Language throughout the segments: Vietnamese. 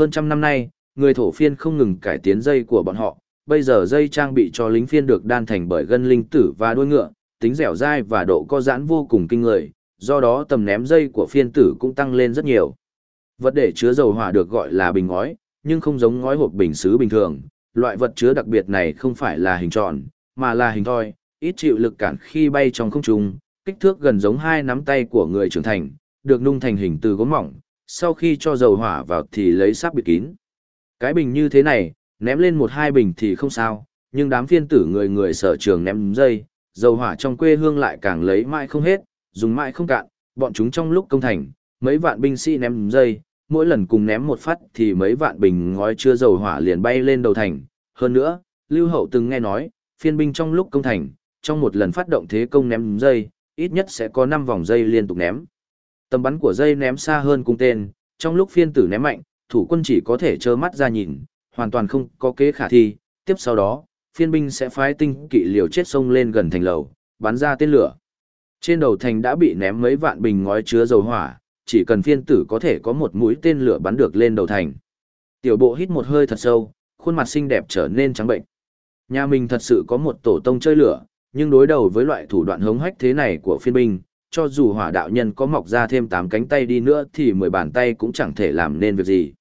Hơn trăm năm nay, người thổ phiên không ngừng cải tiến dây của bọn họ, bây giờ dây trang bị cho lính phiên được đan thành bởi gân linh tử và đuôi ngựa, tính dẻo dai và độ co giãn vô cùng kinh người, do đó tầm ném dây của phiên tử cũng tăng lên rất nhiều. Vật để chứa dầu hỏa được gọi là bình ngói, nhưng không giống ngói hộp bình xứ bình thường, loại vật chứa đặc biệt này không phải là hình tròn, mà là hình thoi, ít chịu lực cản khi bay trong không trung, kích thước gần giống hai nắm tay của người trưởng thành, được nung thành hình từ gốm mỏng, sau khi cho dầu hỏa vào thì lấy sáp bịt kín. Cái bình như thế này, ném lên một hai bình thì không sao, nhưng đám phiên tử người người sở trường ném dây, dầu hỏa trong quê hương lại càng lấy mãi không hết, dùng mãi không cạn, bọn chúng trong lúc công thành, mấy vạn binh sĩ ném dây, mỗi lần cùng ném một phát thì mấy vạn bình ngói chưa dầu hỏa liền bay lên đầu thành. Hơn nữa, Lưu Hậu từng nghe nói, phiên binh trong lúc công thành, trong một lần phát động thế công ném dây, ít nhất sẽ có 5 vòng dây liên tục ném. Tầm bắn của dây ném xa hơn cung tên, trong lúc phiên tử ném mạnh, thủ quân chỉ có thể trơ mắt ra nhìn, hoàn toàn không có kế khả thi. Tiếp sau đó, phiên binh sẽ phái tinh kỵ liều chết sông lên gần thành lầu, bắn ra tên lửa. Trên đầu thành đã bị ném mấy vạn bình ngói chứa dầu hỏa, chỉ cần phiên tử có thể có một mũi tên lửa bắn được lên đầu thành. Tiểu bộ hít một hơi thật sâu, khuôn mặt xinh đẹp trở nên trắng bệnh. Nhà mình thật sự có một tổ tông chơi lửa, nhưng đối đầu với loại thủ đoạn hống hách thế này của phiên binh, cho dù hỏa đạo nhân có mọc ra thêm 8 cánh tay đi nữa thì 10 bàn tay cũng chẳng thể làm nên việc gì.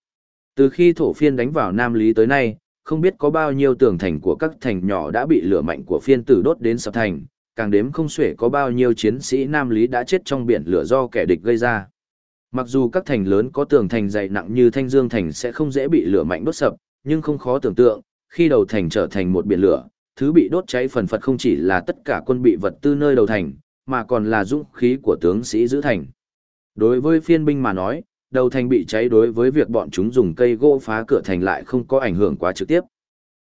Từ khi thổ phiên đánh vào Nam Lý tới nay, không biết có bao nhiêu tường thành của các thành nhỏ đã bị lửa mạnh của phiên tử đốt đến sập thành, càng đếm không xuể có bao nhiêu chiến sĩ Nam Lý đã chết trong biển lửa do kẻ địch gây ra. Mặc dù các thành lớn có tường thành dày nặng như Thanh Dương thành sẽ không dễ bị lửa mạnh đốt sập, nhưng không khó tưởng tượng, khi đầu thành trở thành một biển lửa, thứ bị đốt cháy phần phật không chỉ là tất cả quân bị vật tư nơi đầu thành, mà còn là dũng khí của tướng sĩ giữ thành. Đối với phiên binh mà nói, đầu thành bị cháy đối với việc bọn chúng dùng cây gỗ phá cửa thành lại không có ảnh hưởng quá trực tiếp.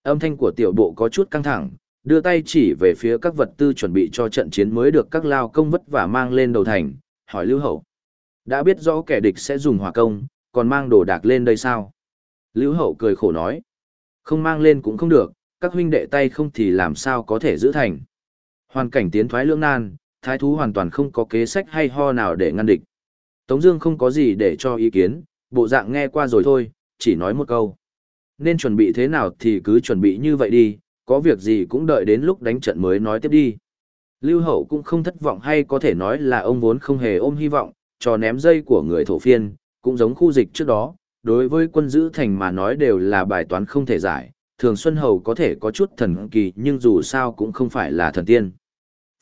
Âm thanh của tiểu bộ có chút căng thẳng, đưa tay chỉ về phía các vật tư chuẩn bị cho trận chiến mới được các lao công vất vả mang lên đầu thành, hỏi Lưu Hậu. Đã biết rõ kẻ địch sẽ dùng hỏa công, còn mang đồ đạc lên đây sao? Lưu Hậu cười khổ nói. Không mang lên cũng không được, các huynh đệ tay không thì làm sao có thể giữ thành. Hoàn cảnh tiến thoái lưỡng nan, thái thú hoàn toàn không có kế sách hay ho nào để ngăn địch. Tống Dương không có gì để cho ý kiến, bộ dạng nghe qua rồi thôi, chỉ nói một câu. Nên chuẩn bị thế nào thì cứ chuẩn bị như vậy đi, có việc gì cũng đợi đến lúc đánh trận mới nói tiếp đi. Lưu Hậu cũng không thất vọng hay có thể nói là ông vốn không hề ôm hy vọng, cho ném dây của người thổ phiên, cũng giống khu dịch trước đó, đối với quân giữ thành mà nói đều là bài toán không thể giải, thường Xuân Hầu có thể có chút thần kỳ nhưng dù sao cũng không phải là thần tiên.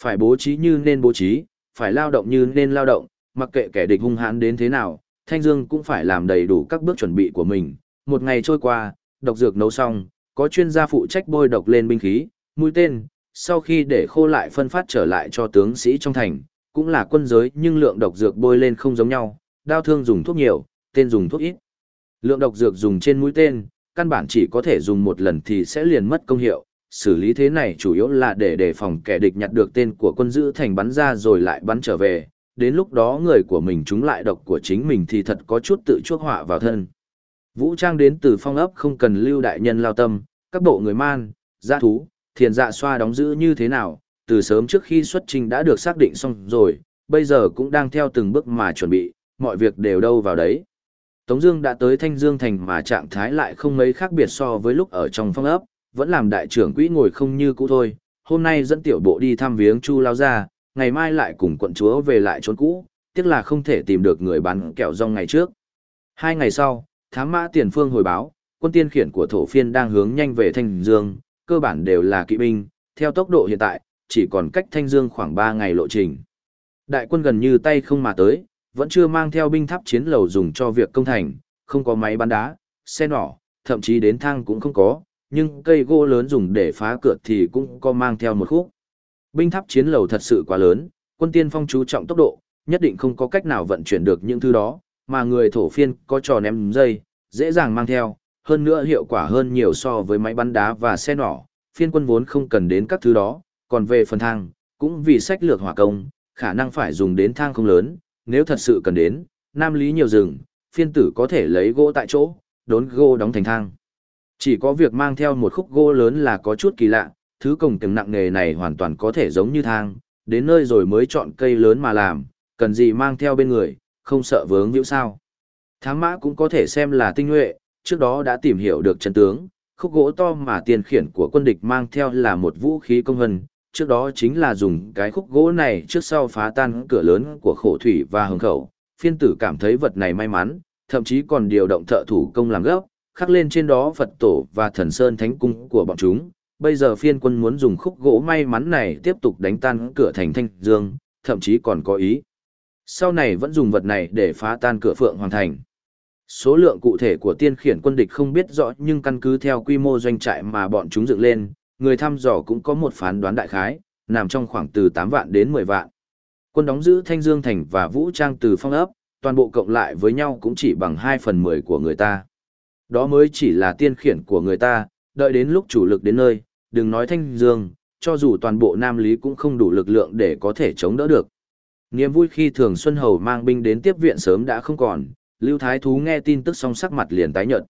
Phải bố trí như nên bố trí, phải lao động như nên lao động, mặc kệ kẻ địch hung hãn đến thế nào, Thanh Dương cũng phải làm đầy đủ các bước chuẩn bị của mình. Một ngày trôi qua, độc dược nấu xong, có chuyên gia phụ trách bôi độc lên binh khí, mũi tên, sau khi để khô lại phân phát trở lại cho tướng sĩ trong thành, cũng là quân giới nhưng lượng độc dược bôi lên không giống nhau, đao thương dùng thuốc nhiều, tên dùng thuốc ít. Lượng độc dược dùng trên mũi tên, căn bản chỉ có thể dùng một lần thì sẽ liền mất công hiệu. Xử lý thế này chủ yếu là để đề phòng kẻ địch nhặt được tên của quân giữ thành bắn ra rồi lại bắn trở về, đến lúc đó người của mình chúng lại độc của chính mình thì thật có chút tự chuốc họa vào thân. Vũ trang đến từ phong ấp không cần lưu đại nhân lao tâm, các bộ người man, gia thú, thiền dạ xoa đóng giữ như thế nào, từ sớm trước khi xuất trình đã được xác định xong rồi, bây giờ cũng đang theo từng bước mà chuẩn bị, mọi việc đều đâu vào đấy. Tống Dương đã tới Thanh Dương Thành mà trạng thái lại không mấy khác biệt so với lúc ở trong phong ấp, vẫn làm đại trưởng quỹ ngồi không như cũ thôi. Hôm nay dẫn tiểu bộ đi thăm viếng Chu Lao Gia, ngày mai lại cùng quận chúa về lại trốn cũ, tiếc là không thể tìm được người bán kẹo rong ngày trước. Hai ngày sau, thám mã tiền phương hồi báo, quân tiên khiển của thổ phiên đang hướng nhanh về Thanh Dương, cơ bản đều là kỵ binh, theo tốc độ hiện tại, chỉ còn cách Thanh Dương khoảng 3 ngày lộ trình. Đại quân gần như tay không mà tới, vẫn chưa mang theo binh tháp chiến lầu dùng cho việc công thành, không có máy bắn đá, xe nỏ, thậm chí đến thang cũng không có, nhưng cây gỗ lớn dùng để phá cửa thì cũng có mang theo một khúc. Binh tháp chiến lầu thật sự quá lớn, quân tiên phong chú trọng tốc độ, nhất định không có cách nào vận chuyển được những thứ đó, mà người thổ phiên có trò ném dây, dễ dàng mang theo, hơn nữa hiệu quả hơn nhiều so với máy bắn đá và xe nỏ, phiên quân vốn không cần đến các thứ đó, còn về phần thang, cũng vì sách lược hỏa công, khả năng phải dùng đến thang không lớn, nếu thật sự cần đến, Nam Lý nhiều rừng, phiên tử có thể lấy gỗ tại chỗ, đốn gỗ đóng thành thang. Chỉ có việc mang theo một khúc gỗ lớn là có chút kỳ lạ, thứ cổng kềm nặng nghề này hoàn toàn có thể giống như thang, đến nơi rồi mới chọn cây lớn mà làm, cần gì mang theo bên người, không sợ vướng hữu sao. Thám mã cũng có thể xem là tinh nhuệ, trước đó đã tìm hiểu được chân tướng, khúc gỗ to mà tiền khiển của quân địch mang theo là một vũ khí công hân, trước đó chính là dùng cái khúc gỗ này trước sau phá tan cửa lớn của khổ thủy và hồng khẩu. Phiên tử cảm thấy vật này may mắn, thậm chí còn điều động thợ thủ công làm gốc, khắc lên trên đó Phật tổ và thần sơn thánh cung của bọn chúng. Bây giờ phiên quân muốn dùng khúc gỗ may mắn này tiếp tục đánh tan cửa thành thanh dương, thậm chí còn có ý. Sau này vẫn dùng vật này để phá tan cửa phượng hoàng thành. Số lượng cụ thể của tiên khiển quân địch không biết rõ nhưng căn cứ theo quy mô doanh trại mà bọn chúng dựng lên, người thăm dò cũng có một phán đoán đại khái, nằm trong khoảng từ 8 vạn đến 10 vạn. Quân đóng giữ Thanh Dương Thành và vũ trang từ phong ấp, toàn bộ cộng lại với nhau cũng chỉ bằng 2 phần 10 của người ta. Đó mới chỉ là tiên khiển của người ta, đợi đến lúc chủ lực đến nơi, đừng nói Thanh Dương, cho dù toàn bộ Nam Lý cũng không đủ lực lượng để có thể chống đỡ được. Niềm vui khi Thường Xuân Hầu mang binh đến tiếp viện sớm đã không còn, Lưu Thái Thú nghe tin tức song sắc mặt liền tái nhợt.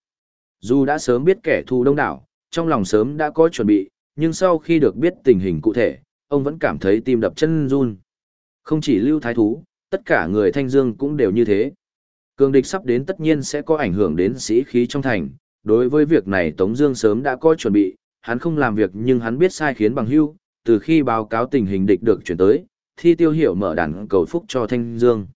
Dù đã sớm biết kẻ thù đông đảo, trong lòng sớm đã có chuẩn bị, nhưng sau khi được biết tình hình cụ thể, ông vẫn cảm thấy tim đập chân run. Không chỉ Lưu Thái Thú, tất cả người Thanh Dương cũng đều như thế. Cường địch sắp đến tất nhiên sẽ có ảnh hưởng đến sĩ khí trong thành. Đối với việc này Tống Dương sớm đã có chuẩn bị, hắn không làm việc nhưng hắn biết sai khiến bằng hưu. Từ khi báo cáo tình hình địch được chuyển tới, thi tiêu hiểu mở đàn cầu phúc cho Thanh Dương.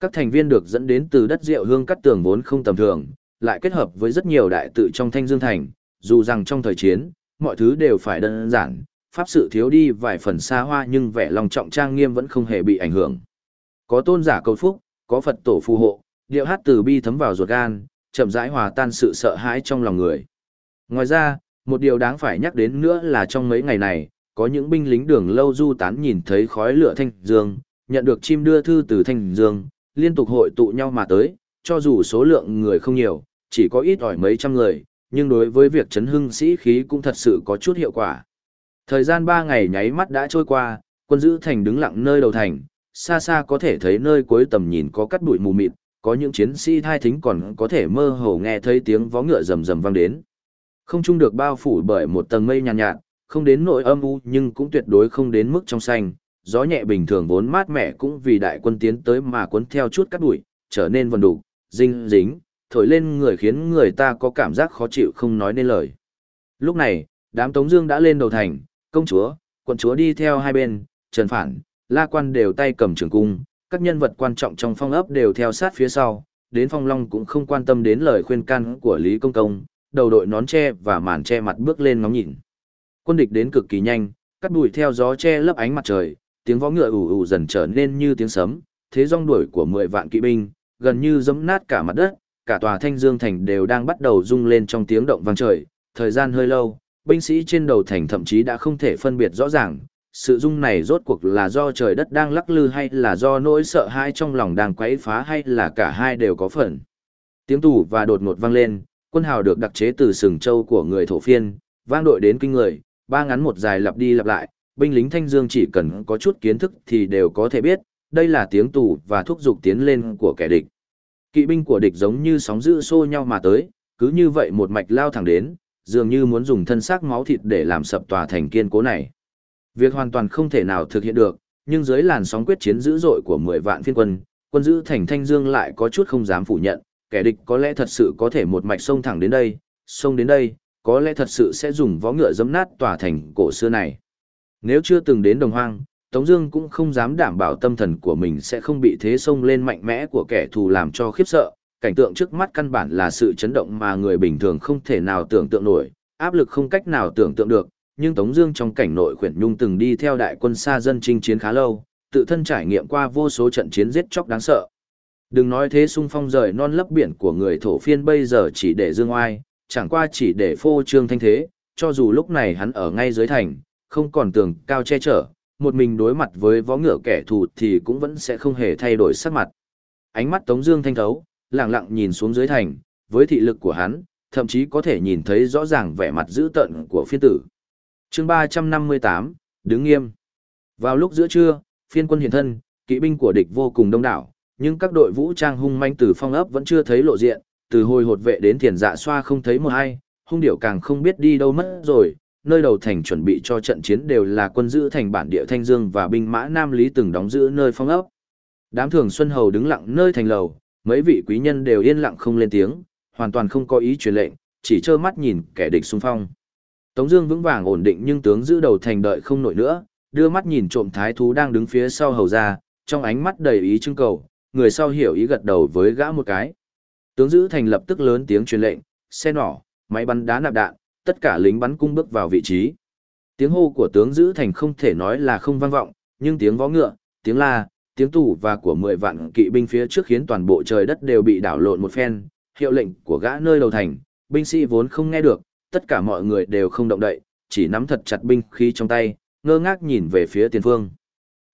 Các thành viên được dẫn đến từ đất Diệu Hương cắt tường vốn không tầm thường, lại kết hợp với rất nhiều đại tự trong Thanh Dương thành. Dù rằng trong thời chiến, mọi thứ đều phải đơn giản, pháp sự thiếu đi vài phần xa hoa nhưng vẻ lòng trọng trang nghiêm vẫn không hề bị ảnh hưởng. Có tôn giả cầu phúc, có Phật tổ phù hộ, điệu hát từ bi thấm vào ruột gan, chậm rãi hòa tan sự sợ hãi trong lòng người. Ngoài ra, một điều đáng phải nhắc đến nữa là trong mấy ngày này, có những binh lính đường lâu du tán nhìn thấy khói lửa thanh dương, nhận được chim đưa thư từ thanh dương, liên tục hội tụ nhau mà tới, cho dù số lượng người không nhiều, chỉ có ít ỏi mấy trăm người, nhưng đối với việc chấn hưng sĩ khí cũng thật sự có chút hiệu quả. Thời gian ba ngày nháy mắt đã trôi qua, quân giữ thành đứng lặng nơi đầu thành, xa xa có thể thấy nơi cuối tầm nhìn có cắt bụi mù mịt, có những chiến sĩ thai thính còn có thể mơ hồ nghe thấy tiếng vó ngựa rầm rầm vang đến. Không trung được bao phủ bởi một tầng mây nhàn nhạt, nhạt, không đến nỗi âm u nhưng cũng tuyệt đối không đến mức trong xanh, gió nhẹ bình thường vốn mát mẻ cũng vì đại quân tiến tới mà cuốn theo chút cát bụi, trở nên vần đủ, dinh dính, thổi lên người khiến người ta có cảm giác khó chịu không nói nên lời. Lúc này, đám Tống Dương đã lên đầu thành, công chúa, quận chúa đi theo hai bên, Trần Phản, La Quan đều tay cầm trường cung, các nhân vật quan trọng trong phong ấp đều theo sát phía sau, đến phong long cũng không quan tâm đến lời khuyên can của Lý Công Công, đầu đội nón che và màn che mặt bước lên ngóng nhìn. Quân địch đến cực kỳ nhanh, cắt đuổi theo gió che lấp ánh mặt trời, tiếng vó ngựa ù ù dần trở nên như tiếng sấm, thế rong đuổi của 10 vạn kỵ binh, gần như giẫm nát cả mặt đất, cả tòa Thanh Dương thành đều đang bắt đầu rung lên trong tiếng động vang trời, thời gian hơi lâu, binh sĩ trên đầu thành thậm chí đã không thể phân biệt rõ ràng, sự rung này rốt cuộc là do trời đất đang lắc lư hay là do nỗi sợ hãi trong lòng đang quấy phá hay là cả hai đều có phần. Tiếng tù và đột ngột vang lên, quân hào được đặc chế từ sừng châu của người thổ phiên, vang đội đến kinh người, ba ngắn một dài lặp đi lặp lại, binh lính thanh dương chỉ cần có chút kiến thức thì đều có thể biết, đây là tiếng tù và thúc giục tiến lên của kẻ địch. Kỵ binh của địch giống như sóng dữ xô nhau mà tới, cứ như vậy một mạch lao thẳng đến, dường như muốn dùng thân xác máu thịt để làm sập tòa thành kiên cố này. Việc hoàn toàn không thể nào thực hiện được, nhưng dưới làn sóng quyết chiến dữ dội của 10 vạn phiên quân, quân giữ thành Thanh Dương lại có chút không dám phủ nhận, kẻ địch có lẽ thật sự có thể một mạch sông thẳng đến đây, sông đến đây, có lẽ thật sự sẽ dùng võ ngựa giẫm nát tòa thành cổ xưa này. Nếu chưa từng đến đồng hoang, Tống Dương cũng không dám đảm bảo tâm thần của mình sẽ không bị thế sông lên mạnh mẽ của kẻ thù làm cho khiếp sợ. Cảnh tượng trước mắt căn bản là sự chấn động mà người bình thường không thể nào tưởng tượng nổi, áp lực không cách nào tưởng tượng được, nhưng Tống Dương trong cảnh nội khuyển nhung từng đi theo đại quân xa dân chinh chiến khá lâu, tự thân trải nghiệm qua vô số trận chiến giết chóc đáng sợ. Đừng nói thế sung phong rời non lấp biển của người thổ phiên bây giờ chỉ để dương oai, chẳng qua chỉ để phô trương thanh thế, cho dù lúc này hắn ở ngay dưới thành, không còn tường cao che chở, một mình đối mặt với võ ngựa kẻ thù thì cũng vẫn sẽ không hề thay đổi sắc mặt. Ánh mắt Tống Dương thanh thấu, lặng lặng nhìn xuống dưới thành, với thị lực của hắn, thậm chí có thể nhìn thấy rõ ràng vẻ mặt dữ tợn của phiên tử chương ba trăm năm mươi tám đứng nghiêm vào lúc giữa trưa phiên quân hiện thân kỵ binh của địch vô cùng đông đảo nhưng các đội vũ trang hung manh từ phong ấp vẫn chưa thấy lộ diện từ hồi hột vệ đến thiền dạ xoa không thấy một ai hung điệu càng không biết đi đâu mất rồi nơi đầu thành chuẩn bị cho trận chiến đều là quân giữ thành bản địa thanh dương và binh mã nam lý từng đóng giữ nơi phong ấp đám thường xuân hầu đứng lặng nơi thành lầu mấy vị quý nhân đều yên lặng không lên tiếng hoàn toàn không có ý truyền lệnh, chỉ trơ mắt nhìn kẻ địch xung phong. Tống Dương vững vàng ổn định nhưng tướng giữ đầu thành đợi không nổi nữa, đưa mắt nhìn trộm thái thú đang đứng phía sau hầu ra, trong ánh mắt đầy ý trưng cầu, người sau hiểu ý gật đầu với gã một cái. Tướng giữ thành lập tức lớn tiếng truyền lệnh, xe nỏ, máy bắn đá nạp đạn, tất cả lính bắn cung bước vào vị trí. Tiếng hô của tướng giữ thành không thể nói là không vang vọng, nhưng tiếng vó ngựa, tiếng la, tiếng tù và của mười vạn kỵ binh phía trước khiến toàn bộ trời đất đều bị đảo lộn một phen, hiệu lệnh của gã nơi đầu thành, binh sĩ vốn không nghe được, tất cả mọi người đều không động đậy, chỉ nắm thật chặt binh khí trong tay, ngơ ngác nhìn về phía tiền phương.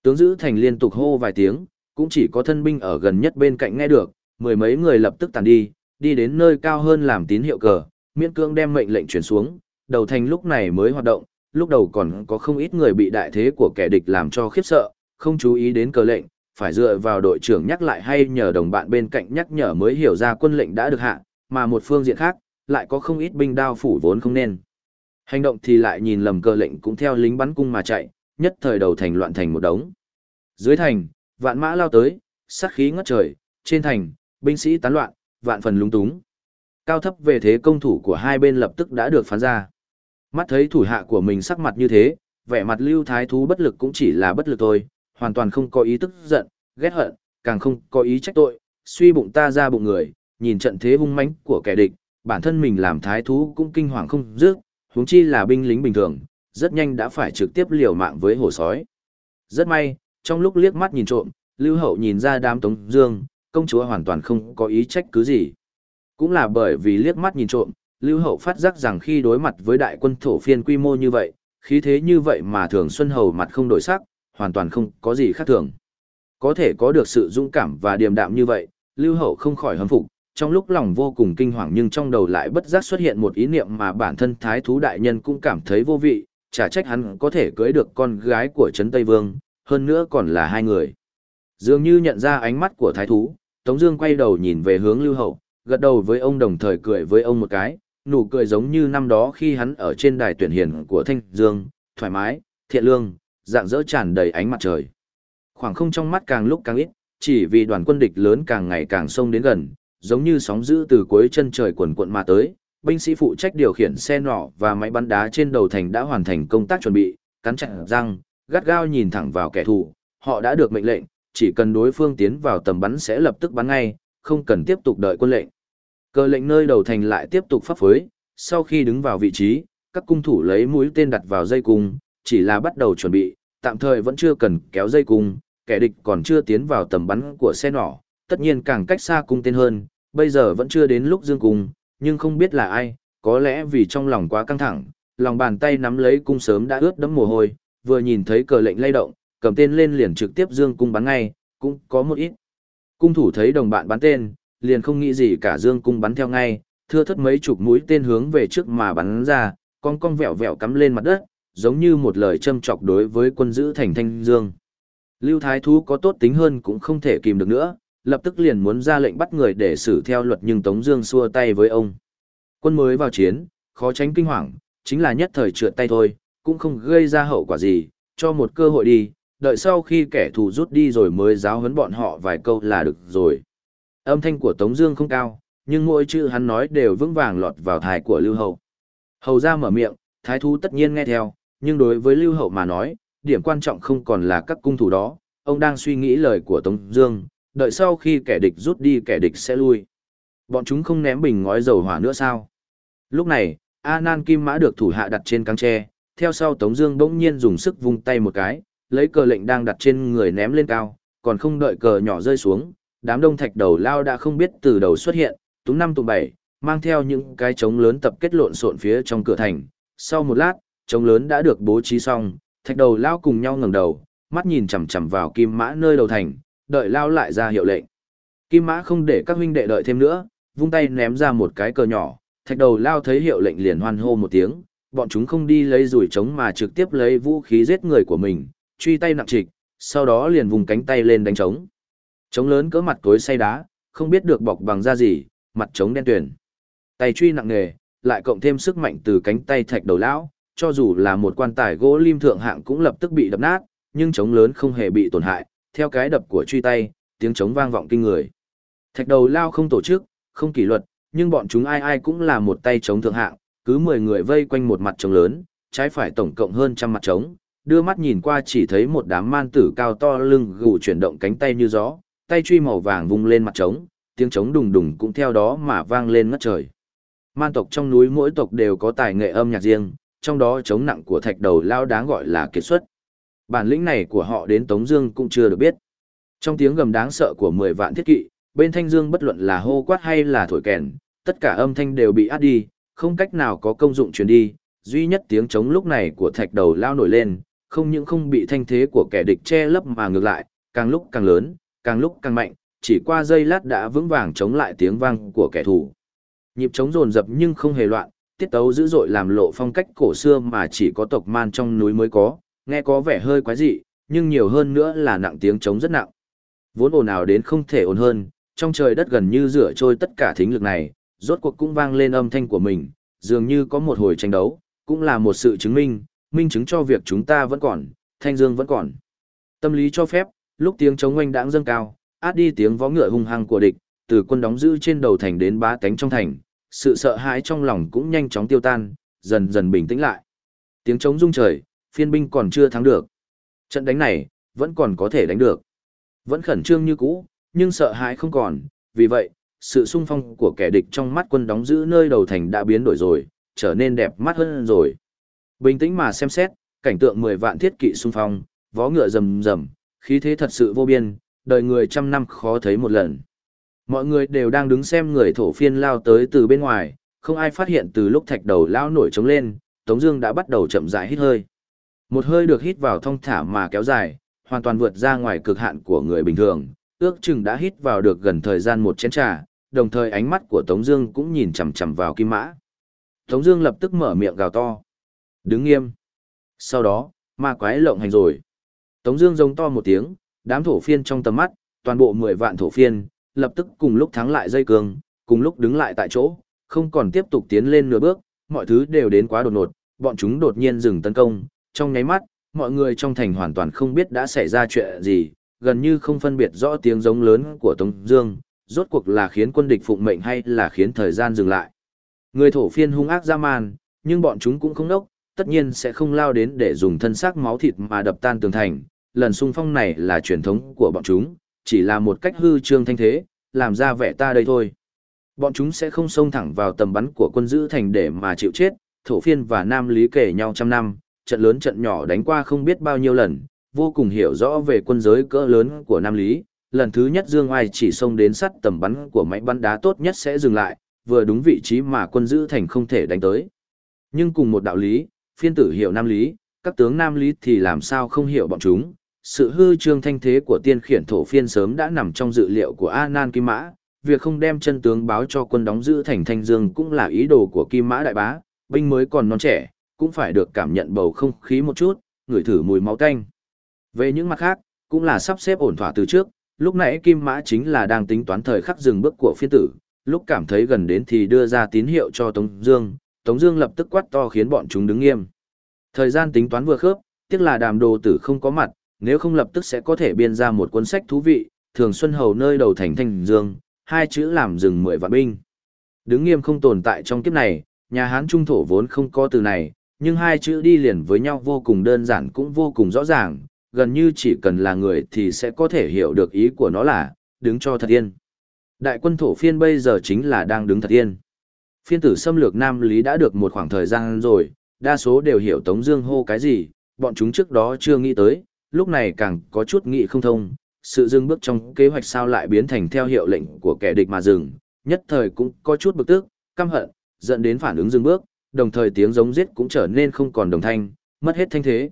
Tướng giữ thành liên tục hô vài tiếng, cũng chỉ có thân binh ở gần nhất bên cạnh nghe được, mười mấy người lập tức tàn đi, đi đến nơi cao hơn làm tín hiệu cờ, miễn cưỡng đem mệnh lệnh truyền xuống, đầu thành lúc này mới hoạt động, lúc đầu còn có không ít người bị đại thế của kẻ địch làm cho khiếp sợ, không chú ý đến cờ lệnh, phải dựa vào đội trưởng nhắc lại hay nhờ đồng bạn bên cạnh nhắc nhở mới hiểu ra quân lệnh đã được hạ, mà một phương diện khác, lại có không ít binh đao phủ vốn không nên. Hành động thì lại nhìn lầm cơ lệnh cũng theo lính bắn cung mà chạy, nhất thời đầu thành loạn thành một đống. Dưới thành, vạn mã lao tới, sát khí ngất trời, trên thành, binh sĩ tán loạn, vạn phần lúng túng. Cao thấp về thế công thủ của hai bên lập tức đã được phán ra. Mắt thấy thủ hạ của mình sắc mặt như thế, vẻ mặt lưu thái thú bất lực cũng chỉ là bất lực thôi, hoàn toàn không có ý tức giận, ghét hận, càng không có ý trách tội, suy bụng ta ra bụng người, nhìn trận thế hung mãnh của kẻ địch, bản thân mình làm thái thú cũng kinh hoàng không dứt, huống chi là binh lính bình thường, rất nhanh đã phải trực tiếp liều mạng với hổ sói. Rất may, trong lúc liếc mắt nhìn trộm, Lưu Hậu nhìn ra đám Tống Dương, công chúa hoàn toàn không có ý trách cứ gì. Cũng là bởi vì liếc mắt nhìn trộm, Lưu Hậu phát giác rằng khi đối mặt với đại quân thổ phiên quy mô như vậy, khí thế như vậy mà Thường Xuân Hầu mặt không đổi sắc, hoàn toàn không có gì khác thường. Có thể có được sự dũng cảm và điềm đạm như vậy, Lưu Hậu không khỏi hâm phục, trong lúc lòng vô cùng kinh hoàng nhưng trong đầu lại bất giác xuất hiện một ý niệm mà bản thân Thái Thú Đại Nhân cũng cảm thấy vô vị, chả trách hắn có thể cưới được con gái của Trấn Tây Vương, hơn nữa còn là hai người. Dường như nhận ra ánh mắt của Thái Thú, Tống Dương quay đầu nhìn về hướng Lưu Hậu, gật đầu với ông đồng thời cười với ông một cái, nụ cười giống như năm đó khi hắn ở trên đài tuyển hiển của Thanh Dương, thoải mái, thiện lương, dạng dỡ tràn đầy ánh mặt trời. Khoảng không trong mắt càng lúc càng ít, chỉ vì đoàn quân địch lớn càng ngày càng xông đến gần, giống như sóng dữ từ cuối chân trời quần quận mà tới. Binh sĩ phụ trách điều khiển xe nỏ và máy bắn đá trên đầu thành đã hoàn thành công tác chuẩn bị, cắn chặt răng, gắt gao nhìn thẳng vào kẻ thù. Họ đã được mệnh lệnh, chỉ cần đối phương tiến vào tầm bắn sẽ lập tức bắn ngay, không cần tiếp tục đợi quân lệnh. Cờ lệnh nơi đầu thành lại tiếp tục phát phối, sau khi đứng vào vị trí, các cung thủ lấy mũi tên đặt vào dây cung, chỉ là bắt đầu chuẩn bị, tạm thời vẫn chưa cần kéo dây cung, kẻ địch còn chưa tiến vào tầm bắn của xe nỏ, tất nhiên càng cách xa cung tên hơn, bây giờ vẫn chưa đến lúc dương cung, nhưng không biết là ai, có lẽ vì trong lòng quá căng thẳng, lòng bàn tay nắm lấy cung sớm đã ướt đẫm mồ hôi, vừa nhìn thấy cờ lệnh lay động, cầm tên lên liền trực tiếp dương cung bắn ngay, cũng có một ít. Cung thủ thấy đồng bạn bắn tên, liền không nghĩ gì cả dương cung bắn theo ngay, thưa thất mấy chục mũi tên hướng về trước mà bắn ra, con con vẹo vẹo cắm lên mặt đất, giống như một lời châm chọc đối với quân giữ thành thanh dương. Lưu Thái Thú có tốt tính hơn cũng không thể kìm được nữa, lập tức liền muốn ra lệnh bắt người để xử theo luật nhưng Tống Dương xua tay với ông. Quân mới vào chiến, khó tránh kinh hoàng, chính là nhất thời trượt tay thôi, cũng không gây ra hậu quả gì, cho một cơ hội đi, đợi sau khi kẻ thù rút đi rồi mới giáo huấn bọn họ vài câu là được rồi. Âm thanh của Tống Dương không cao, nhưng mỗi chữ hắn nói đều vững vàng lọt vào tai của Lưu Hậu. Hầu ra mở miệng, thái thú tất nhiên nghe theo, nhưng đối với Lưu Hậu mà nói, điểm quan trọng không còn là các cung thủ đó, ông đang suy nghĩ lời của Tống Dương, đợi sau khi kẻ địch rút đi kẻ địch sẽ lui. Bọn chúng không ném bình ngói dầu hỏa nữa sao? Lúc này, A Nan Kim Mã được thủ hạ đặt trên căng tre, theo sau Tống Dương bỗng nhiên dùng sức vung tay một cái, lấy cờ lệnh đang đặt trên người ném lên cao, còn không đợi cờ nhỏ rơi xuống, đám đông thạch đầu lao đã không biết từ đầu xuất hiện, túng năm tụ bảy, mang theo những cái trống lớn tập kết lộn xộn phía trong cửa thành. Sau một lát, trống lớn đã được bố trí xong, thạch đầu lao cùng nhau ngẩng đầu, mắt nhìn chằm chằm vào kim mã nơi đầu thành, đợi lao lại ra hiệu lệnh. Kim mã không để các huynh đệ đợi thêm nữa, vung tay ném ra một cái cờ nhỏ, thạch đầu lao thấy hiệu lệnh liền hoan hô một tiếng, bọn chúng không đi lấy rủi trống mà trực tiếp lấy vũ khí giết người của mình, truy tay nặng trịch, sau đó liền vùng cánh tay lên đánh trống. Trống lớn cỡ mặt tối say đá, không biết được bọc bằng da gì, mặt trống đen tuyền. Tay truy nặng nghề, lại cộng thêm sức mạnh từ cánh tay thạch đầu lão, cho dù là một quan tài gỗ lim thượng hạng cũng lập tức bị đập nát, nhưng trống lớn không hề bị tổn hại, theo cái đập của truy tay, tiếng trống vang vọng kinh người. Thạch đầu lao không tổ chức, không kỷ luật, nhưng bọn chúng ai ai cũng là một tay chống thượng hạng, cứ 10 người vây quanh một mặt trống lớn, trái phải tổng cộng hơn trăm mặt trống, đưa mắt nhìn qua chỉ thấy một đám man tử cao to lưng gù chuyển động cánh tay như gió, tay truy màu vàng vung lên mặt trống, tiếng trống đùng đùng cũng theo đó mà vang lên ngất trời. Man tộc trong núi mỗi tộc đều có tài nghệ âm nhạc riêng, trong đó trống nặng của thạch đầu lao đáng gọi là kiệt xuất. Bản lĩnh này của họ đến Tống Dương cũng chưa được biết. Trong tiếng gầm đáng sợ của 10 vạn thiết kỵ, bên Thanh Dương bất luận là hô quát hay là thổi kèn, tất cả âm thanh đều bị át đi, không cách nào có công dụng truyền đi. Duy nhất tiếng trống lúc này của thạch đầu lao nổi lên, không những không bị thanh thế của kẻ địch che lấp mà ngược lại, càng lúc càng lớn, càng lúc càng mạnh, chỉ qua giây lát đã vững vàng chống lại tiếng vang của kẻ thù. Nhịp trống rồn rập nhưng không hề loạn, tiết tấu dữ dội làm lộ phong cách cổ xưa mà chỉ có tộc man trong núi mới có, nghe có vẻ hơi quái dị, nhưng nhiều hơn nữa là nặng tiếng trống rất nặng. Vốn ồn ào đến không thể ồn hơn, trong trời đất gần như rửa trôi tất cả thính lực này, rốt cuộc cũng vang lên âm thanh của mình, dường như có một hồi tranh đấu, cũng là một sự chứng minh, minh chứng cho việc chúng ta vẫn còn, thanh dương vẫn còn. Tâm lý cho phép, lúc tiếng chống oanh đãng dâng cao, át đi tiếng vó ngựa hung hăng của địch, từ quân đóng giữ trên đầu thành đến bá tánh trong thành, sự sợ hãi trong lòng cũng nhanh chóng tiêu tan, dần dần bình tĩnh lại. Tiếng chống rung trời, phiên binh còn chưa thắng được. Trận đánh này, vẫn còn có thể đánh được. Vẫn khẩn trương như cũ, nhưng sợ hãi không còn, vì vậy, sự sung phong của kẻ địch trong mắt quân đóng giữ nơi đầu thành đã biến đổi rồi, trở nên đẹp mắt hơn rồi. Bình tĩnh mà xem xét, cảnh tượng 10 vạn thiết kỵ xung phong, vó ngựa rầm rầm, khí thế thật sự vô biên, đời người trăm năm khó thấy một lần. Mọi người đều đang đứng xem người thổ phiên lao tới từ bên ngoài, không ai phát hiện từ lúc thạch đầu lao nổi trống lên, Tống Dương đã bắt đầu chậm rãi hít hơi. Một hơi được hít vào thong thả mà kéo dài, hoàn toàn vượt ra ngoài cực hạn của người bình thường, ước chừng đã hít vào được gần thời gian một chén trà, đồng thời ánh mắt của Tống Dương cũng nhìn chằm chằm vào Kim Mã. Tống Dương lập tức mở miệng gào to, đứng nghiêm. Sau đó, ma quái lộng hành rồi. Tống Dương giống to một tiếng, đám thổ phiên trong tầm mắt, toàn bộ 10 vạn thổ phiên, lập tức cùng lúc thắng lại dây cương, cùng lúc đứng lại tại chỗ, không còn tiếp tục tiến lên nửa bước, mọi thứ đều đến quá đột ngột, bọn chúng đột nhiên dừng tấn công, trong nháy mắt, mọi người trong thành hoàn toàn không biết đã xảy ra chuyện gì, gần như không phân biệt rõ tiếng giống lớn của Tống Dương, rốt cuộc là khiến quân địch phụng mệnh hay là khiến thời gian dừng lại. Người thổ phiên hung ác ra man, nhưng bọn chúng cũng không đốc, tất nhiên sẽ không lao đến để dùng thân xác máu thịt mà đập tan tường thành. Lần xung phong này là truyền thống của bọn chúng, chỉ là một cách hư trương thanh thế, làm ra vẻ ta đây thôi. Bọn chúng sẽ không xông thẳng vào tầm bắn của quân giữ thành để mà chịu chết, thổ phiên và nam lý kể nhau trăm năm, trận lớn trận nhỏ đánh qua không biết bao nhiêu lần, vô cùng hiểu rõ về quân giới cỡ lớn của nam lý. Lần thứ nhất Dương Ai chỉ xông đến sắt tầm bắn của máy bắn đá tốt nhất sẽ dừng lại, vừa đúng vị trí mà quân giữ thành không thể đánh tới. Nhưng cùng một đạo lý, phiên tử hiểu nam lý, các tướng nam lý thì làm sao không hiểu bọn chúng. Sự hư trương thanh thế của tiên khiển thổ phiên sớm đã nằm trong dự liệu của A Nan Kim Mã, việc không đem chân tướng báo cho quân đóng giữ thành Thanh Dương cũng là ý đồ của Kim Mã Đại Bá, binh mới còn non trẻ, cũng phải được cảm nhận bầu không khí một chút, ngửi thử mùi máu tanh. Về những mặt khác, cũng là sắp xếp ổn thỏa từ trước, lúc nãy Kim Mã chính là đang tính toán thời khắc dừng bước của phiên tử, lúc cảm thấy gần đến thì đưa ra tín hiệu cho Tống Dương, Tống Dương lập tức quát to khiến bọn chúng đứng nghiêm. Thời gian tính toán vừa khớp, tiếc là đàm đồ tử không có mặt, nếu không lập tức sẽ có thể biên ra một cuốn sách thú vị. Thường Xuân Hầu nơi đầu thành Thanh Dương, hai chữ làm dừng mười vạn binh. Đứng nghiêm không tồn tại trong kiếp này, nhà Hán trung thổ vốn không có từ này, nhưng hai chữ đi liền với nhau vô cùng đơn giản cũng vô cùng rõ ràng, gần như chỉ cần là người thì sẽ có thể hiểu được ý của nó là, đứng cho thật yên. Đại quân thổ phiên bây giờ chính là đang đứng thật yên. Phiên tử xâm lược Nam Lý đã được một khoảng thời gian rồi, đa số đều hiểu Tống Dương hô cái gì, bọn chúng trước đó chưa nghĩ tới, lúc này càng có chút nghĩ không thông. Sự dừng bước trong kế hoạch sao lại biến thành theo hiệu lệnh của kẻ địch mà dừng, nhất thời cũng có chút bực tức, căm hận, dẫn đến phản ứng dừng bước, đồng thời tiếng giống giết cũng trở nên không còn đồng thanh, mất hết thanh thế.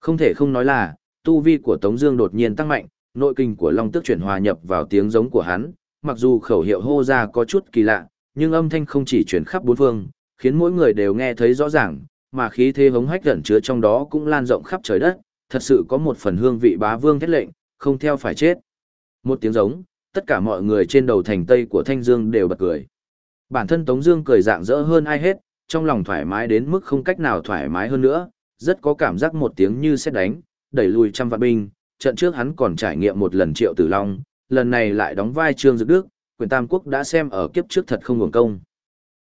Không thể không nói là, tu vi của Tống Dương đột nhiên tăng mạnh, nội kinh của Long Tước chuyển hòa nhập vào tiếng giống của hắn, mặc dù khẩu hiệu hô ra có chút kỳ lạ, nhưng âm thanh không chỉ truyền khắp bốn phương, khiến mỗi người đều nghe thấy rõ ràng, mà khí thế hống hách gần chứa trong đó cũng lan rộng khắp trời đất, thật sự có một phần hương vị bá vương thiết lệnh, không theo phải chết. Một tiếng giống, tất cả mọi người trên đầu thành tây của Thanh Dương đều bật cười. Bản thân Tống Dương cười dạng dỡ hơn ai hết, trong lòng thoải mái đến mức không cách nào thoải mái hơn nữa, rất có cảm giác một tiếng như xét đánh, đẩy lùi trăm vạn binh. Trận trước hắn còn trải nghiệm một lần triệu tử long, lần này lại đóng vai trương dực đức, quyền Tam Quốc đã xem ở kiếp trước thật không nguồn công.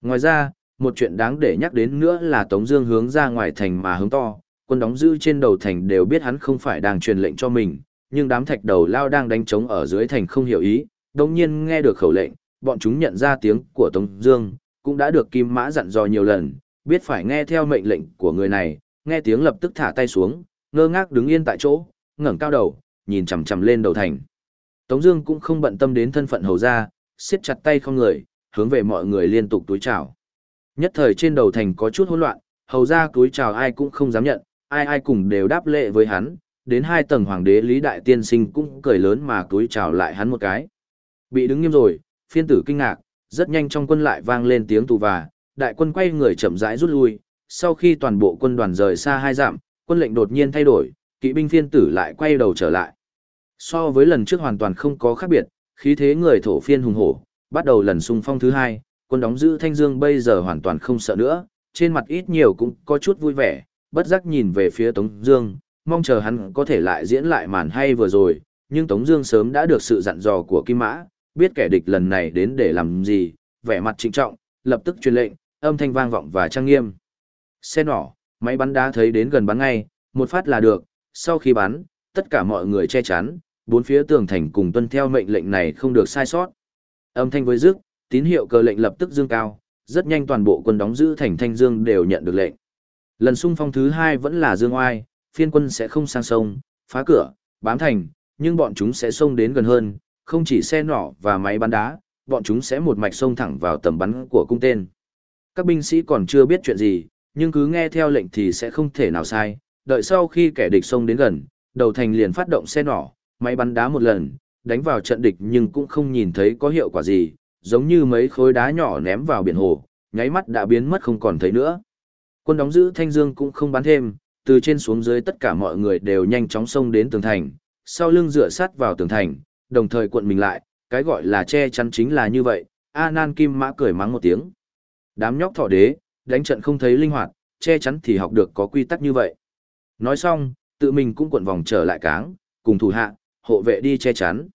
Ngoài ra, một chuyện đáng để nhắc đến nữa là Tống Dương hướng ra ngoài thành mà hướng to, quân đóng giữ trên đầu thành đều biết hắn không phải đang truyền lệnh cho mình, nhưng đám thạch đầu lao đang đánh trống ở dưới thành không hiểu ý, đột nhiên nghe được khẩu lệnh, bọn chúng nhận ra tiếng của Tống Dương, cũng đã được Kim Mã dặn dò nhiều lần, biết phải nghe theo mệnh lệnh của người này, nghe tiếng lập tức thả tay xuống, ngơ ngác đứng yên tại chỗ, ngẩng cao đầu, nhìn chằm chằm lên đầu thành. Tống Dương cũng không bận tâm đến thân phận hầu gia, siết chặt tay không người, hướng về mọi người liên tục túi chào. Nhất thời trên đầu thành có chút hỗn loạn, hầu gia túi chào ai cũng không dám nhận, ai ai cùng đều đáp lễ với hắn. Đến hai tầng hoàng đế Lý Đại Tiên Sinh cũng cười lớn mà túi chào lại hắn một cái. Bị đứng nghiêm rồi, phiên tử kinh ngạc, rất nhanh trong quân lại vang lên tiếng tù và, đại quân quay người chậm rãi rút lui. Sau khi toàn bộ quân đoàn rời xa hai dặm, quân lệnh đột nhiên thay đổi, kỵ binh phiên tử lại quay đầu trở lại. So với lần trước hoàn toàn không có khác biệt, khí thế người thổ phiên hùng hổ, bắt đầu lần xung phong thứ hai, quân đóng giữ Thanh Dương bây giờ hoàn toàn không sợ nữa, trên mặt ít nhiều cũng có chút vui vẻ, bất giác nhìn về phía Tống Dương, mong chờ hắn có thể lại diễn lại màn hay vừa rồi, nhưng Tống Dương sớm đã được sự dặn dò của Kim Mã, biết kẻ địch lần này đến để làm gì, vẻ mặt trịnh trọng, lập tức truyền lệnh, âm thanh vang vọng và trang nghiêm. Xe nỏ, máy bắn đá thấy đến gần bắn ngay, một phát là được. Sau khi bắn, tất cả mọi người che chắn, bốn phía tường thành cùng tuân theo mệnh lệnh này không được sai sót. Âm thanh với rước, tín hiệu cờ lệnh lập tức dương cao, rất nhanh toàn bộ quân đóng giữ thành Thanh Dương đều nhận được lệnh. Lần xung phong thứ hai vẫn là Dương Oai, phiên quân sẽ không sang sông, phá cửa, bám thành, nhưng bọn chúng sẽ xông đến gần hơn, không chỉ xe nỏ và máy bắn đá, bọn chúng sẽ một mạch xông thẳng vào tầm bắn của cung tên. Các binh sĩ còn chưa biết chuyện gì, nhưng cứ nghe theo lệnh thì sẽ không thể nào sai, đợi sau khi kẻ địch xông đến gần, đầu thành liền phát động xe nỏ, máy bắn đá một lần, đánh vào trận địch nhưng cũng không nhìn thấy có hiệu quả gì, giống như mấy khối đá nhỏ ném vào biển hồ, nháy mắt đã biến mất không còn thấy nữa. Quân đóng giữ Thanh Dương cũng không bắn thêm, từ trên xuống dưới tất cả mọi người đều nhanh chóng xông đến tường thành, sau lưng dựa sát vào tường thành, đồng thời cuộn mình lại, cái gọi là che chắn chính là như vậy, A Nan Kim Mã cười mắng một tiếng. Đám nhóc thỏ đế, đánh trận không thấy linh hoạt, che chắn thì học được có quy tắc như vậy. Nói xong, tự mình cũng cuộn vòng trở lại cáng, cùng thủ hạ, hộ vệ đi che chắn.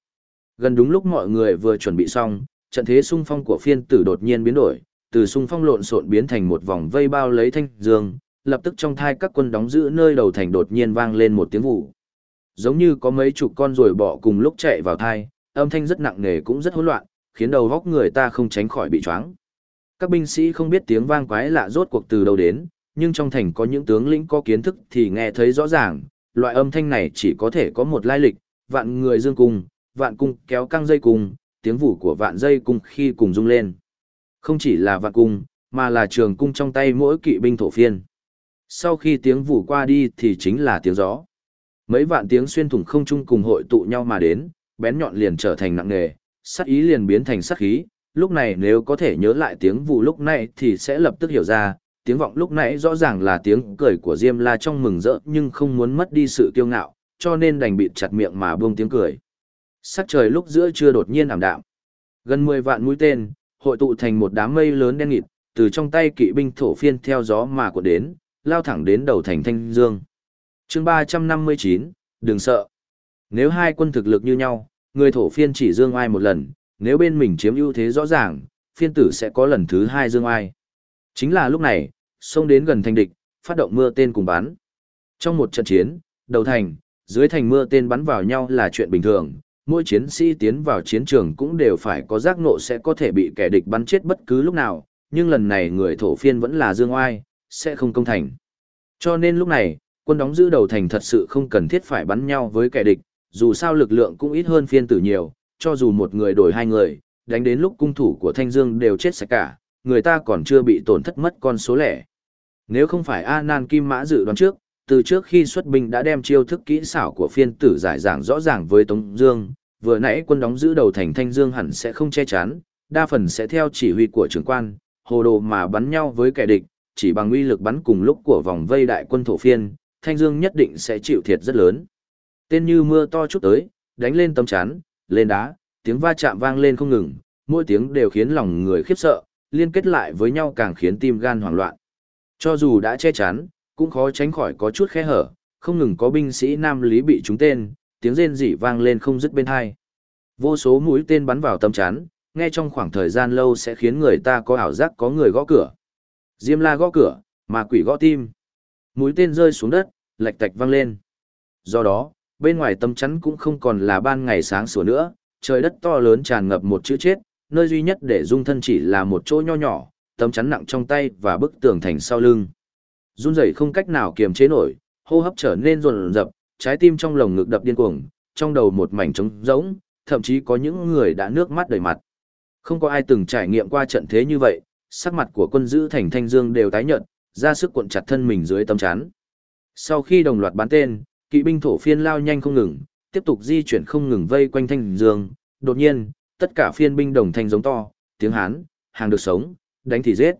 Gần đúng lúc mọi người vừa chuẩn bị xong, trận thế xung phong của phiên tử đột nhiên biến đổi, từ xung phong lộn xộn biến thành một vòng vây bao lấy thanh dương, lập tức trong thai các quân đóng giữ nơi đầu thành đột nhiên vang lên một tiếng vụ. Giống như có mấy chục con rồi bọ cùng lúc chạy vào thai, âm thanh rất nặng nề cũng rất hỗn loạn, khiến đầu góc người ta không tránh khỏi bị choáng. Các binh sĩ không biết tiếng vang quái lạ rốt cuộc từ đâu đến, nhưng trong thành có những tướng lĩnh có kiến thức thì nghe thấy rõ ràng, loại âm thanh này chỉ có thể có một lai lịch, vạn người dương cung, vạn cung kéo căng dây cung, tiếng vù của vạn dây cung khi cùng rung lên. Không chỉ là vạn cung, mà là trường cung trong tay mỗi kỵ binh thổ phiên. Sau khi tiếng vù qua đi thì chính là tiếng gió. Mấy vạn tiếng xuyên thủng không trung cùng hội tụ nhau mà đến, bén nhọn liền trở thành nặng nề, sát ý liền biến thành sát khí. Lúc này nếu có thể nhớ lại tiếng vụ lúc này thì sẽ lập tức hiểu ra, tiếng vọng lúc nãy rõ ràng là tiếng cười của Diêm La trong mừng rỡ nhưng không muốn mất đi sự kiêu ngạo, cho nên đành bịt chặt miệng mà buông tiếng cười. Sắc trời lúc giữa trưa đột nhiên ảm đạm. Gần 10 vạn mũi tên, hội tụ thành một đám mây lớn đen nghịt, từ trong tay kỵ binh thổ phiên theo gió mà cuộn đến, lao thẳng đến đầu thành Thanh Dương. Chương 359, đừng sợ. Nếu hai quân thực lực như nhau, người thổ phiên chỉ dương ai một lần, nếu bên mình chiếm ưu thế rõ ràng, phiên tử sẽ có lần thứ hai dương ai. Chính là lúc này, xông đến gần thành địch, phát động mưa tên cùng bắn. Trong một trận chiến, đầu thành, dưới thành mưa tên bắn vào nhau là chuyện bình thường, mỗi chiến sĩ tiến vào chiến trường cũng đều phải có giác ngộ sẽ có thể bị kẻ địch bắn chết bất cứ lúc nào, nhưng lần này người thổ phiên vẫn là dương oai, sẽ không công thành. Cho nên lúc này, quân đóng giữ đầu thành thật sự không cần thiết phải bắn nhau với kẻ địch, dù sao lực lượng cũng ít hơn phiên tử nhiều, cho dù một người đổi hai người, đánh đến lúc cung thủ của Thanh Dương đều chết sạch cả, người ta còn chưa bị tổn thất mất con số lẻ. Nếu không phải A Nan Kim Mã dự đoán trước, từ trước khi xuất binh đã đem chiêu thức kỹ xảo của phiên tử giải giảng rõ ràng với Tống Dương, vừa nãy quân đóng giữ đầu thành Thanh Dương hẳn sẽ không che chắn, đa phần sẽ theo chỉ huy của trưởng quan, hồ đồ mà bắn nhau với kẻ địch, chỉ bằng uy lực bắn cùng lúc của vòng vây đại quân thổ phiên, Thanh Dương nhất định sẽ chịu thiệt rất lớn. Tên như mưa to chút tới, đánh lên tấm chắn, lên đá, tiếng va chạm vang lên không ngừng, mỗi tiếng đều khiến lòng người khiếp sợ, liên kết lại với nhau càng khiến tim gan hoảng loạn. Cho dù đã che chắn, cũng khó tránh khỏi có chút khe hở, không ngừng có binh sĩ nam lý bị trúng tên, tiếng rên rỉ vang lên không dứt bên hai. Vô số mũi tên bắn vào tấm chắn, nghe trong khoảng thời gian lâu sẽ khiến người ta có ảo giác có người gõ cửa. Diêm la gõ cửa, mà quỷ gõ tim. Mũi tên rơi xuống đất, lạch tạch vang lên. Do đó, bên ngoài tấm chắn cũng không còn là ban ngày sáng sủa nữa, trời đất to lớn tràn ngập một chữ chết, nơi duy nhất để dung thân chỉ là một chỗ nho nhỏ, tấm chắn nặng trong tay và bức tường thành sau lưng. Run rẩy không cách nào kiềm chế nổi, hô hấp trở nên rồn rập, trái tim trong lồng ngực đập điên cuồng, trong đầu một mảnh trống rỗng, thậm chí có những người đã nước mắt đầy mặt. Không có ai từng trải nghiệm qua trận thế như vậy, sắc mặt của quân giữ thành thanh dương đều tái nhợt, ra sức cuộn chặt thân mình dưới tấm chắn. Sau khi đồng loạt bắn tên, kỵ binh thổ phiên lao nhanh không ngừng, tiếp tục di chuyển không ngừng vây quanh thanh dương. Đột nhiên, tất cả phiên binh đồng thanh giống to, tiếng Hán, hàng được sống, đánh thì giết.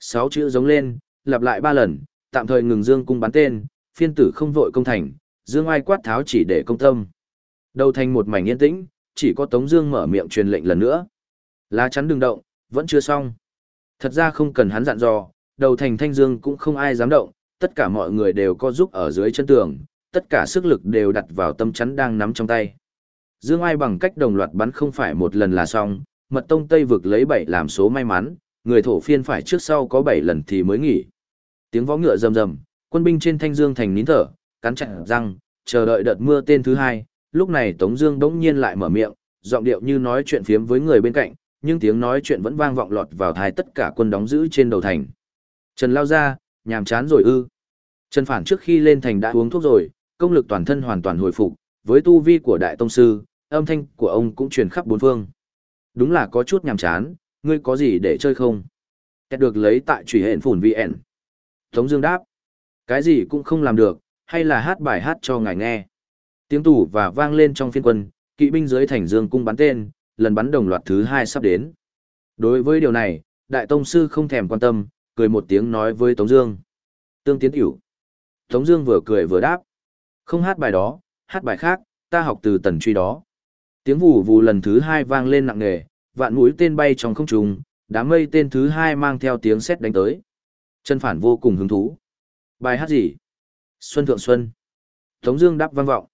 Sáu chữ giống lên, lặp lại ba lần, tạm thời ngừng dương cung bắn tên, phiên tử không vội công thành, dương ai quát tháo chỉ để công tâm. Đầu thành một mảnh yên tĩnh, chỉ có Tống Dương mở miệng truyền lệnh lần nữa. Lá chắn đừng động, vẫn chưa xong. Thật ra không cần hắn dặn dò, đầu thành thanh dương cũng không ai dám động, tất cả mọi người đều co giúp ở dưới chân tường, tất cả sức lực đều đặt vào tâm chắn đang nắm trong tay. Dương ai bằng cách đồng loạt bắn không phải một lần là xong, mật tông Tây vực lấy bảy làm số may mắn, người thổ phiên phải trước sau có bảy lần thì mới nghỉ. Tiếng võ ngựa rầm rầm, quân binh trên thanh dương thành nín thở, cắn chặt răng, chờ đợi đợt mưa tên thứ hai, lúc này Tống Dương bỗng nhiên lại mở miệng, giọng điệu như nói chuyện phiếm với người bên cạnh, nhưng tiếng nói chuyện vẫn vang vọng lọt vào tai tất cả quân đóng giữ trên đầu thành. Trần lao ra, nhàm chán rồi ư? Trần Phản trước khi lên thành đã uống thuốc rồi, công lực toàn thân hoàn toàn hồi phục, với tu vi của đại tông sư, âm thanh của ông cũng truyền khắp bốn phương. Đúng là có chút nhàm chán, ngươi có gì để chơi không? Kẹt được lấy tại trùy hện phủn VN. Tống Dương đáp, cái gì cũng không làm được, hay là hát bài hát cho ngài nghe. Tiếng tủ và vang lên trong phiên quân, kỵ binh dưới thành dương cung bắn tên, lần bắn đồng loạt thứ hai sắp đến. Đối với điều này, đại tông sư không thèm quan tâm, cười một tiếng nói với Tống Dương. Tương tiến tiểu. Tống Dương vừa cười vừa đáp. Không hát bài đó, hát bài khác, ta học từ tần truy đó. Tiếng vù vù lần thứ hai vang lên nặng nề, vạn mũi tên bay trong không trung, đám mây tên thứ hai mang theo tiếng sét đánh tới. Chân phản vô cùng hứng thú. Bài hát gì? Xuân Thượng Xuân. Tống Dương đáp vang vọng.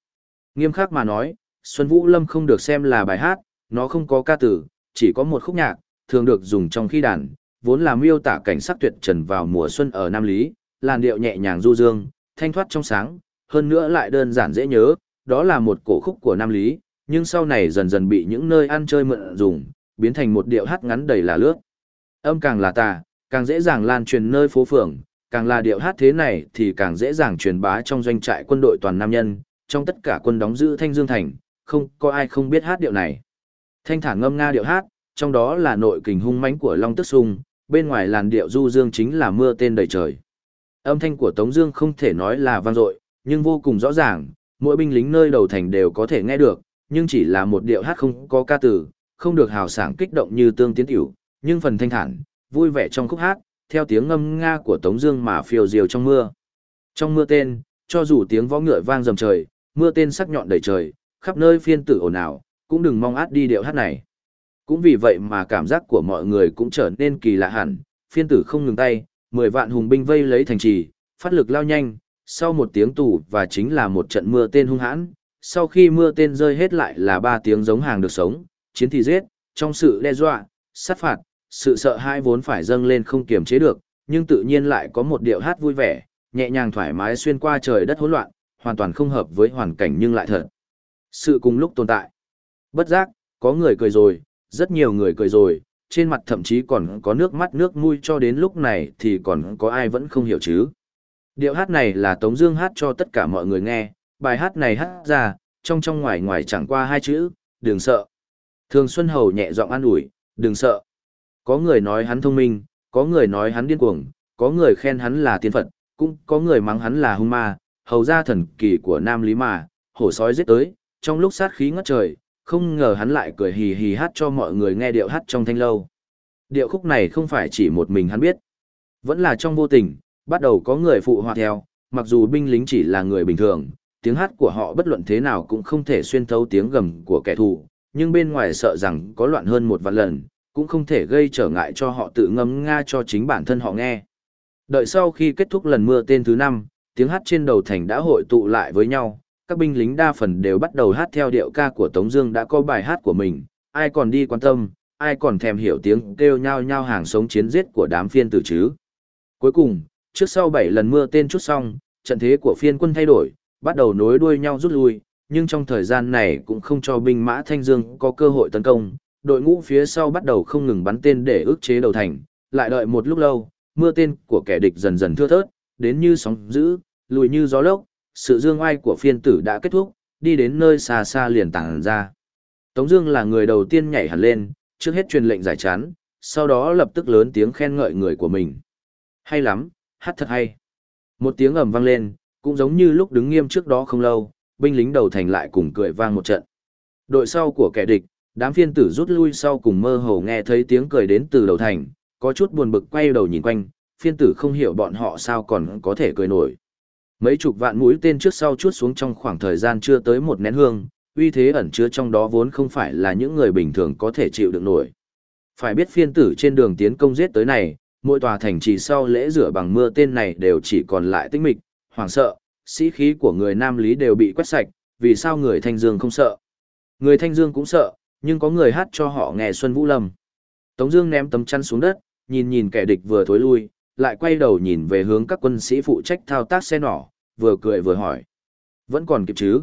Nghiêm khắc mà nói, Xuân Vũ Lâm không được xem là bài hát, nó không có ca từ chỉ có một khúc nhạc, thường được dùng trong khi đàn, vốn là miêu tả cảnh sắc tuyệt trần vào mùa xuân ở Nam Lý, làn điệu nhẹ nhàng du dương, thanh thoát trong sáng, hơn nữa lại đơn giản dễ nhớ, đó là một cổ khúc của Nam Lý, nhưng sau này dần dần bị những nơi ăn chơi mượn dùng, biến thành một điệu hát ngắn đầy là lướt. Âm càng là tà, càng dễ dàng lan truyền nơi phố phường, càng là điệu hát thế này thì càng dễ dàng truyền bá trong doanh trại quân đội toàn nam nhân, trong tất cả quân đóng giữ Thanh Dương Thành, không có ai không biết hát điệu này. Thanh thản ngâm nga điệu hát, trong đó là nội kình hung mãnh của Long Tức Sung, bên ngoài làn điệu du dương chính là mưa tên đầy trời. Âm thanh của Tống Dương không thể nói là vang dội, nhưng vô cùng rõ ràng, mỗi binh lính nơi đầu thành đều có thể nghe được, nhưng chỉ là một điệu hát không có ca từ, không được hào sảng kích động như tương tiến tiểu, nhưng phần thanh thản, vui vẻ trong khúc hát, theo tiếng ngâm nga của Tống Dương mà phiêu diều trong mưa. Trong mưa tên, cho dù tiếng võ ngựa vang rầm trời, mưa tên sắc nhọn đầy trời, khắp nơi phiên tử ồn ào, cũng đừng mong át đi điệu hát này. Cũng vì vậy mà cảm giác của mọi người cũng trở nên kỳ lạ hẳn, phiên tử không ngừng tay, mười vạn hùng binh vây lấy thành trì, phát lực lao nhanh, sau một tiếng tù và chính là một trận mưa tên hung hãn, sau khi mưa tên rơi hết lại là ba tiếng giống hàng được sống, chiến thì giết, trong sự đe dọa, sát phạt, sự sợ hãi vốn phải dâng lên không kiềm chế được, nhưng tự nhiên lại có một điệu hát vui vẻ, nhẹ nhàng thoải mái xuyên qua trời đất hỗn loạn, hoàn toàn không hợp với hoàn cảnh nhưng lại thật. Sự cùng lúc tồn tại. Bất giác, có người cười rồi, rất nhiều người cười rồi, trên mặt thậm chí còn có nước mắt nước mũi cho đến lúc này thì còn có ai vẫn không hiểu chứ. Điệu hát này là Tống Dương hát cho tất cả mọi người nghe, bài hát này hát ra, trong trong ngoài ngoài chẳng qua hai chữ, đừng sợ. Thường Xuân Hầu nhẹ giọng an ủi, đừng sợ. Có người nói hắn thông minh, có người nói hắn điên cuồng, có người khen hắn là tiên Phật, cũng có người mắng hắn là hung ma, hầu gia thần kỳ của Nam Lý mà, hổ sói giết tới, trong lúc sát khí ngất trời, không ngờ hắn lại cười hì hì hát cho mọi người nghe điệu hát trong thanh lâu. Điệu khúc này không phải chỉ một mình hắn biết, vẫn là trong vô tình, bắt đầu có người phụ họa theo, mặc dù binh lính chỉ là người bình thường, tiếng hát của họ bất luận thế nào cũng không thể xuyên thấu tiếng gầm của kẻ thù, nhưng bên ngoài sợ rằng có loạn hơn một vạn lần, cũng không thể gây trở ngại cho họ tự ngâm nga cho chính bản thân họ nghe. Đợi sau khi kết thúc lần mưa tên thứ năm, tiếng hát trên đầu thành đã hội tụ lại với nhau, các binh lính đa phần đều bắt đầu hát theo điệu ca của Tống Dương đã có bài hát của mình, ai còn đi quan tâm, ai còn thèm hiểu tiếng kêu nhao nhao hàng sống chiến giết của đám phiên tử chứ. Cuối cùng, trước sau 7 lần mưa tên chút xong, trận thế của phiên quân thay đổi, bắt đầu nối đuôi nhau rút lui, nhưng trong thời gian này cũng không cho binh mã Thanh Dương có cơ hội tấn công, đội ngũ phía sau bắt đầu không ngừng bắn tên để ức chế đầu thành, lại đợi một lúc lâu, mưa tên của kẻ địch dần dần thưa thớt, đến như sóng dữ, lùi như gió lốc, sự dương oai của phiên tử đã kết thúc, đi đến nơi xa xa liền tàng ra. Tống Dương là người đầu tiên nhảy hẳn lên, trước hết truyền lệnh giải chán, sau đó lập tức lớn tiếng khen ngợi người của mình. Hay lắm, hát thật hay. Một tiếng ầm vang lên, cũng giống như lúc đứng nghiêm trước đó không lâu, binh lính đầu thành lại cùng cười vang một trận. Đội sau của kẻ địch, đám phiên tử rút lui sau cùng mơ hồ nghe thấy tiếng cười đến từ đầu thành, có chút buồn bực quay đầu nhìn quanh, phiên tử không hiểu bọn họ sao còn có thể cười nổi. Mấy chục vạn mũi tên trước sau chuốt xuống trong khoảng thời gian chưa tới một nén hương, uy thế ẩn chứa trong đó vốn không phải là những người bình thường có thể chịu được nổi. Phải biết phiên tử trên đường tiến công giết tới này, mỗi tòa thành trì sau lễ rửa bằng mưa tên này đều chỉ còn lại tinh mịch, hoảng sợ, sĩ khí của người Nam Lý đều bị quét sạch, vì sao người Thanh Dương không sợ? Người Thanh Dương cũng sợ, nhưng có người hát cho họ nghe Xuân Vũ Lâm. Tống Dương ném tấm chăn xuống đất, nhìn nhìn kẻ địch vừa thối lui, lại quay đầu nhìn về hướng các quân sĩ phụ trách thao tác xe nỏ, vừa cười vừa hỏi: vẫn còn kịp chứ?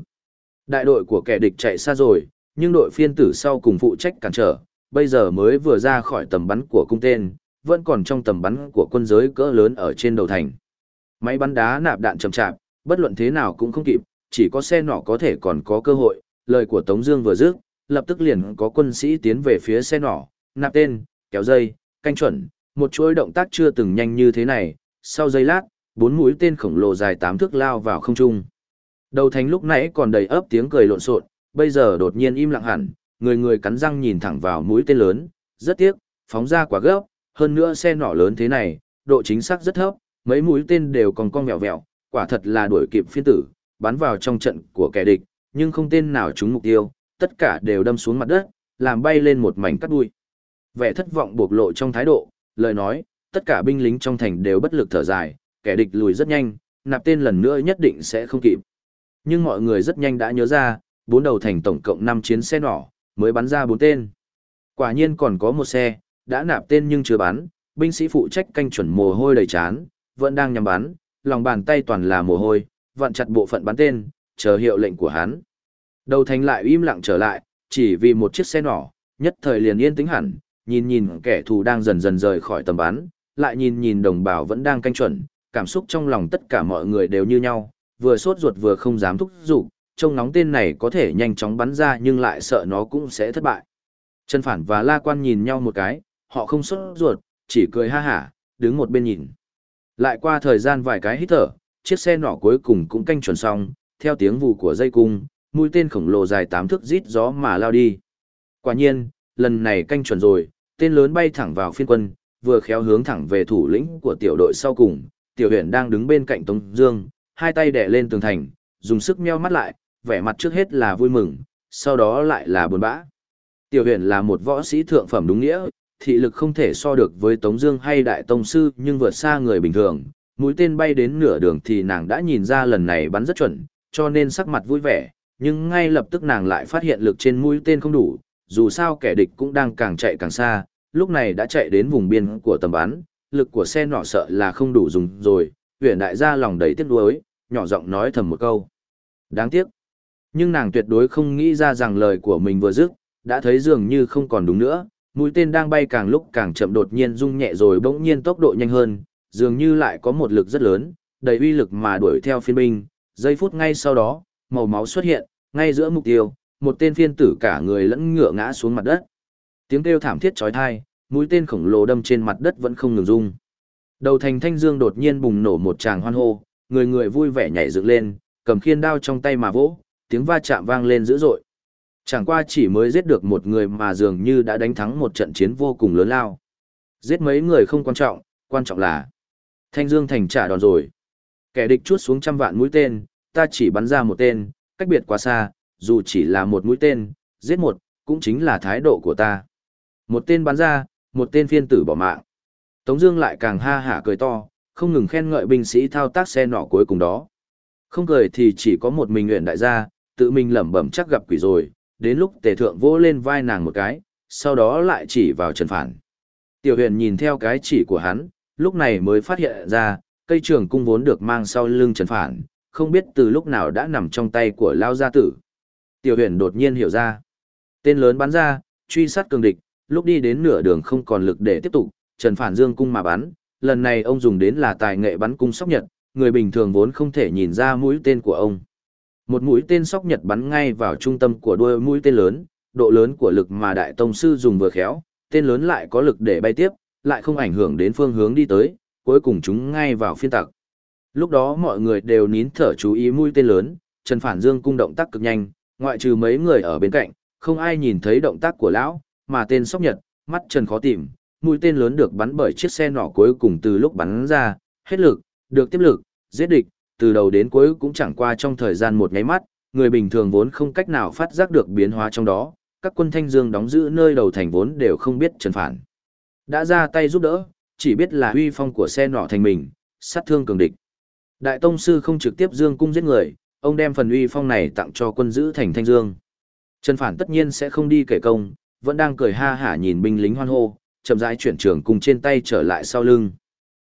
Đại đội của kẻ địch chạy xa rồi, nhưng đội phiên tử sau cùng phụ trách cản trở, bây giờ mới vừa ra khỏi tầm bắn của cung tên, vẫn còn trong tầm bắn của quân giới cỡ lớn ở trên đầu thành. Máy bắn đá nạp đạn chậm chạp, bất luận thế nào cũng không kịp, chỉ có xe nỏ có thể còn có cơ hội, lời của Tống Dương vừa dứt, lập tức liền có quân sĩ tiến về phía xe nỏ, nạp tên, kéo dây, canh chuẩn, một chuỗi động tác chưa từng nhanh như thế này. Sau giây lát, bốn mũi tên khổng lồ dài tám thước lao vào không trung. Đầu thành lúc nãy còn đầy ấp tiếng cười lộn xộn, bây giờ đột nhiên im lặng hẳn, người người cắn răng nhìn thẳng vào mũi tên lớn, rất tiếc, phóng ra quả gấp, hơn nữa xe nỏ lớn thế này, độ chính xác rất thấp, mấy mũi tên đều còn cong vẹo vẹo, quả thật là đuổi kịp phiên tử, bắn vào trong trận của kẻ địch, nhưng không tên nào trúng mục tiêu, tất cả đều đâm xuống mặt đất, làm bay lên một mảnh cát bụi. Vẻ thất vọng bộc lộ trong thái độ, lời nói, tất cả binh lính trong thành đều bất lực thở dài, kẻ địch lùi rất nhanh, nạp tên lần nữa nhất định sẽ không kịp. Nhưng mọi người rất nhanh đã nhớ ra, bốn đầu thành tổng cộng 5 chiến xe nỏ, mới bắn ra bốn tên. Quả nhiên còn có một xe, đã nạp tên nhưng chưa bắn, binh sĩ phụ trách canh chuẩn mồ hôi đầy chán, vẫn đang nhắm bắn, lòng bàn tay toàn là mồ hôi, vặn chặt bộ phận bắn tên, chờ hiệu lệnh của hắn. Đầu thành lại im lặng trở lại, chỉ vì một chiếc xe nỏ, nhất thời liền yên tĩnh hẳn, nhìn nhìn kẻ thù đang dần dần rời khỏi tầm bắn, lại nhìn nhìn đồng bào vẫn đang canh chuẩn, cảm xúc trong lòng tất cả mọi người đều như nhau, vừa sốt ruột vừa không dám thúc giục, trông nóng tên này có thể nhanh chóng bắn ra nhưng lại sợ nó cũng sẽ thất bại. Trần Phản và La Quan nhìn nhau một cái, họ không sốt ruột, chỉ cười ha hả, đứng một bên nhìn. Lại qua thời gian vài cái hít thở, chiếc xe nỏ cuối cùng cũng canh chuẩn xong, theo tiếng vụ của dây cung, mũi tên khổng lồ dài tám thước rít gió mà lao đi. Quả nhiên, lần này canh chuẩn rồi, tên lớn bay thẳng vào phiên quân, vừa khéo hướng thẳng về thủ lĩnh của tiểu đội sau cùng, tiểu Huyền đang đứng bên cạnh Tống Dương, hai tay đè lên tường thành, dùng sức meo mắt lại, vẻ mặt trước hết là vui mừng, sau đó lại là buồn bã. Tiểu huyền là một võ sĩ thượng phẩm đúng nghĩa, thị lực không thể so được với Tống Dương hay Đại Tông Sư nhưng vượt xa người bình thường. Mũi tên bay đến nửa đường thì nàng đã nhìn ra lần này bắn rất chuẩn, cho nên sắc mặt vui vẻ. Nhưng ngay lập tức nàng lại phát hiện lực trên mũi tên không đủ, dù sao kẻ địch cũng đang càng chạy càng xa, lúc này đã chạy đến vùng biên của tầm bắn, lực của xe nọ sợ là không đủ dùng rồi. Huyền đại gia lòng đầy tiếc nuối, nhỏ giọng nói thầm một câu. Đáng tiếc. Nhưng nàng tuyệt đối không nghĩ ra rằng lời của mình vừa dứt, đã thấy dường như không còn đúng nữa, mũi tên đang bay càng lúc càng chậm đột nhiên rung nhẹ rồi bỗng nhiên tốc độ nhanh hơn, dường như lại có một lực rất lớn, đầy uy lực mà đuổi theo phiên binh. Giây phút ngay sau đó, màu máu xuất hiện, ngay giữa mục tiêu, một tên phiên tử cả người lẫn ngựa ngã xuống mặt đất. Tiếng kêu thảm thiết chói tai, mũi tên khổng lồ đâm trên mặt đất vẫn không ngừng rung. Đầu thành thanh dương đột nhiên bùng nổ một tràng hoan hô, người người vui vẻ nhảy dựng lên, cầm khiên đao trong tay mà vỗ, tiếng va chạm vang lên dữ dội. Chẳng qua chỉ mới giết được một người mà dường như đã đánh thắng một trận chiến vô cùng lớn lao. Giết mấy người không quan trọng, quan trọng là Thanh Dương thành trả đòn rồi. Kẻ địch chuốt xuống trăm vạn mũi tên, ta chỉ bắn ra một tên, cách biệt quá xa, dù chỉ là một mũi tên, giết một, cũng chính là thái độ của ta. Một tên bắn ra, một tên phiên tử bỏ mạng. Tống Dương lại càng ha hả cười to, không ngừng khen ngợi binh sĩ thao tác xe nọ cuối cùng đó. Không cười thì chỉ có một mình nguyện đại gia, tự mình lẩm bẩm chắc gặp quỷ rồi, đến lúc tề thượng vỗ lên vai nàng một cái, sau đó lại chỉ vào Trần Phản. Tiểu huyền nhìn theo cái chỉ của hắn, lúc này mới phát hiện ra, cây trường cung vốn được mang sau lưng Trần Phản, không biết từ lúc nào đã nằm trong tay của Lao Gia Tử. Tiểu huyền đột nhiên hiểu ra. Tên lớn bắn ra, truy sát cường địch, lúc đi đến nửa đường không còn lực để tiếp tục, Trần Phản dương cung mà bắn, lần này ông dùng đến là tài nghệ bắn cung sóc nhật, người bình thường vốn không thể nhìn ra mũi tên của ông. Một mũi tên sóc nhật bắn ngay vào trung tâm của đuôi mũi tên lớn, độ lớn của lực mà đại tông sư dùng vừa khéo, tên lớn lại có lực để bay tiếp, lại không ảnh hưởng đến phương hướng đi tới, cuối cùng chúng ngay vào phiên tặc. Lúc đó mọi người đều nín thở chú ý mũi tên lớn, Trần Phản Dương cung động tác cực nhanh, ngoại trừ mấy người ở bên cạnh, không ai nhìn thấy động tác của lão, mà tên sóc nhật, mắt Trần khó tìm, mũi tên lớn được bắn bởi chiếc xe nỏ cuối cùng từ lúc bắn ra, hết lực, được tiếp lực, giết địch, từ đầu đến cuối cũng chẳng qua trong thời gian một nháy mắt, người bình thường vốn không cách nào phát giác được biến hóa trong đó, các quân thanh dương đóng giữ nơi đầu thành vốn đều không biết trần phản. Đã ra tay giúp đỡ, chỉ biết là uy phong của xe nỏ thành mình, sát thương cường địch. Đại tông sư không trực tiếp dương cung giết người, ông đem phần uy phong này tặng cho quân giữ thành thanh dương. Trần phản tất nhiên sẽ không đi kể công, vẫn đang cười ha hả nhìn binh lính hoan hô, chậm rãi chuyển trường cùng trên tay trở lại sau lưng.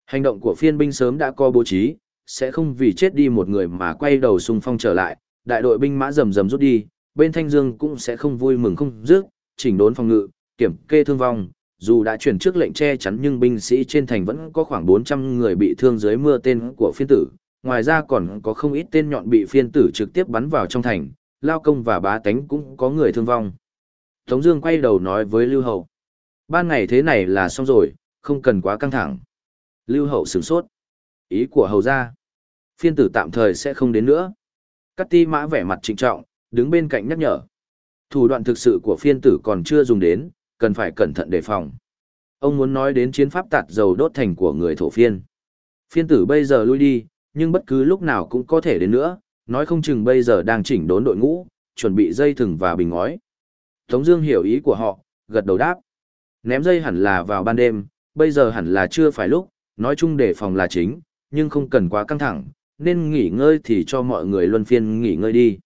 Hành động của phiên binh sớm đã có bố trí, sẽ không vì chết đi một người mà quay đầu xung phong trở lại, đại đội binh mã rầm rầm rút đi, bên Thanh Dương cũng sẽ không vui mừng không dứt, chỉnh đốn phòng ngự, kiểm kê thương vong, dù đã chuyển trước lệnh che chắn nhưng binh sĩ trên thành vẫn có khoảng 400 người bị thương dưới mưa tên của phiên tử, ngoài ra còn có không ít tên nhọn bị phiên tử trực tiếp bắn vào trong thành, lao công và bá tánh cũng có người thương vong. Tống Dương quay đầu nói với Lưu Hậu, ban ngày thế này là xong rồi, không cần quá căng thẳng. Lưu Hậu sửng sốt, ý của hầu gia, phiên tử tạm thời sẽ không đến nữa. Cát Ti Mã vẻ mặt trịnh trọng, đứng bên cạnh nhắc nhở. Thủ đoạn thực sự của phiên tử còn chưa dùng đến, cần phải cẩn thận đề phòng. Ông muốn nói đến chiến pháp tạt dầu đốt thành của người thổ phiên. Phiên tử bây giờ lui đi, nhưng bất cứ lúc nào cũng có thể đến nữa, nói không chừng bây giờ đang chỉnh đốn đội ngũ, chuẩn bị dây thừng và bình ngói. Tống Dương hiểu ý của họ, gật đầu đáp. Ném dây hẳn là vào ban đêm, bây giờ hẳn là chưa phải lúc, nói chung để phòng là chính, nhưng không cần quá căng thẳng, nên nghỉ ngơi thì cho mọi người luân phiên nghỉ ngơi đi.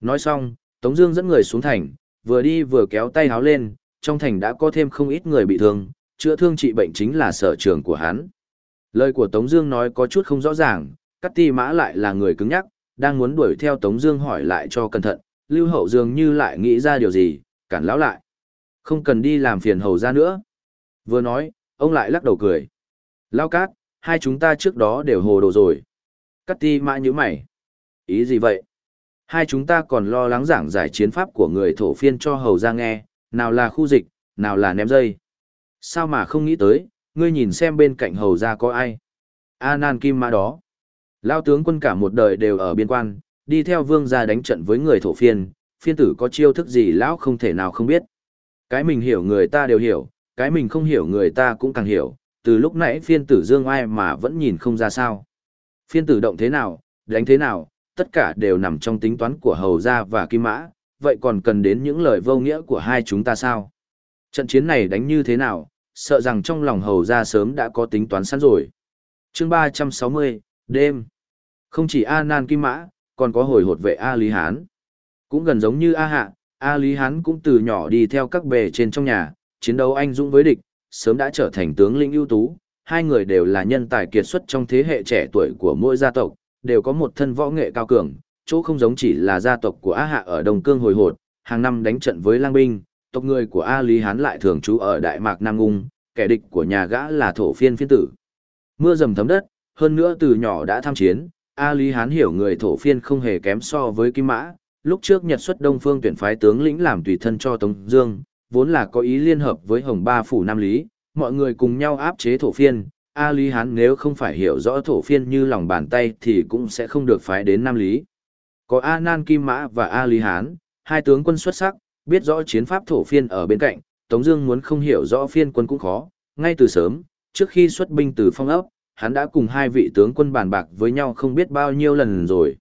Nói xong, Tống Dương dẫn người xuống thành, vừa đi vừa kéo tay háo lên, trong thành đã có thêm không ít người bị thương, chữa thương trị bệnh chính là sở trường của hắn. Lời của Tống Dương nói có chút không rõ ràng, Cát Ti Mã lại là người cứng nhắc, đang muốn đuổi theo Tống Dương hỏi lại cho cẩn thận, Lưu Hậu dường như lại nghĩ ra điều gì, cản lão lại. Không cần đi làm phiền hầu ra nữa. Vừa nói, ông lại lắc đầu cười. Lão Cát, hai chúng ta trước đó đều hồ đồ rồi. Cát Ti Mã như mày. Ý gì vậy? Hai chúng ta còn lo lắng giảng giải chiến pháp của người thổ phiên cho hầu ra nghe, nào là khu dịch, nào là ném dây. Sao mà không nghĩ tới, ngươi nhìn xem bên cạnh hầu ra có ai. A nan kim mã đó. Lao tướng quân cả một đời đều ở biên quan, đi theo vương gia đánh trận với người thổ phiên, phiên tử có chiêu thức gì lão không thể nào không biết. Cái mình hiểu người ta đều hiểu, cái mình không hiểu người ta cũng càng hiểu, từ lúc nãy phiên tử dương ai mà vẫn nhìn không ra sao. Phiên tử động thế nào, đánh thế nào, tất cả đều nằm trong tính toán của hầu gia và kim mã, vậy còn cần đến những lời vô nghĩa của hai chúng ta sao? Trận chiến này đánh như thế nào, sợ rằng trong lòng hầu gia sớm đã có tính toán sẵn rồi. chương 360, đêm. Không chỉ A Nan Kim Mã, còn có hồi hột vệ A Lý Hán. Cũng gần giống như A Hạ, A Lý Hán cũng từ nhỏ đi theo các bề trên trong nhà, chiến đấu anh dũng với địch, sớm đã trở thành tướng lĩnh ưu tú. Hai người đều là nhân tài kiệt xuất trong thế hệ trẻ tuổi của mỗi gia tộc, đều có một thân võ nghệ cao cường, chỗ không giống chỉ là gia tộc của A Hạ ở Đông Cương hồi hột, hàng năm đánh trận với lang binh, tộc người của A Lý Hán lại thường trú ở Đại Mạc Nam Ngung, kẻ địch của nhà gã là thổ phiên phiên tử. Mưa dầm thấm đất, hơn nữa từ nhỏ đã tham chiến, A Lý Hán hiểu người thổ phiên không hề kém so với Kim Mã, lúc trước Nhật xuất Đông Phương tuyển phái tướng lĩnh làm tùy thân cho Tống Dương, vốn là có ý liên hợp với Hồng Ba phủ Nam Lý, mọi người cùng nhau áp chế thổ phiên, A Lý Hán nếu không phải hiểu rõ thổ phiên như lòng bàn tay thì cũng sẽ không được phái đến Nam Lý. Có A Nan Kim Mã và A Lý Hán, hai tướng quân xuất sắc, biết rõ chiến pháp thổ phiên ở bên cạnh, Tống Dương muốn không hiểu rõ phiên quân cũng khó. Ngay từ sớm, trước khi xuất binh từ phong ấp, hắn đã cùng hai vị tướng quân bàn bạc với nhau không biết bao nhiêu lần rồi.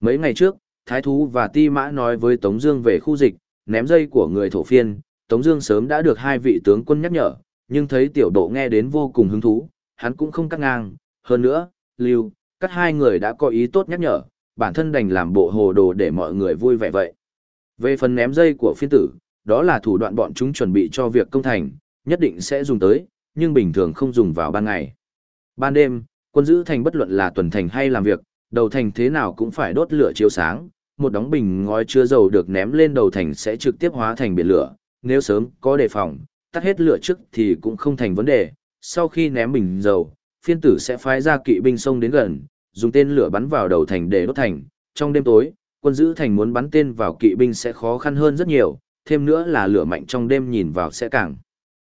Mấy ngày trước, Thái Thú và Ti Mã nói với Tống Dương về khu dịch, ném dây của người thổ phiên. Tống Dương sớm đã được hai vị tướng quân nhắc nhở, nhưng thấy tiểu độ nghe đến vô cùng hứng thú, hắn cũng không cắt ngang, hơn nữa, lưu, các hai người đã có ý tốt nhắc nhở, bản thân đành làm bộ hồ đồ để mọi người vui vẻ vậy. Về phần ném dây của phiên tử, đó là thủ đoạn bọn chúng chuẩn bị cho việc công thành, nhất định sẽ dùng tới, nhưng bình thường không dùng vào ban ngày. Ban đêm, quân giữ thành bất luận là tuần thành hay làm việc, đầu thành thế nào cũng phải đốt lửa chiếu sáng, một đóng bình ngói chứa dầu được ném lên đầu thành sẽ trực tiếp hóa thành biển lửa, nếu sớm có đề phòng, tắt hết lửa trước thì cũng không thành vấn đề, sau khi ném bình dầu, phiên tử sẽ phái ra kỵ binh sông đến gần, dùng tên lửa bắn vào đầu thành để đốt thành, trong đêm tối, quân giữ thành muốn bắn tên vào kỵ binh sẽ khó khăn hơn rất nhiều, thêm nữa là lửa mạnh trong đêm nhìn vào sẽ càng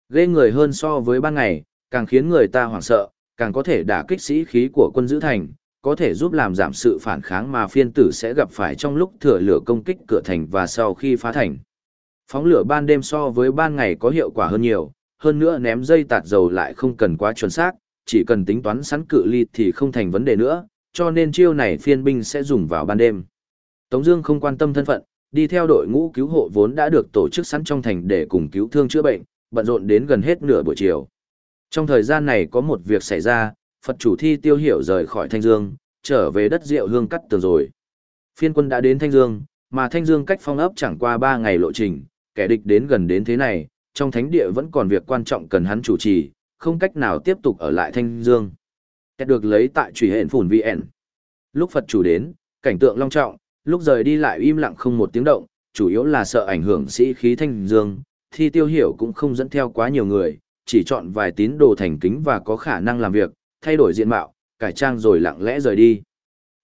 ghê người hơn so với ban ngày, càng khiến người ta hoảng sợ, càng có thể đả kích sĩ khí của quân giữ thành, có thể giúp làm giảm sự phản kháng mà phiên tử sẽ gặp phải trong lúc thừa lửa công kích cửa thành và sau khi phá thành. Phóng lửa ban đêm so với ban ngày có hiệu quả hơn nhiều, hơn nữa ném dây tạt dầu lại không cần quá chuẩn xác, chỉ cần tính toán sẵn cự ly thì không thành vấn đề nữa, cho nên chiêu này phiên binh sẽ dùng vào ban đêm. Tống Dương không quan tâm thân phận, đi theo đội ngũ cứu hộ vốn đã được tổ chức sẵn trong thành để cùng cứu thương chữa bệnh, bận rộn đến gần hết nửa buổi chiều. Trong thời gian này có một việc xảy ra, Phật chủ thi tiêu hiểu rời khỏi Thanh Dương, trở về đất Diệu Hương cắt tường rồi. Phiên quân đã đến Thanh Dương, mà Thanh Dương cách phong ấp chẳng qua 3 ngày lộ trình, kẻ địch đến gần đến thế này, trong thánh địa vẫn còn việc quan trọng cần hắn chủ trì, không cách nào tiếp tục ở lại Thanh Dương. Kẻ được lấy tại trùy hện phủn VN. Lúc Phật chủ đến, cảnh tượng long trọng, lúc rời đi lại im lặng không một tiếng động, chủ yếu là sợ ảnh hưởng sĩ khí Thanh Dương, thi tiêu hiểu cũng không dẫn theo quá nhiều người, chỉ chọn vài tín đồ thành kính và có khả năng làm việc, thay đổi diện mạo, cải trang rồi lặng lẽ rời đi.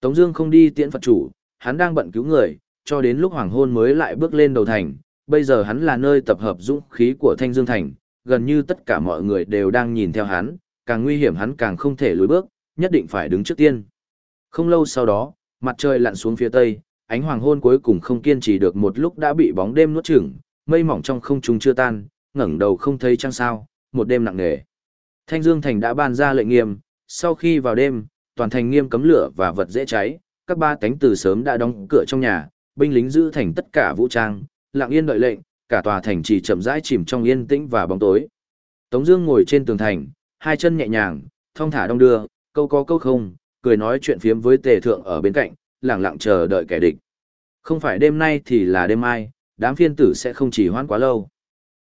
Tống Dương không đi tiễn Phật chủ, hắn đang bận cứu người, cho đến lúc hoàng hôn mới lại bước lên đầu thành. Bây giờ hắn là nơi tập hợp dũng khí của Thanh Dương Thành, gần như tất cả mọi người đều đang nhìn theo hắn, càng nguy hiểm hắn càng không thể lùi bước, nhất định phải đứng trước tiên. Không lâu sau đó, mặt trời lặn xuống phía tây, ánh hoàng hôn cuối cùng không kiên trì được một lúc đã bị bóng đêm nuốt chửng, mây mỏng trong không trung chưa tan, ngẩng đầu không thấy trăng sao, một đêm nặng nề. Thanh Dương Thành đã ban ra lệnh nghiêm, sau khi vào đêm, toàn thành nghiêm cấm lửa và vật dễ cháy, các ba cánh từ sớm đã đóng cửa trong nhà, binh lính giữ thành tất cả vũ trang, lặng yên đợi lệnh, cả tòa thành chỉ chậm rãi chìm trong yên tĩnh và bóng tối. Tống Dương ngồi trên tường thành, hai chân nhẹ nhàng, thong thả đong đưa, câu có câu không, cười nói chuyện phiếm với Tề Thượng ở bên cạnh, lặng lặng chờ đợi kẻ địch. Không phải đêm nay thì là đêm mai, đám phiên tử sẽ không chỉ hoãn quá lâu.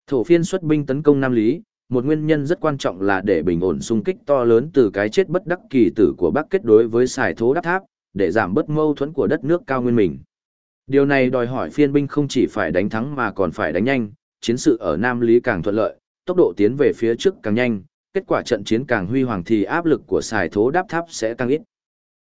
Thổ phiên xuất binh tấn công Nam Lý, một nguyên nhân rất quan trọng là để bình ổn xung kích to lớn từ cái chết bất đắc kỳ tử của Bắc kết đối với xài thố đắp tháp, để giảm bớt mâu thuẫn của đất nước cao nguyên mình. Điều này đòi hỏi phiên binh không chỉ phải đánh thắng mà còn phải đánh nhanh, chiến sự ở Nam Lý càng thuận lợi, tốc độ tiến về phía trước càng nhanh, kết quả trận chiến càng huy hoàng thì áp lực của xài thố đáp tháp sẽ tăng ít.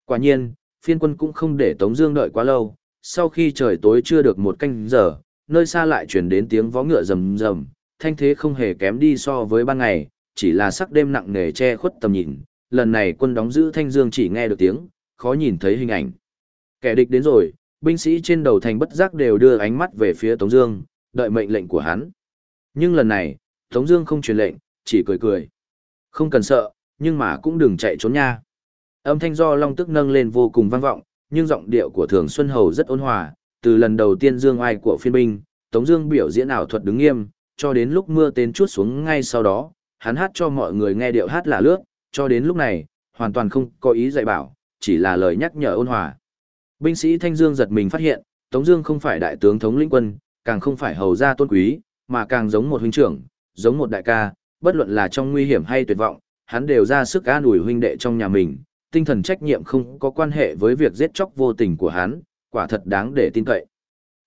Quả nhiên, phiên quân cũng không để Tống Dương đợi quá lâu, sau khi trời tối chưa được một canh giờ, nơi xa lại truyền đến tiếng vó ngựa rầm rầm, thanh thế không hề kém đi so với ban ngày, chỉ là sắc đêm nặng nề che khuất tầm nhìn, lần này quân đóng giữ thanh dương chỉ nghe được tiếng, khó nhìn thấy hình ảnh. Kẻ địch đến rồi, binh sĩ trên đầu thành bất giác đều đưa ánh mắt về phía Tống Dương, đợi mệnh lệnh của hắn. Nhưng lần này, Tống Dương không truyền lệnh, chỉ cười cười. Không cần sợ, nhưng mà cũng đừng chạy trốn nha. Âm thanh do Long Tức nâng lên vô cùng vang vọng, nhưng giọng điệu của Thường Xuân Hầu rất ôn hòa. Từ lần đầu tiên dương ai của phiên binh, Tống Dương biểu diễn ảo thuật đứng nghiêm, cho đến lúc mưa tên chút xuống ngay sau đó, hắn hát cho mọi người nghe điệu hát là lướt, cho đến lúc này, hoàn toàn không có ý dạy bảo, chỉ là lời nhắc nhở ôn hòa. Binh sĩ Thanh Dương giật mình phát hiện, Tống Dương không phải đại tướng thống lĩnh quân, càng không phải hầu gia tôn quý, mà càng giống một huynh trưởng, giống một đại ca, bất luận là trong nguy hiểm hay tuyệt vọng, hắn đều ra sức an ủi huynh đệ trong nhà mình, tinh thần trách nhiệm không có quan hệ với việc giết chóc vô tình của hắn, quả thật đáng để tin cậy.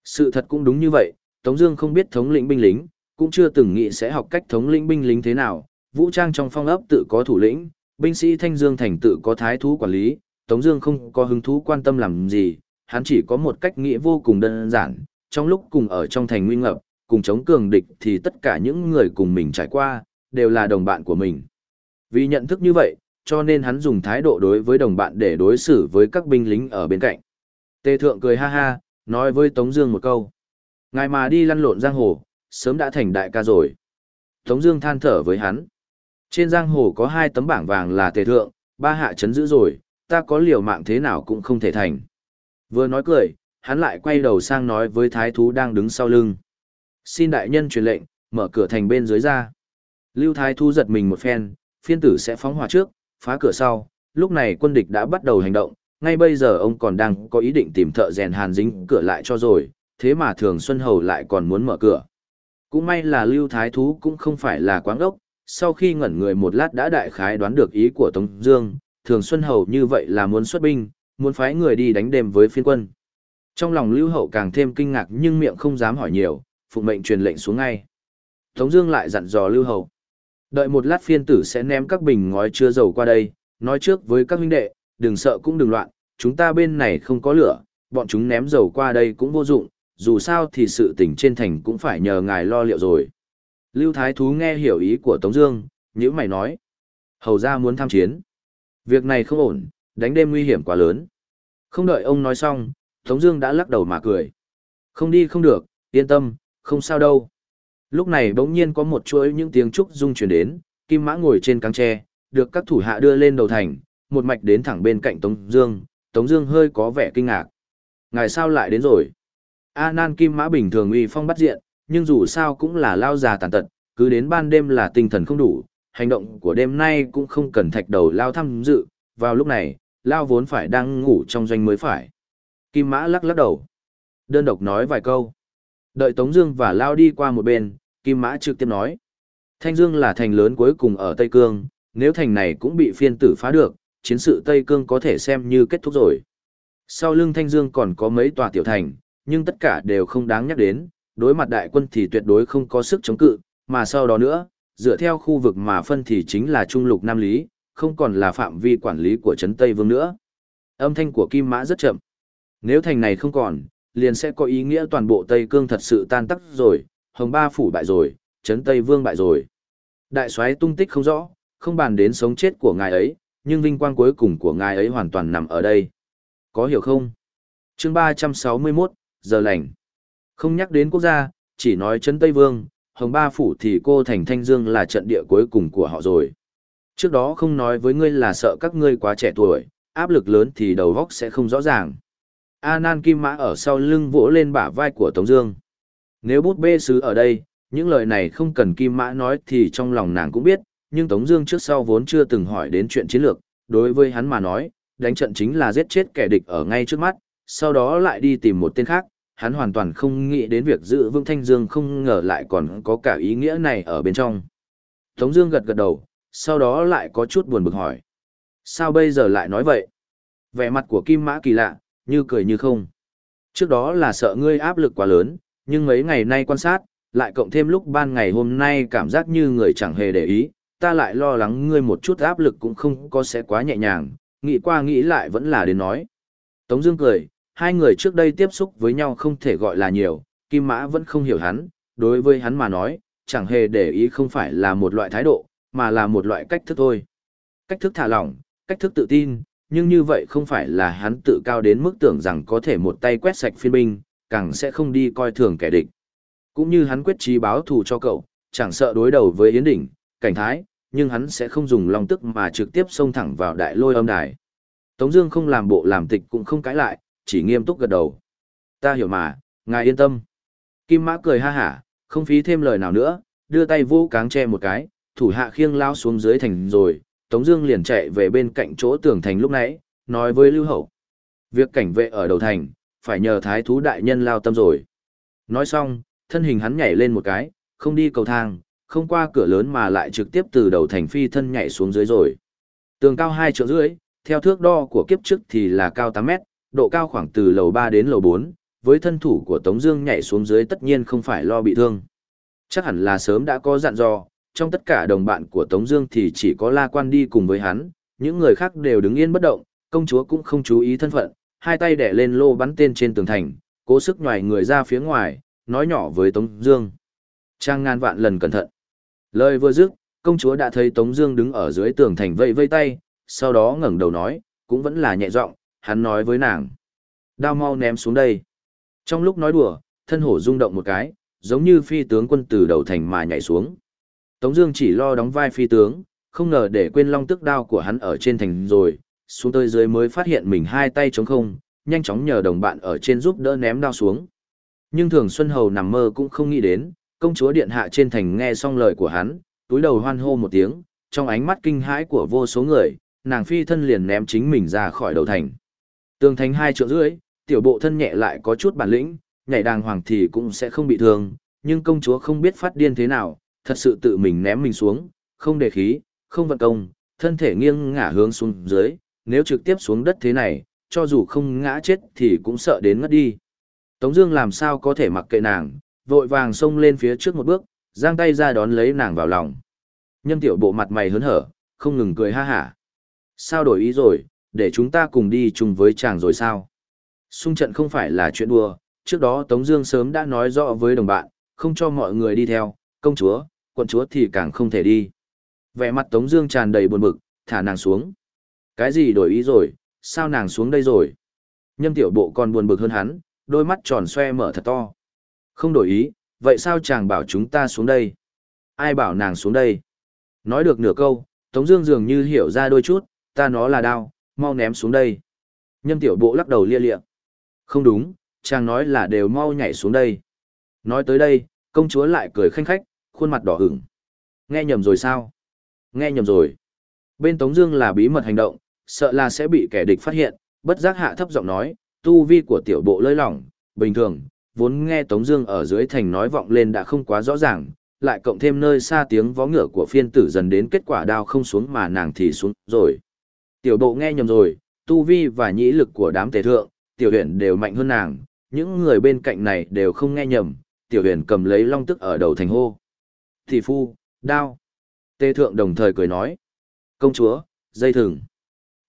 Sự thật cũng đúng như vậy, Tống Dương không biết thống lĩnh binh lính, cũng chưa từng nghĩ sẽ học cách thống lĩnh binh lính thế nào, vũ trang trong phong ấp tự có thủ lĩnh, binh sĩ Thanh Dương thành tự có thái thú quản lý, Tống Dương không có hứng thú quan tâm làm gì, hắn chỉ có một cách nghĩ vô cùng đơn giản, trong lúc cùng ở trong thành nguy ngập, cùng chống cường địch thì tất cả những người cùng mình trải qua, đều là đồng bạn của mình. Vì nhận thức như vậy, cho nên hắn dùng thái độ đối với đồng bạn để đối xử với các binh lính ở bên cạnh. Tề thượng cười ha ha, nói với Tống Dương một câu. Ngài mà đi lăn lộn giang hồ, sớm đã thành đại ca rồi. Tống Dương than thở với hắn. Trên giang hồ có hai tấm bảng vàng là tề thượng, ba hạ chấn giữ rồi, ta có liều mạng thế nào cũng không thể thành. Vừa nói cười, hắn lại quay đầu sang nói với thái thú đang đứng sau lưng. Xin đại nhân truyền lệnh, mở cửa thành bên dưới ra. Lưu thái thú giật mình một phen, phiên tử sẽ phóng hỏa trước, phá cửa sau. Lúc này quân địch đã bắt đầu hành động, ngay bây giờ ông còn đang có ý định tìm thợ rèn hàn dính cửa lại cho rồi, thế mà thường Xuân Hầu lại còn muốn mở cửa. Cũng may là Lưu Thái Thú cũng không phải là quáng ốc, sau khi ngẩn người một lát đã đại khái đoán được ý của Tống Dương, Thường Xuân Hầu như vậy là muốn xuất binh, muốn phái người đi đánh đêm với phiên quân. Trong lòng Lưu Hậu càng thêm kinh ngạc nhưng miệng không dám hỏi nhiều, phụng mệnh truyền lệnh xuống ngay. Tống Dương lại dặn dò Lưu Hậu, đợi một lát phiên tử sẽ ném các bình ngói chứa dầu qua đây, nói trước với các huynh đệ, đừng sợ cũng đừng loạn, chúng ta bên này không có lửa, bọn chúng ném dầu qua đây cũng vô dụng, dù sao thì sự tình trên thành cũng phải nhờ ngài lo liệu rồi. Lưu Thái Thú nghe hiểu ý của Tống Dương, nhíu mày nói, hầu gia muốn tham chiến, việc này không ổn, đánh đêm nguy hiểm quá lớn. Không đợi ông nói xong, Tống Dương đã lắc đầu mà cười, không đi không được, yên tâm, không sao đâu. Lúc này bỗng nhiên có một chuỗi những tiếng trúc rung truyền đến, Kim Mã ngồi trên cáng tre, được các thủ hạ đưa lên đầu thành, một mạch đến thẳng bên cạnh Tống Dương. Tống Dương hơi có vẻ kinh ngạc. Ngài sao lại đến rồi? A Nan Kim Mã bình thường uy phong bắt diện, nhưng dù sao cũng là lao già tàn tật, cứ đến ban đêm là tinh thần không đủ, hành động của đêm nay cũng không cần thạch đầu lao tham dự. Vào lúc này, lao vốn phải đang ngủ trong doanh mới phải. Kim Mã lắc lắc đầu, đơn độc nói vài câu. Đợi Tống Dương và lao đi qua một bên, Kim Mã trực tiếp nói: Thanh Dương là thành lớn cuối cùng ở Tây Cương, nếu thành này cũng bị phiên tử phá được, chiến sự Tây Cương có thể xem như kết thúc rồi. Sau lưng Thanh Dương còn có mấy tòa tiểu thành, nhưng tất cả đều không đáng nhắc đến, đối mặt đại quân thì tuyệt đối không có sức chống cự, mà sau đó nữa, dựa theo khu vực mà phân thì chính là Trung Lục Nam Lý, không còn là phạm vi quản lý của Trấn Tây Vương nữa. Âm thanh của Kim Mã rất chậm. Nếu thành này không còn, liền sẽ có ý nghĩa toàn bộ Tây Cương thật sự tan tắc rồi, Hồng Ba Phủ bại rồi, Trấn Tây Vương bại rồi. Đại soái tung tích không rõ, không bàn đến sống chết của ngài ấy, nhưng vinh quang cuối cùng của ngài ấy hoàn toàn nằm ở đây. Có hiểu không? chương 361, giờ lành. Không nhắc đến quốc gia, chỉ nói Trấn Tây Vương, Hồng Ba Phủ thì cô Thành Thanh Dương là trận địa cuối cùng của họ rồi. Trước đó không nói với ngươi là sợ các ngươi quá trẻ tuổi, áp lực lớn thì đầu góc sẽ không rõ ràng. A Nan Kim Mã ở sau lưng vỗ lên bả vai của Tống Dương. Nếu bút bê sứ ở đây, những lời này không cần Kim Mã nói thì trong lòng nàng cũng biết, nhưng Tống Dương trước sau vốn chưa từng hỏi đến chuyện chiến lược, đối với hắn mà nói, đánh trận chính là giết chết kẻ địch ở ngay trước mắt, sau đó lại đi tìm một tên khác. Hắn hoàn toàn không nghĩ đến việc giữ vững Thanh Dương không ngờ lại còn có cả ý nghĩa này ở bên trong. Tống Dương gật gật đầu, sau đó lại có chút buồn bực hỏi: Sao bây giờ lại nói vậy? Vẻ mặt của Kim Mã kỳ lạ, như cười như không. Trước đó là sợ ngươi áp lực quá lớn, nhưng mấy ngày nay quan sát, lại cộng thêm lúc ban ngày hôm nay cảm giác như người chẳng hề để ý, ta lại lo lắng ngươi một chút áp lực cũng không có sẽ quá nhẹ nhàng, nghĩ qua nghĩ lại vẫn là đến nói. Tống Dương cười, hai người trước đây tiếp xúc với nhau không thể gọi là nhiều, Kim Mã vẫn không hiểu hắn, đối với hắn mà nói, chẳng hề để ý không phải là một loại thái độ, mà là một loại cách thức thôi. Cách thức thả lỏng, cách thức tự tin, nhưng như vậy không phải là hắn tự cao đến mức tưởng rằng có thể một tay quét sạch phiên binh, càng sẽ không đi coi thường kẻ địch. Cũng như hắn quyết trí báo thù cho cậu, chẳng sợ đối đầu với Yến Đỉnh, cảnh thái, nhưng hắn sẽ không dùng lòng tức mà trực tiếp xông thẳng vào đại lôi âm đài. Tống Dương không làm bộ làm tịch cũng không cãi lại, chỉ nghiêm túc gật đầu. Ta hiểu mà, ngài yên tâm. Kim Mã cười ha hả, không phí thêm lời nào nữa, đưa tay vô cáng che một cái, thủ hạ khiêng lao xuống dưới thành rồi. Tống Dương liền chạy về bên cạnh chỗ tường thành lúc nãy, nói với Lưu Hậu, việc cảnh vệ ở đầu thành, phải nhờ Thái thú đại nhân lao tâm rồi. Nói xong, thân hình hắn nhảy lên một cái, không đi cầu thang, không qua cửa lớn mà lại trực tiếp từ đầu thành phi thân nhảy xuống dưới rồi. Tường cao hai trượng rưỡi, theo thước đo của kiếp trước thì là cao 8 mét, độ cao khoảng từ lầu 3 đến lầu 4, với thân thủ của Tống Dương nhảy xuống dưới tất nhiên không phải lo bị thương. Chắc hẳn là sớm đã có dặn dò, trong tất cả đồng bạn của Tống Dương thì chỉ có La Quan đi cùng với hắn, những người khác đều đứng yên bất động, công chúa cũng không chú ý thân phận, hai tay đè lên lô bắn tên trên tường thành, cố sức nhòi người ra phía ngoài, nói nhỏ với Tống Dương. Trang ngàn vạn lần cẩn thận. Lời vừa dứt, công chúa đã thấy Tống Dương đứng ở dưới tường thành vây vây tay, sau đó ngẩng đầu nói, cũng vẫn là nhẹ giọng, hắn nói với nàng, đao mau ném xuống đây. Trong lúc nói đùa, thân hổ rung động một cái, giống như phi tướng quân từ đầu thành mà nhảy xuống. Tống Dương chỉ lo đóng vai phi tướng, không ngờ để quên long tức đao của hắn ở trên thành rồi, xuống tới dưới mới phát hiện mình hai tay trống không, nhanh chóng nhờ đồng bạn ở trên giúp đỡ ném đao xuống. Nhưng Thường Xuân Hầu nằm mơ cũng không nghĩ đến, công chúa điện hạ trên thành nghe xong lời của hắn, túi đầu hoan hô một tiếng, trong ánh mắt kinh hãi của vô số người, nàng phi thân liền ném chính mình ra khỏi đầu thành. Tường thành hai trượng rưỡi, tiểu bộ thân nhẹ lại có chút bản lĩnh, nhảy đàng hoàng thì cũng sẽ không bị thương, nhưng công chúa không biết phát điên thế nào, thật sự tự mình ném mình xuống, không đề khí, không vận công, thân thể nghiêng ngả hướng xuống dưới, nếu trực tiếp xuống đất thế này, cho dù không ngã chết thì cũng sợ đến ngất đi. Tống Dương làm sao có thể mặc kệ nàng, vội vàng xông lên phía trước một bước, giang tay ra đón lấy nàng vào lòng. Nhâm tiểu bộ mặt mày hớn hở, không ngừng cười ha hả. Sao đổi ý rồi, để chúng ta cùng đi chung với chàng rồi sao? Xung trận không phải là chuyện đùa, trước đó Tống Dương sớm đã nói rõ với đồng bạn, không cho mọi người đi theo, công chúa, quận chúa thì càng không thể đi. Vẻ mặt Tống Dương tràn đầy buồn bực, thả nàng xuống. Cái gì đổi ý rồi, sao nàng xuống đây rồi? Nhâm tiểu bộ còn buồn bực hơn hắn, đôi mắt tròn xoe mở thật to. Không đổi ý, vậy sao chàng bảo chúng ta xuống đây? Ai bảo nàng xuống đây? Nói được nửa câu, Tống Dương dường như hiểu ra đôi chút, ta nó là đao, mau ném xuống đây. Nhâm tiểu bộ lắc đầu lia lịa. Không đúng, chàng nói là đều mau nhảy xuống đây. Nói tới đây, công chúa lại cười khanh khách, khuôn mặt đỏ ửng. Nghe nhầm rồi sao? Nghe nhầm rồi. Bên Tống Dương là bí mật hành động, sợ là sẽ bị kẻ địch phát hiện, bất giác hạ thấp giọng nói, tu vi của tiểu bộ lơi lỏng, bình thường, vốn nghe Tống Dương ở dưới thành nói vọng lên đã không quá rõ ràng, lại cộng thêm nơi xa tiếng vó ngựa của phiên tử dần đến kết quả đao không xuống mà nàng thì xuống rồi. Tiểu Độ nghe nhầm rồi, tu vi và nhĩ lực của đám tề thượng, tiểu huyền đều mạnh hơn nàng, những người bên cạnh này đều không nghe nhầm, tiểu huyền cầm lấy long tức ở đầu thành hô. Thị phu, đao. Tề thượng đồng thời cười nói. Công chúa, dây thừng.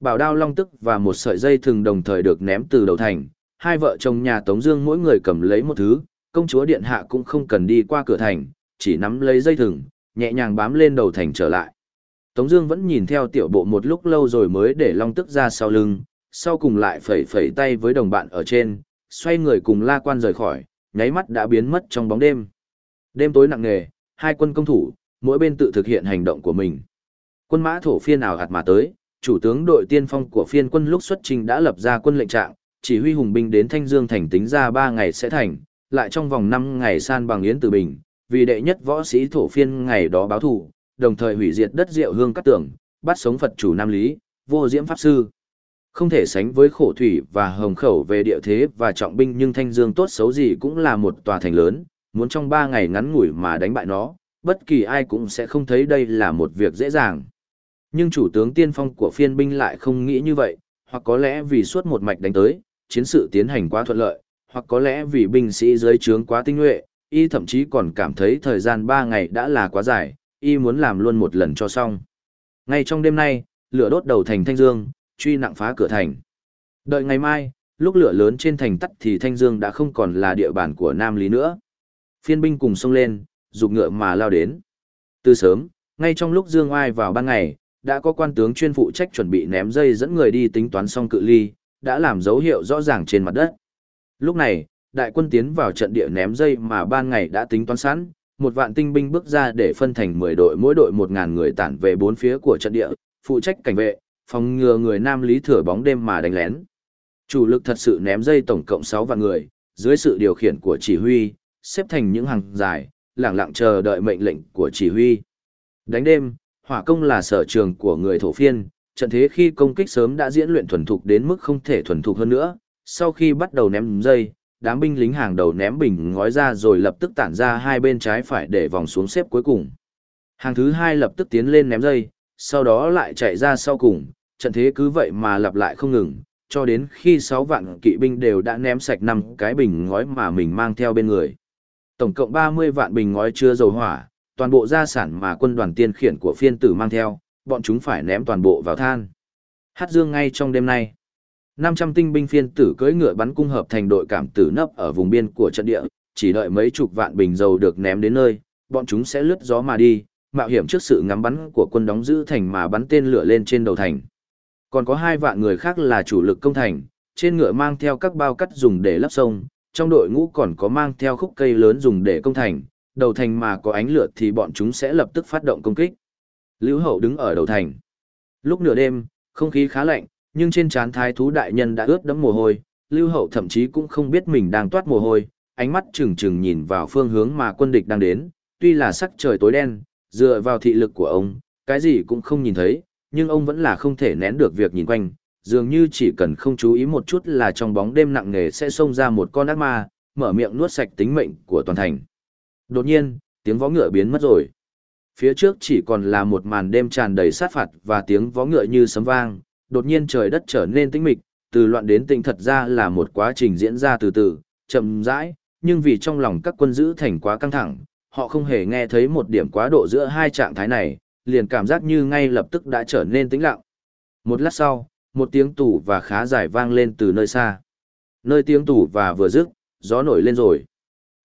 Bảo đao long tức và một sợi dây thừng đồng thời được ném từ đầu thành, hai vợ chồng nhà Tống Dương mỗi người cầm lấy một thứ, công chúa điện hạ cũng không cần đi qua cửa thành, chỉ nắm lấy dây thừng, nhẹ nhàng bám lên đầu thành trở lại. Tống Dương vẫn nhìn theo tiểu bộ một lúc lâu rồi mới để long tức ra sau lưng, sau cùng lại phẩy phẩy tay với đồng bạn ở trên, xoay người cùng La Quan rời khỏi, nháy mắt đã biến mất trong bóng đêm. Đêm tối nặng nề, hai quân công thủ, mỗi bên tự thực hiện hành động của mình. Quân mã thổ phiên nào hạt mà tới, chủ tướng đội tiên phong của phiên quân lúc xuất trình đã lập ra quân lệnh trạng, chỉ huy hùng binh đến Thanh Dương thành tính ra 3 ngày sẽ thành, lại trong vòng 5 ngày san bằng yến tử bình, vì đệ nhất võ sĩ thổ phiên ngày đó báo thù, đồng thời hủy diệt đất diệu hương cát tưởng, bắt sống Phật chủ Nam Lý, vô diễm pháp sư. Không thể sánh với khổ thủy và hồng khẩu về địa thế và trọng binh nhưng Thanh Dương tốt xấu gì cũng là một tòa thành lớn, muốn trong 3 ngày ngắn ngủi mà đánh bại nó, bất kỳ ai cũng sẽ không thấy đây là một việc dễ dàng. Nhưng chủ tướng tiên phong của phiên binh lại không nghĩ như vậy, hoặc có lẽ vì suốt một mạch đánh tới, chiến sự tiến hành quá thuận lợi, hoặc có lẽ vì binh sĩ dưới trướng quá tinh nhuệ, y thậm chí còn cảm thấy thời gian 3 ngày đã là quá dài, y muốn làm luôn một lần cho xong. Ngay trong đêm nay, lửa đốt đầu thành Thanh Dương, truy nặng phá cửa thành. Đợi ngày mai, lúc lửa lớn trên thành tắt thì Thanh Dương đã không còn là địa bàn của Nam Lý nữa. Phiên binh cùng xông lên, dục ngựa mà lao đến. Từ sớm, ngay trong lúc Dương Oai vào ban ngày, đã có quan tướng chuyên phụ trách chuẩn bị ném dây dẫn người đi tính toán xong cự ly, đã làm dấu hiệu rõ ràng trên mặt đất. Lúc này, đại quân tiến vào trận địa ném dây mà ban ngày đã tính toán sẵn, một vạn tinh binh bước ra để phân thành 10 đội mỗi đội 1.000 người tản về bốn phía của trận địa, phụ trách cảnh vệ, phòng ngừa người Nam Lý thừa bóng đêm mà đánh lén. Chủ lực thật sự ném dây tổng cộng 6 vạn người, dưới sự điều khiển của chỉ huy, xếp thành những hàng dài, lặng lặng chờ đợi mệnh lệnh của chỉ huy. Đánh đêm, hỏa công là sở trường của người thổ phiên, trận thế khi công kích sớm đã diễn luyện thuần thục đến mức không thể thuần thục hơn nữa. Sau khi bắt đầu ném dây, đám binh lính hàng đầu ném bình ngói ra rồi lập tức tản ra hai bên trái phải để vòng xuống xếp cuối cùng. Hàng thứ hai lập tức tiến lên ném dây, sau đó lại chạy ra sau cùng, trận thế cứ vậy mà lặp lại không ngừng, cho đến khi 6 vạn kỵ binh đều đã ném sạch năm cái bình ngói mà mình mang theo bên người. Tổng cộng 30 vạn bình ngói chưa dầu hỏa, toàn bộ gia sản mà quân đoàn tiên khiển của phiên tử mang theo, bọn chúng phải ném toàn bộ vào than. Hát dương ngay trong đêm nay. 500 tinh binh phiên tử cưỡi ngựa bắn cung hợp thành đội cảm tử nấp ở vùng biên của trận địa, chỉ đợi mấy chục vạn bình dầu được ném đến nơi, bọn chúng sẽ lướt gió mà đi, mạo hiểm trước sự ngắm bắn của quân đóng giữ thành mà bắn tên lửa lên trên đầu thành. Còn có hai vạn người khác là chủ lực công thành, trên ngựa mang theo các bao cắt dùng để lấp sông, trong đội ngũ còn có mang theo khúc cây lớn dùng để công thành, đầu thành mà có ánh lửa thì bọn chúng sẽ lập tức phát động công kích. Lưu Hậu đứng ở đầu thành. Lúc nửa đêm, không khí khá lạnh, nhưng trên trán thái thú đại nhân đã ướt đẫm mồ hôi, Lưu Hậu thậm chí cũng không biết mình đang toát mồ hôi, ánh mắt trừng trừng nhìn vào phương hướng mà quân địch đang đến, tuy là sắc trời tối đen, dựa vào thị lực của ông, cái gì cũng không nhìn thấy, nhưng ông vẫn là không thể nén được việc nhìn quanh, dường như chỉ cần không chú ý một chút là trong bóng đêm nặng nề sẽ xông ra một con ác ma, mở miệng nuốt sạch tính mệnh của toàn thành. Đột nhiên, tiếng vó ngựa biến mất rồi. Phía trước chỉ còn là một màn đêm tràn đầy sát phạt và tiếng vó ngựa như sấm vang, đột nhiên trời đất trở nên tĩnh mịch, từ loạn đến tĩnh thật ra là một quá trình diễn ra từ từ, chậm rãi, nhưng vì trong lòng các quân giữ thành quá căng thẳng, họ không hề nghe thấy một điểm quá độ giữa hai trạng thái này, liền cảm giác như ngay lập tức đã trở nên tĩnh lặng. Một lát sau, một tiếng tủ và khá dài vang lên từ nơi xa. Nơi tiếng tủ và vừa dứt, gió nổi lên rồi.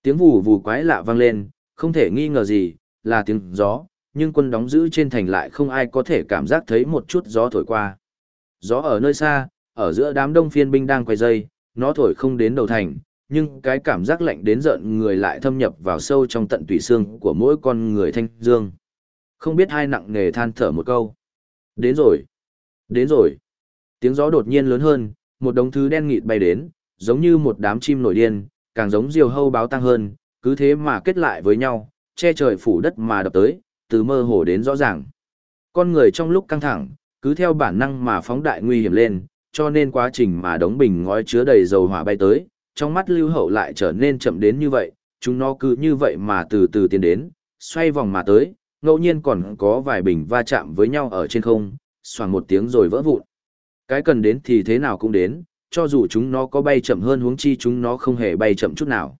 Tiếng vù vù quái lạ vang lên, không thể nghi ngờ gì, là tiếng gió, nhưng quân đóng giữ trên thành lại không ai có thể cảm giác thấy một chút gió thổi qua. Gió ở nơi xa, ở giữa đám đông phiên binh đang quay dây, nó thổi không đến đầu thành, nhưng cái cảm giác lạnh đến giận người lại thâm nhập vào sâu trong tận tủy xương của mỗi con người thanh dương. Không biết hai nặng nề than thở một câu. Đến rồi. Đến rồi. Tiếng gió đột nhiên lớn hơn, một đống thứ đen nghịt bay đến, giống như một đám chim nổi điên, càng giống diều hâu báo tăng hơn, cứ thế mà kết lại với nhau, che trời phủ đất mà đập tới, từ mơ hồ đến rõ ràng. Con người trong lúc căng thẳng, cứ theo bản năng mà phóng đại nguy hiểm lên, cho nên quá trình mà đống bình ngói chứa đầy dầu hỏa bay tới, trong mắt lưu hậu lại trở nên chậm đến như vậy, chúng nó cứ như vậy mà từ từ tiến đến, xoay vòng mà tới, ngẫu nhiên còn có vài bình va chạm với nhau ở trên không, xoàng một tiếng rồi vỡ vụn. Cái cần đến thì thế nào cũng đến, cho dù chúng nó có bay chậm hơn huống chi chúng nó không hề bay chậm chút nào.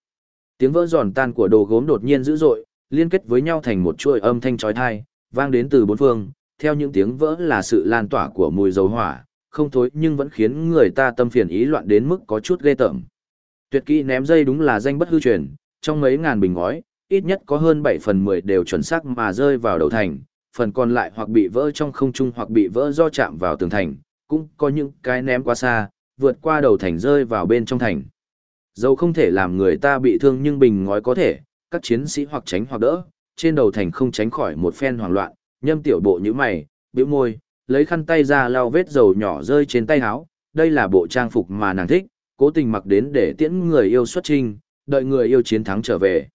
Tiếng vỡ giòn tan của đồ gốm đột nhiên dữ dội, liên kết với nhau thành một chuỗi âm thanh chói tai, vang đến từ bốn phương, theo những tiếng vỡ là sự lan tỏa của mùi dầu hỏa, không thối nhưng vẫn khiến người ta tâm phiền ý loạn đến mức có chút ghê tởm. Tuyệt kỹ ném dây đúng là danh bất hư truyền, trong mấy ngàn bình ngói, ít nhất có hơn 7 phần 10 đều chuẩn xác mà rơi vào đầu thành, phần còn lại hoặc bị vỡ trong không trung hoặc bị vỡ do chạm vào tường thành, cũng có những cái ném quá xa, vượt qua đầu thành rơi vào bên trong thành. Dầu không thể làm người ta bị thương nhưng bình ngói có thể, các chiến sĩ hoặc tránh hoặc đỡ, trên đầu thành không tránh khỏi một phen hoảng loạn, nhâm tiểu bộ như mày, bĩu môi, lấy khăn tay ra lau vết dầu nhỏ rơi trên tay áo, đây là bộ trang phục mà nàng thích, cố tình mặc đến để tiễn người yêu xuất trinh, đợi người yêu chiến thắng trở về.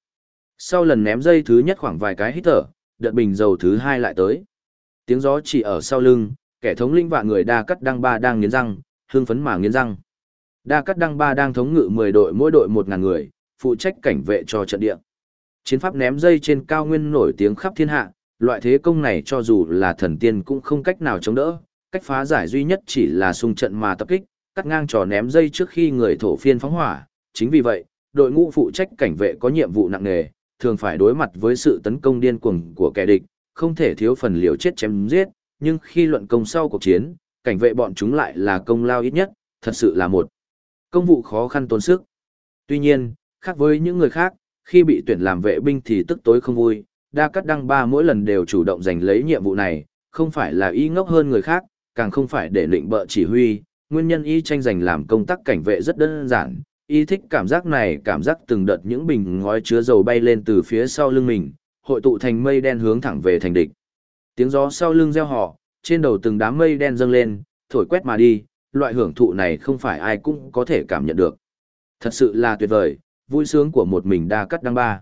Sau lần ném dây thứ nhất khoảng vài cái hít thở, đợt bình dầu thứ hai lại tới. Tiếng gió chỉ ở sau lưng, kẻ thống lĩnh vạn người đa cắt đăng ba đang nghiến răng, hương phấn mà nghiến răng. Đa cắt đăng ba đang thống ngự 10 đội mỗi đội 1.000 người, phụ trách cảnh vệ cho trận địa. Chiến pháp ném dây trên cao nguyên nổi tiếng khắp thiên hạ, loại thế công này cho dù là thần tiên cũng không cách nào chống đỡ, cách phá giải duy nhất chỉ là xung trận mà tập kích, cắt ngang trò ném dây trước khi người thổ phiên phóng hỏa. Chính vì vậy, đội ngũ phụ trách cảnh vệ có nhiệm vụ nặng nề, thường phải đối mặt với sự tấn công điên cuồng của kẻ địch, không thể thiếu phần liều chết chém giết, nhưng khi luận công sau cuộc chiến, cảnh vệ bọn chúng lại là công lao ít nhất, thật sự là một công vụ khó khăn tốn sức. Tuy nhiên, khác với những người khác, khi bị tuyển làm vệ binh thì tức tối không vui, đa cắt đăng ba mỗi lần đều chủ động giành lấy nhiệm vụ này, không phải là y ngốc hơn người khác, càng không phải để định bợ chỉ huy, nguyên nhân y tranh giành làm công tác cảnh vệ rất đơn giản, y thích cảm giác này cảm giác từng đợt những bình ngói chứa dầu bay lên từ phía sau lưng mình, hội tụ thành mây đen hướng thẳng về thành địch. Tiếng gió sau lưng reo hò, trên đầu từng đám mây đen dâng lên, thổi quét mà đi, loại hưởng thụ này không phải ai cũng có thể cảm nhận được. Thật sự là tuyệt vời, vui sướng của một mình đa cắt đăng ba.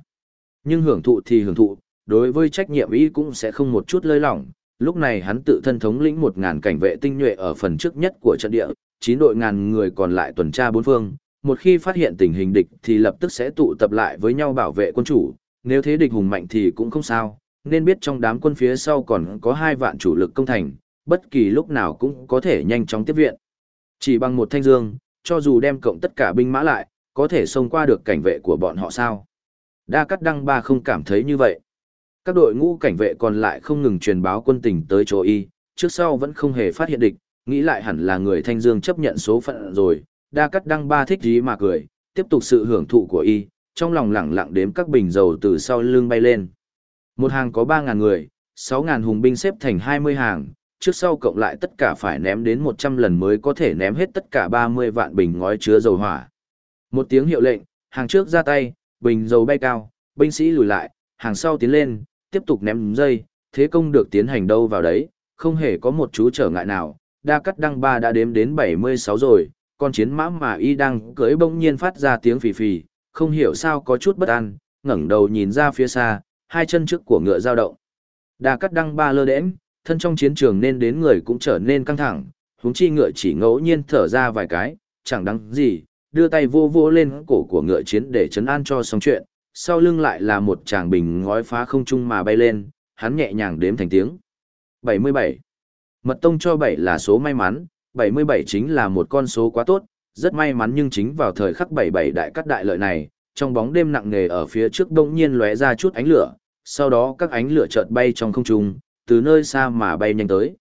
Nhưng hưởng thụ thì hưởng thụ, đối với trách nhiệm ý cũng sẽ không một chút lơi lỏng. Lúc này hắn tự thân thống lĩnh một ngàn cảnh vệ tinh nhuệ ở phần trước nhất của trận địa, chín đội ngàn người còn lại tuần tra bốn phương. Một khi phát hiện tình hình địch thì lập tức sẽ tụ tập lại với nhau bảo vệ quân chủ, nếu thế địch hùng mạnh thì cũng không sao, nên biết trong đám quân phía sau còn có hai vạn chủ lực công thành, bất kỳ lúc nào cũng có thể nhanh chóng tiếp viện. Chỉ bằng một thanh dương, cho dù đem cộng tất cả binh mã lại, có thể xông qua được cảnh vệ của bọn họ sao? Đa Cát Đăng Ba không cảm thấy như vậy. Các đội ngũ cảnh vệ còn lại không ngừng truyền báo quân tình tới chỗ y, trước sau vẫn không hề phát hiện địch, nghĩ lại hẳn là người thanh dương chấp nhận số phận rồi. Đa cắt Đăng Ba thích gì mà cười, tiếp tục sự hưởng thụ của y, trong lòng lẳng lặng đếm các bình dầu từ sau lưng bay lên. Một hàng có 3.000 người, 6.000 hùng binh xếp thành 20 hàng, trước sau cộng lại tất cả phải ném đến 100 lần mới có thể ném hết tất cả 30 vạn bình ngói chứa dầu hỏa. Một tiếng hiệu lệnh, hàng trước ra tay, bình dầu bay cao, binh sĩ lùi lại, hàng sau tiến lên, tiếp tục ném dây, thế công được tiến hành đâu vào đấy, không hề có một chú trở ngại nào. Đa cắt đăng ba đã đếm đến 76 rồi, con chiến mã mà y đang cưỡi bỗng nhiên phát ra tiếng phì phì, không hiểu sao có chút bất an, ngẩng đầu nhìn ra phía xa, hai chân trước của ngựa dao động. Đa cắt đăng ba lơ đễnh, thân trong chiến trường nên đến người cũng trở nên căng thẳng, huống chi ngựa chỉ ngẫu nhiên thở ra vài cái, chẳng đáng gì, đưa tay vô vô lên cổ của ngựa chiến để chấn an cho xong chuyện, sau lưng lại là một tràng bình ngói phá không trung mà bay lên, hắn nhẹ nhàng đếm thành tiếng. 77. Mật tông cho 7 là số may mắn, 77 chính là một con số quá tốt, rất may mắn nhưng chính vào thời khắc 77 đại cắt đại lợi này, trong bóng đêm nặng nề ở phía trước đông nhiên lóe ra chút ánh lửa, sau đó các ánh lửa chợt bay trong không trung, từ nơi xa mà bay nhanh tới.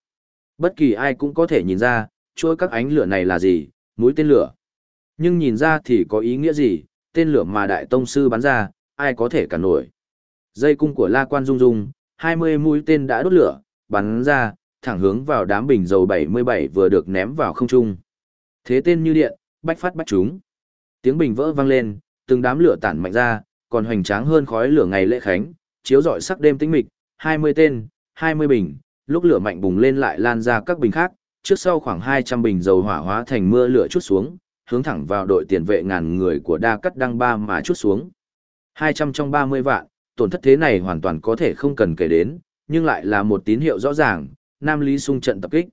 Bất kỳ ai cũng có thể nhìn ra, chuỗi các ánh lửa này là gì, mũi tên lửa. Nhưng nhìn ra thì có ý nghĩa gì, tên lửa mà đại tông sư bắn ra, ai có thể cản nổi. Dây cung của La Quan Dung Dung, 20 mũi tên đã đốt lửa, bắn ra, thẳng hướng vào đám bình dầu 77 vừa được ném vào không trung. Thế tên như điện, bách phát bách chúng. Tiếng bình vỡ vang lên, từng đám lửa tản mạnh ra, còn hoành tráng hơn khói lửa ngày lễ khánh, chiếu rọi sắc đêm tĩnh mịch, 20 tên, 20 bình, lúc lửa mạnh bùng lên lại lan ra các bình khác, trước sau khoảng 200 bình dầu hỏa hóa thành mưa lửa chút xuống, hướng thẳng vào đội tiền vệ ngàn người của Đa Cắt Đăng Ba mà chút xuống. 200 trong 30 vạn, tổn thất thế này hoàn toàn có thể không cần kể đến, nhưng lại là một tín hiệu rõ ràng, Nam Lý xung trận tập kích.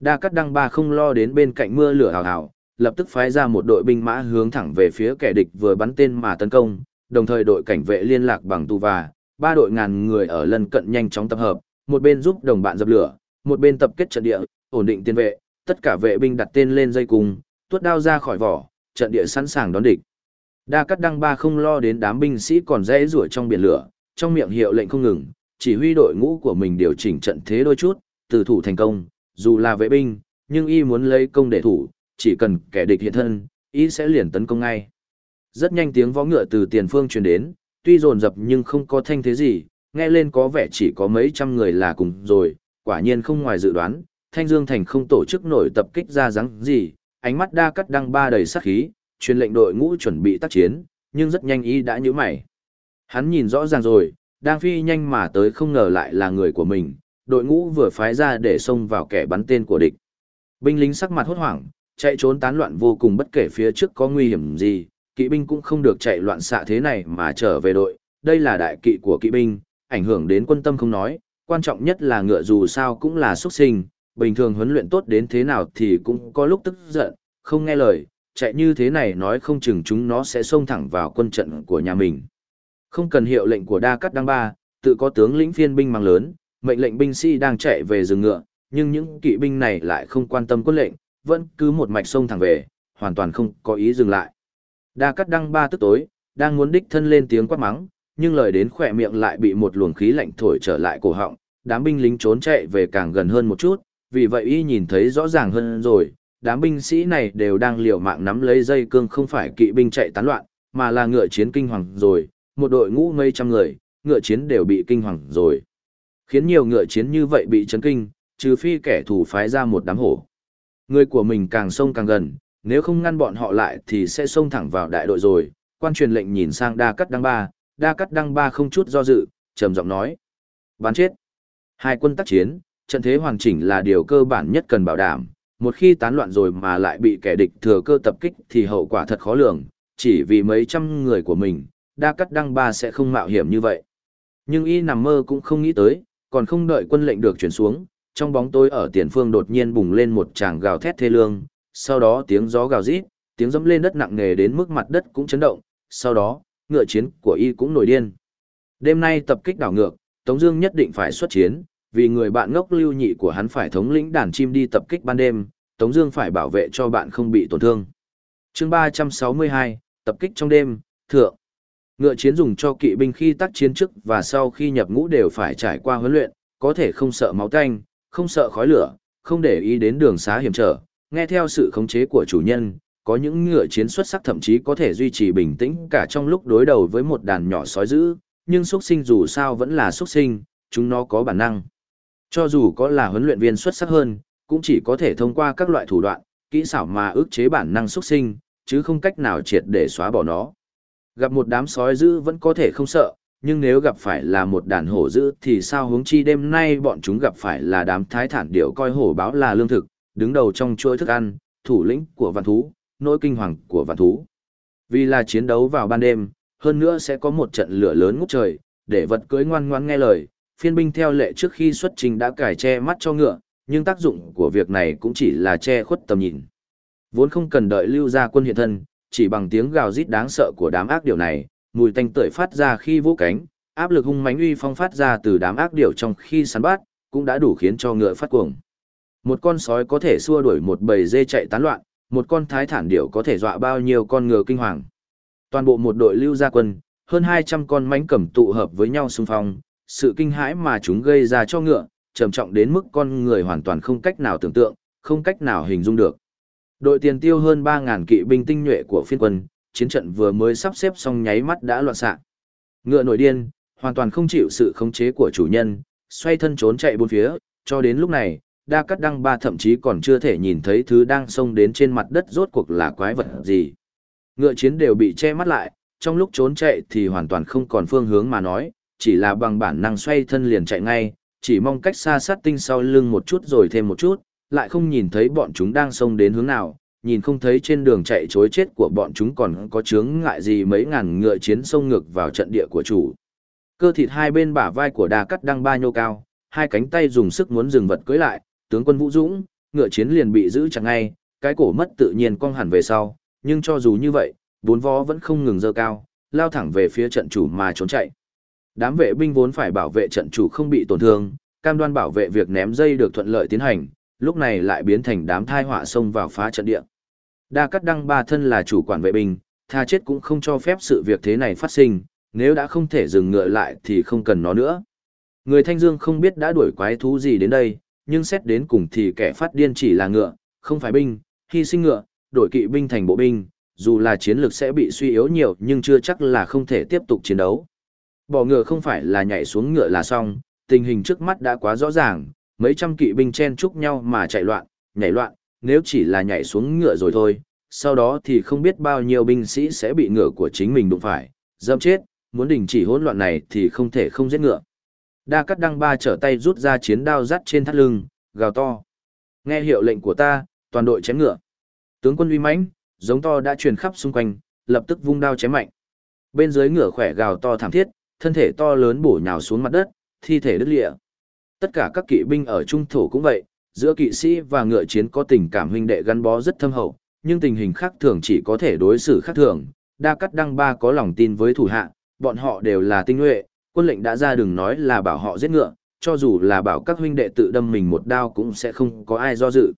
Đa Cắt Đăng Ba không lo đến bên cạnh mưa lửa hào hào, lập tức phái ra một đội binh mã hướng thẳng về phía kẻ địch vừa bắn tên mà tấn công, đồng thời đội cảnh vệ liên lạc bằng tù và, ba đội ngàn người ở lân cận nhanh chóng tập hợp, một bên giúp đồng bạn dập lửa, một bên tập kết trận địa, ổn định tiền vệ, tất cả vệ binh đặt tên lên dây cùng, tuốt đao ra khỏi vỏ, trận địa sẵn sàng đón địch. Đa Cắt Đăng Ba không lo đến đám binh sĩ còn rẽ rủa trong biển lửa, trong miệng hiệu lệnh không ngừng, chỉ huy đội ngũ của mình điều chỉnh trận thế đôi chút, từ thủ thành công, dù là vệ binh, nhưng y muốn lấy công để thủ, chỉ cần kẻ địch hiện thân, y sẽ liền tấn công ngay. Rất nhanh tiếng võ ngựa từ tiền phương truyền đến, tuy rồn rập nhưng không có thanh thế gì, nghe lên có vẻ chỉ có mấy trăm người là cùng rồi, quả nhiên không ngoài dự đoán, Thanh Dương Thành không tổ chức nổi tập kích ra dáng gì, ánh mắt đa cắt đăng ba đầy sát khí, truyền lệnh đội ngũ chuẩn bị tác chiến, nhưng rất nhanh y đã nhíu mày. Hắn nhìn rõ ràng rồi, đang phi nhanh mà tới không ngờ lại là người của mình, đội ngũ vừa phái ra để xông vào kẻ bắn tên của địch. Binh lính sắc mặt hốt hoảng, chạy trốn tán loạn vô cùng bất kể phía trước có nguy hiểm gì, kỵ binh cũng không được chạy loạn xạ thế này mà trở về đội, đây là đại kỵ của kỵ binh, ảnh hưởng đến quân tâm không nói, quan trọng nhất là ngựa dù sao cũng là xuất sinh, bình thường huấn luyện tốt đến thế nào thì cũng có lúc tức giận, không nghe lời, chạy như thế này nói không chừng chúng nó sẽ xông thẳng vào quân trận của nhà mình. Không cần hiệu lệnh của Đa Cát Đăng Ba, tự có tướng lĩnh phiên binh mang lớn, mệnh lệnh binh sĩ đang chạy về rừng ngựa, nhưng những kỵ binh này lại không quan tâm quân lệnh, vẫn cứ một mạch xông thẳng về, hoàn toàn không có ý dừng lại. Đa Cát Đăng Ba tức tối, đang muốn đích thân lên tiếng quát mắng, nhưng lời đến khỏe miệng lại bị một luồng khí lạnh thổi trở lại cổ họng, đám binh lính trốn chạy về càng gần hơn một chút, vì vậy y nhìn thấy rõ ràng hơn rồi, đám binh sĩ này đều đang liều mạng nắm lấy dây cương không phải kỵ binh chạy tán loạn, mà là ngựa chiến kinh hoàng rồi, một đội ngũ mấy trăm người, ngựa chiến đều bị kinh hoàng rồi. Khiến nhiều ngựa chiến như vậy bị chấn kinh, trừ phi kẻ thù phái ra một đám hổ. Người của mình càng xông càng gần, nếu không ngăn bọn họ lại thì sẽ xông thẳng vào đại đội rồi. Quan truyền lệnh nhìn sang Đa Cắt Đăng Ba, Đa Cắt Đăng Ba không chút do dự, trầm giọng nói. bán chết. Hai quân tác chiến, trận thế hoàn chỉnh là điều cơ bản nhất cần bảo đảm. Một khi tán loạn rồi mà lại bị kẻ địch thừa cơ tập kích thì hậu quả thật khó lường, chỉ vì mấy trăm người của mình, Đa Cắt Đăng Ba sẽ không mạo hiểm như vậy. Nhưng y nằm mơ cũng không nghĩ tới, còn không đợi quân lệnh được chuyển xuống, trong bóng tối ở tiền phương đột nhiên bùng lên một tràng gào thét thê lương, sau đó tiếng gió gào rít, tiếng dẫm lên đất nặng nề đến mức mặt đất cũng chấn động, sau đó, ngựa chiến của y cũng nổi điên. Đêm nay tập kích đảo ngược, Tống Dương nhất định phải xuất chiến, vì người bạn ngốc lưu nhị của hắn phải thống lĩnh đàn chim đi tập kích ban đêm, Tống Dương phải bảo vệ cho bạn không bị tổn thương. Chương 362, tập kích trong đêm, thượng. Ngựa chiến dùng cho kỵ binh khi tác chiến trước và sau khi nhập ngũ đều phải trải qua huấn luyện, có thể không sợ máu tanh, không sợ khói lửa, không để ý đến đường xá hiểm trở, nghe theo sự khống chế của chủ nhân, có những ngựa chiến xuất sắc thậm chí có thể duy trì bình tĩnh cả trong lúc đối đầu với một đàn nhỏ sói dữ, nhưng xuất sinh dù sao vẫn là xuất sinh, chúng nó có bản năng. Cho dù có là huấn luyện viên xuất sắc hơn, cũng chỉ có thể thông qua các loại thủ đoạn, kỹ xảo mà ức chế bản năng xuất sinh, chứ không cách nào triệt để xóa bỏ nó. Gặp một đám sói dữ vẫn có thể không sợ, nhưng nếu gặp phải là một đàn hổ dữ thì sao hướng chi đêm nay bọn chúng gặp phải là đám thái thản điệu coi hổ báo là lương thực, đứng đầu trong chuỗi thức ăn, thủ lĩnh của vạn thú, nỗi kinh hoàng của vạn thú. Vì là chiến đấu vào ban đêm, hơn nữa sẽ có một trận lửa lớn ngút trời, để vật cưới ngoan ngoan nghe lời, phiên binh theo lệ trước khi xuất trình đã cải che mắt cho ngựa, nhưng tác dụng của việc này cũng chỉ là che khuất tầm nhìn. Vốn không cần đợi lưu ra quân hiện thân, chỉ bằng tiếng gào rít đáng sợ của đám ác điều này, mùi tanh tưởi phát ra khi vỗ cánh, áp lực hung mãnh uy phong phát ra từ đám ác điểu trong khi săn bắt, cũng đã đủ khiến cho ngựa phát cuồng. Một con sói có thể xua đuổi một bầy dê chạy tán loạn, một con thái thản điểu có thể dọa bao nhiêu con ngựa kinh hoàng. Toàn bộ một đội lưu gia quân, hơn 200 con mãnh cẩm tụ hợp với nhau xung phong, sự kinh hãi mà chúng gây ra cho ngựa, trầm trọng đến mức con người hoàn toàn không cách nào tưởng tượng, không cách nào hình dung được. Đội tiền tiêu hơn 3.000 kỵ binh tinh nhuệ của phiên quân, chiến trận vừa mới sắp xếp xong nháy mắt đã loạn xạ. Ngựa nổi điên, hoàn toàn không chịu sự khống chế của chủ nhân, xoay thân trốn chạy bốn phía, cho đến lúc này, Đa Cắt Đăng Ba thậm chí còn chưa thể nhìn thấy thứ đang xông đến trên mặt đất rốt cuộc là quái vật gì. Ngựa chiến đều bị che mắt lại, trong lúc trốn chạy thì hoàn toàn không còn phương hướng mà nói, chỉ là bằng bản năng xoay thân liền chạy ngay, chỉ mong cách xa sát tinh sau lưng một chút rồi thêm một chút, lại không nhìn thấy bọn chúng đang xông đến hướng nào, nhìn không thấy trên đường chạy chối chết của bọn chúng còn có chướng ngại gì mấy ngàn ngựa chiến xông ngược vào trận địa của chủ. Cơ thịt hai bên bả vai của đà cắt đang ba nhô cao, hai cánh tay dùng sức muốn dừng vật cưới lại, tướng quân Vũ Dũng, ngựa chiến liền bị giữ chặt ngay, cái cổ mất tự nhiên cong hẳn về sau, nhưng cho dù như vậy, bốn vó vẫn không ngừng dơ cao, lao thẳng về phía trận chủ mà trốn chạy. Đám vệ binh vốn phải bảo vệ trận chủ không bị tổn thương, cam đoan bảo vệ việc ném dây được thuận lợi tiến hành, lúc này lại biến thành đám thai họa xông vào phá trận địa. Đa Cắt Đăng ba thân là chủ quản vệ binh, tha chết cũng không cho phép sự việc thế này phát sinh, nếu đã không thể dừng ngựa lại thì không cần nó nữa. Người Thanh Dương không biết đã đuổi quái thú gì đến đây, nhưng xét đến cùng thì kẻ phát điên chỉ là ngựa, không phải binh, hy sinh ngựa, đổi kỵ binh thành bộ binh, dù là chiến lược sẽ bị suy yếu nhiều nhưng chưa chắc là không thể tiếp tục chiến đấu. Bỏ ngựa không phải là nhảy xuống ngựa là xong, tình hình trước mắt đã quá rõ ràng, mấy trăm kỵ binh chen chúc nhau mà chạy loạn, nhảy loạn, nếu chỉ là nhảy xuống ngựa rồi thôi, sau đó thì không biết bao nhiêu binh sĩ sẽ bị ngựa của chính mình đụng phải, dâm chết, muốn đình chỉ hỗn loạn này thì không thể không giết ngựa. Đa cắt đăng ba trở tay rút ra chiến đao dắt trên thắt lưng, gào to. Nghe hiệu lệnh của ta, toàn đội chém ngựa. Tướng quân uy mãnh, giống to đã truyền khắp xung quanh, lập tức vung đao chém mạnh. Bên dưới ngựa khỏe gào to thảm thiết, thân thể to lớn bổ nhào xuống mặt đất, thi thể đứt lịa. Tất cả các kỵ binh ở trung thổ cũng vậy, giữa kỵ sĩ và ngựa chiến có tình cảm huynh đệ gắn bó rất thâm hậu, nhưng tình hình khác thường chỉ có thể đối xử khác thường. Đa Cắt Đăng Ba có lòng tin với thủ hạ, bọn họ đều là tinh nhuệ, quân lệnh đã ra đừng nói là bảo họ giết ngựa, cho dù là bảo các huynh đệ tự đâm mình một đao cũng sẽ không có ai do dự.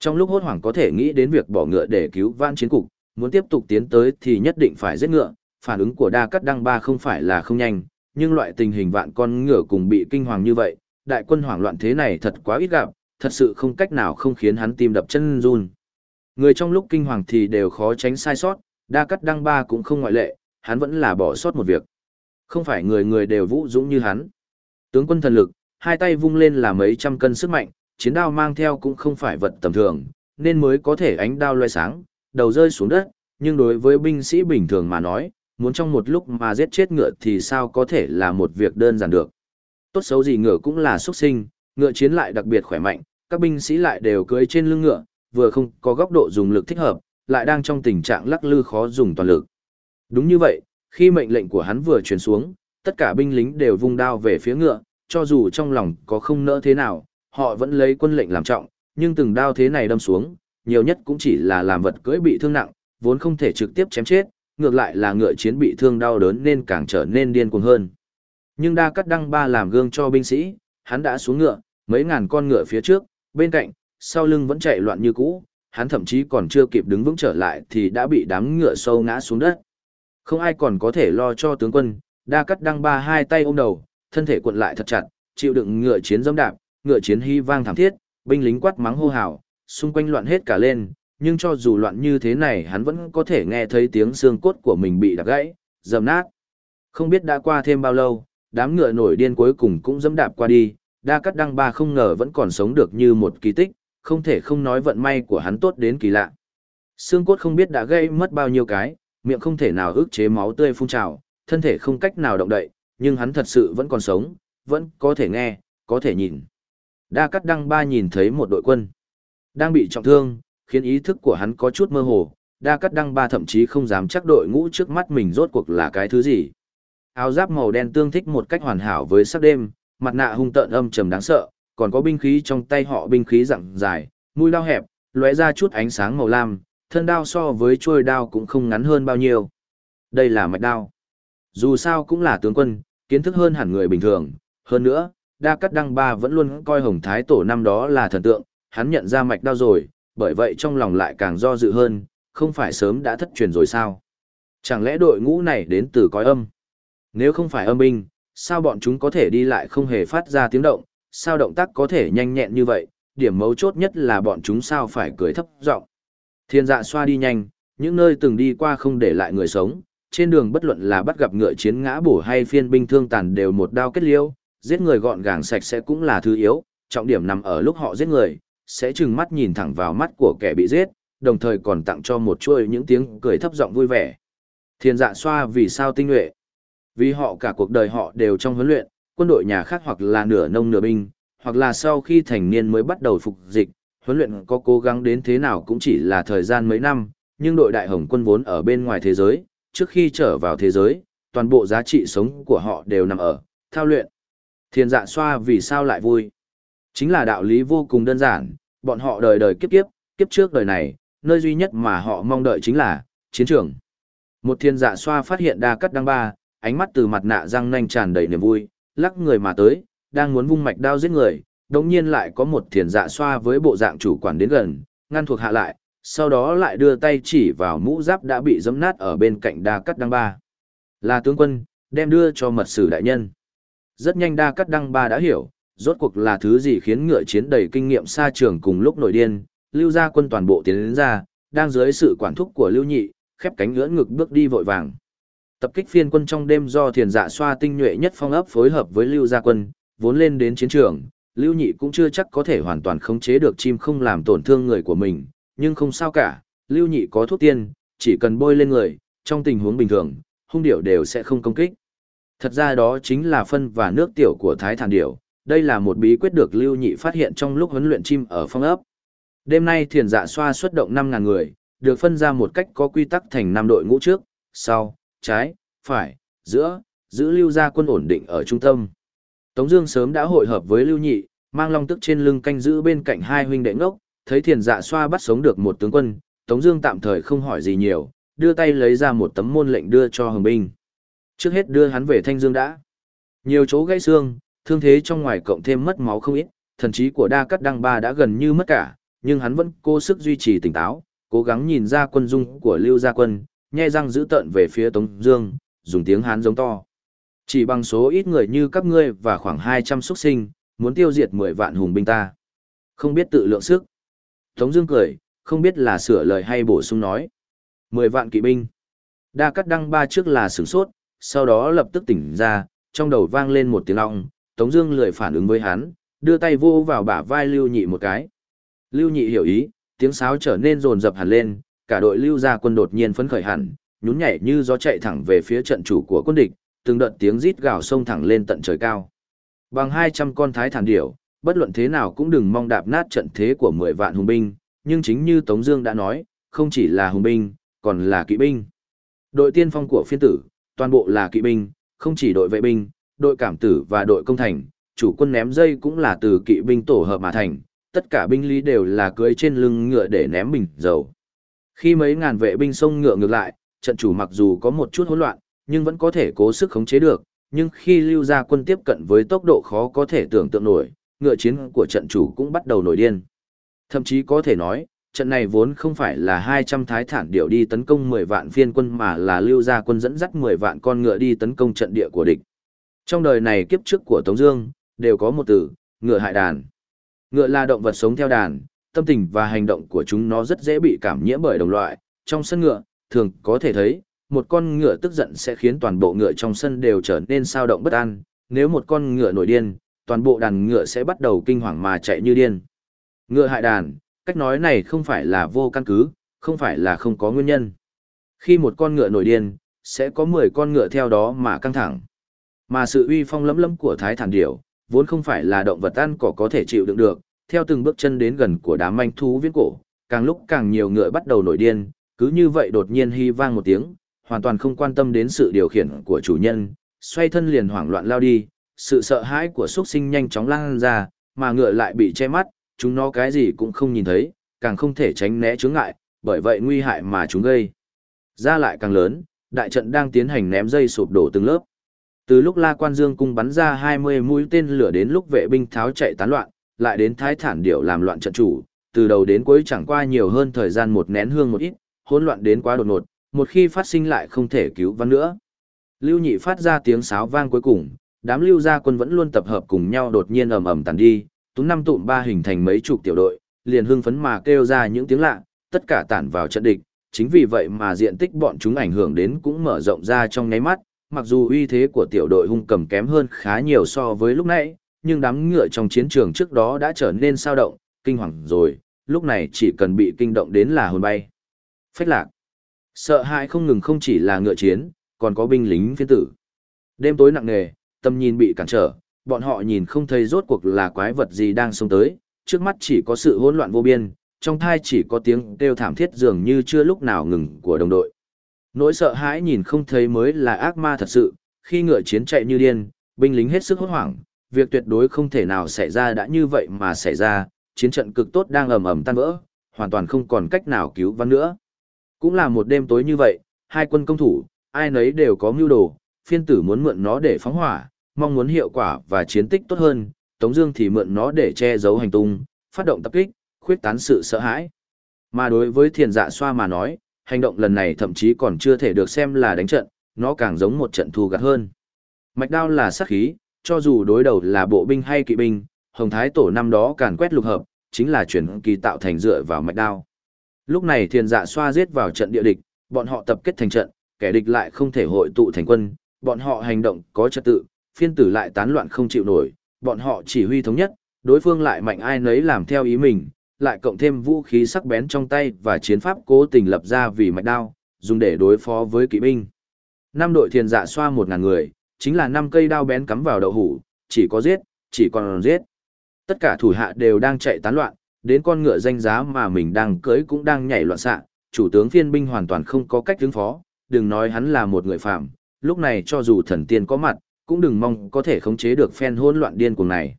Trong lúc hốt hoảng có thể nghĩ đến việc bỏ ngựa để cứu vãn chiến cục, muốn tiếp tục tiến tới thì nhất định phải giết ngựa, phản ứng của Đa Cắt Đăng Ba không phải là không nhanh, nhưng loại tình hình vạn con ngựa cùng bị kinh hoàng như vậy, đại quân hoảng loạn thế này thật quá ít gặp, thật sự không cách nào không khiến hắn tim đập chân run. Người trong lúc kinh hoàng thì đều khó tránh sai sót, Đa Cắt Đăng Ba cũng không ngoại lệ, hắn vẫn là bỏ sót một việc. Không phải người người đều vũ dũng như hắn. Tướng quân thần lực, hai tay vung lên là mấy trăm cân sức mạnh, chiến đao mang theo cũng không phải vật tầm thường, nên mới có thể ánh đao loe sáng, đầu rơi xuống đất, nhưng đối với binh sĩ bình thường mà nói, muốn trong một lúc mà giết chết ngựa thì sao có thể là một việc đơn giản được. Tốt xấu gì ngựa cũng là xuất sinh, ngựa chiến lại đặc biệt khỏe mạnh, các binh sĩ lại đều cưỡi trên lưng ngựa, vừa không có góc độ dùng lực thích hợp, lại đang trong tình trạng lắc lư khó dùng toàn lực. Đúng như vậy, khi mệnh lệnh của hắn vừa truyền xuống, tất cả binh lính đều vung đao về phía ngựa, cho dù trong lòng có không nỡ thế nào, họ vẫn lấy quân lệnh làm trọng, nhưng từng đao thế này đâm xuống, nhiều nhất cũng chỉ là làm vật cưỡi bị thương nặng, vốn không thể trực tiếp chém chết, ngược lại là ngựa chiến bị thương đau đớn nên càng trở nên điên cuồng hơn. Nhưng đa cắt đăng ba làm gương cho binh sĩ, hắn đã xuống ngựa, mấy ngàn con ngựa phía trước, bên cạnh, sau lưng vẫn chạy loạn như cũ, hắn thậm chí còn chưa kịp đứng vững trở lại thì đã bị đám ngựa sâu ngã xuống đất. Không ai còn có thể lo cho tướng quân, đa cắt đăng ba hai tay ôm đầu, thân thể cuộn lại thật chặt, chịu đựng ngựa chiến dẫm đạp, ngựa chiến hy vang thảm thiết, binh lính quát mắng hô hào, xung quanh loạn hết cả lên, nhưng cho dù loạn như thế này hắn vẫn có thể nghe thấy tiếng xương cốt của mình bị đập gãy, dầm nát. Không biết đã qua thêm bao lâu, đám ngựa nổi điên cuối cùng cũng dẫm đạp qua đi, đa cắt đăng ba không ngờ vẫn còn sống được như một kỳ tích, không thể không nói vận may của hắn tốt đến kỳ lạ. Xương cốt không biết đã gây mất bao nhiêu cái, miệng không thể nào ức chế máu tươi phun trào, thân thể không cách nào động đậy, nhưng hắn thật sự vẫn còn sống, vẫn có thể nghe, có thể nhìn. Đa cắt đăng ba nhìn thấy một đội quân đang bị trọng thương, khiến ý thức của hắn có chút mơ hồ. Đa cắt đăng ba thậm chí không dám chắc đội ngũ trước mắt mình rốt cuộc là cái thứ gì. Áo giáp màu đen tương thích một cách hoàn hảo với sắc đêm, mặt nạ hung tợn âm trầm đáng sợ, còn có binh khí trong tay họ binh khí rặng dài, mũi lao hẹp, lóe ra chút ánh sáng màu lam, thân đao so với chuôi đao cũng không ngắn hơn bao nhiêu. Đây là mạch đao. Dù sao cũng là tướng quân, kiến thức hơn hẳn người bình thường, hơn nữa, Đa Cát Đăng Ba vẫn luôn coi Hồng Thái Tổ năm đó là thần tượng, hắn nhận ra mạch đao rồi, bởi vậy trong lòng lại càng do dự hơn, không phải sớm đã thất truyền rồi sao? Chẳng lẽ đội ngũ này đến từ cõi âm? Nếu không phải âm binh, sao bọn chúng có thể đi lại không hề phát ra tiếng động, sao động tác có thể nhanh nhẹn như vậy, điểm mấu chốt nhất là bọn chúng sao phải cười thấp giọng. Thiên dạ xoa đi nhanh, những nơi từng đi qua không để lại người sống, trên đường bất luận là bắt gặp ngựa chiến ngã bổ hay phiên binh thương tàn đều một đao kết liêu, giết người gọn gàng sạch sẽ cũng là thứ yếu, trọng điểm nằm ở lúc họ giết người, sẽ chừng mắt nhìn thẳng vào mắt của kẻ bị giết, đồng thời còn tặng cho một chuỗi những tiếng cười thấp giọng vui vẻ. Thiên dạ xoa vì sao tinh nhuệ? Vì họ cả cuộc đời họ đều trong huấn luyện, quân đội nhà khác hoặc là nửa nông nửa binh, hoặc là sau khi thành niên mới bắt đầu phục dịch, huấn luyện có cố gắng đến thế nào cũng chỉ là thời gian mấy năm, nhưng đội đại hồng quân vốn ở bên ngoài thế giới, trước khi trở vào thế giới, toàn bộ giá trị sống của họ đều nằm ở thao luyện. Thiên dạ xoa vì sao lại vui? Chính là đạo lý vô cùng đơn giản, bọn họ đời đời kiếp kiếp, kiếp trước đời này, nơi duy nhất mà họ mong đợi chính là chiến trường. Một thiên dạ xoa phát hiện đa cắt đăng ba, ánh mắt từ mặt nạ răng nanh tràn đầy niềm vui, lắc người mà tới, đang muốn vung mạch đao giết người, đồng nhiên lại có một thiền dạ xoa với bộ dạng chủ quản đến gần, ngăn thuộc hạ lại, sau đó lại đưa tay chỉ vào mũ giáp đã bị giấm nát ở bên cạnh đa cắt đăng ba. Là tướng quân, đem đưa cho mật sử đại nhân. Rất nhanh đa cắt đăng ba đã hiểu, rốt cuộc là thứ gì khiến ngựa chiến đầy kinh nghiệm xa trường cùng lúc nổi điên, lưu gia quân toàn bộ tiến đến ra, đang dưới sự quản thúc của lưu nhị, khép cánh ngưỡng ngực bước đi vội vàng. Tập kích phiên quân trong đêm do thiền dạ xoa tinh nhuệ nhất phong ấp phối hợp với lưu gia quân, vốn lên đến chiến trường, lưu nhị cũng chưa chắc có thể hoàn toàn khống chế được chim không làm tổn thương người của mình, nhưng không sao cả, lưu nhị có thuốc tiên, chỉ cần bôi lên người, trong tình huống bình thường, hung điểu đều sẽ không công kích. Thật ra đó chính là phân và nước tiểu của thái thản điểu, đây là một bí quyết được lưu nhị phát hiện trong lúc huấn luyện chim ở phong ấp. Đêm nay thiền dạ xoa xuất động năm ngàn người, được phân ra một cách có quy tắc thành năm đội ngũ trước, sau, trái, phải, giữa, giữ lưu gia quân ổn định ở trung tâm. Tống Dương sớm đã hội hợp với Lưu Nhị, mang long tức trên lưng canh giữ bên cạnh hai huynh đệ ngốc, thấy Thiền Dạ xoa bắt sống được một tướng quân, Tống Dương tạm thời không hỏi gì nhiều, đưa tay lấy ra một tấm môn lệnh đưa cho Hồng Binh. Trước hết đưa hắn về Thanh Dương đã. Nhiều chỗ gãy xương, thương thế trong ngoài cộng thêm mất máu không ít, thần trí của Đa Cát Đăng Ba đã gần như mất cả, nhưng hắn vẫn cố sức duy trì tỉnh táo, cố gắng nhìn ra quân dung của Lưu Gia Quân, nhe răng giữ tợn về phía Tống Dương, dùng tiếng Hán giống to. Chỉ bằng số ít người như các ngươi và khoảng 200 xuất sinh, muốn tiêu diệt 10 vạn hùng binh ta. Không biết tự lượng sức. Tống Dương cười, không biết là sửa lời hay bổ sung nói. 10 vạn kỵ binh. Đa Cát Đăng ba trước là sửng sốt, sau đó lập tức tỉnh ra, trong đầu vang lên một tiếng long. Tống Dương lười phản ứng với hắn, đưa tay vô vào bả vai Lưu Nhị một cái. Lưu Nhị hiểu ý, tiếng sáo trở nên rồn rập hẳn lên, cả đội Lưu gia quân đột nhiên phấn khởi hẳn, nhún nhảy như gió chạy thẳng về phía trận chủ của quân địch, từng đợt tiếng rít gào sông thẳng lên tận trời cao. Bằng 200 con thái thản điểu, bất luận thế nào cũng đừng mong đạp nát trận thế của 10 vạn hùng binh, nhưng chính như Tống Dương đã nói, không chỉ là hùng binh, còn là kỵ binh. Đội tiên phong của phiên tử, toàn bộ là kỵ binh, không chỉ đội vệ binh, đội cảm tử và đội công thành, chủ quân ném dây cũng là từ kỵ binh tổ hợp mà thành, tất cả binh lý đều là cưỡi trên lưng ngựa để ném bình dầu. Khi mấy ngàn vệ binh sông ngựa ngược lại, trận chủ mặc dù có một chút hỗn loạn, nhưng vẫn có thể cố sức khống chế được, nhưng khi lưu gia quân tiếp cận với tốc độ khó có thể tưởng tượng nổi, ngựa chiến của trận chủ cũng bắt đầu nổi điên. Thậm chí có thể nói, trận này vốn không phải là 200 thái thản điệu đi tấn công 10 vạn phiên quân mà là lưu gia quân dẫn dắt 10 vạn con ngựa đi tấn công trận địa của địch. Trong đời này kiếp trước của Tống Dương, đều có một từ, ngựa hại đàn. Ngựa là động vật sống theo đàn, tâm tình và hành động của chúng nó rất dễ bị cảm nhiễm bởi đồng loại. Trong sân ngựa, thường có thể thấy, một con ngựa tức giận sẽ khiến toàn bộ ngựa trong sân đều trở nên sao động bất an, nếu một con ngựa nổi điên, toàn bộ đàn ngựa sẽ bắt đầu kinh hoàng mà chạy như điên. Ngựa hại đàn, cách nói này không phải là vô căn cứ, không phải là không có nguyên nhân. Khi một con ngựa nổi điên, sẽ có 10 con ngựa theo đó mà căng thẳng. Mà sự uy phong lấm lấm của thái thản điểu, vốn không phải là động vật ăn cỏ có thể chịu đựng được, theo từng bước chân đến gần của đám manh thú viễn cổ, càng lúc càng nhiều ngựa bắt đầu nổi điên, cứ như vậy đột nhiên hy vang một tiếng, hoàn toàn không quan tâm đến sự điều khiển của chủ nhân, xoay thân liền hoảng loạn lao đi, sự sợ hãi của xuất sinh nhanh chóng lan ra, mà ngựa lại bị che mắt, chúng nó cái gì cũng không nhìn thấy, càng không thể tránh né chướng ngại, bởi vậy nguy hại mà chúng gây. Ra lại càng lớn, đại trận đang tiến hành ném dây sụp đổ từng lớp. Từ lúc La Quan Dương cung bắn ra 20 mũi tên lửa đến lúc vệ binh tháo chạy tán loạn, lại đến thái thản điệu làm loạn trận chủ, từ đầu đến cuối chẳng qua nhiều hơn thời gian một nén hương một ít, hỗn loạn đến quá đột ngột, một khi phát sinh lại không thể cứu vãn nữa. Lưu Nhị phát ra tiếng sáo vang cuối cùng, đám lưu gia quân vẫn luôn tập hợp cùng nhau đột nhiên ầm ầm tàn đi, tú năm tụm ba hình thành mấy chục tiểu đội, liền hưng phấn mà kêu ra những tiếng lạ, tất cả tản vào trận địch, chính vì vậy mà diện tích bọn chúng ảnh hưởng đến cũng mở rộng ra trong nháy mắt, mặc dù uy thế của tiểu đội hung cầm kém hơn khá nhiều so với lúc nãy, nhưng đám ngựa trong chiến trường trước đó đã trở nên sao động, kinh hoàng rồi, lúc này chỉ cần bị kinh động đến là hồn bay. Phách lạc. Sợ hãi không ngừng không chỉ là ngựa chiến, còn có binh lính phiên tử. Đêm tối nặng nề, tầm nhìn bị cản trở, bọn họ nhìn không thấy rốt cuộc là quái vật gì đang xông tới, trước mắt chỉ có sự hỗn loạn vô biên, trong thai chỉ có tiếng kêu thảm thiết dường như chưa lúc nào ngừng của đồng đội. Nỗi sợ hãi nhìn không thấy mới là ác ma thật sự, khi ngựa chiến chạy như điên, binh lính hết sức hốt hoảng, việc tuyệt đối không thể nào xảy ra đã như vậy mà xảy ra, chiến trận cực tốt đang ầm ầm tan vỡ, hoàn toàn không còn cách nào cứu vãn nữa. Cũng là một đêm tối như vậy, hai quân công thủ, ai nấy đều có mưu đồ, phiên tử muốn mượn nó để phóng hỏa, mong muốn hiệu quả và chiến tích tốt hơn, Tống Dương thì mượn nó để che giấu hành tung, phát động tập kích, khuyết tán sự sợ hãi. Mà đối với thiền dạ xoa mà nói, hành động lần này thậm chí còn chưa thể được xem là đánh trận, nó càng giống một trận thu gặt hơn. Mạch đao là sát khí, cho dù đối đầu là bộ binh hay kỵ binh, Hồng Thái Tổ năm đó càn quét lục hợp, chính là chuyển kỳ tạo thành dựa vào mạch đao. Lúc này thiền dạ xoa giết vào trận địa địch, bọn họ tập kết thành trận, kẻ địch lại không thể hội tụ thành quân, bọn họ hành động có trật tự, phiên tử lại tán loạn không chịu nổi, bọn họ chỉ huy thống nhất, đối phương lại mạnh ai nấy làm theo ý mình, lại cộng thêm vũ khí sắc bén trong tay và chiến pháp cố tình lập ra vì mạch đao, dùng để đối phó với kỵ binh. Năm đội thiền dạ xoa một ngàn người, chính là năm cây đao bén cắm vào đậu hủ, chỉ có giết, chỉ còn giết. Tất cả thủ hạ đều đang chạy tán loạn, đến con ngựa danh giá mà mình đang cưới cũng đang nhảy loạn xạ, chủ tướng phiên binh hoàn toàn không có cách ứng phó, đừng nói hắn là một người phạm, lúc này cho dù thần tiên có mặt, cũng đừng mong có thể khống chế được phen hỗn loạn điên cuồng này.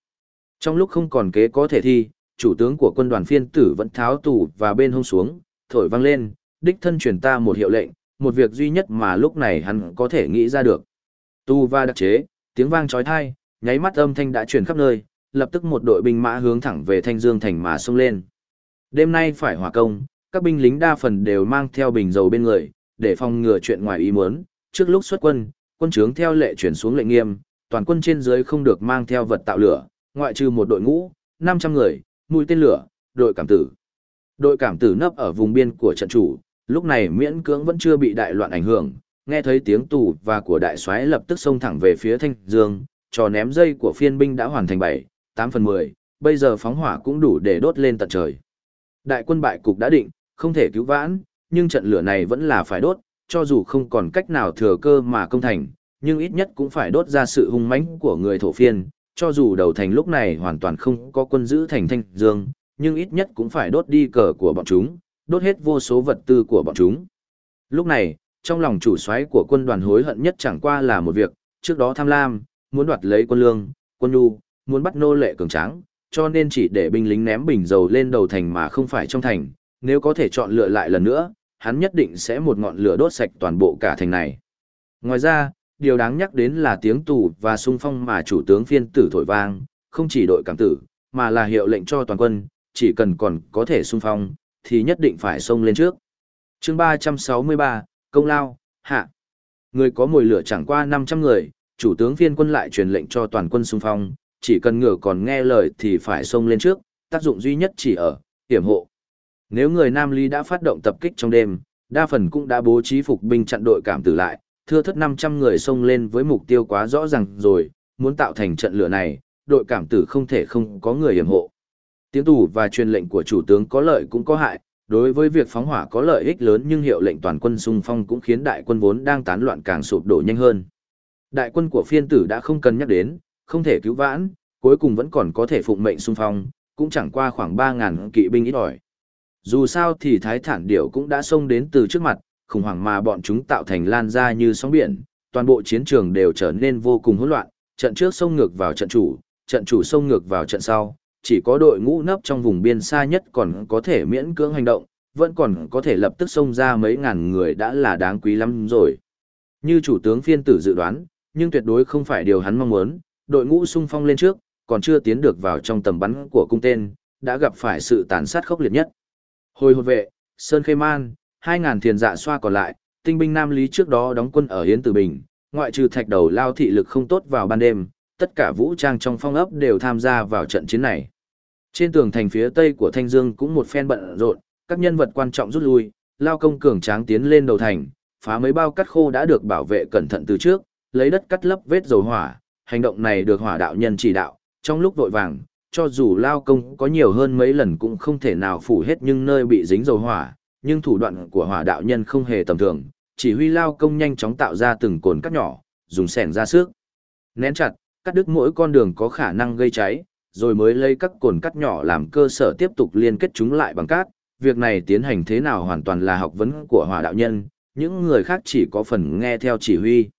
Trong lúc không còn kế có thể thi, chủ tướng của quân đoàn phiên tử vẫn tháo tủ và bên hông xuống, thổi vang lên, đích thân truyền ta một hiệu lệnh, một việc duy nhất mà lúc này hắn có thể nghĩ ra được. Tu và đặc chế, tiếng vang trói thai, nháy mắt âm thanh đã truyền khắp nơi, lập tức một đội binh mã hướng thẳng về Thanh Dương thành mà xông lên. Đêm nay phải hỏa công, các binh lính đa phần đều mang theo bình dầu bên người, để phòng ngừa chuyện ngoài ý muốn. Trước lúc xuất quân, quân trướng theo lệ chuyển xuống lệnh nghiêm, toàn quân trên dưới không được mang theo vật tạo lửa, ngoại trừ một đội ngũ, 500 người, mũi tên lửa, đội cảm tử. Đội cảm tử nấp ở vùng biên của trận chủ, lúc này miễn cưỡng vẫn chưa bị đại loạn ảnh hưởng, nghe thấy tiếng tù và của đại soái lập tức xông thẳng về phía Thanh Dương, trò ném dây của phiên binh đã hoàn thành 7, 8 phần 10, bây giờ phóng hỏa cũng đủ để đốt lên tận trời. Đại quân bại cục đã định, không thể cứu vãn, nhưng trận lửa này vẫn là phải đốt, cho dù không còn cách nào thừa cơ mà công thành, nhưng ít nhất cũng phải đốt ra sự hung mãnh của người thổ phiên, cho dù đầu thành lúc này hoàn toàn không có quân giữ thành thanh dương, nhưng ít nhất cũng phải đốt đi cờ của bọn chúng, đốt hết vô số vật tư của bọn chúng. Lúc này, trong lòng chủ soái của quân đoàn hối hận nhất chẳng qua là một việc, trước đó tham lam, muốn đoạt lấy quân lương, quân nhu, muốn bắt nô lệ cường tráng, cho nên chỉ để binh lính ném bình dầu lên đầu thành mà không phải trong thành, nếu có thể chọn lựa lại lần nữa, hắn nhất định sẽ một ngọn lửa đốt sạch toàn bộ cả thành này. Ngoài ra, điều đáng nhắc đến là tiếng tù và sung phong mà chủ tướng phiên tử thổi vang, không chỉ đội cảm tử, mà là hiệu lệnh cho toàn quân, chỉ cần còn có thể sung phong, thì nhất định phải xông lên trước. chương 363, Công Lao, Hạ. Người có mùi lửa chẳng qua 500 người, chủ tướng phiên quân lại truyền lệnh cho toàn quân sung phong, chỉ cần ngựa còn nghe lời thì phải xông lên trước, tác dụng duy nhất chỉ ở, hiểm hộ. Nếu người Nam Ly đã phát động tập kích trong đêm, đa phần cũng đã bố trí phục binh chặn đội cảm tử lại, thưa thất 500 người xông lên với mục tiêu quá rõ ràng rồi, muốn tạo thành trận lửa này, đội cảm tử không thể không có người hiểm hộ. Tiếng tù và truyền lệnh của chủ tướng có lợi cũng có hại, đối với việc phóng hỏa có lợi ích lớn nhưng hiệu lệnh toàn quân xung phong cũng khiến đại quân vốn đang tán loạn càng sụp đổ nhanh hơn. Đại quân của phiên tử đã không cần nhắc đến, không thể cứu vãn, cuối cùng vẫn còn có thể phụng mệnh xung phong, cũng chẳng qua khoảng 3.000 kỵ binh ít ỏi. Dù sao thì thái thản điểu cũng đã xông đến từ trước mặt, khủng hoảng mà bọn chúng tạo thành lan ra như sóng biển, toàn bộ chiến trường đều trở nên vô cùng hỗn loạn, trận trước xông ngược vào trận chủ, trận chủ xông ngược vào trận sau, chỉ có đội ngũ nấp trong vùng biên xa nhất còn có thể miễn cưỡng hành động, vẫn còn có thể lập tức xông ra mấy ngàn người đã là đáng quý lắm rồi. Như chủ tướng phiên tử dự đoán, nhưng tuyệt đối không phải điều hắn mong muốn, đội ngũ xung phong lên trước, còn chưa tiến được vào trong tầm bắn của cung tên, đã gặp phải sự tàn sát khốc liệt nhất. Hồi hột vệ, Sơn Khê Man, Hai ngàn thiền dạ xoa còn lại, tinh binh Nam Lý trước đó đóng quân ở Hiến Tử Bình, ngoại trừ thạch đầu lao thị lực không tốt vào ban đêm, tất cả vũ trang trong phong ấp đều tham gia vào trận chiến này. Trên tường thành phía tây của Thanh Dương cũng một phen bận rộn, các nhân vật quan trọng rút lui, lao công cường tráng tiến lên đầu thành, phá mấy bao cắt khô đã được bảo vệ cẩn thận từ trước, lấy đất cắt lấp vết dầu hỏa, hành động này được hỏa đạo nhân chỉ đạo, trong lúc vội vàng, cho dù lao công có nhiều hơn mấy lần cũng không thể nào phủ hết nhưng nơi bị dính dầu hỏa, nhưng thủ đoạn của hỏa đạo nhân không hề tầm thường, chỉ huy lao công nhanh chóng tạo ra từng cồn cắt nhỏ, dùng sẻn ra sức. Nén chặt, cắt đứt mỗi con đường có khả năng gây cháy, rồi mới lấy các cồn cắt nhỏ làm cơ sở tiếp tục liên kết chúng lại bằng cát. Việc này tiến hành thế nào hoàn toàn là học vấn của hỏa đạo nhân, những người khác chỉ có phần nghe theo chỉ huy.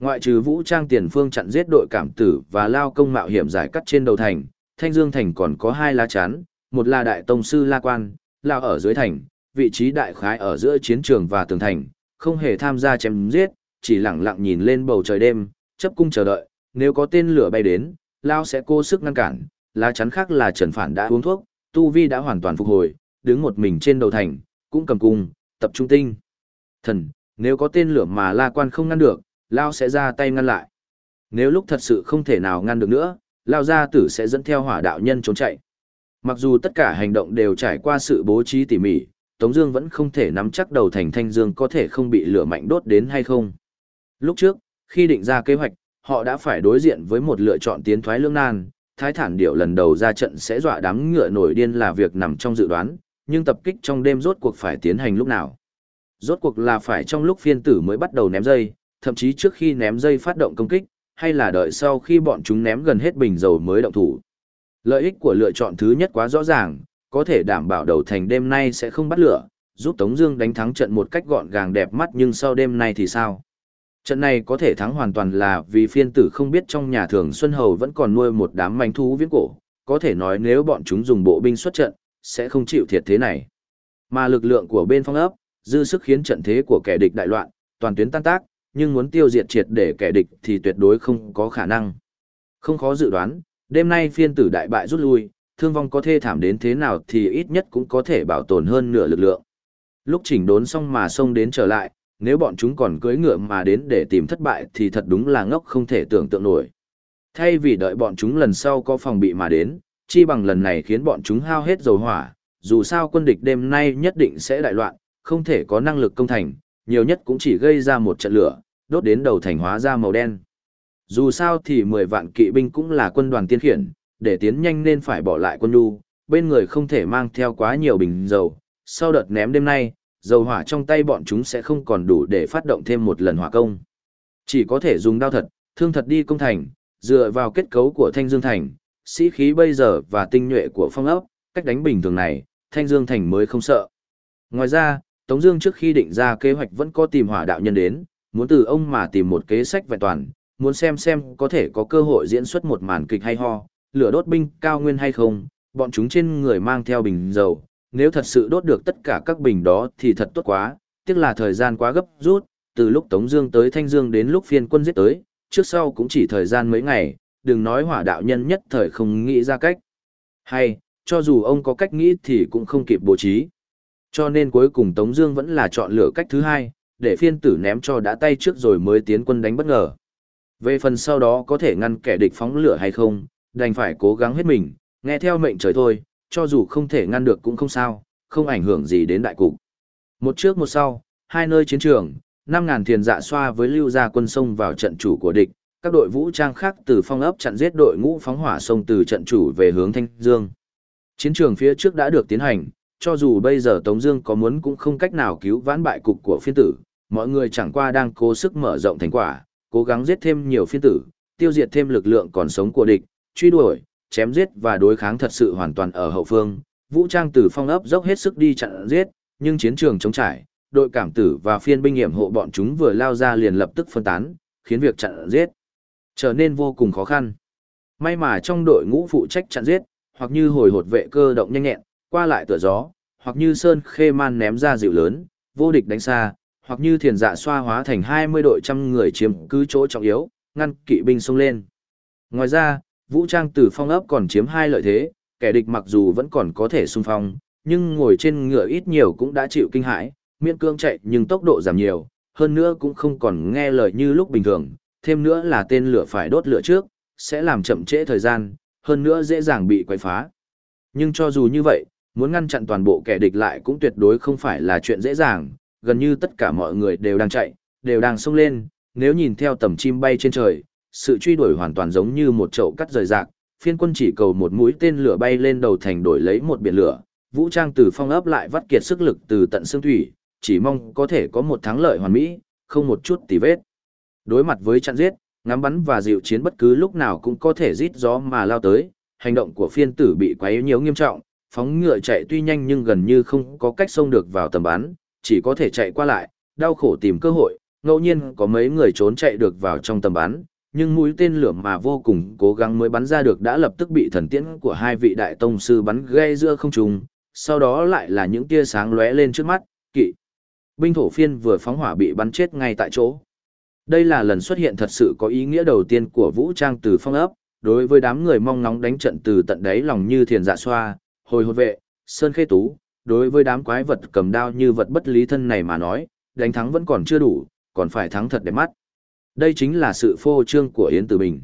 Ngoại trừ vũ trang tiền phương chặn giết đội cảm tử và lao công mạo hiểm giải cắt trên đầu thành, Thanh Dương Thành còn có hai lá chắn, một là đại tông sư La Quan, lao ở dưới thành, vị trí đại khái ở giữa chiến trường và tường thành, không hề tham gia chém giết, chỉ lặng lặng nhìn lên bầu trời đêm, chấp cung chờ đợi, nếu có tên lửa bay đến, lao sẽ cố sức ngăn cản, lá chắn khác là Trần Phản đã uống thuốc, tu vi đã hoàn toàn phục hồi, đứng một mình trên đầu thành, cũng cầm cung, tập trung tinh. Thần, nếu có tên lửa mà La Quan không ngăn được, lao sẽ ra tay ngăn lại. Nếu lúc thật sự không thể nào ngăn được nữa, lao gia tử sẽ dẫn theo hỏa đạo nhân trốn chạy. Mặc dù tất cả hành động đều trải qua sự bố trí tỉ mỉ, Tống Dương vẫn không thể nắm chắc đầu thành Thanh Dương có thể không bị lửa mạnh đốt đến hay không. Lúc trước, khi định ra kế hoạch, họ đã phải đối diện với một lựa chọn tiến thoái lưỡng nan. Thái thản điệu lần đầu ra trận sẽ dọa đám ngựa nổi điên là việc nằm trong dự đoán, nhưng tập kích trong đêm rốt cuộc phải tiến hành lúc nào? Rốt cuộc là phải trong lúc phiên tử mới bắt đầu ném dây, thậm chí trước khi ném dây phát động công kích, hay là đợi sau khi bọn chúng ném gần hết bình dầu mới động thủ. Lợi ích của lựa chọn thứ nhất quá rõ ràng, có thể đảm bảo đầu thành đêm nay sẽ không bắt lửa, giúp Tống Dương đánh thắng trận một cách gọn gàng đẹp mắt nhưng sau đêm nay thì sao? Trận này có thể thắng hoàn toàn là vì phiên tử không biết trong nhà thường Xuân Hầu vẫn còn nuôi một đám manh thú viễn cổ, có thể nói nếu bọn chúng dùng bộ binh xuất trận, sẽ không chịu thiệt thế này. Mà lực lượng của bên phong ấp, dư sức khiến trận thế của kẻ địch đại loạn, toàn tuyến tan tác, nhưng muốn tiêu diệt triệt để kẻ địch thì tuyệt đối không có khả năng. Không khó dự đoán, đêm nay phiên tử đại bại rút lui, thương vong có thê thảm đến thế nào thì ít nhất cũng có thể bảo tồn hơn nửa lực lượng. Lúc chỉnh đốn xong mà xông đến trở lại, nếu bọn chúng còn cưỡi ngựa mà đến để tìm thất bại thì thật đúng là ngốc không thể tưởng tượng nổi. Thay vì đợi bọn chúng lần sau có phòng bị mà đến, chi bằng lần này khiến bọn chúng hao hết dầu hỏa, dù sao quân địch đêm nay nhất định sẽ đại loạn, không thể có năng lực công thành, nhiều nhất cũng chỉ gây ra một trận lửa, đốt đến đầu thành hóa ra màu đen. Dù sao thì 10 vạn kỵ binh cũng là quân đoàn tiên khiển, để tiến nhanh nên phải bỏ lại quân nhu, bên người không thể mang theo quá nhiều bình dầu. Sau đợt ném đêm nay, dầu hỏa trong tay bọn chúng sẽ không còn đủ để phát động thêm một lần hỏa công. Chỉ có thể dùng đao thật, thương thật đi công thành, dựa vào kết cấu của Thanh Dương Thành, sĩ khí bây giờ và tinh nhuệ của phong ốc, cách đánh bình thường này, Thanh Dương Thành mới không sợ. Ngoài ra, Tống Dương trước khi định ra kế hoạch vẫn có tìm hỏa đạo nhân đến, muốn từ ông mà tìm một kế sách vẹn toàn, muốn xem xem có thể có cơ hội diễn xuất một màn kịch hay ho, lửa đốt binh cao nguyên hay không, bọn chúng trên người mang theo bình dầu, nếu thật sự đốt được tất cả các bình đó thì thật tốt quá, tiếc là thời gian quá gấp rút, từ lúc Tống Dương tới Thanh Dương đến lúc phiên quân giết tới, trước sau cũng chỉ thời gian mấy ngày, đừng nói hỏa đạo nhân nhất thời không nghĩ ra cách. Hay, cho dù ông có cách nghĩ thì cũng không kịp bố trí. Cho nên cuối cùng Tống Dương vẫn là chọn lựa cách thứ hai, để phiên tử ném cho đã tay trước rồi mới tiến quân đánh bất ngờ. Về phần sau đó có thể ngăn kẻ địch phóng lửa hay không, đành phải cố gắng hết mình, nghe theo mệnh trời thôi, cho dù không thể ngăn được cũng không sao, không ảnh hưởng gì đến đại cục. Một trước một sau, hai nơi chiến trường, 5.000 thiền dạ xoa với lưu gia quân sông vào trận chủ của địch, các đội vũ trang khác từ phong ấp chặn giết đội ngũ phóng hỏa sông từ trận chủ về hướng Thanh Dương. Chiến trường phía trước đã được tiến hành, cho dù bây giờ Tống Dương có muốn cũng không cách nào cứu vãn bại cục của phiên tử, mọi người chẳng qua đang cố sức mở rộng thành quả, cố gắng giết thêm nhiều phiên tử, tiêu diệt thêm lực lượng còn sống của địch, truy đuổi, chém giết và đối kháng thật sự hoàn toàn ở hậu phương. Vũ trang tử phong ấp dốc hết sức đi chặn giết, nhưng chiến trường chống trải, đội cảm tử và phiên binh hiểm hộ bọn chúng vừa lao ra liền lập tức phân tán, khiến việc chặn giết trở nên vô cùng khó khăn. May mà trong đội ngũ phụ trách chặn giết, hoặc như hồi hột vệ cơ động nhanh nhẹn, qua lại tựa gió, hoặc như sơn khê man ném ra dịu lớn, vô địch đánh xa, Hoặc như thiền dạ xoa hóa thành 20 đội trăm người chiếm cứ chỗ trọng yếu, ngăn kỵ binh xông lên. Ngoài ra, vũ trang từ phong ấp còn chiếm hai lợi thế, kẻ địch mặc dù vẫn còn có thể xung phong, nhưng ngồi trên ngựa ít nhiều cũng đã chịu kinh hãi, miễn cương chạy nhưng tốc độ giảm nhiều, hơn nữa cũng không còn nghe lời như lúc bình thường, thêm nữa là tên lửa phải đốt lửa trước, sẽ làm chậm trễ thời gian, hơn nữa dễ dàng bị quay phá. Nhưng cho dù như vậy, muốn ngăn chặn toàn bộ kẻ địch lại cũng tuyệt đối không phải là chuyện dễ dàng, gần như tất cả mọi người đều đang chạy, đều đang xông lên, nếu nhìn theo tầm chim bay trên trời, sự truy đuổi hoàn toàn giống như một chậu cắt rời rạc, phiên quân chỉ cầu một mũi tên lửa bay lên đầu thành đổi lấy một biển lửa, vũ trang từ phong ấp lại vắt kiệt sức lực từ tận xương thủy, chỉ mong có thể có một thắng lợi hoàn mỹ, không một chút tì vết. Đối mặt với chặn giết, ngắm bắn và dịu chiến bất cứ lúc nào cũng có thể rít gió mà lao tới, hành động của phiên tử bị quấy nhiễu nghiêm trọng, phóng ngựa chạy tuy nhanh nhưng gần như không có cách xông được vào tầm bắn, chỉ có thể chạy qua lại, đau khổ tìm cơ hội, ngẫu nhiên có mấy người trốn chạy được vào trong tầm bắn, nhưng mũi tên lửa mà vô cùng cố gắng mới bắn ra được đã lập tức bị thần tiễn của hai vị đại tông sư bắn gây giữa không trung, sau đó lại là những tia sáng lóe lên trước mắt, kỵ. Binh thổ phiên vừa phóng hỏa bị bắn chết ngay tại chỗ. Đây là lần xuất hiện thật sự có ý nghĩa đầu tiên của vũ trang từ phong ấp, đối với đám người mong nóng đánh trận từ tận đáy lòng như thiền dạ xoa, hồi hột vệ, sơn khê tú, đối với đám quái vật cầm đao như vật bất lý thân này mà nói, đánh thắng vẫn còn chưa đủ, còn phải thắng thật đẹp mắt. Đây chính là sự phô trương của Yến Tử Bình.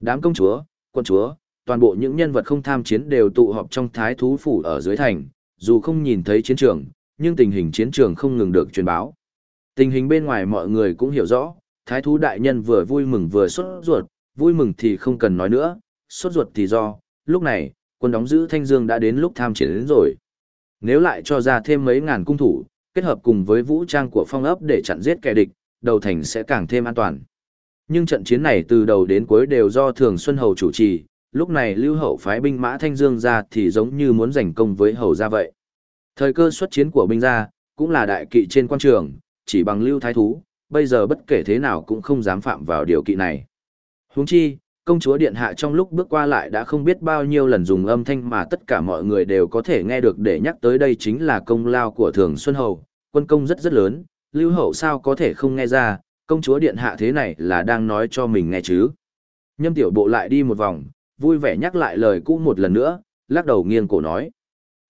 Đám công chúa, quân chúa, toàn bộ những nhân vật không tham chiến đều tụ họp trong thái thú phủ ở dưới thành, dù không nhìn thấy chiến trường, nhưng tình hình chiến trường không ngừng được truyền báo. Tình hình bên ngoài mọi người cũng hiểu rõ, thái thú đại nhân vừa vui mừng vừa sốt ruột, vui mừng thì không cần nói nữa, sốt ruột thì do, lúc này, quân đóng giữ Thanh Dương đã đến lúc tham chiến đến rồi. Nếu lại cho ra thêm mấy ngàn cung thủ, kết hợp cùng với vũ trang của phong ấp để chặn giết kẻ địch, đầu thành sẽ càng thêm an toàn. Nhưng trận chiến này từ đầu đến cuối đều do Thường Xuân Hầu chủ trì, lúc này Lưu Hậu phái binh mã Thanh Dương ra thì giống như muốn giành công với Hầu ra vậy. Thời cơ xuất chiến của binh gia cũng là đại kỵ trên quan trường, chỉ bằng Lưu Thái Thú, bây giờ bất kể thế nào cũng không dám phạm vào điều kỵ này. Huống chi, công chúa điện hạ trong lúc bước qua lại đã không biết bao nhiêu lần dùng âm thanh mà tất cả mọi người đều có thể nghe được để nhắc tới đây chính là công lao của Thường Xuân Hầu, quân công rất rất lớn, Lưu Hậu sao có thể không nghe ra, công chúa điện hạ thế này là đang nói cho mình nghe chứ. Nhâm tiểu bộ lại đi một vòng, vui vẻ nhắc lại lời cũ một lần nữa, lắc đầu nghiêng cổ nói.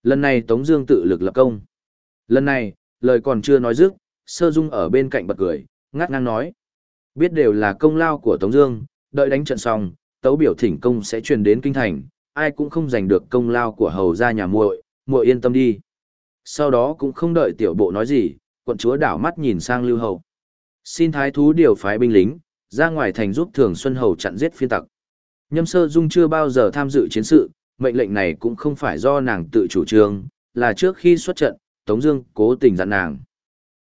Lần này Tống Dương tự lực lập công. Lần này, lời còn chưa nói dứt, Sơ Dung ở bên cạnh bật cười, ngắt ngang nói. Biết đều là công lao của Tống Dương, đợi đánh trận xong, tấu biểu thỉnh công sẽ truyền đến kinh thành, ai cũng không giành được công lao của hầu gia nhà muội, muội yên tâm đi. Sau đó cũng không đợi tiểu bộ nói gì, quận chúa đảo mắt nhìn sang lưu hậu. Xin thái thú điều phái binh lính, ra ngoài thành giúp thường xuân hầu chặn giết phiên tặc. Nhâm sơ dung chưa bao giờ tham dự chiến sự, mệnh lệnh này cũng không phải do nàng tự chủ trương, là trước khi xuất trận, Tống Dương cố tình dặn nàng.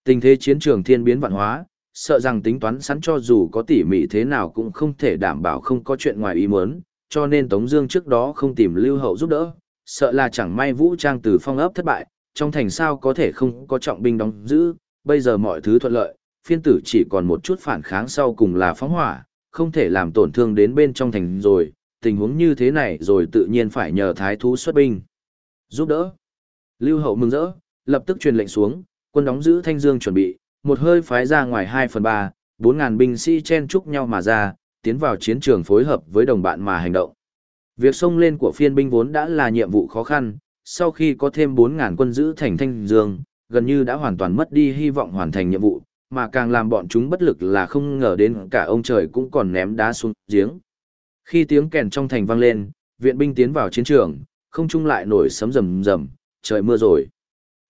Tình thế chiến trường thiên biến vạn hóa, sợ rằng tính toán sẵn cho dù có tỉ mỉ thế nào cũng không thể đảm bảo không có chuyện ngoài ý muốn, cho nên Tống Dương trước đó không tìm Lưu Hậu giúp đỡ, sợ là chẳng may vũ trang từ phong ấp thất bại, trong thành sao có thể không có trọng binh đóng giữ, bây giờ mọi thứ thuận lợi, phiên tử chỉ còn một chút phản kháng sau cùng là phóng hỏa, không thể làm tổn thương đến bên trong thành rồi, tình huống như thế này rồi tự nhiên phải nhờ thái thú xuất binh. Giúp đỡ. Lưu hậu mừng rỡ, lập tức truyền lệnh xuống, quân đóng giữ thanh dương chuẩn bị, một hơi phái ra ngoài 2 phần 3, 4.000 binh sĩ chen chúc nhau mà ra, tiến vào chiến trường phối hợp với đồng bạn mà hành động. Việc xông lên của phiên binh vốn đã là nhiệm vụ khó khăn, sau khi có thêm 4.000 quân giữ thành thanh dương, gần như đã hoàn toàn mất đi hy vọng hoàn thành nhiệm vụ, mà càng làm bọn chúng bất lực là không ngờ đến cả ông trời cũng còn ném đá xuống giếng. Khi tiếng kèn trong thành vang lên, viện binh tiến vào chiến trường, không trung lại nổi sấm rầm rầm, trời mưa rồi.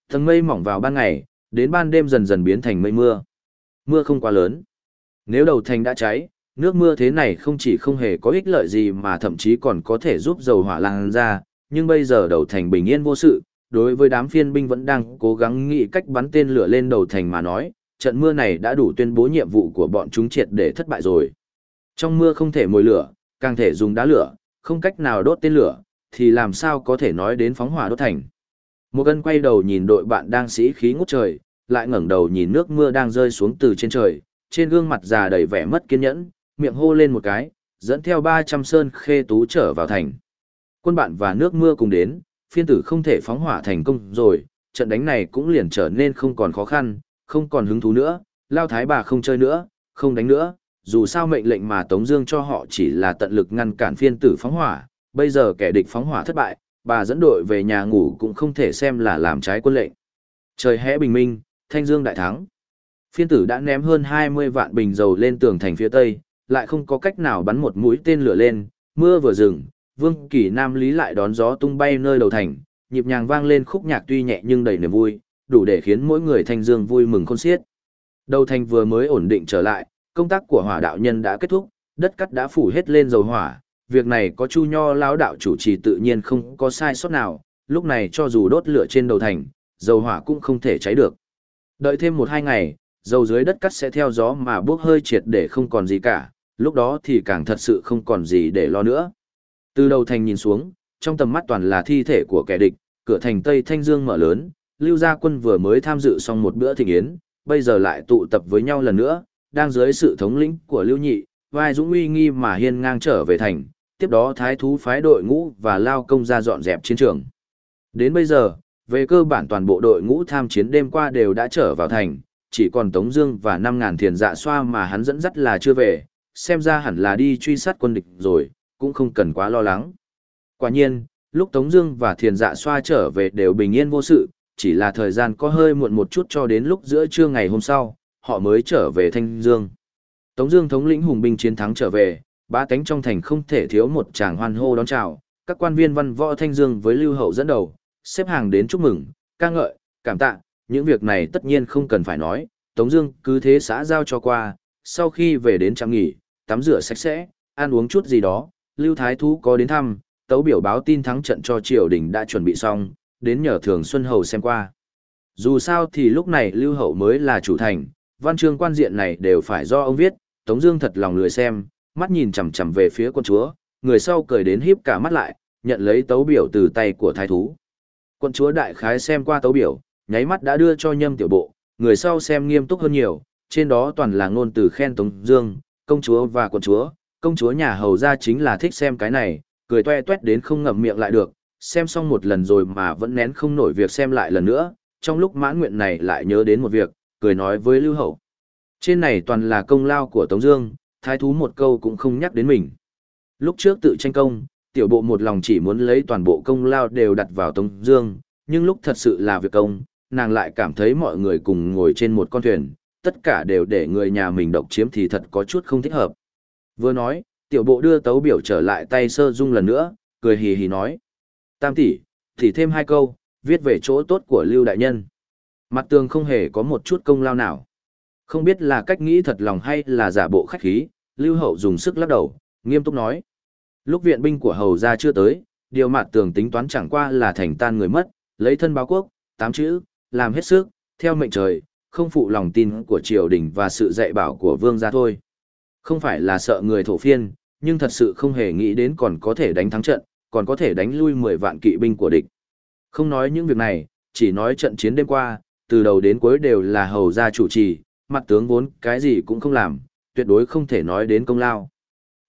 Tầng mây mỏng vào ban ngày, đến ban đêm dần dần biến thành mây mưa. Mưa không quá lớn. Nếu đầu thành đã cháy, nước mưa thế này không chỉ không hề có ích lợi gì mà thậm chí còn có thể giúp dầu hỏa lan ra, nhưng bây giờ đầu thành bình yên vô sự, đối với đám phiên binh vẫn đang cố gắng nghĩ cách bắn tên lửa lên đầu thành mà nói, trận mưa này đã đủ tuyên bố nhiệm vụ của bọn chúng triệt để thất bại rồi. Trong mưa không thể mồi lửa, càng thể dùng đá lửa, không cách nào đốt tên lửa, thì làm sao có thể nói đến phóng hỏa đốt thành. Một gân quay đầu nhìn đội bạn đang sĩ khí ngút trời, lại ngẩng đầu nhìn nước mưa đang rơi xuống từ trên trời, trên gương mặt già đầy vẻ mất kiên nhẫn, miệng hô lên một cái, dẫn theo 300 sơn khê tú trở vào thành. Quân bạn và nước mưa cùng đến, phiên tử không thể phóng hỏa thành công rồi, trận đánh này cũng liền trở nên không còn khó khăn, không còn hứng thú nữa, lao thái bà không chơi nữa, không đánh nữa, dù sao mệnh lệnh mà Tống Dương cho họ chỉ là tận lực ngăn cản phiên tử phóng hỏa, bây giờ kẻ địch phóng hỏa thất bại, bà dẫn đội về nhà ngủ cũng không thể xem là làm trái quân lệnh. Trời hẽ bình minh, Thanh Dương đại thắng. Phiên tử đã ném hơn 20 vạn bình dầu lên tường thành phía tây, lại không có cách nào bắn một mũi tên lửa lên, mưa vừa dừng, Vương Kỳ Nam Lý lại đón gió tung bay nơi đầu thành, nhịp nhàng vang lên khúc nhạc tuy nhẹ nhưng đầy niềm vui, đủ để khiến mỗi người thanh dương vui mừng khôn xiết. Đầu thành vừa mới ổn định trở lại, công tác của hỏa đạo nhân đã kết thúc, đất cắt đã phủ hết lên dầu hỏa, việc này có Chu Nho lão đạo chủ trì tự nhiên không có sai sót nào, lúc này cho dù đốt lửa trên đầu thành, dầu hỏa cũng không thể cháy được. Đợi thêm một hai ngày, dầu dưới đất cắt sẽ theo gió mà bốc hơi triệt để không còn gì cả, lúc đó thì càng thật sự không còn gì để lo nữa. Từ đầu thành nhìn xuống, trong tầm mắt toàn là thi thể của kẻ địch, cửa thành Tây Thanh Dương mở lớn, Lưu Gia Quân vừa mới tham dự xong một bữa thịnh yến, bây giờ lại tụ tập với nhau lần nữa, đang dưới sự thống lĩnh của Lưu Nhị, vai dũng uy nghi mà hiên ngang trở về thành, tiếp đó thái thú phái đội ngũ và lao công ra dọn dẹp chiến trường. Đến bây giờ, về cơ bản toàn bộ đội ngũ tham chiến đêm qua đều đã trở vào thành, chỉ còn Tống Dương và 5.000 thiền dạ xoa mà hắn dẫn dắt là chưa về, xem ra hẳn là đi truy sát quân địch rồi, cũng không cần quá lo lắng. Quả nhiên, lúc Tống Dương và thiền dạ xoa trở về đều bình yên vô sự, chỉ là thời gian có hơi muộn một chút cho đến lúc giữa trưa ngày hôm sau, họ mới trở về Thanh Dương. Tống Dương thống lĩnh hùng binh chiến thắng trở về, ba cánh trong thành không thể thiếu một tràng hoan hô đón chào. Các quan viên văn võ Thanh Dương với Lưu Hậu dẫn đầu, xếp hàng đến chúc mừng, ca ngợi, cảm tạ. Những việc này tất nhiên không cần phải nói, Tống Dương cứ thế xã giao cho qua. Sau khi về đến trạm nghỉ, tắm rửa sạch sẽ, ăn uống chút gì đó. Lưu Thái Thú có đến thăm, tấu biểu báo tin thắng trận cho triều đình đã chuẩn bị xong, đến nhờ Thường Xuân Hầu xem qua. Dù sao thì lúc này Lưu Hậu mới là chủ thành, văn chương quan diện này đều phải do ông viết, Tống Dương thật lòng lười xem, mắt nhìn chằm chằm về phía quân chúa, người sau cười đến híp cả mắt lại, nhận lấy tấu biểu từ tay của thái thú. Quân chúa đại khái xem qua tấu biểu, nháy mắt đã đưa cho nhâm tiểu bộ, người sau xem nghiêm túc hơn nhiều, trên đó toàn là ngôn từ khen Tống Dương, công chúa và quân chúa, công chúa nhà hầu gia chính là thích xem cái này, cười toe toét đến không ngậm miệng lại được, xem xong một lần rồi mà vẫn nén không nổi việc xem lại lần nữa, trong lúc mãn nguyện này lại nhớ đến một việc, cười nói với Lưu Hậu. Trên này toàn là công lao của Tống Dương, thái thú một câu cũng không nhắc đến mình. Lúc trước tự tranh công, tiểu bộ một lòng chỉ muốn lấy toàn bộ công lao đều đặt vào Tống Dương, nhưng lúc thật sự là việc công, nàng lại cảm thấy mọi người cùng ngồi trên một con thuyền, tất cả đều để người nhà mình độc chiếm thì thật có chút không thích hợp. Vừa nói, tiểu bộ đưa tấu biểu trở lại tay sơ dung lần nữa, cười hì hì nói. Tam tỷ, thì thêm hai câu, viết về chỗ tốt của Lưu Đại Nhân. Mặt tường không hề có một chút công lao nào. Không biết là cách nghĩ thật lòng hay là giả bộ khách khí, Lưu Hậu dùng sức lắc đầu, nghiêm túc nói. Lúc viện binh của Hầu gia chưa tới, điều mặt tường tính toán chẳng qua là thành tan người mất, lấy thân báo quốc, tám chữ, làm hết sức, theo mệnh trời, không phụ lòng tin của triều đình và sự dạy bảo của vương gia thôi. Không phải là sợ người thổ phiên, nhưng thật sự không hề nghĩ đến còn có thể đánh thắng trận, còn có thể đánh lui 10 vạn kỵ binh của địch. Không nói những việc này, chỉ nói trận chiến đêm qua, từ đầu đến cuối đều là hầu gia chủ trì, mặt tướng vốn cái gì cũng không làm, tuyệt đối không thể nói đến công lao.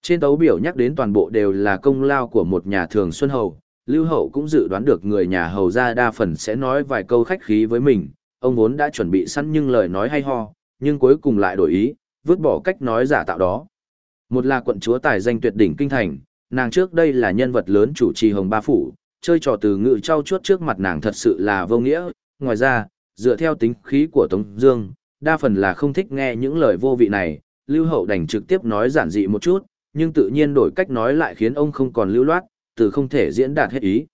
Trên tấu biểu nhắc đến toàn bộ đều là công lao của một nhà thường xuân hầu, Lưu Hậu cũng dự đoán được người nhà hầu gia đa phần sẽ nói vài câu khách khí với mình, ông vốn đã chuẩn bị sẵn nhưng lời nói hay ho, nhưng cuối cùng lại đổi ý, vứt bỏ cách nói giả tạo đó. Một là quận chúa tài danh tuyệt đỉnh kinh thành, nàng trước đây là nhân vật lớn chủ trì hồng ba phủ, chơi trò từ ngự trao chuốt trước mặt nàng thật sự là vô nghĩa, ngoài ra, dựa theo tính khí của Tống Dương, đa phần là không thích nghe những lời vô vị này, Lưu Hậu đành trực tiếp nói giản dị một chút, nhưng tự nhiên đổi cách nói lại khiến ông không còn lưu loát, từ không thể diễn đạt hết ý.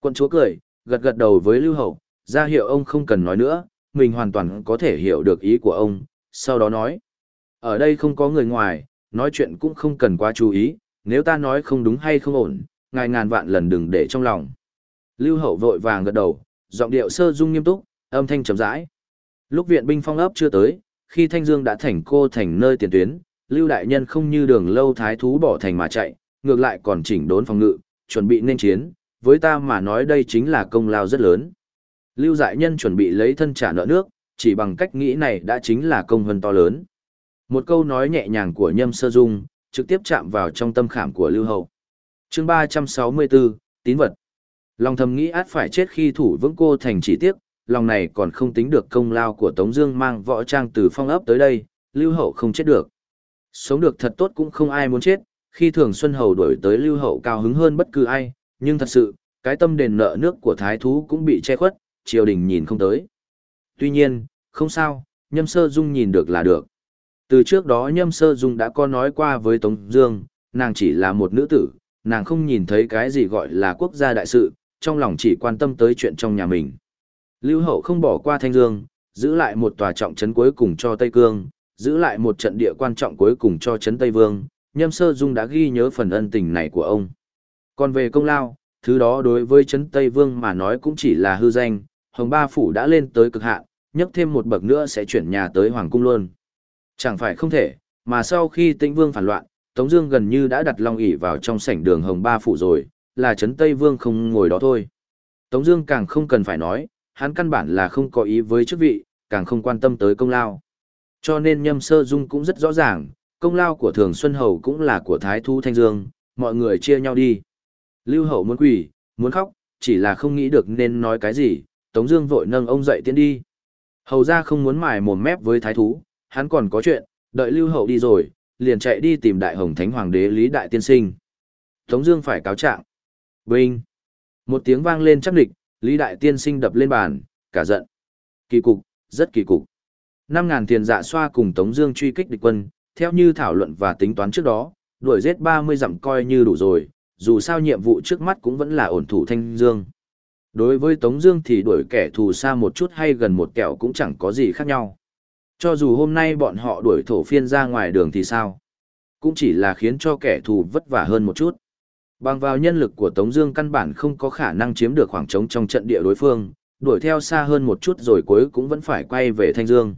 Quân chúa cười, gật gật đầu với Lưu Hậu, ra hiệu ông không cần nói nữa, mình hoàn toàn có thể hiểu được ý của ông, sau đó nói. Ở đây không có người ngoài, nói chuyện cũng không cần quá chú ý, nếu ta nói không đúng hay không ổn, ngài ngàn vạn lần đừng để trong lòng. Lưu Hậu vội vàng gật đầu, giọng điệu sơ dung nghiêm túc, âm thanh trầm rãi. Lúc viện binh phong ấp chưa tới, khi Thanh Dương đã thành cô thành nơi tiền tuyến, Lưu đại nhân không như đường lâu thái thú bỏ thành mà chạy, ngược lại còn chỉnh đốn phòng ngự, chuẩn bị nên chiến, với ta mà nói đây chính là công lao rất lớn. Lưu đại nhân chuẩn bị lấy thân trả nợ nước, chỉ bằng cách nghĩ này đã chính là công hơn to lớn. Một câu nói nhẹ nhàng của Nhâm Sơ Dung, trực tiếp chạm vào trong tâm khảm của Lưu Hậu. Chương 364, tín vật. Long thầm nghĩ át phải chết khi thủ vững cô thành chỉ tiếc, lòng này còn không tính được công lao của Tống Dương mang võ trang từ phong ấp tới đây, Lưu Hậu không chết được. Sống được thật tốt cũng không ai muốn chết, khi Thường Xuân Hầu đuổi tới Lưu Hậu cao hứng hơn bất cứ ai, nhưng thật sự, cái tâm đền nợ nước của Thái Thú cũng bị che khuất, triều đình nhìn không tới. Tuy nhiên, không sao, Nhâm Sơ Dung nhìn được là được. Từ trước đó Nhâm Sơ Dung đã có nói qua với Tống Dương, nàng chỉ là một nữ tử, nàng không nhìn thấy cái gì gọi là quốc gia đại sự, trong lòng chỉ quan tâm tới chuyện trong nhà mình. Lưu Hậu không bỏ qua Thanh Dương, giữ lại một tòa trọng trấn cuối cùng cho Tây Cương, giữ lại một trận địa quan trọng cuối cùng cho trấn Tây Vương, Nhâm Sơ Dung đã ghi nhớ phần ân tình này của ông. Còn về công lao, thứ đó đối với trấn Tây Vương mà nói cũng chỉ là hư danh, Hồng Ba Phủ đã lên tới cực hạn, nhấc thêm một bậc nữa sẽ chuyển nhà tới Hoàng Cung luôn. Chẳng phải không thể, mà sau khi Tĩnh Vương phản loạn, Tống Dương gần như đã đặt Long ỉ vào trong sảnh đường Hồng Ba Phủ rồi, là trấn Tây Vương không ngồi đó thôi. Tống Dương càng không cần phải nói, hắn căn bản là không có ý với chức vị, càng không quan tâm tới công lao. Cho nên Nhâm Sơ Dung cũng rất rõ ràng, công lao của Thường Xuân Hầu cũng là của Thái Thu Thanh Dương, mọi người chia nhau đi. Lưu Hậu muốn quỳ, muốn khóc, chỉ là không nghĩ được nên nói cái gì, Tống Dương vội nâng ông dậy tiến đi. Hầu gia không muốn mài mồm mép với Thái Thú, hắn còn có chuyện, đợi Lưu Hậu đi rồi, liền chạy đi tìm Đại Hồng Thánh Hoàng đế Lý Đại Tiên Sinh. Tống Dương phải cáo trạng. Binh. Một tiếng vang lên chắc địch, Lý Đại Tiên Sinh đập lên bàn, cả giận. Kỳ cục, rất kỳ cục. Năm ngàn tiền dạ xoa cùng Tống Dương truy kích địch quân, theo như thảo luận và tính toán trước đó, đuổi giết 30 dặm coi như đủ rồi, dù sao nhiệm vụ trước mắt cũng vẫn là ổn thủ Thanh Dương. Đối với Tống Dương thì đuổi kẻ thù xa một chút hay gần một kẹo cũng chẳng có gì khác nhau. Cho dù hôm nay bọn họ đuổi thổ phiên ra ngoài đường thì sao, cũng chỉ là khiến cho kẻ thù vất vả hơn một chút. Bằng vào nhân lực của Tống Dương căn bản không có khả năng chiếm được khoảng trống trong trận địa đối phương, đuổi theo xa hơn một chút rồi cuối cũng vẫn phải quay về Thanh Dương.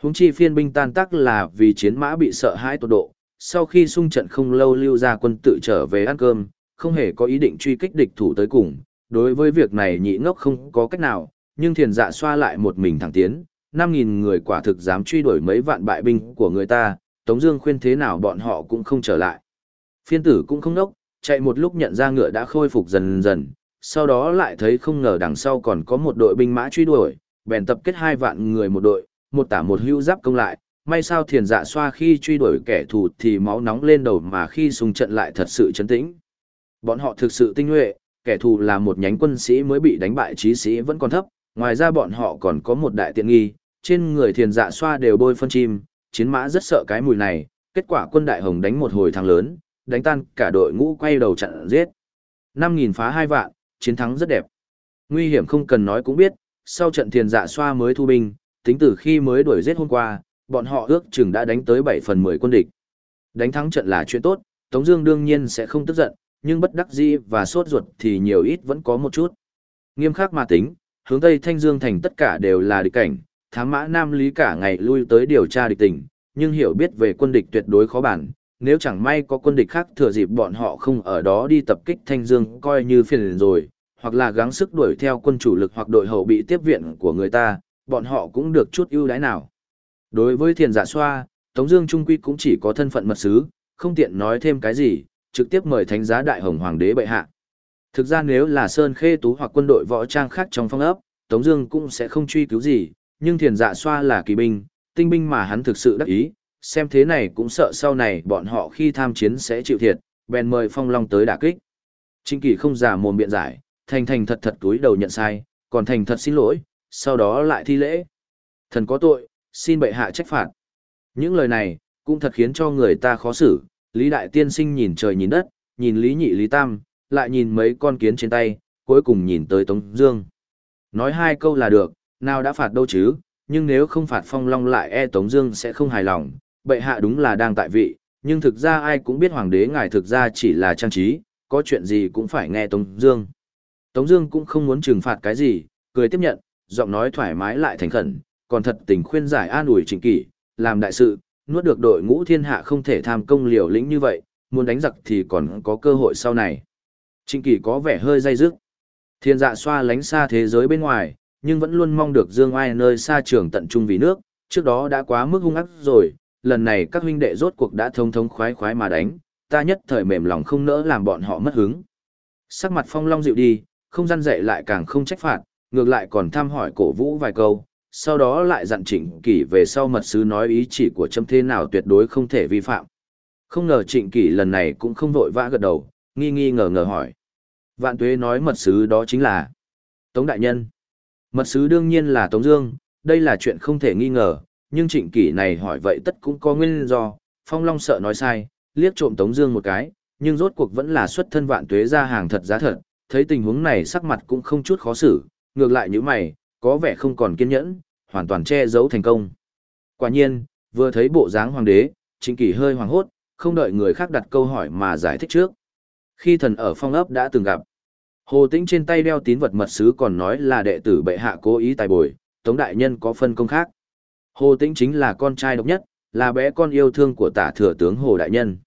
Huống chi phiên binh tan tác là vì chiến mã bị sợ hãi tột độ, sau khi xung trận không lâu lưu gia quân tự trở về ăn cơm, không hề có ý định truy kích địch thủ tới cùng. Đối với việc này nhị ngốc không có cách nào, nhưng thiền dạ xoa lại một mình thẳng tiến, 5.000 người quả thực dám truy đuổi mấy vạn bại binh của người ta, Tống Dương khuyên thế nào bọn họ cũng không trở lại. Phiên tử cũng không đốc, chạy một lúc nhận ra ngựa đã khôi phục dần dần, sau đó lại thấy không ngờ đằng sau còn có một đội binh mã truy đuổi, bèn tập kết hai vạn người một đội, một tả một hữu giáp công lại, may sao thiền dạ xoa khi truy đuổi kẻ thù thì máu nóng lên đầu mà khi xung trận lại thật sự chấn tĩnh. Bọn họ thực sự tinh nhuệ, kẻ thù là một nhánh quân sĩ mới bị đánh bại trí sĩ vẫn còn thấp, ngoài ra bọn họ còn có một đại tiện nghi, trên người thiền dạ xoa đều bôi phân chim, chiến mã rất sợ cái mùi này, kết quả quân đại hồng đánh một hồi thắng lớn, đánh tan cả đội ngũ quay đầu chặn giết. 5.000 phá hai vạn, chiến thắng rất đẹp. Nguy hiểm không cần nói cũng biết, sau trận thiền dạ xoa mới thu binh, tính từ khi mới đuổi giết hôm qua, bọn họ ước chừng đã đánh tới 7 phần 10 quân địch. Đánh thắng trận là chuyện tốt, Tống Dương đương nhiên sẽ không tức giận, nhưng bất đắc dĩ và sốt ruột thì nhiều ít vẫn có một chút. Nghiêm khắc mà tính, hướng Tây Thanh Dương thành tất cả đều là địch cảnh, thám mã Nam Lý cả ngày lui tới điều tra địch tình, nhưng hiểu biết về quân địch tuyệt đối khó bản. Nếu chẳng may có quân địch khác thừa dịp bọn họ không ở đó đi tập kích Thanh Dương coi như phiền rồi, hoặc là gắng sức đuổi theo quân chủ lực hoặc đội hậu bị tiếp viện của người ta, bọn họ cũng được chút ưu đãi nào. Đối với thiền giả xoa, Tống Dương Trung Quy cũng chỉ có thân phận mật sứ, không tiện nói thêm cái gì, trực tiếp mời thánh giá đại hồng hoàng đế bệ hạ. Thực ra nếu là Sơn Khê Tú hoặc quân đội võ trang khác trong phong ấp, Tống Dương cũng sẽ không truy cứu gì, nhưng thiền dạ xoa là kỳ binh, tinh binh mà hắn thực sự đắc ý, xem thế này cũng sợ sau này bọn họ khi tham chiến sẽ chịu thiệt, bèn mời Phong Long tới đả kích. Trinh Kỳ không giả mồm biện giải, thành thành thật thật túi đầu nhận sai, còn thành thật xin lỗi, sau đó lại thi lễ. Thần có tội, xin bệ hạ trách phạt. Những lời này, cũng thật khiến cho người ta khó xử, Lý Đại Tiên Sinh nhìn trời nhìn đất, nhìn Lý Nhị Lý Tam, lại nhìn mấy con kiến trên tay, cuối cùng nhìn tới Tống Dương. Nói hai câu là được, nào đã phạt đâu chứ, nhưng nếu không phạt Phong Long lại e Tống Dương sẽ không hài lòng. Bệ hạ đúng là đang tại vị, nhưng thực ra ai cũng biết Hoàng đế ngài thực ra chỉ là trang trí, có chuyện gì cũng phải nghe Tống Dương. Tống Dương cũng không muốn trừng phạt cái gì, cười tiếp nhận, giọng nói thoải mái lại thành khẩn, còn thật tình khuyên giải an ủi Trịnh Kỷ, làm đại sự, nuốt được đội ngũ thiên hạ không thể tham công liều lĩnh như vậy, muốn đánh giặc thì còn có cơ hội sau này. Trịnh Kỷ có vẻ hơi dây dứt. Thiên dạ xoa lánh xa thế giới bên ngoài, nhưng vẫn luôn mong được Dương Ai nơi xa trường tận trung vì nước, trước đó đã quá mức hung ác rồi, lần này các huynh đệ rốt cuộc đã thông thống khoái khoái mà đánh, ta nhất thời mềm lòng không nỡ làm bọn họ mất hứng. Sắc mặt phong long dịu đi, không gian dậy lại càng không trách phạt, ngược lại còn thăm hỏi cổ vũ vài câu, sau đó lại dặn trịnh kỷ về sau mật sứ nói ý chỉ của châm thế nào tuyệt đối không thể vi phạm. Không ngờ trịnh kỷ lần này cũng không vội vã gật đầu, nghi nghi ngờ ngờ hỏi. Vạn tuế nói mật sứ đó chính là Tống Đại Nhân. Mật sứ đương nhiên là Tống Dương, đây là chuyện không thể nghi ngờ, nhưng trịnh kỷ này hỏi vậy tất cũng có nguyên do, Phong Long sợ nói sai, liếc trộm Tống Dương một cái, nhưng rốt cuộc vẫn là xuất thân vạn tuế ra hàng thật giá thật, thấy tình huống này sắc mặt cũng không chút khó xử, ngược lại như mày, có vẻ không còn kiên nhẫn, hoàn toàn che giấu thành công. Quả nhiên, vừa thấy bộ dáng hoàng đế, Trịnh Kỷ hơi hoảng hốt, không đợi người khác đặt câu hỏi mà giải thích trước. Khi thần ở phong ấp đã từng gặp, Hồ Tĩnh trên tay đeo tín vật mật sứ còn nói là đệ tử bệ hạ cố ý tài bồi, Tống đại nhân có phân công khác. Hồ Tĩnh chính là con trai độc nhất, là bé con yêu thương của tả thừa tướng Hồ đại nhân.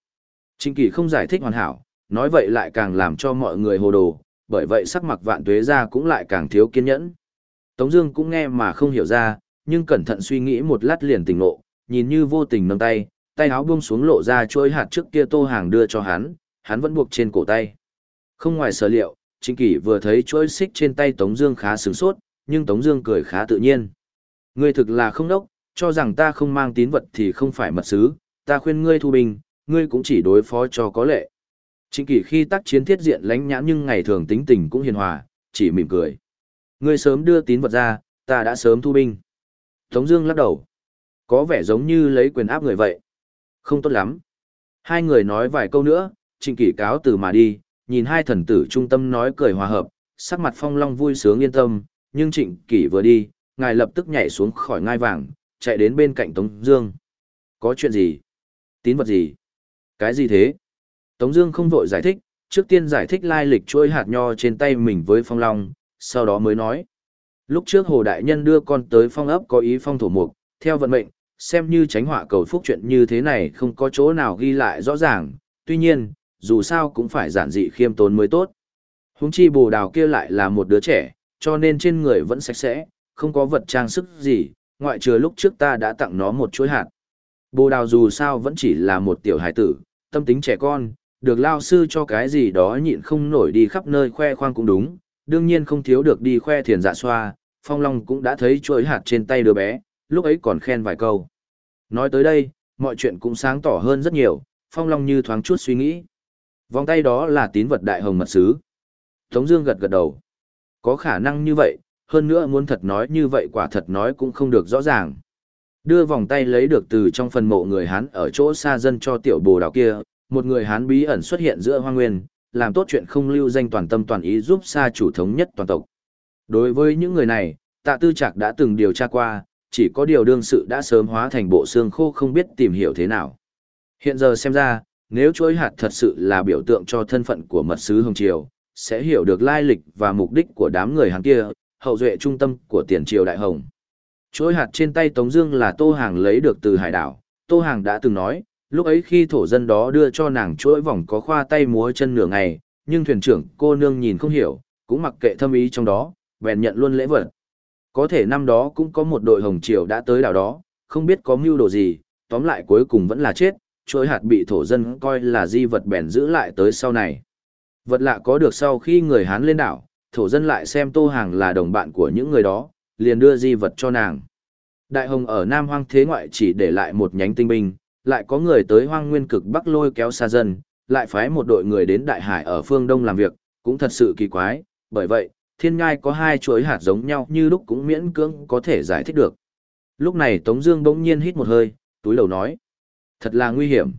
Trinh Kỳ không giải thích hoàn hảo, nói vậy lại càng làm cho mọi người hồ đồ, bởi vậy sắc mặt vạn tuế ra cũng lại càng thiếu kiên nhẫn. Tống Dương cũng nghe mà không hiểu ra, nhưng cẩn thận suy nghĩ một lát liền tỉnh ngộ, nhìn như vô tình nâng tay, tay áo buông xuống lộ ra chuỗi hạt trước kia tô hàng đưa cho hắn, hắn vẫn buộc trên cổ tay. Không ngoài sở liệu, Trịnh Kỷ vừa thấy chuỗi xích trên tay Tống Dương khá sửng sốt, nhưng Tống Dương cười khá tự nhiên. Ngươi thực là không đốc, cho rằng ta không mang tín vật thì không phải mật sứ, ta khuyên ngươi thu bình, ngươi cũng chỉ đối phó cho có lệ. Trịnh Kỷ khi tác chiến thiết diện lãnh nhãn nhưng ngày thường tính tình cũng hiền hòa, chỉ mỉm cười. Ngươi sớm đưa tín vật ra, ta đã sớm thu binh. Tống Dương lắc đầu, có vẻ giống như lấy quyền áp người vậy. Không tốt lắm. Hai người nói vài câu nữa, Trịnh Kỷ cáo từ mà đi, nhìn hai thần tử trung tâm nói cười hòa hợp, sắc mặt Phong Long vui sướng yên tâm. Nhưng Trịnh Kỷ vừa đi, ngài lập tức nhảy xuống khỏi ngai vàng, chạy đến bên cạnh Tống Dương. Có chuyện gì? Tín vật gì? Cái gì thế? Tống Dương không vội giải thích, trước tiên giải thích lai lịch chuỗi hạt nho trên tay mình với Phong Long, sau đó mới nói. Lúc trước Hồ Đại Nhân đưa con tới phong ấp có ý phong thổ mục, theo vận mệnh, xem như tránh họa cầu phúc chuyện như thế này không có chỗ nào ghi lại rõ ràng, tuy nhiên, dù sao cũng phải giản dị khiêm tốn mới tốt. Húng chi bồ đào kia lại là một đứa trẻ, cho nên trên người vẫn sạch sẽ, không có vật trang sức gì, ngoại trừ lúc trước ta đã tặng nó một chuỗi hạt. Bồ đào dù sao vẫn chỉ là một tiểu hải tử, tâm tính trẻ con, được lao sư cho cái gì đó nhịn không nổi đi khắp nơi khoe khoang cũng đúng, đương nhiên không thiếu được đi khoe thiền dạ xoa, Phong Long cũng đã thấy chuỗi hạt trên tay đứa bé, lúc ấy còn khen vài câu. Nói tới đây, mọi chuyện cũng sáng tỏ hơn rất nhiều, Phong Long như thoáng chút suy nghĩ. Vòng tay đó là tín vật đại hồng mật sứ. Tống Dương gật gật đầu. Có khả năng như vậy, hơn nữa muốn thật nói như vậy quả thật nói cũng không được rõ ràng. Đưa vòng tay lấy được từ trong phần mộ người Hán ở chỗ xa dân cho tiểu bồ đào kia, một người Hán bí ẩn xuất hiện giữa hoang nguyên, làm tốt chuyện không lưu danh toàn tâm toàn ý giúp xa chủ thống nhất toàn tộc. Đối với những người này, tạ tư trạc đã từng điều tra qua, chỉ có điều đương sự đã sớm hóa thành bộ xương khô không biết tìm hiểu thế nào. Hiện giờ xem ra, nếu chuỗi hạt thật sự là biểu tượng cho thân phận của mật sứ Hồng Triều, sẽ hiểu được lai lịch và mục đích của đám người hàng kia, hậu duệ trung tâm của tiền triều đại hồng. Chuỗi hạt trên tay Tống Dương là Tô Hàng lấy được từ hải đảo, Tô Hàng đã từng nói, lúc ấy khi thổ dân đó đưa cho nàng chuỗi vòng có khoa tay múa chân nửa ngày, nhưng thuyền trưởng cô nương nhìn không hiểu, cũng mặc kệ thâm ý trong đó, bèn nhận luôn lễ vật. Có thể năm đó cũng có một đội hồng triều đã tới đảo đó, không biết có mưu đồ gì, tóm lại cuối cùng vẫn là chết, chuỗi hạt bị thổ dân coi là di vật bèn giữ lại tới sau này. Vật lạ có được sau khi người Hán lên đảo, thổ dân lại xem Tô Hàng là đồng bạn của những người đó, liền đưa di vật cho nàng. Đại Hồng ở Nam Hoang Thế Ngoại chỉ để lại một nhánh tinh binh, lại có người tới hoang nguyên cực bắc lôi kéo xa dân, lại phái một đội người đến Đại Hải ở phương Đông làm việc, cũng thật sự kỳ quái, bởi vậy, thiên ngai có hai chuỗi hạt giống nhau như lúc cũng miễn cưỡng có thể giải thích được. Lúc này Tống Dương bỗng nhiên hít một hơi, túi đầu nói, thật là nguy hiểm.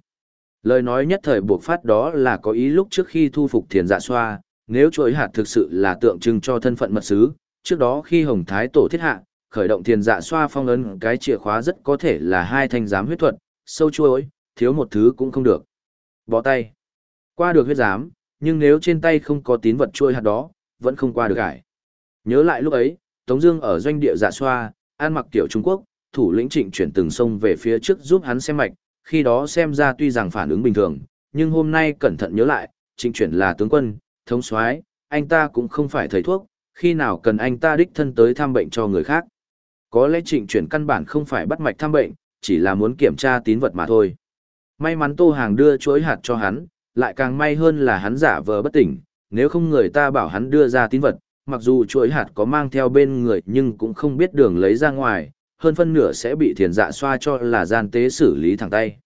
Lời nói nhất thời buộc phát đó là có ý lúc trước khi thu phục thiền dạ xoa, nếu chuỗi hạt thực sự là tượng trưng cho thân phận mật sứ, trước đó khi Hồng Thái Tổ thiết hạ, khởi động thiền dạ xoa phong ấn cái chìa khóa rất có thể là hai thanh giám huyết thuật, sâu chuỗi, thiếu một thứ cũng không được. Bỏ tay. Qua được huyết giám, nhưng nếu trên tay không có tín vật chuỗi hạt đó, vẫn không qua được ải. Nhớ lại lúc ấy, Tống Dương ở doanh địa dạ xoa, an mặc tiểu Trung Quốc, thủ lĩnh trịnh chuyển từng sông về phía trước giúp hắn xem mạch, khi đó xem ra tuy rằng phản ứng bình thường, nhưng hôm nay cẩn thận nhớ lại, trịnh chuyển là tướng quân, thống soái, anh ta cũng không phải thầy thuốc, khi nào cần anh ta đích thân tới thăm bệnh cho người khác. Có lẽ trịnh chuyển căn bản không phải bắt mạch thăm bệnh, chỉ là muốn kiểm tra tín vật mà thôi. May mắn Tô Hàng đưa chuỗi hạt cho hắn, lại càng may hơn là hắn giả vờ bất tỉnh, nếu không người ta bảo hắn đưa ra tín vật, mặc dù chuỗi hạt có mang theo bên người nhưng cũng không biết đường lấy ra ngoài, hơn phân nửa sẽ bị thiền dạ xoa cho là gian tế xử lý thẳng tay.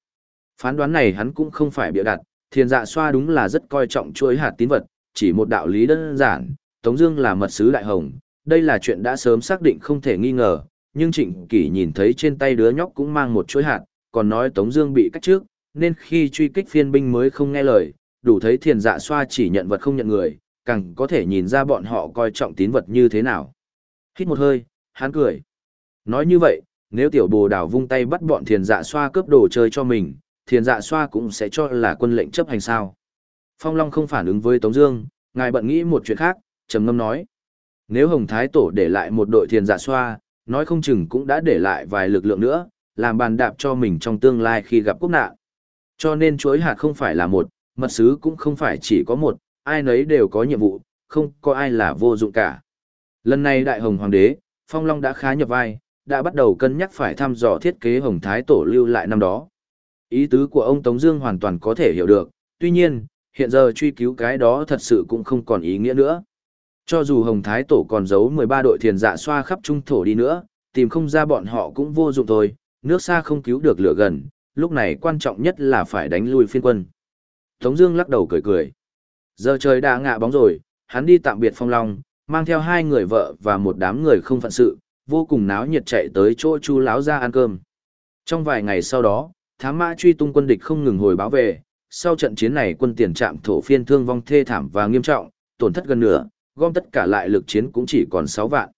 Phán đoán này hắn cũng không phải bịa đặt, thiền dạ xoa đúng là rất coi trọng chuỗi hạt tín vật, chỉ một đạo lý đơn giản, Tống Dương là mật sứ đại hồng, đây là chuyện đã sớm xác định không thể nghi ngờ, nhưng Trịnh Kỷ nhìn thấy trên tay đứa nhóc cũng mang một chuỗi hạt, còn nói Tống Dương bị cách trước, nên khi truy kích phiên binh mới không nghe lời, đủ thấy thiền dạ xoa chỉ nhận vật không nhận người, càng có thể nhìn ra bọn họ coi trọng tín vật như thế nào. Hít một hơi, hắn cười. Nói như vậy, nếu tiểu bồ đào vung tay bắt bọn thiền dạ xoa cướp đồ chơi cho mình, thiền dạ xoa cũng sẽ cho là quân lệnh chấp hành sao. Phong Long không phản ứng với Tống Dương, ngài bận nghĩ một chuyện khác, trầm ngâm nói. Nếu Hồng Thái Tổ để lại một đội thiền dạ xoa, nói không chừng cũng đã để lại vài lực lượng nữa, làm bàn đạp cho mình trong tương lai khi gặp quốc nạn. Cho nên chuỗi hạt không phải là một, mật sứ cũng không phải chỉ có một, ai nấy đều có nhiệm vụ, không có ai là vô dụng cả. Lần này Đại Hồng Hoàng đế, Phong Long đã khá nhập vai, đã bắt đầu cân nhắc phải thăm dò thiết kế Hồng Thái Tổ lưu lại năm đó. Ý tứ của ông Tống Dương hoàn toàn có thể hiểu được, tuy nhiên, hiện giờ truy cứu cái đó thật sự cũng không còn ý nghĩa nữa. Cho dù Hồng Thái Tổ còn giấu 13 đội thiền dạ xoa khắp trung thổ đi nữa, tìm không ra bọn họ cũng vô dụng thôi, nước xa không cứu được lửa gần, lúc này quan trọng nhất là phải đánh lui phiên quân. Tống Dương lắc đầu cười cười. Giờ trời đã ngạ bóng rồi, hắn đi tạm biệt Phong Long, mang theo hai người vợ và một đám người không phận sự, vô cùng náo nhiệt chạy tới chỗ Chu Láo ra ăn cơm. Trong vài ngày sau đó, thám mã truy tung quân địch không ngừng hồi báo về. Sau trận chiến này quân tiền trạm thổ phiên thương vong thê thảm và nghiêm trọng, tổn thất gần nửa, gom tất cả lại lực chiến cũng chỉ còn 6 vạn.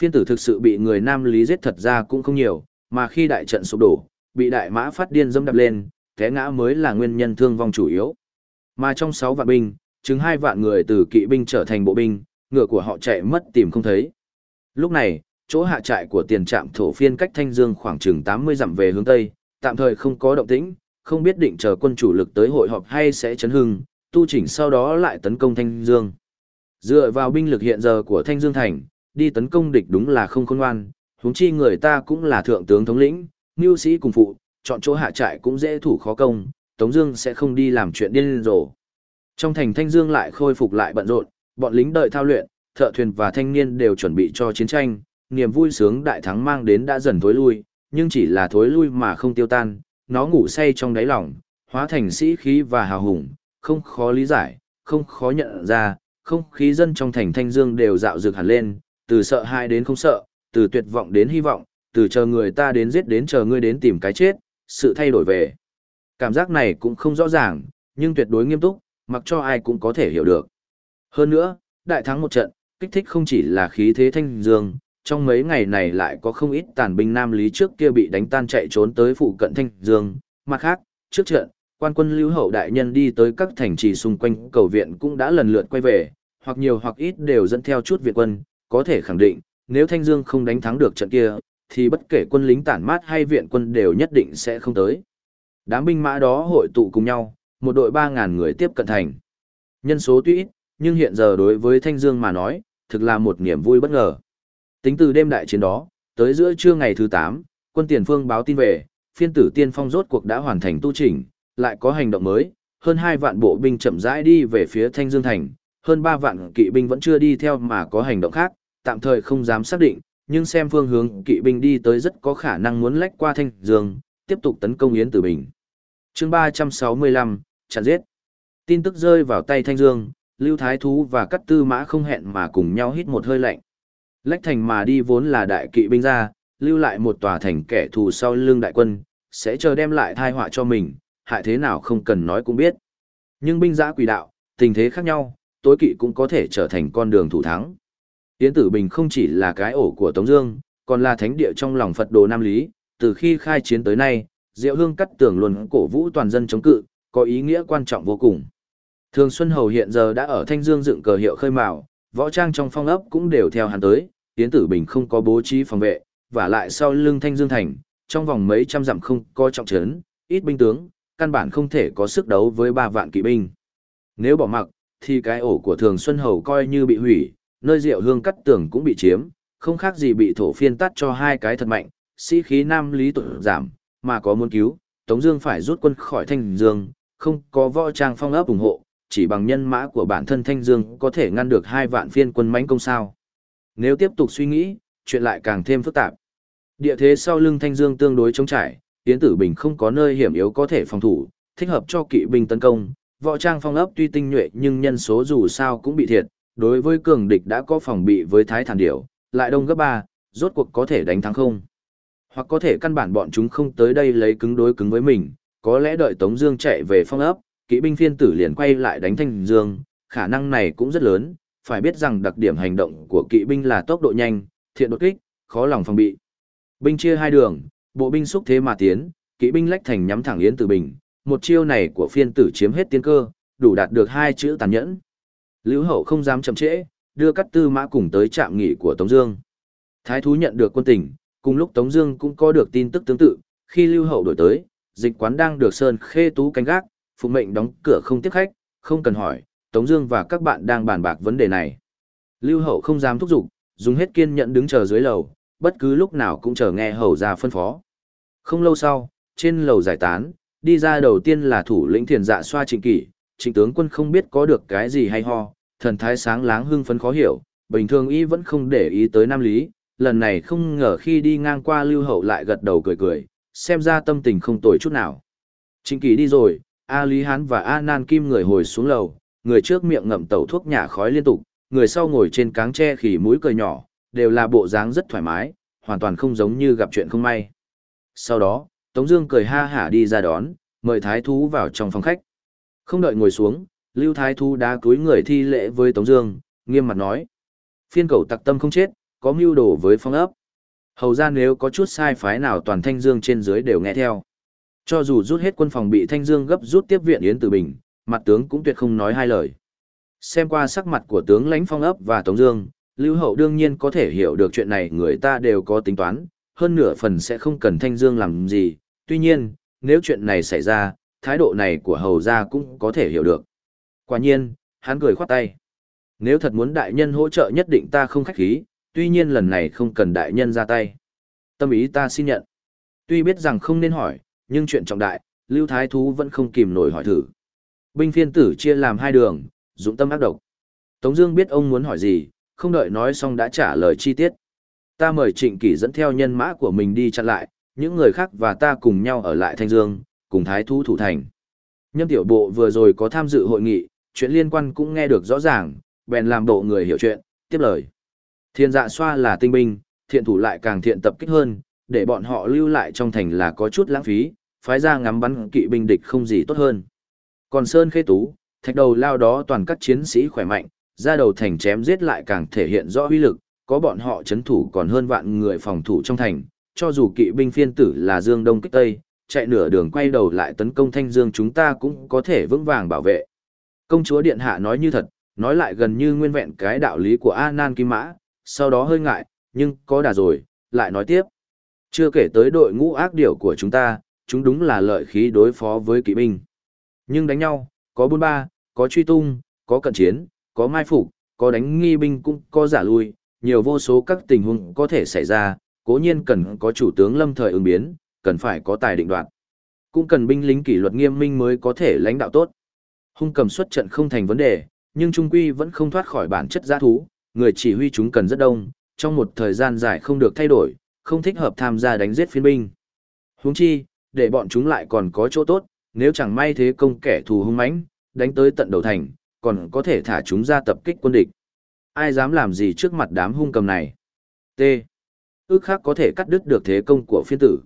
Phiên tử thực sự bị người Nam Lý giết thật ra cũng không nhiều, mà khi đại trận sụp đổ, bị đại mã phát điên dâm đập lên, té ngã mới là nguyên nhân thương vong chủ yếu. Mà trong 6 vạn binh, chứng 2 vạn người từ kỵ binh trở thành bộ binh, ngựa của họ chạy mất tìm không thấy. Lúc này, chỗ hạ trại của tiền trạm thổ phiên cách Thanh Dương khoảng chừng 80 dặm về hướng Tây, tạm thời không có động tĩnh, không biết định chờ quân chủ lực tới hội họp hay sẽ chấn hưng, tu chỉnh sau đó lại tấn công Thanh Dương. Dựa vào binh lực hiện giờ của Thanh Dương Thành, đi tấn công địch đúng là không khôn ngoan, huống chi người ta cũng là thượng tướng thống lĩnh, mưu sĩ cùng phụ, chọn chỗ hạ trại cũng dễ thủ khó công, Tống Dương sẽ không đi làm chuyện điên rồ. Trong thành Thanh Dương lại khôi phục lại bận rộn, bọn lính đợi thao luyện, thợ thuyền và thanh niên đều chuẩn bị cho chiến tranh, niềm vui sướng đại thắng mang đến đã dần thối lui, nhưng chỉ là thối lui mà không tiêu tan, nó ngủ say trong đáy lòng, hóa thành sĩ khí và hào hùng, không khó lý giải, không khó nhận ra, không khí dân trong thành Thanh Dương đều dạo dược hẳn lên, từ sợ hãi đến không sợ, từ tuyệt vọng đến hy vọng, từ chờ người ta đến giết đến chờ ngươi đến tìm cái chết, sự thay đổi về. Cảm giác này cũng không rõ ràng, nhưng tuyệt đối nghiêm túc, mặc cho ai cũng có thể hiểu được. Hơn nữa, đại thắng một trận, kích thích không chỉ là khí thế thanh dương, trong mấy ngày này lại có không ít tàn binh nam lý trước kia bị đánh tan chạy trốn tới phụ cận thanh dương. Mặt khác, trước trận, quan quân lưu hậu đại nhân đi tới các thành trì xung quanh cầu viện cũng đã lần lượt quay về, hoặc nhiều hoặc ít đều dẫn theo chút viện quân, có thể khẳng định, nếu Thanh Dương không đánh thắng được trận kia, thì bất kể quân lính tản mát hay viện quân đều nhất định sẽ không tới. Đám binh mã đó hội tụ cùng nhau, một đội 3.000 người tiếp cận thành. Nhân số tuy ít, nhưng hiện giờ đối với Thanh Dương mà nói, thực là một niềm vui bất ngờ. Tính từ đêm đại chiến đó, tới giữa trưa ngày thứ 8, quân tiền phương báo tin về, phiên tử tiên phong rốt cuộc đã hoàn thành tu chỉnh, lại có hành động mới, hơn 2 vạn bộ binh chậm rãi đi về phía Thanh Dương Thành, hơn 3 vạn kỵ binh vẫn chưa đi theo mà có hành động khác, tạm thời không dám xác định, nhưng xem phương hướng kỵ binh đi tới rất có khả năng muốn lách qua Thanh Dương, tiếp tục tấn công Yến Tử Bình. chương 365, chặn giết. Tin tức rơi vào tay Thanh Dương, Lưu Thái Thú và Cát Tư Mã không hẹn mà cùng nhau hít một hơi lạnh. Lách thành mà đi vốn là đại kỵ binh ra, lưu lại một tòa thành kẻ thù sau lưng đại quân, sẽ chờ đem lại thai họa cho mình, hại thế nào không cần nói cũng biết. Nhưng binh giã quỷ đạo, tình thế khác nhau, tối kỵ cũng có thể trở thành con đường thủ thắng. Yến Tử Bình không chỉ là cái ổ của Tống Dương, còn là thánh địa trong lòng Phật đồ Nam Lý. Từ khi khai chiến tới nay, Diệu Hương cắt tưởng luôn cổ vũ toàn dân chống cự, có ý nghĩa quan trọng vô cùng. Thường Xuân Hầu hiện giờ đã ở Thanh Dương dựng cờ hiệu khơi mào, võ trang trong phong ấp cũng đều theo hắn tới. Yến Tử Bình không có bố trí phòng vệ, và lại sau lưng Thanh Dương thành, trong vòng mấy trăm dặm không có trọng trấn, ít binh tướng, căn bản không thể có sức đấu với ba vạn kỵ binh. Nếu bỏ mặc, thì cái ổ của Thường Xuân Hầu coi như bị hủy, nơi rượu hương cắt tường cũng bị chiếm, không khác gì bị thổ phiên tắt cho hai cái thật mạnh, sĩ khí nam lý tụt giảm, mà có muốn cứu, Tống Dương phải rút quân khỏi Thanh Dương, không có võ trang phong ấp ủng hộ, chỉ bằng nhân mã của bản thân Thanh Dương có thể ngăn được hai vạn phiên quân mãnh công sao. Nếu tiếp tục suy nghĩ, chuyện lại càng thêm phức tạp. Địa thế sau lưng Thanh Dương tương đối trống trải, Yến Tử Bình không có nơi hiểm yếu có thể phòng thủ, thích hợp cho kỵ binh tấn công. Võ trang phong ấp tuy tinh nhuệ nhưng nhân số dù sao cũng bị thiệt, đối với cường địch đã có phòng bị với Thái Thản Điểu, lại đông gấp ba, rốt cuộc có thể đánh thắng không? Hoặc có thể căn bản bọn chúng không tới đây lấy cứng đối cứng với mình, có lẽ đợi Tống Dương chạy về phong ấp, kỵ binh phiên tử liền quay lại đánh Thanh Dương, khả năng này cũng rất lớn. Phải biết rằng đặc điểm hành động của kỵ binh là tốc độ nhanh, thiện đột kích, khó lòng phòng bị. Binh chia hai đường, bộ binh xúc thế mà tiến, kỵ binh lách thành nhắm thẳng Yến Tử Bình. Một chiêu này của phiên tử chiếm hết tiên cơ, đủ đạt được hai chữ tàn nhẫn. Lưu Hậu không dám chậm trễ, đưa các tư mã cùng tới trạm nghỉ của Tống Dương. Thái thú nhận được quân tình, cùng lúc Tống Dương cũng có được tin tức tương tự. Khi Lưu Hậu đổi tới, dịch quán đang được Sơn Khê Tú canh gác, phụ mệnh đóng cửa không tiếp khách, không cần hỏi, Tống Dương và các bạn đang bàn bạc vấn đề này. Lưu Hậu không dám thúc giục, dùng hết kiên nhẫn đứng chờ dưới lầu, bất cứ lúc nào cũng chờ nghe hầu ra phân phó. Không lâu sau, trên lầu giải tán, đi ra đầu tiên là thủ lĩnh thiền dạ xoa trịnh kỷ, trịnh tướng quân không biết có được cái gì hay ho, thần thái sáng láng hưng phấn khó hiểu, bình thường y vẫn không để ý tới nam lý, lần này không ngờ khi đi ngang qua lưu hậu lại gật đầu cười cười, xem ra tâm tình không tồi chút nào. Trịnh kỷ đi rồi, A Lý Hán và A Nan Kim người hồi xuống lầu, người trước miệng ngậm tẩu thuốc nhả khói liên tục, người sau ngồi trên cáng tre khỉ mũi cười nhỏ, đều là bộ dáng rất thoải mái, hoàn toàn không giống như gặp chuyện không may. Sau đó, Tống Dương cười ha hả đi ra đón, mời Thái Thú vào trong phòng khách. Không đợi ngồi xuống, Lưu Thái Thú đã cúi người thi lễ với Tống Dương, nghiêm mặt nói: Phiên cầu tặc tâm không chết, có mưu đồ với phong ấp. Hầu ra nếu có chút sai phái nào toàn Thanh Dương trên dưới đều nghe theo. Cho dù rút hết quân phòng bị Thanh Dương gấp rút tiếp viện Yến Tử Bình, mặt tướng cũng tuyệt không nói hai lời. Xem qua sắc mặt của tướng lãnh phong ấp và Tống Dương, Lưu Hậu đương nhiên có thể hiểu được chuyện này người ta đều có tính toán, hơn nửa phần sẽ không cần Thanh Dương làm gì. Tuy nhiên, nếu chuyện này xảy ra, thái độ này của hầu gia cũng có thể hiểu được. Quả nhiên, hắn cười khoát tay. Nếu thật muốn đại nhân hỗ trợ nhất định ta không khách khí, tuy nhiên lần này không cần đại nhân ra tay. Tâm ý ta xin nhận. Tuy biết rằng không nên hỏi, nhưng chuyện trọng đại, Lưu Thái Thú vẫn không kìm nổi hỏi thử. Binh phiên tử chia làm hai đường, dụng tâm ác độc. Tống Dương biết ông muốn hỏi gì, không đợi nói xong đã trả lời chi tiết. Ta mời Trịnh Kỷ dẫn theo nhân mã của mình đi chặn lại, những người khác và ta cùng nhau ở lại Thanh Dương, cùng Thái Thú thủ thành. Nhâm tiểu bộ vừa rồi có tham dự hội nghị, chuyện liên quan cũng nghe được rõ ràng, bèn làm bộ người hiểu chuyện, tiếp lời. Thiên dạ xoa là tinh binh, thiện thủ lại càng thiện tập kích hơn, để bọn họ lưu lại trong thành là có chút lãng phí, phái ra ngắm bắn kỵ binh địch không gì tốt hơn. Còn Sơn Khê Tú, thạch đầu lao đó toàn các chiến sĩ khỏe mạnh, ra đầu thành chém giết lại càng thể hiện rõ uy lực, có bọn họ chấn thủ còn hơn vạn người phòng thủ trong thành, cho dù kỵ binh phiên tử là Dương Đông kích Tây, chạy nửa đường quay đầu lại tấn công Thanh Dương chúng ta cũng có thể vững vàng bảo vệ. Công chúa Điện Hạ nói như thật, nói lại gần như nguyên vẹn cái đạo lý của A Nan Kim Mã, sau đó hơi ngại, nhưng có đà rồi, lại nói tiếp. Chưa kể tới đội ngũ ác điểu của chúng ta, chúng đúng là lợi khí đối phó với kỵ binh. Nhưng đánh nhau, có bôn ba, có truy tung, có cận chiến, có mai phục, có đánh nghi binh cũng có giả lui, nhiều vô số các tình huống có thể xảy ra, cố nhiên cần có chủ tướng lâm thời ứng biến, cần phải có tài định đoạt. Cũng cần binh lính kỷ luật nghiêm minh mới có thể lãnh đạo tốt. Hung cầm xuất trận không thành vấn đề, nhưng trung quy vẫn không thoát khỏi bản chất giã thú, người chỉ huy chúng cần rất đông, trong một thời gian dài không được thay đổi, không thích hợp tham gia đánh giết phiên binh. Huống chi, để bọn chúng lại còn có chỗ tốt, nếu chẳng may thế công kẻ thù hung mãnh, đánh tới tận đầu thành, còn có thể thả chúng ra tập kích quân địch. Ai dám làm gì trước mặt đám hung cầm này? T. Ước khác có thể cắt đứt được thế công của phiên tử.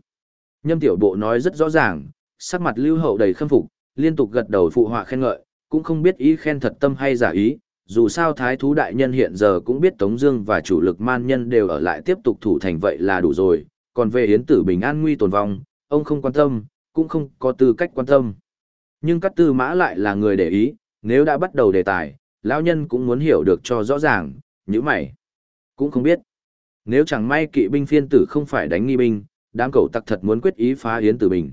Nhâm tiểu bộ nói rất rõ ràng, sắc mặt lưu hậu đầy khâm phục, liên tục gật đầu phụ họa khen ngợi, cũng không biết ý khen thật tâm hay giả ý, dù sao thái thú đại nhân hiện giờ cũng biết Tống Dương và chủ lực man nhân đều ở lại tiếp tục thủ thành vậy là đủ rồi, còn về yến tử bình an nguy tồn vong, ông không quan tâm, cũng không có tư cách quan tâm. Nhưng các tư mã lại là người để ý, nếu đã bắt đầu đề tài, lão nhân cũng muốn hiểu được cho rõ ràng, như mày. Cũng không biết. Nếu chẳng may kỵ binh phiên tử không phải đánh nghi binh, đám cẩu tặc thật muốn quyết ý phá Yến Tử Bình.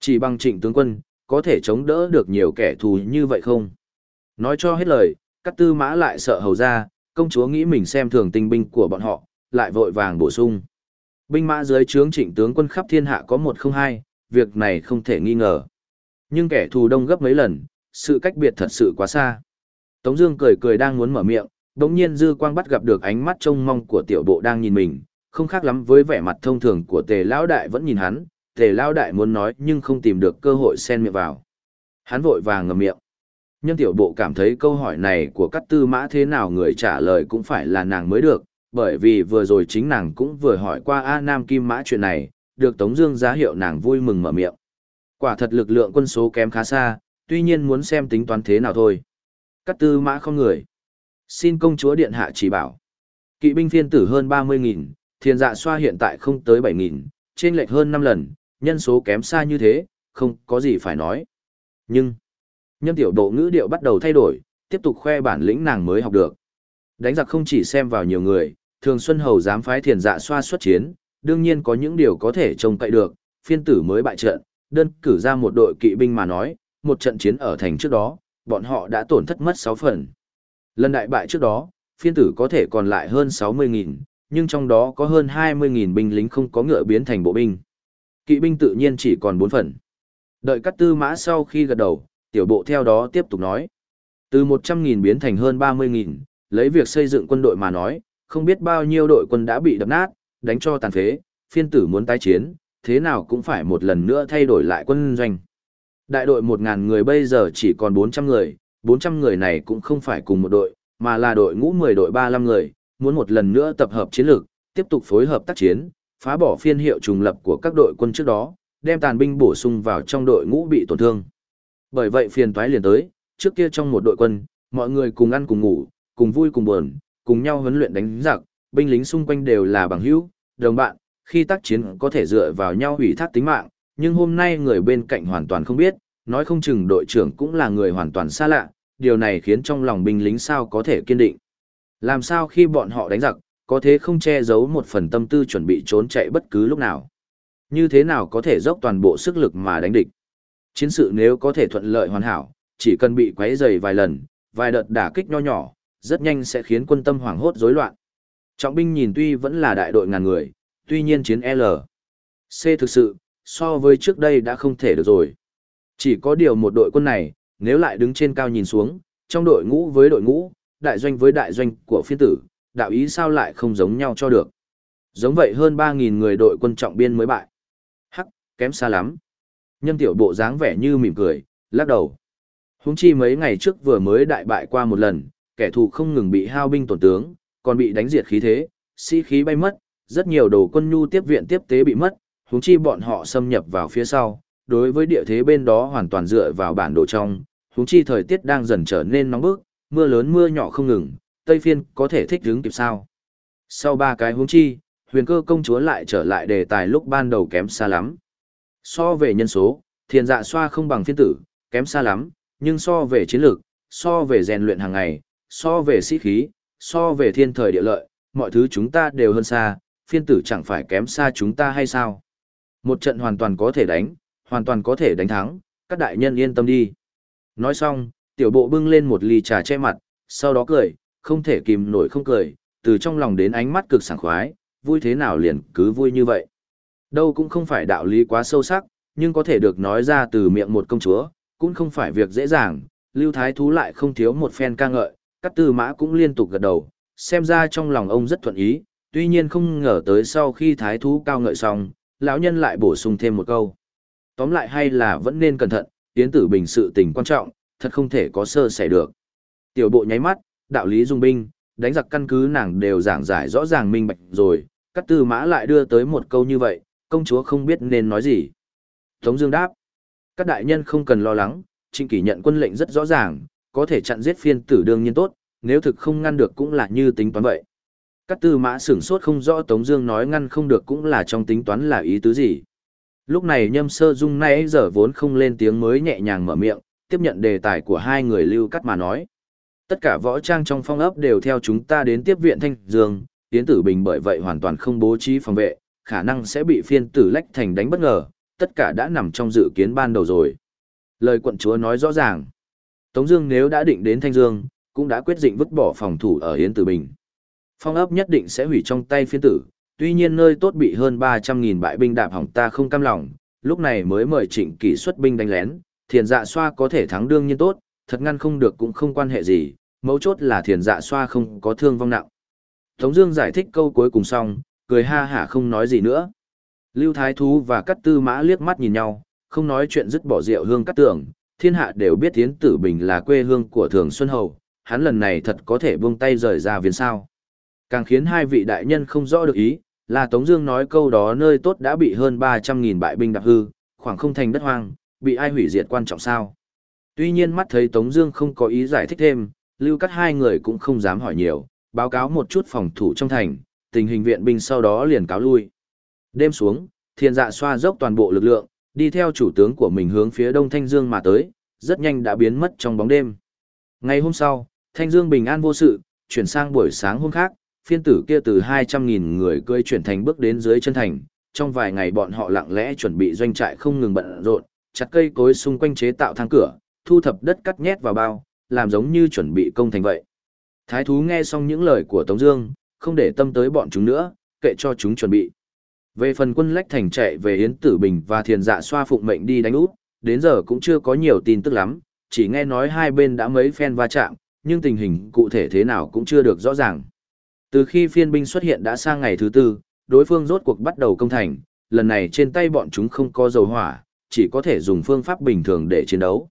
Chỉ bằng trịnh tướng quân, có thể chống đỡ được nhiều kẻ thù như vậy không? Nói cho hết lời, các tư mã lại sợ hầu ra, công chúa nghĩ mình xem thường tinh binh của bọn họ, lại vội vàng bổ sung. Binh mã dưới trướng trịnh tướng quân khắp thiên hạ có một không hai, việc này không thể nghi ngờ. Nhưng kẻ thù đông gấp mấy lần, sự cách biệt thật sự quá xa. Tống Dương cười cười đang muốn mở miệng, đống nhiên dư quang bắt gặp được ánh mắt trông mong của tiểu bộ đang nhìn mình, không khác lắm với vẻ mặt thông thường của tề lão đại vẫn nhìn hắn. Tề lão đại muốn nói nhưng không tìm được cơ hội xen miệng vào. Hắn vội vàng ngậm miệng. Nhân tiểu bộ cảm thấy câu hỏi này của Cát Tư Mã thế nào người trả lời cũng phải là nàng mới được, bởi vì vừa rồi chính nàng cũng vừa hỏi qua A Nam Kim Mã chuyện này, được Tống Dương giá hiệu nàng vui mừng mở miệng. Quả thật lực lượng quân số kém khá xa, tuy nhiên muốn xem tính toán thế nào thôi. Cát Tư Mã không người. Xin công chúa điện hạ chỉ bảo. Kỵ binh phiên tử hơn 30.000, thiên dạ xoa hiện tại không tới 7.000, trên lệch hơn 5 lần, nhân số kém xa như thế, không có gì phải nói. Nhưng, nhân tiểu độ ngữ điệu bắt đầu thay đổi, tiếp tục khoe bản lĩnh nàng mới học được. Đánh giặc không chỉ xem vào nhiều người, thường Xuân Hầu dám phái thiền dạ xoa xuất chiến, đương nhiên có những điều có thể trông cậy được, phiên tử mới bại trận, đơn cử ra một đội kỵ binh mà nói, một trận chiến ở thành trước đó, bọn họ đã tổn thất mất 6 phần. Lần đại bại trước đó, phiên tử có thể còn lại hơn 60.000, nhưng trong đó có hơn 20.000 binh lính không có ngựa biến thành bộ binh. Kỵ binh tự nhiên chỉ còn 4 phần. Đợi cắt tư mã sau khi gật đầu, tiểu bộ theo đó tiếp tục nói. Từ 100.000 biến thành hơn 30.000, lấy việc xây dựng quân đội mà nói, không biết bao nhiêu đội quân đã bị đập nát, đánh cho tàn phế, phiên tử muốn tái chiến, thế nào cũng phải một lần nữa thay đổi lại quân doanh. Đại đội 1.000 người bây giờ chỉ còn 400 người, 400 người này cũng không phải cùng một đội, mà là đội ngũ 10 đội 35 người, muốn một lần nữa tập hợp chiến lược, tiếp tục phối hợp tác chiến, phá bỏ phiên hiệu trùng lập của các đội quân trước đó, đem tàn binh bổ sung vào trong đội ngũ bị tổn thương. Bởi vậy phiền toái liền tới, trước kia trong một đội quân, mọi người cùng ăn cùng ngủ, cùng vui cùng buồn, cùng nhau huấn luyện đánh giặc, binh lính xung quanh đều là bằng hữu, đồng bạn, khi tác chiến có thể dựa vào nhau hủy thác tính mạng, nhưng hôm nay người bên cạnh hoàn toàn không biết, nói không chừng đội trưởng cũng là người hoàn toàn xa lạ, điều này khiến trong lòng binh lính sao có thể kiên định. Làm sao khi bọn họ đánh giặc, có thế không che giấu một phần tâm tư chuẩn bị trốn chạy bất cứ lúc nào. Như thế nào có thể dốc toàn bộ sức lực mà đánh địch. Chiến sự nếu có thể thuận lợi hoàn hảo, chỉ cần bị quấy rầy vài lần, vài đợt đả kích nho nhỏ, rất nhanh sẽ khiến quân tâm hoảng hốt rối loạn. Trọng binh nhìn tuy vẫn là đại đội ngàn người, tuy nhiên chiến L. C thực sự, so với trước đây đã không thể được rồi. Chỉ có điều một đội quân này, nếu lại đứng trên cao nhìn xuống, trong đội ngũ với đội ngũ, đại doanh với đại doanh của phiên tử, đạo ý sao lại không giống nhau cho được. Giống vậy hơn 3.000 người đội quân trọng biên mới bại. Hắc, kém xa lắm. Nhân tiểu bộ dáng vẻ như mỉm cười, lắc đầu. Húng chi mấy ngày trước vừa mới đại bại qua một lần, kẻ thù không ngừng bị hao binh tổn tướng, còn bị đánh diệt khí thế, sĩ khí bay mất, rất nhiều đồ quân nhu tiếp viện tiếp tế bị mất, húng chi bọn họ xâm nhập vào phía sau, đối với địa thế bên đó hoàn toàn dựa vào bản đồ trong, húng chi thời tiết đang dần trở nên nóng bức, mưa lớn mưa nhỏ không ngừng, Tây Phiên có thể thích ứng kịp sao. Sau ba cái húng chi, huyền cơ công chúa lại trở lại đề tài lúc ban đầu kém xa lắm. So về nhân số, thiền dạ xoa không bằng phiên tử, kém xa lắm, nhưng so về chiến lược, so về rèn luyện hàng ngày, so về sĩ khí, so về thiên thời địa lợi, mọi thứ chúng ta đều hơn xa, phiên tử chẳng phải kém xa chúng ta hay sao. Một trận hoàn toàn có thể đánh, hoàn toàn có thể đánh thắng, các đại nhân yên tâm đi. Nói xong, tiểu bộ bưng lên một ly trà che mặt, sau đó cười, không thể kìm nổi không cười, từ trong lòng đến ánh mắt cực sảng khoái, vui thế nào liền cứ vui như vậy. Đâu cũng không phải đạo lý quá sâu sắc, nhưng có thể được nói ra từ miệng một công chúa, cũng không phải việc dễ dàng, lưu thái thú lại không thiếu một phen ca ngợi, các tư mã cũng liên tục gật đầu, xem ra trong lòng ông rất thuận ý, tuy nhiên không ngờ tới sau khi thái thú cao ngợi xong, lão nhân lại bổ sung thêm một câu. Tóm lại hay là vẫn nên cẩn thận, tiến tử bình sự tình quan trọng, thật không thể có sơ sẩy được. Tiểu bộ nháy mắt, đạo lý dung binh, đánh giặc căn cứ nàng đều giảng giải rõ ràng minh bạch rồi, các tư mã lại đưa tới một câu như vậy, công chúa không biết nên nói gì. Tống Dương đáp, các đại nhân không cần lo lắng, trịnh kỷ nhận quân lệnh rất rõ ràng, có thể chặn giết phiên tử đương nhiên tốt, nếu thực không ngăn được cũng là như tính toán vậy. Các tư mã sửng sốt không rõ Tống Dương nói ngăn không được cũng là trong tính toán là ý tứ gì. Lúc này nhâm sơ dung nay giờ vốn không lên tiếng mới nhẹ nhàng mở miệng, tiếp nhận đề tài của hai người lưu cắt mà nói. Tất cả võ trang trong phong ấp đều theo chúng ta đến tiếp viện Thanh Dương, Yến Tử Bình bởi vậy hoàn toàn không bố trí phòng vệ, khả năng sẽ bị phiên tử lách thành đánh bất ngờ, tất cả đã nằm trong dự kiến ban đầu rồi. Lời quận chúa nói rõ ràng. Tống Dương nếu đã định đến Thanh Dương, cũng đã quyết định vứt bỏ phòng thủ ở Yến Tử Bình. Phong ấp nhất định sẽ hủy trong tay phiên tử, tuy nhiên nơi tốt bị hơn 300.000 bại binh đạp hỏng ta không cam lòng, lúc này mới mời trịnh kỷ xuất binh đánh lén, thiền dạ xoa có thể thắng đương nhiên tốt, thật ngăn không được cũng không quan hệ gì, mấu chốt là thiền dạ xoa không có thương vong nặng. Tống Dương giải thích câu cuối cùng xong, cười ha hả không nói gì nữa. Lưu Thái Thú và Cát Tư Mã liếc mắt nhìn nhau, không nói chuyện dứt bỏ rượu hương cắt tưởng, thiên hạ đều biết Yến Tử Bình là quê hương của Thường Xuân Hầu, hắn lần này thật có thể buông tay rời ra viên sao. Càng khiến hai vị đại nhân không rõ được ý, là Tống Dương nói câu đó nơi tốt đã bị hơn 300.000 bại binh đạp hư, khoảng không thành đất hoang, bị ai hủy diệt quan trọng sao? Tuy nhiên mắt thấy Tống Dương không có ý giải thích thêm, lưu Cát hai người cũng không dám hỏi nhiều, báo cáo một chút phòng thủ trong thành, tình hình viện binh sau đó liền cáo lui. Đêm xuống, Thiên Dạ xoa dốc toàn bộ lực lượng, đi theo chủ tướng của mình hướng phía đông Thanh Dương mà tới, rất nhanh đã biến mất trong bóng đêm. Ngày hôm sau, Thanh Dương bình an vô sự, chuyển sang buổi sáng hôm khác, phiên tử kia từ 200.000 người cưỡi chuyển thành bước đến dưới chân thành, trong vài ngày bọn họ lặng lẽ chuẩn bị doanh trại không ngừng bận rộn, chặt cây cối xung quanh chế tạo thang cửa, thu thập đất cắt nhét vào bao, làm giống như chuẩn bị công thành vậy. Thái thú nghe xong những lời của Tống Dương, không để tâm tới bọn chúng nữa, kệ cho chúng chuẩn bị. Về phần quân lách thành chạy về Yến Tử Bình và Thiền Dạ xoa phụng mệnh đi đánh út, đến giờ cũng chưa có nhiều tin tức lắm, chỉ nghe nói hai bên đã mấy phen va chạm, nhưng tình hình cụ thể thế nào cũng chưa được rõ ràng. Từ khi phiên binh xuất hiện đã sang ngày thứ tư, đối phương rốt cuộc bắt đầu công thành, lần này trên tay bọn chúng không có dầu hỏa, chỉ có thể dùng phương pháp bình thường để chiến đấu.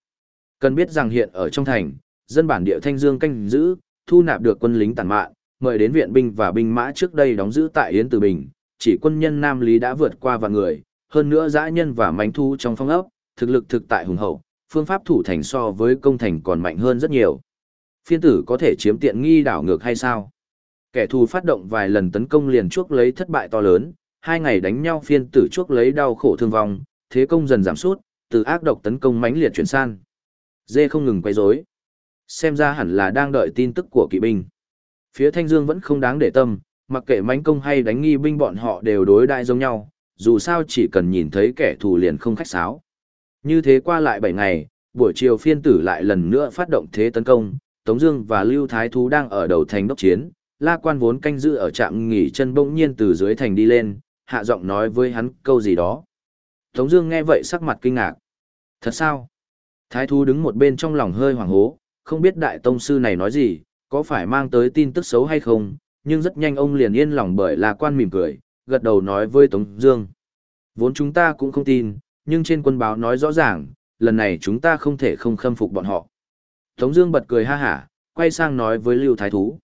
Cần biết rằng hiện ở trong thành, dân bản địa Thanh Dương canh giữ, thu nạp được quân lính tàn mạn, mời đến viện binh và binh mã trước đây đóng giữ tại Yến từ Bình, chỉ quân nhân Nam Lý đã vượt qua vạn người, hơn nữa dã nhân và mánh thu trong phong ốc, thực lực thực tại hùng hậu, phương pháp thủ thành so với công thành còn mạnh hơn rất nhiều. Phiên tử có thể chiếm tiện nghi đảo ngược hay sao? Kẻ thù phát động vài lần tấn công liền chuốc lấy thất bại to lớn, hai ngày đánh nhau phiên tử chuốc lấy đau khổ thương vong, thế công dần giảm sút, từ ác độc tấn công mãnh liệt chuyển san. Dê không ngừng quay rối. Xem ra hẳn là đang đợi tin tức của kỵ binh. Phía Thanh Dương vẫn không đáng để tâm, mặc kệ mánh công hay đánh nghi binh bọn họ đều đối đại giống nhau, dù sao chỉ cần nhìn thấy kẻ thù liền không khách sáo. Như thế qua lại 7 ngày, buổi chiều phiên tử lại lần nữa phát động thế tấn công, Tống Dương và Lưu Thái Thú đang ở đầu thành đốc chiến, La Quan vốn canh giữ ở trạm nghỉ chân bỗng nhiên từ dưới thành đi lên, hạ giọng nói với hắn câu gì đó. Tống Dương nghe vậy sắc mặt kinh ngạc. Thật sao? Thái Thú đứng một bên trong lòng hơi hoảng hốt, không biết đại tông sư này nói gì, có phải mang tới tin tức xấu hay không, nhưng rất nhanh ông liền yên lòng bởi là Quan mỉm cười, gật đầu nói với Tống Dương. Vốn chúng ta cũng không tin, nhưng trên quân báo nói rõ ràng, lần này chúng ta không thể không khâm phục bọn họ. Tống Dương bật cười ha hả, quay sang nói với Lưu Thái Thú.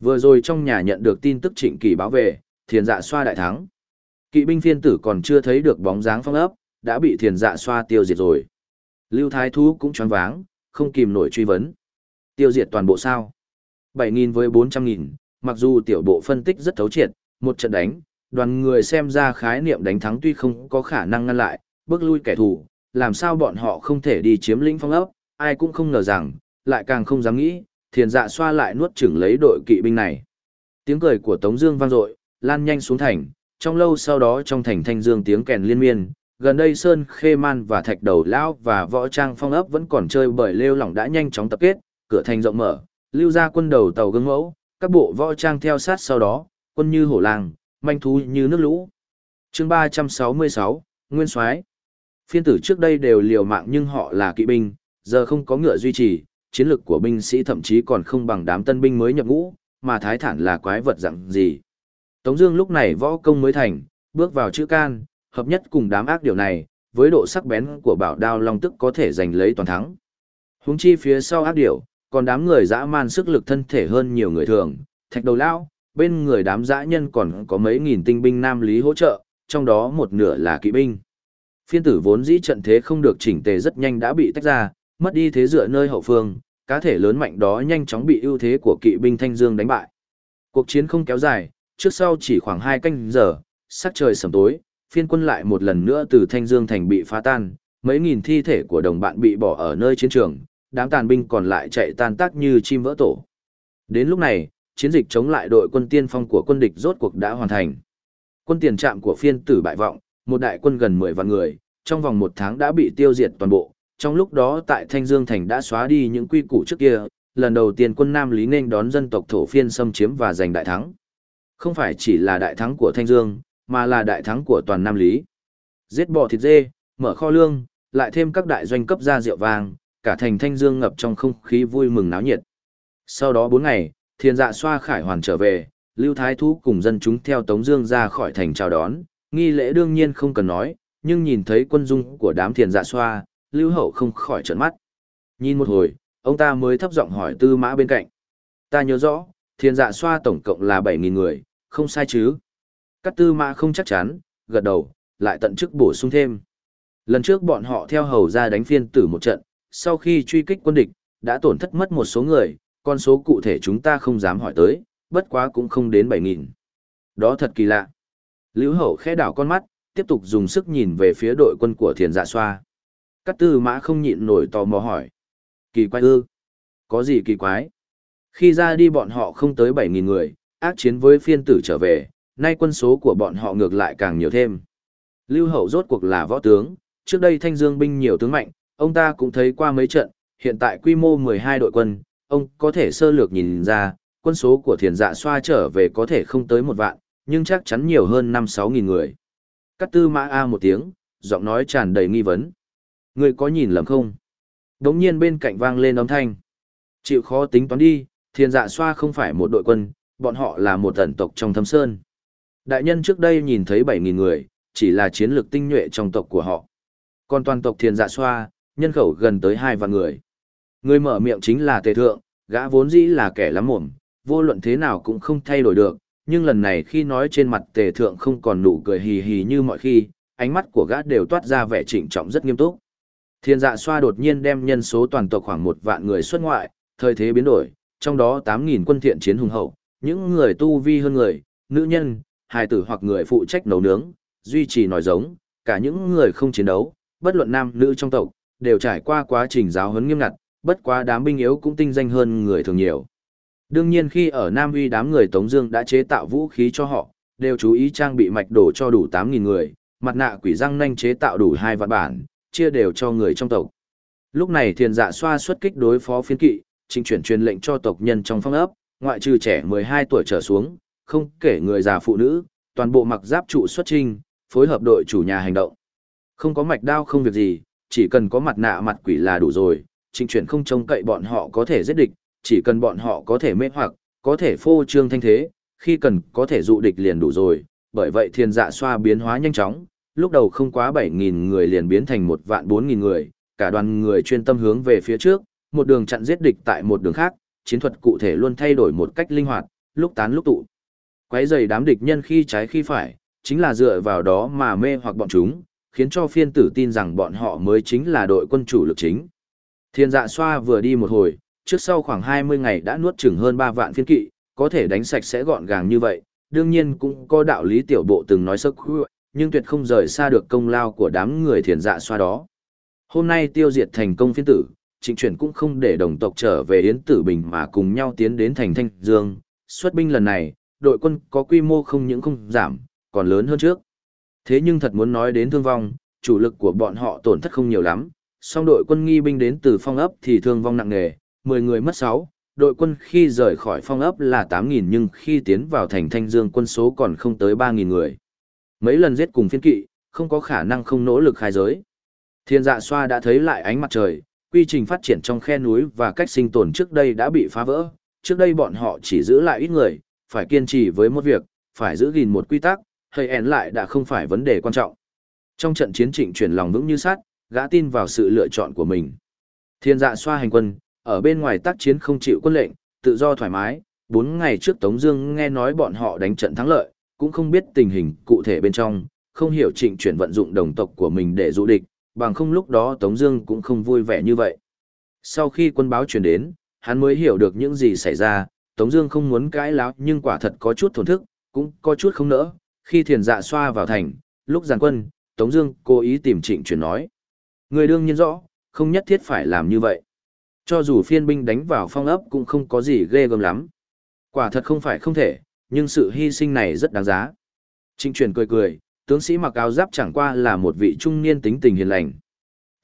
Vừa rồi trong nhà nhận được tin tức trịnh kỳ báo về, thiền dạ xoa đại thắng. Kỵ binh phiên tử còn chưa thấy được bóng dáng phong ấp, đã bị thiền dạ xoa tiêu diệt rồi. Lưu Thái Thú cũng choáng váng, không kìm nổi truy vấn. Tiêu diệt toàn bộ sao? 7.000 với 400.000, mặc dù tiểu bộ phân tích rất thấu triệt, một trận đánh, đoàn người xem ra khái niệm đánh thắng tuy không có khả năng ngăn lại, bước lui kẻ thù, làm sao bọn họ không thể đi chiếm lĩnh phong ấp, ai cũng không ngờ rằng, lại càng không dám nghĩ, thiền dạ xoa lại nuốt chửng lấy đội kỵ binh này. Tiếng cười của Tống Dương vang dội, lan nhanh xuống thành, trong lâu sau đó trong thành thanh dương tiếng kèn liên miên. Gần đây Sơn Khê Man và Thạch Đầu Lão và Võ Trang Phong ấp vẫn còn chơi bởi lêu lỏng đã nhanh chóng tập kết, cửa thành rộng mở, lưu ra quân đầu tàu gương mẫu, các bộ võ trang theo sát sau đó, quân như hổ lang, manh thú như nước lũ. Chương 366, Nguyên Soái. Phiên tử trước đây đều liều mạng nhưng họ là kỵ binh, giờ không có ngựa duy trì, chiến lực của binh sĩ thậm chí còn không bằng đám tân binh mới nhập ngũ, mà thái thản là quái vật dạng gì. Tống Dương lúc này võ công mới thành, bước vào chữ can, hợp nhất cùng đám ác điều này, với độ sắc bén của bảo đao long tức có thể giành lấy toàn thắng. Huống chi phía sau ác điều, còn đám người dã man sức lực thân thể hơn nhiều người thường, thạch đầu lao, bên người đám dã nhân còn có mấy nghìn tinh binh nam lý hỗ trợ, trong đó một nửa là kỵ binh. Phiên tử vốn dĩ trận thế không được chỉnh tề rất nhanh đã bị tách ra, mất đi thế dựa nơi hậu phương, cá thể lớn mạnh đó nhanh chóng bị ưu thế của kỵ binh Thanh Dương đánh bại. Cuộc chiến không kéo dài, trước sau chỉ khoảng 2 canh giờ, sắc trời sầm tối, phiên quân lại một lần nữa từ Thanh Dương thành bị phá tan, mấy nghìn thi thể của đồng bạn bị bỏ ở nơi chiến trường, đám tàn binh còn lại chạy tan tác như chim vỡ tổ. Đến lúc này, chiến dịch chống lại đội quân tiên phong của quân địch rốt cuộc đã hoàn thành. Quân tiền trạm của phiên tử bại vọng, một đại quân gần 10 vạn người, trong vòng một tháng đã bị tiêu diệt toàn bộ. Trong lúc đó tại Thanh Dương Thành đã xóa đi những quy củ trước kia, lần đầu tiên quân Nam Lý nên đón dân tộc thổ phiên xâm chiếm và giành đại thắng. Không phải chỉ là đại thắng của Thanh Dương, mà là đại thắng của toàn Nam Lý. Giết bò thịt dê, mở kho lương, lại thêm các đại doanh cấp ra rượu vàng cả thành thanh dương ngập trong không khí vui mừng náo nhiệt. Sau đó 4 ngày, thiên dạ xoa khải hoàn trở về, Lưu Thái Thú cùng dân chúng theo Tống Dương ra khỏi thành chào đón, nghi lễ đương nhiên không cần nói, nhưng nhìn thấy quân dung của đám thiên dạ xoa, Lưu Hậu không khỏi trợn mắt. Nhìn một hồi, ông ta mới thấp giọng hỏi Tư Mã bên cạnh. Ta nhớ rõ, thiên dạ xoa tổng cộng là 7.000 người, không sai chứ? Các Tư Mã không chắc chắn, gật đầu, lại tận chức bổ sung thêm. Lần trước bọn họ theo hầu ra đánh phiên tử một trận, sau khi truy kích quân địch, đã tổn thất mất một số người, con số cụ thể chúng ta không dám hỏi tới, bất quá cũng không đến 7.000. Đó thật kỳ lạ. Lưu Hậu khẽ đảo con mắt, tiếp tục dùng sức nhìn về phía đội quân của thiền dạ xoa. Cát tư mã không nhịn nổi tò mò hỏi. Kỳ quái ư? Có gì kỳ quái? Khi ra đi bọn họ không tới 7.000 người, ác chiến với phiên tử trở về, nay quân số của bọn họ ngược lại càng nhiều thêm. Lưu Hậu rốt cuộc là võ tướng, trước đây thanh dương binh nhiều tướng mạnh, ông ta cũng thấy qua mấy trận, hiện tại quy mô 12 đội quân, ông có thể sơ lược nhìn ra, quân số của thiền dạ xoa trở về có thể không tới một vạn, nhưng chắc chắn nhiều hơn 5-6 nghìn người. Cắt tư mã A một tiếng, giọng nói tràn đầy nghi vấn. Người có nhìn lầm không? Đống nhiên bên cạnh vang lên âm thanh. Chịu khó tính toán đi, thiền dạ xoa không phải một đội quân, bọn họ là một tần tộc trong thâm sơn. Đại nhân trước đây nhìn thấy 7.000 người, chỉ là chiến lược tinh nhuệ trong tộc của họ. Còn toàn tộc thiền dạ xoa, nhân khẩu gần tới hai vạn người. Người mở miệng chính là tề thượng, gã vốn dĩ là kẻ lắm mồm, vô luận thế nào cũng không thay đổi được, nhưng lần này khi nói trên mặt tề thượng không còn nụ cười hì hì như mọi khi, ánh mắt của gã đều toát ra vẻ trịnh trọng rất nghiêm túc. Thiên dạ xoa đột nhiên đem nhân số toàn tộc khoảng một vạn người xuất ngoại, thời thế biến đổi, trong đó 8.000 quân thiện chiến hùng hậu, những người tu vi hơn người, nữ nhân, hài tử hoặc người phụ trách nấu nướng, duy trì nòi giống, cả những người không chiến đấu, bất luận nam nữ trong tộc, đều trải qua quá trình giáo huấn nghiêm ngặt, bất quá đám binh yếu cũng tinh danh hơn người thường nhiều. Đương nhiên khi ở Nam Uy đám người Tống Dương đã chế tạo vũ khí cho họ, đều chú ý trang bị mạch đổ cho đủ 8.000 người, mặt nạ quỷ răng nanh chế tạo đủ hai vạn bản, chia đều cho người trong tộc. Lúc này Thiền Dạ xoa xuất kích đối phó phiến kỵ, trình chuyển truyền lệnh cho tộc nhân trong phong ấp, ngoại trừ trẻ 12 tuổi trở xuống, không kể người già phụ nữ, toàn bộ mặc giáp trụ xuất trình, phối hợp đội chủ nhà hành động. Không có mạch đao không việc gì, chỉ cần có mặt nạ mặt quỷ là đủ rồi, trình chuyển không trông cậy bọn họ có thể giết địch, chỉ cần bọn họ có thể mê hoặc, có thể phô trương thanh thế, khi cần có thể dụ địch liền đủ rồi, bởi vậy thiên dạ xoa biến hóa nhanh chóng, lúc đầu không quá 7.000 người liền biến thành một vạn 4.000 người, cả đoàn người chuyên tâm hướng về phía trước, một đường chặn giết địch tại một đường khác, chiến thuật cụ thể luôn thay đổi một cách linh hoạt, lúc tán lúc tụ. Quấy giày đám địch nhân khi trái khi phải, chính là dựa vào đó mà mê hoặc bọn chúng, khiến cho phiên tử tin rằng bọn họ mới chính là đội quân chủ lực chính. Thiên dạ xoa vừa đi một hồi, trước sau khoảng 20 ngày đã nuốt chừng hơn 3 vạn phiên kỵ, có thể đánh sạch sẽ gọn gàng như vậy, đương nhiên cũng có đạo lý tiểu bộ từng nói sơ khu, nhưng tuyệt không rời xa được công lao của đám người thiền dạ xoa đó. Hôm nay tiêu diệt thành công phiên tử, trịnh chuyển cũng không để đồng tộc trở về Yến Tử Bình mà cùng nhau tiến đến thành Thanh Dương. Xuất binh lần này, đội quân có quy mô không những không giảm, còn lớn hơn trước. Thế nhưng thật muốn nói đến thương vong, chủ lực của bọn họ tổn thất không nhiều lắm, song đội quân nghi binh đến từ phong ấp thì thương vong nặng nề, 10 người mất 6, đội quân khi rời khỏi phong ấp là 8.000 nhưng khi tiến vào thành Thanh Dương quân số còn không tới 3.000 người. Mấy lần giết cùng phiên kỵ, không có khả năng không nỗ lực khai giới. Thiên dạ xoa đã thấy lại ánh mặt trời, quy trình phát triển trong khe núi và cách sinh tồn trước đây đã bị phá vỡ. Trước đây bọn họ chỉ giữ lại ít người, phải kiên trì với một việc, phải giữ gìn một quy tắc, hơi ẻn lại đã không phải vấn đề quan trọng. Trong trận chiến trịnh chuyển lòng vững như sát, gã tin vào sự lựa chọn của mình. Thiên dạ xoa hành quân, ở bên ngoài tác chiến không chịu quân lệnh, tự do thoải mái, bốn ngày trước Tống Dương nghe nói bọn họ đánh trận thắng lợi, cũng không biết tình hình cụ thể bên trong, không hiểu trịnh chuyển vận dụng đồng tộc của mình để dụ địch, bằng không lúc đó Tống Dương cũng không vui vẻ như vậy. Sau khi quân báo truyền đến, hắn mới hiểu được những gì xảy ra. Tống Dương không muốn cãi láo, nhưng quả thật có chút thổn thức, cũng có chút không nỡ. Khi thiền dạ xoa vào thành, lúc giàn quân, Tống Dương cố ý tìm trịnh chuyển nói: người đương nhiên rõ, không nhất thiết phải làm như vậy. Cho dù phiên binh đánh vào phong ấp cũng không có gì ghê gớm lắm. Quả thật không phải không thể, nhưng sự hy sinh này rất đáng giá. Trịnh truyền cười cười, tướng sĩ mặc áo giáp chẳng qua là một vị trung niên tính tình hiền lành.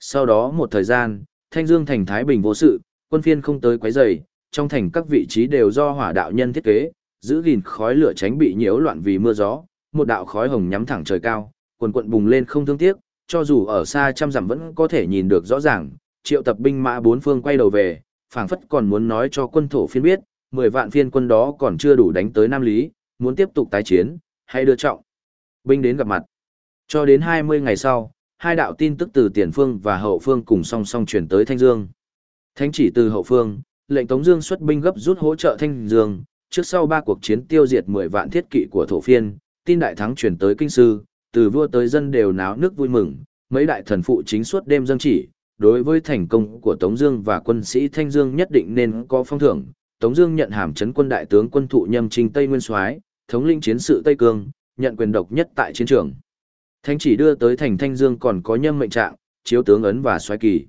Sau đó một thời gian, Thanh Dương thành Thái Bình vô sự, quân phiên không tới quấy rầy, trong thành các vị trí đều do hỏa đạo nhân thiết kế, giữ gìn khói lửa tránh bị nhiễu loạn vì mưa gió, một đạo khói hồng nhắm thẳng trời cao, quần quận bùng lên không thương tiếc, cho dù ở xa trăm dặm vẫn có thể nhìn được rõ ràng, triệu tập binh mã bốn phương quay đầu về, phảng phất còn muốn nói cho quân thổ phiên biết, 10 vạn phiên quân đó còn chưa đủ đánh tới Nam Lý, muốn tiếp tục tái chiến, hay đưa trọng. Binh đến gặp mặt. Cho đến 20 ngày sau, hai đạo tin tức từ tiền phương và hậu phương cùng song song chuyển tới Thanh Dương. Thánh chỉ từ hậu phương, lệnh Tống Dương xuất binh gấp rút hỗ trợ Thanh Dương, trước sau ba cuộc chiến tiêu diệt 10 vạn thiết kỵ của thổ phiên, tin đại thắng chuyển tới kinh sư, từ vua tới dân đều náo nước vui mừng, mấy đại thần phụ chính suốt đêm dâng chỉ, đối với thành công của Tống Dương và quân sĩ Thanh Dương nhất định nên có phong thưởng. Tống Dương nhận hàm chấn quân đại tướng quân thụ nhâm trình Tây Nguyên Soái, thống lĩnh chiến sự Tây Cương, nhận quyền độc nhất tại chiến trường. Thánh chỉ đưa tới thành Thanh Dương còn có nhâm mệnh trạng, chiếu tướng ấn và soái kỳ.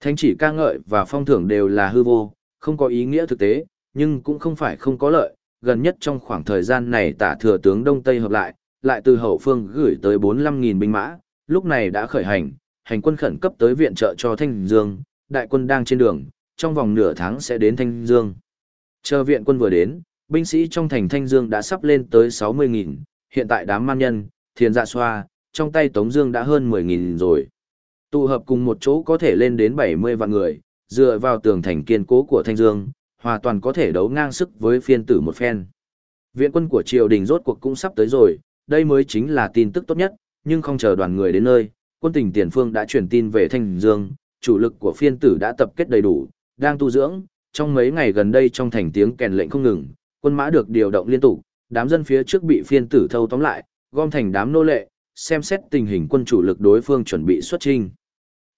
Thánh chỉ ca ngợi và phong thưởng đều là hư vô, không có ý nghĩa thực tế, nhưng cũng không phải không có lợi. Gần nhất trong khoảng thời gian này tả thừa tướng Đông Tây hợp lại, lại từ hậu phương gửi tới 45.000 binh mã, lúc này đã khởi hành, hành quân khẩn cấp tới viện trợ cho Thanh Dương, đại quân đang trên đường, trong vòng nửa tháng sẽ đến Thanh Dương. Chờ viện quân vừa đến, binh sĩ trong thành Thanh Dương đã sắp lên tới 60.000, hiện tại đám man nhân, thiền dạ xoa, trong tay Tống Dương đã hơn 10.000 rồi. Tụ hợp cùng một chỗ có thể lên đến 70 vạn người, dựa vào tường thành kiên cố của Thanh Dương, hoàn toàn có thể đấu ngang sức với phiên tử một phen. Viện quân của triều đình rốt cuộc cũng sắp tới rồi, đây mới chính là tin tức tốt nhất, nhưng không chờ đoàn người đến nơi, quân tỉnh tiền phương đã truyền tin về Thanh Dương, chủ lực của phiên tử đã tập kết đầy đủ, đang tu dưỡng, trong mấy ngày gần đây trong thành tiếng kèn lệnh không ngừng, quân mã được điều động liên tục, đám dân phía trước bị phiên tử thâu tóm lại, gom thành đám nô lệ, xem xét tình hình quân chủ lực đối phương chuẩn bị xuất chinh.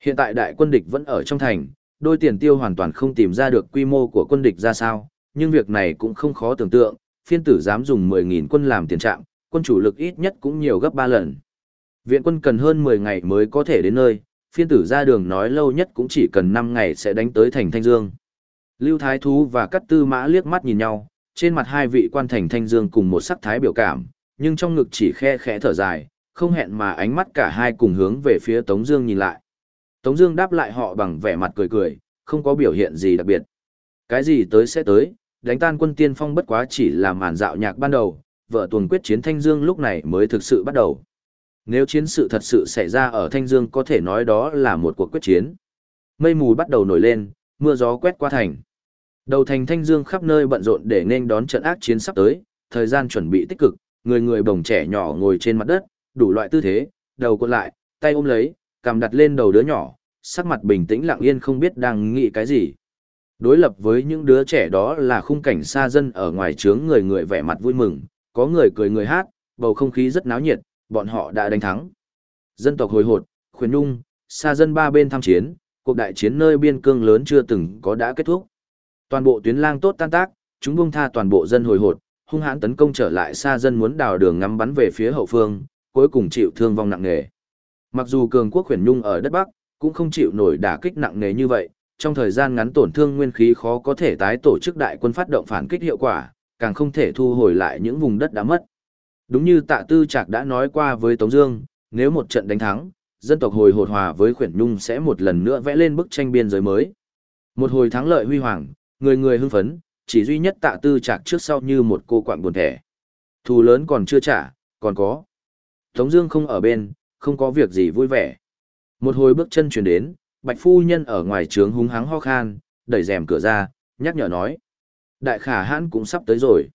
Hiện tại đại quân địch vẫn ở trong thành, đôi tiền tiêu hoàn toàn không tìm ra được quy mô của quân địch ra sao, nhưng việc này cũng không khó tưởng tượng, phiên tử dám dùng 10.000 quân làm tiền trạng, quân chủ lực ít nhất cũng nhiều gấp 3 lần. Viện quân cần hơn 10 ngày mới có thể đến nơi, phiên tử ra đường nói lâu nhất cũng chỉ cần 5 ngày sẽ đánh tới thành Thanh Dương. Lưu Thái Thú và Cát Tư Mã liếc mắt nhìn nhau, trên mặt hai vị quan thành Thanh Dương cùng một sắc thái biểu cảm, nhưng trong ngực chỉ khe khẽ thở dài, không hẹn mà ánh mắt cả hai cùng hướng về phía Tống Dương nhìn lại. Tống Dương đáp lại họ bằng vẻ mặt cười cười, không có biểu hiện gì đặc biệt. Cái gì tới sẽ tới, đánh tan quân tiên phong bất quá chỉ là màn dạo nhạc ban đầu, vợ tuần quyết chiến Thanh Dương lúc này mới thực sự bắt đầu. Nếu chiến sự thật sự xảy ra ở Thanh Dương có thể nói đó là một cuộc quyết chiến. Mây mù bắt đầu nổi lên, mưa gió quét qua thành. Đầu thành Thanh Dương khắp nơi bận rộn để nên đón trận ác chiến sắp tới, thời gian chuẩn bị tích cực, người người bồng trẻ nhỏ ngồi trên mặt đất, đủ loại tư thế, đầu cuộn lại, tay ôm lấy, cằm đặt lên đầu đứa nhỏ, sắc mặt bình tĩnh lặng yên không biết đang nghĩ cái gì. Đối lập với những đứa trẻ đó là khung cảnh xa dân ở ngoài trướng người người vẻ mặt vui mừng, có người cười người hát, bầu không khí rất náo nhiệt, bọn họ đã đánh thắng. Dân tộc hồi hột, khuyến nung, xa dân ba bên tham chiến, cuộc đại chiến nơi biên cương lớn chưa từng có đã kết thúc. Toàn bộ tuyến lang tốt tan tác, chúng buông tha toàn bộ dân hồi hột, hung hãn tấn công trở lại xa dân muốn đào đường ngắm bắn về phía hậu phương, cuối cùng chịu thương vong nặng nề. Mặc dù cường quốc khuyển nhung ở đất Bắc, cũng không chịu nổi đả kích nặng nề như vậy, trong thời gian ngắn tổn thương nguyên khí khó có thể tái tổ chức đại quân phát động phản kích hiệu quả, càng không thể thu hồi lại những vùng đất đã mất. Đúng như tạ tư trạc đã nói qua với Tống Dương, nếu một trận đánh thắng, dân tộc hồi hột hòa với khuyển nhung sẽ một lần nữa vẽ lên bức tranh biên giới mới. Một hồi thắng lợi huy hoàng, người người hưng phấn, chỉ duy nhất tạ tư trạc trước sau như một cô quạng buồn thẻ. Thù lớn còn chưa trả, còn có. Tống Dương không ở bên, không có việc gì vui vẻ. Một hồi bước chân chuyển đến, bạch phu nhân ở ngoài trướng húng hắng ho khan, đẩy rèm cửa ra, nhắc nhở nói: Đại khả hãn cũng sắp tới rồi.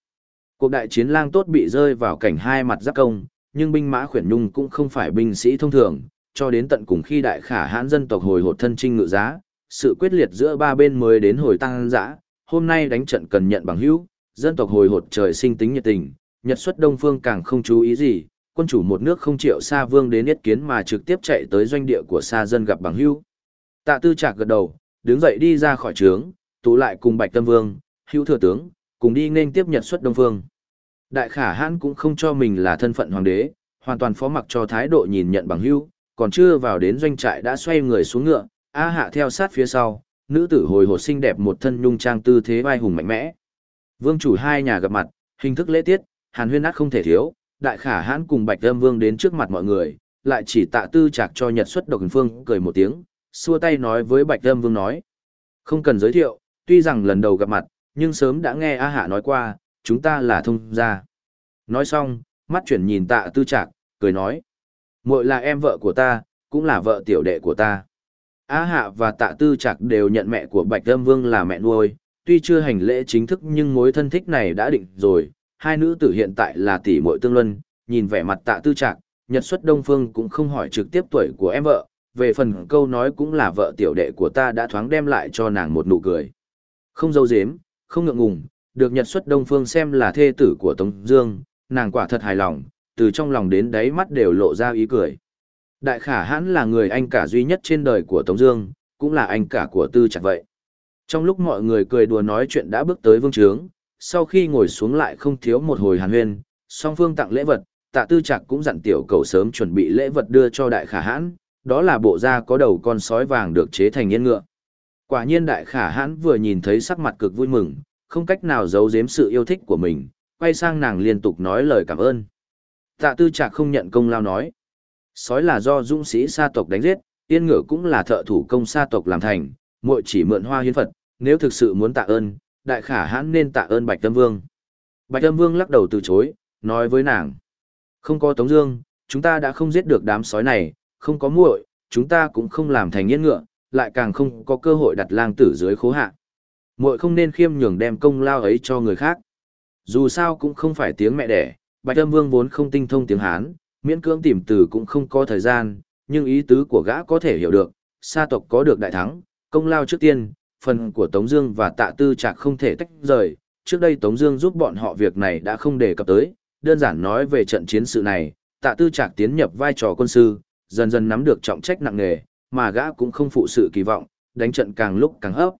Cuộc đại chiến lang tốt bị rơi vào cảnh hai mặt giáp công, nhưng binh mã khuyển nhung cũng không phải binh sĩ thông thường, cho đến tận cùng khi đại khả hãn dân tộc hồi hột thân trinh ngự giá, sự quyết liệt giữa ba bên mới đến hồi tăng dã, hôm nay đánh trận cần nhận bằng hữu, dân tộc hồi hột trời sinh tính nhiệt tình, nhật xuất đông phương càng không chú ý gì, quân chủ một nước không chịu xa vương đến yết kiến mà trực tiếp chạy tới doanh địa của xa dân gặp bằng hưu. Tạ tư trạc gật đầu, đứng dậy đi ra khỏi trướng, tụ lại cùng bạch tâm vương, hưu thừa tướng, cùng đi nên tiếp nhật xuất đông phương. Đại khả hãn cũng không cho mình là thân phận hoàng đế, hoàn toàn phó mặc cho thái độ nhìn nhận bằng hưu, còn chưa vào đến doanh trại đã xoay người xuống ngựa, A hạ theo sát phía sau, nữ tử hồi hột xinh đẹp một thân nhung trang tư thế vai hùng mạnh mẽ. Vương chủ hai nhà gặp mặt, hình thức lễ tiết, hàn huyên át không thể thiếu, đại khả hãn cùng bạch âm vương đến trước mặt mọi người, lại chỉ tạ tư chạc cho nhật xuất độc phương cười một tiếng, xua tay nói với bạch âm vương nói. Không cần giới thiệu, tuy rằng lần đầu gặp mặt, nhưng sớm đã nghe A hạ nói qua, chúng ta là thông gia. Nói xong, mắt chuyển nhìn tạ tư trạc, cười nói. muội là em vợ của ta, cũng là vợ tiểu đệ của ta. Á Hạ và Tạ Tư Trạc đều nhận mẹ của Bạch Âm Vương là mẹ nuôi, tuy chưa hành lễ chính thức nhưng mối thân thích này đã định rồi, hai nữ tử hiện tại là tỷ muội tương luân, nhìn vẻ mặt Tạ Tư Trạc, Nhật xuất Đông Phương cũng không hỏi trực tiếp tuổi của em vợ, về phần câu nói cũng là vợ tiểu đệ của ta đã thoáng đem lại cho nàng một nụ cười. Không dâu dếm, không ngượng ngùng, được Nhật xuất Đông Phương xem là thê tử của Tống Dương, nàng quả thật hài lòng, từ trong lòng đến đáy mắt đều lộ ra ý cười. Đại khả hãn là người anh cả duy nhất trên đời của Tống Dương, cũng là anh cả của Tư Trạc vậy. Trong lúc mọi người cười đùa nói chuyện đã bước tới vương trướng, sau khi ngồi xuống lại không thiếu một hồi hàn huyên, song phương tặng lễ vật, tạ tư trạc cũng dặn tiểu cầu sớm chuẩn bị lễ vật đưa cho đại khả hãn, đó là bộ da có đầu con sói vàng được chế thành yên ngựa. Quả nhiên đại khả hãn vừa nhìn thấy sắc mặt cực vui mừng, không cách nào giấu giếm sự yêu thích của mình, quay sang nàng liên tục nói lời cảm ơn. Tạ tư trạc không nhận công lao nói. Sói là do dũng sĩ sa tộc đánh giết, yên ngựa cũng là thợ thủ công sa tộc làm thành, muội chỉ mượn hoa hiến Phật, nếu thực sự muốn tạ ơn, đại khả hãn nên tạ ơn Bạch Tâm Vương. Bạch Tâm Vương lắc đầu từ chối, nói với nàng. Không có Tống Dương, chúng ta đã không giết được đám sói này, không có muội, chúng ta cũng không làm thành yên ngựa, lại càng không có cơ hội đặt lang tử dưới khố hạ. Muội không nên khiêm nhường đem công lao ấy cho người khác. Dù sao cũng không phải tiếng mẹ đẻ, Bạch Âm Vương vốn không tinh thông tiếng Hán, miễn cưỡng tìm từ cũng không có thời gian, nhưng ý tứ của gã có thể hiểu được, sa tộc có được đại thắng, công lao trước tiên, phần của Tống Dương và Tạ Tư Trạc không thể tách rời. Trước đây Tống Dương giúp bọn họ việc này đã không đề cập tới, đơn giản nói về trận chiến sự này. Tạ Tư Trạc tiến nhập vai trò quân sư, dần dần nắm được trọng trách nặng nề, mà gã cũng không phụ sự kỳ vọng, đánh trận càng lúc càng hấp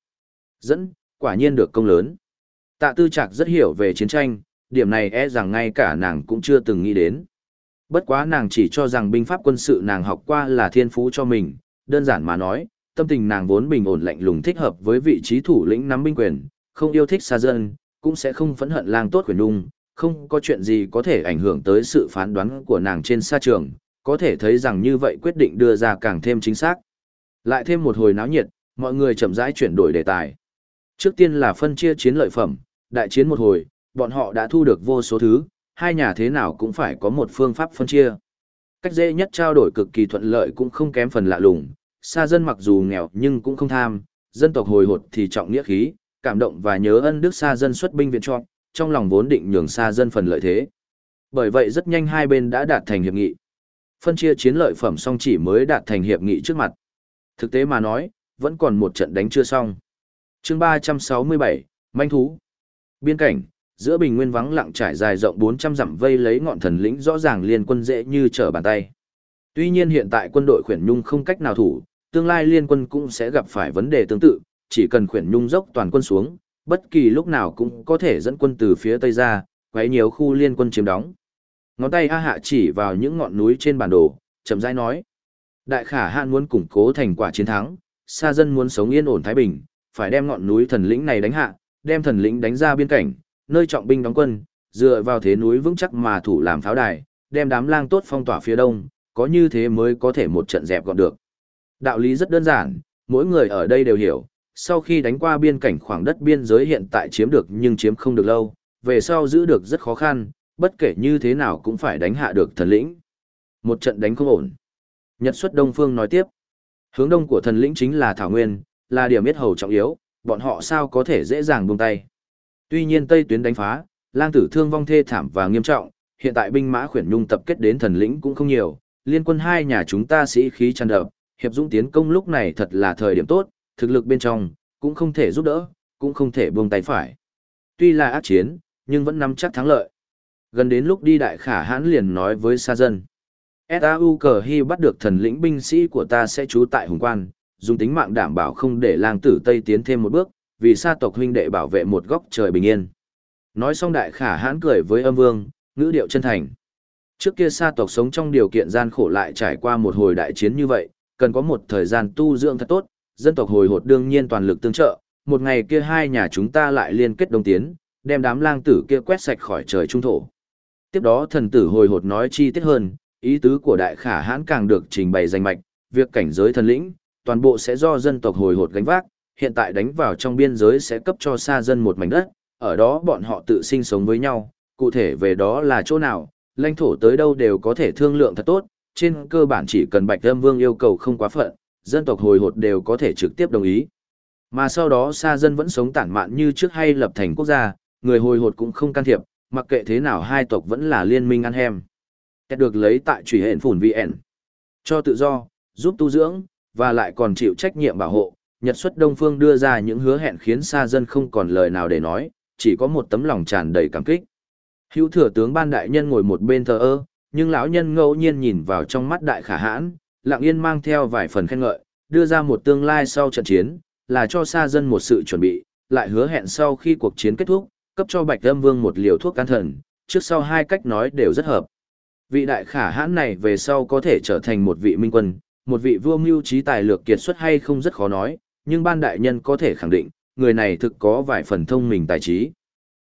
dẫn, quả nhiên được công lớn. Tạ Tư Trạc rất hiểu về chiến tranh, điểm này e rằng ngay cả nàng cũng chưa từng nghĩ đến. Bất quá nàng chỉ cho rằng binh pháp quân sự nàng học qua là thiên phú cho mình, đơn giản mà nói, tâm tình nàng vốn bình ổn lạnh lùng thích hợp với vị trí thủ lĩnh nắm binh quyền, không yêu thích xa dân, cũng sẽ không phẫn hận lang tốt quyền đung, không có chuyện gì có thể ảnh hưởng tới sự phán đoán của nàng trên xa trường, có thể thấy rằng như vậy quyết định đưa ra càng thêm chính xác. Lại thêm một hồi náo nhiệt, mọi người chậm rãi chuyển đổi đề tài. Trước tiên là phân chia chiến lợi phẩm, đại chiến một hồi, bọn họ đã thu được vô số thứ, hai nhà thế nào cũng phải có một phương pháp phân chia. Cách dễ nhất trao đổi cực kỳ thuận lợi cũng không kém phần lạ lùng, xa dân mặc dù nghèo nhưng cũng không tham, dân tộc hồi hột thì trọng nghĩa khí, cảm động và nhớ ân đức xa dân xuất binh viện chọn, trong lòng vốn định nhường xa dân phần lợi thế. Bởi vậy rất nhanh hai bên đã đạt thành hiệp nghị. Phân chia chiến lợi phẩm xong chỉ mới đạt thành hiệp nghị trước mặt. Thực tế mà nói, vẫn còn một trận đánh chưa xong. chương 367, Manh Thú. Biên cảnh, giữa bình nguyên vắng lặng trải dài rộng 400 dặm vây lấy ngọn thần lĩnh rõ ràng liên quân dễ như trở bàn tay. Tuy nhiên hiện tại quân đội khuyển nhung không cách nào thủ, tương lai liên quân cũng sẽ gặp phải vấn đề tương tự, chỉ cần khuyển nhung dốc toàn quân xuống, bất kỳ lúc nào cũng có thể dẫn quân từ phía tây ra, quấy nhiều khu liên quân chiếm đóng. Ngón tay A Hạ chỉ vào những ngọn núi trên bản đồ, chậm rãi nói. Đại khả hạn muốn củng cố thành quả chiến thắng, xa dân muốn sống yên ổn thái bình, phải đem ngọn núi thần lĩnh này đánh hạ, đem thần lĩnh đánh ra biên cảnh, nơi trọng binh đóng quân, dựa vào thế núi vững chắc mà thủ làm pháo đài, đem đám lang tốt phong tỏa phía đông, có như thế mới có thể một trận dẹp gọn được. Đạo lý rất đơn giản, mỗi người ở đây đều hiểu, sau khi đánh qua biên cảnh khoảng đất biên giới hiện tại chiếm được nhưng chiếm không được lâu, về sau giữ được rất khó khăn, bất kể như thế nào cũng phải đánh hạ được thần lĩnh. Một trận đánh không ổn. Nhật xuất Đông Phương nói tiếp. Hướng đông của thần lĩnh chính là Thảo Nguyên, là điểm biết hầu trọng yếu, bọn họ sao có thể dễ dàng buông tay. Tuy nhiên Tây tuyến đánh phá, lang tử thương vong thê thảm và nghiêm trọng, hiện tại binh mã khuyển nhung tập kết đến thần lĩnh cũng không nhiều, liên quân hai nhà chúng ta sĩ khí tràn đập, hiệp dũng tiến công lúc này thật là thời điểm tốt, thực lực bên trong, cũng không thể giúp đỡ, cũng không thể buông tay phải. Tuy là ác chiến, nhưng vẫn nắm chắc thắng lợi. Gần đến lúc đi đại khả hãn liền nói với sa dân. S.A.U. cờ hy bắt được thần lĩnh binh sĩ của ta sẽ trú tại hùng quan, dùng tính mạng đảm bảo không để lang tử Tây tiến thêm một bước, vì sa tộc huynh đệ bảo vệ một góc trời bình yên. Nói xong đại khả hãn cười với âm vương, ngữ điệu chân thành. Trước kia sa tộc sống trong điều kiện gian khổ lại trải qua một hồi đại chiến như vậy, cần có một thời gian tu dưỡng thật tốt, dân tộc hồi hột đương nhiên toàn lực tương trợ, một ngày kia hai nhà chúng ta lại liên kết đồng tiến, đem đám lang tử kia quét sạch khỏi trời trung thổ. Tiếp đó thần tử hồi hột nói chi tiết hơn, ý tứ của đại khả hãn càng được trình bày danh mạch, việc cảnh giới thần lĩnh, toàn bộ sẽ do dân tộc hồi hột gánh vác, hiện tại đánh vào trong biên giới sẽ cấp cho xa dân một mảnh đất, ở đó bọn họ tự sinh sống với nhau, cụ thể về đó là chỗ nào, lãnh thổ tới đâu đều có thể thương lượng thật tốt, trên cơ bản chỉ cần Bạch Âm Vương yêu cầu không quá phận, dân tộc hồi hột đều có thể trực tiếp đồng ý. Mà sau đó xa dân vẫn sống tản mạn như trước hay lập thành quốc gia, người hồi hột cũng không can thiệp, mặc kệ thế nào hai tộc vẫn là liên minh ăn hem. Kết được lấy tại trùy hện phủn VN. Cho tự do, giúp tu dưỡng, và lại còn chịu trách nhiệm bảo hộ. Nhật xuất Đông Phương đưa ra những hứa hẹn khiến xa dân không còn lời nào để nói, chỉ có một tấm lòng tràn đầy cảm kích. Hữu thừa tướng ban đại nhân ngồi một bên thờ ơ, nhưng lão nhân ngẫu nhiên nhìn vào trong mắt đại khả hãn, lặng yên mang theo vài phần khen ngợi, đưa ra một tương lai sau trận chiến, là cho xa dân một sự chuẩn bị, lại hứa hẹn sau khi cuộc chiến kết thúc, cấp cho Bạch Âm Vương một liều thuốc can thần, trước sau hai cách nói đều rất hợp. Vị đại khả hãn này về sau có thể trở thành một vị minh quân, một vị vua mưu trí tài lược kiệt xuất hay không rất khó nói, nhưng ban đại nhân có thể khẳng định, người này thực có vài phần thông minh tài trí.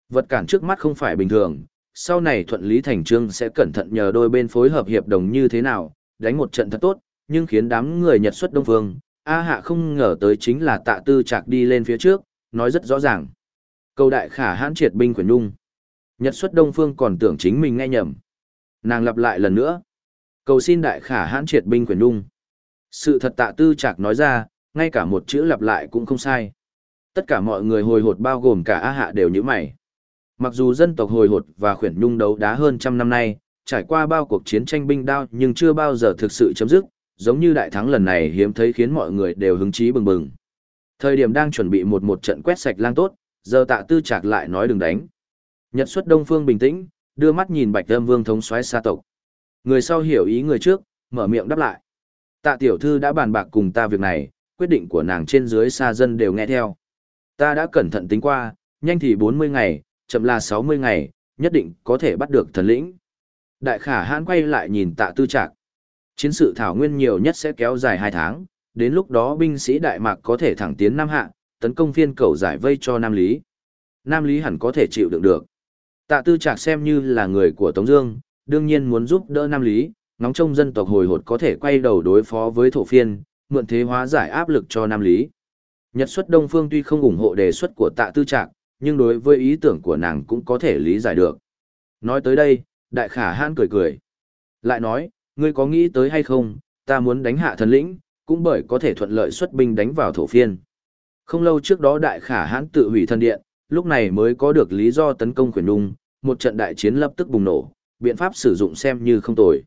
Vật cản trước mắt không phải bình thường, sau này thuận lý thành trương sẽ cẩn thận nhờ đôi bên phối hợp hiệp đồng như thế nào, đánh một trận thật tốt, nhưng khiến đám người Nhật xuất Đông Phương, A Hạ không ngờ tới chính là tạ tư chạc đi lên phía trước, nói rất rõ ràng. Câu đại khả hãn triệt binh quyền nhung. Nhật xuất Đông Phương còn tưởng chính mình nghe nhầm. Nàng lặp lại lần nữa. Cầu xin đại khả hãn triệt binh quyền nhung. Sự thật tạ tư chạc nói ra, ngay cả một chữ lặp lại cũng không sai. Tất cả mọi người hồi hột bao gồm cả A Hạ đều như mày. Mặc dù dân tộc hồi hột và khuyển nhung đấu đá hơn trăm năm nay, trải qua bao cuộc chiến tranh binh đao nhưng chưa bao giờ thực sự chấm dứt, giống như đại thắng lần này hiếm thấy khiến mọi người đều hứng chí bừng bừng. Thời điểm đang chuẩn bị một một trận quét sạch lang tốt, giờ tạ tư chạc lại nói đừng đánh. Nhật xuất Đông Phương bình tĩnh, đưa mắt nhìn Bạch Âm Vương thống soái xa tộc. Người sau hiểu ý người trước, mở miệng đáp lại. Tạ tiểu thư đã bàn bạc cùng ta việc này, quyết định của nàng trên dưới xa dân đều nghe theo. Ta đã cẩn thận tính qua, nhanh thì 40 ngày, chậm là 60 ngày, nhất định có thể bắt được thần lĩnh. Đại khả hãn quay lại nhìn tạ tư trạc. Chiến sự thảo nguyên nhiều nhất sẽ kéo dài 2 tháng, đến lúc đó binh sĩ Đại Mạc có thể thẳng tiến Nam Hạ, tấn công phiên cầu giải vây cho Nam Lý. Nam Lý hẳn có thể chịu đựng được. Tạ tư trạc xem như là người của Tống Dương, đương nhiên muốn giúp đỡ Nam Lý, ngóng trông dân tộc hồi hột có thể quay đầu đối phó với thổ phiên, mượn thế hóa giải áp lực cho Nam Lý. Nhật xuất Đông Phương tuy không ủng hộ đề xuất của tạ tư trạc, nhưng đối với ý tưởng của nàng cũng có thể lý giải được. Nói tới đây, đại khả hãn cười cười. Lại nói, ngươi có nghĩ tới hay không, ta muốn đánh hạ thần lĩnh, cũng bởi có thể thuận lợi xuất binh đánh vào thổ phiên. Không lâu trước đó đại khả hãn tự hủy thần điện, lúc này mới có được lý do tấn công khuyển nung, một trận đại chiến lập tức bùng nổ, biện pháp sử dụng xem như không tồi.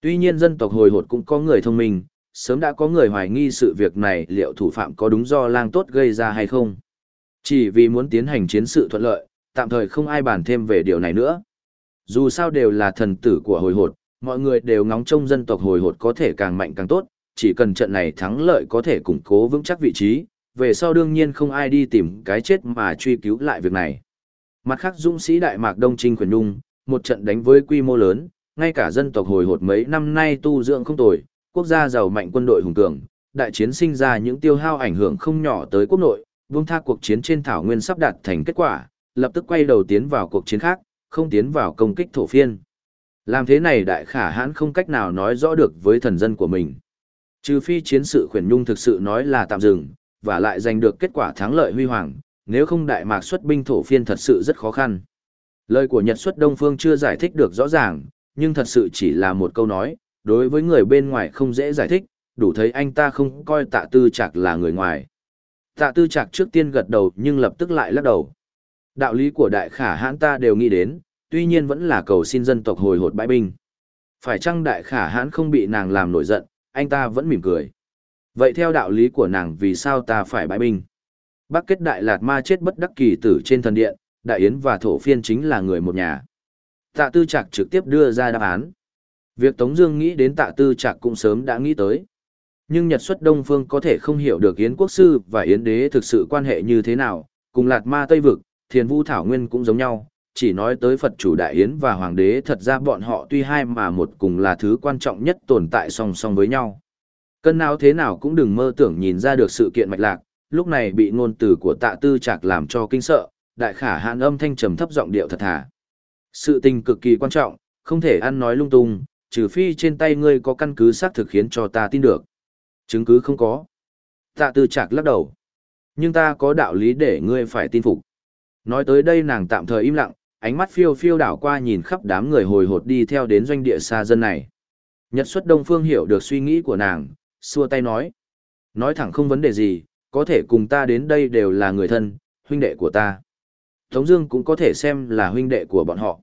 Tuy nhiên dân tộc hồi hột cũng có người thông minh, sớm đã có người hoài nghi sự việc này liệu thủ phạm có đúng do lang tốt gây ra hay không. Chỉ vì muốn tiến hành chiến sự thuận lợi, tạm thời không ai bàn thêm về điều này nữa. Dù sao đều là thần tử của hồi hột, mọi người đều ngóng trông dân tộc hồi hột có thể càng mạnh càng tốt, chỉ cần trận này thắng lợi có thể củng cố vững chắc vị trí, về sau đương nhiên không ai đi tìm cái chết mà truy cứu lại việc này. Mặt khác dũng sĩ Đại Mạc Đông Trinh Quyền Nhung, một trận đánh với quy mô lớn, ngay cả dân tộc hồi hột mấy năm nay tu dưỡng không tồi, quốc gia giàu mạnh quân đội hùng cường, đại chiến sinh ra những tiêu hao ảnh hưởng không nhỏ tới quốc nội, vương tha cuộc chiến trên thảo nguyên sắp đạt thành kết quả, lập tức quay đầu tiến vào cuộc chiến khác, không tiến vào công kích thổ phiên. Làm thế này đại khả hãn không cách nào nói rõ được với thần dân của mình. Trừ phi chiến sự khuyển nhung thực sự nói là tạm dừng, và lại giành được kết quả thắng lợi huy hoàng, nếu không đại mạc xuất binh thổ phiên thật sự rất khó khăn. Lời của Nhật xuất Đông Phương chưa giải thích được rõ ràng, nhưng thật sự chỉ là một câu nói, đối với người bên ngoài không dễ giải thích, đủ thấy anh ta không coi tạ tư chạc là người ngoài. Tạ tư chạc trước tiên gật đầu nhưng lập tức lại lắc đầu. Đạo lý của đại khả hãn ta đều nghĩ đến, tuy nhiên vẫn là cầu xin dân tộc hồi hột bãi binh. Phải chăng đại khả hãn không bị nàng làm nổi giận, anh ta vẫn mỉm cười. Vậy theo đạo lý của nàng vì sao ta phải bãi binh? Bắc kết đại lạt ma chết bất đắc kỳ tử trên thần điện, đại yến và thổ phiên chính là người một nhà. Tạ tư trạc trực tiếp đưa ra đáp án. Việc Tống Dương nghĩ đến tạ tư trạc cũng sớm đã nghĩ tới. Nhưng Nhật xuất Đông Phương có thể không hiểu được Yến Quốc Sư và Yến Đế thực sự quan hệ như thế nào, cùng Lạt Ma Tây Vực, Thiền Vu Thảo Nguyên cũng giống nhau, chỉ nói tới Phật chủ Đại Yến và Hoàng đế thật ra bọn họ tuy hai mà một cùng là thứ quan trọng nhất tồn tại song song với nhau. Cân nào thế nào cũng đừng mơ tưởng nhìn ra được sự kiện mạch lạc, lúc này bị ngôn từ của tạ tư chạc làm cho kinh sợ, đại khả hạn âm thanh trầm thấp giọng điệu thật thà. Sự tình cực kỳ quan trọng, không thể ăn nói lung tung, trừ phi trên tay ngươi có căn cứ xác thực khiến cho ta tin được. Chứng cứ không có. Tạ tư chạc lắc đầu. Nhưng ta có đạo lý để ngươi phải tin phục. Nói tới đây nàng tạm thời im lặng, ánh mắt phiêu phiêu đảo qua nhìn khắp đám người hồi hột đi theo đến doanh địa xa dân này. Nhật xuất Đông Phương hiểu được suy nghĩ của nàng, xua tay nói. Nói thẳng không vấn đề gì, có thể cùng ta đến đây đều là người thân, huynh đệ của ta. Tống Dương cũng có thể xem là huynh đệ của bọn họ.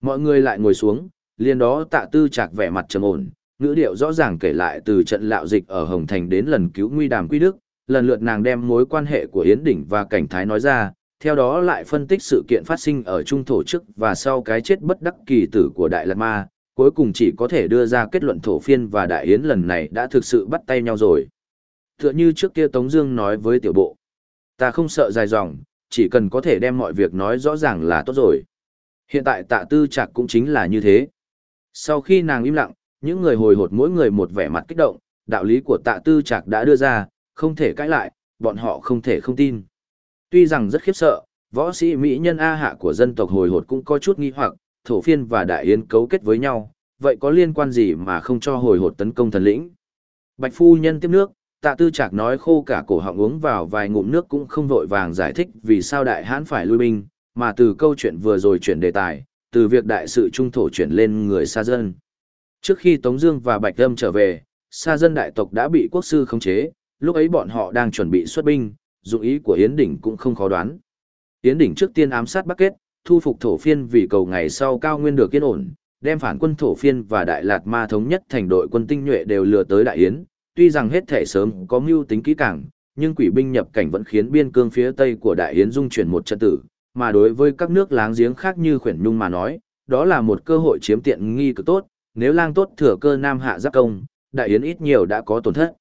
Mọi người lại ngồi xuống, liền đó tạ tư chạc vẻ mặt trầm ổn, ngữ điệu rõ ràng kể lại từ trận lạo dịch ở Hồng Thành đến lần cứu nguy đàm quy đức, lần lượt nàng đem mối quan hệ của Yến Đỉnh và Cảnh Thái nói ra, theo đó lại phân tích sự kiện phát sinh ở trung thổ trước và sau cái chết bất đắc kỳ tử của Đại Lạt Ma, cuối cùng chỉ có thể đưa ra kết luận thổ phiên và Đại Yến lần này đã thực sự bắt tay nhau rồi. Tựa như trước kia Tống Dương nói với tiểu bộ, ta không sợ dài dòng, chỉ cần có thể đem mọi việc nói rõ ràng là tốt rồi. Hiện tại tạ tư trạc cũng chính là như thế. Sau khi nàng im lặng, những người hồi hột mỗi người một vẻ mặt kích động, đạo lý của tạ tư trạc đã đưa ra, không thể cãi lại, bọn họ không thể không tin. Tuy rằng rất khiếp sợ, võ sĩ Mỹ nhân A hạ của dân tộc hồi hột cũng có chút nghi hoặc, thổ phiên và đại yến cấu kết với nhau, vậy có liên quan gì mà không cho hồi hột tấn công thần lĩnh? Bạch phu nhân tiếp nước, tạ tư trạc nói khô cả cổ họng uống vào vài ngụm nước cũng không vội vàng giải thích vì sao đại hãn phải lui binh, mà từ câu chuyện vừa rồi chuyển đề tài, từ việc đại sự trung thổ chuyển lên người xa dân. Trước khi Tống Dương và Bạch Lâm trở về, xa dân đại tộc đã bị quốc sư khống chế, lúc ấy bọn họ đang chuẩn bị xuất binh, dụng ý của Yến Đỉnh cũng không khó đoán. Yến Đỉnh trước tiên ám sát Bắc Kết, thu phục thổ phiên vì cầu ngày sau cao nguyên được yên ổn, đem phản quân thổ phiên và Đại Lạt Ma thống nhất thành đội quân tinh nhuệ đều lừa tới Đại Yến. Tuy rằng hết thể sớm có mưu tính kỹ càng, nhưng quỷ binh nhập cảnh vẫn khiến biên cương phía tây của Đại Yến dung chuyển một trận tử, mà đối với các nước láng giếng khác như khuyển nhung mà nói, đó là một cơ hội chiếm tiện nghi cực tốt, nếu lang tốt thừa cơ nam hạ giáp công, Đại Yến ít nhiều đã có tổn thất.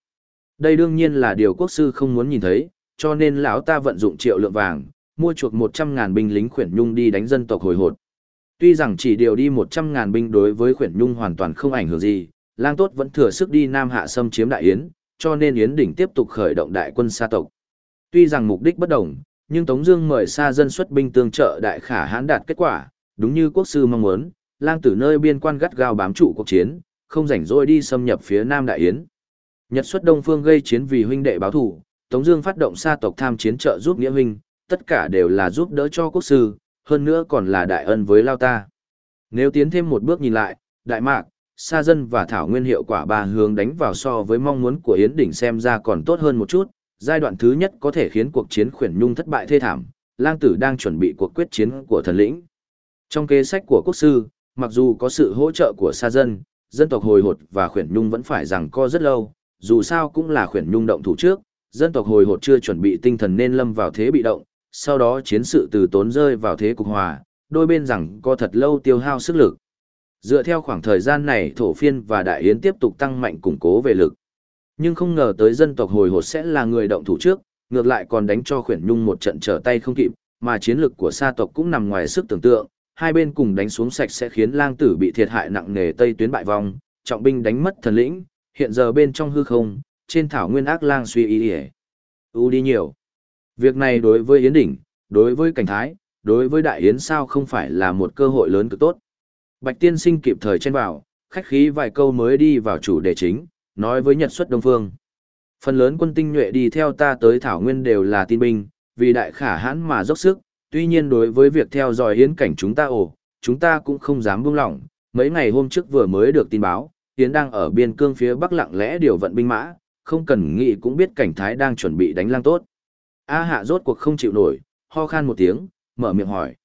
Đây đương nhiên là điều quốc sư không muốn nhìn thấy, cho nên lão ta vận dụng triệu lượng vàng, mua chuộc một trăm ngàn binh lính khuyển nhung đi đánh dân tộc hồi hột. Tuy rằng chỉ điều đi một trăm ngàn binh đối với khuyển nhung hoàn toàn không ảnh hưởng gì, lang tốt vẫn thừa sức đi Nam Hạ xâm chiếm Đại Yến, cho nên Yến đỉnh tiếp tục khởi động đại quân sa tộc. Tuy rằng mục đích bất đồng, nhưng Tống Dương mời sa dân xuất binh tương trợ đại khả hãn đạt kết quả, đúng như quốc sư mong muốn, lang tử nơi biên quan gắt gao bám trụ cuộc chiến, không rảnh rỗi đi xâm nhập phía Nam Đại Yến. Nhật xuất Đông Phương gây chiến vì huynh đệ báo thù, Tống Dương phát động sa tộc tham chiến trợ giúp nghĩa huynh, tất cả đều là giúp đỡ cho quốc sư, hơn nữa còn là đại ân với Lao ta. Nếu tiến thêm một bước nhìn lại, Đại Mạc, Sa Dân và Thảo Nguyên hiệu quả ba hướng đánh vào so với mong muốn của Yến Đỉnh xem ra còn tốt hơn một chút. Giai đoạn thứ nhất có thể khiến cuộc chiến khuyển nhung thất bại thê thảm, Lang Tử đang chuẩn bị cuộc quyết chiến của thần lĩnh. Trong kế sách của quốc sư, mặc dù có sự hỗ trợ của Sa Dân, dân tộc hồi hột và khuyển nhung vẫn phải rằng co rất lâu, dù sao cũng là khuyển nhung động thủ trước, dân tộc hồi hột chưa chuẩn bị tinh thần nên lâm vào thế bị động, sau đó chiến sự từ tốn rơi vào thế cục hòa, đôi bên rằng co thật lâu tiêu hao sức lực. Dựa theo khoảng thời gian này thổ phiên và đại yến tiếp tục tăng mạnh củng cố về lực. Nhưng không ngờ tới dân tộc hồi hột sẽ là người động thủ trước, ngược lại còn đánh cho khuyển nhung một trận trở tay không kịp, mà chiến lực của sa tộc cũng nằm ngoài sức tưởng tượng, hai bên cùng đánh xuống sạch sẽ khiến lang tử bị thiệt hại nặng nề tây tuyến bại vong, trọng binh đánh mất thần lĩnh, hiện giờ bên trong hư không, trên thảo nguyên ác lang suy ý ỉa. U đi nhiều. Việc này đối với yến đỉnh đối với cảnh thái đối với đại yến sao không phải là một cơ hội lớn cực tốt. Bạch tiên sinh kịp thời chen vào khách khí vài câu mới đi vào chủ đề chính nói với nhật xuất đông phương. Phần lớn quân tinh nhuệ đi theo ta tới thảo nguyên đều là tin binh vì đại khả hãn mà dốc sức tuy nhiên đối với việc theo dõi hiến cảnh chúng ta ồ chúng ta cũng không dám buông lỏng mấy ngày hôm trước vừa mới được tin báo hiến đang ở biên cương phía bắc lặng lẽ điều vận binh mã không cần nghĩ cũng biết cảnh thái đang chuẩn bị đánh lang tốt. A hạ rốt cuộc không chịu nổi, ho khan một tiếng, mở miệng hỏi.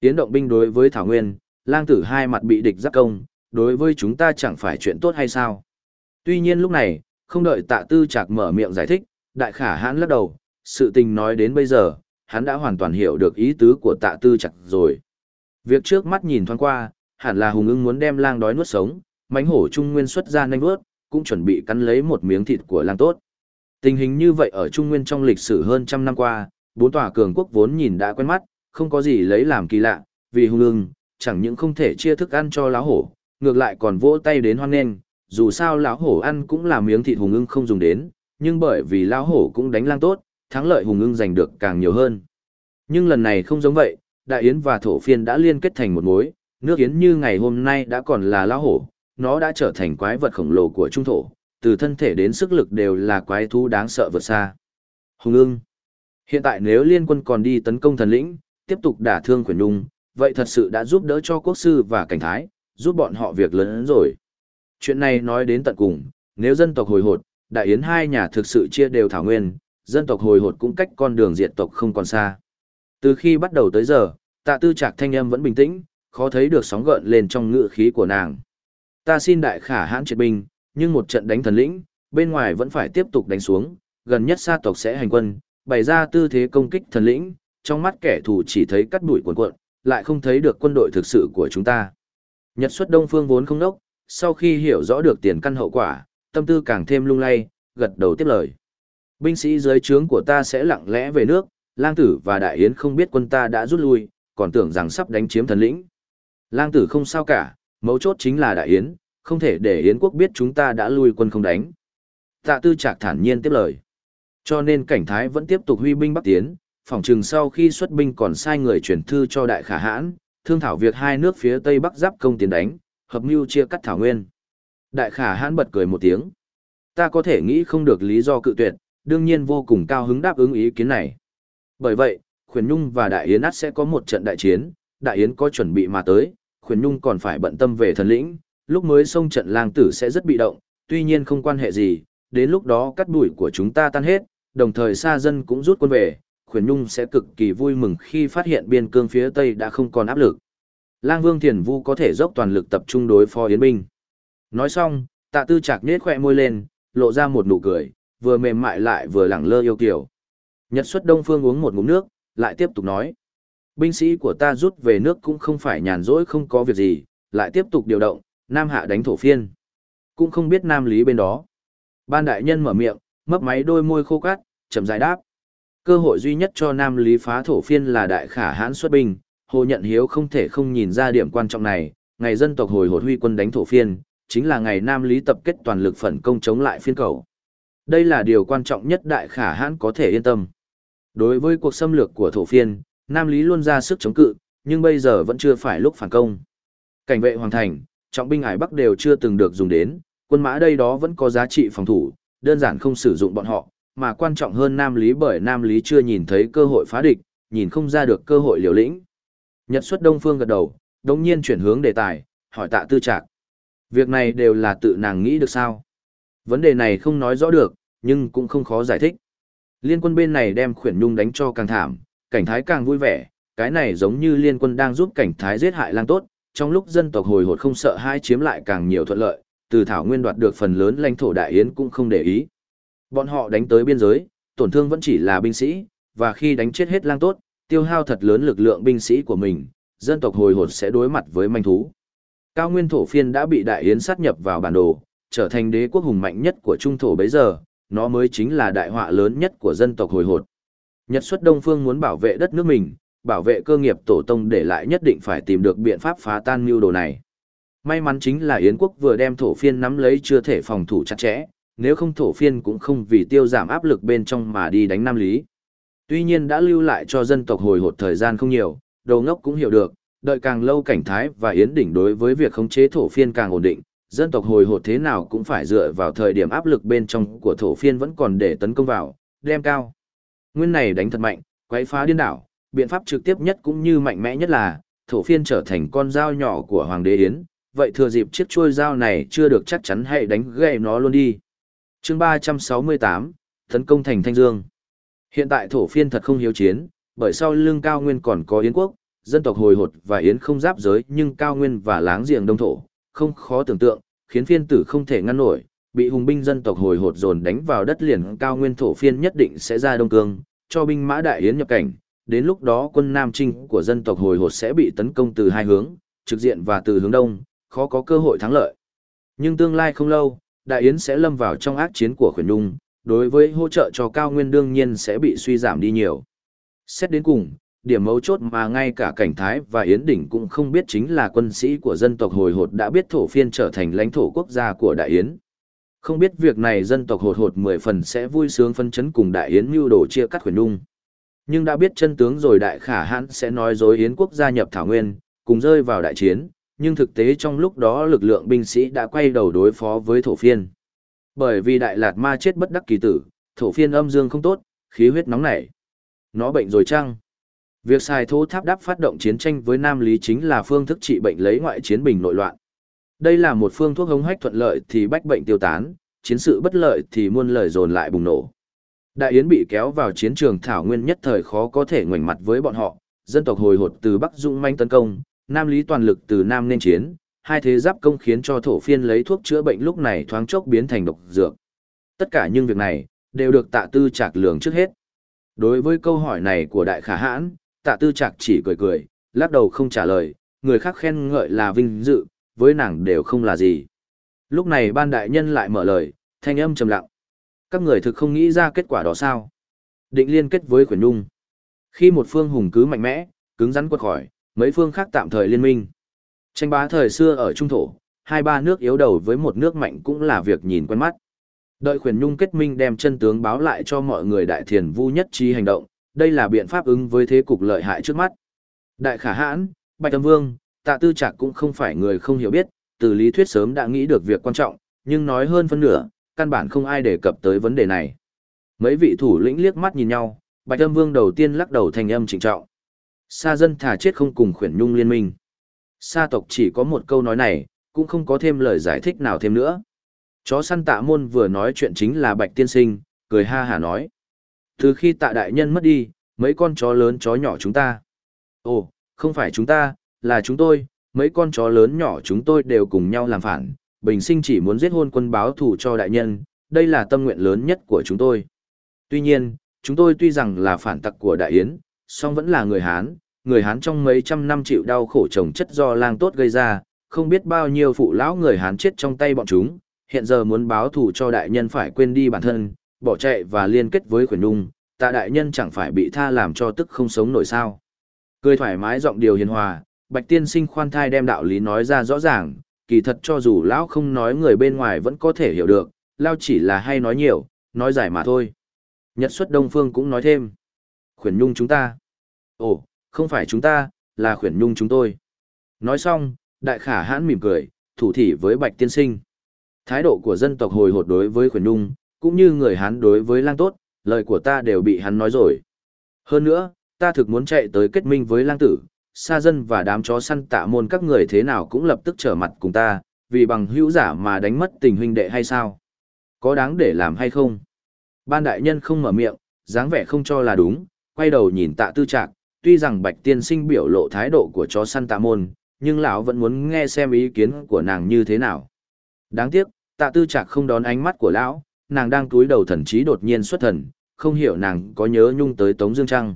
Tiến động binh đối với Thảo Nguyên, lang tử hai mặt bị địch giáp công, đối với chúng ta chẳng phải chuyện tốt hay sao? Tuy nhiên lúc này, không đợi tạ tư chạc mở miệng giải thích, đại khả hãn lắc đầu, sự tình nói đến bây giờ, hắn đã hoàn toàn hiểu được ý tứ của tạ tư chặt rồi. Việc trước mắt nhìn thoáng qua, hẳn là hùng ưng muốn đem lang đói nuốt sống, mánh hổ trung nguyên xuất ra nhanh vớt, cũng chuẩn bị cắn lấy một miếng thịt của lang tốt. Tình hình như vậy ở Trung Nguyên trong lịch sử hơn trăm năm qua, bốn tòa cường quốc vốn nhìn đã quen mắt, không có gì lấy làm kỳ lạ, vì hùng ưng, chẳng những không thể chia thức ăn cho lão hổ, ngược lại còn vỗ tay đến hoan nghênh, dù sao lão hổ ăn cũng là miếng thịt hùng ưng không dùng đến, nhưng bởi vì lão hổ cũng đánh lang tốt, thắng lợi hùng ưng giành được càng nhiều hơn. Nhưng lần này không giống vậy, đại yến và thổ phiên đã liên kết thành một mối, nước yến như ngày hôm nay đã còn là lão hổ, nó đã trở thành quái vật khổng lồ của trung thổ, từ thân thể đến sức lực đều là quái thú đáng sợ vượt xa. Hùng ưng. Hiện tại nếu liên quân còn đi tấn công thần lĩnh, tiếp tục đả thương quyền nhung, vậy thật sự đã giúp đỡ cho quốc sư và cảnh thái, giúp bọn họ việc lớn hơn rồi. Chuyện này nói đến tận cùng, nếu dân tộc hồi hột, đại yến hai nhà thực sự chia đều thảo nguyên, dân tộc hồi hột cũng cách con đường diệt tộc không còn xa. Từ khi bắt đầu tới giờ, tạ tư trạc thanh âm vẫn bình tĩnh, khó thấy được sóng gợn lên trong ngựa khí của nàng. Ta xin đại khả hãn triệt binh, nhưng một trận đánh thần lĩnh, bên ngoài vẫn phải tiếp tục đánh xuống, gần nhất sa tộc sẽ hành quân, bày ra tư thế công kích thần lĩnh, trong mắt kẻ thù chỉ thấy cắt đuổi cuộn cuộn, lại không thấy được quân đội thực sự của chúng ta. Nhật xuất Đông Phương vốn không nốc, sau khi hiểu rõ được tiền căn hậu quả, tâm tư càng thêm lung lay, gật đầu tiếp lời. Binh sĩ dưới trướng của ta sẽ lặng lẽ về nước, lang tử và đại yến không biết quân ta đã rút lui, còn tưởng rằng sắp đánh chiếm thần lĩnh. Lang tử không sao cả, mấu chốt chính là đại yến, không thể để yến quốc biết chúng ta đã lui quân không đánh. Tạ tư trạc thản nhiên tiếp lời. Cho nên cảnh thái vẫn tiếp tục huy binh bắc tiến, phỏng chừng sau khi xuất binh còn sai người chuyển thư cho đại khả hãn, thương thảo việc hai nước phía tây bắc giáp công tiến đánh, hợp mưu chia cắt thảo nguyên. Đại khả hãn bật cười một tiếng. Ta có thể nghĩ không được lý do cự tuyệt, đương nhiên vô cùng cao hứng đáp ứng ý kiến này. Bởi vậy, Khuyển Nhung và Đại Yến ắt sẽ có một trận đại chiến, Đại Yến có chuẩn bị mà tới, Khuyển Nhung còn phải bận tâm về thần lĩnh, lúc mới xông trận lang tử sẽ rất bị động, tuy nhiên không quan hệ gì, đến lúc đó cắt đuổi của chúng ta tan hết, đồng thời xa dân cũng rút quân về, Khuyển Nhung sẽ cực kỳ vui mừng khi phát hiện biên cương phía Tây đã không còn áp lực. Lang Vương Thiền Vu có thể dốc toàn lực tập trung đối phó Yến binh. Nói xong, tạ tư chạc nết khỏe môi lên, lộ ra một nụ cười, vừa mềm mại lại vừa lẳng lơ yêu kiều. Nhật xuất Đông Phương uống một ngụm nước, lại tiếp tục nói. Binh sĩ của ta rút về nước cũng không phải nhàn rỗi không có việc gì, lại tiếp tục điều động, Nam Hạ đánh thổ phiên. Cũng không biết Nam Lý bên đó. Ban đại nhân mở miệng, mấp máy đôi môi khô cát, chậm giải đáp. Cơ hội duy nhất cho Nam Lý phá thổ phiên là đại khả hãn xuất binh, Hồ Nhận Hiếu không thể không nhìn ra điểm quan trọng này, ngày dân tộc hồi hột huy quân đánh thổ phiên, chính là ngày Nam Lý tập kết toàn lực phản công chống lại phiên cầu. Đây là điều quan trọng nhất đại khả hãn có thể yên tâm. Đối với cuộc xâm lược của thổ phiên, Nam Lý luôn ra sức chống cự, nhưng bây giờ vẫn chưa phải lúc phản công. Cảnh vệ hoàng thành, trọng binh Hải Bắc đều chưa từng được dùng đến, quân mã đây đó vẫn có giá trị phòng thủ, đơn giản không sử dụng bọn họ, mà quan trọng hơn Nam Lý bởi Nam Lý chưa nhìn thấy cơ hội phá địch, nhìn không ra được cơ hội liều lĩnh. Nhật xuất Đông Phương gật đầu, đồng nhiên chuyển hướng đề tài, hỏi tạ tư trạc. Việc này đều là tự nàng nghĩ được sao? Vấn đề này không nói rõ được, nhưng cũng không khó giải thích. Liên quân bên này đem khuyển nhung đánh cho càng thảm, cảnh thái càng vui vẻ, cái này giống như liên quân đang giúp cảnh thái giết hại lang tốt, trong lúc dân tộc hồi hột không sợ hai chiếm lại càng nhiều thuận lợi, từ thảo nguyên đoạt được phần lớn lãnh thổ đại yến cũng không để ý. Bọn họ đánh tới biên giới, tổn thương vẫn chỉ là binh sĩ, và khi đánh chết hết lang tốt, tiêu hao thật lớn lực lượng binh sĩ của mình, dân tộc hồi hột sẽ đối mặt với manh thú. Cao nguyên thổ phiên đã bị đại yến sát nhập vào bản đồ, trở thành đế quốc hùng mạnh nhất của trung thổ bấy giờ, nó mới chính là đại họa lớn nhất của dân tộc hồi hột. Nhật xuất Đông Phương muốn bảo vệ đất nước mình, bảo vệ cơ nghiệp tổ tông để lại nhất định phải tìm được biện pháp phá tan mưu đồ này. May mắn chính là Yến quốc vừa đem thổ phiên nắm lấy chưa thể phòng thủ chặt chẽ, nếu không thổ phiên cũng không vì tiêu giảm áp lực bên trong mà đi đánh Nam Lý. Tuy nhiên đã lưu lại cho dân tộc hồi hột thời gian không nhiều, đầu ngốc cũng hiểu được, đợi càng lâu cảnh thái và Yến đỉnh đối với việc khống chế thổ phiên càng ổn định, dân tộc hồi hột thế nào cũng phải dựa vào thời điểm áp lực bên trong của thổ phiên vẫn còn để tấn công vào, đem cao. Nguyên này đánh thật mạnh, quấy phá điên đảo, biện pháp trực tiếp nhất cũng như mạnh mẽ nhất là, thổ phiên trở thành con dao nhỏ của Hoàng đế Yến, vậy thừa dịp chiếc chuôi dao này chưa được chắc chắn hãy đánh gãy nó luôn đi. chương 368, tấn công thành Thanh Dương. Hiện tại thổ phiên thật không hiếu chiến, bởi sau lưng cao nguyên còn có Yến quốc, dân tộc hồi hột và Yến không giáp giới nhưng cao nguyên và láng giềng đông thổ, không khó tưởng tượng, khiến phiên tử không thể ngăn nổi, bị hùng binh dân tộc hồi hột dồn đánh vào đất liền cao nguyên thổ phiên nhất định sẽ ra đông cương, cho binh mã đại yến nhập cảnh, đến lúc đó quân Nam Trinh của dân tộc hồi hột sẽ bị tấn công từ hai hướng, trực diện và từ hướng đông, khó có cơ hội thắng lợi. Nhưng tương lai không lâu, đại yến sẽ lâm vào trong ác chiến của khuyển nhung, đối với hỗ trợ cho cao nguyên đương nhiên sẽ bị suy giảm đi nhiều. Xét đến cùng, điểm mấu chốt mà ngay cả cảnh thái và Yến Đỉnh cũng không biết chính là quân sĩ của dân tộc hồi hột đã biết thổ phiên trở thành lãnh thổ quốc gia của Đại Yến. Không biết việc này dân tộc hột hột mười phần sẽ vui sướng phân chấn cùng Đại Yến mưu đồ chia cắt khuyển nung. Nhưng đã biết chân tướng rồi Đại Khả Hãn sẽ nói dối Yến quốc gia nhập Thảo Nguyên, cùng rơi vào đại chiến, nhưng thực tế trong lúc đó lực lượng binh sĩ đã quay đầu đối phó với thổ phiên. Bởi vì Đại Lạt Ma chết bất đắc kỳ tử, thổ phiên âm dương không tốt, khí huyết nóng nảy. Nó bệnh rồi chăng? Việc xài thô tháp đáp phát động chiến tranh với Nam Lý chính là phương thức trị bệnh lấy ngoại chiến bình nội loạn. Đây là một phương thuốc hống hách thuận lợi thì bách bệnh tiêu tán, chiến sự bất lợi thì muôn lời dồn lại bùng nổ. Đại Yến bị kéo vào chiến trường thảo nguyên nhất thời khó có thể ngoảnh mặt với bọn họ, dân tộc hồi hột từ Bắc Dũng manh tấn công, Nam Lý toàn lực từ Nam nên chiến, hai thế giáp công khiến cho thổ phiên lấy thuốc chữa bệnh lúc này thoáng chốc biến thành độc dược. Tất cả những việc này, đều được tạ tư trạc lường trước hết. Đối với câu hỏi này của đại khả hãn, tạ tư trạc chỉ cười cười, lắc đầu không trả lời, người khác khen ngợi là vinh dự, với nàng đều không là gì. Lúc này ban đại nhân lại mở lời, thanh âm trầm lặng. Các người thực không nghĩ ra kết quả đó sao? Định liên kết với khuyển nhung. Khi một phương hùng cứ mạnh mẽ, cứng rắn quật khỏi, mấy phương khác tạm thời liên minh. Tranh bá thời xưa ở Trung Thổ, hai ba nước yếu đầu với một nước mạnh cũng là việc nhìn quen mắt. Đợi khuyển nhung kết minh đem chân tướng báo lại cho mọi người đại thiền vu nhất trí hành động, đây là biện pháp ứng với thế cục lợi hại trước mắt. Đại khả hãn, Bạch Tâm Vương, tạ tư trạc cũng không phải người không hiểu biết, từ lý thuyết sớm đã nghĩ được việc quan trọng, nhưng nói hơn phân nửa, căn bản không ai đề cập tới vấn đề này. Mấy vị thủ lĩnh liếc mắt nhìn nhau, Bạch Âm Vương đầu tiên lắc đầu thành âm trịnh trọng. Sa dân thả chết không cùng khuyển nhung liên minh. Sa tộc chỉ có một câu nói này, cũng không có thêm lời giải thích nào thêm nữa. Chó săn tạ môn vừa nói chuyện chính là Bạch Tiên Sinh, cười ha hà nói. Từ khi tạ đại nhân mất đi, mấy con chó lớn chó nhỏ chúng ta. Ồ, không phải chúng ta, là chúng tôi, mấy con chó lớn nhỏ chúng tôi đều cùng nhau làm phản, bình sinh chỉ muốn giết hôn quân báo thù cho đại nhân, đây là tâm nguyện lớn nhất của chúng tôi. Tuy nhiên, chúng tôi tuy rằng là phản tặc của đại yến, song vẫn là người Hán, người Hán trong mấy trăm năm chịu đau khổ trồng chất do lang tốt gây ra, không biết bao nhiêu phụ lão người Hán chết trong tay bọn chúng, hiện giờ muốn báo thù cho đại nhân phải quên đi bản thân, bỏ chạy và liên kết với khuyển nung, tạ đại nhân chẳng phải bị tha làm cho tức không sống nổi sao. Cười thoải mái giọng điều hiền hòa, bạch tiên sinh khoan thai đem đạo lý nói ra rõ ràng, kỳ thật cho dù lão không nói người bên ngoài vẫn có thể hiểu được, lao chỉ là hay nói nhiều, nói dài mà thôi. Nhật xuất Đông Phương cũng nói thêm. Khuyển nhung chúng ta. Ồ, không phải chúng ta, là khuyển nhung chúng tôi. Nói xong, đại khả hãn mỉm cười, thủ thỉ với bạch tiên sinh. Thái độ của dân tộc hồi hột đối với khuyển nhung, cũng như người Hán đối với lang tốt, lời của ta đều bị hắn nói rồi. Hơn nữa, ta thực muốn chạy tới kết minh với lang tử, xa dân và đám chó săn tạ môn các người thế nào cũng lập tức trở mặt cùng ta, vì bằng hữu giả mà đánh mất tình huynh đệ hay sao? Có đáng để làm hay không? Ban đại nhân không mở miệng, dáng vẻ không cho là đúng, quay đầu nhìn tạ tư trạc, tuy rằng bạch tiên sinh biểu lộ thái độ của chó săn tạ môn, nhưng lão vẫn muốn nghe xem ý kiến của nàng như thế nào. Đáng tiếc, tạ tư trạc không đón ánh mắt của lão, nàng đang túi đầu thần trí đột nhiên xuất thần, không hiểu nàng có nhớ nhung tới Tống Dương Trăng.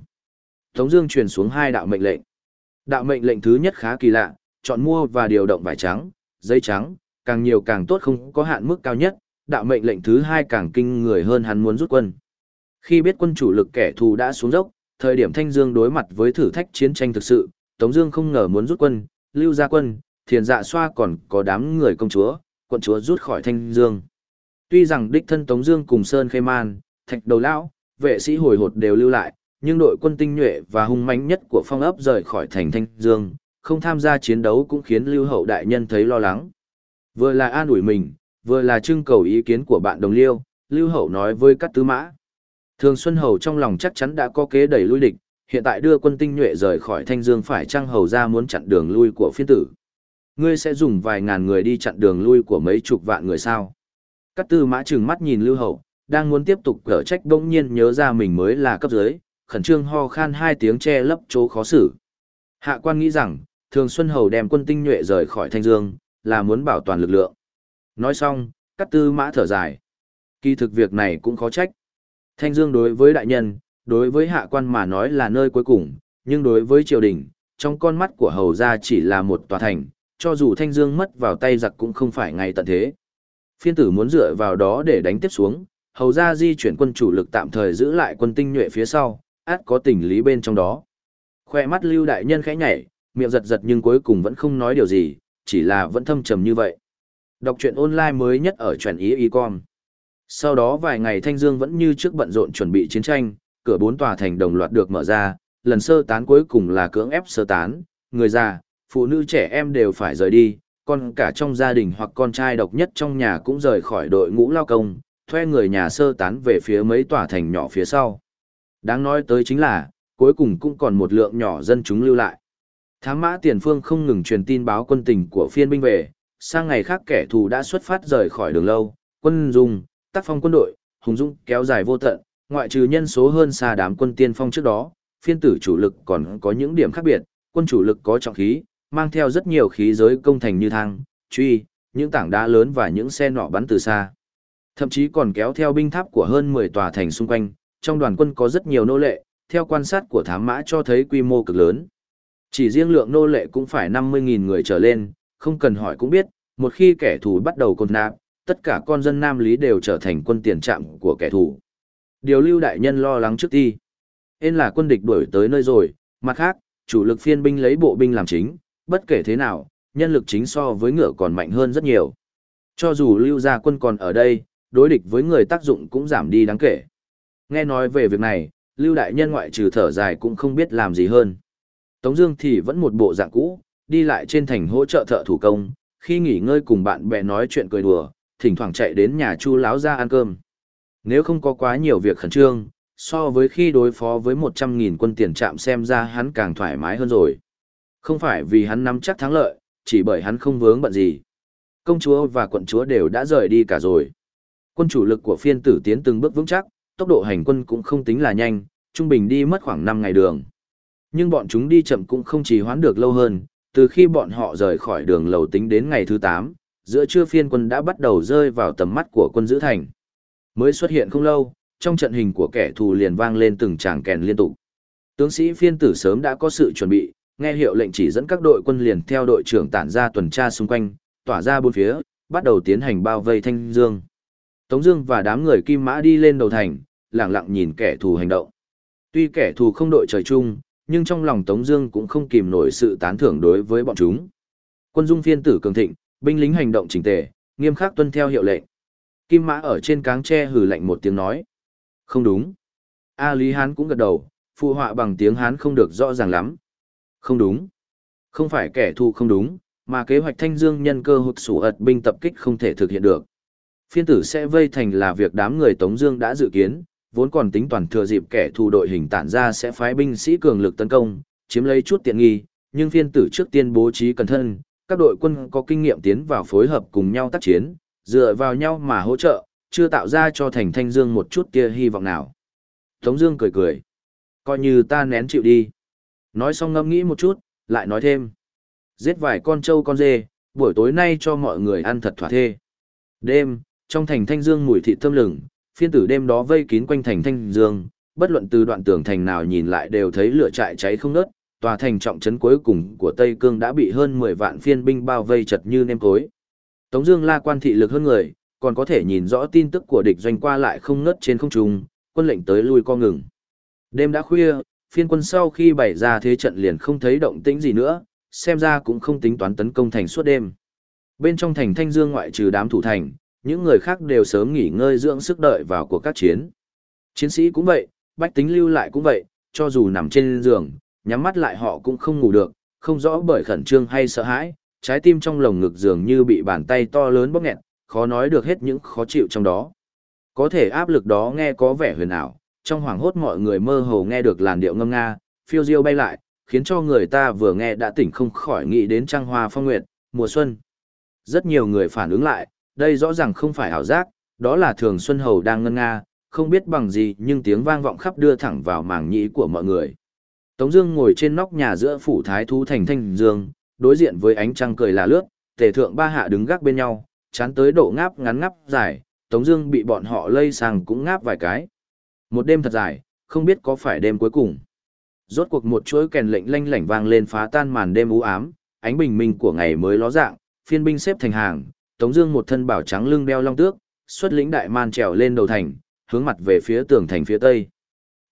Tống Dương truyền xuống hai đạo mệnh lệnh. Đạo mệnh lệnh thứ nhất khá kỳ lạ, chọn mua và điều động vải trắng, giấy trắng, càng nhiều càng tốt không có hạn mức cao nhất. Đạo mệnh lệnh thứ hai càng kinh người hơn hắn muốn rút quân. Khi biết quân chủ lực kẻ thù đã xuống dốc, thời điểm Thanh Dương đối mặt với thử thách chiến tranh thực sự, Tống Dương không ngờ muốn rút quân, lưu gia quân, thiền dạ xoa còn có đám người công chúa, quận chúa rút khỏi Thanh Dương. Tuy rằng đích thân Tống Dương cùng Sơn Khê Man, Thạch Đầu Lão, vệ sĩ hồi hột đều lưu lại, nhưng đội quân tinh nhuệ và hung mãnh nhất của phong ấp rời khỏi thành Thanh Dương, không tham gia chiến đấu cũng khiến Lưu Hậu đại nhân thấy lo lắng. Vừa là an ủi mình, vừa là trưng cầu ý kiến của bạn đồng liêu, Lưu Hậu nói với các tứ mã. Thường Xuân Hầu trong lòng chắc chắn đã có kế đẩy lui địch, hiện tại đưa quân tinh nhuệ rời khỏi Thanh Dương phải trang hầu ra muốn chặn đường lui của phiên tử. Ngươi sẽ dùng vài ngàn người đi chặn đường lui của mấy chục vạn người sao? Cát tư mã trừng mắt nhìn Lưu Hậu, đang muốn tiếp tục cở trách bỗng nhiên nhớ ra mình mới là cấp dưới, khẩn trương ho khan hai tiếng che lấp chỗ khó xử. Hạ quan nghĩ rằng, Thường Xuân Hầu đem quân tinh nhuệ rời khỏi Thanh Dương, là muốn bảo toàn lực lượng. Nói xong, Cát tư mã thở dài. Kỳ thực việc này cũng khó trách. Thanh Dương đối với đại nhân, đối với hạ quan mà nói là nơi cuối cùng, nhưng đối với triều đình, trong con mắt của hầu gia chỉ là một tòa thành, cho dù Thanh Dương mất vào tay giặc cũng không phải ngày tận thế. Phiên tử muốn dựa vào đó để đánh tiếp xuống, hầu ra di chuyển quân chủ lực tạm thời giữ lại quân tinh nhuệ phía sau, át có tình lý bên trong đó. Khoe mắt lưu đại nhân khẽ nhảy, miệng giật giật nhưng cuối cùng vẫn không nói điều gì, chỉ là vẫn thâm trầm như vậy. Đọc truyện online mới nhất ở truyện ý y con. Sau đó vài ngày Thanh Dương vẫn như trước bận rộn chuẩn bị chiến tranh, cửa bốn tòa thành đồng loạt được mở ra, lần sơ tán cuối cùng là cưỡng ép sơ tán, người già, phụ nữ trẻ em đều phải rời đi, con cả trong gia đình hoặc con trai độc nhất trong nhà cũng rời khỏi đội ngũ lao công, thuê người nhà sơ tán về phía mấy tòa thành nhỏ phía sau. Đáng nói tới chính là, cuối cùng cũng còn một lượng nhỏ dân chúng lưu lại. Thám mã tiền phương không ngừng truyền tin báo quân tình của phiên binh về, sang ngày khác kẻ thù đã xuất phát rời khỏi đường lâu, quân dùng tác phong quân đội, hùng dũng kéo dài vô tận, ngoại trừ nhân số hơn xa đám quân tiên phong trước đó, phiên tử chủ lực còn có những điểm khác biệt, quân chủ lực có trọng khí, mang theo rất nhiều khí giới công thành như thang, truy, những tảng đá lớn và những xe nọ bắn từ xa. Thậm chí còn kéo theo binh tháp của hơn 10 tòa thành xung quanh, trong đoàn quân có rất nhiều nô lệ, theo quan sát của thám mã cho thấy quy mô cực lớn. Chỉ riêng lượng nô lệ cũng phải 50.000 người trở lên, không cần hỏi cũng biết, một khi kẻ thù bắt đầu côn nạp, tất cả con dân Nam Lý đều trở thành quân tiền trạm của kẻ thù. Điều lưu đại nhân lo lắng trước ti. Ên là quân địch đuổi tới nơi rồi, mặt khác, chủ lực phiên binh lấy bộ binh làm chính, bất kể thế nào, nhân lực chính so với ngựa còn mạnh hơn rất nhiều. Cho dù lưu gia quân còn ở đây, đối địch với người tác dụng cũng giảm đi đáng kể. Nghe nói về việc này, lưu đại nhân ngoại trừ thở dài cũng không biết làm gì hơn. Tống Dương thì vẫn một bộ dạng cũ, đi lại trên thành hỗ trợ thợ thủ công, khi nghỉ ngơi cùng bạn bè nói chuyện cười đùa, thỉnh thoảng chạy đến nhà Chu Láo ra ăn cơm. Nếu không có quá nhiều việc khẩn trương, so với khi đối phó với 100.000 quân tiền trạm xem ra hắn càng thoải mái hơn rồi. Không phải vì hắn nắm chắc thắng lợi, chỉ bởi hắn không vướng bận gì. Công chúa và quận chúa đều đã rời đi cả rồi. Quân chủ lực của phiên tử tiến từng bước vững chắc, tốc độ hành quân cũng không tính là nhanh, trung bình đi mất khoảng 5 ngày đường. Nhưng bọn chúng đi chậm cũng không trì hoãn được lâu hơn, từ khi bọn họ rời khỏi đường lầu tính đến ngày thứ 8, giữa trưa phiên quân đã bắt đầu rơi vào tầm mắt của quân giữ thành. Mới xuất hiện không lâu, trong trận hình của kẻ thù liền vang lên từng tràng kèn liên tục. Tướng sĩ phiên tử sớm đã có sự chuẩn bị, nghe hiệu lệnh chỉ dẫn các đội quân liền theo đội trưởng tản ra tuần tra xung quanh, tỏa ra bốn phía, bắt đầu tiến hành bao vây Thanh Dương. Tống Dương và đám người Kim Mã đi lên đầu thành, lặng lặng nhìn kẻ thù hành động. Tuy kẻ thù không đội trời chung, nhưng trong lòng Tống Dương cũng không kìm nổi sự tán thưởng đối với bọn chúng. Quân dung phiên tử cường thịnh, binh lính hành động chỉnh tề, nghiêm khắc tuân theo hiệu lệnh. Kim Mã ở trên cáng tre hừ lạnh một tiếng nói, không đúng. A Lý Hán cũng gật đầu, phụ họa bằng tiếng Hán không được rõ ràng lắm. Không đúng. Không phải kẻ thù không đúng, mà kế hoạch Thanh Dương nhân cơ hụt sủ ật binh tập kích không thể thực hiện được. Phiên tử sẽ vây thành là việc đám người Tống Dương đã dự kiến, vốn còn tính toàn thừa dịp kẻ thù đội hình tản ra sẽ phái binh sĩ cường lực tấn công, chiếm lấy chút tiện nghi, nhưng phiên tử trước tiên bố trí cẩn thận, các đội quân có kinh nghiệm tiến vào phối hợp cùng nhau tác chiến, dựa vào nhau mà hỗ trợ, chưa tạo ra cho thành Thanh Dương một chút kia hy vọng nào. Tống Dương cười cười, coi như ta nén chịu đi. Nói xong ngâm nghĩ một chút, lại nói thêm, giết vài con trâu con dê, buổi tối nay cho mọi người ăn thật thỏa thê. Đêm, trong thành Thanh Dương mùi thịt thơm lừng, phiên tử đêm đó vây kín quanh thành Thanh Dương, bất luận từ đoạn tường thành nào nhìn lại đều thấy lửa trại cháy không ngớt, tòa thành trọng trấn cuối cùng của Tây Cương đã bị hơn 10 vạn phiên binh bao vây chật như nêm cối. Tống Dương la quan thị lực hơn người, còn có thể nhìn rõ tin tức của địch doanh qua lại không ngớt trên không trung, quân lệnh tới lui co ngừng. Đêm đã khuya, phiên quân sau khi bày ra thế trận liền không thấy động tĩnh gì nữa, xem ra cũng không tính toán tấn công thành suốt đêm. Bên trong thành Thanh Dương ngoại trừ đám thủ thành, những người khác đều sớm nghỉ ngơi dưỡng sức đợi vào cuộc các chiến. Chiến sĩ cũng vậy, bách tính lưu lại cũng vậy, cho dù nằm trên giường, nhắm mắt lại họ cũng không ngủ được, không rõ bởi khẩn trương hay sợ hãi, trái tim trong lồng ngực dường như bị bàn tay to lớn bóp nghẹt, khó nói được hết những khó chịu trong đó. Có thể áp lực đó nghe có vẻ huyền ảo, trong hoàng hốt mọi người mơ hồ nghe được làn điệu ngâm nga, phiêu diêu bay lại, khiến cho người ta vừa nghe đã tỉnh không khỏi nghĩ đến trăng hoa phong nguyệt, mùa xuân. Rất nhiều người phản ứng lại, đây rõ ràng không phải ảo giác, đó là thường xuân hầu đang ngân nga, không biết bằng gì nhưng tiếng vang vọng khắp đưa thẳng vào màng nhĩ của mọi người. Tống Dương ngồi trên nóc nhà giữa phủ thái thú thành thanh dương, đối diện với ánh trăng cười là lướt, tề thượng ba hạ đứng gác bên nhau, chán tới độ ngáp ngắn ngáp dài, Tống Dương bị bọn họ lây sang cũng ngáp vài cái. Một đêm thật dài, không biết có phải đêm cuối cùng. Rốt cuộc một chuỗi kèn lệnh lanh lảnh vang lên phá tan màn đêm u ám, ánh bình minh của ngày mới ló dạng, phiên binh xếp thành hàng, Tống Dương một thân bảo trắng lưng đeo long tước, xuất lĩnh đại man trèo lên đầu thành, hướng mặt về phía tường thành phía tây.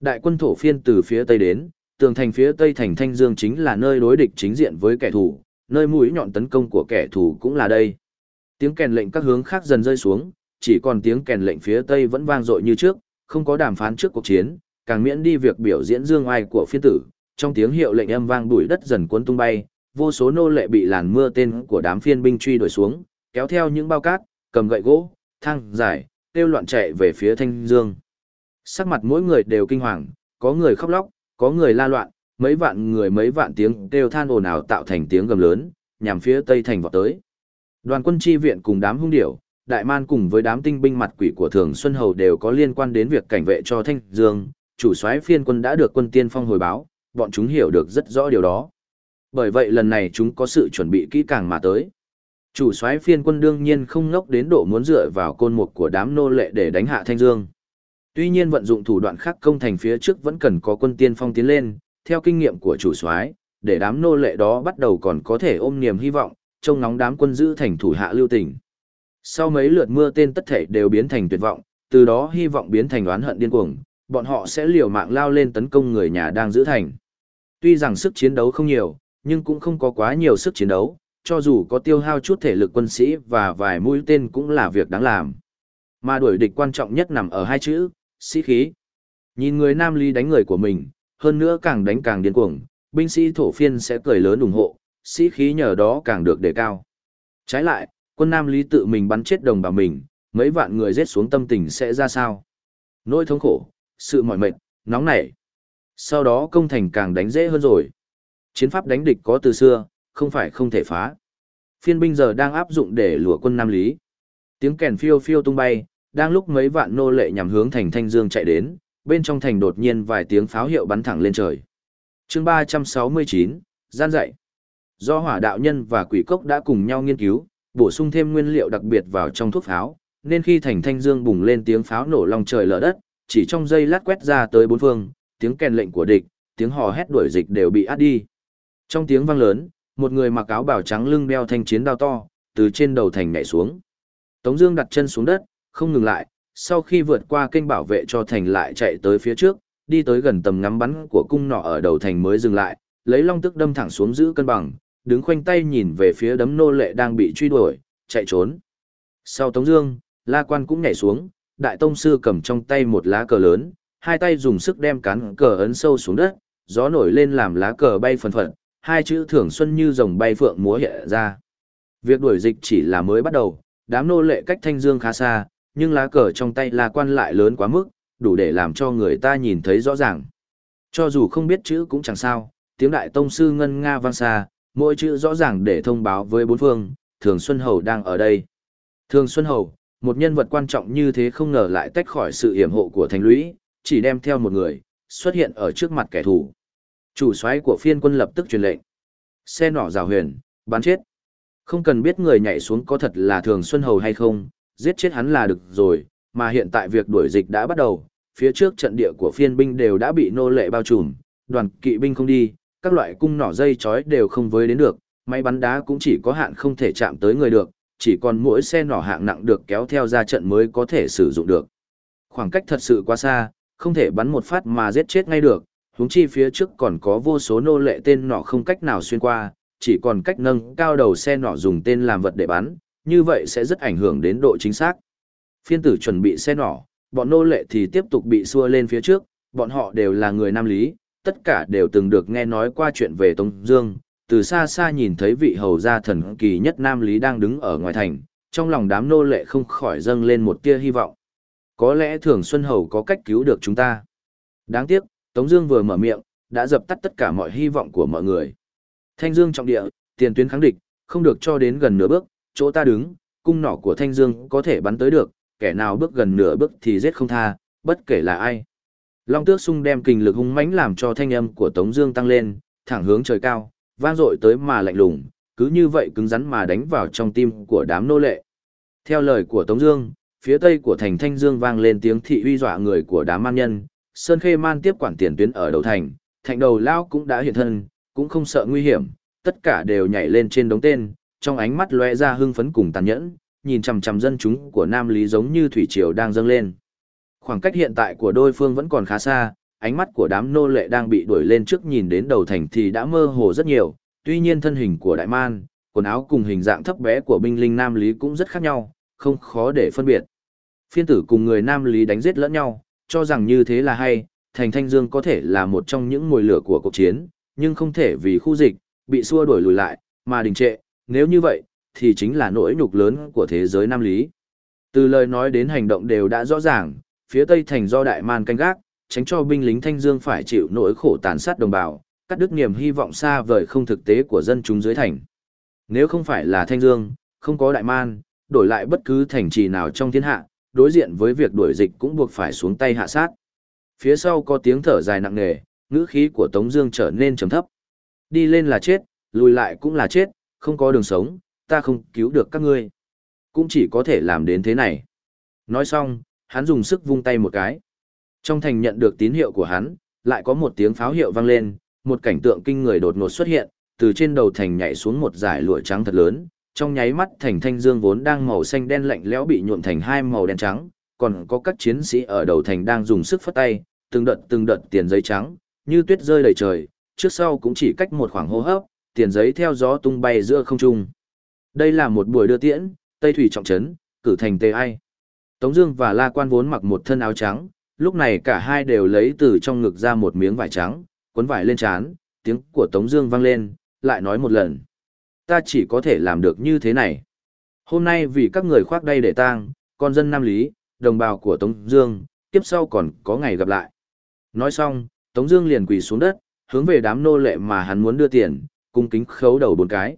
Đại quân thổ phiên từ phía tây đến, tường thành phía tây thành Thanh Dương chính là nơi đối địch chính diện với kẻ thù, nơi mũi nhọn tấn công của kẻ thù cũng là đây. Tiếng kèn lệnh các hướng khác dần rơi xuống, chỉ còn tiếng kèn lệnh phía tây vẫn vang dội như trước, không có đàm phán trước cuộc chiến, càng miễn đi việc biểu diễn dương oai của phiên tử. Trong tiếng hiệu lệnh âm vang bụi đất dần cuốn tung bay, vô số nô lệ bị làn mưa tên của đám phiên binh truy đuổi xuống, kéo theo những bao cát, cầm gậy gỗ, thang giải, kêu loạn chạy về phía Thanh Dương. Sắc mặt mỗi người đều kinh hoàng, có người khóc lóc, có người la loạn, mấy vạn người mấy vạn tiếng kêu than ồn ào tạo thành tiếng gầm lớn, nhằm phía tây thành vọt tới. Đoàn quân chi viện cùng đám hung điểu, đại man cùng với đám tinh binh mặt quỷ của Thường Xuân Hầu đều có liên quan đến việc cảnh vệ cho Thanh Dương, chủ soái phiên quân đã được quân tiên phong hồi báo, bọn chúng hiểu được rất rõ điều đó. Bởi vậy lần này chúng có sự chuẩn bị kỹ càng mà tới. Chủ soái phiên quân đương nhiên không ngốc đến độ muốn dựa vào côn mục của đám nô lệ để đánh hạ Thanh Dương. Tuy nhiên vận dụng thủ đoạn khác công thành phía trước vẫn cần có quân tiên phong tiến lên, theo kinh nghiệm của chủ soái, để đám nô lệ đó bắt đầu còn có thể ôm niềm hy vọng, trông ngóng đám quân giữ thành thủ hạ lưu tình. Sau mấy lượt mưa tên tất thể đều biến thành tuyệt vọng, từ đó hy vọng biến thành oán hận điên cuồng, bọn họ sẽ liều mạng lao lên tấn công người nhà đang giữ thành. Tuy rằng sức chiến đấu không nhiều, nhưng cũng không có quá nhiều sức chiến đấu, cho dù có tiêu hao chút thể lực quân sĩ và vài mũi tên cũng là việc đáng làm. Mà đuổi địch quan trọng nhất nằm ở hai chữ, sĩ khí. Nhìn người Nam Ly đánh người của mình, hơn nữa càng đánh càng điên cuồng, binh sĩ thổ phiên sẽ cười lớn ủng hộ, sĩ khí nhờ đó càng được đề cao. Trái lại, quân Nam Lý tự mình bắn chết đồng bào mình, mấy vạn người giết xuống tâm tình sẽ ra sao? Nỗi thống khổ, sự mỏi mệt, nóng nảy. Sau đó công thành càng đánh dễ hơn rồi. Chiến pháp đánh địch có từ xưa, không phải không thể phá. Phiên binh giờ đang áp dụng để lùa quân Nam Lý. Tiếng kèn phiêu phiêu tung bay, đang lúc mấy vạn nô lệ nhằm hướng thành Thanh Dương chạy đến, bên trong thành đột nhiên vài tiếng pháo hiệu bắn thẳng lên trời. Chương 369, gian dạy. Do hỏa đạo nhân và quỷ cốc đã cùng nhau nghiên cứu, bổ sung thêm nguyên liệu đặc biệt vào trong thuốc pháo, nên khi thành thanh dương bùng lên tiếng pháo nổ long trời lở đất, chỉ trong giây lát quét ra tới bốn phương, tiếng kèn lệnh của địch, tiếng hò hét đuổi dịch đều bị át đi. Trong tiếng vang lớn, một người mặc áo bào trắng lưng đeo thanh chiến đao to, từ trên đầu thành nhảy xuống. Tống Dương đặt chân xuống đất, không ngừng lại, sau khi vượt qua kênh bảo vệ cho thành lại chạy tới phía trước, đi tới gần tầm ngắm bắn của cung nỏ ở đầu thành mới dừng lại, lấy long tức đâm thẳng xuống giữ cân bằng, đứng khoanh tay nhìn về phía đấm nô lệ đang bị truy đuổi, chạy trốn. Sau Tống Dương, La Quan cũng nhảy xuống, Đại Tông Sư cầm trong tay một lá cờ lớn, hai tay dùng sức đem cán cờ ấn sâu xuống đất, gió nổi lên làm lá cờ bay phần phật, hai chữ Thưởng Xuân như rồng bay phượng múa hiện ra. Việc đuổi dịch chỉ là mới bắt đầu, đám nô lệ cách Thanh Dương khá xa, nhưng lá cờ trong tay La Quan lại lớn quá mức, đủ để làm cho người ta nhìn thấy rõ ràng. Cho dù không biết chữ cũng chẳng sao, tiếng Đại Tông Sư ngân nga vang xa, mỗi chữ rõ ràng để thông báo với bốn phương, Thường Xuân Hầu đang ở đây. Thường Xuân Hầu, một nhân vật quan trọng như thế không ngờ lại tách khỏi sự hiểm hộ của thành lũy, chỉ đem theo một người, xuất hiện ở trước mặt kẻ thù. Chủ soái của phiên quân lập tức truyền lệnh. Xe nỏ rào huyền, bắn chết. Không cần biết người nhảy xuống có thật là Thường Xuân Hầu hay không, giết chết hắn là được rồi, mà hiện tại việc đuổi dịch đã bắt đầu, phía trước trận địa của phiên binh đều đã bị nô lệ bao trùm, đoàn kỵ binh không đi, các loại cung nỏ dây chói đều không với đến được, máy bắn đá cũng chỉ có hạn không thể chạm tới người được, chỉ còn mỗi xe nỏ hạng nặng được kéo theo ra trận mới có thể sử dụng được. Khoảng cách thật sự quá xa, không thể bắn một phát mà giết chết ngay được, huống chi phía trước còn có vô số nô lệ tên nỏ không cách nào xuyên qua, chỉ còn cách nâng cao đầu xe nỏ dùng tên làm vật để bắn, như vậy sẽ rất ảnh hưởng đến độ chính xác. Phiên tử chuẩn bị xe nỏ, bọn nô lệ thì tiếp tục bị xua lên phía trước, bọn họ đều là người Nam Lý, tất cả đều từng được nghe nói qua chuyện về Tống Dương, từ xa xa nhìn thấy vị hầu gia thần kỳ nhất Nam Lý đang đứng ở ngoài thành, trong lòng đám nô lệ không khỏi dâng lên một tia hy vọng. Có lẽ Thường Xuân Hầu có cách cứu được chúng ta. Đáng tiếc, Tống Dương vừa mở miệng, đã dập tắt tất cả mọi hy vọng của mọi người. Thanh Dương trọng địa, tiền tuyến kháng địch, không được cho đến gần nửa bước, chỗ ta đứng, cung nỏ của Thanh Dương có thể bắn tới được, kẻ nào bước gần nửa bước thì giết không tha, bất kể là ai. Long tước sung đem kinh lực hung mãnh làm cho thanh âm của Tống Dương tăng lên, thẳng hướng trời cao, vang dội tới mà lạnh lùng, cứ như vậy cứng rắn mà đánh vào trong tim của đám nô lệ. Theo lời của Tống Dương, phía tây của thành Thanh Dương vang lên tiếng thị uy dọa người của đám man nhân. Sơn Khê Man tiếp quản tiền tuyến ở đầu thành, thành đầu lao cũng đã hiện thân, cũng không sợ nguy hiểm, tất cả đều nhảy lên trên đống tên, trong ánh mắt lóe ra hưng phấn cùng tàn nhẫn, nhìn chằm chằm dân chúng của Nam Lý giống như thủy triều đang dâng lên. Khoảng cách hiện tại của đôi phương vẫn còn khá xa, ánh mắt của đám nô lệ đang bị đuổi lên trước nhìn đến đầu thành thì đã mơ hồ rất nhiều, tuy nhiên thân hình của đại man, quần áo cùng hình dạng thấp bé của binh linh Nam Lý cũng rất khác nhau, không khó để phân biệt. Phiên tử cùng người Nam Lý đánh giết lẫn nhau, cho rằng như thế là hay, thành Thanh Dương có thể là một trong những mồi lửa của cuộc chiến, nhưng không thể vì khu dịch, bị xua đuổi lùi lại, mà đình trệ, nếu như vậy, thì chính là nỗi nhục lớn của thế giới Nam Lý. Từ lời nói đến hành động đều đã rõ ràng, phía tây thành do đại man canh gác, tránh cho binh lính Thanh Dương phải chịu nỗi khổ tàn sát đồng bào, cắt đứt niềm hy vọng xa vời không thực tế của dân chúng dưới thành. Nếu không phải là Thanh Dương, không có đại man, đổi lại bất cứ thành trì nào trong thiên hạ, đối diện với việc đuổi dịch cũng buộc phải xuống tay hạ sát. Phía sau có tiếng thở dài nặng nề, ngữ khí của Tống Dương trở nên trầm thấp. Đi lên là chết, lùi lại cũng là chết, không có đường sống, ta không cứu được các ngươi. Cũng chỉ có thể làm đến thế này. Nói xong, hắn dùng sức vung tay một cái. Trong thành nhận được tín hiệu của hắn, lại có một tiếng pháo hiệu vang lên, một cảnh tượng kinh người đột ngột xuất hiện, từ trên đầu thành nhảy xuống một dải lụa trắng thật lớn, trong nháy mắt thành thanh dương vốn đang màu xanh đen lạnh lẽo bị nhuộm thành hai màu đen trắng, còn có các chiến sĩ ở đầu thành đang dùng sức phất tay, từng đợt từng đợt tiền giấy trắng, như tuyết rơi đầy trời, trước sau cũng chỉ cách một khoảng hô hấp, tiền giấy theo gió tung bay giữa không trung. Đây là một buổi đưa tiễn, Tây Thủy trọng trấn, cử thành Tề Ai. Tống Dương và La Quan vốn mặc một thân áo trắng, lúc này cả hai đều lấy từ trong ngực ra một miếng vải trắng, cuốn vải lên trán, tiếng của Tống Dương vang lên, lại nói một lần. Ta chỉ có thể làm được như thế này. Hôm nay vì các người khoác đây để tang, con dân Nam Lý, đồng bào của Tống Dương, tiếp sau còn có ngày gặp lại. Nói xong, Tống Dương liền quỳ xuống đất, hướng về đám nô lệ mà hắn muốn đưa tiền, cung kính khấu đầu bốn cái.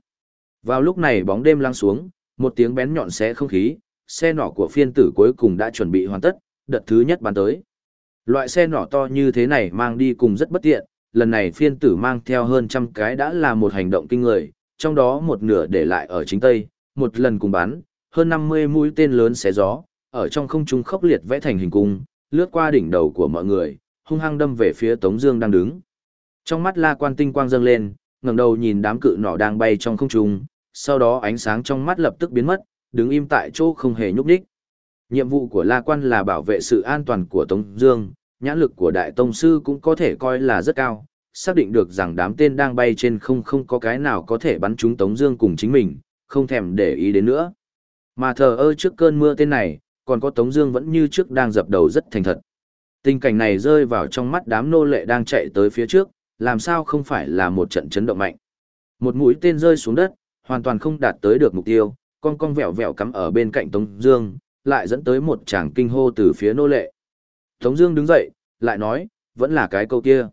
Vào lúc này bóng đêm lăng xuống, một tiếng bén nhọn xé không khí, xe nỏ của phiên tử cuối cùng đã chuẩn bị hoàn tất, đợt thứ nhất bắn tới. Loại xe nỏ to như thế này mang đi cùng rất bất tiện, lần này phiên tử mang theo hơn trăm cái đã là một hành động kinh người, trong đó một nửa để lại ở chính tây, một lần cùng bắn, hơn 50 mũi tên lớn xé gió, ở trong không trung khốc liệt vẽ thành hình cung, lướt qua đỉnh đầu của mọi người, hung hăng đâm về phía Tống Dương đang đứng. Trong mắt La Quan tinh quang dâng lên, ngẩng đầu nhìn đám cự nỏ đang bay trong không trung, sau đó ánh sáng trong mắt lập tức biến mất, đứng im tại chỗ không hề nhúc nhích. Nhiệm vụ của La Quan là bảo vệ sự an toàn của Tống Dương, nhãn lực của Đại Tông Sư cũng có thể coi là rất cao, xác định được rằng đám tên đang bay trên không không có cái nào có thể bắn trúng Tống Dương cùng chính mình, không thèm để ý đến nữa. Mà thờ ơ trước cơn mưa tên này, còn có Tống Dương vẫn như trước đang dập đầu rất thành thật. Tình cảnh này rơi vào trong mắt đám nô lệ đang chạy tới phía trước, làm sao không phải là một trận chấn động mạnh. Một mũi tên rơi xuống đất, hoàn toàn không đạt tới được mục tiêu, con con vẹo vẹo cắm ở bên cạnh Tống Dương, lại dẫn tới một tràng kinh hô từ phía nô lệ. Tống Dương đứng dậy, lại nói, vẫn là cái câu kia,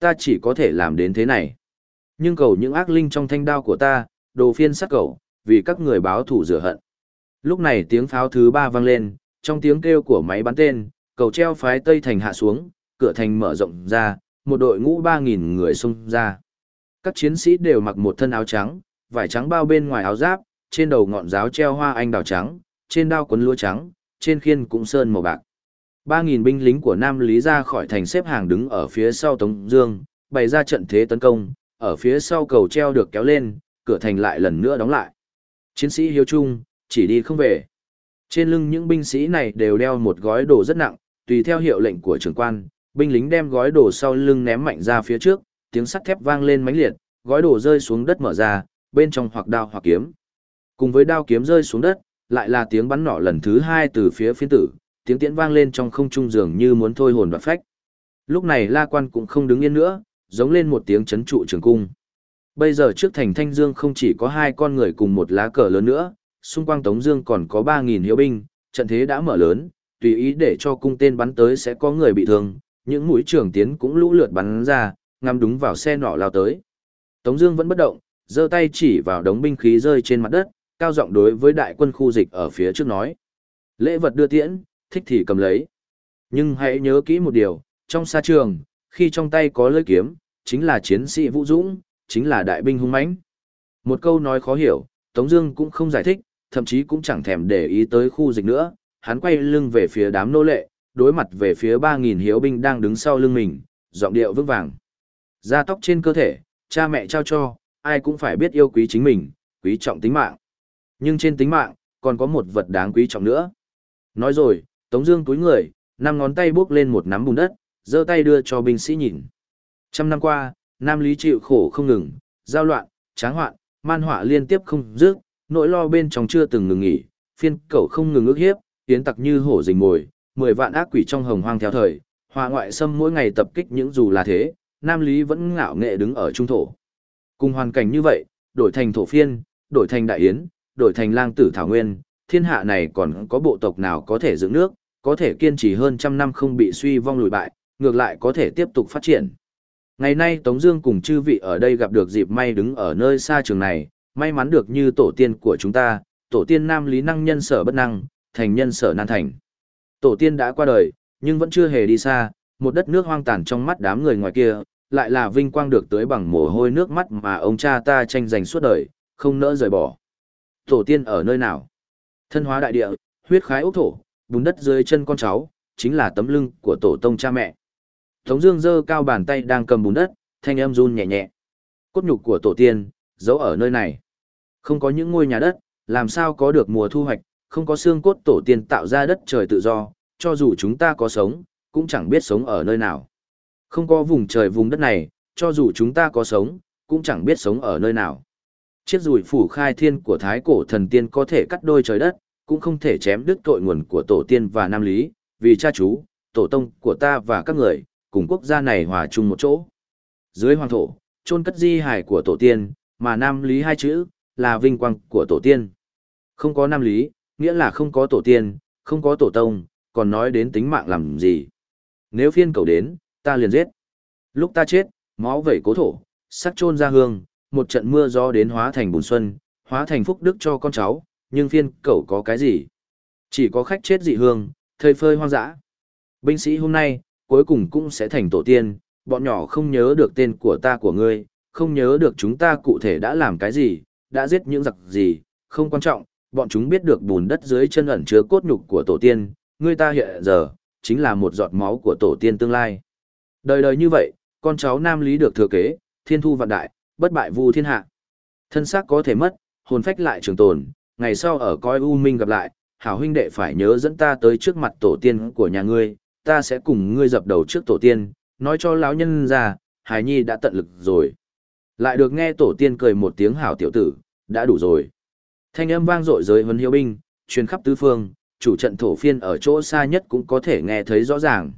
ta chỉ có thể làm đến thế này. Nhưng cầu những ác linh trong thanh đao của ta, đồ phiên sát cầu, vì các người báo thù rửa hận. Lúc này tiếng pháo thứ ba vang lên, trong tiếng kêu của máy bắn tên, cầu treo phái tây thành hạ xuống, cửa thành mở rộng ra, một đội ngũ ba nghìn người xông ra. Các chiến sĩ đều mặc một thân áo trắng, vải trắng bao bên ngoài áo giáp, trên đầu ngọn giáo treo hoa anh đào trắng, trên đao quấn lúa trắng, trên khiên cũng sơn màu bạc. Ba nghìn binh lính của Nam Lý ra khỏi thành xếp hàng đứng ở phía sau Tống Dương, bày ra trận thế tấn công, ở phía sau cầu treo được kéo lên, cửa thành lại lần nữa đóng lại. Chiến sĩ hiếu trung, chỉ đi không về. Trên lưng những binh sĩ này đều đeo một gói đồ rất nặng, tùy theo hiệu lệnh của trưởng quan, binh lính đem gói đồ sau lưng ném mạnh ra phía trước, tiếng sắt thép vang lên mãnh liệt, gói đồ rơi xuống đất mở ra, bên trong hoặc đao hoặc kiếm. Cùng với đao kiếm rơi xuống đất, lại là tiếng bắn nỏ lần thứ hai từ phía phiến tử, tiếng tiễn vang lên trong không trung dường như muốn thôi hồn và phách. Lúc này La Quan cũng không đứng yên nữa, giống lên một tiếng chấn trụ trường cung. Bây giờ trước thành Thanh Dương không chỉ có hai con người cùng một lá cờ lớn nữa, xung quanh Tống Dương còn có ba nghìn hiệu binh, trận thế đã mở lớn, tùy ý để cho cung tên bắn tới sẽ có người bị thương, những mũi trường tiến cũng lũ lượt bắn ra, ngắm đúng vào xe nỏ lao tới. Tống Dương vẫn bất động, giơ tay chỉ vào đống binh khí rơi trên mặt đất, cao giọng đối với đại quân khu dịch ở phía trước nói: lễ vật đưa tiễn, thích thì cầm lấy. Nhưng hãy nhớ kỹ một điều, trong xa trường, khi trong tay có lưỡi kiếm, chính là chiến sĩ vũ dũng, chính là đại binh hung mãnh. Một câu nói khó hiểu, Tống Dương cũng không giải thích, thậm chí cũng chẳng thèm để ý tới khu dịch nữa. Hắn quay lưng về phía đám nô lệ, đối mặt về phía ba nghìn hiếu binh đang đứng sau lưng mình, giọng điệu vững vàng. Da tóc trên cơ thể, cha mẹ trao cho, ai cũng phải biết yêu quý chính mình, quý trọng tính mạng. Nhưng trên tính mạng, còn có một vật đáng quý trọng nữa. Nói rồi, Tống Dương túi người, năm ngón tay bước lên một nắm bùn đất, giơ tay đưa cho binh sĩ nhìn. Trăm năm qua, Nam Lý chịu khổ không ngừng, giao loạn, tráng hoạn, man họa liên tiếp không dứt, nỗi lo bên trong chưa từng ngừng nghỉ, phiên cẩu không ngừng ước hiếp, tiến tặc như hổ rình mồi, mười vạn ác quỷ trong hồng hoang theo thời, hòa ngoại xâm mỗi ngày tập kích những dù là thế, Nam Lý vẫn ngạo nghệ đứng ở trung thổ. Cùng hoàn cảnh như vậy, đổi thành thổ phiên, đổi thành đại yến, đổi thành lang tử thảo nguyên, thiên hạ này còn có bộ tộc nào có thể giữ nước, có thể kiên trì hơn trăm năm không bị suy vong lùi bại, ngược lại có thể tiếp tục phát triển. Ngày nay Tống Dương cùng chư vị ở đây gặp được dịp may đứng ở nơi xa trường này, may mắn được như tổ tiên của chúng ta, tổ tiên nam lý năng nhân sở bất năng, thành nhân sở nan thành. Tổ tiên đã qua đời, nhưng vẫn chưa hề đi xa, một đất nước hoang tàn trong mắt đám người ngoài kia, lại là vinh quang được tưới bằng mồ hôi nước mắt mà ông cha ta tranh giành suốt đời, không nỡ rời bỏ. Tổ tiên ở nơi nào? Thân hóa đại địa, huyết khái ốc thổ, bùn đất dưới chân con cháu, chính là tấm lưng của tổ tông cha mẹ. Tống Dương giơ cao bàn tay đang cầm bùn đất, thanh âm run nhẹ nhẹ. Cốt nhục của tổ tiên, giấu ở nơi này. Không có những ngôi nhà đất, làm sao có được mùa thu hoạch, không có xương cốt tổ tiên tạo ra đất trời tự do, cho dù chúng ta có sống, cũng chẳng biết sống ở nơi nào. Không có vùng trời vùng đất này, cho dù chúng ta có sống, cũng chẳng biết sống ở nơi nào. Chiếc rùi phủ khai thiên của thái cổ thần tiên có thể cắt đôi trời đất, cũng không thể chém đứt tội nguồn của tổ tiên và nam lý, vì cha chú, tổ tông của ta và các người, cùng quốc gia này hòa chung một chỗ. Dưới hoàng thổ, chôn cất di hài của tổ tiên, mà nam lý hai chữ, là vinh quang của tổ tiên. Không có nam lý, nghĩa là không có tổ tiên, không có tổ tông, còn nói đến tính mạng làm gì. Nếu phiên cầu đến, ta liền giết. Lúc ta chết, máu vẩy cố thổ, sắc chôn ra hương, một trận mưa gió đến hóa thành bùn xuân, hóa thành phúc đức cho con cháu, nhưng phiên cẩu có cái gì? Chỉ có khách chết dị hương, thời phơi hoang dã. Binh sĩ hôm nay, cuối cùng cũng sẽ thành tổ tiên, bọn nhỏ không nhớ được tên của ta của ngươi, không nhớ được chúng ta cụ thể đã làm cái gì, đã giết những giặc gì, không quan trọng, bọn chúng biết được bùn đất dưới chân ẩn chứa cốt nhục của tổ tiên, ngươi ta hiện giờ, chính là một giọt máu của tổ tiên tương lai. Đời đời như vậy, con cháu nam lý được thừa kế, thiên thu vạn đại, bất bại vu thiên hạ. Thân xác có thể mất, hồn phách lại trường tồn, ngày sau ở coi u minh gặp lại, hảo huynh đệ phải nhớ dẫn ta tới trước mặt tổ tiên của nhà ngươi, ta sẽ cùng ngươi dập đầu trước tổ tiên, nói cho lão nhân ra, Hải Nhi đã tận lực rồi. Lại được nghe tổ tiên cười một tiếng hảo tiểu tử, đã đủ rồi. Thanh âm vang dội giới huấn hiếu binh, truyền khắp tứ phương, chủ trận thổ phiên ở chỗ xa nhất cũng có thể nghe thấy rõ ràng.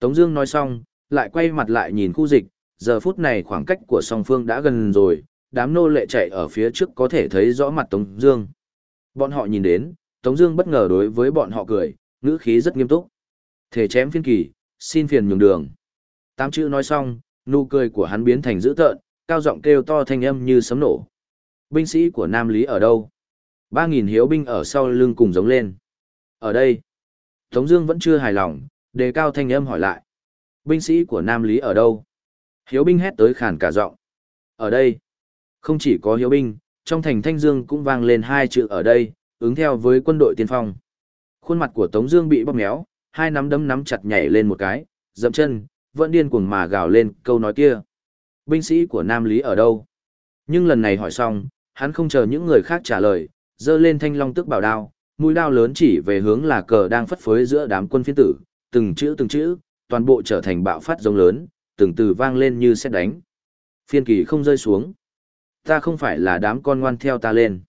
Tống Dương nói xong, lại quay mặt lại nhìn khu dịch, giờ phút này khoảng cách của song phương đã gần rồi, đám nô lệ chạy ở phía trước có thể thấy rõ mặt Tống Dương. Bọn họ nhìn đến, Tống Dương bất ngờ đối với bọn họ cười, ngữ khí rất nghiêm túc. Thể chém phiên kỳ, xin phiền nhường đường. Tám chữ nói xong, nụ cười của hắn biến thành dữ tợn, cao giọng kêu to thanh âm như sấm nổ. Binh sĩ của Nam Lý ở đâu? Ba nghìn hiếu binh ở sau lưng cùng giống lên. Ở đây. Tống Dương vẫn chưa hài lòng, đề cao thanh âm hỏi lại. Binh sĩ của Nam Lý ở đâu? Hiếu binh hét tới khàn cả giọng. Ở đây. Không chỉ có hiếu binh, trong thành Thanh Dương cũng vang lên hai chữ ở đây, ứng theo với quân đội tiên phong. Khuôn mặt của Tống Dương bị bóp méo, hai nắm đấm nắm chặt nhảy lên một cái, dậm chân, vẫn điên cuồng mà gào lên câu nói kia. Binh sĩ của Nam Lý ở đâu? Nhưng lần này hỏi xong, hắn không chờ những người khác trả lời, dơ lên thanh long tức bảo đao, mũi đao lớn chỉ về hướng là cờ đang phất phới giữa đám quân phiến tử, từng chữ từng chữ, toàn bộ trở thành bạo phát giống lớn, từng từ vang lên như xét đánh. Phiên kỳ không rơi xuống. Ta không phải là đám con ngoan theo ta lên.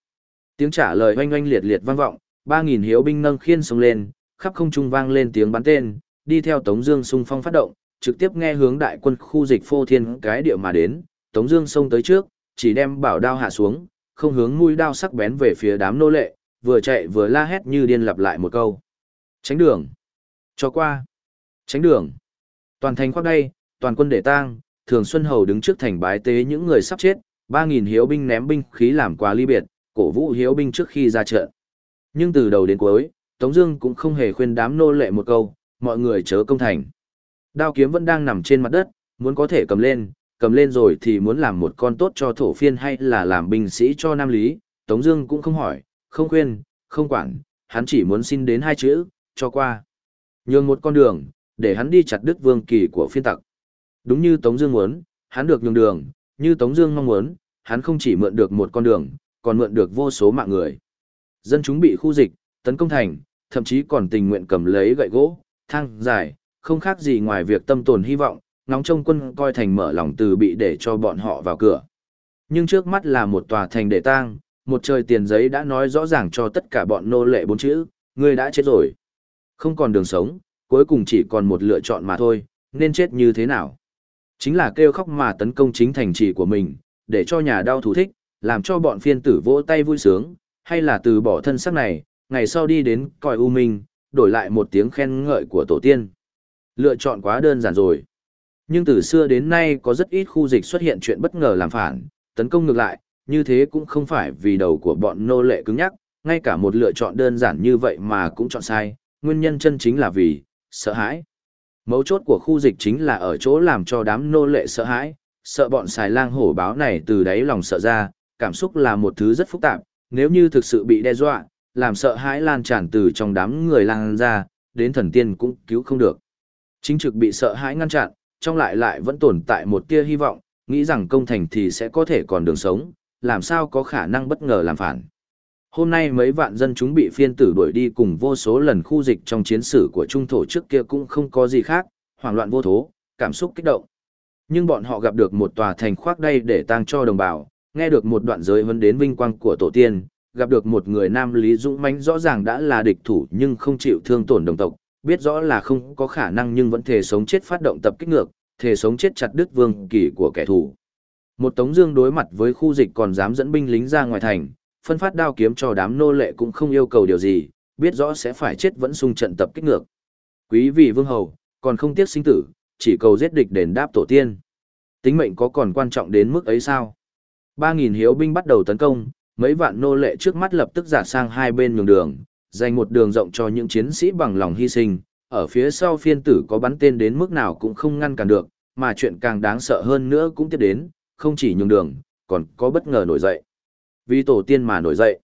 Tiếng trả lời oanh oanh liệt liệt vang vọng, ba nghìn hiếu binh nâng khiên sông lên, khắp không trung vang lên tiếng bắn tên, đi theo Tống Dương xung phong phát động, trực tiếp nghe hướng đại quân khu dịch phô thiên cái địa mà đến. Tống Dương xông tới trước, chỉ đem bảo đao hạ xuống, không hướng mũi đao sắc bén về phía đám nô lệ, vừa chạy vừa la hét như điên lặp lại một câu. Tránh đường. Cho qua. Tránh đường. Toàn thành khoác đây, toàn quân để tang, thường Xuân Hầu đứng trước thành bái tế những người sắp chết, 3.000 hiếu binh ném binh khí làm quà ly biệt, cổ vũ hiếu binh trước khi ra trận. Nhưng từ đầu đến cuối, Tống Dương cũng không hề khuyên đám nô lệ một câu, mọi người chớ công thành. Đao kiếm vẫn đang nằm trên mặt đất, muốn có thể cầm lên, cầm lên rồi thì muốn làm một con tốt cho thổ phiên hay là làm binh sĩ cho Nam Lý, Tống Dương cũng không hỏi, không khuyên, không quản, hắn chỉ muốn xin đến hai chữ, cho qua. Nhường một con đường, để hắn đi chặt đứt vương kỳ của phiên tặc. Đúng như Tống Dương muốn, hắn được nhường đường, như Tống Dương mong muốn, hắn không chỉ mượn được một con đường, còn mượn được vô số mạng người. Dân chúng bị khu dịch, tấn công thành, thậm chí còn tình nguyện cầm lấy gậy gỗ, thang dài, không khác gì ngoài việc tâm tồn hy vọng, ngóng trông quân coi thành mở lòng từ bị để cho bọn họ vào cửa. Nhưng trước mắt là một tòa thành để tang, một trời tiền giấy đã nói rõ ràng cho tất cả bọn nô lệ bốn chữ, ngươi đã chết rồi. Không còn đường sống, cuối cùng chỉ còn một lựa chọn mà thôi, nên chết như thế nào. Chính là kêu khóc mà tấn công chính thành trì của mình, để cho nhà đau thú thích, làm cho bọn phiên tử vỗ tay vui sướng, hay là từ bỏ thân sắc này, ngày sau đi đến coi u minh, đổi lại một tiếng khen ngợi của tổ tiên. Lựa chọn quá đơn giản rồi. Nhưng từ xưa đến nay có rất ít khu dịch xuất hiện chuyện bất ngờ làm phản, tấn công ngược lại, như thế cũng không phải vì đầu của bọn nô lệ cứng nhắc, ngay cả một lựa chọn đơn giản như vậy mà cũng chọn sai, nguyên nhân chân chính là vì sợ hãi. Mấu chốt của khu dịch chính là ở chỗ làm cho đám nô lệ sợ hãi, sợ bọn xài lang hổ báo này từ đáy lòng sợ ra, cảm xúc là một thứ rất phức tạp, nếu như thực sự bị đe dọa, làm sợ hãi lan tràn từ trong đám người lang ra, đến thần tiên cũng cứu không được. Chính trực bị sợ hãi ngăn chặn, trong lại lại vẫn tồn tại một tia hy vọng, nghĩ rằng công thành thì sẽ có thể còn đường sống, làm sao có khả năng bất ngờ làm phản. Hôm nay mấy vạn dân chúng bị phiên tử đuổi đi cùng vô số lần khu dịch trong chiến sử của trung thổ trước kia cũng không có gì khác, hoảng loạn vô thố, cảm xúc kích động. Nhưng bọn họ gặp được một tòa thành khoác đây để tang cho đồng bào, nghe được một đoạn giới vấn đến vinh quang của tổ tiên, gặp được một người nam lý dũng mãnh rõ ràng đã là địch thủ nhưng không chịu thương tổn đồng tộc, biết rõ là không có khả năng nhưng vẫn thể sống chết phát động tập kích ngược, thể sống chết chặt đứt vương kỳ của kẻ thù. Một Tống Dương đối mặt với khu dịch còn dám dẫn binh lính ra ngoài thành, phân phát đao kiếm cho đám nô lệ cũng không yêu cầu điều gì, biết rõ sẽ phải chết vẫn xung trận tập kích ngược. Quý vị vương hầu, còn không tiếc sinh tử, chỉ cầu giết địch đền đáp tổ tiên. Tính mệnh có còn quan trọng đến mức ấy sao? Ba nghìn hiếu binh bắt đầu tấn công, mấy vạn nô lệ trước mắt lập tức giả sang hai bên nhường đường, dành một đường rộng cho những chiến sĩ bằng lòng hy sinh. Ở phía sau phiên tử có bắn tên đến mức nào cũng không ngăn cản được, mà chuyện càng đáng sợ hơn nữa cũng tiếp đến, không chỉ nhường đường, còn có bất ngờ nổi dậy. Vì tổ tiên mà nổi dậy.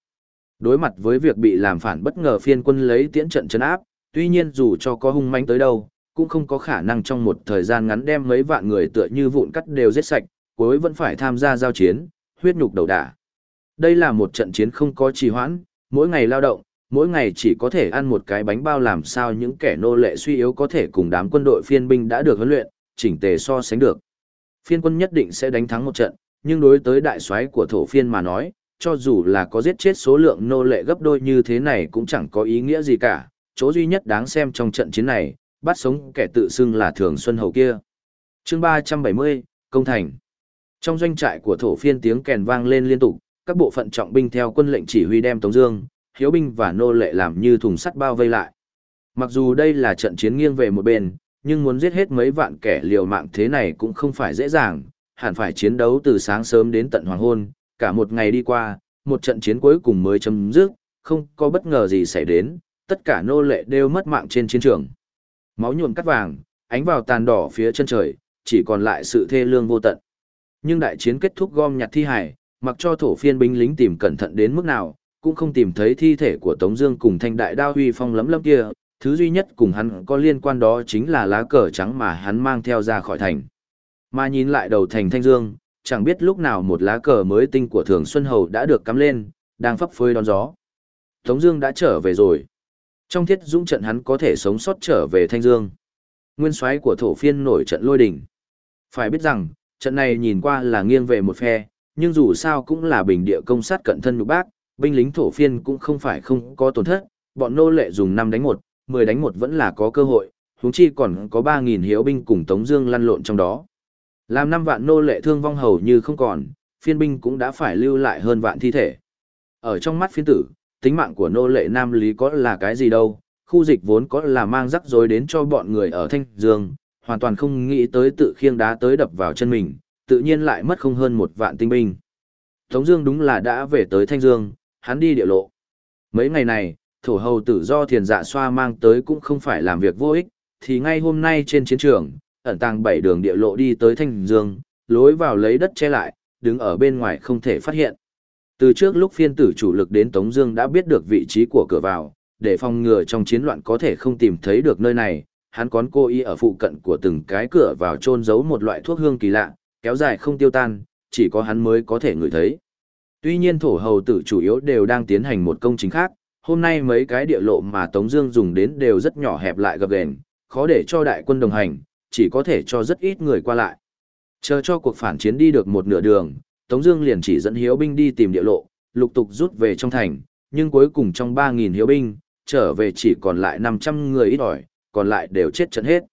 Đối mặt với việc bị làm phản bất ngờ phiên quân lấy tiễn trận chấn áp, tuy nhiên dù cho có hung mãnh tới đâu, cũng không có khả năng trong một thời gian ngắn đem mấy vạn người tựa như vụn cắt đều giết sạch, cuối vẫn phải tham gia giao chiến, huyết nhục đầu đả. Đây là một trận chiến không có trì hoãn, mỗi ngày lao động, mỗi ngày chỉ có thể ăn một cái bánh bao làm sao những kẻ nô lệ suy yếu có thể cùng đám quân đội phiên binh đã được huấn luyện, chỉnh tề so sánh được. Phiên quân nhất định sẽ đánh thắng một trận, nhưng đối tới đại soái của thổ phiên mà nói, cho dù là có giết chết số lượng nô lệ gấp đôi như thế này cũng chẳng có ý nghĩa gì cả, chỗ duy nhất đáng xem trong trận chiến này, bắt sống kẻ tự xưng là Thường Xuân Hầu kia. chương 370, Công Thành Trong doanh trại của thổ phiên tiếng kèn vang lên liên tục, các bộ phận trọng binh theo quân lệnh chỉ huy đem Tống Dương, hiếu binh và nô lệ làm như thùng sắt bao vây lại. Mặc dù đây là trận chiến nghiêng về một bên, nhưng muốn giết hết mấy vạn kẻ liều mạng thế này cũng không phải dễ dàng, hẳn phải chiến đấu từ sáng sớm đến tận hoàng hôn, cả một ngày đi qua, một trận chiến cuối cùng mới chấm dứt, không có bất ngờ gì xảy đến, tất cả nô lệ đều mất mạng trên chiến trường. Máu nhuộm cắt vàng, ánh vào tàn đỏ phía chân trời, chỉ còn lại sự thê lương vô tận. Nhưng đại chiến kết thúc gom nhặt thi hải, mặc cho thổ phiên binh lính tìm cẩn thận đến mức nào, cũng không tìm thấy thi thể của Tống Dương cùng thanh đại đao huy phong lấm lấm kia. Thứ duy nhất cùng hắn có liên quan đó chính là lá cờ trắng mà hắn mang theo ra khỏi thành. Mà nhìn lại đầu thành Thanh Dương, chẳng biết lúc nào một lá cờ mới tinh của Thường Xuân Hầu đã được cắm lên, đang phấp phới đón gió. Tống Dương đã trở về rồi. Trong thiết dũng trận hắn có thể sống sót trở về Thanh Dương. Nguyên soái của thổ phiên nổi trận lôi đỉnh. Phải biết rằng, trận này nhìn qua là nghiêng về một phe, nhưng dù sao cũng là bình địa công sát cận thân nhục bác, binh lính thổ phiên cũng không phải không có tổn thất, bọn nô lệ dùng 5 đánh 1, 10 đánh 1 vẫn là có cơ hội, huống chi còn có 3.000 hiếu binh cùng Tống Dương lăn lộn trong đó. Làm 5 vạn nô lệ thương vong hầu như không còn, phiên binh cũng đã phải lưu lại hơn vạn thi thể. Ở trong mắt phiên tử, tính mạng của nô lệ Nam Lý có là cái gì đâu, khu dịch vốn có là mang rắc rối đến cho bọn người ở Thanh Dương, hoàn toàn không nghĩ tới tự khiêng đá tới đập vào chân mình, tự nhiên lại mất không hơn một vạn tinh binh. Tống Dương đúng là đã về tới Thanh Dương, hắn đi địa lộ. Mấy ngày này, thổ hầu tử do thiền dạ xoa mang tới cũng không phải làm việc vô ích, thì ngay hôm nay trên chiến trường, ẩn tàng bảy đường địa lộ đi tới Thanh Dương, lối vào lấy đất che lại, đứng ở bên ngoài không thể phát hiện. Từ trước lúc phiên tử chủ lực đến Tống Dương đã biết được vị trí của cửa vào, để phòng ngừa trong chiến loạn có thể không tìm thấy được nơi này, hắn còn cô y ở phụ cận của từng cái cửa vào trôn giấu một loại thuốc hương kỳ lạ, kéo dài không tiêu tan, chỉ có hắn mới có thể ngửi thấy. Tuy nhiên thổ hầu tử chủ yếu đều đang tiến hành một công trình khác, hôm nay mấy cái địa lộ mà Tống Dương dùng đến đều rất nhỏ hẹp lại gập ghềnh, khó để cho đại quân đồng hành, chỉ có thể cho rất ít người qua lại. Chờ cho cuộc phản chiến đi được một nửa đường, Tống Dương liền chỉ dẫn hiếu binh đi tìm địa lộ, lục tục rút về trong thành, nhưng cuối cùng trong 3.000 hiếu binh, trở về chỉ còn lại 500 người ít ỏi, còn lại đều chết trận hết.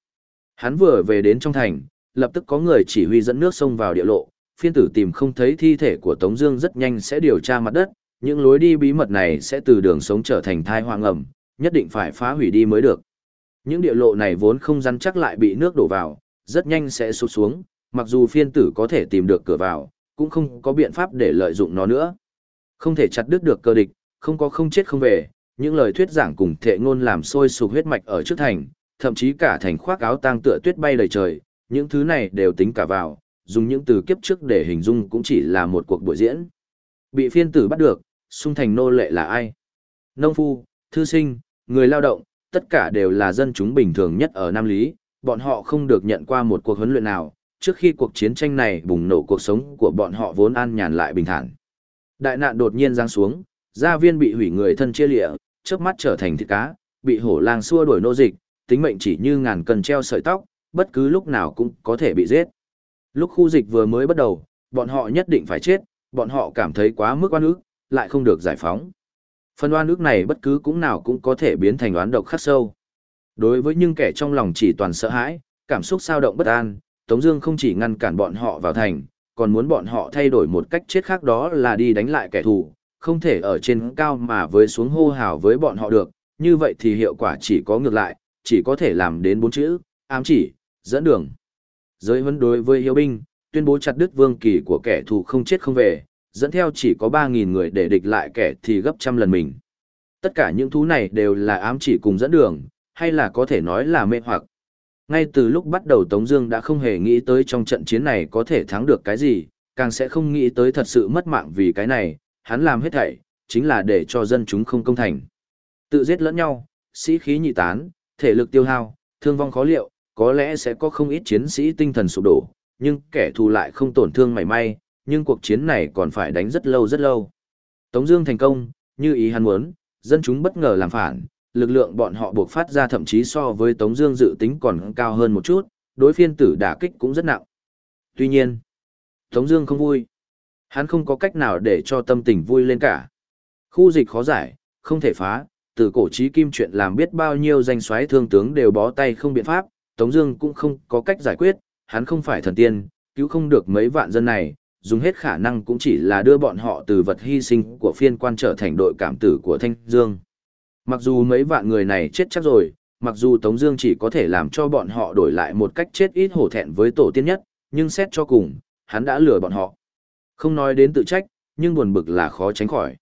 Hắn vừa về đến trong thành, lập tức có người chỉ huy dẫn nước sông vào địa lộ, phiên tử tìm không thấy thi thể của Tống Dương rất nhanh sẽ điều tra mặt đất, những lối đi bí mật này sẽ từ đường sống trở thành thai hoang ẩm, nhất định phải phá hủy đi mới được. Những địa lộ này vốn không rắn chắc lại bị nước đổ vào, rất nhanh sẽ sụt xuống, mặc dù phiên tử có thể tìm được cửa vào, cũng không có biện pháp để lợi dụng nó nữa. Không thể chặt đứt được cơ địch, không có không chết không về, những lời thuyết giảng cùng thệ ngôn làm sôi sục huyết mạch ở trước thành, thậm chí cả thành khoác áo tang tựa tuyết bay đầy trời, những thứ này đều tính cả vào, dùng những từ kiếp trước để hình dung cũng chỉ là một cuộc buổi diễn. Bị phiên tử bắt được, xung thành nô lệ là ai? Nông phu, thư sinh, người lao động, tất cả đều là dân chúng bình thường nhất ở Nam Lý, bọn họ không được nhận qua một cuộc huấn luyện nào, trước khi cuộc chiến tranh này bùng nổ cuộc sống của bọn họ vốn an nhàn lại bình thản. Đại nạn đột nhiên giáng xuống, gia viên bị hủy người thân chia lịa, trước mắt trở thành thịt cá, bị hổ lang xua đuổi nô dịch, tính mệnh chỉ như ngàn cần treo sợi tóc, bất cứ lúc nào cũng có thể bị giết. Lúc khu dịch vừa mới bắt đầu, bọn họ nhất định phải chết, bọn họ cảm thấy quá mức oan ức, lại không được giải phóng. Phần oan ước này bất cứ cũng nào cũng có thể biến thành oán độc khắc sâu. Đối với những kẻ trong lòng chỉ toàn sợ hãi, cảm xúc sao động bất an, Tống Dương không chỉ ngăn cản bọn họ vào thành, còn muốn bọn họ thay đổi một cách chết khác đó là đi đánh lại kẻ thù, không thể ở trên cao mà với xuống hô hào với bọn họ được, như vậy thì hiệu quả chỉ có ngược lại, chỉ có thể làm đến bốn chữ, ám chỉ, dẫn đường. Giới huấn đối với hiếu binh, tuyên bố chặt đứt vương kỳ của kẻ thù không chết không về, dẫn theo chỉ có 3.000 người để địch lại kẻ thì gấp trăm lần mình. Tất cả những thú này đều là ám chỉ cùng dẫn đường, hay là có thể nói là mê hoặc. Ngay từ lúc bắt đầu Tống Dương đã không hề nghĩ tới trong trận chiến này có thể thắng được cái gì, càng sẽ không nghĩ tới thật sự mất mạng vì cái này. Hắn làm hết thảy, chính là để cho dân chúng không công thành, tự giết lẫn nhau, sĩ khí nhị tán, thể lực tiêu hao, thương vong khó liệu, có lẽ sẽ có không ít chiến sĩ tinh thần sụp đổ, nhưng kẻ thù lại không tổn thương mảy may, nhưng cuộc chiến này còn phải đánh rất lâu rất lâu. Tống Dương thành công, như ý hắn muốn, dân chúng bất ngờ làm phản, lực lượng bọn họ buộc phát ra thậm chí so với Tống Dương dự tính còn cao hơn một chút, đối phiên tử đả kích cũng rất nặng. Tuy nhiên, Tống Dương không vui, hắn không có cách nào để cho tâm tình vui lên cả. Khu dịch khó giải, không thể phá, từ cổ chí kim chuyện làm biết bao nhiêu danh soái thương tướng đều bó tay không biện pháp, Tống Dương cũng không có cách giải quyết, hắn không phải thần tiên, cứu không được mấy vạn dân này, dùng hết khả năng cũng chỉ là đưa bọn họ từ vật hy sinh của phiên quan trở thành đội cảm tử của Thanh Dương. Mặc dù mấy vạn người này chết chắc rồi, mặc dù Tống Dương chỉ có thể làm cho bọn họ đổi lại một cách chết ít hổ thẹn với tổ tiên nhất, nhưng xét cho cùng, hắn đã lừa bọn họ. Không nói đến tự trách, nhưng buồn bực là khó tránh khỏi.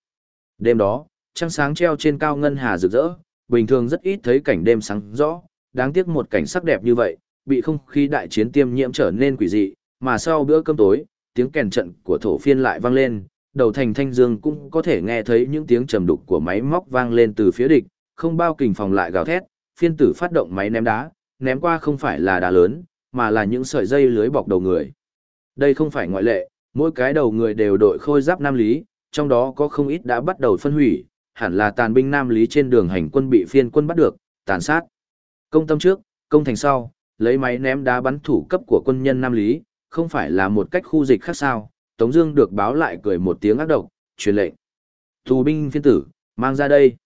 Đêm đó, trăng sáng treo trên cao ngân hà rực rỡ, bình thường rất ít thấy cảnh đêm sáng rõ, đáng tiếc một cảnh sắc đẹp như vậy, bị không khí đại chiến tiêm nhiễm trở nên quỷ dị, mà sau bữa cơm tối, tiếng kèn trận của thổ phiên lại vang lên, đầu thành thanh dương cũng có thể nghe thấy những tiếng trầm đục của máy móc vang lên từ phía địch, không bao kình phòng lại gào thét, phiên tử phát động máy ném đá, ném qua không phải là đá lớn, mà là những sợi dây lưới bọc đầu người. Đây không phải ngoại lệ, mỗi cái đầu người đều đội khôi giáp nam lý, trong đó có không ít đã bắt đầu phân hủy, hẳn là tàn binh nam lý trên đường hành quân bị phiên quân bắt được, tàn sát. Công tâm trước, công thành sau, lấy máy ném đá bắn thủ cấp của quân nhân nam lý, không phải là một cách khu dịch khác sao, Tống Dương được báo lại cười một tiếng ác độc, truyền lệnh. Tù binh phiên tử, mang ra đây.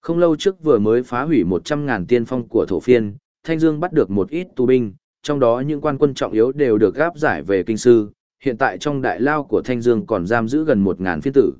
Không lâu trước vừa mới phá hủy một trăm ngàn tiên phong của thổ phiên, Thanh Dương bắt được một ít tù binh, trong đó những quan quân trọng yếu đều được gáp giải về kinh sư. Hiện tại trong đại lao của Thanh Dương còn giam giữ gần một ngàn phiên tử.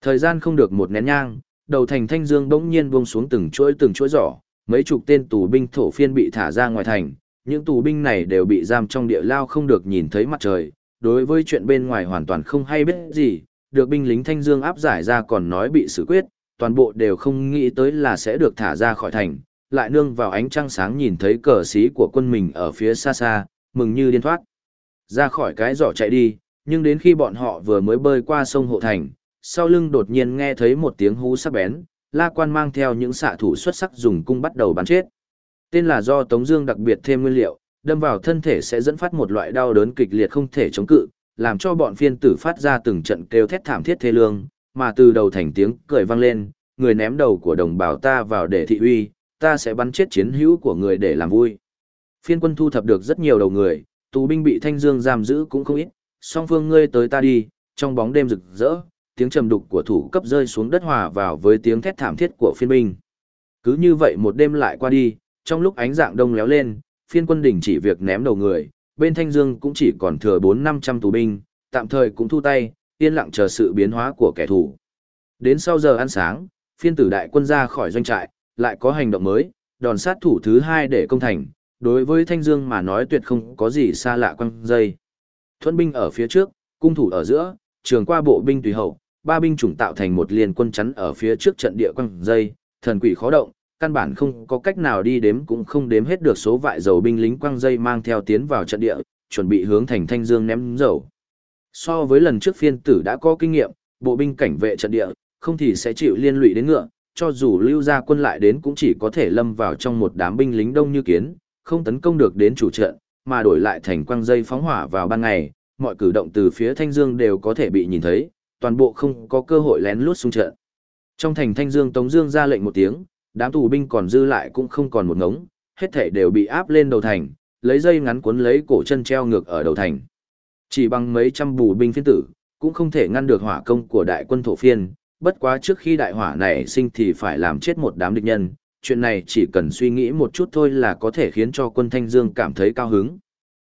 Thời gian không được một nén nhang, đầu thành Thanh Dương bỗng nhiên buông xuống từng chuỗi từng chuỗi giỏ, mấy chục tên tù binh thổ phiên bị thả ra ngoài thành. Những tù binh này đều bị giam trong địa lao không được nhìn thấy mặt trời, đối với chuyện bên ngoài hoàn toàn không hay biết gì, được binh lính Thanh Dương áp giải ra còn nói bị xử quyết, toàn bộ đều không nghĩ tới là sẽ được thả ra khỏi thành, lại nương vào ánh trăng sáng nhìn thấy cờ xí của quân mình ở phía xa xa, mừng như điên thoát. Ra khỏi cái giỏ chạy đi, nhưng đến khi bọn họ vừa mới bơi qua sông Hộ Thành, sau lưng đột nhiên nghe thấy một tiếng hú sắc bén, La Quan mang theo những xạ thủ xuất sắc dùng cung bắt đầu bắn chết. Tên là do Tống Dương đặc biệt thêm nguyên liệu, đâm vào thân thể sẽ dẫn phát một loại đau đớn kịch liệt không thể chống cự, làm cho bọn phiên tử phát ra từng trận kêu thét thảm thiết thê lương, mà từ đầu thành tiếng cười vang lên, người ném đầu của đồng bào ta vào để thị uy, ta sẽ bắn chết chiến hữu của người để làm vui. Phiên quân thu thập được rất nhiều đầu người, tù binh bị thanh dương giam giữ cũng không ít, song phương ngươi tới ta đi, trong bóng đêm rực rỡ, tiếng trầm đục của thủ cấp rơi xuống đất hòa vào với tiếng thét thảm thiết của phiên binh. Cứ như vậy một đêm lại qua đi, trong lúc ánh dạng đông léo lên, phiên quân đình chỉ việc ném đầu người, bên Thanh Dương cũng chỉ còn thừa 4-500 tù binh, tạm thời cũng thu tay, yên lặng chờ sự biến hóa của kẻ thù. Đến sau giờ ăn sáng, phiên tử đại quân ra khỏi doanh trại, lại có hành động mới, đòn sát thủ thứ hai để công thành, đối với Thanh Dương mà nói tuyệt không có gì xa lạ quăng dây. Thuận binh ở phía trước, cung thủ ở giữa, trường qua bộ binh tùy hậu, ba binh chủng tạo thành một liên quân chắn ở phía trước trận địa quăng dây, thần quỷ khó động, căn bản không có cách nào đi đếm cũng không đếm hết được số vại dầu binh lính quăng dây mang theo tiến vào trận địa, chuẩn bị hướng thành Thanh Dương ném dầu. So với lần trước phiên tử đã có kinh nghiệm, bộ binh cảnh vệ trận địa, không thì sẽ chịu liên lụy đến ngựa, cho dù lưu ra quân lại đến cũng chỉ có thể lâm vào trong một đám binh lính đông như kiến, không tấn công được đến chủ trận, mà đổi lại thành quăng dây phóng hỏa vào ban ngày, mọi cử động từ phía Thanh Dương đều có thể bị nhìn thấy, toàn bộ không có cơ hội lén lút xung trận. Trong thành Thanh Dương Tống Dương ra lệnh một tiếng, đám tù binh còn dư lại cũng không còn một ngống, hết thảy đều bị áp lên đầu thành, lấy dây ngắn cuốn lấy cổ chân treo ngược ở đầu thành. Chỉ bằng mấy trăm bù binh phiên tử, cũng không thể ngăn được hỏa công của đại quân thổ phiên, bất quá trước khi đại hỏa này sinh thì phải làm chết một đám địch nhân, chuyện này chỉ cần suy nghĩ một chút thôi là có thể khiến cho quân Thanh Dương cảm thấy cao hứng.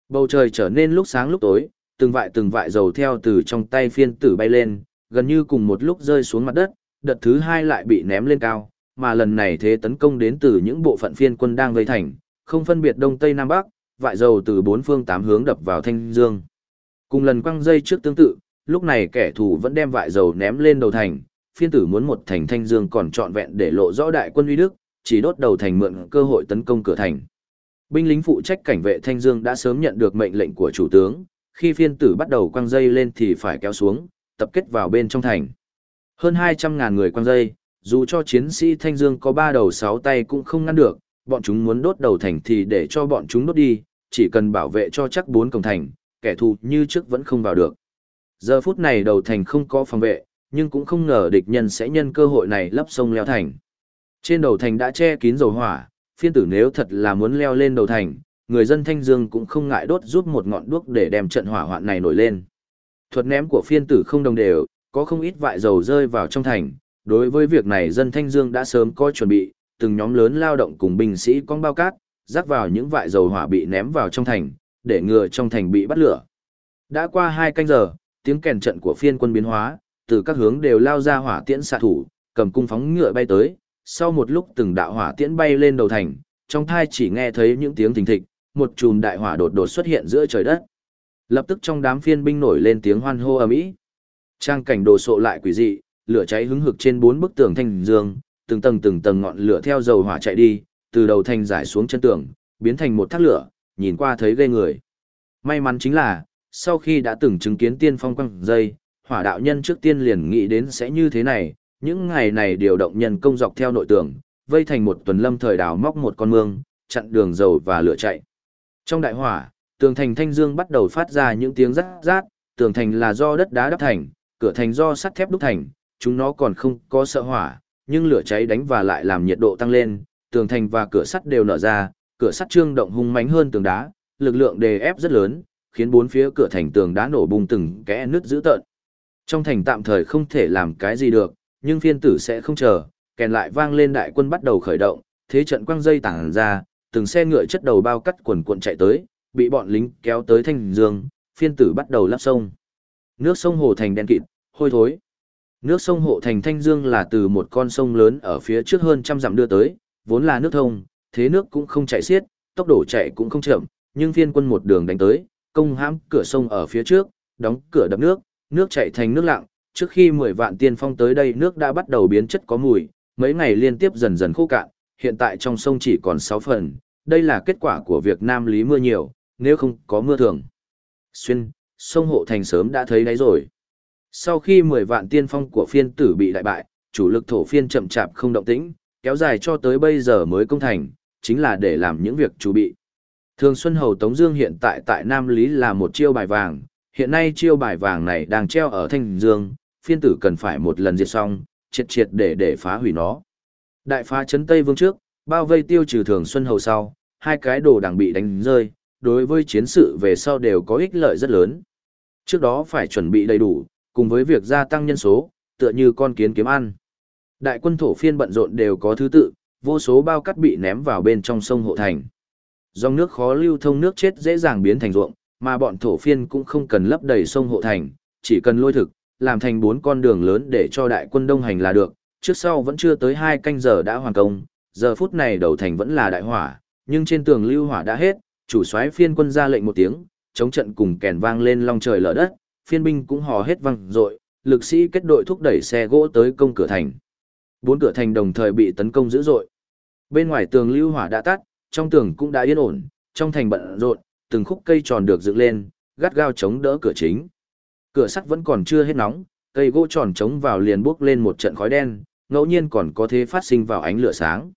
Bầu trời trở nên lúc sáng lúc tối, từng vại từng vại dầu theo từ trong tay phiên tử bay lên, gần như cùng một lúc rơi xuống mặt đất, đợt thứ hai lại bị ném lên cao, mà lần này thế tấn công đến từ những bộ phận phiên quân đang vây thành, không phân biệt đông tây nam bắc, vại dầu từ bốn phương tám hướng đập vào thanh dương. Cùng lần quăng dây trước tương tự, lúc này kẻ thù vẫn đem vại dầu ném lên đầu thành, phiên tử muốn một thành thanh dương còn trọn vẹn để lộ rõ đại quân uy đức, chỉ đốt đầu thành mượn cơ hội tấn công cửa thành. Binh lính phụ trách cảnh vệ thanh dương đã sớm nhận được mệnh lệnh của chủ tướng, khi phiên tử bắt đầu quăng dây lên thì phải kéo xuống, tập kết vào bên trong thành. Hơn 200.000 người quăng dây, dù cho chiến sĩ Thanh Dương có ba đầu sáu tay cũng không ngăn được, bọn chúng muốn đốt đầu thành thì để cho bọn chúng đốt đi, chỉ cần bảo vệ cho chắc bốn cổng thành, kẻ thù như trước vẫn không vào được. Giờ phút này đầu thành không có phòng vệ, nhưng cũng không ngờ địch nhân sẽ nhân cơ hội này lấp sông leo thành. Trên đầu thành đã che kín dầu hỏa, phiên tử nếu thật là muốn leo lên đầu thành, người dân Thanh Dương cũng không ngại đốt giúp một ngọn đuốc để đem trận hỏa hoạn này nổi lên. Thuật ném của phiên tử không đồng đều, có không ít vại dầu rơi vào trong thành. Đối với việc này dân Thanh Dương đã sớm có chuẩn bị, từng nhóm lớn lao động cùng binh sĩ con bao cát, rắc vào những vại dầu hỏa bị ném vào trong thành, để ngừa trong thành bị bắt lửa. Đã qua hai canh giờ, tiếng kèn trận của phiên quân biến hóa, từ các hướng đều lao ra hỏa tiễn xạ thủ, cầm cung phóng ngựa bay tới, sau một lúc từng đạo hỏa tiễn bay lên đầu thành, trong thai chỉ nghe thấy những tiếng thình thịch, một chùm đại hỏa đột đột xuất hiện giữa trời đất. Lập tức trong đám phiên binh nổi lên tiếng hoan hô ầm ĩ. Trang cảnh đồ sộ lại quỷ dị, lửa cháy hứng hực trên bốn bức tường thanh dương, từng tầng từng tầng ngọn lửa theo dầu hỏa chạy đi, từ đầu thành giải xuống chân tường, biến thành một thác lửa, nhìn qua thấy ghê người. May mắn chính là, sau khi đã từng chứng kiến tiên phong quăng dây, hỏa đạo nhân trước tiên liền nghĩ đến sẽ như thế này, những ngày này điều động nhân công dọc theo nội tường, vây thành một tuần lâm thời đào móc một con mương, chặn đường dầu và lửa chạy. Trong đại hỏa, tường thành thanh dương bắt đầu phát ra những tiếng rát rát, tường thành là do đất đá đắp thành, cửa thành do sắt thép đúc thành, chúng nó còn không có sợ hỏa, nhưng lửa cháy đánh và lại làm nhiệt độ tăng lên, tường thành và cửa sắt đều nở ra, cửa sắt trương động hung mãnh hơn tường đá, lực lượng đề ép rất lớn, khiến bốn phía cửa thành tường đá nổ bung từng kẽ nứt dữ tợn. Trong thành tạm thời không thể làm cái gì được, nhưng phiên tử sẽ không chờ, kèn lại vang lên đại quân bắt đầu khởi động, thế trận quăng dây tảng ra, từng xe ngựa chất đầu bao cắt quần cuộn chạy tới, bị bọn lính kéo tới thanh dương, phiên tử bắt đầu lắp sông. Nước sông hồ thành đen kịt, hôi thối. Nước sông hộ thành thanh dương là từ một con sông lớn ở phía trước hơn trăm dặm đưa tới, vốn là nước thông, thế nước cũng không chạy xiết, tốc độ chạy cũng không chậm, nhưng phiên quân một đường đánh tới, công hãm cửa sông ở phía trước, đóng cửa đập nước, nước chảy thành nước lặng, trước khi 10 vạn tiên phong tới đây nước đã bắt đầu biến chất có mùi, mấy ngày liên tiếp dần dần khô cạn, hiện tại trong sông chỉ còn 6 phần, đây là kết quả của việc Nam Lý mưa nhiều, nếu không có mưa thường. Xuyên, sông hộ thành sớm đã thấy đấy rồi. Sau khi 10 vạn tiên phong của phiên tử bị đại bại, chủ lực thổ phiên chậm chạp không động tĩnh, kéo dài cho tới bây giờ mới công thành, chính là để làm những việc chuẩn bị. Thường Xuân Hầu Tống Dương hiện tại tại Nam Lý là một chiêu bài vàng, hiện nay chiêu bài vàng này đang treo ở Thanh Dương, phiên tử cần phải một lần diệt xong, triệt triệt để để phá hủy nó. Đại phá chấn Tây Vương trước, bao vây tiêu trừ Thường Xuân Hầu sau, hai cái đồ đảng bị đánh rơi, đối với chiến sự về sau đều có ích lợi rất lớn. Trước đó phải chuẩn bị đầy đủ, cùng với việc gia tăng nhân số, tựa như con kiến kiếm ăn. Đại quân thổ phiên bận rộn đều có thứ tự, vô số bao cát bị ném vào bên trong sông hộ thành. Dòng nước khó lưu thông nước chết dễ dàng biến thành ruộng, mà bọn thổ phiên cũng không cần lấp đầy sông hộ thành, chỉ cần lôi thực, làm thành bốn con đường lớn để cho đại quân đông hành là được, trước sau vẫn chưa tới hai canh giờ đã hoàn công, giờ phút này đầu thành vẫn là đại hỏa, nhưng trên tường lưu hỏa đã hết, chủ soái phiên quân ra lệnh một tiếng, chống trận cùng kèn vang lên long trời lở đất, phiên binh cũng hò hết vang dội, lực sĩ kết đội thúc đẩy xe gỗ tới công cửa thành. Bốn cửa thành đồng thời bị tấn công dữ dội. Bên ngoài tường lưu hỏa đã tắt, trong tường cũng đã yên ổn, trong thành bận rộn, từng khúc cây tròn được dựng lên, gắt gao chống đỡ cửa chính. Cửa sắt vẫn còn chưa hết nóng, cây gỗ tròn chống vào liền bốc lên một trận khói đen, ngẫu nhiên còn có thế phát sinh vào ánh lửa sáng.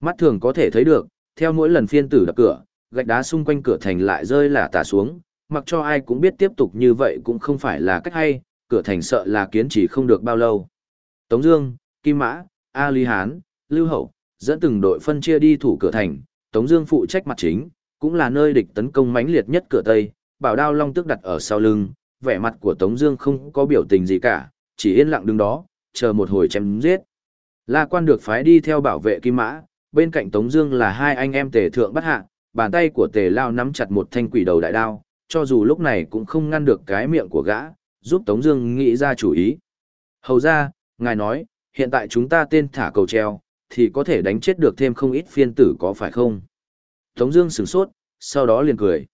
Mắt thường có thể thấy được, theo mỗi lần phiên tử đập cửa, gạch đá xung quanh cửa thành lại rơi lả tả xuống, mặc cho ai cũng biết tiếp tục như vậy cũng không phải là cách hay, cửa thành sợ là kiến trì không được bao lâu. Tống Dương, Kim Mã, A Lý Hán, Lưu Hậu, dẫn từng đội phân chia đi thủ cửa thành, Tống Dương phụ trách mặt chính, cũng là nơi địch tấn công mãnh liệt nhất cửa tây. Bảo đao long tức đặt ở sau lưng, vẻ mặt của Tống Dương không có biểu tình gì cả, chỉ yên lặng đứng đó, chờ một hồi chém giết. La Quan được phái đi theo bảo vệ Kim Mã, bên cạnh Tống Dương là hai anh em Tề Thượng Bất Hạ, bàn tay của Tề Lao nắm chặt một thanh quỷ đầu đại đao, cho dù lúc này cũng không ngăn được cái miệng của gã, giúp Tống Dương nghĩ ra chủ ý. Hầu ra, ngài nói, hiện tại chúng ta tên thả cầu treo, thì có thể đánh chết được thêm không ít phiên tử có phải không? Tống Dương sửng sốt, sau đó liền cười.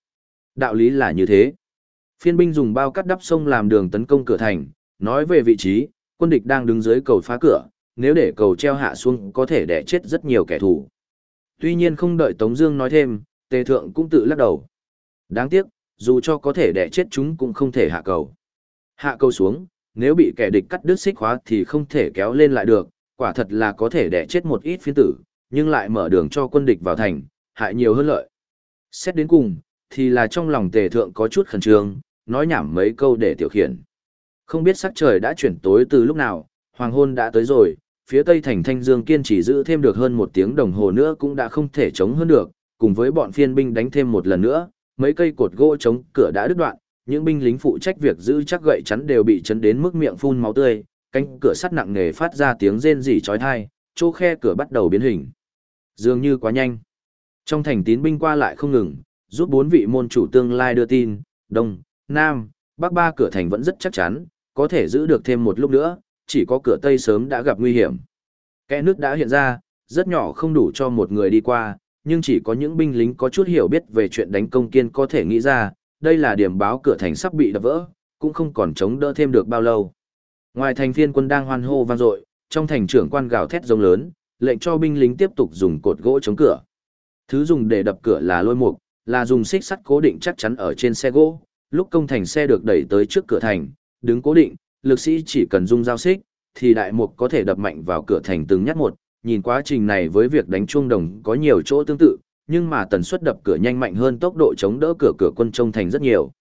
Đạo lý là như thế. Phiên binh dùng bao cắt đắp sông làm đường tấn công cửa thành, nói về vị trí, quân địch đang đứng dưới cầu phá cửa, nếu để cầu treo hạ xuống có thể đè chết rất nhiều kẻ thù. Tuy nhiên không đợi Tống Dương nói thêm, Tề Thượng cũng tự lắc đầu. Đáng tiếc, dù cho có thể đẻ chết chúng cũng không thể hạ cầu. Hạ cầu xuống, nếu bị kẻ địch cắt đứt xích khóa thì không thể kéo lên lại được, quả thật là có thể đẻ chết một ít phiến tử, nhưng lại mở đường cho quân địch vào thành, hại nhiều hơn lợi. Xét đến cùng, thì là trong lòng tề thượng có chút khẩn trương, nói nhảm mấy câu để tiểu khiển. Không biết sắc trời đã chuyển tối từ lúc nào, hoàng hôn đã tới rồi, phía tây thành Thanh Dương kiên trì giữ thêm được hơn một tiếng đồng hồ nữa cũng đã không thể chống hơn được, cùng với bọn phiên binh đánh thêm một lần nữa, mấy cây cột gỗ chống cửa đã đứt đoạn, những binh lính phụ trách việc giữ chắc gậy chắn đều bị chấn đến mức miệng phun máu tươi, cánh cửa sắt nặng nề phát ra tiếng rên rỉ chói tai, chỗ khe cửa bắt đầu biến hình. Dường như quá nhanh. Trong thành tín binh qua lại không ngừng, giúp bốn vị môn chủ tương lai đưa tin, đông, nam, bắc ba cửa thành vẫn rất chắc chắn, có thể giữ được thêm một lúc nữa, chỉ có cửa tây sớm đã gặp nguy hiểm. Kẽ nước đã hiện ra, rất nhỏ không đủ cho một người đi qua, nhưng chỉ có những binh lính có chút hiểu biết về chuyện đánh công kiên có thể nghĩ ra, đây là điểm báo cửa thành sắp bị đập vỡ, cũng không còn chống đỡ thêm được bao lâu. Ngoài thành phiên quân đang hoan hô vang dội, trong thành trưởng quan gào thét rống lớn, lệnh cho binh lính tiếp tục dùng cột gỗ chống cửa. Thứ dùng để đập cửa là lôi mục, là dùng xích sắt cố định chắc chắn ở trên xe gỗ, lúc công thành xe được đẩy tới trước cửa thành, đứng cố định, lực sĩ chỉ cần dùng dao xích, thì đại mục có thể đập mạnh vào cửa thành từng nhát một, nhìn quá trình này với việc đánh chuông đồng có nhiều chỗ tương tự, nhưng mà tần suất đập cửa nhanh mạnh hơn tốc độ chống đỡ cửa cửa quân trông thành rất nhiều.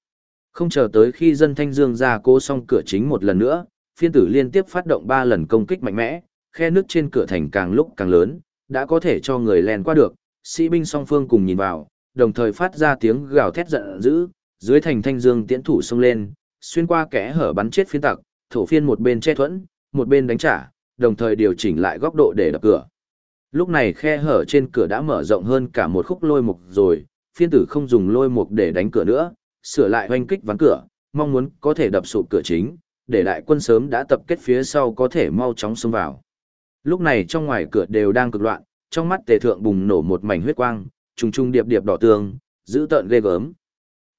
Không chờ tới khi dân Thanh Dương ra cố xong cửa chính một lần nữa, phiên tử liên tiếp phát động 3 lần công kích mạnh mẽ, khe nước trên cửa thành càng lúc càng lớn, đã có thể cho người lèn qua được, sĩ binh song phương cùng nhìn vào, đồng thời phát ra tiếng gào thét giận dữ, dưới thành Thanh Dương tiễn thủ xông lên, xuyên qua kẽ hở bắn chết phiên tặc, thổ phiên một bên che thuẫn, một bên đánh trả, đồng thời điều chỉnh lại góc độ để đập cửa. Lúc này khe hở trên cửa đã mở rộng hơn cả một khúc lôi mục rồi, phiên tử không dùng lôi mục để đánh cửa nữa, sửa lại hoanh kích ván cửa, mong muốn có thể đập sụp cửa chính, để đại quân sớm đã tập kết phía sau có thể mau chóng xông vào. Lúc này trong ngoài cửa đều đang cực loạn, trong mắt tề thượng bùng nổ một mảnh huyết quang, trùng trùng điệp điệp đỏ tường, giữ tợn ghê gớm.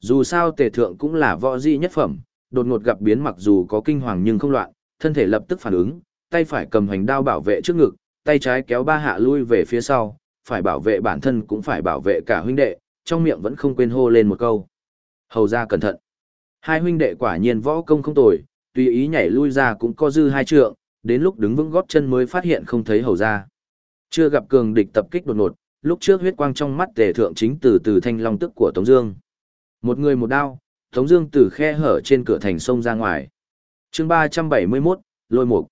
Dù sao tề thượng cũng là võ di nhất phẩm, đột ngột gặp biến mặc dù có kinh hoàng nhưng không loạn, thân thể lập tức phản ứng, tay phải cầm hành đao bảo vệ trước ngực, tay trái kéo ba hạ lui về phía sau, phải bảo vệ bản thân cũng phải bảo vệ cả huynh đệ, trong miệng vẫn không quên hô lên một câu. Hầu ra cẩn thận. Hai huynh đệ quả nhiên võ công không tồi, tùy ý nhảy lui ra cũng có dư hai trượng, đến lúc đứng vững gót chân mới phát hiện không thấy hầu ra. Chưa gặp cường địch tập kích đột ngột, lúc trước huyết quang trong mắt tề thượng chính từ từ thanh long tức của Tống Dương. Một người một đao, Tống Dương từ khe hở trên cửa thành sông ra ngoài. Chương 371, lôi mục.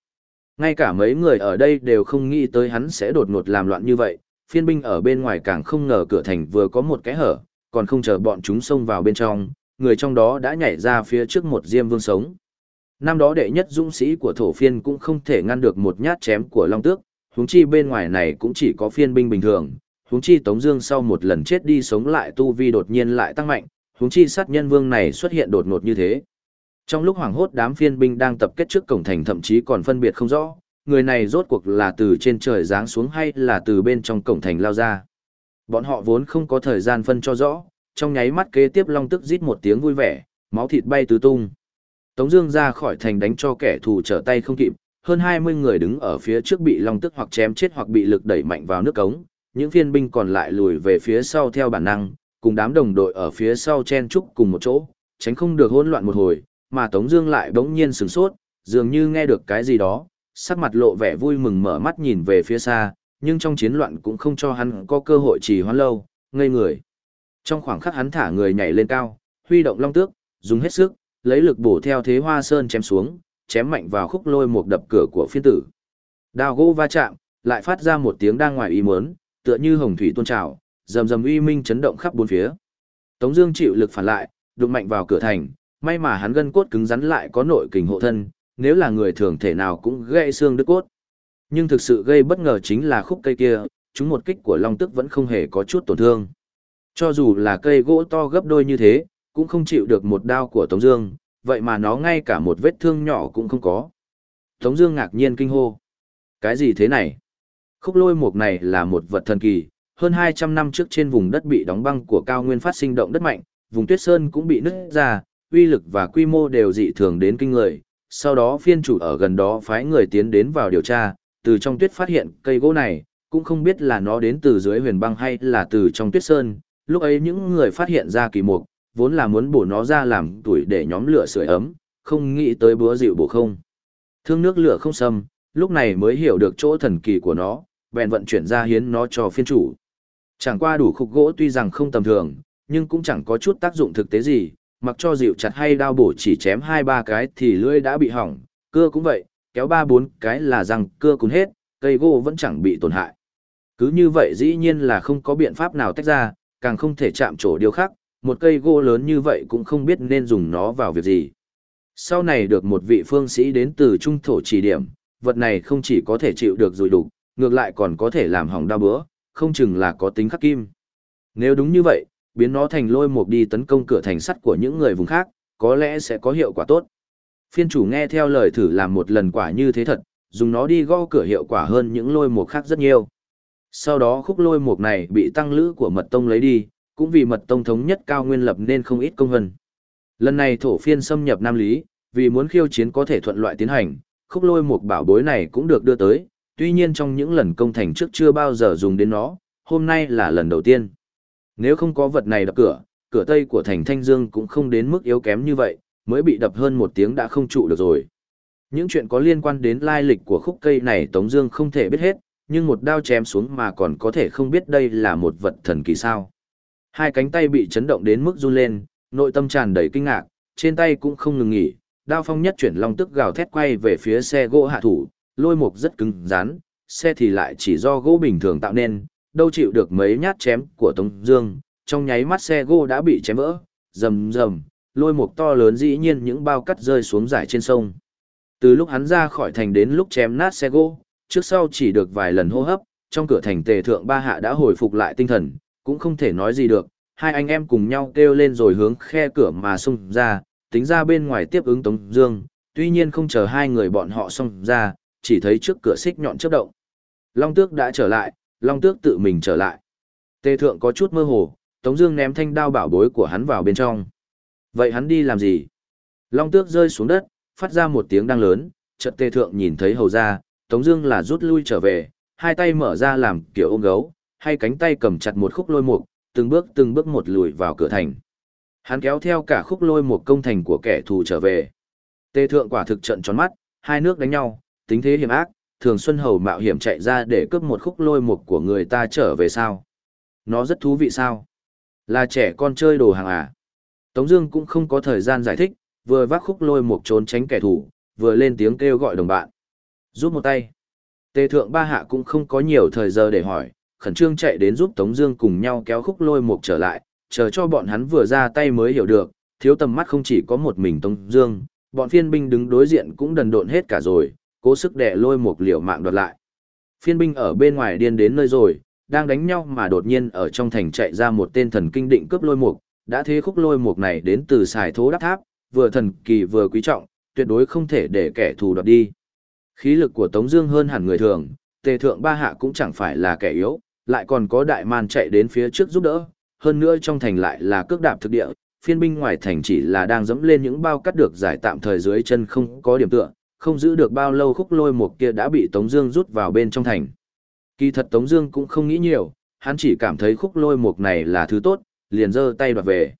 Ngay cả mấy người ở đây đều không nghĩ tới hắn sẽ đột ngột làm loạn như vậy. Phiên binh ở bên ngoài càng không ngờ cửa thành vừa có một cái hở, còn không chờ bọn chúng xông vào bên trong, người trong đó đã nhảy ra phía trước một diêm vương sống. Năm đó đệ nhất dũng sĩ của thổ phiên cũng không thể ngăn được một nhát chém của Long Tước, huống chi bên ngoài này cũng chỉ có phiên binh bình thường, huống chi Tống Dương sau một lần chết đi sống lại tu vi đột nhiên lại tăng mạnh, huống chi sát nhân vương này xuất hiện đột ngột như thế. Trong lúc hoảng hốt đám phiên binh đang tập kết trước cổng thành thậm chí còn phân biệt không rõ, người này rốt cuộc là từ trên trời giáng xuống hay là từ bên trong cổng thành lao ra. Bọn họ vốn không có thời gian phân cho rõ, trong nháy mắt kế tiếp long tức rít một tiếng vui vẻ, máu thịt bay tứ tung. Tống Dương ra khỏi thành đánh cho kẻ thù trở tay không kịp, hơn 20 người đứng ở phía trước bị long tức hoặc chém chết hoặc bị lực đẩy mạnh vào nước cống, những phiên binh còn lại lùi về phía sau theo bản năng, cùng đám đồng đội ở phía sau chen chúc cùng một chỗ, tránh không được hỗn loạn một hồi, mà Tống Dương lại bỗng nhiên sửng sốt, dường như nghe được cái gì đó, sắc mặt lộ vẻ vui mừng mở mắt nhìn về phía xa, nhưng trong chiến loạn cũng không cho hắn có cơ hội trì hoãn lâu, ngây người. Trong khoảng khắc hắn thả người nhảy lên cao, huy động long tước, dùng hết sức, lấy lực bổ theo thế hoa sơn chém xuống, chém mạnh vào khúc lôi một đập cửa của phiên tử. Đao gỗ va chạm, lại phát ra một tiếng đang ngoài ý muốn, tựa như hồng thủy tuôn trào, rầm rầm uy minh chấn động khắp bốn phía. Tống Dương chịu lực phản lại, đụng mạnh vào cửa thành, may mà hắn gân cốt cứng rắn lại có nội kình hộ thân, nếu là người thường thể nào cũng gãy xương đứt cốt. Nhưng thực sự gây bất ngờ chính là khúc cây kia, chúng một kích của Long Tức vẫn không hề có chút tổn thương. Cho dù là cây gỗ to gấp đôi như thế, cũng không chịu được một đao của Tống Dương, vậy mà nó ngay cả một vết thương nhỏ cũng không có. Tống Dương ngạc nhiên kinh hô, cái gì thế này? Khúc lôi mục này là một vật thần kỳ, hơn 200 năm trước trên vùng đất bị đóng băng của cao nguyên phát sinh động đất mạnh, vùng tuyết sơn cũng bị nứt ra, uy lực và quy mô đều dị thường đến kinh người. Sau đó phiên chủ ở gần đó phái người tiến đến vào điều tra, từ trong tuyết phát hiện cây gỗ này, cũng không biết là nó đến từ dưới huyền băng hay là từ trong tuyết sơn. Lúc ấy những người phát hiện ra kỳ mục, vốn là muốn bổ nó ra làm tuổi để nhóm lửa sưởi ấm, không nghĩ tới búa dịu bổ không. Thương nước lửa không xâm, lúc này mới hiểu được chỗ thần kỳ của nó, bèn vận chuyển ra hiến nó cho phiên chủ. Chẳng qua đủ khúc gỗ tuy rằng không tầm thường, nhưng cũng chẳng có chút tác dụng thực tế gì, mặc cho dịu chặt hay đao bổ chỉ chém hai ba cái thì lưỡi đã bị hỏng, cưa cũng vậy, kéo ba bốn cái là răng cưa cũng hết, cây gỗ vẫn chẳng bị tổn hại. Cứ như vậy dĩ nhiên là không có biện pháp nào tách ra, càng không thể chạm trổ điều khác, một cây gỗ lớn như vậy cũng không biết nên dùng nó vào việc gì. Sau này được một vị phương sĩ đến từ trung thổ chỉ điểm, vật này không chỉ có thể chịu được rồi đục, ngược lại còn có thể làm hỏng đau bữa, không chừng là có tính khắc kim. Nếu đúng như vậy, biến nó thành lôi mục đi tấn công cửa thành sắt của những người vùng khác, có lẽ sẽ có hiệu quả tốt. Phiên chủ nghe theo lời thử làm một lần quả như thế thật, dùng nó đi gõ cửa hiệu quả hơn những lôi mục khác rất nhiều. Sau đó khúc lôi mục này bị tăng lữ của mật tông lấy đi, cũng vì mật tông thống nhất cao nguyên lập nên không ít công hân. Lần này thổ phiên xâm nhập Nam Lý, vì muốn khiêu chiến có thể thuận loại tiến hành, khúc lôi mục bảo bối này cũng được đưa tới, tuy nhiên trong những lần công thành trước chưa bao giờ dùng đến nó, hôm nay là lần đầu tiên. Nếu không có vật này đập cửa, cửa tây của thành Thanh Dương cũng không đến mức yếu kém như vậy, mới bị đập hơn một tiếng đã không trụ được rồi. Những chuyện có liên quan đến lai lịch của khúc cây này Tống Dương không thể biết hết, nhưng một đao chém xuống mà còn có thể không biết đây là một vật thần kỳ sao. Hai cánh tay bị chấn động đến mức run lên, nội tâm tràn đầy kinh ngạc, trên tay cũng không ngừng nghỉ, đao phong nhất chuyển long tức gào thét quay về phía xe gỗ hạ thủ, lôi mục rất cứng rắn, xe thì lại chỉ do gỗ bình thường tạo nên, đâu chịu được mấy nhát chém của Tống Dương, trong nháy mắt xe gỗ đã bị chém vỡ, rầm rầm, lôi mục to lớn dĩ nhiên những bao cắt rơi xuống giải trên sông. Từ lúc hắn ra khỏi thành đến lúc chém nát xe gỗ, trước sau chỉ được vài lần hô hấp, trong cửa thành tề thượng ba hạ đã hồi phục lại tinh thần, cũng không thể nói gì được, hai anh em cùng nhau kêu lên rồi hướng khe cửa mà xông ra, tính ra bên ngoài tiếp ứng Tống Dương, tuy nhiên không chờ hai người bọn họ xông ra, chỉ thấy trước cửa xích nhọn chớp động. Long Tước đã trở lại, Long Tước tự mình trở lại. Tề Thượng có chút mơ hồ, Tống Dương ném thanh đao bảo bối của hắn vào bên trong. Vậy hắn đi làm gì? Long Tước rơi xuống đất, phát ra một tiếng đang lớn. Chợt Tề Thượng nhìn thấy hầu ra, Tống Dương là rút lui trở về, hai tay mở ra làm kiểu ôm gấu, hay cánh tay cầm chặt một khúc lôi mục, từng bước từng bước một lùi vào cửa thành. Hắn kéo theo cả khúc lôi một công thành của kẻ thù trở về. Tề Thượng quả thực trận tròn mắt, hai nước đánh nhau, tính thế hiểm ác, thường Xuân Hầu mạo hiểm chạy ra để cướp một khúc lôi mục của người ta trở về sao. Nó rất thú vị sao? Là trẻ con chơi đồ hàng à? Tống Dương cũng không có thời gian giải thích, vừa vác khúc lôi mục trốn tránh kẻ thù, vừa lên tiếng kêu gọi đồng bạn. Giúp một tay. Tề thượng ba hạ cũng không có nhiều thời giờ để hỏi, khẩn trương chạy đến giúp Tống Dương cùng nhau kéo khúc lôi mục trở lại, chờ cho bọn hắn vừa ra tay mới hiểu được, thiếu tầm mắt không chỉ có một mình Tống Dương, bọn phiên binh đứng đối diện cũng đần độn hết cả rồi, cố sức đè lôi một liều mạng đoạt lại. Phiên binh ở bên ngoài điên đến nơi rồi, đang đánh nhau mà đột nhiên ở trong thành chạy ra một tên thần kinh định cướp lôi mục, đã thế khúc lôi mục này đến từ xài thố đắp tháp, vừa thần kỳ vừa quý trọng, tuyệt đối không thể để kẻ thù đoạt đi. Khí lực của Tống Dương hơn hẳn người thường, tề thượng ba hạ cũng chẳng phải là kẻ yếu, lại còn có đại man chạy đến phía trước giúp đỡ, hơn nữa trong thành lại là cước đạp thực địa, phiên binh ngoài thành chỉ là đang dẫm lên những bao cắt được giải tạm thời dưới chân không có điểm tựa, không giữ được bao lâu khúc lôi một kia đã bị Tống Dương rút vào bên trong thành. Kỳ thật Tống Dương cũng không nghĩ nhiều, hắn chỉ cảm thấy khúc lôi một này là thứ tốt, liền giơ tay đoạt về.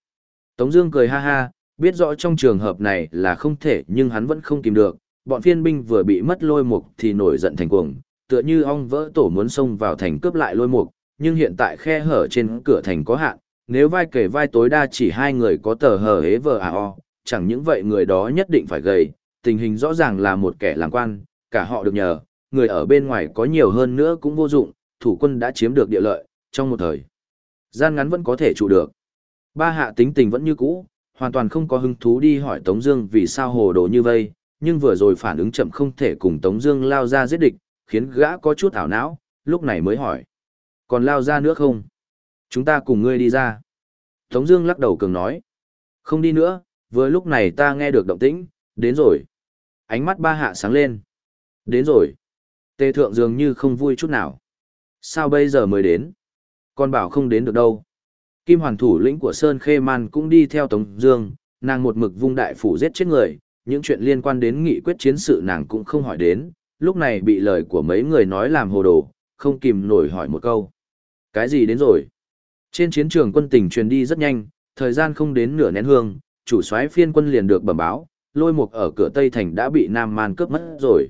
Tống Dương cười ha ha, biết rõ trong trường hợp này là không thể, nhưng hắn vẫn không kìm được. Bọn phiên binh vừa bị mất lôi mục thì nổi giận thành cuồng, tựa như ong vỡ tổ muốn xông vào thành cướp lại lôi mục, nhưng hiện tại khe hở trên cửa thành có hạn, nếu vai kể vai tối đa chỉ hai người có tờ hờ hế vờ à o, chẳng những vậy người đó nhất định phải gầy, tình hình rõ ràng là một kẻ làm quan, cả họ được nhờ, người ở bên ngoài có nhiều hơn nữa cũng vô dụng, thủ quân đã chiếm được địa lợi, trong một thời. Gian ngắn vẫn có thể trụ được. Ba hạ tính tình vẫn như cũ, hoàn toàn không có hứng thú đi hỏi Tống Dương vì sao hồ đồ như vây, nhưng vừa rồi phản ứng chậm không thể cùng Tống Dương lao ra giết địch, khiến gã có chút ảo não, lúc này mới hỏi. Còn lao ra nữa không? Chúng ta cùng ngươi đi ra. Tống Dương lắc đầu cường nói. Không đi nữa, vừa lúc này ta nghe được động tĩnh, đến rồi. Ánh mắt ba hạ sáng lên. Đến rồi. Tề thượng dường như không vui chút nào. Sao bây giờ mới đến? Con bảo không đến được đâu. Kim hoàn thủ lĩnh của Sơn Khê Man cũng đi theo Tống Dương, nàng một mực vung đại phủ giết chết người, những chuyện liên quan đến nghị quyết chiến sự nàng cũng không hỏi đến, lúc này bị lời của mấy người nói làm hồ đồ, không kìm nổi hỏi một câu. Cái gì đến rồi? Trên chiến trường quân tình truyền đi rất nhanh, thời gian không đến nửa nén hương, chủ soái phiên quân liền được bẩm báo, lôi mục ở cửa Tây Thành đã bị Nam Man cướp mất rồi.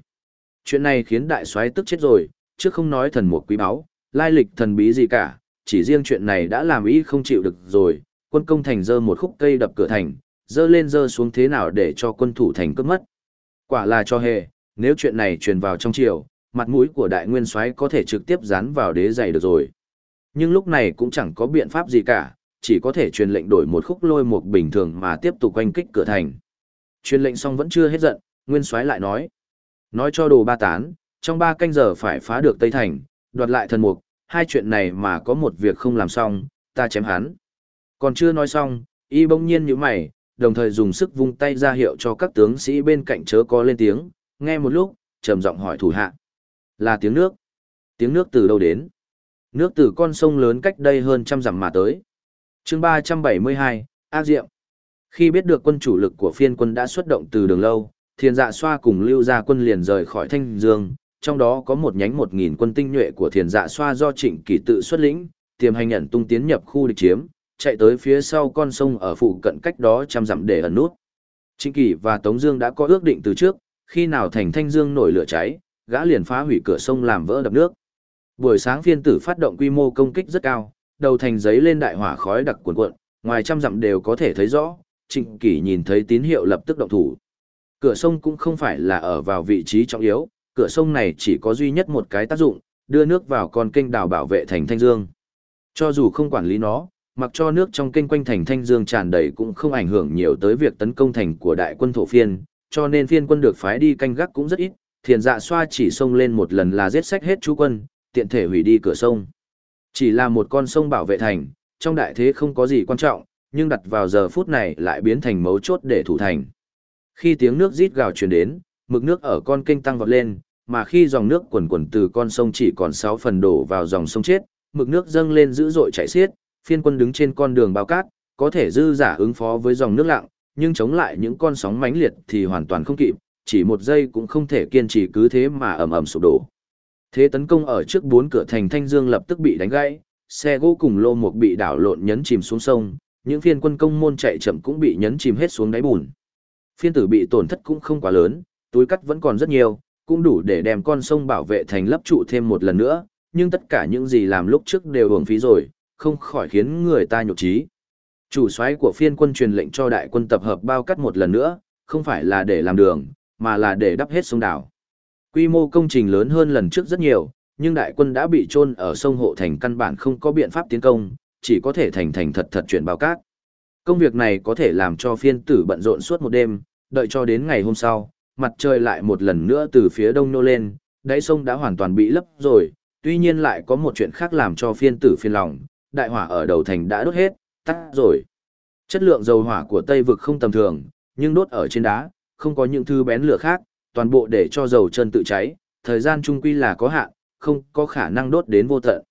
Chuyện này khiến đại soái tức chết rồi, chứ không nói thần mục quý báu, lai lịch thần bí gì cả, chỉ riêng chuyện này đã làm ý không chịu được rồi, quân công thành dơ một khúc cây đập cửa thành, dơ lên dơ xuống thế nào để cho quân thủ thành cướp mất. Quả là cho hề, nếu chuyện này truyền vào trong triều, mặt mũi của đại nguyên soái có thể trực tiếp dán vào đế giày được rồi. Nhưng lúc này cũng chẳng có biện pháp gì cả, chỉ có thể truyền lệnh đổi một khúc lôi một bình thường mà tiếp tục quanh kích cửa thành. Truyền lệnh xong vẫn chưa hết giận, nguyên soái lại nói. Nói cho đồ ba tán, trong ba canh giờ phải phá được Tây Thành, đoạt lại thần mục, hai chuyện này mà có một việc không làm xong, ta chém hắn. Còn chưa nói xong, y bỗng nhiên nhíu mày, đồng thời dùng sức vung tay ra hiệu cho các tướng sĩ bên cạnh chớ có lên tiếng, nghe một lúc, trầm giọng hỏi thủ hạ. Là tiếng nước. Tiếng nước từ đâu đến? Nước từ con sông lớn cách đây hơn trăm dặm mà tới. chương 372, Ác Diệm. Khi biết được quân chủ lực của phiên quân đã xuất động từ đường lâu, thiền dạ xoa cùng lưu gia quân liền rời khỏi Thanh Dương, trong đó có một nhánh một nghìn quân tinh nhuệ của thiền dạ xoa do trịnh kỷ tự xuất lĩnh, tiềm hành nhận tung tiến nhập khu địch chiếm, chạy tới phía sau con sông ở phụ cận cách đó trăm dặm để ẩn nút. Trịnh kỷ và Tống Dương đã có ước định từ trước, khi nào thành Thanh Dương nổi lửa cháy, gã liền phá hủy cửa sông làm vỡ đập nước. Buổi sáng phiên tử phát động quy mô công kích rất cao, đầu thành giấy lên đại hỏa khói đặc cuồn cuộn, ngoài trăm dặm đều có thể thấy rõ. Trịnh Kỷ nhìn thấy tín hiệu lập tức động thủ. Cửa sông cũng không phải là ở vào vị trí trọng yếu, cửa sông này chỉ có duy nhất một cái tác dụng, đưa nước vào con kênh đào bảo vệ thành Thanh Dương. Cho dù không quản lý nó, mặc cho nước trong kênh quanh thành Thanh Dương tràn đầy cũng không ảnh hưởng nhiều tới việc tấn công thành của đại quân thổ phiên, cho nên phiên quân được phái đi canh gác cũng rất ít, thiền dạ xoa chỉ xông lên một lần là giết sách hết chú quân, tiện thể hủy đi cửa sông. Chỉ là một con sông bảo vệ thành, trong đại thế không có gì quan trọng, nhưng đặt vào giờ phút này lại biến thành mấu chốt để thủ thành. Khi tiếng nước rít gào truyền đến, mực nước ở con kênh tăng vọt lên, mà khi dòng nước quần quần từ con sông chỉ còn 6 phần đổ vào dòng sông chết, mực nước dâng lên dữ dội chảy xiết, phiên quân đứng trên con đường bao cát, có thể dư giả ứng phó với dòng nước lặng, nhưng chống lại những con sóng mãnh liệt thì hoàn toàn không kịp, chỉ một giây cũng không thể kiên trì cứ thế mà ầm ầm sụp đổ. Thế tấn công ở trước bốn cửa thành Thanh Dương lập tức bị đánh gãy, xe gỗ cùng lô mục bị đảo lộn nhấn chìm xuống sông, những phiên quân công môn chạy chậm cũng bị nhấn chìm hết xuống đáy bùn. Phiên tử bị tổn thất cũng không quá lớn, túi cắt vẫn còn rất nhiều, cũng đủ để đem con sông bảo vệ thành lấp trụ thêm một lần nữa, nhưng tất cả những gì làm lúc trước đều hưởng phí rồi, không khỏi khiến người ta nhục trí. Chủ soái của phiên quân truyền lệnh cho đại quân tập hợp bao cắt một lần nữa, không phải là để làm đường, mà là để đắp hết sông đảo. Quy mô công trình lớn hơn lần trước rất nhiều, nhưng đại quân đã bị chôn ở sông hộ thành căn bản không có biện pháp tiến công, chỉ có thể thành thành thật thật chuyển báo cát. Công việc này có thể làm cho phiên tử bận rộn suốt một đêm, đợi cho đến ngày hôm sau, mặt trời lại một lần nữa từ phía đông nô lên, đáy sông đã hoàn toàn bị lấp rồi, tuy nhiên lại có một chuyện khác làm cho phiên tử phiền lòng, đại hỏa ở đầu thành đã đốt hết, tắt rồi. Chất lượng dầu hỏa của Tây vực không tầm thường, nhưng đốt ở trên đá, không có những thứ bén lửa khác, toàn bộ để cho dầu chân tự cháy, thời gian trung quy là có hạn, không có khả năng đốt đến vô tận.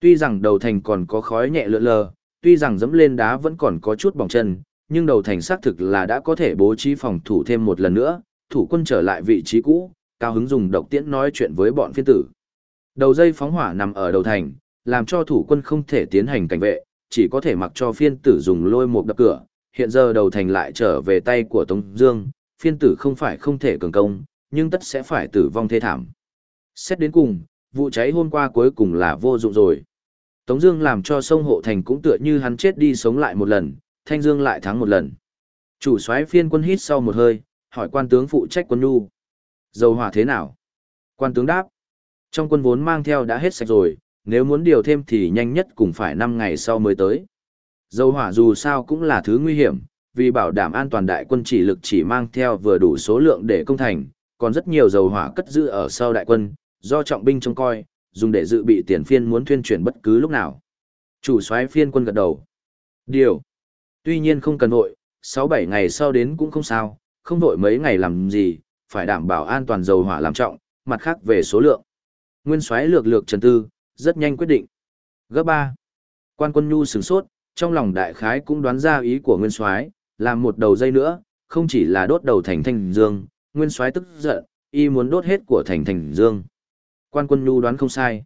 Tuy rằng đầu thành còn có khói nhẹ lượn lờ, tuy rằng dẫm lên đá vẫn còn có chút bỏng chân, nhưng đầu thành xác thực là đã có thể bố trí phòng thủ thêm một lần nữa, thủ quân trở lại vị trí cũ, cao hứng dùng độc tiễn nói chuyện với bọn phiên tử. Đầu dây phóng hỏa nằm ở đầu thành, làm cho thủ quân không thể tiến hành cảnh vệ, chỉ có thể mặc cho phiên tử dùng lôi một đập cửa. Hiện giờ đầu thành lại trở về tay của Tống Dương, phiên tử không phải không thể cường công, nhưng tất sẽ phải tử vong thê thảm. Xét đến cùng, vụ cháy hôm qua cuối cùng là vô dụng rồi. Tống Dương làm cho sông hộ thành cũng tựa như hắn chết đi sống lại một lần, Thanh Dương lại thắng một lần. Chủ soái phiên quân hít sau một hơi, hỏi quan tướng phụ trách quân nhu. Dầu hỏa thế nào? Quan tướng đáp. Trong quân vốn mang theo đã hết sạch rồi, nếu muốn điều thêm thì nhanh nhất cũng phải 5 ngày sau mới tới. Dầu hỏa dù sao cũng là thứ nguy hiểm, vì bảo đảm an toàn đại quân chỉ lực chỉ mang theo vừa đủ số lượng để công thành, còn rất nhiều dầu hỏa cất giữ ở sau đại quân, do trọng binh trông coi, dùng để dự bị tiền phiên muốn tuyên truyền bất cứ lúc nào. Chủ soái phiên quân gật đầu. Điều. Tuy nhiên không cần vội, 6-7 ngày sau đến cũng không sao, không vội mấy ngày làm gì, phải đảm bảo an toàn dầu hỏa làm trọng, mặt khác về số lượng. Nguyên soái lược lược trần tư, rất nhanh quyết định. Gấp 3. Quan quân nhu sửng sốt, trong lòng đại khái cũng đoán ra ý của nguyên soái, làm một đầu dây nữa, không chỉ là đốt đầu thành thành dương, nguyên soái tức giận, y muốn đốt hết của thành thành dương. Quan quân nhu đoán không sai.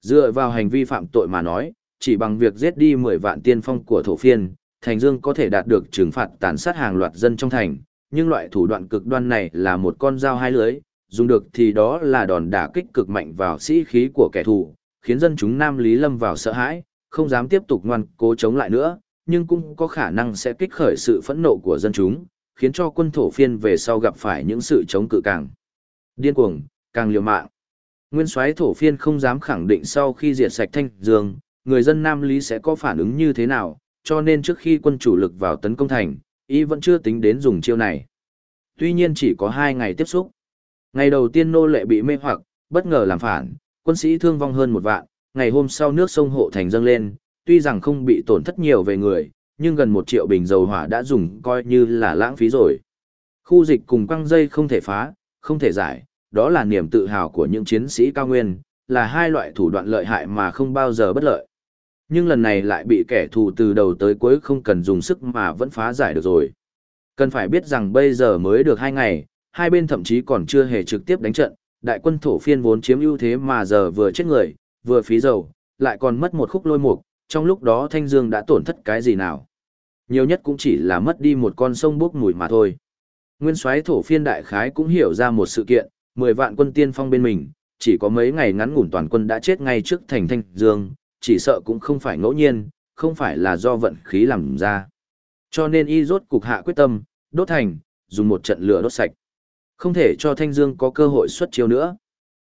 Dựa vào hành vi phạm tội mà nói, chỉ bằng việc giết đi 10 vạn tiên phong của thổ phiên, thành dương có thể đạt được trừng phạt tàn sát hàng loạt dân trong thành, nhưng loại thủ đoạn cực đoan này là một con dao hai lưỡi, dùng được thì đó là đòn đả kích cực mạnh vào sĩ khí của kẻ thù, khiến dân chúng Nam Lý lâm vào sợ hãi, không dám tiếp tục ngoan cố chống lại nữa, nhưng cũng có khả năng sẽ kích khởi sự phẫn nộ của dân chúng, khiến cho quân thổ phiên về sau gặp phải những sự chống cự càng điên cuồng, càng liều mạng. Nguyên soái thổ phiên không dám khẳng định sau khi diệt sạch Thanh Dương, người dân Nam Lý sẽ có phản ứng như thế nào, cho nên trước khi quân chủ lực vào tấn công thành, y vẫn chưa tính đến dùng chiêu này. Tuy nhiên chỉ có hai ngày tiếp xúc. Ngày đầu tiên nô lệ bị mê hoặc, bất ngờ làm phản, quân sĩ thương vong hơn một vạn, ngày hôm sau nước sông Hộ Thành dâng lên, tuy rằng không bị tổn thất nhiều về người, nhưng gần một triệu bình dầu hỏa đã dùng coi như là lãng phí rồi. Khu dịch cùng quăng dây không thể phá, không thể giải, đó là niềm tự hào của những chiến sĩ cao nguyên, là hai loại thủ đoạn lợi hại mà không bao giờ bất lợi. Nhưng lần này lại bị kẻ thù từ đầu tới cuối không cần dùng sức mà vẫn phá giải được rồi. Cần phải biết rằng bây giờ mới được hai ngày, hai bên thậm chí còn chưa hề trực tiếp đánh trận, đại quân thổ phiên vốn chiếm ưu thế mà giờ vừa chết người, vừa phí dầu, lại còn mất một khúc lôi mục, trong lúc đó Thanh Dương đã tổn thất cái gì nào. Nhiều nhất cũng chỉ là mất đi một con sông bốc mùi mà thôi. Nguyên soái thổ phiên đại khái cũng hiểu ra một sự kiện, 10 vạn quân tiên phong bên mình, chỉ có mấy ngày ngắn ngủn toàn quân đã chết ngay trước thành Thanh Dương, chỉ sợ cũng không phải ngẫu nhiên, không phải là do vận khí làm ra. Cho nên y rốt cục hạ quyết tâm, đốt thành, dùng một trận lửa đốt sạch. Không thể cho Thanh Dương có cơ hội xuất chiêu nữa.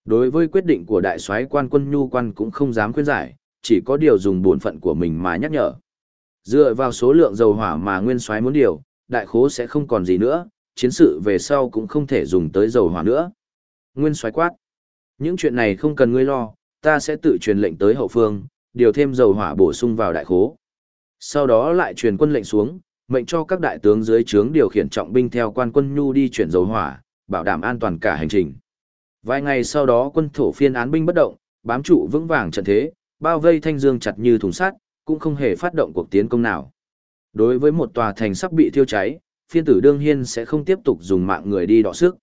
Đối với quyết định của đại soái quan quân nhu quan cũng không dám khuyên giải, chỉ có điều dùng bổn phận của mình mà nhắc nhở. Dựa vào số lượng dầu hỏa mà nguyên soái muốn điều, đại khố sẽ không còn gì nữa, chiến sự về sau cũng không thể dùng tới dầu hỏa nữa. Nguyên xoáy quát. Những chuyện này không cần ngươi lo, ta sẽ tự truyền lệnh tới hậu phương, điều thêm dầu hỏa bổ sung vào đại khố. Sau đó lại truyền quân lệnh xuống, mệnh cho các đại tướng dưới trướng điều khiển trọng binh theo quan quân nhu đi chuyển dầu hỏa, bảo đảm an toàn cả hành trình. Vài ngày sau đó quân thổ phiên án binh bất động, bám trụ vững vàng trận thế, bao vây thanh dương chặt như thùng sắt, cũng không hề phát động cuộc tiến công nào. Đối với một tòa thành sắp bị thiêu cháy, phiên tử đương hiên sẽ không tiếp tục dùng mạng người đi đọ sức.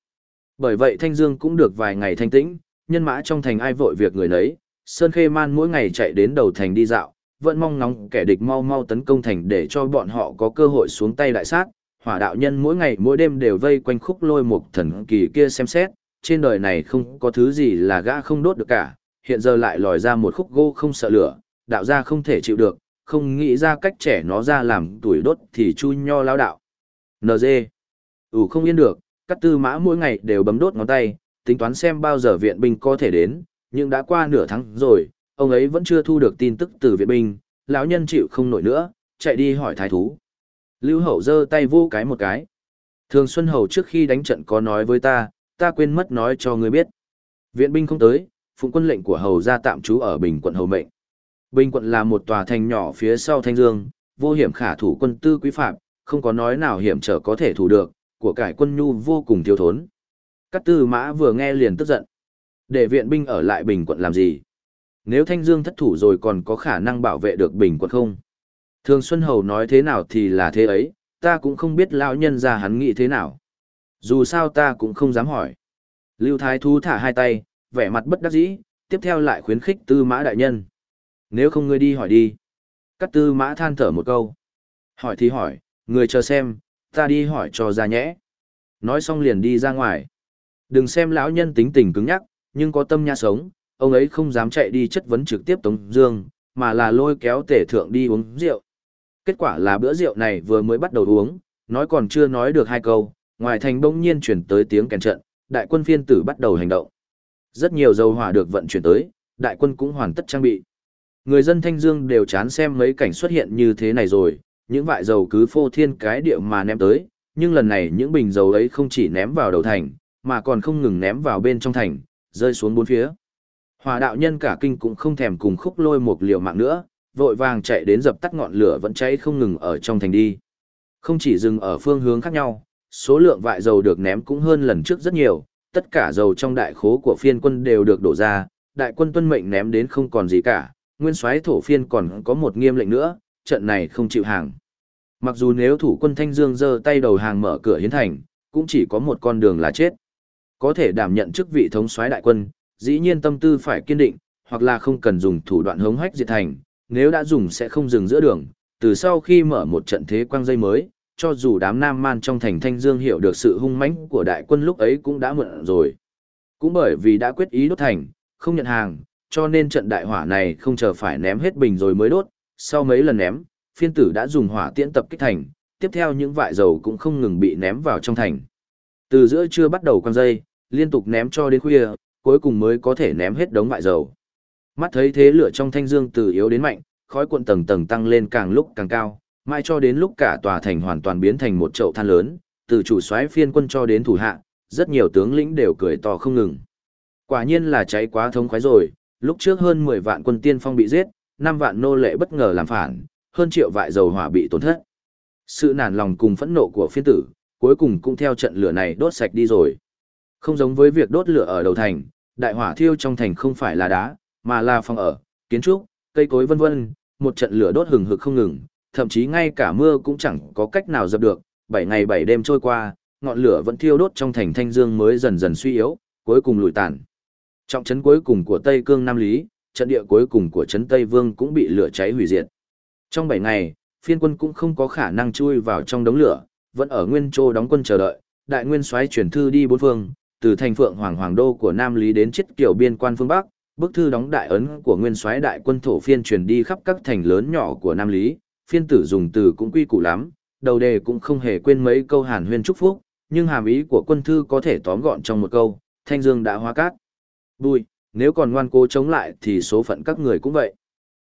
Bởi vậy thanh dương cũng được vài ngày thanh tĩnh, nhân mã trong thành ai vội việc người nấy, Sơn Khê Man mỗi ngày chạy đến đầu thành đi dạo, vẫn mong ngóng kẻ địch mau mau tấn công thành để cho bọn họ có cơ hội xuống tay đại sát. Hỏa đạo nhân mỗi ngày mỗi đêm đều vây quanh khúc lôi một thần kỳ kia xem xét, trên đời này không có thứ gì là gã không đốt được cả, hiện giờ lại lòi ra một khúc gỗ không sợ lửa, đạo gia không thể chịu được, không nghĩ ra cách trẻ nó ra làm tuổi đốt thì chu nho lao đạo. NG. Ủ ừ, không yên được, các tư mã mỗi ngày đều bấm đốt ngón tay, tính toán xem bao giờ viện binh có thể đến, nhưng đã qua nửa tháng rồi, ông ấy vẫn chưa thu được tin tức từ viện binh, lão nhân chịu không nổi nữa, chạy đi hỏi thái thú. Lưu Hậu giơ tay vô cái một cái. Thường Xuân Hầu trước khi đánh trận có nói với ta, ta quên mất nói cho ngươi biết. Viện binh không tới, phụng quân lệnh của Hầu ra tạm trú ở Bình quận Hầu Mệnh. Bình quận là một tòa thành nhỏ phía sau Thanh Dương, vô hiểm khả thủ quân tư quý phạm, không có nói nào hiểm trở có thể thủ được, của cải quân nhu vô cùng thiếu thốn. Cát tư mã vừa nghe liền tức giận. Để viện binh ở lại Bình quận làm gì? Nếu Thanh Dương thất thủ rồi còn có khả năng bảo vệ được Bình quận không? Thường Xuân Hầu nói thế nào thì là thế ấy, ta cũng không biết lão nhân ra hắn nghĩ thế nào. Dù sao ta cũng không dám hỏi. Lưu Thái Thú thả hai tay, vẻ mặt bất đắc dĩ, tiếp theo lại khuyến khích tư mã đại nhân. Nếu không ngươi đi hỏi đi. Cắt tư mã than thở một câu. Hỏi thì hỏi, người chờ xem, ta đi hỏi cho ra nhẽ. Nói xong liền đi ra ngoài. Đừng xem lão nhân tính tình cứng nhắc, nhưng có tâm nha sống, ông ấy không dám chạy đi chất vấn trực tiếp Tống Dương, mà là lôi kéo tể thượng đi uống rượu. Kết quả là bữa rượu này vừa mới bắt đầu uống, nói còn chưa nói được hai câu, ngoài thành bỗng nhiên chuyển tới tiếng kèn trận, đại quân phiên tử bắt đầu hành động. Rất nhiều dầu hỏa được vận chuyển tới, đại quân cũng hoàn tất trang bị. Người dân Thanh Dương đều chán xem mấy cảnh xuất hiện như thế này rồi, những vại dầu cứ phô thiên cái địa mà ném tới, nhưng lần này những bình dầu ấy không chỉ ném vào đầu thành, mà còn không ngừng ném vào bên trong thành, rơi xuống bốn phía. Hòa đạo nhân cả kinh cũng không thèm cùng khúc lôi một liều mạng nữa, vội vàng chạy đến dập tắt ngọn lửa vẫn cháy không ngừng ở trong thành đi. Không chỉ dừng ở phương hướng khác nhau, số lượng vại dầu được ném cũng hơn lần trước rất nhiều, tất cả dầu trong đại khố của phiên quân đều được đổ ra, đại quân tuân mệnh ném đến không còn gì cả, nguyên soái thổ phiên còn có một nghiêm lệnh nữa, trận này không chịu hàng. Mặc dù nếu thủ quân Thanh Dương giơ tay đầu hàng mở cửa hiến thành, cũng chỉ có một con đường là chết. Có thể đảm nhận chức vị thống soái đại quân, dĩ nhiên tâm tư phải kiên định, hoặc là không cần dùng thủ đoạn hống hách diệt thành, nếu đã dùng sẽ không dừng giữa đường, từ sau khi mở một trận thế quang dây mới, cho dù đám nam man trong thành Thanh Dương hiểu được sự hung mãnh của đại quân lúc ấy cũng đã mượn rồi. Cũng bởi vì đã quyết ý đốt thành, không nhận hàng, cho nên trận đại hỏa này không chờ phải ném hết bình rồi mới đốt, sau mấy lần ném, phiên tử đã dùng hỏa tiễn tập kích thành, tiếp theo những vại dầu cũng không ngừng bị ném vào trong thành. Từ giữa trưa bắt đầu quăng dây, liên tục ném cho đến khuya, cuối cùng mới có thể ném hết đống vại dầu. Mắt thấy thế lửa trong thanh dương từ yếu đến mạnh, khói cuộn tầng tầng tăng lên càng lúc càng cao, mai cho đến lúc cả tòa thành hoàn toàn biến thành một chậu than lớn, từ chủ soái phiên quân cho đến thủ hạ, rất nhiều tướng lĩnh đều cười to không ngừng. Quả nhiên là cháy quá thống khoái rồi, lúc trước hơn 10 vạn quân tiên phong bị giết, Năm vạn nô lệ bất ngờ làm phản, hơn triệu vại dầu hỏa bị tổn thất. Sự nản lòng cùng phẫn nộ của phiên tử, cuối cùng cũng theo trận lửa này đốt sạch đi rồi. Không giống với việc đốt lửa ở đầu thành, đại hỏa thiêu trong thành không phải là đá, mà là phòng ở, kiến trúc, cây cối vân vân, một trận lửa đốt hừng hực không ngừng, thậm chí ngay cả mưa cũng chẳng có cách nào dập được, 7 ngày 7 đêm trôi qua, ngọn lửa vẫn thiêu đốt trong thành Thanh Dương mới dần dần suy yếu, cuối cùng lùi tàn. Trọng trấn cuối cùng của Tây Cương Nam Lý, trận địa cuối cùng của trấn Tây Vương cũng bị lửa cháy hủy diệt. Trong 7 ngày, phiên quân cũng không có khả năng chui vào trong đống lửa, vẫn ở nguyên châu đóng quân chờ đợi, đại nguyên soái chuyển thư đi bốn phương, từ thành phượng hoàng hoàng đô của Nam Lý đến chiết kiểu biên quan phương Bắc, bức thư đóng đại ấn của nguyên soái đại quân thổ phiên truyền đi khắp các thành lớn nhỏ của Nam Lý, phiên tử dùng từ cũng quy củ lắm, đầu đề cũng không hề quên mấy câu hàn huyên chúc phúc, nhưng hàm ý của quân thư có thể tóm gọn trong một câu, thanh dương đã hóa cát. Bùi, nếu còn ngoan cố chống lại thì số phận các người cũng vậy.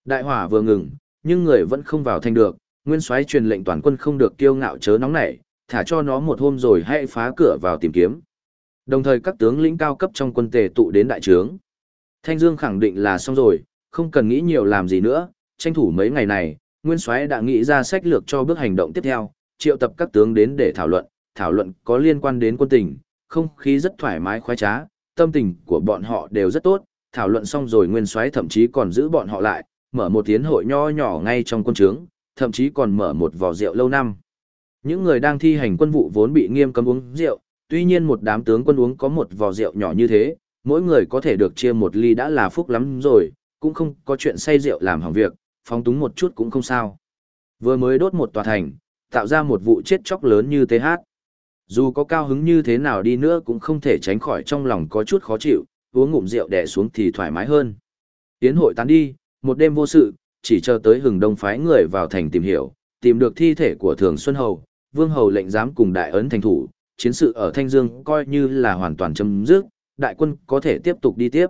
Đại hỏa vừa ngừng, nhưng người vẫn không vào thành được, nguyên soái truyền lệnh toàn quân không được kiêu ngạo chớ nóng nảy, thả cho nó một hôm rồi hãy phá cửa vào tìm kiếm. Đồng thời các tướng lĩnh cao cấp trong quân tề tụ đến đại trướng. Thanh Dương khẳng định là xong rồi, không cần nghĩ nhiều làm gì nữa, tranh thủ mấy ngày này, Nguyên Soái đã nghĩ ra sách lược cho bước hành động tiếp theo, triệu tập các tướng đến để thảo luận, thảo luận có liên quan đến quân tình, không khí rất thoải mái khoái trá, tâm tình của bọn họ đều rất tốt, thảo luận xong rồi Nguyên Soái thậm chí còn giữ bọn họ lại, mở một tiến hội nho nhỏ ngay trong quân trướng, thậm chí còn mở một vò rượu lâu năm. Những người đang thi hành quân vụ vốn bị nghiêm cấm uống rượu, tuy nhiên một đám tướng quân uống có một vò rượu nhỏ như thế, mỗi người có thể được chia một ly đã là phúc lắm rồi, cũng không có chuyện say rượu làm hỏng việc, phóng túng một chút cũng không sao. Vừa mới đốt một tòa thành, tạo ra một vụ chết chóc lớn như thế hát. Dù có cao hứng như thế nào đi nữa cũng không thể tránh khỏi trong lòng có chút khó chịu, uống ngụm rượu đè xuống thì thoải mái hơn. Tiến hội tán đi, một đêm vô sự, chỉ chờ tới hừng đông phái người vào thành tìm hiểu, tìm được thi thể của Thường Xuân Hầu, Vương Hầu lệnh giám cùng đại ấn thành thủ, chiến sự ở Thanh Dương coi như là hoàn toàn chấm dứt, đại quân có thể tiếp tục đi tiếp.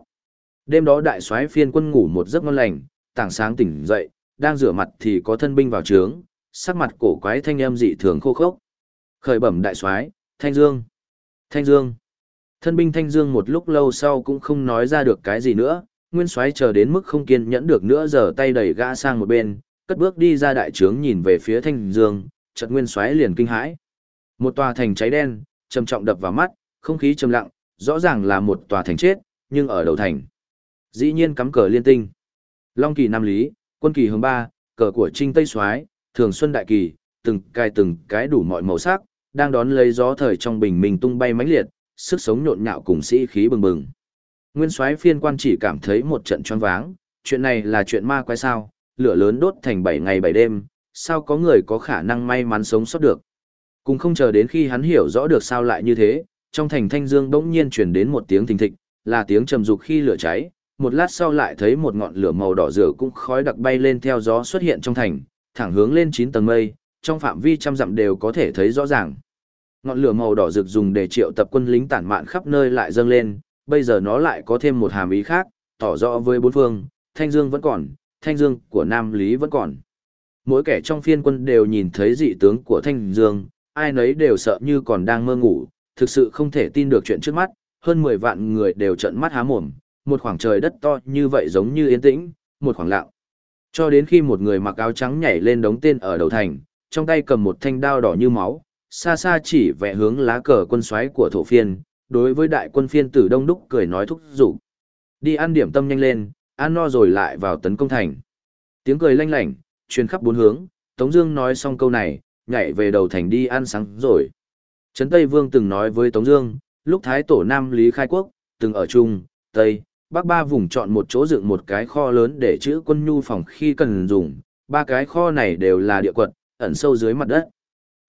Đêm đó đại soái phiên quân ngủ một giấc ngon lành, tảng sáng tỉnh dậy, đang rửa mặt thì có thân binh vào trướng, sắc mặt cổ quái thanh âm dị thường khô khốc. Khởi bẩm đại soái, Thanh Dương. Thanh Dương. Thân binh Thanh Dương một lúc lâu sau cũng không nói ra được cái gì nữa, Nguyên Soái chờ đến mức không kiên nhẫn được nữa giờ tay đẩy gã sang một bên, cất bước đi ra đại trướng nhìn về phía Thanh Dương, chợt Nguyên Soái liền kinh hãi. Một tòa thành cháy đen, trầm trọng đập vào mắt, không khí trầm lặng, rõ ràng là một tòa thành chết, nhưng ở đầu thành. Dĩ nhiên cắm cờ liên tinh. Long kỳ Nam Lý, quân kỳ hướng ba, cờ của Trinh Tây Soái, Thường Xuân Đại Kỳ, từng cài từng cái đủ mọi màu sắc, đang đón lấy gió thời trong bình minh tung bay mãnh liệt, sức sống nhộn nhạo cùng sĩ khí bừng bừng. Nguyên soái phiên quan chỉ cảm thấy một trận choáng váng, chuyện này là chuyện ma quái sao, lửa lớn đốt thành 7 ngày 7 đêm, sao có người có khả năng may mắn sống sót được. Cùng không chờ đến khi hắn hiểu rõ được sao lại như thế, trong thành thanh dương bỗng nhiên truyền đến một tiếng thình thịch, là tiếng trầm dục khi lửa cháy, một lát sau lại thấy một ngọn lửa màu đỏ rực cũng khói đặc bay lên theo gió xuất hiện trong thành, thẳng hướng lên 9 tầng mây, trong phạm vi trăm dặm đều có thể thấy rõ ràng. Ngọn lửa màu đỏ rực dùng để triệu tập quân lính tản mạn khắp nơi lại dâng lên, bây giờ nó lại có thêm một hàm ý khác, tỏ rõ với bốn phương, Thanh Dương vẫn còn, Thanh Dương của Nam Lý vẫn còn. Mỗi kẻ trong phiên quân đều nhìn thấy dị tướng của Thanh Dương, ai nấy đều sợ như còn đang mơ ngủ, thực sự không thể tin được chuyện trước mắt, hơn 10 vạn người đều trợn mắt há mồm, một khoảng trời đất to như vậy giống như yên tĩnh, một khoảng lặng. Cho đến khi một người mặc áo trắng nhảy lên đống tên ở đầu thành, trong tay cầm một thanh đao đỏ như máu, xa xa chỉ vẽ hướng lá cờ quân xoáy của thổ phiên, đối với đại quân phiên tử đông đúc cười nói thúc giục. Đi ăn điểm tâm nhanh lên, ăn no rồi lại vào tấn công thành. Tiếng cười lanh lảnh, truyền khắp bốn hướng, Tống Dương nói xong câu này, nhảy về đầu thành đi ăn sáng rồi. Trấn Tây Vương từng nói với Tống Dương, lúc Thái Tổ Nam Lý khai quốc, từng ở Trung, Tây, Bắc ba vùng chọn một chỗ dựng một cái kho lớn để trữ quân nhu phòng khi cần dùng. Ba cái kho này đều là địa quật, ẩn sâu dưới mặt đất.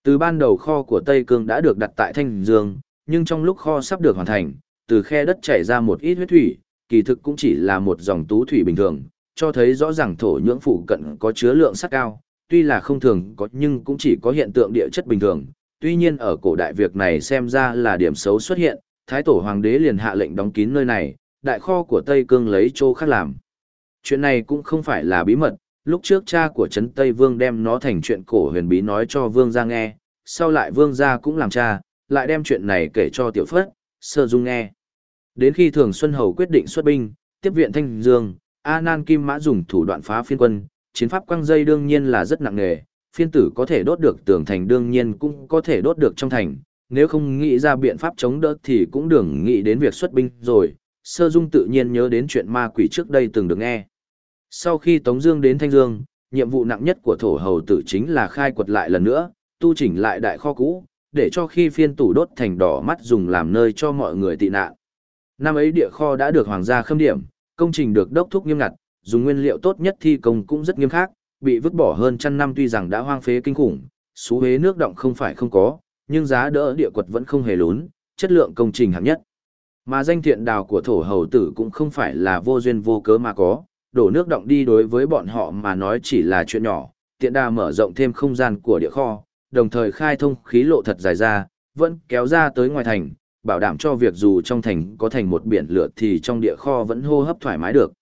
Từ ban đầu kho của Tây Cương đã được đặt tại Thanh Dương, nhưng trong lúc kho sắp được hoàn thành, từ khe đất chảy ra một ít huyết thủy, kỳ thực cũng chỉ là một dòng tú thủy bình thường, cho thấy rõ ràng thổ nhưỡng phụ cận có chứa lượng sắt cao, tuy là không thường có nhưng cũng chỉ có hiện tượng địa chất bình thường. Tuy nhiên ở cổ đại việc này xem ra là điểm xấu xuất hiện, Thái tổ hoàng đế liền hạ lệnh đóng kín nơi này, đại kho của Tây Cương lấy chỗ khác làm. Chuyện này cũng không phải là bí mật, lúc trước cha của Trấn Tây Vương đem nó thành chuyện cổ huyền bí nói cho Vương gia nghe, sau lại Vương gia cũng làm cha, lại đem chuyện này kể cho Tiểu Phất, Sơ Dung nghe. Đến khi Thường Xuân Hầu quyết định xuất binh, tiếp viện Thanh Dương, A Nan Kim Mã dùng thủ đoạn phá phiên quân, chiến pháp quăng dây đương nhiên là rất nặng nề, phiên tử có thể đốt được tường thành đương nhiên cũng có thể đốt được trong thành, nếu không nghĩ ra biện pháp chống đỡ thì cũng đừng nghĩ đến việc xuất binh rồi, Sơ Dung tự nhiên nhớ đến chuyện ma quỷ trước đây từng được nghe. Sau khi Tống Dương đến Thanh Dương, nhiệm vụ nặng nhất của thổ hầu tử chính là khai quật lại lần nữa, tu chỉnh lại đại kho cũ, để cho khi phiên tủ đốt thành đỏ mắt dùng làm nơi cho mọi người tị nạn. Năm ấy địa kho đã được hoàng gia khâm điểm, công trình được đốc thúc nghiêm ngặt, dùng nguyên liệu tốt nhất thi công cũng rất nghiêm khắc, bị vứt bỏ hơn trăm năm tuy rằng đã hoang phế kinh khủng, số huế nước động không phải không có, nhưng giá đỡ địa quật vẫn không hề lún, chất lượng công trình hạng nhất. Mà danh thiện đào của thổ hầu tử cũng không phải là vô duyên vô cớ mà có, đổ nước động đi đối với bọn họ mà nói chỉ là chuyện nhỏ, tiện đà mở rộng thêm không gian của địa kho, đồng thời khai thông khí lộ thật dài ra, vẫn kéo ra tới ngoài thành, bảo đảm cho việc dù trong thành có thành một biển lửa thì trong địa kho vẫn hô hấp thoải mái được.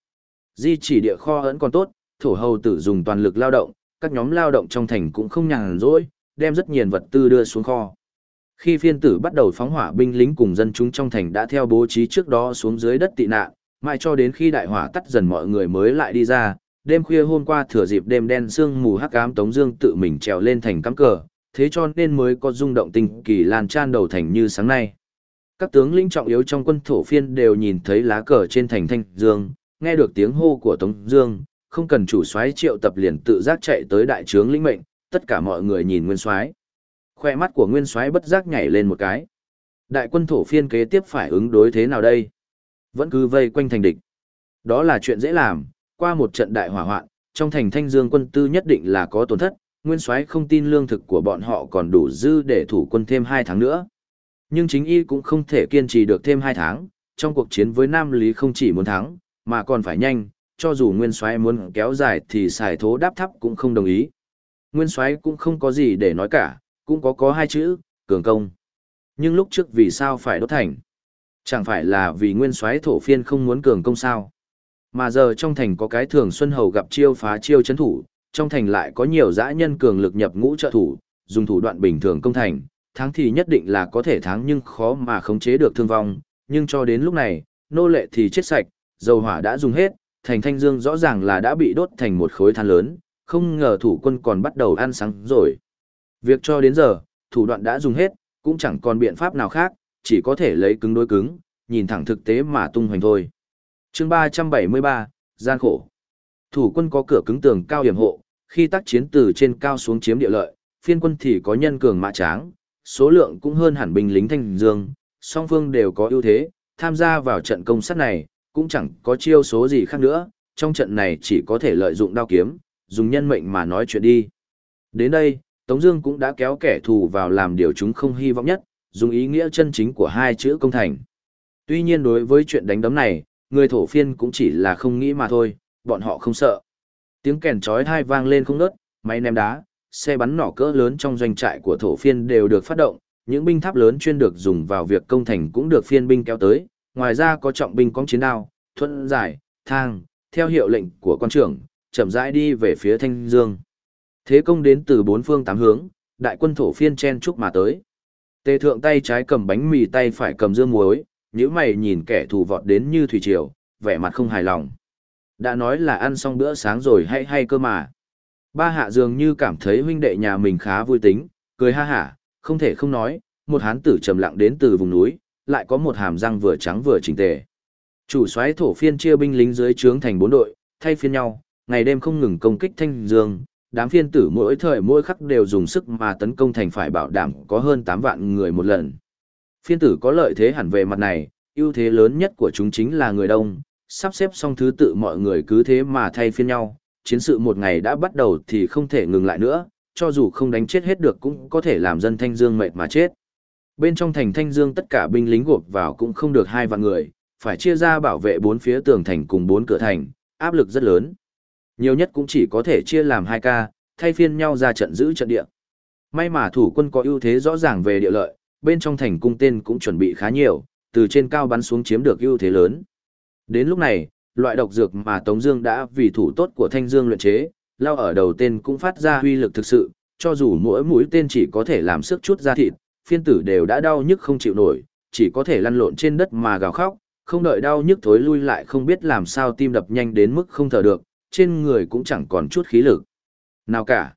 Di chỉ địa kho vẫn còn tốt, thổ hầu tử dùng toàn lực lao động, các nhóm lao động trong thành cũng không nhàn rỗi, đem rất nhiều vật tư đưa xuống kho. Khi phiên tử bắt đầu phóng hỏa binh lính cùng dân chúng trong thành đã theo bố trí trước đó xuống dưới đất tị nạn, mãi cho đến khi đại hỏa tắt dần mọi người mới lại đi ra. Đêm khuya hôm qua thừa dịp đêm đen sương mù hắc ám Tống Dương tự mình trèo lên thành cắm cờ, thế cho nên mới có rung động tình kỳ lan tràn đầu thành như sáng nay. Các tướng lĩnh trọng yếu trong quân thổ phiên đều nhìn thấy lá cờ trên thành Thanh Dương, nghe được tiếng hô của Tống Dương, không cần chủ soái triệu tập liền tự giác chạy tới đại trướng lĩnh mệnh, tất cả mọi người nhìn Nguyên soái, khoe mắt của Nguyên soái bất giác nhảy lên một cái. Đại quân thổ phiên kế tiếp phải ứng đối thế nào đây? Vẫn cứ vây quanh thành địch. Đó là chuyện dễ làm, qua một trận đại hỏa hoạn, trong thành Thanh Dương quân tư nhất định là có tổn thất, Nguyên soái không tin lương thực của bọn họ còn đủ dư để thủ quân thêm hai tháng nữa. Nhưng chính y cũng không thể kiên trì được thêm hai tháng, trong cuộc chiến với Nam Lý không chỉ muốn thắng, mà còn phải nhanh, cho dù Nguyên soái muốn kéo dài thì xài thố đáp thắp cũng không đồng ý. Nguyên soái cũng không có gì để nói cả, cũng có có hai chữ, cường công. Nhưng lúc trước vì sao phải đốt thành? Chẳng phải là vì nguyên soái thổ phiên không muốn cường công sao? Mà giờ trong thành có cái thường Xuân Hầu gặp chiêu phá chiêu chấn thủ, trong thành lại có nhiều dã nhân cường lực nhập ngũ trợ thủ, dùng thủ đoạn bình thường công thành, thắng thì nhất định là có thể thắng nhưng khó mà khống chế được thương vong, nhưng cho đến lúc này, nô lệ thì chết sạch, dầu hỏa đã dùng hết, thành thanh dương rõ ràng là đã bị đốt thành một khối than lớn, không ngờ thủ quân còn bắt đầu ăn sáng rồi. Việc cho đến giờ, thủ đoạn đã dùng hết, cũng chẳng còn biện pháp nào khác, chỉ có thể lấy cứng đối cứng, nhìn thẳng thực tế mà tung hoành thôi. chương 373, gian khổ. Thủ quân có cửa cứng tường cao hiểm hộ, khi tác chiến từ trên cao xuống chiếm địa lợi, phiên quân thì có nhân cường mã tráng, số lượng cũng hơn hẳn binh lính thanh dương, song phương đều có ưu thế, tham gia vào trận công sát này, cũng chẳng có chiêu số gì khác nữa, trong trận này chỉ có thể lợi dụng đao kiếm, dùng nhân mệnh mà nói chuyện đi. Đến đây, Tống Dương cũng đã kéo kẻ thù vào làm điều chúng không hy vọng nhất, dùng ý nghĩa chân chính của hai chữ công thành. Tuy nhiên đối với chuyện đánh đấm này, người thổ phiên cũng chỉ là không nghĩ mà thôi, bọn họ không sợ. Tiếng kèn chói tai vang lên không ngớt, máy ném đá, xe bắn nỏ cỡ lớn trong doanh trại của thổ phiên đều được phát động, những binh tháp lớn chuyên được dùng vào việc công thành cũng được phiên binh kéo tới, ngoài ra có trọng binh có chiến đao, thuận giải, thang, theo hiệu lệnh của quan trưởng, chậm rãi đi về phía Thanh Dương. Thế công đến từ bốn phương tám hướng, đại quân thổ phiên chen chúc mà tới. Tề thượng tay trái cầm bánh mì tay phải cầm dưa muối, nhíu mày nhìn kẻ thù vọt đến như thủy triều, vẻ mặt không hài lòng. Đã nói là ăn xong bữa sáng rồi hay hay cơ mà. Ba hạ dường như cảm thấy huynh đệ nhà mình khá vui tính, cười ha hả, không thể không nói, một hán tử trầm lặng đến từ vùng núi, lại có một hàm răng vừa trắng vừa chỉnh tề. Chủ soái thổ phiên chia binh lính dưới trướng thành bốn đội, thay phiên nhau, ngày đêm không ngừng công kích thanh dương, đám phiên tử mỗi thời mỗi khắc đều dùng sức mà tấn công thành phải bảo đảm có hơn 8 vạn người một lần. Phiên tử có lợi thế hẳn về mặt này, ưu thế lớn nhất của chúng chính là người đông, sắp xếp xong thứ tự mọi người cứ thế mà thay phiên nhau, chiến sự một ngày đã bắt đầu thì không thể ngừng lại nữa, cho dù không đánh chết hết được cũng có thể làm dân Thanh Dương mệt mà chết. Bên trong thành Thanh Dương tất cả binh lính gộp vào cũng không được hai vạn người, phải chia ra bảo vệ bốn phía tường thành cùng bốn cửa thành, áp lực rất lớn. Nhiều nhất cũng chỉ có thể chia làm hai ca, thay phiên nhau ra trận giữ trận địa. May mà thủ quân có ưu thế rõ ràng về địa lợi, bên trong thành cung tên cũng chuẩn bị khá nhiều, từ trên cao bắn xuống chiếm được ưu thế lớn. Đến lúc này, loại độc dược mà Tống Dương đã vì thủ tốt của Thanh Dương luyện chế, lao ở đầu tên cũng phát ra uy lực thực sự, cho dù mỗi mũi tên chỉ có thể làm sức chút da thịt, phiên tử đều đã đau nhức không chịu nổi, chỉ có thể lăn lộn trên đất mà gào khóc, không đợi đau nhức thối lui lại không biết làm sao tim đập nhanh đến mức không thở được, trên người cũng chẳng còn chút khí lực. Nào cả,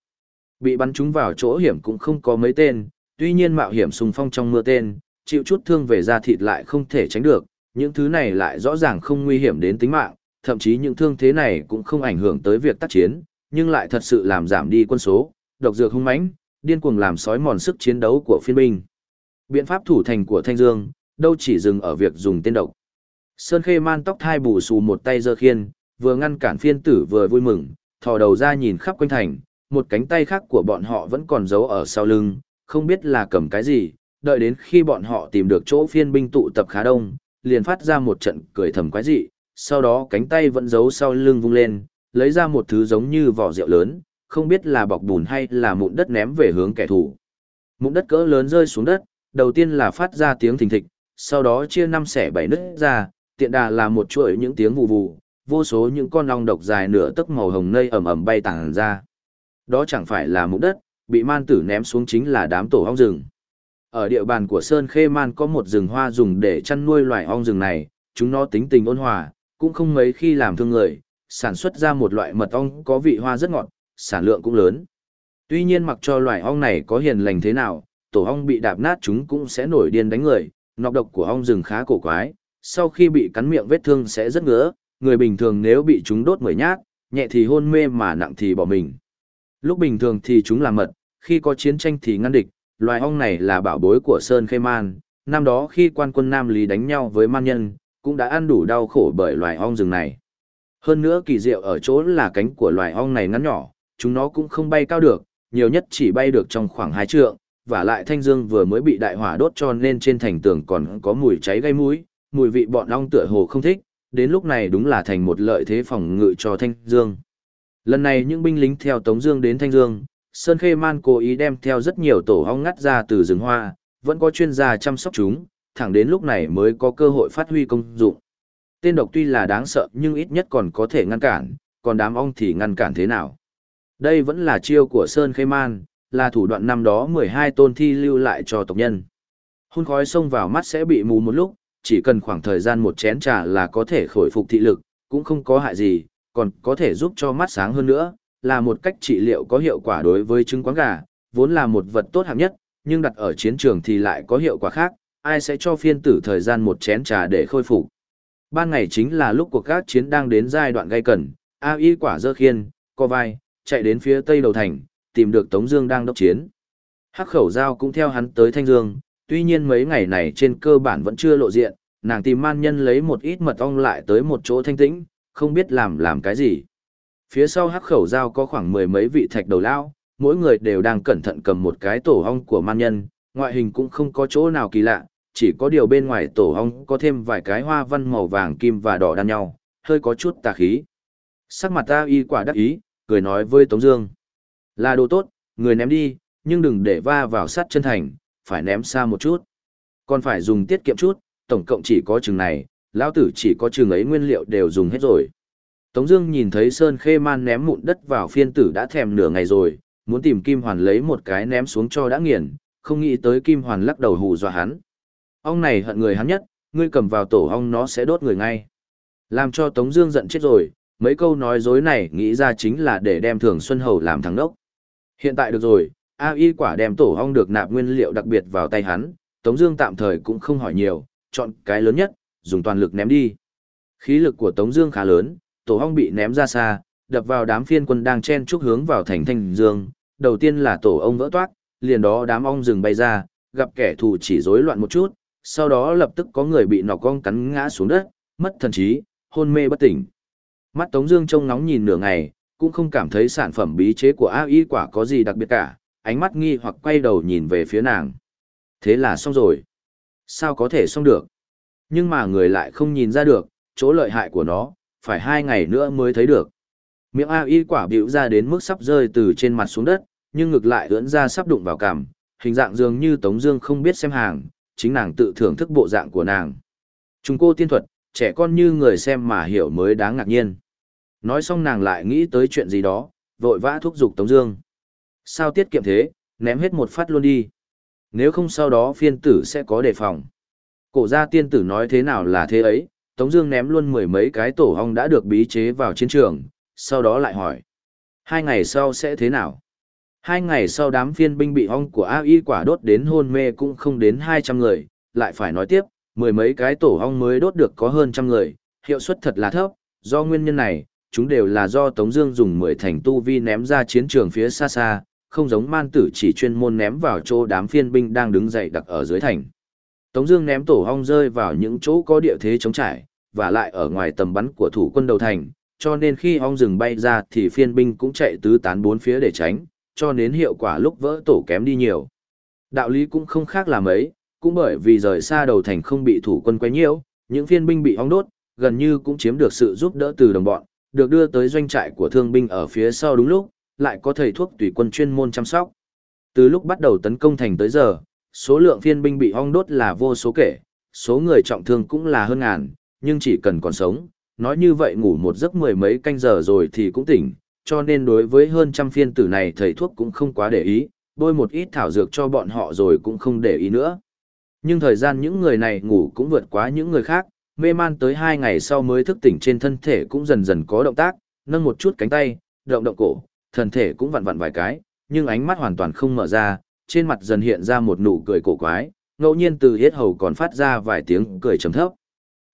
bị bắn trúng vào chỗ hiểm cũng không có mấy tên, tuy nhiên mạo hiểm xung phong trong mưa tên, chịu chút thương về da thịt lại không thể tránh được, những thứ này lại rõ ràng không nguy hiểm đến tính mạng, thậm chí những thương thế này cũng không ảnh hưởng tới việc tác chiến, nhưng lại thật sự làm giảm đi quân số, độc dược hung mãnh, điên cuồng làm sói mòn sức chiến đấu của phiên binh. Biện pháp thủ thành của Thanh Dương, đâu chỉ dừng ở việc dùng tên độc. Sơn Khê Man tóc thai bù xù một tay giơ khiên, vừa ngăn cản phiên tử vừa vui mừng, thò đầu ra nhìn khắp quanh thành, một cánh tay khác của bọn họ vẫn còn giấu ở sau lưng, không biết là cầm cái gì, đợi đến khi bọn họ tìm được chỗ phiên binh tụ tập khá đông, liền phát ra một trận cười thầm quái dị, sau đó cánh tay vẫn giấu sau lưng vung lên, lấy ra một thứ giống như vỏ rượu lớn, không biết là bọc bùn hay là mụn đất ném về hướng kẻ thù. Mụn đất cỡ lớn rơi xuống đất, đầu tiên là phát ra tiếng thình thịch, sau đó chia năm xẻ bảy nứt ra, tiện đà là một chuỗi những tiếng vù vù, vô số những con ong độc dài nửa tấc màu hồng nây ẩm ẩm bay tàng ra. Đó chẳng phải là mục đất, bị man tử ném xuống chính là đám tổ ong rừng. Ở địa bàn của Sơn Khê Man có một rừng hoa dùng để chăn nuôi loài ong rừng này, chúng nó tính tình ôn hòa, cũng không mấy khi làm thương người, sản xuất ra một loại mật ong có vị hoa rất ngọt, sản lượng cũng lớn. Tuy nhiên mặc cho loài ong này có hiền lành thế nào, tổ ong bị đạp nát chúng cũng sẽ nổi điên đánh người, nọc độc của ong rừng khá cổ quái, sau khi bị cắn miệng vết thương sẽ rất ngứa, người bình thường nếu bị chúng đốt mười nhát, nhẹ thì hôn mê mà nặng thì bỏ mình. Lúc bình thường thì chúng là mật, khi có chiến tranh thì ngăn địch, loài ong này là bảo bối của Sơn Khê Man, năm đó khi quan quân Nam Lý đánh nhau với man nhân, cũng đã ăn đủ đau khổ bởi loài ong rừng này. Hơn nữa kỳ diệu ở chỗ là cánh của loài ong này ngắn nhỏ, chúng nó cũng không bay cao được, nhiều nhất chỉ bay được trong khoảng hai trượng, và lại thanh dương vừa mới bị đại hỏa đốt cho nên trên thành tường còn có mùi cháy gây mũi, mùi vị bọn ong tựa hồ không thích, đến lúc này đúng là thành một lợi thế phòng ngự cho thanh dương. Lần này những binh lính theo Tống Dương đến Thanh Dương, Sơn Khê Man cố ý đem theo rất nhiều tổ ong ngắt ra từ rừng hoa, vẫn có chuyên gia chăm sóc chúng, thẳng đến lúc này mới có cơ hội phát huy công dụng. Tên độc tuy là đáng sợ nhưng ít nhất còn có thể ngăn cản, còn đám ong thì ngăn cản thế nào? Đây vẫn là chiêu của Sơn Khê Man, là thủ đoạn năm đó 12 tôn thi lưu lại cho tộc nhân. Hun khói xông vào mắt sẽ bị mù một lúc, chỉ cần khoảng thời gian một chén trà là có thể khôi phục thị lực, cũng không có hại gì, còn có thể giúp cho mắt sáng hơn nữa, là một cách trị liệu có hiệu quả đối với trứng quáng gà, vốn là một vật tốt hạng nhất, nhưng đặt ở chiến trường thì lại có hiệu quả khác, ai sẽ cho phiên tử thời gian một chén trà để khôi phục. Ban ngày chính là lúc cuộc các chiến đang đến giai đoạn gây cẩn, A Y quả dơ khiên, co vai, chạy đến phía tây đầu thành, tìm được Tống Dương đang đốc chiến. Hắc khẩu giao cũng theo hắn tới Thanh Dương, tuy nhiên mấy ngày này trên cơ bản vẫn chưa lộ diện, nàng tìm man nhân lấy một ít mật ong lại tới một chỗ thanh tĩnh, không biết làm làm cái gì. Phía sau hắc khẩu dao có khoảng mười mấy vị thạch đầu lao, mỗi người đều đang cẩn thận cầm một cái tổ ong của man nhân, ngoại hình cũng không có chỗ nào kỳ lạ, chỉ có điều bên ngoài tổ ong có thêm vài cái hoa văn màu vàng kim và đỏ đan nhau, hơi có chút tà khí. Sắc mặt ta y quả đắc ý, cười nói với Tống Dương. Là đồ tốt, người ném đi, nhưng đừng để va vào sát chân thành, phải ném xa một chút. Còn phải dùng tiết kiệm chút, tổng cộng chỉ có chừng này, lão tử chỉ có chừng ấy nguyên liệu đều dùng hết rồi. Tống Dương nhìn thấy Sơn Khê Man ném mụn đất vào phiên tử đã thèm nửa ngày rồi, muốn tìm Kim Hoàn lấy một cái ném xuống cho đã nghiền, không nghĩ tới Kim Hoàn lắc đầu hù dọa hắn. Ông này hận người hắn nhất, ngươi cầm vào tổ ong nó sẽ đốt người ngay. Làm cho Tống Dương giận chết rồi, mấy câu nói dối này nghĩ ra chính là để đem Thường Xuân Hầu làm thằng đốc. Hiện tại được rồi, A Y quả đem tổ ong được nạp nguyên liệu đặc biệt vào tay hắn, Tống Dương tạm thời cũng không hỏi nhiều, chọn cái lớn nhất, dùng toàn lực ném đi. Khí lực của Tống Dương khá lớn, tổ ong bị ném ra xa, đập vào đám phiên quân đang chen chúc hướng vào thành Thanh Dương. Đầu tiên là tổ ong vỡ toát, liền đó đám ong rừng bay ra, gặp kẻ thù chỉ rối loạn một chút, sau đó lập tức có người bị nọc ong cắn ngã xuống đất, mất thần trí, hôn mê bất tỉnh. Mắt Tống Dương trông nóng nhìn nửa ngày, cũng không cảm thấy sản phẩm bí chế của A Y quả có gì đặc biệt cả, ánh mắt nghi hoặc quay đầu nhìn về phía nàng. Thế là xong rồi. Sao có thể xong được? Nhưng mà người lại không nhìn ra được, chỗ lợi hại của nó, phải hai ngày nữa mới thấy được. Miệng A Y quả biểu ra đến mức sắp rơi từ trên mặt xuống đất, nhưng ngực lại ưỡn ra sắp đụng vào cằm, hình dạng dường như Tống Dương không biết xem hàng, chính nàng tự thưởng thức bộ dạng của nàng. Chúng cô tiên thuật, trẻ con như người xem mà hiểu mới đáng ngạc nhiên. Nói xong nàng lại nghĩ tới chuyện gì đó, vội vã thúc giục Tống Dương. Sao tiết kiệm thế, ném hết một phát luôn đi. Nếu không sau đó phiên tử sẽ có đề phòng. Cổ gia tiên tử nói thế nào là thế ấy, Tống Dương ném luôn mười mấy cái tổ hong đã được bí chế vào chiến trường, sau đó lại hỏi. Hai ngày sau sẽ thế nào? Hai ngày sau đám phiên binh bị hong của A Y quả đốt đến hôn mê cũng không đến hai trăm người, lại phải nói tiếp, mười mấy cái tổ hong mới đốt được có hơn trăm người, hiệu suất thật là thấp, do nguyên nhân này, chúng đều là do Tống Dương dùng mười thành tu vi ném ra chiến trường phía xa xa, không giống man tử chỉ chuyên môn ném vào chỗ đám phiên binh đang đứng dậy đặc ở dưới thành. Tống Dương ném tổ hong rơi vào những chỗ có địa thế chống trải, và lại ở ngoài tầm bắn của thủ quân đầu thành, cho nên khi hong rừng bay ra thì phiên binh cũng chạy tứ tán bốn phía để tránh, cho nên hiệu quả lúc vỡ tổ kém đi nhiều. Đạo lý cũng không khác là mấy, cũng bởi vì rời xa đầu thành không bị thủ quân quấy nhiễu, những phiên binh bị hong đốt, gần như cũng chiếm được sự giúp đỡ từ đồng bọn, được đưa tới doanh trại của thương binh ở phía sau đúng lúc, lại có thầy thuốc tùy quân chuyên môn chăm sóc. Từ lúc bắt đầu tấn công thành tới giờ, số lượng phiên binh bị hong đốt là vô số kể, số người trọng thương cũng là hơn ngàn, nhưng chỉ cần còn sống, nói như vậy ngủ một giấc mười mấy canh giờ rồi thì cũng tỉnh, cho nên đối với hơn trăm phiên tử này thầy thuốc cũng không quá để ý, bôi một ít thảo dược cho bọn họ rồi cũng không để ý nữa. Nhưng thời gian những người này ngủ cũng vượt quá những người khác, mê man tới hai ngày sau mới thức tỉnh trên thân thể cũng dần dần có động tác, nâng một chút cánh tay, động động cổ, thần thể cũng vặn vặn vài cái, nhưng ánh mắt hoàn toàn không mở ra, trên mặt dần hiện ra một nụ cười cổ quái, ngẫu nhiên từ hết hầu còn phát ra vài tiếng cười trầm thấp.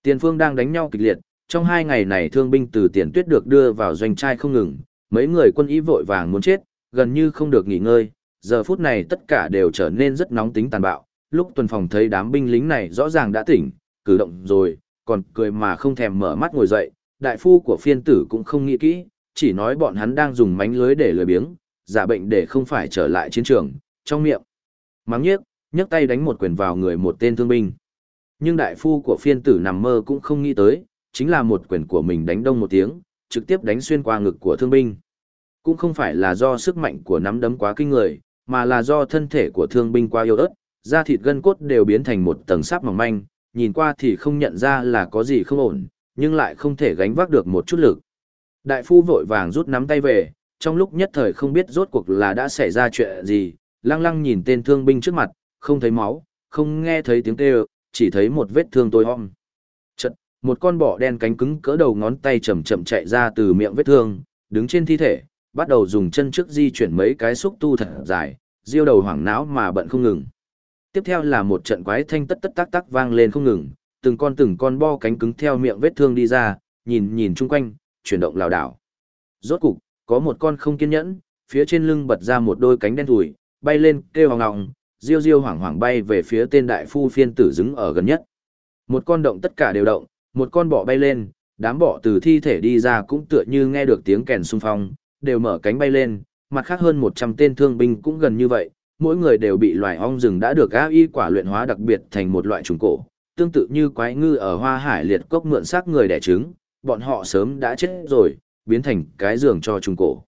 Tiền phương đang đánh nhau kịch liệt, trong hai ngày này thương binh từ tiền tuyết được đưa vào doanh trai không ngừng, mấy người quân ý vội vàng muốn chết, gần như không được nghỉ ngơi, giờ phút này tất cả đều trở nên rất nóng tính tàn bạo, lúc tuần phòng thấy đám binh lính này rõ ràng đã tỉnh, cử động rồi, còn cười mà không thèm mở mắt ngồi dậy, đại phu của phiên tử cũng không nghĩ kỹ, chỉ nói bọn hắn đang dùng mánh lưới để lười biếng, giả bệnh để không phải trở lại chiến trường, trong miệng. Mắng nhiếc, nhấc tay đánh một quyền vào người một tên thương binh. Nhưng đại phu của phiên tử nằm mơ cũng không nghĩ tới, chính là một quyền của mình đánh đông một tiếng, trực tiếp đánh xuyên qua ngực của thương binh. Cũng không phải là do sức mạnh của nắm đấm quá kinh người, mà là do thân thể của thương binh quá yếu ớt, da thịt gân cốt đều biến thành một tầng sáp mỏng manh, nhìn qua thì không nhận ra là có gì không ổn, nhưng lại không thể gánh vác được một chút lực. Đại phu vội vàng rút nắm tay về, trong lúc nhất thời không biết rốt cuộc là đã xảy ra chuyện gì, lăng lăng nhìn tên thương binh trước mặt, không thấy máu, không nghe thấy tiếng kêu, chỉ thấy một vết thương tối om. Chật, một con bọ đen cánh cứng cỡ đầu ngón tay chậm chậm chạy ra từ miệng vết thương, đứng trên thi thể, bắt đầu dùng chân trước di chuyển mấy cái xúc tu thật dài, diêu đầu hoảng não mà bận không ngừng. Tiếp theo là một trận quái thanh tất tất tắc tắc vang lên không ngừng, từng con từng con bo cánh cứng theo miệng vết thương đi ra, nhìn nhìn chung quanh, chuyển động lảo đảo. Rốt cục, có một con không kiên nhẫn, phía trên lưng bật ra một đôi cánh đen thùi, bay lên kêu hoàng ngọng, diêu diêu hoảng hoảng bay về phía tên đại phu phiên tử đứng ở gần nhất. Một con động tất cả đều động, một con bọ bay lên, đám bọ từ thi thể đi ra cũng tựa như nghe được tiếng kèn xung phong, đều mở cánh bay lên, mặt khác hơn 100 tên thương binh cũng gần như vậy, mỗi người đều bị loài ong rừng đã được A y quả luyện hóa đặc biệt thành một loại trùng cổ, tương tự như quái ngư ở hoa hải liệt cốc mượn xác người đẻ trứng, bọn họ sớm đã chết rồi, biến thành cái giường cho trùng cổ.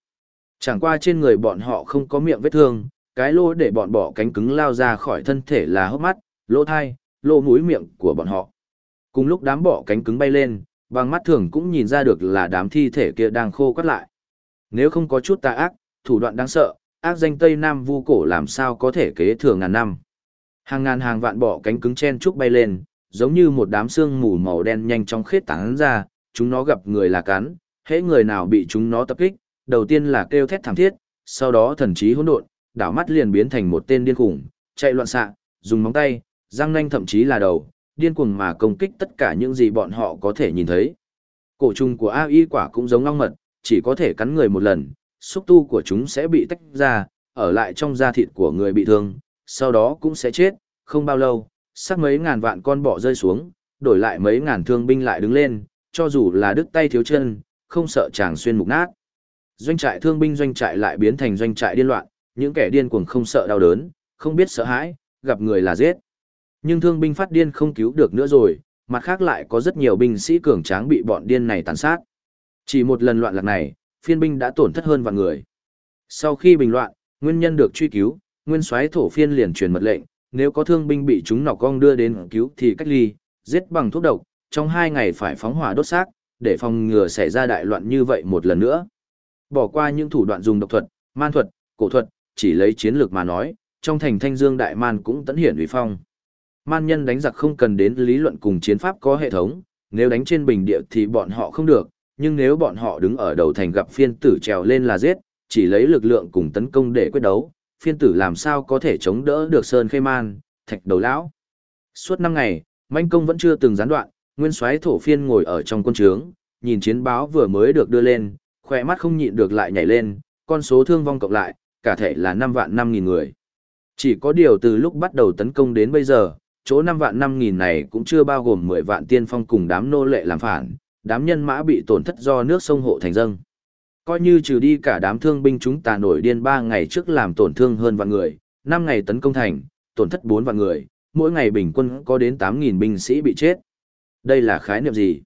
Chẳng qua trên người bọn họ không có miệng vết thương, cái lỗ để bọn bỏ cánh cứng lao ra khỏi thân thể là hốc mắt, lỗ thai, lỗ mũi miệng của bọn họ. Cùng lúc đám bỏ cánh cứng bay lên, bằng mắt thường cũng nhìn ra được là đám thi thể kia đang khô quắt lại. Nếu không có chút tà ác, thủ đoạn đáng sợ, ác danh Tây Nam vu cổ làm sao có thể kế thừa ngàn năm. Hàng ngàn hàng vạn bỏ cánh cứng chen trúc bay lên, giống như một đám xương mù màu đen nhanh chóng khết tán ra, chúng nó gặp người là cắn, hễ người nào bị chúng nó tập kích, đầu tiên là kêu thét thảm thiết, sau đó thần trí hỗn độn, đảo mắt liền biến thành một tên điên khủng, chạy loạn xạ, dùng móng tay, răng nanh thậm chí là đầu, điên cuồng mà công kích tất cả những gì bọn họ có thể nhìn thấy. Cổ trùng của AI quả cũng giống ong mật, chỉ có thể cắn người một lần, xúc tu của chúng sẽ bị tách ra, ở lại trong da thịt của người bị thương, sau đó cũng sẽ chết, không bao lâu, sắc mấy ngàn vạn con bọ rơi xuống, đổi lại mấy ngàn thương binh lại đứng lên, cho dù là đứt tay thiếu chân, không sợ chàng xuyên mục nát. Doanh trại thương binh doanh trại lại biến thành doanh trại điên loạn, những kẻ điên cuồng không sợ đau đớn, không biết sợ hãi, gặp người là giết. Nhưng thương binh phát điên không cứu được nữa rồi, mặt khác lại có rất nhiều binh sĩ cường tráng bị bọn điên này tàn sát. Chỉ một lần loạn lạc này, phiên binh đã tổn thất hơn vạn người. Sau khi bình loạn, nguyên nhân được truy cứu, nguyên soái thổ phiên liền truyền mật lệnh, nếu có thương binh bị chúng nọc cong đưa đến cứu thì cách ly, giết bằng thuốc độc, trong hai ngày phải phóng hỏa đốt xác, để phòng ngừa xảy ra đại loạn như vậy một lần nữa. Bỏ qua những thủ đoạn dùng độc thuật, man thuật, cổ thuật, chỉ lấy chiến lược mà nói, trong thành thanh dương đại man cũng tấn hiển uy phong. Man nhân đánh giặc không cần đến lý luận cùng chiến pháp có hệ thống, nếu đánh trên bình địa thì bọn họ không được, nhưng nếu bọn họ đứng ở đầu thành gặp phiên tử trèo lên là giết, chỉ lấy lực lượng cùng tấn công để quyết đấu, phiên tử làm sao có thể chống đỡ được Sơn Khê Man, thạch đầu lão. Suốt năm ngày, manh công vẫn chưa từng gián đoạn, nguyên soái thổ phiên ngồi ở trong quân trướng, nhìn chiến báo vừa mới được đưa lên, khỏe mắt không nhịn được lại nhảy lên, con số thương vong cộng lại, cả thể là 5 vạn 5 nghìn người. Chỉ có điều từ lúc bắt đầu tấn công đến bây giờ, chỗ 5 vạn 5 nghìn này cũng chưa bao gồm 10 vạn tiên phong cùng đám nô lệ làm phản, đám nhân mã bị tổn thất do nước sông hộ thành dâng. Coi như trừ đi cả đám thương binh chúng ta nổi điên 3 ngày trước làm tổn thương hơn vạn người, 5 ngày tấn công thành, tổn thất 4 vạn người, mỗi ngày bình quân có đến 8.000 binh sĩ bị chết. Đây là khái niệm gì?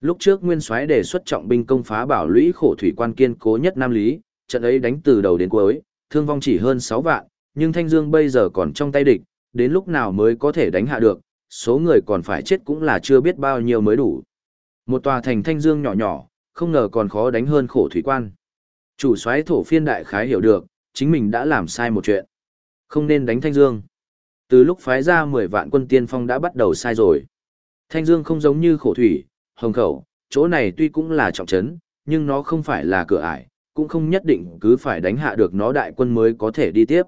Lúc trước Nguyên Soái đề xuất trọng binh công phá bảo lũy khổ thủy quan kiên cố nhất Nam Lý, trận ấy đánh từ đầu đến cuối, thương vong chỉ hơn 6 vạn, nhưng Thanh Dương bây giờ còn trong tay địch, đến lúc nào mới có thể đánh hạ được, số người còn phải chết cũng là chưa biết bao nhiêu mới đủ. Một tòa thành Thanh Dương nhỏ nhỏ, không ngờ còn khó đánh hơn khổ thủy quan. Chủ soái thổ phiên đại khái hiểu được, chính mình đã làm sai một chuyện. Không nên đánh Thanh Dương. Từ lúc phái ra 10 vạn quân tiên phong đã bắt đầu sai rồi. Thanh Dương không giống như khổ thủy, hồng khẩu, chỗ này tuy cũng là trọng trấn, nhưng nó không phải là cửa ải, cũng không nhất định cứ phải đánh hạ được nó đại quân mới có thể đi tiếp.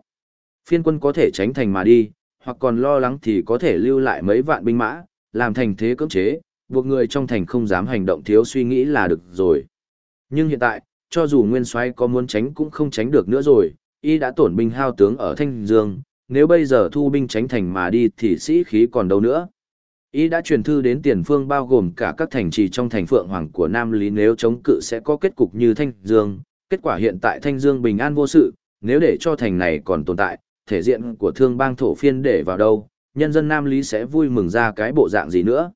Phiên quân có thể tránh thành mà đi, hoặc còn lo lắng thì có thể lưu lại mấy vạn binh mã, làm thành thế cưỡng chế, buộc người trong thành không dám hành động thiếu suy nghĩ là được rồi. Nhưng hiện tại, cho dù Nguyên Soái có muốn tránh cũng không tránh được nữa rồi, y đã tổn binh hao tướng ở Thanh Dương, nếu bây giờ thu binh tránh thành mà đi thì sĩ khí còn đâu nữa. Ý đã truyền thư đến tiền phương bao gồm cả các thành trì trong thành phượng hoàng của Nam Lý nếu chống cự sẽ có kết cục như Thanh Dương. Kết quả hiện tại Thanh Dương bình an vô sự, nếu để cho thành này còn tồn tại, thể diện của thương bang thổ phiên để vào đâu, nhân dân Nam Lý sẽ vui mừng ra cái bộ dạng gì nữa.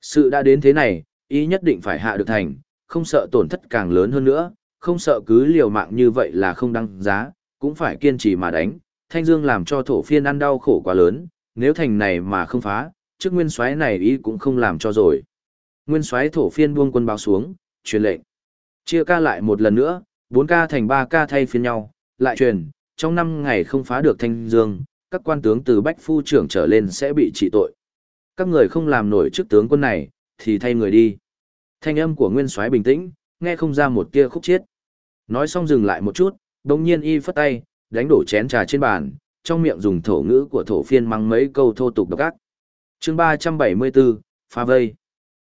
Sự đã đến thế này, ý nhất định phải hạ được thành, không sợ tổn thất càng lớn hơn nữa, không sợ cứ liều mạng như vậy là không đăng giá, cũng phải kiên trì mà đánh. Thanh Dương làm cho thổ phiên ăn đau khổ quá lớn, nếu thành này mà không phá, trước nguyên soái này y cũng không làm cho rồi. Nguyên soái thổ phiên buông quân báo xuống, truyền lệnh. Chia ca lại một lần nữa, 4 ca thành 3 ca thay phiên nhau, lại truyền, trong 5 ngày không phá được Thanh Dương, các quan tướng từ Bách Phu trưởng trở lên sẽ bị trị tội. Các người không làm nổi trước tướng quân này, thì thay người đi. Thanh âm của Nguyên soái bình tĩnh, nghe không ra một tia khúc chiết. Nói xong dừng lại một chút, đồng nhiên y phất tay, đánh đổ chén trà trên bàn, trong miệng dùng thổ ngữ của thổ phiên mắng mấy câu thô tục độc ác chương ba trăm bảy mươi bốn phá vây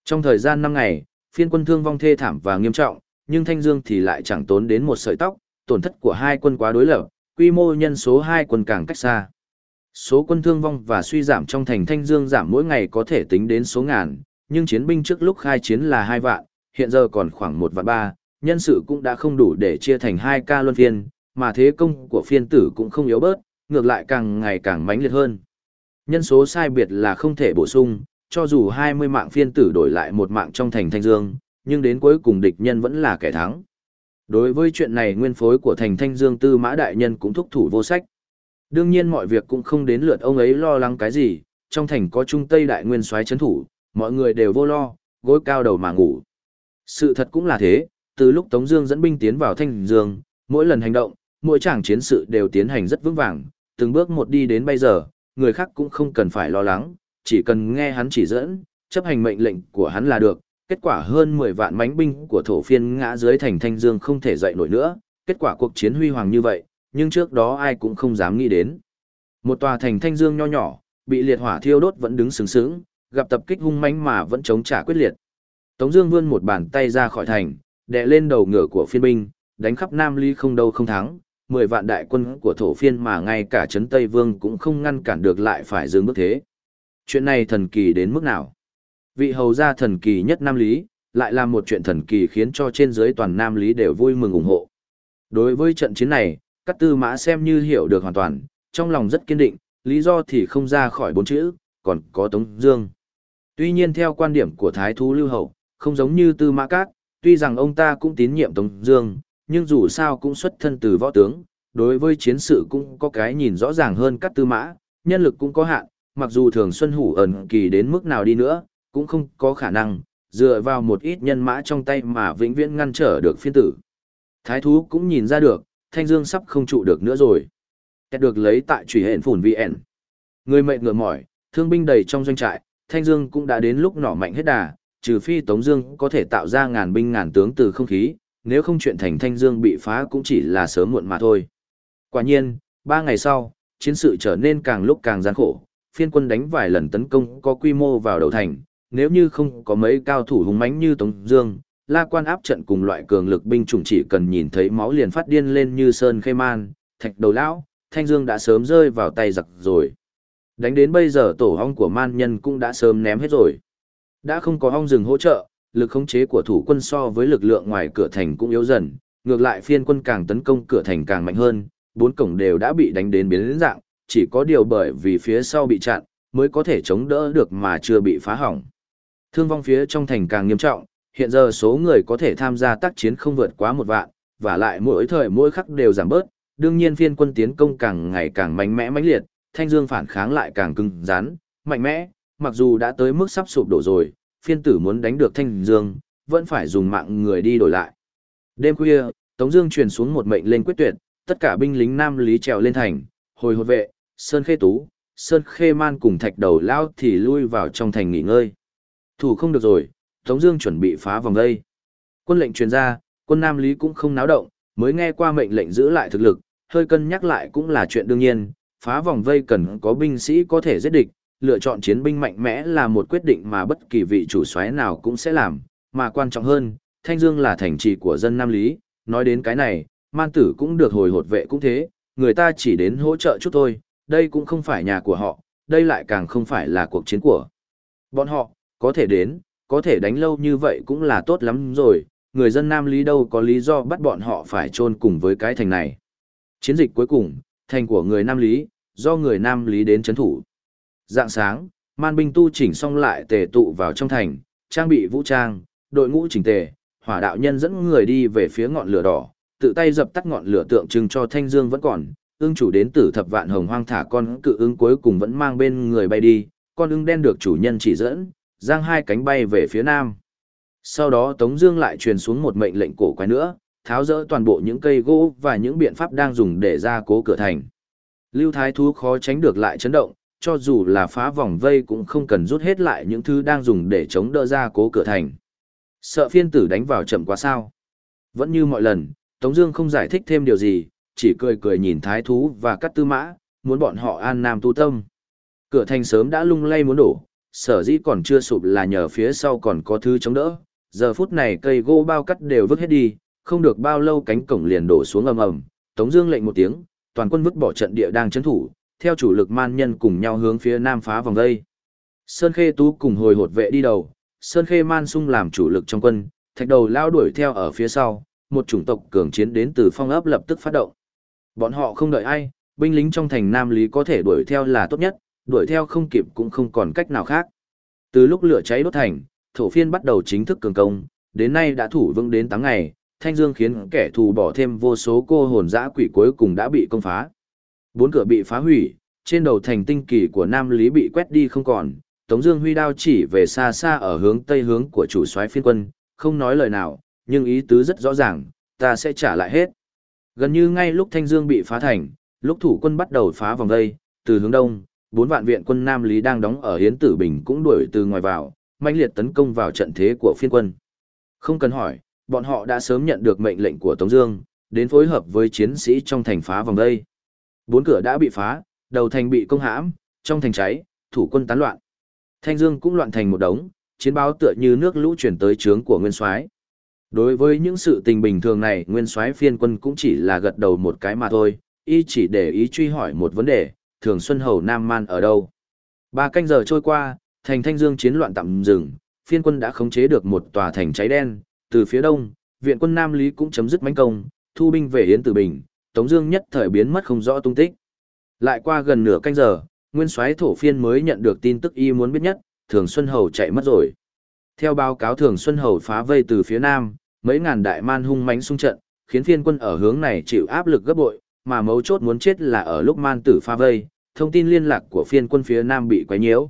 trong thời gian năm ngày phiên quân thương vong thê thảm và nghiêm trọng nhưng thanh dương thì lại chẳng tốn đến một sợi tóc tổn thất của hai quân quá đối lập quy mô nhân số hai quân càng cách xa. Số quân thương vong và suy giảm trong thành Thanh Dương giảm mỗi ngày có thể tính đến số ngàn, nhưng chiến binh trước lúc khai chiến là hai vạn, hiện giờ còn khoảng một vạn ba, nhân sự cũng đã không đủ để chia thành hai ca luân phiên, mà thế công của phiên tử cũng không yếu bớt, ngược lại càng ngày càng mãnh liệt hơn. Nhân số sai biệt là không thể bổ sung, cho dù 20 mạng phiên tử đổi lại một mạng trong thành Thanh Dương, nhưng đến cuối cùng địch nhân vẫn là kẻ thắng. Đối với chuyện này nguyên phối của thành Thanh Dương Tư Mã Đại Nhân cũng thúc thủ vô sách. Đương nhiên mọi việc cũng không đến lượt ông ấy lo lắng cái gì, trong thành có Trung Tây Đại Nguyên soái chấn thủ, mọi người đều vô lo, gối cao đầu mà ngủ. Sự thật cũng là thế, từ lúc Tống Dương dẫn binh tiến vào Thanh Dương, mỗi lần hành động, mỗi tràng chiến sự đều tiến hành rất vững vàng, từng bước một đi đến bây giờ, người khác cũng không cần phải lo lắng, chỉ cần nghe hắn chỉ dẫn, chấp hành mệnh lệnh của hắn là được. Kết quả hơn 10 vạn mãnh binh của thổ phiên ngã dưới thành Thanh Dương không thể dậy nổi nữa, kết quả cuộc chiến huy hoàng như vậy, nhưng trước đó ai cũng không dám nghĩ đến. Một tòa thành Thanh Dương nho nhỏ, bị liệt hỏa thiêu đốt vẫn đứng sừng sững, gặp tập kích hung mãnh mà vẫn chống trả quyết liệt. Tống Dương vươn một bàn tay ra khỏi thành, đè lên đầu ngựa của phiên binh, đánh khắp Nam Ly không đâu không thắng. Mười vạn đại quân của thổ phiên mà ngay cả trấn Tây Vương cũng không ngăn cản được lại phải dừng bước thế. Chuyện này thần kỳ đến mức nào? Vị hầu gia thần kỳ nhất Nam Lý, lại làm một chuyện thần kỳ khiến cho trên dưới toàn Nam Lý đều vui mừng ủng hộ. Đối với trận chiến này, các tư mã xem như hiểu được hoàn toàn, trong lòng rất kiên định, lý do thì không ra khỏi bốn chữ, còn có Tống Dương. Tuy nhiên theo quan điểm của Thái Thú Lưu Hậu, không giống như Tư Mã Cát, tuy rằng ông ta cũng tín nhiệm Tống Dương, nhưng dù sao cũng xuất thân từ võ tướng, đối với chiến sự cũng có cái nhìn rõ ràng hơn các Tư Mã, nhân lực cũng có hạn, mặc dù Thường Xuân Hủ ẩn kỳ đến mức nào đi nữa, cũng không có khả năng dựa vào một ít nhân mã trong tay mà vĩnh viễn ngăn trở được phiên tử. Thái thú cũng nhìn ra được, Thanh Dương sắp không trụ được nữa rồi. Kẹt được lấy tại trùy hện phủn VN. Người mệt ngựa mỏi, thương binh đầy trong doanh trại, Thanh Dương cũng đã đến lúc nỏ mạnh hết đà, trừ phi Tống Dương có thể tạo ra ngàn binh ngàn tướng từ không khí, nếu không chuyện thành Thanh Dương bị phá cũng chỉ là sớm muộn mà thôi. Quả nhiên, ba ngày sau, chiến sự trở nên càng lúc càng gian khổ, phiên quân đánh vài lần tấn công có quy mô vào đầu thành, nếu như không có mấy cao thủ hùng mãnh như Tống Dương, La Quan áp trận cùng loại cường lực binh chủng chỉ cần nhìn thấy máu liền phát điên lên như sơn khê man, thạch đầu lão, Thanh Dương đã sớm rơi vào tay giặc rồi. Đánh đến bây giờ tổ hong của man nhân cũng đã sớm ném hết rồi. Đã không có hong rừng hỗ trợ, lực khống chế của thủ quân so với lực lượng ngoài cửa thành cũng yếu dần, ngược lại phiên quân càng tấn công cửa thành càng mạnh hơn, bốn cổng đều đã bị đánh đến biến dạng, chỉ có điều bởi vì phía sau bị chặn, mới có thể chống đỡ được mà chưa bị phá hỏng. Thương vong phía trong thành càng nghiêm trọng, hiện giờ số người có thể tham gia tác chiến không vượt quá một vạn, và lại mỗi thời mỗi khắc đều giảm bớt, đương nhiên phiên quân tiến công càng ngày càng mạnh mẽ mãnh liệt, thanh dương phản kháng lại càng cứng rắn, mạnh mẽ, mặc dù đã tới mức sắp sụp đổ rồi, phiên tử muốn đánh được thanh dương, vẫn phải dùng mạng người đi đổi lại. Đêm khuya, Tống Dương truyền xuống một mệnh lệnh quyết tuyệt, tất cả binh lính Nam Lý trèo lên thành, hồi hột vệ, Sơn Khê Tú, Sơn Khê Man cùng thạch đầu lao thì lui vào trong thành nghỉ ngơi. Thủ không được rồi, Tống Dương chuẩn bị phá vòng vây. Quân lệnh truyền ra, quân Nam Lý cũng không náo động, mới nghe qua mệnh lệnh giữ lại thực lực, hơi cân nhắc lại cũng là chuyện đương nhiên. Phá vòng vây cần có binh sĩ có thể giết địch, lựa chọn chiến binh mạnh mẽ là một quyết định mà bất kỳ vị chủ soái nào cũng sẽ làm, mà quan trọng hơn, Thanh Dương là thành trì của dân Nam Lý, nói đến cái này, man tử cũng được hồi hột vệ cũng thế, người ta chỉ đến hỗ trợ chút thôi, đây cũng không phải nhà của họ, đây lại càng không phải là cuộc chiến của bọn họ, có thể đến, có thể đánh lâu như vậy cũng là tốt lắm rồi, người dân Nam Lý đâu có lý do bắt bọn họ phải chôn cùng với cái thành này. Chiến dịch cuối cùng, thành của người Nam Lý, do người Nam Lý đến chấn thủ. Dạng sáng, man binh tu chỉnh xong lại tề tụ vào trong thành, trang bị vũ trang, đội ngũ chỉnh tề, hỏa đạo nhân dẫn người đi về phía ngọn lửa đỏ, tự tay dập tắt ngọn lửa tượng trưng cho thanh dương vẫn còn, ương chủ đến tử thập vạn hồng hoang thả con cự ương cuối cùng vẫn mang bên người bay đi, con ưng đen được chủ nhân chỉ dẫn, giang hai cánh bay về phía nam. Sau đó Tống Dương lại truyền xuống một mệnh lệnh cổ quái nữa, tháo rỡ toàn bộ những cây gỗ và những biện pháp đang dùng để gia cố cửa thành. Lưu Thái Thú khó tránh được lại chấn động, cho dù là phá vòng vây cũng không cần rút hết lại những thứ đang dùng để chống đỡ ra cố cửa thành. Sợ phiên tử đánh vào chậm quá sao? Vẫn như mọi lần, Tống Dương không giải thích thêm điều gì, chỉ cười cười nhìn Thái Thú và Cát Tư Mã, muốn bọn họ an nam tu tâm. Cửa thành sớm đã lung lay muốn đổ, sở dĩ còn chưa sụp là nhờ phía sau còn có thứ chống đỡ. Giờ phút này cây gỗ bao cắt đều vứt hết đi, không được bao lâu cánh cổng liền đổ xuống ầm ầm. Tống Dương lệnh một tiếng, toàn quân vứt bỏ trận địa đang chấn thủ, theo chủ lực man nhân cùng nhau hướng phía nam phá vòng vây. Sơn Khê Tú cùng hồi hột vệ đi đầu, Sơn Khê Man Sung làm chủ lực trong quân, thạch đầu lao đuổi theo ở phía sau, một chủng tộc cường chiến đến từ phong ấp lập tức phát động. Bọn họ không đợi ai, binh lính trong thành Nam Lý có thể đuổi theo là tốt nhất, đuổi theo không kịp cũng không còn cách nào khác. Từ lúc lửa cháy đốt thành, thổ phiên bắt đầu chính thức cường công, đến nay đã thủ vững đến 8 ngày, Thanh Dương khiến kẻ thù bỏ thêm vô số cô hồn dã quỷ cuối cùng đã bị công phá. Bốn cửa bị phá hủy, trên đầu thành tinh kỳ của Nam Lý bị quét đi không còn, Tống Dương huy đao chỉ về xa xa ở hướng tây hướng của chủ soái phiên quân, không nói lời nào, nhưng ý tứ rất rõ ràng, ta sẽ trả lại hết. Gần như ngay lúc Thanh Dương bị phá thành, lúc thủ quân bắt đầu phá vòng đây, từ hướng đông, bốn vạn viện quân Nam Lý đang đóng ở Hiến Tử Bình cũng đuổi từ ngoài vào, mãnh liệt tấn công vào trận thế của phiên quân. Không cần hỏi, bọn họ đã sớm nhận được mệnh lệnh của Tống Dương, đến phối hợp với chiến sĩ trong thành phá vòng đây. Bốn cửa đã bị phá, đầu thành bị công hãm, trong thành cháy, thủ quân tán loạn. Thanh Dương cũng loạn thành một đống, chiến báo tựa như nước lũ chuyển tới trướng của Nguyên Soái. Đối với những sự tình bình thường này, Nguyên Soái phiên quân cũng chỉ là gật đầu một cái mà thôi, y chỉ để ý truy hỏi một vấn đề, Thường Xuân Hầu Nam Man ở đâu. Ba canh giờ trôi qua, thành Thanh Dương chiến loạn tạm dừng, phiên quân đã khống chế được một tòa thành cháy đen, từ phía đông, viện quân Nam Lý cũng chấm dứt mãnh công, thu binh về Yến Tử Bình, Tống Dương nhất thời biến mất không rõ tung tích. Lại qua gần nửa canh giờ, nguyên soái thổ phiên mới nhận được tin tức y muốn biết nhất, Thường Xuân Hầu chạy mất rồi. Theo báo cáo Thường Xuân Hầu phá vây từ phía nam, mấy ngàn đại man hung mãnh xung trận, khiến phiên quân ở hướng này chịu áp lực gấp bội, mà mấu chốt muốn chết là ở lúc man tử phá vây, thông tin liên lạc của phiên quân phía nam bị quấy nhiễu.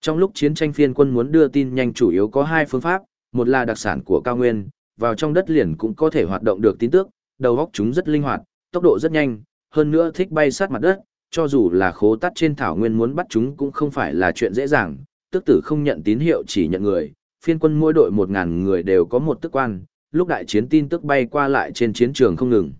Trong lúc chiến tranh phiên quân muốn đưa tin nhanh chủ yếu có hai phương pháp, một là đặc sản của cao nguyên, vào trong đất liền cũng có thể hoạt động được tin tức, đầu óc chúng rất linh hoạt, tốc độ rất nhanh, hơn nữa thích bay sát mặt đất, cho dù là khố tắt trên thảo nguyên muốn bắt chúng cũng không phải là chuyện dễ dàng, tức tử không nhận tín hiệu chỉ nhận người, phiên quân mỗi đội một ngàn người đều có một tức quan, lúc đại chiến tin tức bay qua lại trên chiến trường không ngừng.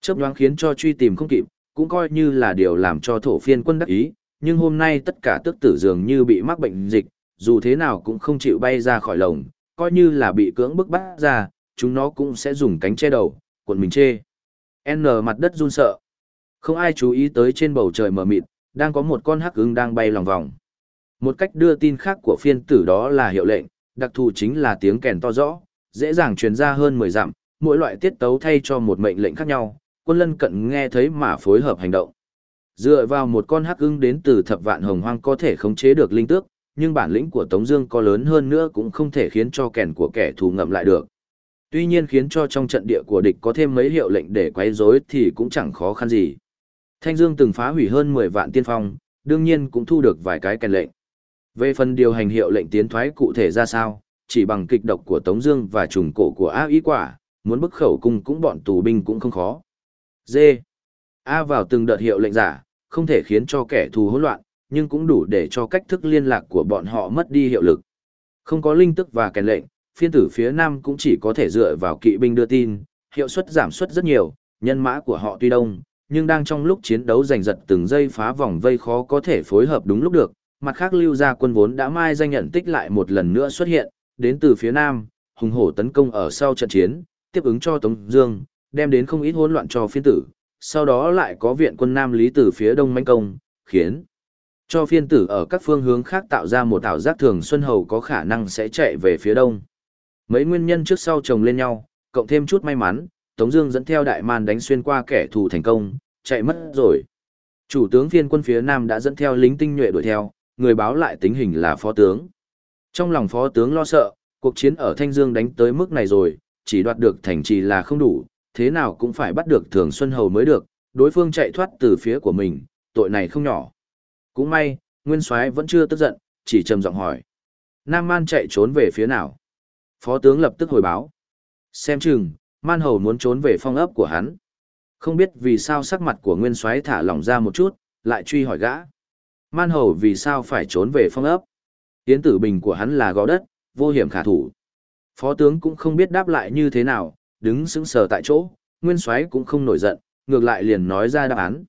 Chớp nhoáng khiến cho truy tìm không kịp, cũng coi như là điều làm cho thổ phiên quân đắc ý, nhưng hôm nay tất cả tức tử dường như bị mắc bệnh dịch, dù thế nào cũng không chịu bay ra khỏi lồng, coi như là bị cưỡng bức bắt ra, chúng nó cũng sẽ dùng cánh che đầu, cuộn mình chê. N mặt đất run sợ. Không ai chú ý tới trên bầu trời mờ mịt, đang có một con hắc ưng đang bay lòng vòng. Một cách đưa tin khác của phiên tử đó là hiệu lệnh, đặc thù chính là tiếng kèn to rõ, dễ dàng truyền ra hơn 10 dặm, mỗi loại tiết tấu thay cho một mệnh lệnh khác nhau, quân lân cận nghe thấy mà phối hợp hành động. Dựa vào một con hắc ưng đến từ thập vạn hồng hoang có thể khống chế được linh tước, nhưng bản lĩnh của Tống Dương có lớn hơn nữa cũng không thể khiến cho kèn của kẻ thù ngậm lại được. Tuy nhiên khiến cho trong trận địa của địch có thêm mấy hiệu lệnh để quấy rối thì cũng chẳng khó khăn gì. Thanh Dương từng phá hủy hơn 10 vạn tiên phong, đương nhiên cũng thu được vài cái kèn lệnh. Về phần điều hành hiệu lệnh tiến thoái cụ thể ra sao, chỉ bằng kịch độc của Tống Dương và trùng cổ của A Ý Quả, muốn bức khẩu cung cũng bọn tù binh cũng không khó. D. A vào từng đợt hiệu lệnh giả, không thể khiến cho kẻ thù hỗn loạn, nhưng cũng đủ để cho cách thức liên lạc của bọn họ mất đi hiệu lực. Không có linh tức và kèn lệnh, phiên tử phía Nam cũng chỉ có thể dựa vào kỵ binh đưa tin, hiệu suất giảm suất rất nhiều, nhân mã của họ tuy đông, nhưng đang trong lúc chiến đấu giành giật từng giây phá vòng vây khó có thể phối hợp đúng lúc được, mặt khác lưu ra quân vốn đã mai danh nhận tích lại một lần nữa xuất hiện, đến từ phía nam, hùng hổ tấn công ở sau trận chiến, tiếp ứng cho Tống Dương, đem đến không ít hỗn loạn cho phiên tử, sau đó lại có viện quân Nam Lý từ phía đông manh công, khiến cho phiên tử ở các phương hướng khác tạo ra một ảo giác thường Xuân Hầu có khả năng sẽ chạy về phía đông. Mấy nguyên nhân trước sau chồng lên nhau, cộng thêm chút may mắn, Tống Dương dẫn theo đại man đánh xuyên qua kẻ thù thành công, chạy mất rồi. Chủ tướng phiên quân phía Nam đã dẫn theo lính tinh nhuệ đuổi theo, người báo lại tính hình là phó tướng. Trong lòng phó tướng lo sợ, cuộc chiến ở Thanh Dương đánh tới mức này rồi, chỉ đoạt được thành trì là không đủ, thế nào cũng phải bắt được Thường Xuân Hầu mới được, đối phương chạy thoát từ phía của mình, tội này không nhỏ. Cũng may, Nguyên Soái vẫn chưa tức giận, chỉ trầm giọng hỏi: Nam Man chạy trốn về phía nào? Phó tướng lập tức hồi báo: Xem chừng, Man Hầu muốn trốn về phong ấp của hắn. Không biết vì sao sắc mặt của Nguyên Soái thả lỏng ra một chút, lại truy hỏi gã. Man Hầu vì sao phải trốn về phong ấp? Tiến tử bình của hắn là gò đất, vô hiểm khả thủ. Phó tướng cũng không biết đáp lại như thế nào, đứng sững sờ tại chỗ, Nguyên Soái cũng không nổi giận, ngược lại liền nói ra đáp án.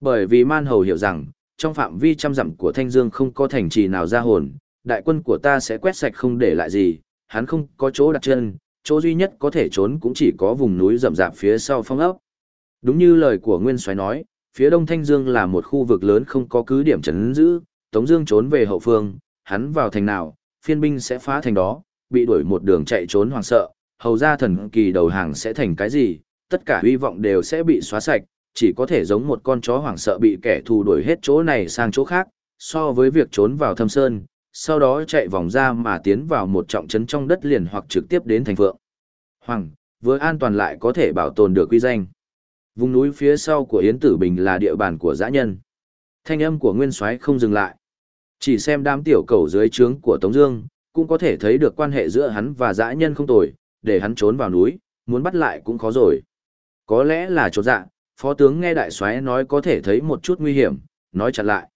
Bởi vì Man Hầu hiểu rằng, trong phạm vi trăm dặm của Thanh Dương không có thành trì nào ra hồn, đại quân của ta sẽ quét sạch không để lại gì, hắn không có chỗ đặt chân, chỗ duy nhất có thể trốn cũng chỉ có vùng núi rậm rạp phía sau phong ốc. Đúng như lời của Nguyên Soái nói, phía Đông Thanh Dương là một khu vực lớn không có cứ điểm chấn giữ, Tống Dương trốn về hậu phương, hắn vào thành nào, phiên binh sẽ phá thành đó, bị đuổi một đường chạy trốn hoảng sợ, hầu ra thần kỳ đầu hàng sẽ thành cái gì, tất cả hy vọng đều sẽ bị xóa sạch, chỉ có thể giống một con chó hoảng sợ bị kẻ thù đuổi hết chỗ này sang chỗ khác, so với việc trốn vào thâm sơn, sau đó chạy vòng ra mà tiến vào một trọng trấn trong đất liền hoặc trực tiếp đến thành phượng. Hoàng, vừa an toàn lại có thể bảo tồn được quy danh. Vùng núi phía sau của Yến Tử Bình là địa bàn của dã nhân. Thanh âm của Nguyên Soái không dừng lại. Chỉ xem đám tiểu cầu dưới trướng của Tống Dương, cũng có thể thấy được quan hệ giữa hắn và dã nhân không tồi, để hắn trốn vào núi, muốn bắt lại cũng khó rồi. Có lẽ là chỗ dạ, phó tướng nghe đại soái nói có thể thấy một chút nguy hiểm, nói chặn lại.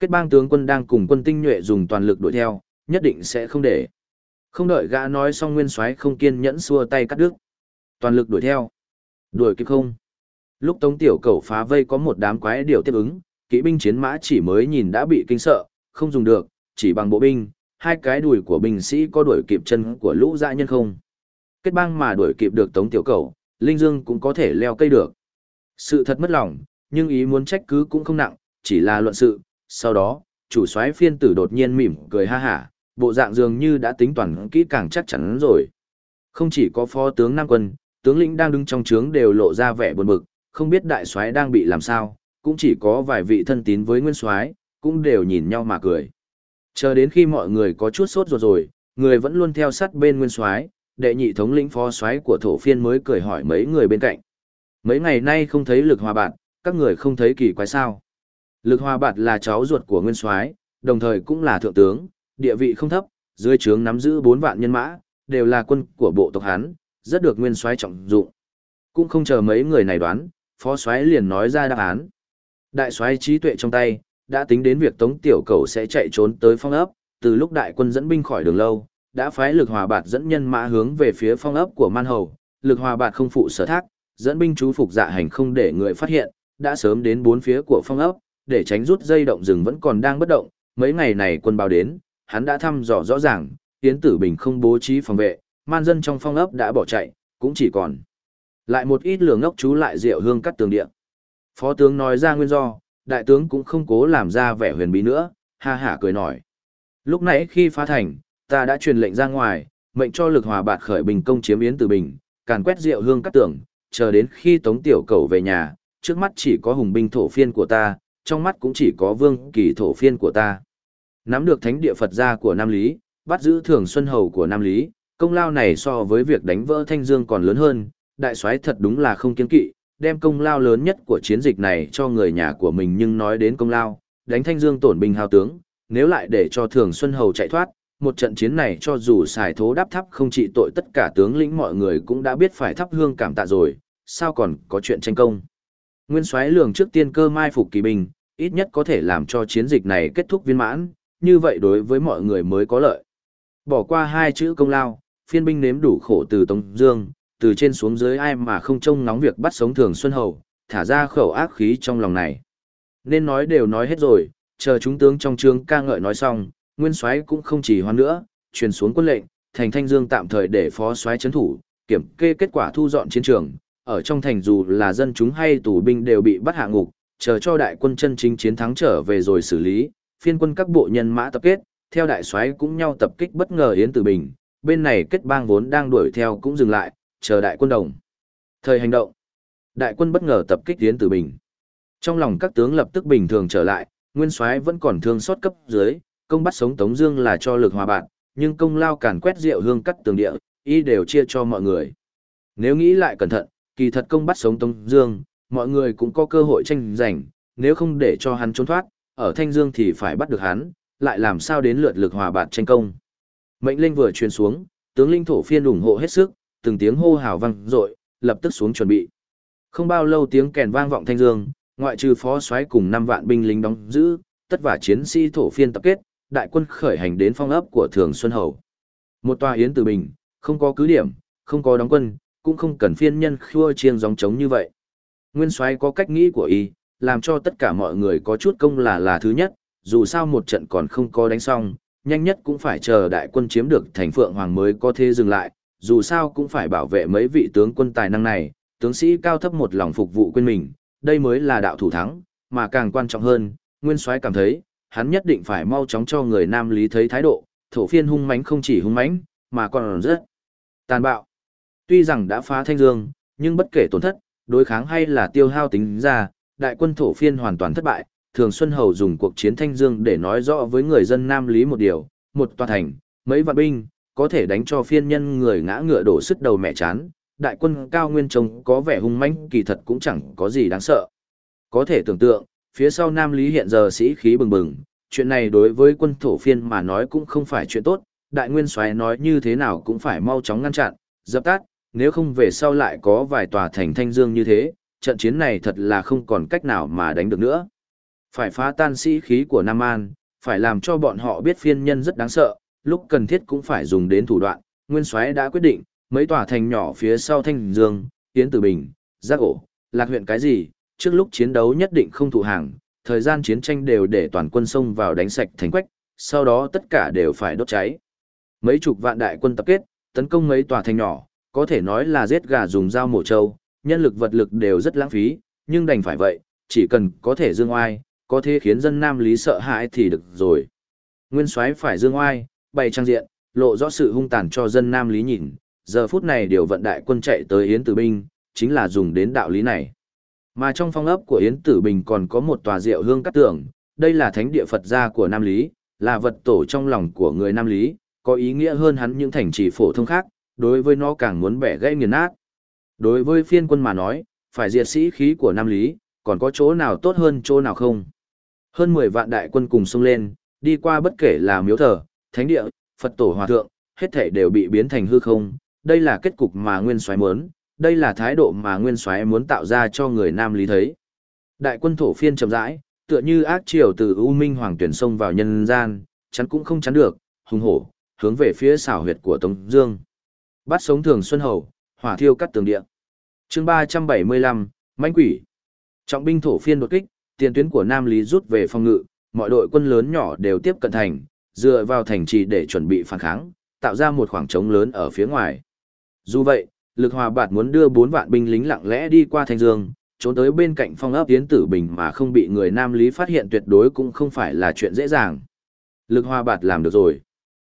Kết bang tướng quân đang cùng quân tinh nhuệ dùng toàn lực đuổi theo, nhất định sẽ không để. Không đợi gã nói xong nguyên soái không kiên nhẫn xua tay cắt đứt. Toàn lực đuổi theo. Đuổi kịp không? Lúc Tống Tiểu Cầu phá vây có một đám quái điều tiếp ứng, kỵ binh chiến mã chỉ mới nhìn đã bị kinh sợ, không dùng được, chỉ bằng bộ binh, hai cái đùi của binh sĩ có đuổi kịp chân của lũ dã nhân không. Kết bang mà đuổi kịp được Tống Tiểu Cầu, Linh Dương cũng có thể leo cây được. Sự thật mất lòng, nhưng ý muốn trách cứ cũng không nặng, chỉ là luận sự. Sau đó, chủ soái phiên tử đột nhiên mỉm cười ha hả, bộ dạng dường như đã tính toàn kỹ càng chắc chắn rồi. Không chỉ có phó tướng Nam Quân, tướng lĩnh đang đứng trong trướng đều lộ ra vẻ buồn bực, không biết đại soái đang bị làm sao, cũng chỉ có vài vị thân tín với nguyên soái, cũng đều nhìn nhau mà cười. Chờ đến khi mọi người có chút sốt ruột rồi, người vẫn luôn theo sát bên nguyên soái, đệ nhị thống lĩnh phó soái của thổ phiên mới cười hỏi mấy người bên cạnh. Mấy ngày nay không thấy lực hòa bạn, các người không thấy kỳ quái sao. Lực hòa bạt là cháu ruột của nguyên soái, đồng thời cũng là thượng tướng, địa vị không thấp, dưới trướng nắm giữ 4 vạn nhân mã, đều là quân của bộ tộc Hán, rất được nguyên soái trọng dụng. Cũng không chờ mấy người này đoán, phó soái liền nói ra đáp án. Đại soái trí tuệ trong tay, đã tính đến việc Tống Tiểu Cầu sẽ chạy trốn tới phong ấp, từ lúc đại quân dẫn binh khỏi đường lâu, đã phái lực hòa bạt dẫn nhân mã hướng về phía phong ấp của Man Hầu, lực hòa bạt không phụ sở thác, dẫn binh chú phục dạ hành không để người phát hiện, đã sớm đến bốn phía của phong ấp, để tránh rút dây động rừng vẫn còn đang bất động, mấy ngày này quân báo đến, hắn đã thăm dò rõ ràng, Yến Tử Bình không bố trí phòng vệ, man dân trong phong ấp đã bỏ chạy, cũng chỉ còn lại một ít lửa ngốc chú lại rượu hương cắt tường địa. Phó tướng nói ra nguyên do, đại tướng cũng không cố làm ra vẻ huyền bí nữa, ha hả cười nói. Lúc nãy khi phá thành, ta đã truyền lệnh ra ngoài, mệnh cho lực hòa bạt khởi bình công chiếm Yến Tử Bình, càn quét rượu hương cắt tường, chờ đến khi Tống Tiểu Cầu về nhà, trước mắt chỉ có hùng binh thổ phiên của ta, trong mắt cũng chỉ có vương kỳ thổ phiên của ta. Nắm được thánh địa Phật gia của Nam Lý, bắt giữ thường xuân hầu của Nam Lý, công lao này so với việc đánh vỡ Thanh Dương còn lớn hơn, đại soái thật đúng là không kiên kỵ, đem công lao lớn nhất của chiến dịch này cho người nhà của mình nhưng nói đến công lao, đánh Thanh Dương tổn binh hao tướng, nếu lại để cho thường xuân hầu chạy thoát, một trận chiến này cho dù xài thố đáp thắp không trị tội tất cả tướng lĩnh mọi người cũng đã biết phải thắp hương cảm tạ rồi, sao còn có chuyện tranh công. Nguyên soái lường trước tiên cơ mai phục kỳ bình ít nhất có thể làm cho chiến dịch này kết thúc viên mãn, như vậy đối với mọi người mới có lợi. Bỏ qua hai chữ công lao, phiên binh nếm đủ khổ từ Tống Dương, từ trên xuống dưới ai mà không trông nóng việc bắt sống Thường Xuân Hầu, thả ra khẩu ác khí trong lòng này. Nên nói đều nói hết rồi, chờ chúng tướng trong trướng ca ngợi nói xong, Nguyên Soái cũng không chỉ hoan nữa, truyền xuống quân lệnh, thành Thanh Dương tạm thời để phó soái chấn thủ, kiểm kê kết quả thu dọn chiến trường, ở trong thành dù là dân chúng hay tù binh đều bị bắt hạ ngục, chờ cho đại quân chân chính chiến thắng trở về rồi xử lý, phiên quân các bộ nhân mã tập kết, theo đại soái cũng nhau tập kích bất ngờ Yến Tử Bình, bên này kết bang vốn đang đuổi theo cũng dừng lại, chờ đại quân đồng. Thời hành động, đại quân bất ngờ tập kích Yến Tử Bình. Trong lòng các tướng lập tức bình thường trở lại, nguyên soái vẫn còn thương xót cấp dưới, công bắt sống Tống Dương là cho lực hòa bạn, nhưng công lao càn quét rượu hương cắt tường địa, y đều chia cho mọi người. Nếu nghĩ lại cẩn thận, kỳ thật công bắt sống Tống Dương, mọi người cũng có cơ hội tranh giành, nếu không để cho hắn trốn thoát, ở Thanh Dương thì phải bắt được hắn, lại làm sao đến lượt lực hòa bạt tranh công. Mệnh lệnh vừa truyền xuống, tướng linh thổ phiên ủng hộ hết sức, từng tiếng hô hào vang dội, lập tức xuống chuẩn bị. Không bao lâu tiếng kèn vang vọng Thanh Dương, ngoại trừ phó soái cùng năm vạn binh lính đóng giữ, tất cả chiến sĩ thổ phiên tập kết, đại quân khởi hành đến phong ấp của Thường Xuân Hầu. Một tòa yến từ bình, không có cứ điểm, không có đóng quân, cũng không cần phiên nhân khua chiêng gióng trống như vậy. Nguyên soái có cách nghĩ của y, làm cho tất cả mọi người có chút công là là thứ nhất, dù sao một trận còn không có đánh xong, nhanh nhất cũng phải chờ đại quân chiếm được thành Phượng Hoàng mới có thể dừng lại, dù sao cũng phải bảo vệ mấy vị tướng quân tài năng này, Tướng sĩ cao thấp một lòng phục vụ quên mình, đây mới là đạo thủ thắng, mà càng quan trọng hơn, Nguyên Soái cảm thấy, hắn nhất định phải mau chóng cho người Nam Lý thấy thái độ, thổ phiên hung mãnh không chỉ hung mãnh, mà còn rất tàn bạo. Tuy rằng đã phá Thanh Dương, nhưng bất kể tổn thất, đối kháng hay là tiêu hao tính ra, đại quân thổ phiên hoàn toàn thất bại, Thường Xuân Hầu dùng cuộc chiến Thanh Dương để nói rõ với người dân Nam Lý một điều, một toàn thành, mấy vạn binh, có thể đánh cho phiên nhân người ngã ngựa đổ sức đầu mẹ chán, đại quân cao nguyên trông có vẻ hung mãnh kỳ thật cũng chẳng có gì đáng sợ. Có thể tưởng tượng, phía sau Nam Lý hiện giờ sĩ khí bừng bừng, chuyện này đối với quân thổ phiên mà nói cũng không phải chuyện tốt, đại nguyên soái nói như thế nào cũng phải mau chóng ngăn chặn, dập tắt, nếu không về sau lại có vài tòa thành thanh dương như thế, trận chiến này thật là không còn cách nào mà đánh được nữa. Phải phá tan sĩ khí của Nam An, phải làm cho bọn họ biết phiên nhân rất đáng sợ, lúc cần thiết cũng phải dùng đến thủ đoạn, nguyên soái đã quyết định, mấy tòa thành nhỏ phía sau Thanh Dương, Tiến Tử Bình, Giác Ổ, Lạc huyện cái gì, trước lúc chiến đấu nhất định không thủ hàng, thời gian chiến tranh đều để toàn quân xông vào đánh sạch thành quách, sau đó tất cả đều phải đốt cháy. Mấy chục vạn đại quân tập kết, tấn công mấy tòa thành nhỏ, có thể nói là giết gà dùng dao mổ trâu, nhân lực vật lực đều rất lãng phí, nhưng đành phải vậy, chỉ cần có thể dương oai, có thể khiến dân Nam Lý sợ hãi thì được rồi. Nguyên soái phải dương oai, bày trang diện, lộ rõ sự hung tàn cho dân Nam Lý nhìn, giờ phút này điều vận đại quân chạy tới Yến Tử Binh, chính là dùng đến đạo lý này. Mà trong phong ấp của Yến Tử Bình còn có một tòa rượu hương cắt tường, đây là thánh địa Phật gia của Nam Lý, là vật tổ trong lòng của người Nam Lý, có ý nghĩa hơn hắn những thành trì phổ thông khác, đối với nó càng muốn bẻ gãy nghiền nát. Đối với phiên quân mà nói, phải diệt sĩ khí của Nam Lý, còn có chỗ nào tốt hơn chỗ nào không? Hơn 10 vạn đại quân cùng xông lên, đi qua bất kể là miếu thờ, thánh địa, Phật tổ hòa thượng, hết thảy đều bị biến thành hư không, đây là kết cục mà Nguyên Soái muốn, đây là thái độ mà Nguyên Soái muốn tạo ra cho người Nam Lý thấy. Đại quân thổ phiên chậm rãi, tựa như ác triều từ U Minh Hoàng tuyển sông vào nhân gian, chắn cũng không chắn được, hùng hổ, hướng về phía xảo huyệt của Tống Dương. Bắt sống Thường Xuân Hầu, hỏa thiêu cắt tường địa. Chương 375, mãnh quỷ. Trọng binh thổ phiên đột kích, tiền tuyến của Nam Lý rút về phòng ngự, mọi đội quân lớn nhỏ đều tiếp cận thành, dựa vào thành trì để chuẩn bị phản kháng, tạo ra một khoảng trống lớn ở phía ngoài. Dù vậy, lực hòa bạt muốn đưa 4 vạn binh lính lặng lẽ đi qua Thanh Dương, trốn tới bên cạnh phong ấp Yến Tử Bình mà không bị người Nam Lý phát hiện tuyệt đối cũng không phải là chuyện dễ dàng. Lực hòa bạt làm được rồi.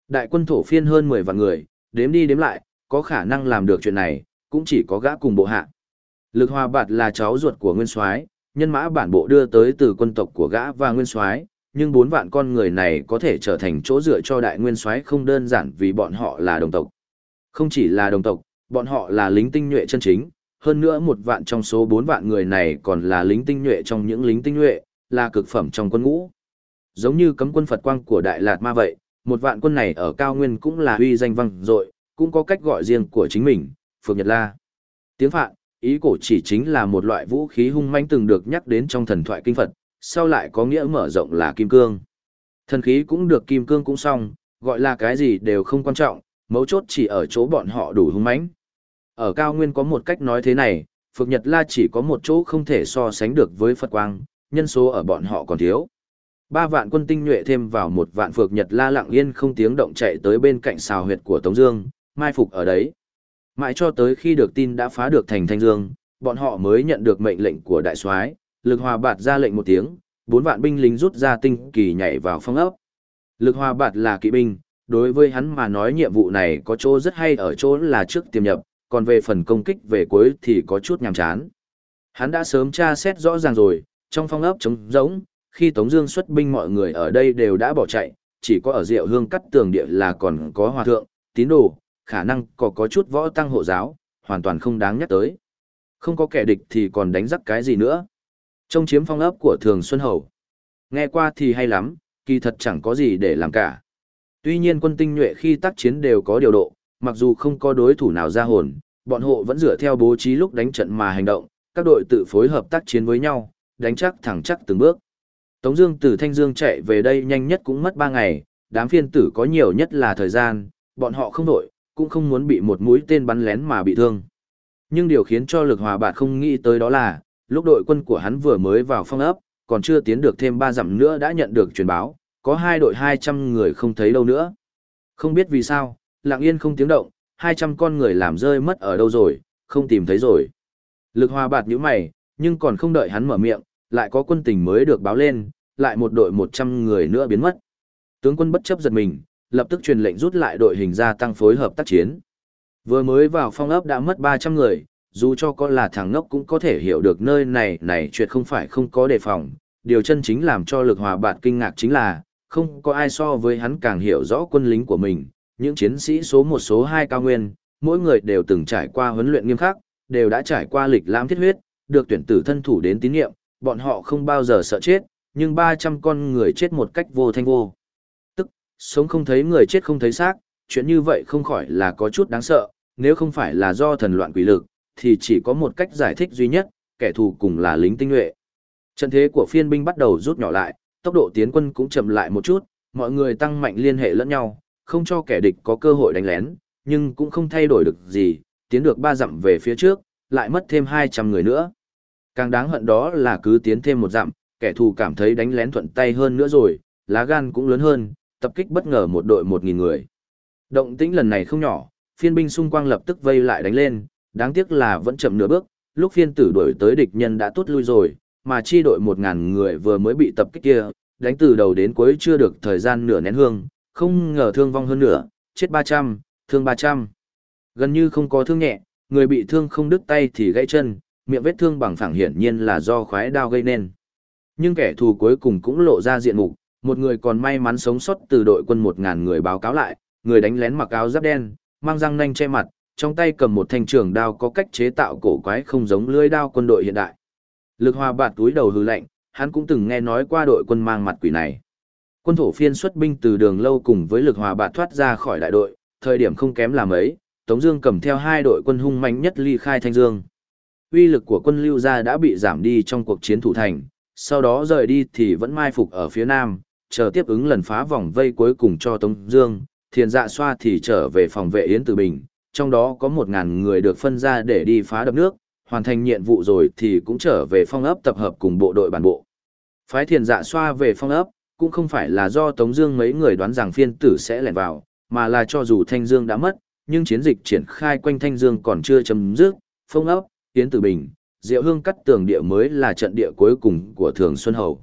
Đại quân thổ phiên hơn 10 vạn người, đếm đi đếm lại, có khả năng làm được chuyện này, cũng chỉ có gã cùng bộ hạ. Lực hòa bạt là cháu ruột của Nguyên Soái, nhân mã bản bộ đưa tới từ quân tộc của gã và Nguyên Soái, nhưng bốn vạn con người này có thể trở thành chỗ dựa cho đại nguyên soái không đơn giản vì bọn họ là đồng tộc. Không chỉ là đồng tộc, bọn họ là lính tinh nhuệ chân chính, hơn nữa một vạn trong số bốn vạn người này còn là lính tinh nhuệ trong những lính tinh nhuệ, là cực phẩm trong quân ngũ. Giống như cấm quân Phật quang của Đại Lạt Ma vậy, một vạn quân này ở cao nguyên cũng là uy danh vang dội, cũng có cách gọi riêng của chính mình, Phượng Nhật La. Tiếng Phạn, ý cổ chỉ chính là một loại vũ khí hung manh từng được nhắc đến trong thần thoại kinh Phật, sau lại có nghĩa mở rộng là kim cương. Thần khí cũng được kim cương cũng xong, gọi là cái gì đều không quan trọng, mấu chốt chỉ ở chỗ bọn họ đủ hung mãnh. Ở cao nguyên có một cách nói thế này, phượng Nhật La chỉ có một chỗ không thể so sánh được với Phật Quang, nhân số ở bọn họ còn thiếu. Ba vạn quân tinh nhuệ thêm vào một vạn phượng Nhật La lặng yên không tiếng động chạy tới bên cạnh xào huyệt của Tống Dương, mai phục ở đấy. Mãi cho tới khi được tin đã phá được thành Thanh Dương, bọn họ mới nhận được mệnh lệnh của đại soái, lực hòa bạt ra lệnh một tiếng, bốn vạn binh lính rút ra tinh kỳ nhảy vào phong ấp. Lực hòa bạt là kỵ binh, đối với hắn mà nói nhiệm vụ này có chỗ rất hay ở chỗ là trước tiềm nhập, còn về phần công kích về cuối thì có chút nhàm chán. Hắn đã sớm tra xét rõ ràng rồi, trong phong ấp trống rỗng, khi Tống Dương xuất binh mọi người ở đây đều đã bỏ chạy, chỉ có ở Diệu Hương cắt tường địa là còn có hòa thượng, tín đồ, khả năng có có chút võ tăng hộ giáo, hoàn toàn không đáng nhắc tới. Không có kẻ địch thì còn đánh rắc cái gì nữa. Trông chiếm phong ấp của Thường Xuân Hầu. Nghe qua thì hay lắm, kỳ thật chẳng có gì để làm cả. Tuy nhiên quân tinh nhuệ khi tác chiến đều có điều độ, mặc dù không có đối thủ nào ra hồn, bọn hộ vẫn dựa theo bố trí lúc đánh trận mà hành động, các đội tự phối hợp tác chiến với nhau, đánh chắc thẳng chắc từng bước. Tống Dương từ Thanh Dương chạy về đây nhanh nhất cũng mất 3 ngày, đám phiên tử có nhiều nhất là thời gian, bọn họ không đội, cũng không muốn bị một mũi tên bắn lén mà bị thương. Nhưng điều khiến cho lực hòa bạt không nghĩ tới đó là, lúc đội quân của hắn vừa mới vào phong ấp, còn chưa tiến được thêm ba dặm nữa đã nhận được truyền báo, có hai đội 200 người không thấy đâu nữa. Không biết vì sao, lặng yên không tiếng động, 200 con người làm rơi mất ở đâu rồi, không tìm thấy rồi. Lực hòa bạt như mày, nhưng còn không đợi hắn mở miệng, lại có quân tình mới được báo lên, lại một đội 100 người nữa biến mất. Tướng quân bất chấp giật mình, lập tức truyền lệnh rút lại đội hình ra tăng phối hợp tác chiến. Vừa mới vào phong ấp đã mất 300 người, dù cho có là thằng ngốc cũng có thể hiểu được nơi này này chuyện không phải không có đề phòng. Điều chân chính làm cho lực hòa bạt kinh ngạc chính là, không có ai so với hắn càng hiểu rõ quân lính của mình. Những chiến sĩ số 1 số 2 cao nguyên, mỗi người đều từng trải qua huấn luyện nghiêm khắc, đều đã trải qua lịch lãm thiết huyết, được tuyển tử thân thủ đến tín nhiệm, bọn họ không bao giờ sợ chết, nhưng 300 con người chết một cách vô thanh vô. Sống không thấy người chết không thấy xác, chuyện như vậy không khỏi là có chút đáng sợ, nếu không phải là do thần loạn quỷ lực, thì chỉ có một cách giải thích duy nhất, kẻ thù cùng là lính tinh nhuệ. Trận thế của phiên binh bắt đầu rút nhỏ lại, tốc độ tiến quân cũng chậm lại một chút, mọi người tăng mạnh liên hệ lẫn nhau, không cho kẻ địch có cơ hội đánh lén, nhưng cũng không thay đổi được gì, tiến được ba dặm về phía trước, lại mất thêm 200 người nữa. Càng đáng hận đó là cứ tiến thêm một dặm, kẻ thù cảm thấy đánh lén thuận tay hơn nữa rồi, lá gan cũng lớn hơn, tập kích bất ngờ một đội 1.000 người. Động tĩnh lần này không nhỏ, phiên binh xung quanh lập tức vây lại đánh lên, đáng tiếc là vẫn chậm nửa bước, lúc phiên tử đuổi tới địch nhân đã tốt lui rồi, mà chi đội một ngàn người vừa mới bị tập kích kia, đánh từ đầu đến cuối chưa được thời gian nửa nén hương, không ngờ thương vong hơn nửa, chết 300, thương 300. Gần như không có thương nhẹ, người bị thương không đứt tay thì gãy chân, miệng vết thương bằng phẳng hiển nhiên là do khoái đao gây nên. Nhưng kẻ thù cuối cùng cũng lộ ra diện mục, một người còn may mắn sống sót từ đội quân một ngàn người báo cáo lại, người đánh lén mặc áo giáp đen, mang răng nanh che mặt, trong tay cầm một thanh trường đao có cách chế tạo cổ quái không giống lưỡi đao quân đội hiện đại. Lực hòa bạt túi đầu hư lạnh, hắn cũng từng nghe nói qua đội quân mang mặt quỷ này. Quân thổ phiên xuất binh từ đường lâu cùng với lực hòa bạt thoát ra khỏi đại đội, thời điểm không kém là mấy, Tống Dương cầm theo hai đội quân hung mạnh nhất ly khai Thanh Dương. Uy lực của quân lưu gia đã bị giảm đi trong cuộc chiến thủ thành, sau đó rời đi thì vẫn mai phục ở phía nam, chờ tiếp ứng lần phá vòng vây cuối cùng cho Tống Dương. Thiền Dạ Xoa thì trở về phòng vệ Yến Tử Bình, trong đó có một ngàn người được phân ra để đi phá đập nước, hoàn thành nhiệm vụ rồi thì cũng trở về phong ấp tập hợp cùng bộ đội bản bộ. Phái Thiền Dạ Xoa về phong ấp, cũng không phải là do Tống Dương mấy người đoán rằng phiên tử sẽ lẻn vào, mà là cho dù Thanh Dương đã mất, nhưng chiến dịch triển khai quanh Thanh Dương còn chưa chấm dứt, phong ấp, Yến Tử Bình, Diệu Hương cắt tường địa mới là trận địa cuối cùng của Thường Xuân Hầu.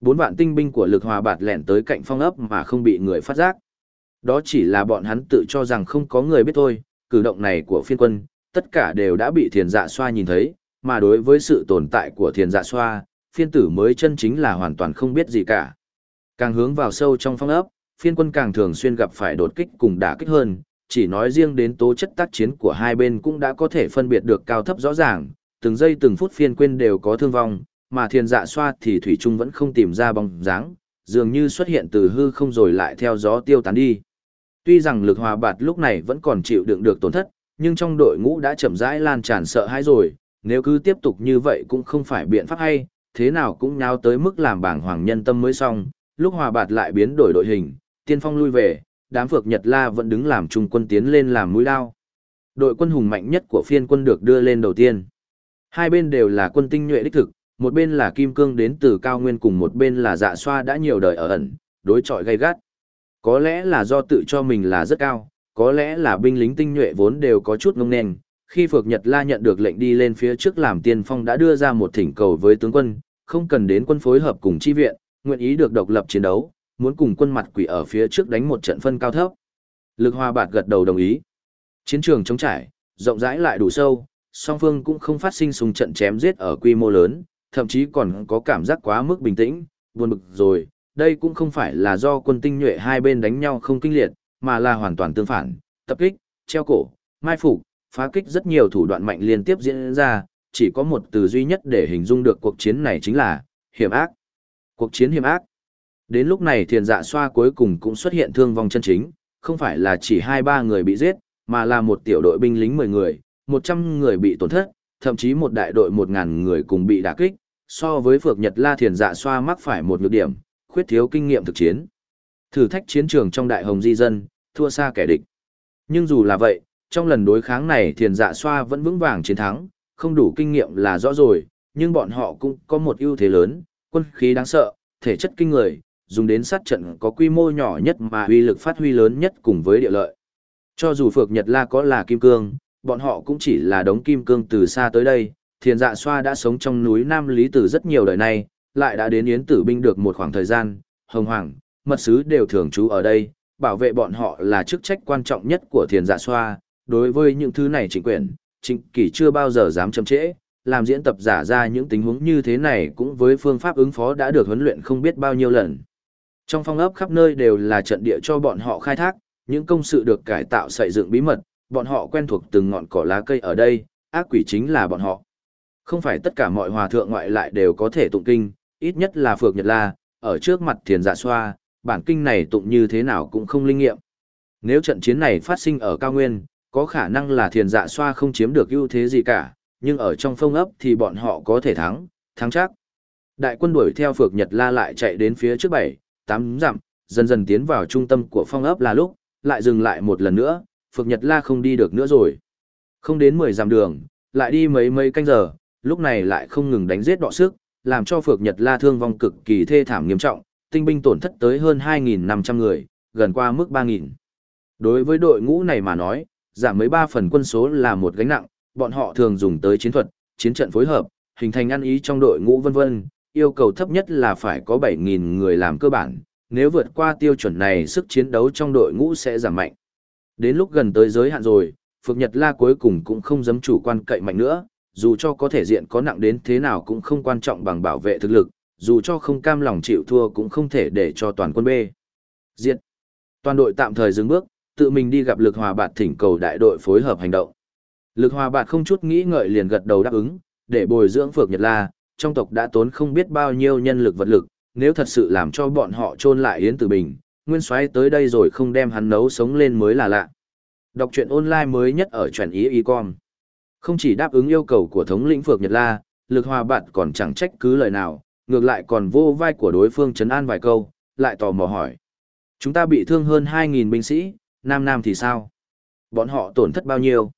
Bốn vạn tinh binh của lực hòa bạt lẻn tới cạnh phong ấp mà không bị người phát giác. Đó chỉ là bọn hắn tự cho rằng không có người biết thôi, cử động này của phiên quân, tất cả đều đã bị thiền dạ xoa nhìn thấy, mà đối với sự tồn tại của thiền dạ xoa, phiên tử mới chân chính là hoàn toàn không biết gì cả. Càng hướng vào sâu trong phong ấp, phiên quân càng thường xuyên gặp phải đột kích cùng đả kích hơn, chỉ nói riêng đến tố chất tác chiến của hai bên cũng đã có thể phân biệt được cao thấp rõ ràng, từng giây từng phút phiên Quân đều có thương vong, mà thiền dạ xoa thì thủy trung vẫn không tìm ra bóng dáng, dường như xuất hiện từ hư không rồi lại theo gió tiêu tán đi. Tuy rằng lực hòa bạt lúc này vẫn còn chịu đựng được tổn thất, nhưng trong đội ngũ đã chậm rãi lan tràn sợ hãi rồi, nếu cứ tiếp tục như vậy cũng không phải biện pháp hay, thế nào cũng nháo tới mức làm bảng hoàng nhân tâm mới xong, lúc hòa bạt lại biến đổi đội hình, tiên phong lui về, đám phược Nhật La vẫn đứng làm trung quân tiến lên làm mũi lao. Đội quân hùng mạnh nhất của phiên quân được đưa lên đầu tiên. Hai bên đều là quân tinh nhuệ đích thực, một bên là Kim Cương đến từ cao nguyên cùng một bên là dạ xoa đã nhiều đời ở ẩn, đối chọi gay gắt. Có lẽ là do tự cho mình là rất cao, có lẽ là binh lính tinh nhuệ vốn đều có chút ngông nền. Khi Phược Nhật La nhận được lệnh đi lên phía trước làm tiên phong đã đưa ra một thỉnh cầu với tướng quân, không cần đến quân phối hợp cùng chi viện, nguyện ý được độc lập chiến đấu, muốn cùng quân mặt quỷ ở phía trước đánh một trận phân cao thấp. Lực Hoa Bạt gật đầu đồng ý. Chiến trường chống trải, rộng rãi lại đủ sâu, song phương cũng không phát sinh xung trận chém giết ở quy mô lớn, thậm chí còn có cảm giác quá mức bình tĩnh, buồn bực rồi, đây cũng không phải là do quân tinh nhuệ hai bên đánh nhau không kinh liệt, mà là hoàn toàn tương phản, tập kích, treo cổ, mai phục, phá kích rất nhiều thủ đoạn mạnh liên tiếp diễn ra, chỉ có một từ duy nhất để hình dung được cuộc chiến này chính là hiểm ác. Cuộc chiến hiểm ác. Đến lúc này thiền dạ xoa cuối cùng cũng xuất hiện thương vong chân chính, không phải là chỉ hai ba người bị giết, mà là một tiểu đội binh lính 10 người, 100 người bị tổn thất, thậm chí một đại đội một ngàn người cùng bị đả kích, so với Phược Nhật La thiền dạ xoa mắc phải một nhược điểm, khuyết thiếu kinh nghiệm thực chiến. Thử thách chiến trường trong đại hồng di dân, thua xa kẻ địch. Nhưng dù là vậy, trong lần đối kháng này thiền dạ xoa vẫn vững vàng chiến thắng, không đủ kinh nghiệm là rõ rồi, nhưng bọn họ cũng có một ưu thế lớn, quân khí đáng sợ, thể chất kinh người, dùng đến sát trận có quy mô nhỏ nhất mà uy lực phát huy lớn nhất cùng với địa lợi. Cho dù Phược Nhật La có là kim cương, bọn họ cũng chỉ là đống kim cương từ xa tới đây, thiền dạ xoa đã sống trong núi Nam Lý từ rất nhiều đời nay, lại đã đến Yến Tử Binh được một khoảng thời gian, hồng hoàng, mật sứ đều thường trú ở đây, bảo vệ bọn họ là chức trách quan trọng nhất của thiền dạ xoa, đối với những thứ này chính quyền, trịnh kỷ chưa bao giờ dám chậm trễ, làm diễn tập giả ra những tình huống như thế này cũng với phương pháp ứng phó đã được huấn luyện không biết bao nhiêu lần. Trong phong ấp khắp nơi đều là trận địa cho bọn họ khai thác, những công sự được cải tạo xây dựng bí mật, bọn họ quen thuộc từng ngọn cỏ lá cây ở đây, ác quỷ chính là bọn họ. Không phải tất cả mọi hòa thượng ngoại lại đều có thể tụng kinh, ít nhất là Phược Nhật La, ở trước mặt thiền dạ xoa, bản kinh này tụng như thế nào cũng không linh nghiệm. Nếu trận chiến này phát sinh ở cao nguyên, có khả năng là thiền dạ xoa không chiếm được ưu thế gì cả, nhưng ở trong phong ấp thì bọn họ có thể thắng, thắng chắc. Đại quân đuổi theo Phược Nhật La lại chạy đến phía trước bảy, tám dặm, dần dần tiến vào trung tâm của phong ấp là lúc, lại dừng lại một lần nữa, Phược Nhật La không đi được nữa rồi. Không đến 10 dặm đường, lại đi mấy mấy canh giờ, lúc này lại không ngừng đánh giết đọ sức, làm cho Phược Nhật La thương vong cực kỳ thê thảm nghiêm trọng, tinh binh tổn thất tới hơn 2.500 người, gần qua mức 3.000. Đối với đội ngũ này mà nói, giảm mấy ba phần quân số là một gánh nặng, bọn họ thường dùng tới chiến thuật, chiến trận phối hợp, hình thành ăn ý trong đội ngũ vân vân, yêu cầu thấp nhất là phải có 7.000 người làm cơ bản, nếu vượt qua tiêu chuẩn này sức chiến đấu trong đội ngũ sẽ giảm mạnh. Đến lúc gần tới giới hạn rồi, Phược Nhật La cuối cùng cũng không dám chủ quan cậy mạnh nữa, dù cho có thể diện có nặng đến thế nào cũng không quan trọng bằng bảo vệ thực lực, dù cho không cam lòng chịu thua cũng không thể để cho toàn quân B. Diện. Toàn đội tạm thời dừng bước, tự mình đi gặp lực hòa bạt thỉnh cầu đại đội phối hợp hành động. Lực hòa bạt không chút nghĩ ngợi liền gật đầu đáp ứng, để bồi dưỡng Phược Nhật La, trong tộc đã tốn không biết bao nhiêu nhân lực vật lực, nếu thật sự làm cho bọn họ chôn lại Yến Tử Bình, Nguyên Soái tới đây rồi không đem hắn nấu sống lên mới là lạ. Đọc truyện online mới nhất ở truyện ý y con. Không chỉ đáp ứng yêu cầu của thống lĩnh Phược Nhật La, lực hòa bạn còn chẳng trách cứ lời nào, ngược lại còn vô vai của đối phương trấn an vài câu, lại tò mò hỏi. Chúng ta bị thương hơn 2.000 binh sĩ, Nam Nam thì sao? Bọn họ tổn thất bao nhiêu?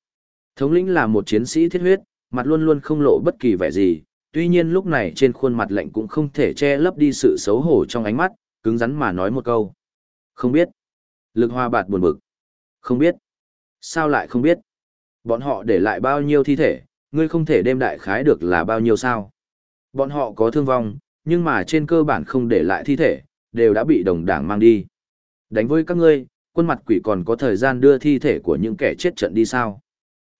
Thống lĩnh là một chiến sĩ thiết huyết, mặt luôn luôn không lộ bất kỳ vẻ gì, tuy nhiên lúc này trên khuôn mặt lạnh cũng không thể che lấp đi sự xấu hổ trong ánh mắt, cứng rắn mà nói một câu. Không biết. Lực hoa bạt buồn bực. Không biết. Sao lại không biết? Bọn họ để lại bao nhiêu thi thể, ngươi không thể đem đại khái được là bao nhiêu sao? Bọn họ có thương vong, nhưng mà trên cơ bản không để lại thi thể, đều đã bị đồng đảng mang đi. Đánh với các ngươi, quân mặt quỷ còn có thời gian đưa thi thể của những kẻ chết trận đi sao?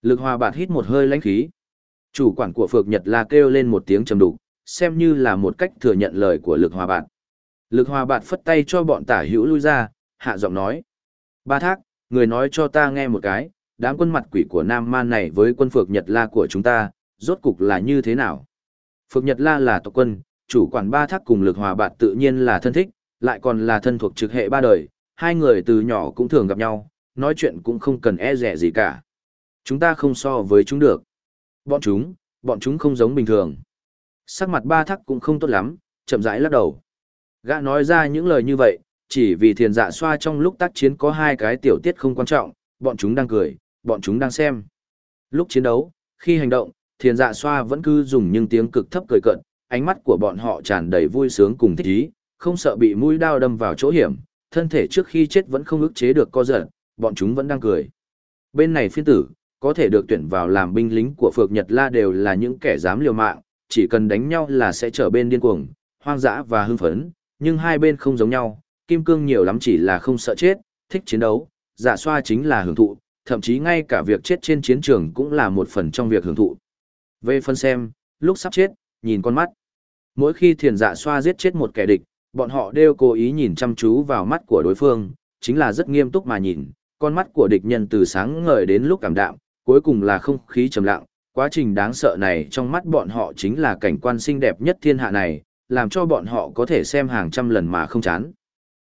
Lực hòa bạt hít một hơi lãnh khí. Chủ quản của Phược Nhật là kêu lên một tiếng trầm đục, xem như là một cách thừa nhận lời của lực hòa bạt. Lực hòa bạt phất tay cho bọn tả hữu lui ra, hạ giọng nói. Ba thác, người nói cho ta nghe một cái, đám quân mặt quỷ của Nam Man này với quân Phược Nhật La của chúng ta, rốt cục là như thế nào? Phược Nhật La là tộc quân, chủ quản ba thác cùng lực hòa bạt tự nhiên là thân thích, lại còn là thân thuộc trực hệ ba đời, hai người từ nhỏ cũng thường gặp nhau, nói chuyện cũng không cần e rẻ gì cả. Chúng ta không so với chúng được. Bọn chúng, bọn chúng không giống bình thường. Sắc mặt ba thác cũng không tốt lắm, chậm rãi lắc đầu. Gã nói ra những lời như vậy, chỉ vì thiền dạ xoa trong lúc tác chiến có hai cái tiểu tiết không quan trọng, bọn chúng đang cười, bọn chúng đang xem. Lúc chiến đấu, khi hành động, thiền dạ xoa vẫn cứ dùng những tiếng cực thấp cười cận, ánh mắt của bọn họ tràn đầy vui sướng cùng thích ý, không sợ bị mũi đao đâm vào chỗ hiểm, thân thể trước khi chết vẫn không ức chế được co giật, bọn chúng vẫn đang cười. Bên này phiên tử, có thể được tuyển vào làm binh lính của Phược Nhật La đều là những kẻ dám liều mạng, chỉ cần đánh nhau là sẽ trở bên điên cuồng, hoang dã và hưng phấn, nhưng hai bên không giống nhau, Kim Cương nhiều lắm chỉ là không sợ chết, thích chiến đấu, dạ xoa chính là hưởng thụ, thậm chí ngay cả việc chết trên chiến trường cũng là một phần trong việc hưởng thụ. Về phân xem, lúc sắp chết, nhìn con mắt. Mỗi khi thiền dạ xoa giết chết một kẻ địch, bọn họ đều cố ý nhìn chăm chú vào mắt của đối phương, chính là rất nghiêm túc mà nhìn, con mắt của địch nhân từ sáng ngời đến lúc cảm đạm, cuối cùng là không khí trầm lặng, quá trình đáng sợ này trong mắt bọn họ chính là cảnh quan xinh đẹp nhất thiên hạ này, làm cho bọn họ có thể xem hàng trăm lần mà không chán.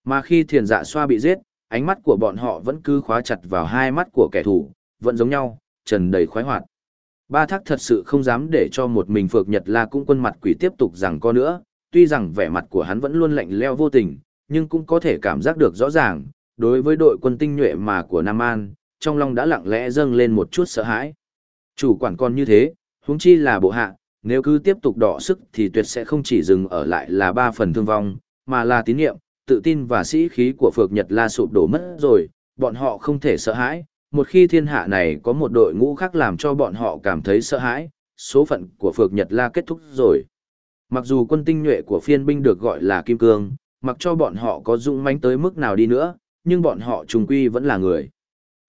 Mà khi thiền dạ xoa bị giết, ánh mắt của bọn họ vẫn cứ khóa chặt vào hai mắt của kẻ thù, vẫn giống nhau, trần đầy khoái hoạt. Ba thác thật sự không dám để cho một mình Phược Nhật La cũng quân mặt quỷ tiếp tục rằng co nữa, tuy rằng vẻ mặt của hắn vẫn luôn lạnh leo vô tình, nhưng cũng có thể cảm giác được rõ ràng, đối với đội quân tinh nhuệ mà của Nam An, trong lòng đã lặng lẽ dâng lên một chút sợ hãi. Chủ quản còn như thế, huống chi là bộ hạ, nếu cứ tiếp tục đọ sức thì tuyệt sẽ không chỉ dừng ở lại là ba phần thương vong, mà là tín nhiệm, tự tin và sĩ khí của Phược Nhật La sụp đổ mất rồi, bọn họ không thể sợ hãi, một khi thiên hạ này có một đội ngũ khác làm cho bọn họ cảm thấy sợ hãi, số phận của Phược Nhật La kết thúc rồi. Mặc dù quân tinh nhuệ của phiên binh được gọi là Kim Cương, mặc cho bọn họ có dũng mãnh tới mức nào đi nữa, nhưng bọn họ trùng quy vẫn là người.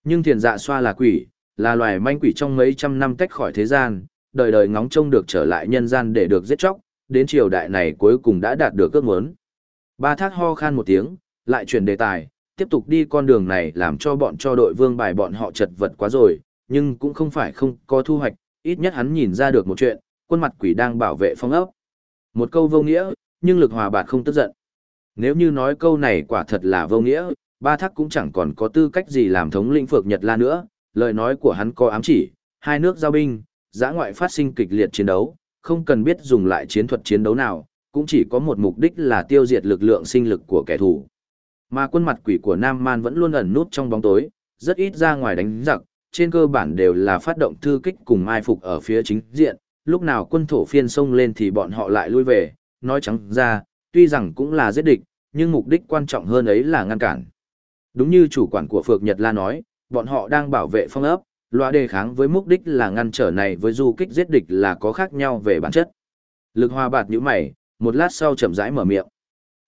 Nhưng thiền dạ xoa là quỷ, là loài manh quỷ trong mấy trăm năm tách khỏi thế gian, đời đời ngóng trông được trở lại nhân gian để được giết chóc, đến triều đại này cuối cùng đã đạt được ước muốn. Ba thác ho khan một tiếng, lại chuyển đề tài, tiếp tục đi con đường này làm cho bọn cho đội vương bài bọn họ chật vật quá rồi, nhưng cũng không phải không có thu hoạch, ít nhất hắn nhìn ra được một chuyện, quân mặt quỷ đang bảo vệ phong ốc. Một câu vô nghĩa, nhưng lực hòa bạt không tức giận. Nếu như nói câu này quả thật là vô nghĩa, ba thác cũng chẳng còn có tư cách gì làm thống lĩnh phược Nhật La nữa, lời nói của hắn có ám chỉ, hai nước giao binh, giã ngoại phát sinh kịch liệt chiến đấu, không cần biết dùng lại chiến thuật chiến đấu nào, cũng chỉ có một mục đích là tiêu diệt lực lượng sinh lực của kẻ thù. Mà quân mặt quỷ của Nam Man vẫn luôn ẩn nút trong bóng tối, rất ít ra ngoài đánh giặc, trên cơ bản đều là phát động thư kích cùng mai phục ở phía chính diện, lúc nào quân thổ phiên xông lên thì bọn họ lại lui về, nói trắng ra, tuy rằng cũng là giết địch, nhưng mục đích quan trọng hơn ấy là ngăn cản. Đúng như chủ quản của Phược Nhật La nói, bọn họ đang bảo vệ phong ấp, loại đề kháng với mục đích là ngăn trở này với du kích giết địch là có khác nhau về bản chất. Lực hoa bạt nhũ mày, một lát sau chậm rãi mở miệng.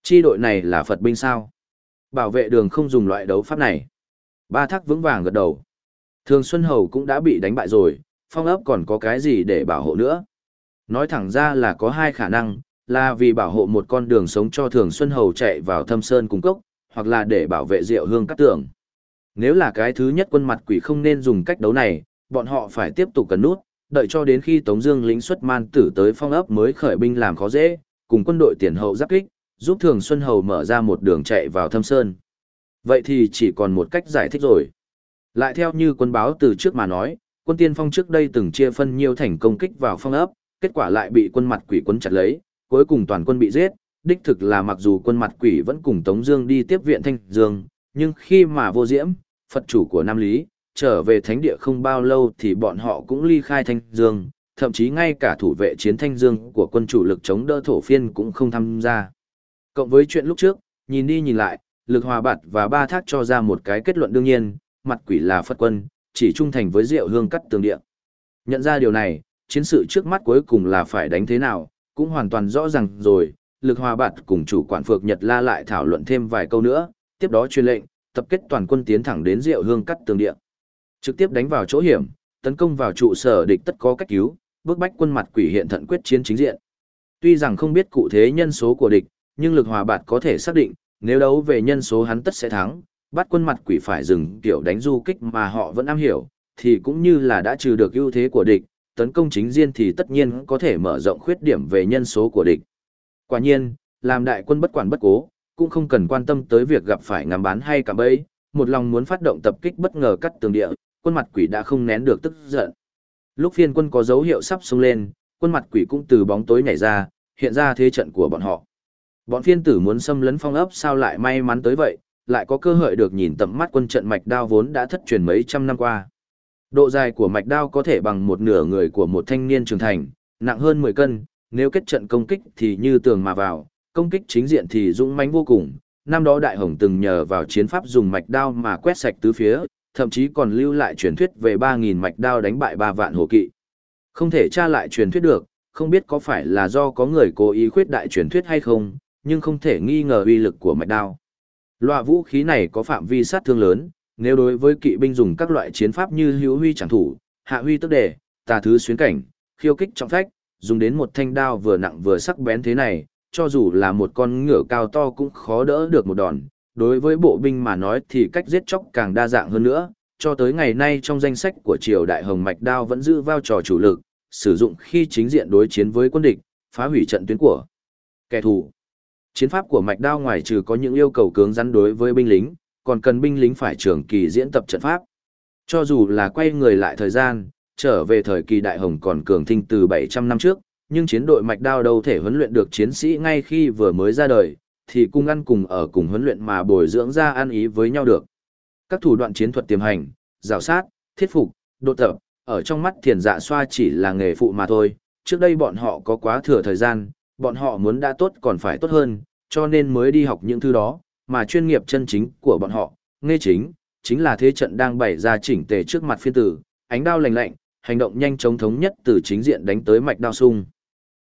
Chi đội này là Phật binh sao? Bảo vệ đường không dùng loại đấu pháp này. Ba thác vững vàng gật đầu. Thường Xuân Hầu cũng đã bị đánh bại rồi, phong ấp còn có cái gì để bảo hộ nữa. Nói thẳng ra là có hai khả năng, là vì bảo hộ một con đường sống cho Thường Xuân Hầu chạy vào thâm sơn cung cốc, hoặc là để bảo vệ Diệu Hương cắt tường. Nếu là cái thứ nhất quân mặt quỷ không nên dùng cách đấu này, bọn họ phải tiếp tục cần nút, đợi cho đến khi Tống Dương lĩnh xuất man tử tới phong ấp mới khởi binh làm khó dễ, cùng quân đội tiền hậu giáp kích, giúp Thường Xuân Hầu mở ra một đường chạy vào thâm sơn. Vậy thì chỉ còn một cách giải thích rồi. Lại theo như quân báo từ trước mà nói, quân tiên phong trước đây từng chia phân nhiều thành công kích vào phong ấp, kết quả lại bị quân mặt quỷ quân chặt lấy, cuối cùng toàn quân bị giết. Đích thực là mặc dù quân mặt quỷ vẫn cùng Tống Dương đi tiếp viện Thanh Dương, nhưng khi mà vô diễm, Phật chủ của Nam Lý, trở về thánh địa không bao lâu thì bọn họ cũng ly khai Thanh Dương, thậm chí ngay cả thủ vệ chiến Thanh Dương của quân chủ lực chống đỡ thổ phiên cũng không tham gia. Cộng với chuyện lúc trước, nhìn đi nhìn lại, lực hòa bạt và ba thác cho ra một cái kết luận đương nhiên, mặt quỷ là Phật quân, chỉ trung thành với Diệu Hương cắt tường địa. Nhận ra điều này, chiến sự trước mắt cuối cùng là phải đánh thế nào, cũng hoàn toàn rõ ràng rồi, lực hòa bạt cùng chủ quản phược Nhật La lại thảo luận thêm vài câu nữa, tiếp đó truyền lệnh, tập kết toàn quân tiến thẳng đến Diệu Hương cắt tường địa. Trực tiếp đánh vào chỗ hiểm, tấn công vào trụ sở địch tất có cách cứu, bước bách quân mặt quỷ hiện thận quyết chiến chính diện. Tuy rằng không biết cụ thể nhân số của địch, nhưng lực hòa bạt có thể xác định, nếu đấu về nhân số hắn tất sẽ thắng, bắt quân mặt quỷ phải dừng kiểu đánh du kích mà họ vẫn am hiểu, thì cũng như là đã trừ được ưu thế của địch, tấn công chính diện thì tất nhiên có thể mở rộng khuyết điểm về nhân số của địch. Quả nhiên, làm đại quân bất quản bất cố, cũng không cần quan tâm tới việc gặp phải ngắm bán hay cả bẫy, một lòng muốn phát động tập kích bất ngờ cắt tường địa, quân mặt quỷ đã không nén được tức giận. Lúc phiên quân có dấu hiệu sắp xông lên, quân mặt quỷ cũng từ bóng tối nhảy ra, hiện ra thế trận của bọn họ. Bọn phiên tử muốn xâm lấn phong ấp sao lại may mắn tới vậy, lại có cơ hội được nhìn tầm mắt quân trận mạch đao vốn đã thất truyền mấy trăm năm qua. Độ dài của mạch đao có thể bằng một nửa người của một thanh niên trưởng thành, nặng hơn 10 cân, nếu kết trận công kích thì như tường mà vào, công kích chính diện thì dũng mãnh vô cùng. Năm đó Đại Hồng từng nhờ vào chiến pháp dùng mạch đao mà quét sạch tứ phía, thậm chí còn lưu lại truyền thuyết về 3.000 mạch đao đánh bại 3 vạn hồ kỵ. Không thể tra lại truyền thuyết được, không biết có phải là do có người cố ý khuyết đại truyền thuyết hay không, nhưng không thể nghi ngờ uy lực của mạch đao. Loại vũ khí này có phạm vi sát thương lớn, nếu đối với kỵ binh dùng các loại chiến pháp như hữu huy chẳng thủ, hạ huy tức đề, tà thứ xuyến cảnh, khiêu kích trọng phách, dùng đến một thanh đao vừa nặng vừa sắc bén thế này, cho dù là một con ngựa cao to cũng khó đỡ được một đòn. Đối với bộ binh mà nói thì cách giết chóc càng đa dạng hơn nữa, cho tới ngày nay trong danh sách của triều đại hồng mạch đao vẫn giữ vai trò chủ lực, sử dụng khi chính diện đối chiến với quân địch, phá hủy trận tuyến của kẻ thù. Chiến pháp của mạch đao ngoài trừ có những yêu cầu cứng rắn đối với binh lính, còn cần binh lính phải trường kỳ diễn tập trận pháp. Cho dù là quay người lại thời gian, trở về thời kỳ đại hồng còn cường thịnh từ 700 năm trước, nhưng chiến đội mạch đao đâu thể huấn luyện được chiến sĩ ngay khi vừa mới ra đời, thì cùng ăn cùng ở cùng huấn luyện mà bồi dưỡng ra ăn ý với nhau được. Các thủ đoạn chiến thuật tiềm hành, rào sát, thiết phục, độ tập, ở trong mắt thiền dạ xoa chỉ là nghề phụ mà thôi, trước đây bọn họ có quá thừa thời gian, bọn họ muốn đã tốt còn phải tốt hơn, cho nên mới đi học những thứ đó, mà chuyên nghiệp chân chính của bọn họ, nghe chính, chính là thế trận đang bày ra chỉnh tề trước mặt phiên tử, ánh đao lạnh lạnh, hành động nhanh chóng thống nhất từ chính diện đánh tới mạch đao sung.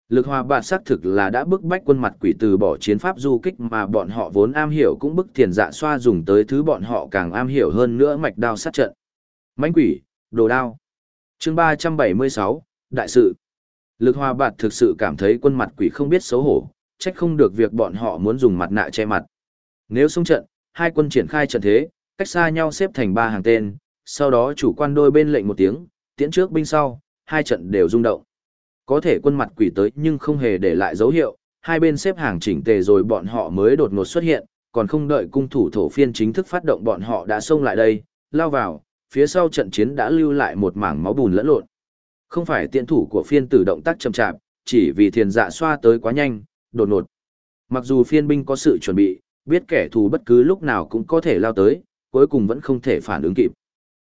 Lực hòa bạt xác thực là đã bức bách quân mặt quỷ từ bỏ chiến pháp du kích mà bọn họ vốn am hiểu cũng bức thiền dạ xoa dùng tới thứ bọn họ càng am hiểu hơn nữa mạch đao sát trận. Mánh quỷ, đồ đao. chương 376, Đại sự. Lực hòa bạt thực sự cảm thấy quân mặt quỷ không biết xấu hổ, trách không được việc bọn họ muốn dùng mặt nạ che mặt. Nếu xông trận, hai quân triển khai trận thế, cách xa nhau xếp thành ba hàng tên, sau đó chủ quan đôi bên lệnh một tiếng, tiễn trước binh sau, hai trận đều rung động. Có thể quân mặt quỷ tới nhưng không hề để lại dấu hiệu, hai bên xếp hàng chỉnh tề rồi bọn họ mới đột ngột xuất hiện, còn không đợi cung thủ thổ phiên chính thức phát động bọn họ đã xông lại đây, lao vào, phía sau trận chiến đã lưu lại một mảng máu bùn lẫn lộn. Không phải tiện thủ của phiên tử động tác chậm chạp, chỉ vì thiền dạ xoa tới quá nhanh, đột ngột. Mặc dù phiên binh có sự chuẩn bị, biết kẻ thù bất cứ lúc nào cũng có thể lao tới, cuối cùng vẫn không thể phản ứng kịp.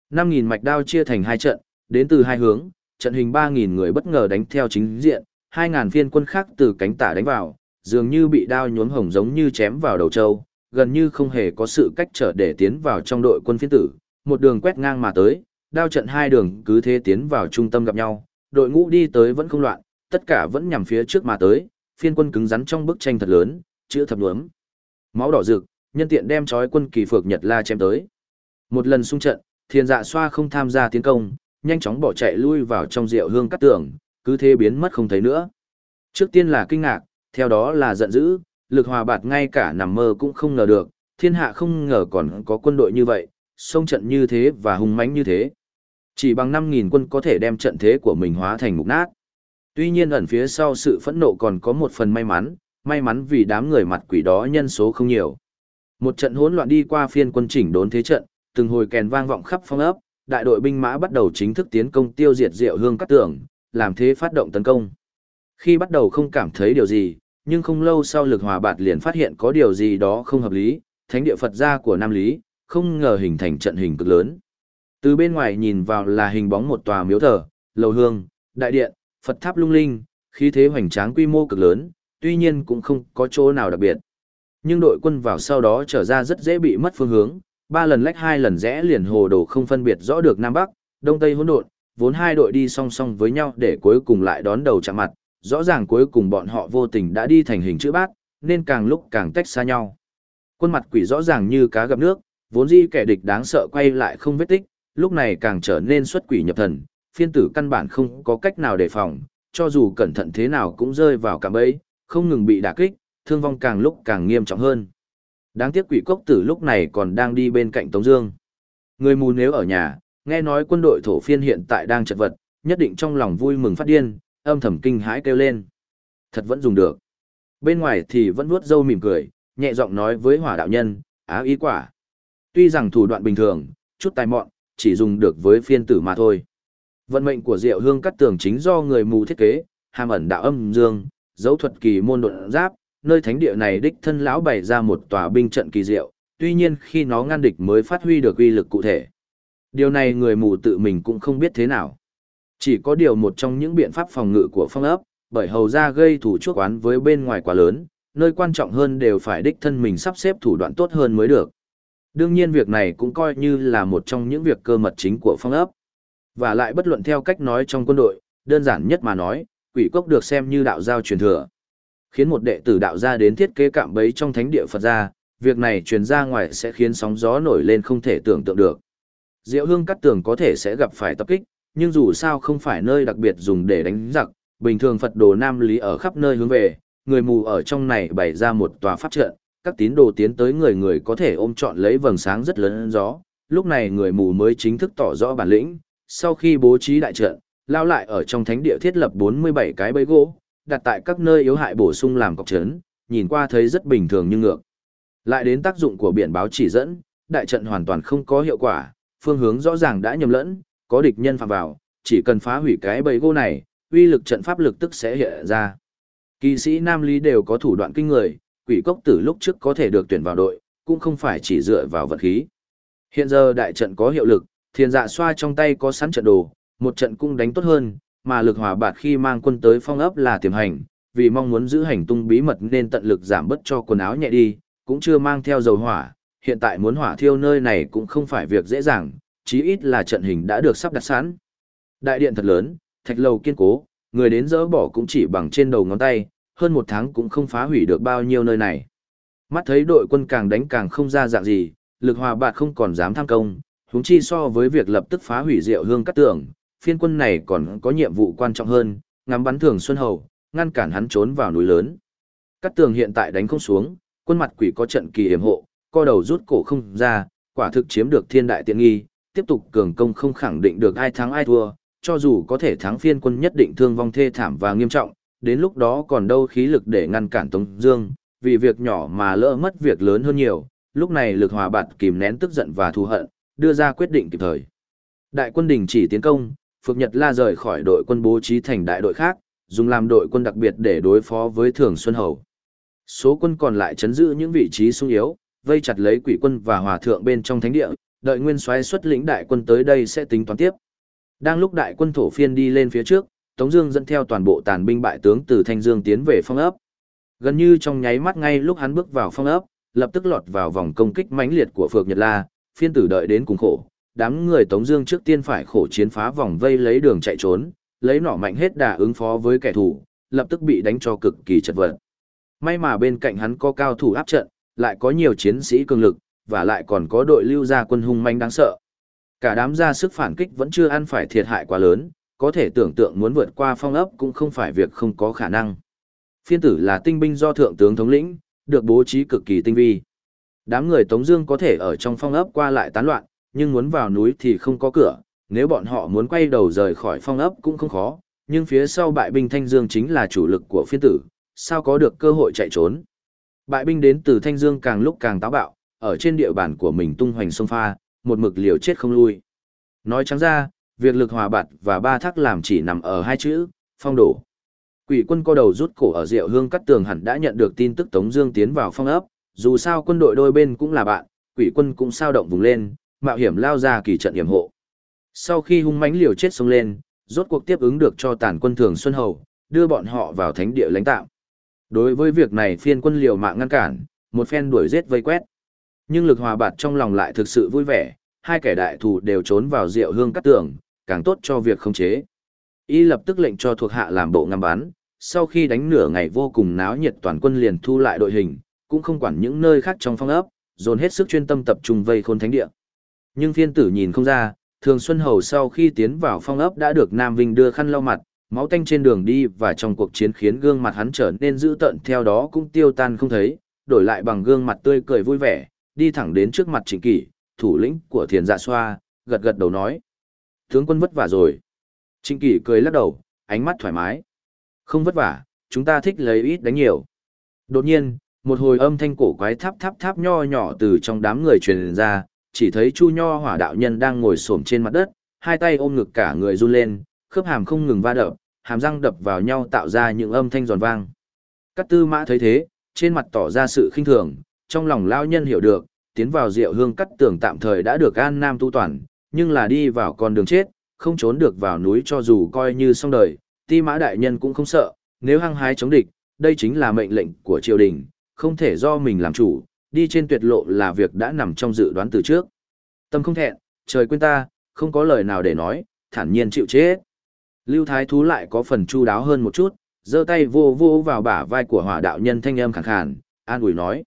5.000 mạch đao chia thành hai trận, đến từ hai hướng, trận hình 3.000 người bất ngờ đánh theo chính diện, 2.000 phiên quân khác từ cánh tả đánh vào, dường như bị đao nhuốm hồng giống như chém vào đầu trâu, gần như không hề có sự cách trở để tiến vào trong đội quân phiên tử, một đường quét ngang mà tới, đao trận hai đường cứ thế tiến vào trung tâm gặp nhau, đội ngũ đi tới vẫn không loạn, tất cả vẫn nhằm phía trước mà tới, phiên quân cứng rắn trong bức tranh thật lớn, chữ thập nhuốm. Máu đỏ rực, nhân tiện đem trói quân kỳ phược Nhật La chém tới. Một lần xung trận, thiên dạ xoa không tham gia tiến công, nhanh chóng bỏ chạy lui vào trong rượu hương cắt tường, cứ thế biến mất không thấy nữa. Trước tiên là kinh ngạc, theo đó là giận dữ, lực hòa bạt ngay cả nằm mơ cũng không ngờ được, thiên hạ không ngờ còn có quân đội như vậy, sông trận như thế và hung mãnh như thế. Chỉ bằng 5.000 quân có thể đem trận thế của mình hóa thành mục nát. Tuy nhiên ẩn phía sau sự phẫn nộ còn có một phần may mắn, may mắn vì đám người mặt quỷ đó nhân số không nhiều. Một trận hỗn loạn đi qua phiên quân chỉnh đốn thế trận, từng hồi kèn vang vọng khắp phong ấp, đại đội binh mã bắt đầu chính thức tiến công tiêu diệt Diệu Hương Cát Tường, làm thế phát động tấn công. Khi bắt đầu không cảm thấy điều gì, nhưng không lâu sau lực hòa bạt liền phát hiện có điều gì đó không hợp lý, thánh địa Phật gia của Nam Lý, không ngờ hình thành trận hình cực lớn. Từ bên ngoài nhìn vào là hình bóng một tòa miếu thờ, lầu hương, đại điện, Phật tháp lung linh, khí thế hoành tráng quy mô cực lớn, tuy nhiên cũng không có chỗ nào đặc biệt. Nhưng đội quân vào sau đó trở ra rất dễ bị mất phương hướng, ba lần lách hai lần rẽ liền hồ đồ không phân biệt rõ được Nam Bắc, Đông Tây hỗn độn, vốn hai đội đi song song với nhau để cuối cùng lại đón đầu chạm mặt, rõ ràng cuối cùng bọn họ vô tình đã đi thành hình chữ bát, nên càng lúc càng tách xa nhau. Quân mặt quỷ rõ ràng như cá gặp nước, vốn dĩ kẻ địch đáng sợ quay lại không vết tích, lúc này càng trở nên xuất quỷ nhập thần, phiên tử căn bản không có cách nào đề phòng, cho dù cẩn thận thế nào cũng rơi vào cạm bẫy, không ngừng bị đả kích, thương vong càng lúc càng nghiêm trọng hơn. Đáng tiếc quỷ cốc tử lúc này còn đang đi bên cạnh Tống Dương. Người mù nếu ở nhà, nghe nói quân đội thổ phiên hiện tại đang chật vật, nhất định trong lòng vui mừng phát điên, âm thầm kinh hãi kêu lên. Thật vẫn dùng được. Bên ngoài thì vẫn nuốt dâu mỉm cười, nhẹ giọng nói với hỏa đạo nhân, á ý quả. Tuy rằng thủ đoạn bình thường, chút tài mọn, chỉ dùng được với phiên tử mà thôi. Vận mệnh của Diệu Hương cắt tường chính do người mù thiết kế, hàm ẩn đạo âm dương, dấu thuật kỳ môn độn giáp, nơi thánh địa này đích thân lão bày ra một tòa binh trận kỳ diệu, tuy nhiên khi nó ngăn địch mới phát huy được uy lực cụ thể. Điều này người mù tự mình cũng không biết thế nào. Chỉ có điều một trong những biện pháp phòng ngự của phong ấp, bởi hầu ra gây thủ chuốc oán với bên ngoài quá lớn, nơi quan trọng hơn đều phải đích thân mình sắp xếp thủ đoạn tốt hơn mới được. Đương nhiên việc này cũng coi như là một trong những việc cơ mật chính của phong ấp. Và lại bất luận theo cách nói trong quân đội, đơn giản nhất mà nói, quỷ cốc được xem như đạo giao truyền thừa. Khiến một đệ tử đạo gia đến thiết kế cạm bẫy trong thánh địa Phật gia, việc này truyền ra ngoài sẽ khiến sóng gió nổi lên không thể tưởng tượng được. Diệu hương cắt tường có thể sẽ gặp phải tập kích, nhưng dù sao không phải nơi đặc biệt dùng để đánh giặc, bình thường Phật đồ Nam Lý ở khắp nơi hướng về, người mù ở trong này bày ra một tòa pháp trận, các tín đồ tiến tới người người có thể ôm trọn lấy vầng sáng rất lớn gió, lúc này người mù mới chính thức tỏ rõ bản lĩnh, sau khi bố trí đại trận, lao lại ở trong thánh địa thiết lập 47 cái bẫy gỗ, đặt tại các nơi yếu hại bổ sung làm cọc trấn, nhìn qua thấy rất bình thường nhưng ngược. Lại đến tác dụng của biển báo chỉ dẫn, đại trận hoàn toàn không có hiệu quả, phương hướng rõ ràng đã nhầm lẫn, có địch nhân phạm vào, chỉ cần phá hủy cái bẫy gỗ này, uy lực trận pháp lực tức sẽ hiện ra. Kỳ sĩ Nam Lý đều có thủ đoạn kinh người, quỷ cốc tử lúc trước có thể được tuyển vào đội, cũng không phải chỉ dựa vào vật khí. Hiện giờ đại trận có hiệu lực, thiền dạ xoa trong tay có sẵn trận đồ, một trận cũng đánh tốt hơn, mà lực hòa bạt khi mang quân tới phong ấp là tiềm hành, vì mong muốn giữ hành tung bí mật nên tận lực giảm bớt cho quần áo nhẹ đi, cũng chưa mang theo dầu hỏa, hiện tại muốn hỏa thiêu nơi này cũng không phải việc dễ dàng, chí ít là trận hình đã được sắp đặt sẵn. Đại điện thật lớn, thạch lầu kiên cố, người đến dỡ bỏ cũng chỉ bằng trên đầu ngón tay, hơn một tháng cũng không phá hủy được bao nhiêu nơi này. Mắt thấy đội quân càng đánh càng không ra dạng gì, lực hòa bạt không còn dám tham công, huống chi so với việc lập tức phá hủy rượu hương cắt tường, phiên quân này còn có nhiệm vụ quan trọng hơn, ngắm bắn thường xuân hầu, ngăn cản hắn trốn vào núi lớn. Cắt tường hiện tại đánh không xuống, quân mặt quỷ có trận kỳ hiểm hộ, co đầu rút cổ không ra, quả thực chiếm được thiên đại tiện nghi, tiếp tục cường công không khẳng định được ai thắng ai thua, cho dù có thể thắng phiên quân nhất định thương vong thê thảm và nghiêm trọng, đến lúc đó còn đâu khí lực để ngăn cản Tống Dương, vì việc nhỏ mà lỡ mất việc lớn hơn nhiều, lúc này lực hòa bạt kìm nén tức giận và thù hận, đưa ra quyết định kịp thời. Đại quân đình chỉ tiến công, Phược Nhật La rời khỏi đội quân bố trí thành đại đội khác, dùng làm đội quân đặc biệt để đối phó với Thường Xuân Hầu. Số quân còn lại chấn giữ những vị trí sung yếu, vây chặt lấy quỷ quân và hòa thượng bên trong thánh địa, đợi nguyên soái xuất lĩnh đại quân tới đây sẽ tính toán tiếp. Đang lúc đại quân thổ phiên đi lên phía trước, Tống Dương dẫn theo toàn bộ tàn binh bại tướng từ Thanh Dương tiến về phong ấp. Gần như trong nháy mắt ngay lúc hắn bước vào phong ấp, lập tức lọt vào vòng công kích mãnh liệt của Phược Nhật La, phiên tử đợi đến cùng khổ. Đám người Tống Dương trước tiên phải khổ chiến phá vòng vây lấy đường chạy trốn, lấy nỏ mạnh hết đà ứng phó với kẻ thù, lập tức bị đánh cho cực kỳ chật vật. May mà bên cạnh hắn có cao thủ áp trận, lại có nhiều chiến sĩ cường lực, và lại còn có đội lưu gia quân hung manh đáng sợ. Cả đám ra sức phản kích vẫn chưa ăn phải thiệt hại quá lớn, có thể tưởng tượng muốn vượt qua phong ấp cũng không phải việc không có khả năng. Phiên tử là tinh binh do thượng tướng thống lĩnh, được bố trí cực kỳ tinh vi. Đám người Tống Dương có thể ở trong phong ấp qua lại tán loạn, nhưng muốn vào núi thì không có cửa. Nếu bọn họ muốn quay đầu rời khỏi phong ấp cũng không khó, nhưng phía sau bại binh Thanh Dương chính là chủ lực của phiên tử, sao có được cơ hội chạy trốn? Bại binh đến từ Thanh Dương càng lúc càng táo bạo, ở trên địa bàn của mình tung hoành sông pha, một mực liều chết không lui. Nói trắng ra, việc lực hòa bạt và ba thác làm chỉ nằm ở hai chữ, phong đổ. Quỷ quân co đầu rút cổ ở Diệu Hương cắt tường hẳn đã nhận được tin tức Tống Dương tiến vào phong ấp, dù sao quân đội đôi bên cũng là bạn, quỷ quân cũng sao động vùng lên, mạo hiểm lao ra kỳ trận hiểm hộ. Sau khi hung mãnh liều chết xông lên, rốt cuộc tiếp ứng được cho tàn quân thường Xuân Hầu, đưa bọn họ vào thánh địa lãnh tạm. Đối với việc này phiên quân liều mạng ngăn cản, một phen đuổi giết vây quét. Nhưng lực hòa bạt trong lòng lại thực sự vui vẻ, hai kẻ đại thù đều trốn vào Diệu Hương cắt tường, càng tốt cho việc khống chế. Y lập tức lệnh cho thuộc hạ làm bộ ngắm bắn, sau khi đánh nửa ngày vô cùng náo nhiệt toàn quân liền thu lại đội hình, cũng không quản những nơi khác trong phong ấp, dồn hết sức chuyên tâm tập trung vây khôn thánh địa. Nhưng phiên tử nhìn không ra, Thường Xuân Hầu sau khi tiến vào phong ấp đã được Nam Vinh đưa khăn lau mặt, máu tanh trên đường đi và trong cuộc chiến khiến gương mặt hắn trở nên dữ tợn theo đó cũng tiêu tan không thấy, đổi lại bằng gương mặt tươi cười vui vẻ, đi thẳng đến trước mặt Trịnh Kỷ, thủ lĩnh của Thiền Dạ Xoa, gật gật đầu nói: "Tướng quân vất vả rồi." Trịnh Kỷ cười lắc đầu, ánh mắt thoải mái. Không vất vả, chúng ta thích lấy ít đánh nhiều. Đột nhiên, một hồi âm thanh cổ quái tháp tháp tháp nho nhỏ từ trong đám người truyền ra, chỉ thấy Chu Nho hỏa đạo nhân đang ngồi xổm trên mặt đất, hai tay ôm ngực cả người run lên, khớp hàm không ngừng va đập, hàm răng đập vào nhau tạo ra những âm thanh giòn vang. Cát tư mã thấy thế, trên mặt tỏ ra sự khinh thường, trong lòng lao nhân hiểu được, tiến vào rượu hương cắt tường tạm thời đã được an nam tu toàn, nhưng là đi vào con đường chết, không trốn được vào núi cho dù coi như xong đời, ti mã đại nhân cũng không sợ, nếu hăng hái chống địch, đây chính là mệnh lệnh của triều đình, không thể do mình làm chủ, đi trên tuyệt lộ là việc đã nằm trong dự đoán từ trước. Tâm không thẹn, trời quên ta, không có lời nào để nói, thản nhiên chịu chết. Lưu Thái Thú lại có phần chu đáo hơn một chút, giơ tay vô vô vào bả vai của hỏa đạo nhân thanh âm khàn khàn, an ủi nói.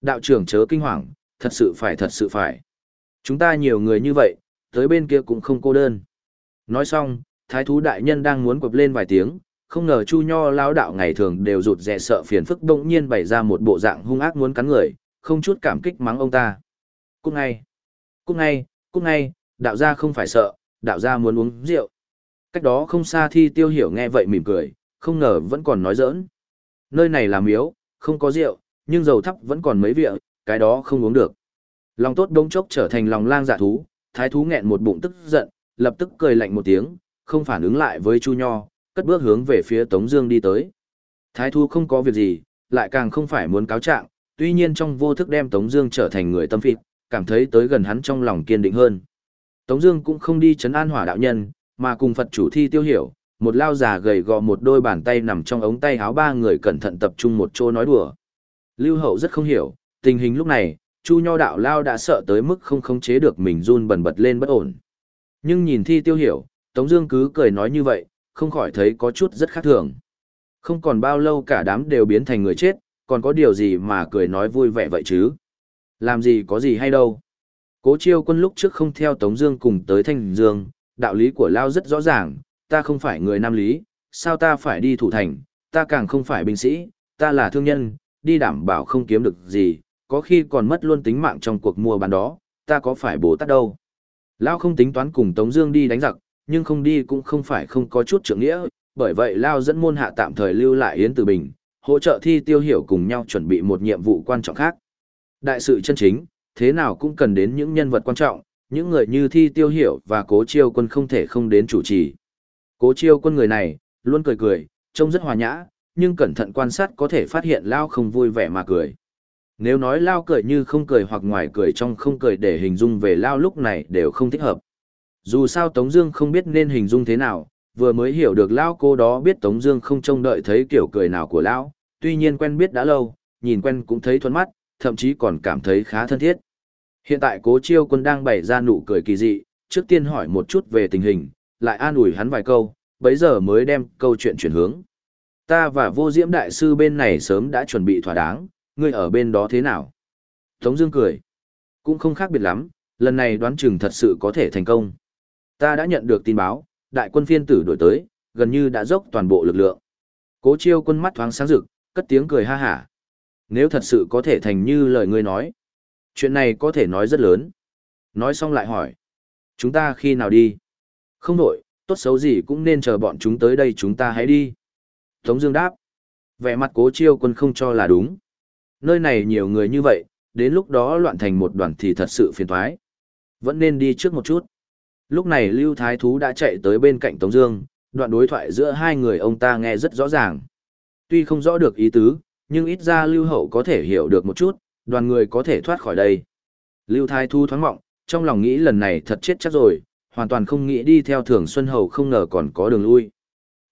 Đạo trưởng chớ kinh hoàng, thật sự phải thật sự phải. Chúng ta nhiều người như vậy, tới bên kia cũng không cô đơn. Nói xong, thái thú đại nhân đang muốn quập lên vài tiếng, không ngờ Chu Nho lão đạo ngày thường đều rụt rè sợ phiền phức bỗng nhiên bày ra một bộ dạng hung ác muốn cắn người, không chút cảm kích mắng ông ta. Cút ngay, cút ngay, cút ngay, đạo gia không phải sợ, đạo gia muốn uống rượu. Cách đó không xa thi tiêu hiểu nghe vậy mỉm cười, không ngờ vẫn còn nói giỡn. Nơi này là miếu, không có rượu, nhưng dầu thắp vẫn còn mấy vịa, cái đó không uống được. Lòng tốt đống chốc trở thành lòng lang dạ thú, thái thú nghẹn một bụng tức giận, lập tức cười lạnh một tiếng, không phản ứng lại với Chu Nho, cất bước hướng về phía Tống Dương đi tới. Thái thú không có việc gì, lại càng không phải muốn cáo trạng, tuy nhiên trong vô thức đem Tống Dương trở thành người tâm phịch, cảm thấy tới gần hắn trong lòng kiên định hơn. Tống Dương cũng không đi chấn an hỏa đạo nhân, mà cùng Phật chủ thi tiêu hiểu, một lao già gầy gò một đôi bàn tay nằm trong ống tay áo ba người cẩn thận tập trung một chỗ nói đùa. Lưu Hậu rất không hiểu, tình hình lúc này, Chu Nho đạo lao đã sợ tới mức không khống chế được mình run bần bật lên bất ổn. Nhưng nhìn thi tiêu hiểu, Tống Dương cứ cười nói như vậy, không khỏi thấy có chút rất khác thường. Không còn bao lâu cả đám đều biến thành người chết, còn có điều gì mà cười nói vui vẻ vậy chứ? Làm gì có gì hay đâu. Cố chiêu quân lúc trước không theo Tống Dương cùng tới Thanh Dương, đạo lý của Lao rất rõ ràng, ta không phải người Nam Lý, sao ta phải đi thủ thành, ta càng không phải binh sĩ, ta là thương nhân, đi đảm bảo không kiếm được gì, có khi còn mất luôn tính mạng trong cuộc mua bán đó, ta có phải bố tát đâu. Lao không tính toán cùng Tống Dương đi đánh giặc, nhưng không đi cũng không phải không có chút trưởng nghĩa, bởi vậy Lao dẫn môn hạ tạm thời lưu lại Yến Từ Bình, hỗ trợ thi tiêu hiểu cùng nhau chuẩn bị một nhiệm vụ quan trọng khác. Đại sự chân chính, thế nào cũng cần đến những nhân vật quan trọng, những người như thi tiêu hiểu và cố chiêu quân không thể không đến chủ trì. Cố chiêu quân người này, luôn cười cười, trông rất hòa nhã, nhưng cẩn thận quan sát có thể phát hiện Lao không vui vẻ mà cười. Nếu nói Lao cười như không cười hoặc ngoài cười trong không cười để hình dung về Lao lúc này đều không thích hợp. Dù sao Tống Dương không biết nên hình dung thế nào, vừa mới hiểu được Lao cô đó biết Tống Dương không trông đợi thấy kiểu cười nào của Lao, tuy nhiên quen biết đã lâu, nhìn quen cũng thấy thuận mắt, thậm chí còn cảm thấy khá thân thiết. Hiện tại Cố Chiêu Quân đang bày ra nụ cười kỳ dị, trước tiên hỏi một chút về tình hình, lại an ủi hắn vài câu, bấy giờ mới đem câu chuyện chuyển hướng. Ta và vô diễm đại sư bên này sớm đã chuẩn bị thỏa đáng, ngươi ở bên đó thế nào? Tống Dương cười. Cũng không khác biệt lắm, lần này đoán chừng thật sự có thể thành công. Ta đã nhận được tin báo, đại quân phiên tử đổi tới, gần như đã dốc toàn bộ lực lượng. Cố chiêu quân mắt thoáng sáng rực, cất tiếng cười ha hả. Nếu thật sự có thể thành như lời ngươi nói, chuyện này có thể nói rất lớn. Nói xong lại hỏi, chúng ta khi nào đi? Không đổi, tốt xấu gì cũng nên chờ bọn chúng tới đây chúng ta hãy đi. Tống Dương đáp, vẻ mặt cố chiêu quân không cho là đúng. Nơi này nhiều người như vậy, đến lúc đó loạn thành một đoàn thì thật sự phiền toái. Vẫn nên đi trước một chút. Lúc này Lưu Thái Thú đã chạy tới bên cạnh Tống Dương, đoạn đối thoại giữa hai người ông ta nghe rất rõ ràng. Tuy không rõ được ý tứ, nhưng ít ra Lưu Hậu có thể hiểu được một chút, đoàn người có thể thoát khỏi đây. Lưu Thái thu thoáng mộng, trong lòng nghĩ lần này thật chết chắc rồi, hoàn toàn không nghĩ đi theo Thường Xuân Hầu không ngờ còn có đường lui.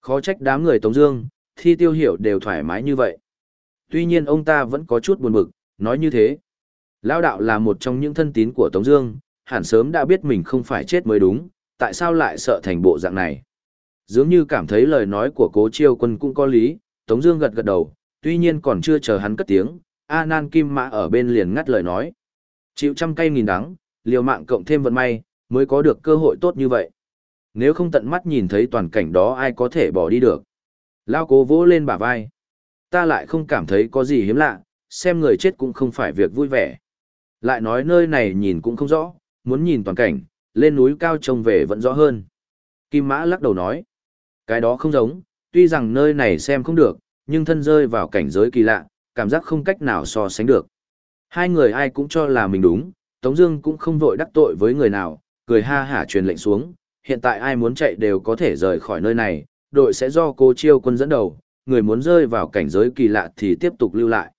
Khó trách đám người Tống Dương, thi tiêu hiểu đều thoải mái như vậy. Tuy nhiên ông ta vẫn có chút buồn bực, nói như thế. Lão đạo là một trong những thân tín của Tống Dương, hẳn sớm đã biết mình không phải chết mới đúng, tại sao lại sợ thành bộ dạng này? Dường như cảm thấy lời nói của Cố Chiêu Quân cũng có lý, Tống Dương gật gật đầu, tuy nhiên còn chưa chờ hắn cất tiếng, A Nan Kim Mã ở bên liền ngắt lời nói, chịu trăm cây nghìn đắng, liều mạng cộng thêm vận may, mới có được cơ hội tốt như vậy. Nếu không tận mắt nhìn thấy toàn cảnh đó ai có thể bỏ đi được. Lao cố vỗ lên bả vai. Ta lại không cảm thấy có gì hiếm lạ, xem người chết cũng không phải việc vui vẻ. Lại nói nơi này nhìn cũng không rõ, muốn nhìn toàn cảnh, lên núi cao trông về vẫn rõ hơn. Kim Mã lắc đầu nói. Cái đó không giống, tuy rằng nơi này xem không được, nhưng thân rơi vào cảnh giới kỳ lạ, cảm giác không cách nào so sánh được. Hai người ai cũng cho là mình đúng, Tống Dương cũng không vội đắc tội với người nào, cười ha hả truyền lệnh xuống. Hiện tại ai muốn chạy đều có thể rời khỏi nơi này, đội sẽ do cô chiêu quân dẫn đầu, người muốn rơi vào cảnh giới kỳ lạ thì tiếp tục lưu lại.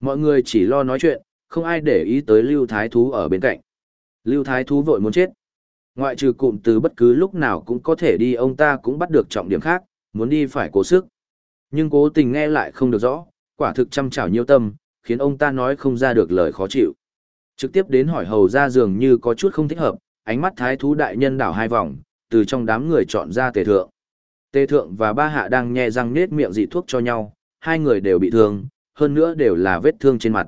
Mọi người chỉ lo nói chuyện, không ai để ý tới Lưu Thái Thú ở bên cạnh. Lưu Thái Thú vội muốn chết. Ngoại trừ cụm từ bất cứ lúc nào cũng có thể đi ông ta cũng bắt được trọng điểm khác, muốn đi phải cố sức. Nhưng cố tình nghe lại không được rõ, quả thực chăm chảo nhiêu tâm, khiến ông ta nói không ra được lời khó chịu. Trực tiếp đến hỏi hầu ra dường như có chút không thích hợp, ánh mắt thái thú đại nhân đảo hai vòng, từ trong đám người chọn ra tề thượng. Tề thượng và ba hạ đang nhe răng nết miệng dị thuốc cho nhau, hai người đều bị thương, hơn nữa đều là vết thương trên mặt.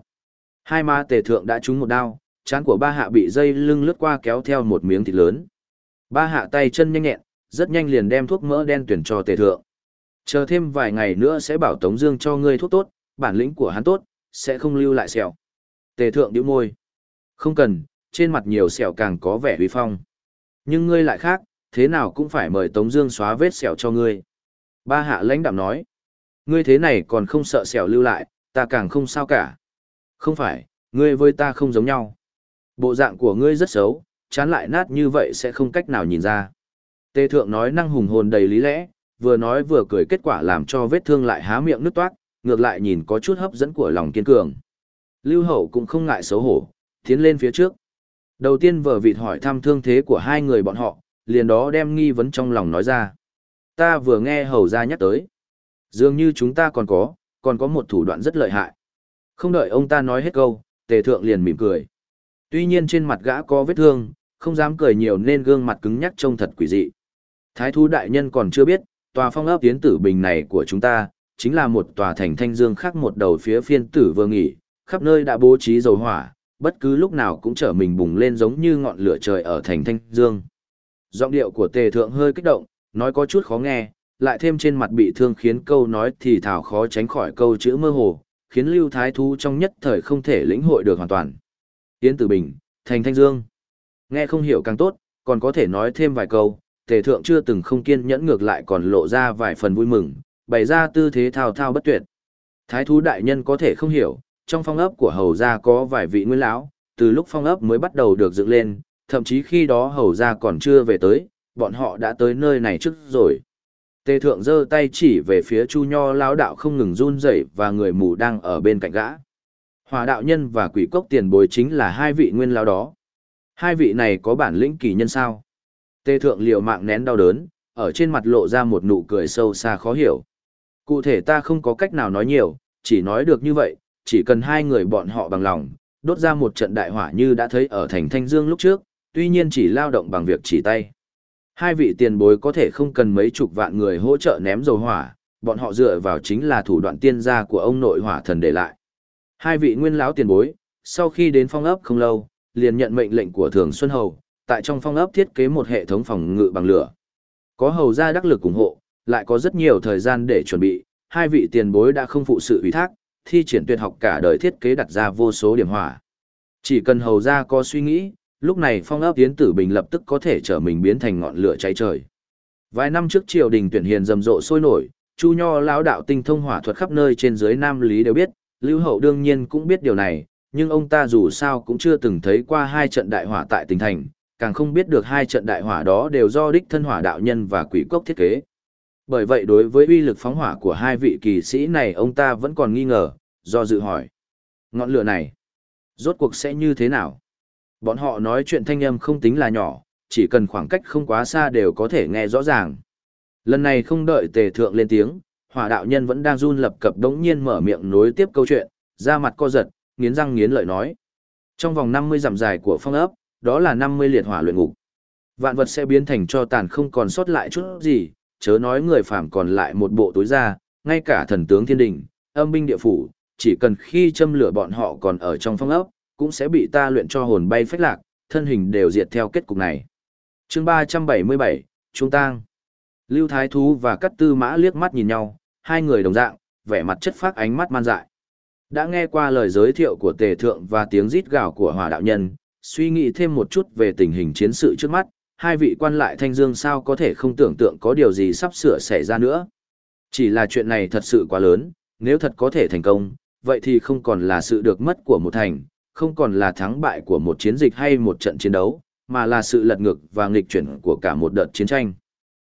Hai ma tề thượng đã trúng một đao, chán của ba hạ bị dây lưng lướt qua kéo theo một miếng thịt lớn. Ba hạ tay chân nhanh nhẹn, rất nhanh liền đem thuốc mỡ đen tuyển cho tề thượng. Chờ thêm vài ngày nữa sẽ bảo Tống Dương cho ngươi thuốc tốt, bản lĩnh của hắn tốt, sẽ không lưu lại sẹo. Tề thượng điếu môi. Không cần, trên mặt nhiều sẹo càng có vẻ uy phong. Nhưng ngươi lại khác, thế nào cũng phải mời Tống Dương xóa vết sẹo cho ngươi. Ba hạ lãnh đạm nói, ngươi thế này còn không sợ sẹo lưu lại, ta càng không sao cả. Không phải, ngươi với ta không giống nhau. Bộ dạng của ngươi rất xấu, chán lại nát như vậy sẽ không cách nào nhìn ra. Tề thượng nói năng hùng hồn đầy lý lẽ, vừa nói vừa cười kết quả làm cho vết thương lại há miệng nứt toát, ngược lại nhìn có chút hấp dẫn của lòng kiên cường. Lưu Hậu cũng không ngại xấu hổ, tiến lên phía trước. Đầu tiên vợ vịt hỏi thăm thương thế của hai người bọn họ, liền đó đem nghi vấn trong lòng nói ra. Ta vừa nghe hầu ra nhắc tới. Dường như chúng ta còn có, còn có một thủ đoạn rất lợi hại. Không đợi ông ta nói hết câu, tề thượng liền mỉm cười. Tuy nhiên trên mặt gã có vết thương, không dám cười nhiều nên gương mặt cứng nhắc trông thật quỷ dị. Thái thú đại nhân còn chưa biết, tòa phong ấp tiến tử bình này của chúng ta, chính là một tòa thành thanh dương khác một đầu phía phiên tử vừa nghỉ, khắp nơi đã bố trí dầu hỏa, bất cứ lúc nào cũng trở mình bùng lên giống như ngọn lửa trời ở thành thanh dương. Giọng điệu của tề thượng hơi kích động, nói có chút khó nghe, lại thêm trên mặt bị thương khiến câu nói thì thảo khó tránh khỏi câu chữ mơ hồ, khiến lưu thái thú trong nhất thời không thể lĩnh hội được hoàn toàn. Yến Tử Bình, Thành Thanh Dương. Nghe không hiểu càng tốt, còn có thể nói thêm vài câu, tề thượng chưa từng không kiên nhẫn ngược lại còn lộ ra vài phần vui mừng, bày ra tư thế thao thao bất tuyệt. Thái thú đại nhân có thể không hiểu, trong phong ấp của hầu gia có vài vị nguyên lão, từ lúc phong ấp mới bắt đầu được dựng lên, thậm chí khi đó hầu gia còn chưa về tới, bọn họ đã tới nơi này trước rồi. Tề thượng giơ tay chỉ về phía Chu Nho lão đạo không ngừng run rẩy và người mù đang ở bên cạnh gã. Hòa đạo nhân và quỷ cốc tiền bối chính là hai vị nguyên lão đó. Hai vị này có bản lĩnh kỳ nhân sao? Tề thượng liều mạng nén đau đớn, ở trên mặt lộ ra một nụ cười sâu xa khó hiểu. Cụ thể ta không có cách nào nói nhiều, chỉ nói được như vậy, chỉ cần hai người bọn họ bằng lòng, đốt ra một trận đại hỏa như đã thấy ở thành Thanh Dương lúc trước, tuy nhiên chỉ lao động bằng việc chỉ tay. Hai vị tiền bối có thể không cần mấy chục vạn người hỗ trợ ném dầu hỏa, bọn họ dựa vào chính là thủ đoạn tiên gia của ông nội hỏa thần để lại. Hai vị nguyên lão tiền bối, sau khi đến phong ấp không lâu, liền nhận mệnh lệnh của Thường Xuân Hầu, tại trong phong ấp thiết kế một hệ thống phòng ngự bằng lửa. Có hầu gia đắc lực ủng hộ, lại có rất nhiều thời gian để chuẩn bị, hai vị tiền bối đã không phụ sự ủy thác, thi triển tuyệt học cả đời thiết kế đặt ra vô số điểm hỏa. Chỉ cần hầu gia có suy nghĩ, lúc này phong ấp tiến tử bình lập tức có thể trở mình biến thành ngọn lửa cháy trời. Vài năm trước triều đình tuyển hiền rầm rộ sôi nổi, Chu Nho lão đạo tinh thông hỏa thuật khắp nơi trên dưới Nam Lý đều biết, Lưu Hậu đương nhiên cũng biết điều này, nhưng ông ta dù sao cũng chưa từng thấy qua hai trận đại hỏa tại tỉnh thành, càng không biết được hai trận đại hỏa đó đều do đích thân hỏa đạo nhân và quỷ cốc thiết kế. Bởi vậy đối với uy lực phóng hỏa của hai vị kỳ sĩ này ông ta vẫn còn nghi ngờ, do dự hỏi. Ngọn lửa này, rốt cuộc sẽ như thế nào? Bọn họ nói chuyện thanh âm không tính là nhỏ, chỉ cần khoảng cách không quá xa đều có thể nghe rõ ràng. Lần này không đợi tề thượng lên tiếng, hỏa đạo nhân vẫn đang run lập cập đống nhiên mở miệng nối tiếp câu chuyện, ra mặt co giật, nghiến răng nghiến lợi nói. Trong vòng 50 dặm dài của phong ấp, đó là 50 liệt hỏa luyện ngục. Vạn vật sẽ biến thành cho tàn không còn sót lại chút gì, chớ nói người phàm còn lại một bộ tối ra, ngay cả thần tướng thiên đình, âm binh địa phủ, chỉ cần khi châm lửa bọn họ còn ở trong phong ốc cũng sẽ bị ta luyện cho hồn bay phách lạc, thân hình đều diệt theo kết cục này. chương 377, Trung Tang. Lưu Thái Thú và Cát Tư Mã liếc mắt nhìn nhau, hai người đồng dạng, vẻ mặt chất phác ánh mắt man dại. Đã nghe qua lời giới thiệu của Tề Thượng và tiếng rít gào của Hỏa đạo nhân, suy nghĩ thêm một chút về tình hình chiến sự trước mắt, hai vị quan lại Thanh Dương sao có thể không tưởng tượng có điều gì sắp sửa xảy ra nữa. Chỉ là chuyện này thật sự quá lớn, nếu thật có thể thành công, vậy thì không còn là sự được mất của một thành, không còn là thắng bại của một chiến dịch hay một trận chiến đấu, mà là sự lật ngược và nghịch chuyển của cả một đợt chiến tranh.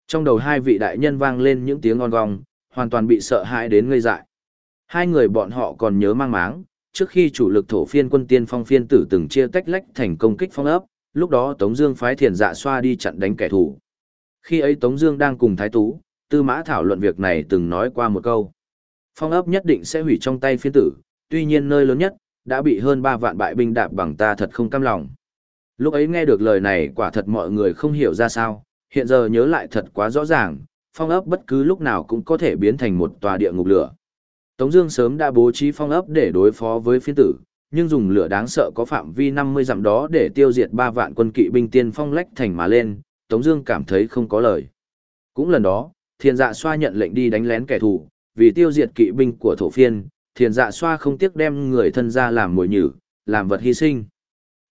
Trong đầu hai vị đại nhân vang lên những tiếng ngon gong, hoàn toàn bị sợ hãi đến ngây dại. Hai người bọn họ còn nhớ mang máng, trước khi chủ lực thổ phiên quân tiên phong phiên tử từng chia tách lách thành công kích phong ấp, lúc đó Tống Dương phái thiền dạ xoa đi chặn đánh kẻ thù. Khi ấy Tống Dương đang cùng Thái Tú, Tư Mã thảo luận việc này từng nói qua một câu: phong ấp nhất định sẽ hủy trong tay phiên tử, tuy nhiên nơi lớn nhất đã bị hơn ba vạn bại binh đạp bằng ta thật không cam lòng. Lúc ấy nghe được lời này quả thật mọi người không hiểu ra sao, hiện giờ nhớ lại thật quá rõ ràng, phong ấp bất cứ lúc nào cũng có thể biến thành một tòa địa ngục lửa. Tống Dương sớm đã bố trí phong ấp để đối phó với phi tử, nhưng dùng lửa đáng sợ có phạm vi 50 dặm đó để tiêu diệt ba vạn quân kỵ binh tiên phong lách thành mà lên, Tống Dương cảm thấy không có lời. Cũng lần đó, Thiên Dạ Xoa nhận lệnh đi đánh lén kẻ thù, vì tiêu diệt kỵ binh của thổ phiên, thiền dạ xoa không tiếc đem người thân ra làm mồi nhử, làm vật hy sinh.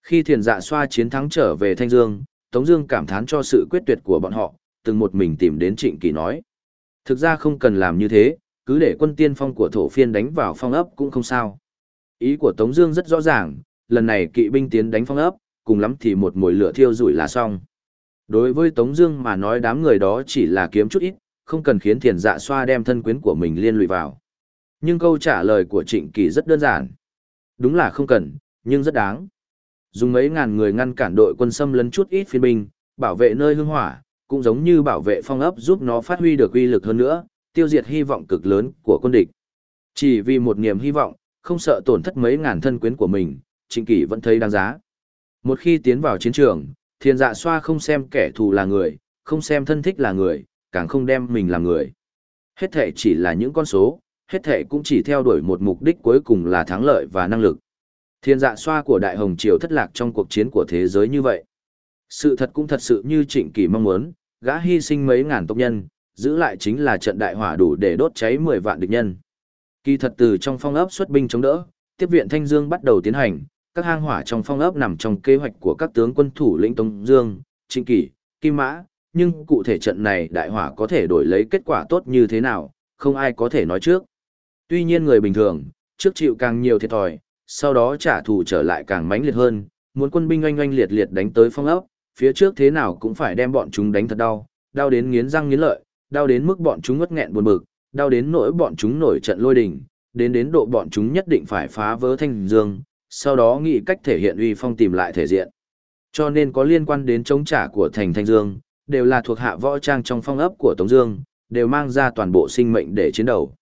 Khi thiền dạ xoa chiến thắng trở về Thanh Dương, Tống Dương cảm thán cho sự quyết tuyệt của bọn họ, từng một mình tìm đến Trịnh Kỳ nói. Thực ra không cần làm như thế, cứ để quân tiên phong của thổ phiên đánh vào phong ấp cũng không sao. Ý của Tống Dương rất rõ ràng, lần này kỵ binh tiến đánh phong ấp, cùng lắm thì một mũi lửa thiêu rủi là xong. Đối với Tống Dương mà nói đám người đó chỉ là kiếm chút ít, không cần khiến thiền dạ xoa đem thân quyến của mình liên lụy vào. Nhưng câu trả lời của Trịnh Kỳ rất đơn giản. Đúng là không cần, nhưng rất đáng. Dùng mấy ngàn người ngăn cản đội quân xâm lấn chút ít phiên binh, bảo vệ nơi hương hỏa, cũng giống như bảo vệ phong ấp giúp nó phát huy được uy lực hơn nữa, tiêu diệt hy vọng cực lớn của quân địch. Chỉ vì một niềm hy vọng, không sợ tổn thất mấy ngàn thân quyến của mình, Trịnh Kỳ vẫn thấy đáng giá. Một khi tiến vào chiến trường, thiên dạ xoa không xem kẻ thù là người, không xem thân thích là người, càng không đem mình là người. Hết thể chỉ là những con số, hết thể cũng chỉ theo đuổi một mục đích cuối cùng là thắng lợi và năng lực. Thiên dạ xoa của Đại Hồng Triều thất lạc trong cuộc chiến của thế giới như vậy. Sự thật cũng thật sự như Trịnh Kỳ mong muốn, gã hy sinh mấy ngàn tộc nhân, giữ lại chính là trận đại hỏa đủ để đốt cháy 10 vạn địch nhân. Kỳ thật từ trong phong ấp xuất binh chống đỡ, tiếp viện Thanh Dương bắt đầu tiến hành, các hang hỏa trong phong ấp nằm trong kế hoạch của các tướng quân thủ lĩnh Tống Dương, Trịnh Kỳ, Kim Mã, nhưng cụ thể trận này đại hỏa có thể đổi lấy kết quả tốt như thế nào, không ai có thể nói trước. Tuy nhiên người bình thường, trước chịu càng nhiều thiệt thòi, sau đó trả thù trở lại càng mãnh liệt hơn, muốn quân binh oanh oanh liệt liệt đánh tới phong ấp, phía trước thế nào cũng phải đem bọn chúng đánh thật đau, đau đến nghiến răng nghiến lợi, đau đến mức bọn chúng ngất nghẹn buồn bực, đau đến nỗi bọn chúng nổi trận lôi đình, đến đến độ bọn chúng nhất định phải phá vỡ thanh dương, sau đó nghĩ cách thể hiện uy phong tìm lại thể diện. Cho nên có liên quan đến chống trả của thành thanh dương, đều là thuộc hạ võ trang trong phong ấp của Tống Dương, đều mang ra toàn bộ sinh mệnh để chiến đấu.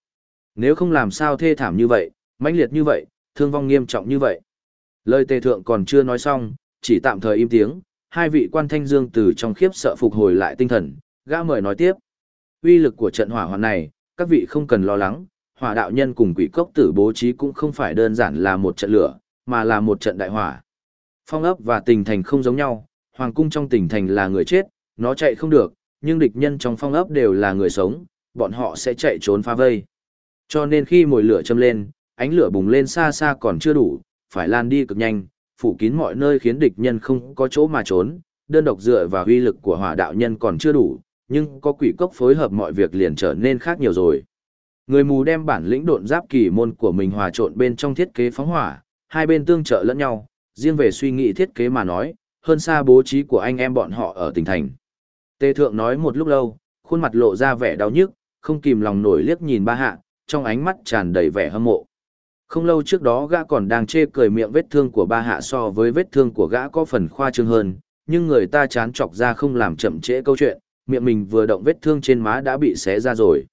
Nếu không làm sao thê thảm như vậy, mãnh liệt như vậy, thương vong nghiêm trọng như vậy. Lời tề thượng còn chưa nói xong, chỉ tạm thời im tiếng, hai vị quan thanh dương từ trong khiếp sợ phục hồi lại tinh thần, gã mời nói tiếp. Uy lực của trận hỏa hoạn này, các vị không cần lo lắng, hỏa đạo nhân cùng quỷ cốc tử bố trí cũng không phải đơn giản là một trận lửa, mà là một trận đại hỏa. Phong ấp và tình thành không giống nhau, hoàng cung trong tình thành là người chết, nó chạy không được, nhưng địch nhân trong phong ấp đều là người sống, bọn họ sẽ chạy trốn phá vây. Cho nên khi mồi lửa châm lên, ánh lửa bùng lên xa xa còn chưa đủ, phải lan đi cực nhanh, phủ kín mọi nơi khiến địch nhân không có chỗ mà trốn, đơn độc dựa vào uy lực của hỏa đạo nhân còn chưa đủ, nhưng có quỷ cốc phối hợp mọi việc liền trở nên khác nhiều rồi. Người mù đem bản lĩnh độn giáp kỳ môn của mình hòa trộn bên trong thiết kế phóng hỏa, hai bên tương trợ lẫn nhau, riêng về suy nghĩ thiết kế mà nói, hơn xa bố trí của anh em bọn họ ở tỉnh thành. Tề thượng nói một lúc lâu, khuôn mặt lộ ra vẻ đau nhức, không kìm lòng nổi liếc nhìn ba hạ, trong ánh mắt tràn đầy vẻ hâm mộ. Không lâu trước đó gã còn đang chê cười miệng vết thương của ba hạ so với vết thương của gã có phần khoa trương hơn, nhưng người ta chán chọc ra không làm chậm trễ câu chuyện, miệng mình vừa động vết thương trên má đã bị xé ra rồi.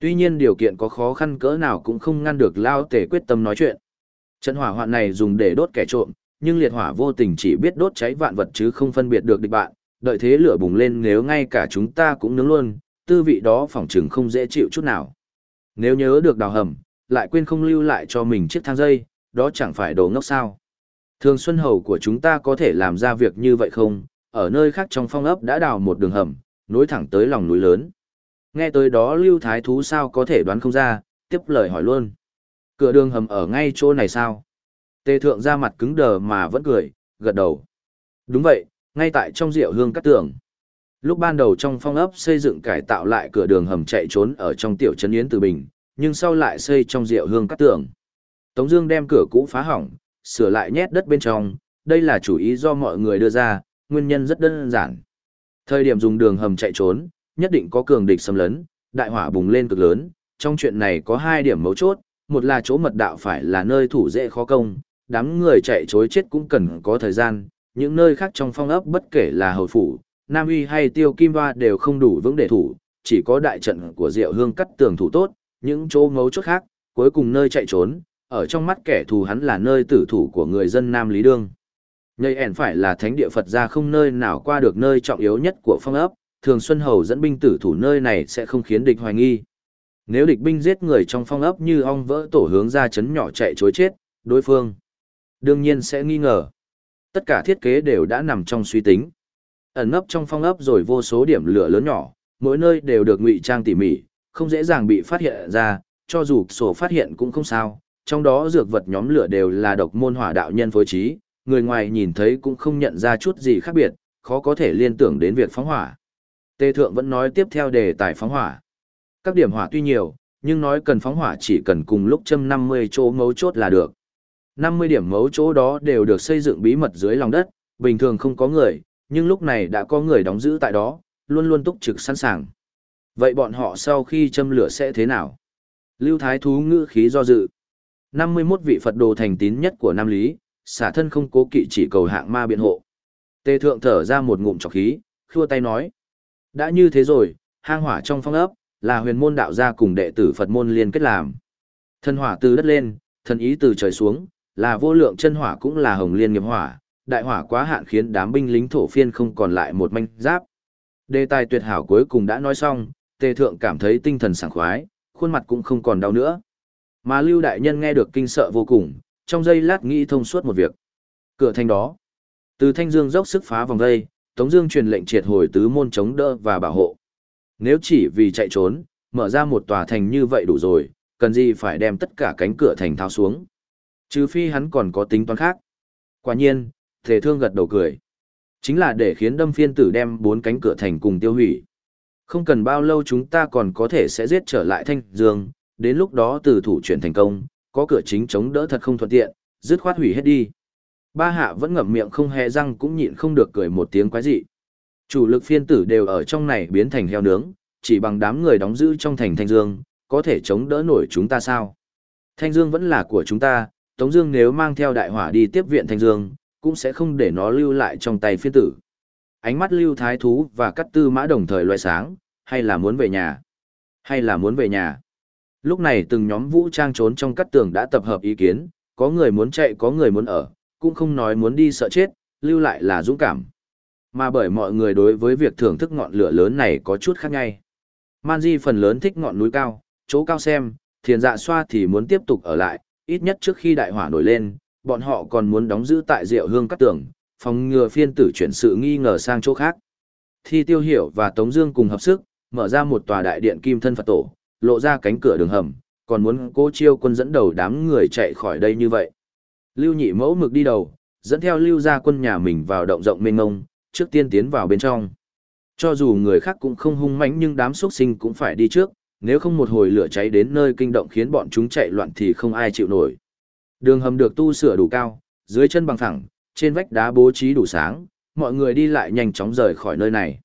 Tuy nhiên điều kiện có khó khăn cỡ nào cũng không ngăn được lao tề quyết tâm nói chuyện. Trận hỏa hoạn này dùng để đốt kẻ trộm, nhưng liệt hỏa vô tình chỉ biết đốt cháy vạn vật chứ không phân biệt được địch bạn, đợi thế lửa bùng lên nếu ngay cả chúng ta cũng nướng luôn, tư vị đó phỏng chừng không dễ chịu chút nào. Nếu nhớ được đào hầm, lại quên không lưu lại cho mình chiếc thang dây, đó chẳng phải đồ ngốc sao. Thường Xuân Hầu của chúng ta có thể làm ra việc như vậy không? Ở nơi khác trong phong ấp đã đào một đường hầm, nối thẳng tới lòng núi lớn. Nghe tới đó Lưu Thái Thú sao có thể đoán không ra, tiếp lời hỏi luôn. Cửa đường hầm ở ngay chỗ này sao? Tề thượng ra mặt cứng đờ mà vẫn cười, gật đầu. Đúng vậy, ngay tại trong rượu hương cắt tường. Lúc ban đầu trong phong ấp xây dựng cải tạo lại cửa đường hầm chạy trốn ở trong tiểu trấn Yến Từ Bình, nhưng sau lại xây trong rượu hương cắt tường. Tống Dương đem cửa cũ phá hỏng, sửa lại nhét đất bên trong, đây là chủ ý do mọi người đưa ra, nguyên nhân rất đơn giản. Thời điểm dùng đường hầm chạy trốn, nhất định có cường địch xâm lấn, đại hỏa bùng lên cực lớn. Trong chuyện này có hai điểm mấu chốt, một là chỗ mật đạo phải là nơi thủ dễ khó công, đám người chạy trối chết cũng cần có thời gian. Những nơi khác trong phong ấp bất kể là hầu phủ, Nam Uy hay Tiêu Kim Hoa đều không đủ vững để thủ, chỉ có đại trận của Diệu Hương cắt tường thủ tốt, những chỗ mấu chốt khác, cuối cùng nơi chạy trốn, ở trong mắt kẻ thù hắn là nơi tử thủ của người dân Nam Lý Đương. Nhây ẻn phải là thánh địa Phật ra không nơi nào qua được nơi trọng yếu nhất của phong ấp, thường Xuân Hầu dẫn binh tử thủ nơi này sẽ không khiến địch hoài nghi. Nếu địch binh giết người trong phong ấp như ong vỡ tổ hướng ra chấn nhỏ chạy chối chết, đối phương đương nhiên sẽ nghi ngờ. Tất cả thiết kế đều đã nằm trong suy tính. Ẩn nấp trong phong ấp rồi vô số điểm lửa lớn nhỏ, mỗi nơi đều được ngụy trang tỉ mỉ, không dễ dàng bị phát hiện ra, cho dù sổ phát hiện cũng không sao. Trong đó dược vật nhóm lửa đều là độc môn hỏa đạo nhân phối trí, người ngoài nhìn thấy cũng không nhận ra chút gì khác biệt, khó có thể liên tưởng đến việc phóng hỏa. Tề thượng vẫn nói tiếp theo đề tài phóng hỏa. Các điểm hỏa tuy nhiều, nhưng nói cần phóng hỏa chỉ cần cùng lúc châm 50 chỗ mấu chốt là được. 50 điểm mấu chỗ đó đều được xây dựng bí mật dưới lòng đất, bình thường không có người, nhưng lúc này đã có người đóng giữ tại đó, luôn luôn túc trực sẵn sàng. Vậy bọn họ sau khi châm lửa sẽ thế nào? Lưu Thái Thú ngữ khí do dự. 51 vị Phật đồ thành tín nhất của Nam Lý, xả thân không cố kỵ chỉ cầu hạng ma biện hộ. Tề thượng thở ra một ngụm trọc khí, khua tay nói. Đã như thế rồi, hang hỏa trong phong ấp, là huyền môn đạo gia cùng đệ tử Phật môn liên kết làm. Thân hỏa từ đất lên, thần ý từ trời xuống, là vô lượng chân hỏa cũng là hồng liên nghiệp hỏa, đại hỏa quá hạn khiến đám binh lính thổ phiên không còn lại một manh giáp. Đề tài tuyệt hảo cuối cùng đã nói xong, tề thượng cảm thấy tinh thần sảng khoái, khuôn mặt cũng không còn đau nữa. Mà Lưu Đại Nhân nghe được kinh sợ vô cùng, trong giây lát nghĩ thông suốt một việc. Cửa thành đó. Từ Thanh Dương dốc sức phá vòng dây, Tống Dương truyền lệnh triệt hồi tứ môn chống đỡ và bảo hộ. Nếu chỉ vì chạy trốn, mở ra một tòa thành như vậy đủ rồi, cần gì phải đem tất cả cánh cửa thành tháo xuống. Trừ phi hắn còn có tính toán khác. Quả nhiên, Thể Thương gật đầu cười. Chính là để khiến đâm phiên tử đem bốn cánh cửa thành cùng tiêu hủy. Không cần bao lâu chúng ta còn có thể sẽ giết trở lại Thanh Dương, đến lúc đó từ thủ chuyển thành công, có cửa chính chống đỡ thật không thuận tiện, dứt khoát hủy hết đi. Ba hạ vẫn ngậm miệng không hề răng cũng nhịn không được cười một tiếng quái dị. Chủ lực phiên tử đều ở trong này biến thành heo nướng, chỉ bằng đám người đóng giữ trong thành Thanh Dương, có thể chống đỡ nổi chúng ta sao? Thanh Dương vẫn là của chúng ta, Tống Dương nếu mang theo đại hỏa đi tiếp viện Thanh Dương, cũng sẽ không để nó lưu lại trong tay phiên tử. Ánh mắt Lưu Thái Thú và Cát Tư Mã đồng thời loé sáng, hay là muốn về nhà? Hay là muốn về nhà? Lúc này từng nhóm vũ trang trốn trong cắt tường đã tập hợp ý kiến, có người muốn chạy có người muốn ở, cũng không nói muốn đi sợ chết, lưu lại là dũng cảm. Mà bởi mọi người đối với việc thưởng thức ngọn lửa lớn này có chút khác ngay. Man Di phần lớn thích ngọn núi cao, chỗ cao xem, thiền dạ xoa thì muốn tiếp tục ở lại, ít nhất trước khi đại hỏa nổi lên, bọn họ còn muốn đóng giữ tại rượu hương cắt tường, phòng ngừa phiên tử chuyển sự nghi ngờ sang chỗ khác. Thi Tiêu Hiểu và Tống Dương cùng hợp sức, mở ra một tòa đại điện kim thân Phật tổ, lộ ra cánh cửa đường hầm, còn muốn cố chiêu quân dẫn đầu đám người chạy khỏi đây như vậy. Lưu nhị mẫu mực đi đầu, dẫn theo lưu gia quân nhà mình vào động rộng mênh ngông, trước tiên tiến vào bên trong. Cho dù người khác cũng không hung mãnh nhưng đám xuất sinh cũng phải đi trước, nếu không một hồi lửa cháy đến nơi kinh động khiến bọn chúng chạy loạn thì không ai chịu nổi. Đường hầm được tu sửa đủ cao, dưới chân bằng phẳng, trên vách đá bố trí đủ sáng, mọi người đi lại nhanh chóng rời khỏi nơi này.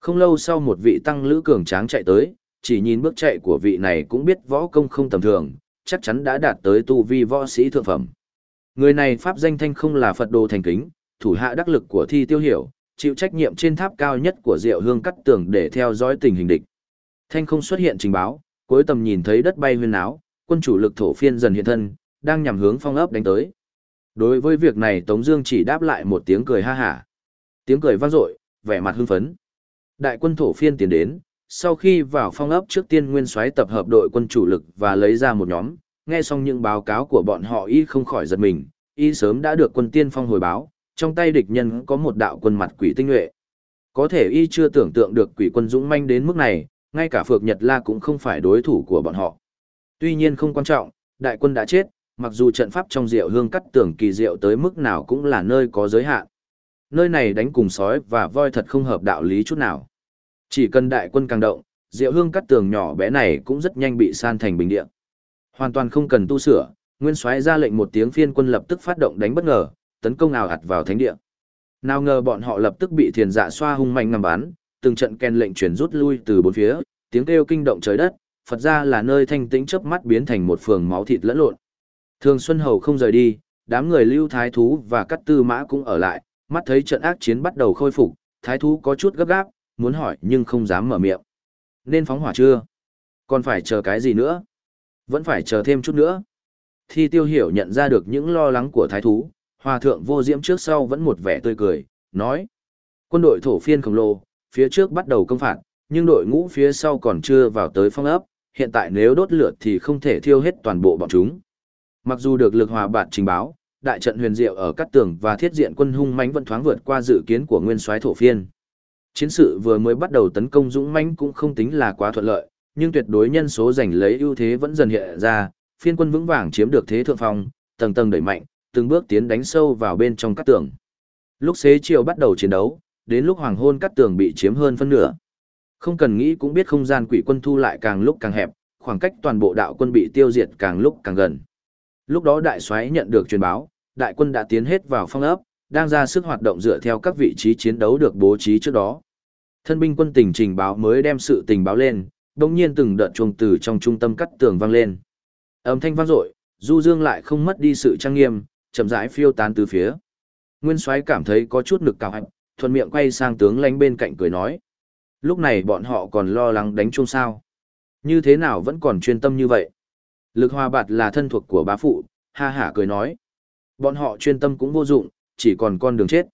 Không lâu sau một vị tăng lữ cường tráng chạy tới, chỉ nhìn bước chạy của vị này cũng biết võ công không tầm thường, chắc chắn đã đạt tới tu vi võ sĩ thượng phẩm. Người này pháp danh thanh không là Phật đồ thành kính, thủ hạ đắc lực của thi tiêu hiểu, chịu trách nhiệm trên tháp cao nhất của Diệu Hương cắt tường để theo dõi tình hình địch. Thanh không xuất hiện trình báo, cuối tầm nhìn thấy đất bay huyên áo, quân chủ lực thổ phiên dần hiện thân, đang nhằm hướng phong ấp đánh tới. Đối với việc này Tống Dương chỉ đáp lại một tiếng cười ha hả. Tiếng cười vang dội, vẻ mặt hưng phấn. Đại quân thổ phiên tiến đến, sau khi vào phong ấp trước tiên nguyên soái tập hợp đội quân chủ lực và lấy ra một nhóm, nghe xong những báo cáo của bọn họ y không khỏi giật mình, y sớm đã được quân tiên phong hồi báo, trong tay địch nhân có một đạo quân mặt quỷ tinh nhuệ. Có thể y chưa tưởng tượng được quỷ quân dũng manh đến mức này, ngay cả Phược Nhật La cũng không phải đối thủ của bọn họ. Tuy nhiên không quan trọng, đại quân đã chết, mặc dù trận pháp trong rượu hương cắt tưởng kỳ diệu tới mức nào cũng là nơi có giới hạn. Nơi này đánh cùng sói và voi thật không hợp đạo lý chút nào. Chỉ cần đại quân càng động, diệu hương cắt tường nhỏ bé này cũng rất nhanh bị san thành bình địa. Hoàn toàn không cần tu sửa, Nguyên Soái ra lệnh một tiếng phiên quân lập tức phát động đánh bất ngờ, tấn công ào ạt vào thánh địa. Nào ngờ bọn họ lập tức bị thiền dạ xoa hung mạnh ngầm bắn, từng trận kèn lệnh chuyển rút lui từ bốn phía, tiếng kêu kinh động trời đất, Phật ra là nơi thanh tĩnh chớp mắt biến thành một phường máu thịt lẫn lộn. Thường Xuân Hầu không rời đi, đám người lưu thái thú và cắt tư mã cũng ở lại, mắt thấy trận ác chiến bắt đầu khôi phục, thái thú có chút gấp gáp, muốn hỏi nhưng không dám mở miệng. Nên phóng hỏa chưa? Còn phải chờ cái gì nữa? Vẫn phải chờ thêm chút nữa. Thi tiêu hiểu nhận ra được những lo lắng của thái thú, hòa thượng vô diễm trước sau vẫn một vẻ tươi cười, nói. Quân đội thổ phiên khổng lồ, phía trước bắt đầu công phạt, nhưng đội ngũ phía sau còn chưa vào tới phong ấp, hiện tại nếu đốt lửa thì không thể thiêu hết toàn bộ bọn chúng. Mặc dù được lực hòa bạn trình báo, đại trận huyền diệu ở các tường và thiết diện quân hung mãnh vẫn thoáng vượt qua dự kiến của nguyên soái thổ phiên. Chiến sự vừa mới bắt đầu tấn công dũng mãnh cũng không tính là quá thuận lợi, nhưng tuyệt đối nhân số giành lấy ưu thế vẫn dần hiện ra, phiên quân vững vàng chiếm được thế thượng phong, tầng tầng đẩy mạnh, từng bước tiến đánh sâu vào bên trong các tường. Lúc xế chiều bắt đầu chiến đấu, đến lúc hoàng hôn các tường bị chiếm hơn phân nửa. Không cần nghĩ cũng biết không gian quỷ quân thu lại càng lúc càng hẹp, khoảng cách toàn bộ đạo quân bị tiêu diệt càng lúc càng gần. Lúc đó đại soái nhận được truyền báo, đại quân đã tiến hết vào phong ấp, đang ra sức hoạt động dựa theo các vị trí chiến đấu được bố trí trước đó. Thân binh quân tình trình báo mới đem sự tình báo lên, đồng nhiên từng đợt chuông từ trong trung tâm cắt tường vang lên. Âm thanh vang dội, Du Dương lại không mất đi sự trang nghiêm, chậm rãi phiêu tán từ phía. Nguyên Soái cảm thấy có chút nực cào hạnh, thuận miệng quay sang tướng lãnh bên cạnh cười nói: "Lúc này bọn họ còn lo lắng đánh chung sao? Như thế nào vẫn còn chuyên tâm như vậy?" Lực Hoa Bạt là thân thuộc của bá phụ, ha hả cười nói: "Bọn họ chuyên tâm cũng vô dụng, chỉ còn con đường chết.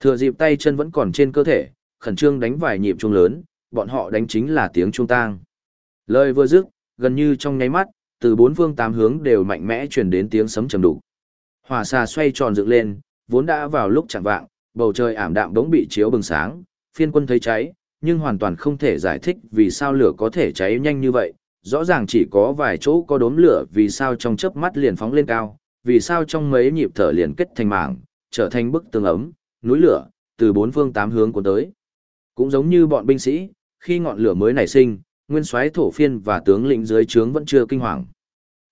Thừa dịp tay chân vẫn còn trên cơ thể, khẩn trương đánh vài nhịp chuông lớn, bọn họ đánh chính là tiếng chuông tang. Lời vừa dứt, gần như trong nháy mắt, từ bốn phương tám hướng đều mạnh mẽ truyền đến tiếng sấm trầm đủ Hỏa xà xoay tròn dựng lên, vốn đã vào lúc chẳng vạng, bầu trời ảm đạm đống bị chiếu bừng sáng, phiên quân thấy cháy, nhưng hoàn toàn không thể giải thích vì sao lửa có thể cháy nhanh như vậy. Rõ ràng chỉ có vài chỗ có đốm lửa vì sao trong chớp mắt liền phóng lên cao, vì sao trong mấy nhịp thở liền kết thành mảng, trở thành bức tường ấm, núi lửa, từ bốn phương tám hướng cuốn tới. Cũng giống như bọn binh sĩ, khi ngọn lửa mới nảy sinh, nguyên soái thổ phiên và tướng lĩnh dưới trướng vẫn chưa kinh hoàng.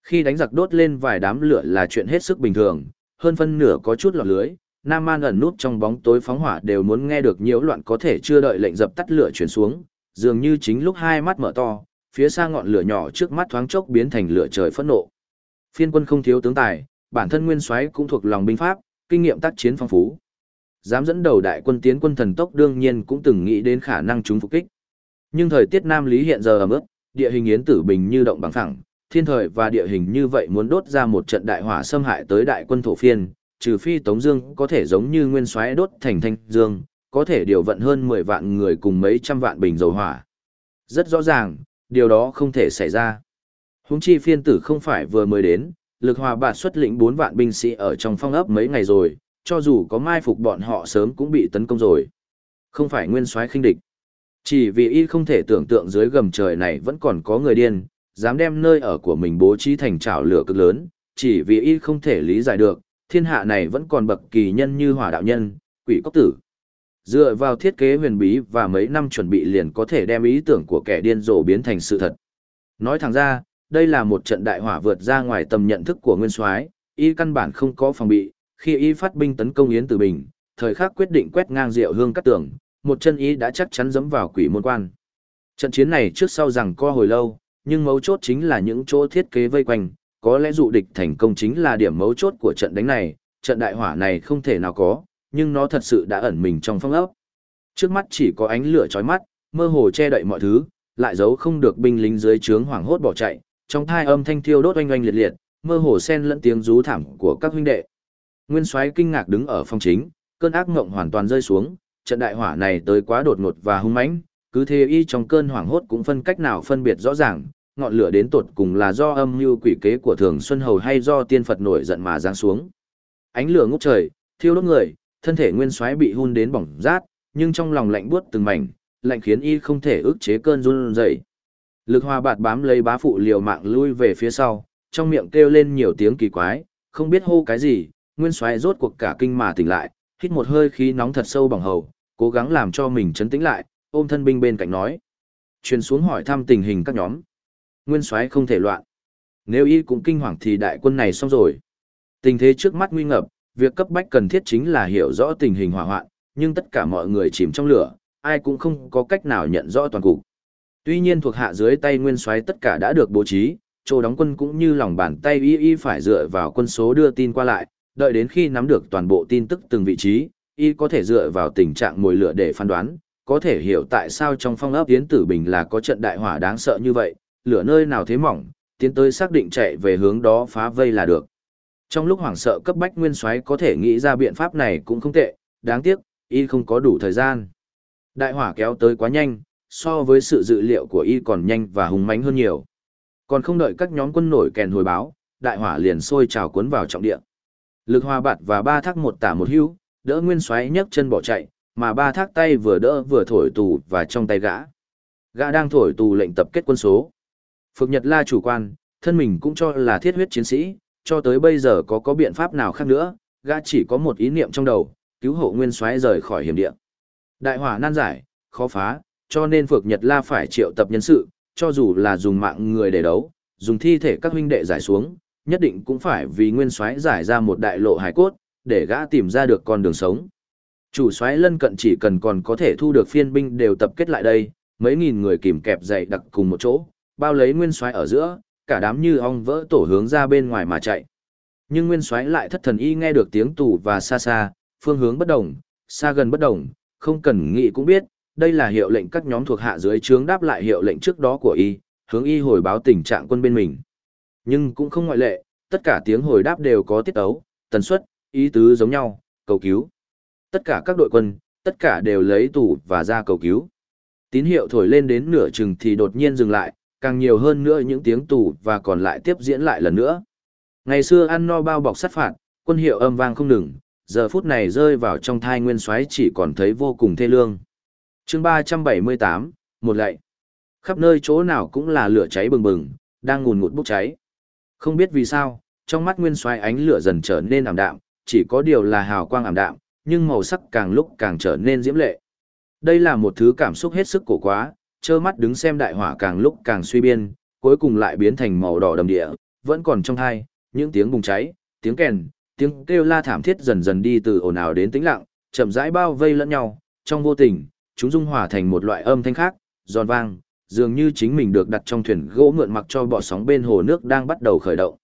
Khi đánh giặc đốt lên vài đám lửa là chuyện hết sức bình thường, hơn phân nửa có chút lọt lưới, Nam Man ẩn nút trong bóng tối phóng hỏa đều muốn nghe được nhiễu loạn có thể chưa đợi lệnh dập tắt lửa chuyển xuống, dường như chính lúc hai mắt mở to, phía xa ngọn lửa nhỏ trước mắt thoáng chốc biến thành lửa trời phẫn nộ. Phiên quân không thiếu tướng tài, bản thân nguyên soái cũng thuộc lòng binh pháp, kinh nghiệm tác chiến phong phú. Dám dẫn đầu đại quân tiến quân thần tốc đương nhiên cũng từng nghĩ đến khả năng chúng phục kích. Nhưng thời tiết Nam Lý hiện giờ ẩm ướt, địa hình yến tử bình như động bằng phẳng, thiên thời và địa hình như vậy muốn đốt ra một trận đại hỏa xâm hại tới đại quân thổ phiên, trừ phi Tống Dương có thể giống như nguyên soái đốt thành thanh dương, có thể điều vận hơn 10 vạn người cùng mấy trăm vạn bình dầu hỏa. Rất rõ ràng, điều đó không thể xảy ra. Húng chi phiên tử không phải vừa mới đến, lực hòa bạt xuất lĩnh 4 vạn binh sĩ ở trong phong ấp mấy ngày rồi, cho dù có mai phục bọn họ sớm cũng bị tấn công rồi. Không phải nguyên soái khinh địch. Chỉ vì y không thể tưởng tượng dưới gầm trời này vẫn còn có người điên, dám đem nơi ở của mình bố trí thành trào lửa cực lớn, chỉ vì y không thể lý giải được, thiên hạ này vẫn còn bậc kỳ nhân như hỏa đạo nhân, quỷ cốc tử. Dựa vào thiết kế huyền bí và mấy năm chuẩn bị liền có thể đem ý tưởng của kẻ điên rồ biến thành sự thật. Nói thẳng ra, đây là một trận đại hỏa vượt ra ngoài tầm nhận thức của nguyên soái, y căn bản không có phòng bị, khi y phát binh tấn công Yến Tử Bình, thời khắc quyết định quét ngang Diệu Hương cắt tường, một chân y đã chắc chắn dẫm vào quỷ môn quan. Trận chiến này trước sau rằng co hồi lâu, nhưng mấu chốt chính là những chỗ thiết kế vây quanh, có lẽ dụ địch thành công chính là điểm mấu chốt của trận đánh này, trận đại hỏa này không thể nào có, nhưng nó thật sự đã ẩn mình trong phong ấp. Trước mắt chỉ có ánh lửa chói mắt, mơ hồ che đậy mọi thứ, lại giấu không được binh lính dưới trướng hoảng hốt bỏ chạy, trong thai âm thanh thiêu đốt oanh oanh liệt liệt, mơ hồ xen lẫn tiếng rú thảm của các huynh đệ. Nguyên Soái kinh ngạc đứng ở phòng chính, cơn ác ngộng hoàn toàn rơi xuống, trận đại hỏa này tới quá đột ngột và hung mãnh, cứ thế y trong cơn hoảng hốt cũng phân cách nào phân biệt rõ ràng, ngọn lửa đến tột cùng là do âm mưu quỷ kế của Thường Xuân Hầu hay do tiên Phật nổi giận mà giáng xuống. Ánh lửa ngút trời, thiêu đốt người, thân thể Nguyên Soái bị hun đến bỏng rát, nhưng trong lòng lạnh buốt từng mảnh, lạnh khiến y không thể ức chế cơn run rẩy. Lực Hoa Bạt bám lấy bá phụ liều mạng lui về phía sau, trong miệng kêu lên nhiều tiếng kỳ quái, không biết hô cái gì, Nguyên Soái rốt cuộc cả kinh mà tỉnh lại, hít một hơi khí nóng thật sâu bằng hầu, cố gắng làm cho mình chấn tĩnh lại, ôm thân binh bên cạnh nói. Truyền xuống hỏi thăm tình hình các nhóm. Nguyên soái không thể loạn. Nếu y cũng kinh hoàng thì đại quân này xong rồi. Tình thế trước mắt nguy ngập, việc cấp bách cần thiết chính là hiểu rõ tình hình hỏa hoạn, nhưng tất cả mọi người chìm trong lửa, ai cũng không có cách nào nhận rõ toàn cục. Tuy nhiên thuộc hạ dưới tay nguyên soái tất cả đã được bố trí, chỗ đóng quân cũng như lòng bàn tay y y phải dựa vào quân số đưa tin qua lại, đợi đến khi nắm được toàn bộ tin tức từng vị trí, y có thể dựa vào tình trạng mồi lửa để phán đoán, có thể hiểu tại sao trong phong ấp Yến Tử Bình là có trận đại hỏa đáng sợ như vậy, lửa nơi nào thế mỏng, tiến tới xác định chạy về hướng đó phá vây là được. Trong lúc hoảng sợ cấp bách nguyên soái có thể nghĩ ra biện pháp này cũng không tệ, đáng tiếc, y không có đủ thời gian. Đại hỏa kéo tới quá nhanh, so với sự dự liệu của y còn nhanh và hùng mãnh hơn nhiều. Còn không đợi các nhóm quân nổi kèn hồi báo, đại hỏa liền sôi trào cuốn vào trọng địa. Lực hòa bạt và ba thác một tả một hữu, đỡ nguyên xoáy nhấc chân bỏ chạy, mà ba thác tay vừa đỡ vừa thổi tù và trong tay gã. Gã đang thổi tù lệnh tập kết quân số. Phược Nhật La chủ quan, thân mình cũng cho là thiết huyết chiến sĩ, cho tới bây giờ có có biện pháp nào khác nữa, gã chỉ có một ý niệm trong đầu, cứu hộ nguyên xoáy rời khỏi hiểm địa. Đại hỏa nan giải, khó phá, cho nên Phược Nhật La phải triệu tập nhân sự, cho dù là dùng mạng người để đấu, dùng thi thể các huynh đệ giải xuống, nhất định cũng phải vì nguyên soái giải ra một đại lộ hải cốt, để gã tìm ra được con đường sống. Chủ soái lân cận chỉ cần còn có thể thu được phiên binh đều tập kết lại đây, mấy nghìn người kìm kẹp dày đặc cùng một chỗ, bao lấy nguyên soái ở giữa, cả đám như ong vỡ tổ hướng ra bên ngoài mà chạy. Nhưng nguyên soái lại thất thần y nghe được tiếng tù và xa xa, phương hướng bất đồng, xa gần bất đồng, không cần nghĩ cũng biết, đây là hiệu lệnh các nhóm thuộc hạ dưới trướng đáp lại hiệu lệnh trước đó của y, hướng y hồi báo tình trạng quân bên mình. Nhưng cũng không ngoại lệ, tất cả tiếng hồi đáp đều có tiết ấu, tần suất, ý tứ giống nhau, cầu cứu. Tất cả các đội quân, tất cả đều lấy tủ và ra cầu cứu. Tín hiệu thổi lên đến nửa chừng thì đột nhiên dừng lại, càng nhiều hơn nữa những tiếng tù và còn lại tiếp diễn lại lần nữa. Ngày xưa ăn no bao bọc sát phạt, quân hiệu âm vang không ngừng, giờ phút này rơi vào trong thai nguyên soái chỉ còn thấy vô cùng thê lương chương 378, một lạy. Khắp nơi chỗ nào cũng là lửa cháy bừng bừng, đang ngùn ngụt bốc cháy. Không biết vì sao, trong mắt nguyên soái ánh lửa dần trở nên ảm đạm, chỉ có điều là hào quang ảm đạm, nhưng màu sắc càng lúc càng trở nên diễm lệ. Đây là một thứ cảm xúc hết sức cổ quá, trơ mắt đứng xem đại hỏa càng lúc càng suy biên, cuối cùng lại biến thành màu đỏ đầm địa, vẫn còn trong thai, những tiếng bùng cháy, tiếng kèn, tiếng kêu la thảm thiết dần dần đi từ ồn ào đến tĩnh lặng, chậm rãi bao vây lẫn nhau, trong vô tình, chúng dung hòa thành một loại âm thanh khác, giòn vang, dường như chính mình được đặt trong thuyền gỗ mượn mặc cho bọ sóng bên hồ nước đang bắt đầu khởi động.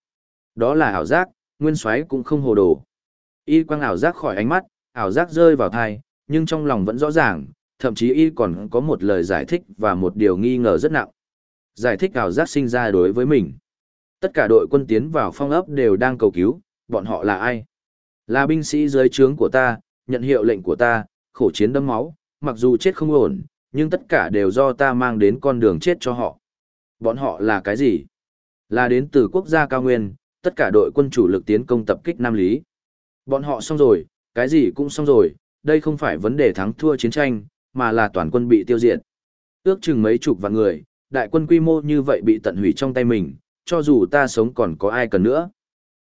Đó là ảo giác, nguyên soái cũng không hồ đồ. Y quang ảo giác khỏi ánh mắt, ảo giác rơi vào thai, nhưng trong lòng vẫn rõ ràng, thậm chí y còn có một lời giải thích và một điều nghi ngờ rất nặng. Giải thích ảo giác sinh ra đối với mình. Tất cả đội quân tiến vào phong ấp đều đang cầu cứu, bọn họ là ai? Là binh sĩ dưới trướng của ta, nhận hiệu lệnh của ta, khổ chiến đẫm máu, mặc dù chết không ổn, nhưng tất cả đều do ta mang đến con đường chết cho họ. Bọn họ là cái gì? Là đến từ quốc gia cao nguyên, tất cả đội quân chủ lực tiến công tập kích Nam Lý. Bọn họ xong rồi, cái gì cũng xong rồi, đây không phải vấn đề thắng thua chiến tranh, mà là toàn quân bị tiêu diệt. Ước chừng mấy chục vạn người, đại quân quy mô như vậy bị tận hủy trong tay mình, cho dù ta sống còn có ai cần nữa.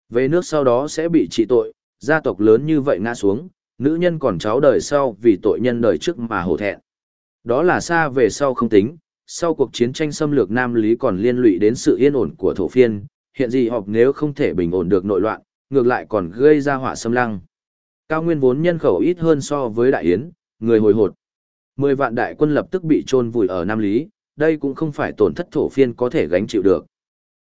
Về nước sau đó sẽ bị trị tội, gia tộc lớn như vậy ngã xuống, nữ nhân còn cháu đời sau vì tội nhân đời trước mà hổ thẹn. Đó là xa về sau không tính, sau cuộc chiến tranh xâm lược Nam Lý còn liên lụy đến sự yên ổn của thổ phiên, hiện gì họp nếu không thể bình ổn được nội loạn, ngược lại còn gây ra họa xâm lăng. Cao nguyên vốn nhân khẩu ít hơn so với Đại Yến, người hồi hột. Mười vạn đại quân lập tức bị chôn vùi ở Nam Lý, đây cũng không phải tổn thất thổ phiên có thể gánh chịu được.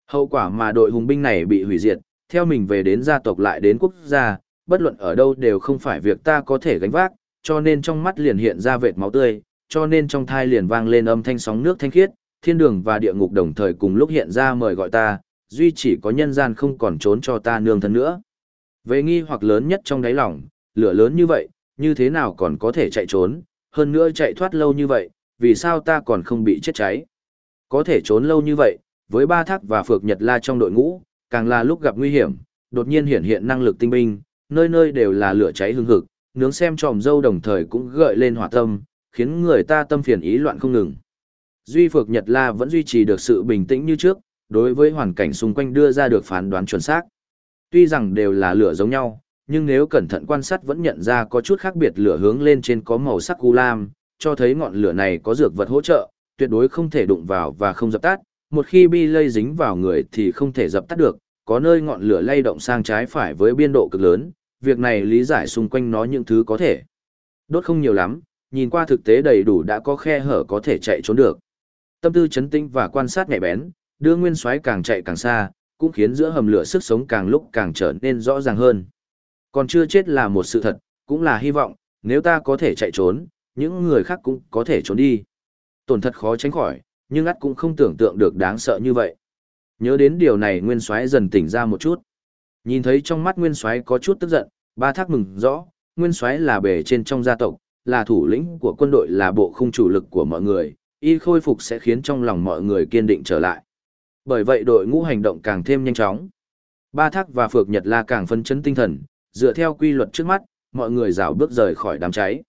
Hậu quả mà đội hùng binh này bị hủy diệt, theo mình về đến gia tộc lại đến quốc gia, bất luận ở đâu đều không phải việc ta có thể gánh vác, cho nên trong mắt liền hiện ra vệt máu tươi, cho nên trong thai liền vang lên âm thanh sóng nước thanh khiết, thiên đường và địa ngục đồng thời cùng lúc hiện ra mời gọi ta, duy chỉ có nhân gian không còn trốn cho ta nương thân nữa. Về nghi hoặc lớn nhất trong đáy lòng, lửa lớn như vậy, như thế nào còn có thể chạy trốn, hơn nữa chạy thoát lâu như vậy, vì sao ta còn không bị chết cháy. Có thể trốn lâu như vậy, với ba thác và phược nhật la trong đội ngũ, càng là lúc gặp nguy hiểm, đột nhiên hiện hiện năng lực tinh binh, nơi nơi đều là lửa cháy hương hực, nướng xem tròm dâu đồng thời cũng gợi lên hỏa tâm, khiến người ta tâm phiền ý loạn không ngừng. Duy Phược Nhật La vẫn duy trì được sự bình tĩnh như trước, đối với hoàn cảnh xung quanh đưa ra được phán đoán chuẩn xác. Tuy rằng đều là lửa giống nhau, nhưng nếu cẩn thận quan sát vẫn nhận ra có chút khác biệt lửa hướng lên trên có màu sắc u lam, cho thấy ngọn lửa này có dược vật hỗ trợ, tuyệt đối không thể đụng vào và không dập tắt, một khi bi lây dính vào người thì không thể dập tắt được, có nơi ngọn lửa lay động sang trái phải với biên độ cực lớn, việc này lý giải xung quanh nó những thứ có thể. Đốt không nhiều lắm, nhìn qua thực tế đầy đủ đã có khe hở có thể chạy trốn được. Tâm tư chấn tĩnh và quan sát nhạy bén, đưa nguyên soái càng chạy càng xa, cũng khiến giữa hầm lửa sức sống càng lúc càng trở nên rõ ràng hơn. Còn chưa chết là một sự thật, cũng là hy vọng, nếu ta có thể chạy trốn, những người khác cũng có thể trốn đi. Tổn thật khó tránh khỏi, nhưng ắt cũng không tưởng tượng được đáng sợ như vậy. Nhớ đến điều này Nguyên Soái dần tỉnh ra một chút. Nhìn thấy trong mắt Nguyên Soái có chút tức giận, ba thác mừng rõ, Nguyên Soái là bề trên trong gia tộc, là thủ lĩnh của quân đội là bộ khung chủ lực của mọi người, y khôi phục sẽ khiến trong lòng mọi người kiên định trở lại. Bởi vậy đội ngũ hành động càng thêm nhanh chóng. Ba thác và Phược Nhật La càng phân chấn tinh thần, dựa theo quy luật trước mắt, mọi người rảo bước rời khỏi đám cháy.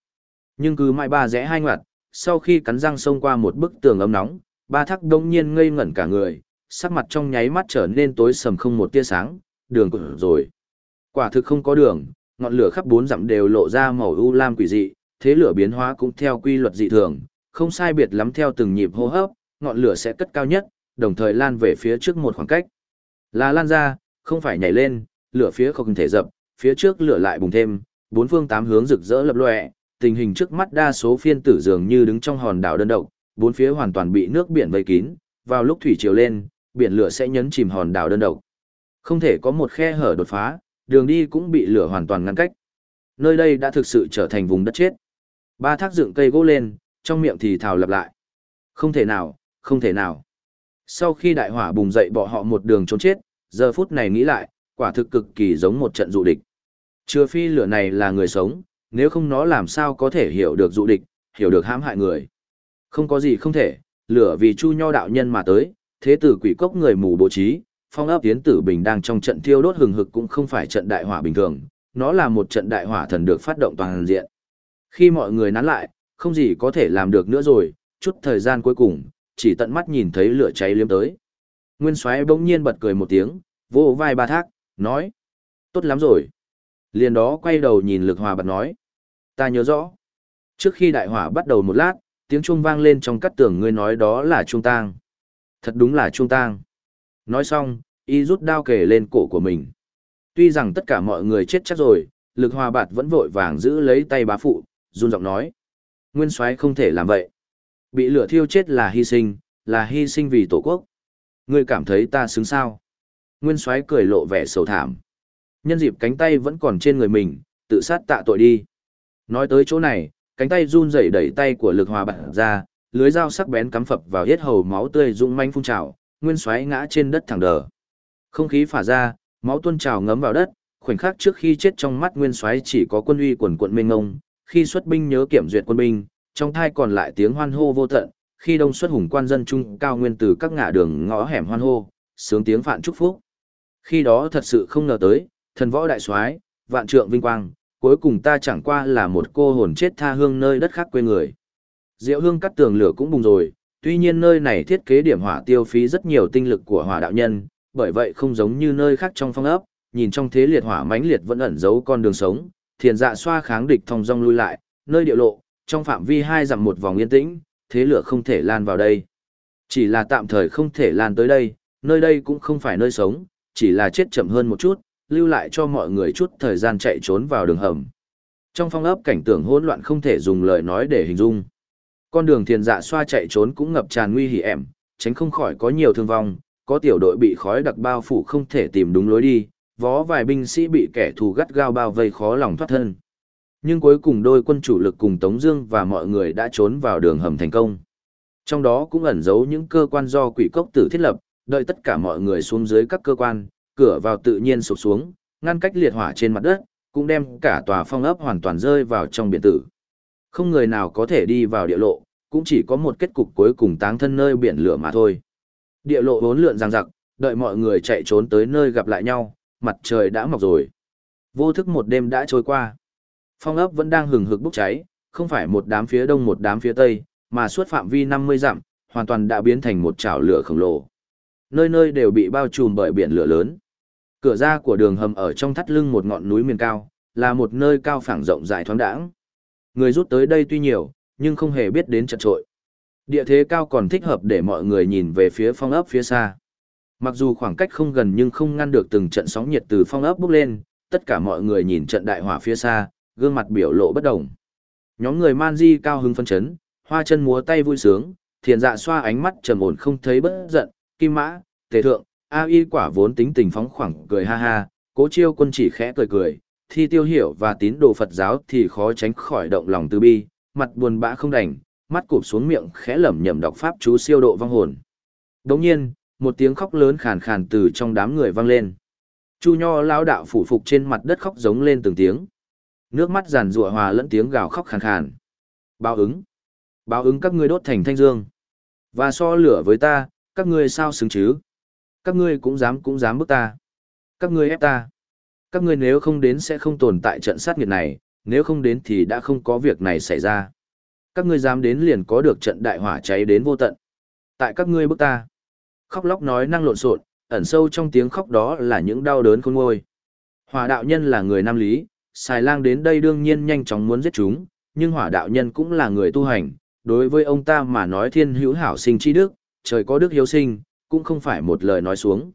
Nhưng cứ mãi ba rẽ hai ngoặt, sau khi cắn răng xông qua một bức tường ấm nóng, ba thác đông nhiên ngây ngẩn cả người, sắc mặt trong nháy mắt trở nên tối sầm không một tia sáng, đường cụt rồi. Quả thực không có đường, ngọn lửa khắp bốn dặm đều lộ ra màu u lam quỷ dị, thế lửa biến hóa cũng theo quy luật dị thường, không sai biệt lắm theo từng nhịp hô hấp, ngọn lửa sẽ cất cao nhất, đồng thời lan về phía trước một khoảng cách. Là lan ra, không phải nhảy lên, lửa phía không thể dập, phía trước lửa lại bùng thêm, bốn phương tám hướng rực rỡ lập lòe, tình hình trước mắt đa số phiên tử dường như đứng trong hòn đảo đơn độc, bốn phía hoàn toàn bị nước biển vây kín, vào lúc thủy triều lên, biển lửa sẽ nhấn chìm hòn đảo đơn độc. Không thể có một khe hở đột phá, đường đi cũng bị lửa hoàn toàn ngăn cách. Nơi đây đã thực sự trở thành vùng đất chết. Ba thác dựng cây gỗ lên, trong miệng thì thào lặp lại. Không thể nào, không thể nào. Sau khi đại hỏa bùng dậy bỏ họ một đường trốn chết, giờ phút này nghĩ lại, quả thực cực kỳ giống một trận dụ địch. Chưa phi lửa này là người sống, nếu không nó làm sao có thể hiểu được dụ địch, hiểu được hãm hại người. Không có gì không thể, lửa vì chu nho đạo nhân mà tới, thế tử quỷ cốc người mù bố trí, phong ấp tiến tử bình đang trong trận thiêu đốt hừng hực cũng không phải trận đại hỏa bình thường, nó là một trận đại hỏa thần được phát động toàn diện. Khi mọi người nán lại, không gì có thể làm được nữa rồi, chút thời gian cuối cùng, chỉ tận mắt nhìn thấy lửa cháy liếm tới. Nguyên Soái bỗng nhiên bật cười một tiếng, vỗ vai ba thác, nói: "Tốt lắm rồi." Liền đó quay đầu nhìn Lực Hòa bật nói: "Ta nhớ rõ, trước khi đại hỏa bắt đầu một lát, tiếng chuông vang lên trong cắt tường ngươi nói đó là chuông tang." Thật đúng là chuông tang. Nói xong, y rút đao kề lên cổ của mình. Tuy rằng tất cả mọi người chết chắc rồi, Lực Hòa bạt vẫn vội vàng giữ lấy tay bá phụ, run giọng nói: "Nguyên Soái không thể làm vậy." Bị lửa thiêu chết là hy sinh, là hy sinh vì tổ quốc. Ngươi cảm thấy ta xứng sao? Nguyên soái cười lộ vẻ sầu thảm. Nhân dịp cánh tay vẫn còn trên người mình, tự sát tạ tội đi. Nói tới chỗ này, cánh tay run rẩy đẩy tay của lực hòa bạt ra, lưới dao sắc bén cắm phập vào hết hầu máu tươi rung manh phun trào, nguyên soái ngã trên đất thẳng đờ. Không khí phả ra, máu tuôn trào ngấm vào đất, khoảnh khắc trước khi chết trong mắt nguyên soái chỉ có quân uy quần quận mênh ngông, khi xuất binh nhớ kiểm duyệt quân binh, trong thai còn lại tiếng hoan hô vô tận, khi đông xuất hùng quan dân trung cao nguyên từ các ngã đường ngõ hẻm hoan hô, sướng tiếng phạn chúc phúc. Khi đó thật sự không ngờ tới, thần võ đại soái, vạn trượng vinh quang, cuối cùng ta chẳng qua là một cô hồn chết tha hương nơi đất khác quê người. Diệu hương cắt tường lửa cũng bùng rồi, tuy nhiên nơi này thiết kế điểm hỏa tiêu phí rất nhiều tinh lực của hỏa đạo nhân, bởi vậy không giống như nơi khác trong phong ấp, nhìn trong thế liệt hỏa mãnh liệt vẫn ẩn giấu con đường sống, thiền dạ xoa kháng địch thông dong lui lại, nơi địa lộ, trong phạm vi hai dặm một vòng yên tĩnh, thế lửa không thể lan vào đây. Chỉ là tạm thời không thể lan tới đây, nơi đây cũng không phải nơi sống, chỉ là chết chậm hơn một chút, lưu lại cho mọi người chút thời gian chạy trốn vào đường hầm. Trong phong ấp cảnh tượng hỗn loạn không thể dùng lời nói để hình dung. Con đường thiền dạ xoa chạy trốn cũng ngập tràn nguy hiểm, tránh không khỏi có nhiều thương vong, có tiểu đội bị khói đặc bao phủ không thể tìm đúng lối đi, vó vài binh sĩ bị kẻ thù gắt gao bao vây khó lòng thoát thân. Nhưng cuối cùng đôi quân chủ lực cùng Tống Dương và mọi người đã trốn vào đường hầm thành công. Trong đó cũng ẩn giấu những cơ quan do quỷ cốc tử thiết lập, đợi tất cả mọi người xuống dưới các cơ quan, cửa vào tự nhiên sụp xuống, ngăn cách liệt hỏa trên mặt đất, cũng đem cả tòa phong ấp hoàn toàn rơi vào trong biển tử. Không người nào có thể đi vào địa lộ, cũng chỉ có một kết cục cuối cùng táng thân nơi biển lửa mà thôi. Địa lộ vốn lượn ràng giặc, đợi mọi người chạy trốn tới nơi gặp lại nhau, mặt trời đã mọc rồi. Vô thức một đêm đã trôi qua. Phong ấp vẫn đang hừng hực bốc cháy, không phải một đám phía đông một đám phía tây, mà suốt phạm vi 50 dặm, hoàn toàn đã biến thành một chảo lửa khổng lồ. Nơi nơi đều bị bao trùm bởi biển lửa lớn. Cửa ra của đường hầm ở trong thắt lưng một ngọn núi miền cao, là một nơi cao phẳng rộng rãi thoáng đãng. Người rút tới đây tuy nhiều, nhưng không hề biết đến chật trội. Địa thế cao còn thích hợp để mọi người nhìn về phía phong ấp phía xa. Mặc dù khoảng cách không gần nhưng không ngăn được từng trận sóng nhiệt từ phong ấp bốc lên, tất cả mọi người nhìn trận đại hỏa phía xa, gương mặt biểu lộ bất đồng. Nhóm người man di cao hứng phân chấn, hoa chân múa tay vui sướng, thiền dạ xoa ánh mắt trầm ổn không thấy bất giận, kim mã, tề thượng, a y quả vốn tính tình phóng khoảng cười ha ha, cố chiêu quân chỉ khẽ cười cười, thi tiêu hiểu và tín đồ Phật giáo thì khó tránh khỏi động lòng từ bi, mặt buồn bã không đành, mắt cụp xuống miệng khẽ lẩm nhẩm đọc pháp chú siêu độ vong hồn. Đồng nhiên, một tiếng khóc lớn khàn khàn từ trong đám người vang lên. Chu Nho lão đạo phủ phục trên mặt đất khóc giống lên từng tiếng. Nước mắt giàn rụa hòa lẫn tiếng gào khóc khàn khàn. Báo ứng. Báo ứng các ngươi đốt thành thanh dương. Và so lửa với ta, các ngươi sao xứng chứ? Các ngươi cũng dám cũng dám bức ta. Các ngươi ép ta. Các ngươi nếu không đến sẽ không tồn tại trận sát nghiệt này, nếu không đến thì đã không có việc này xảy ra. Các ngươi dám đến liền có được trận đại hỏa cháy đến vô tận. Tại các ngươi bức ta. Khóc lóc nói năng lộn xộn, ẩn sâu trong tiếng khóc đó là những đau đớn khôn ngôi. Hỏa đạo nhân là người nam lý, xài lang đến đây đương nhiên nhanh chóng muốn giết chúng, nhưng hỏa đạo nhân cũng là người tu hành, đối với ông ta mà nói thiên hữu hảo sinh chi đức, trời có đức hiếu sinh, cũng không phải một lời nói xuống.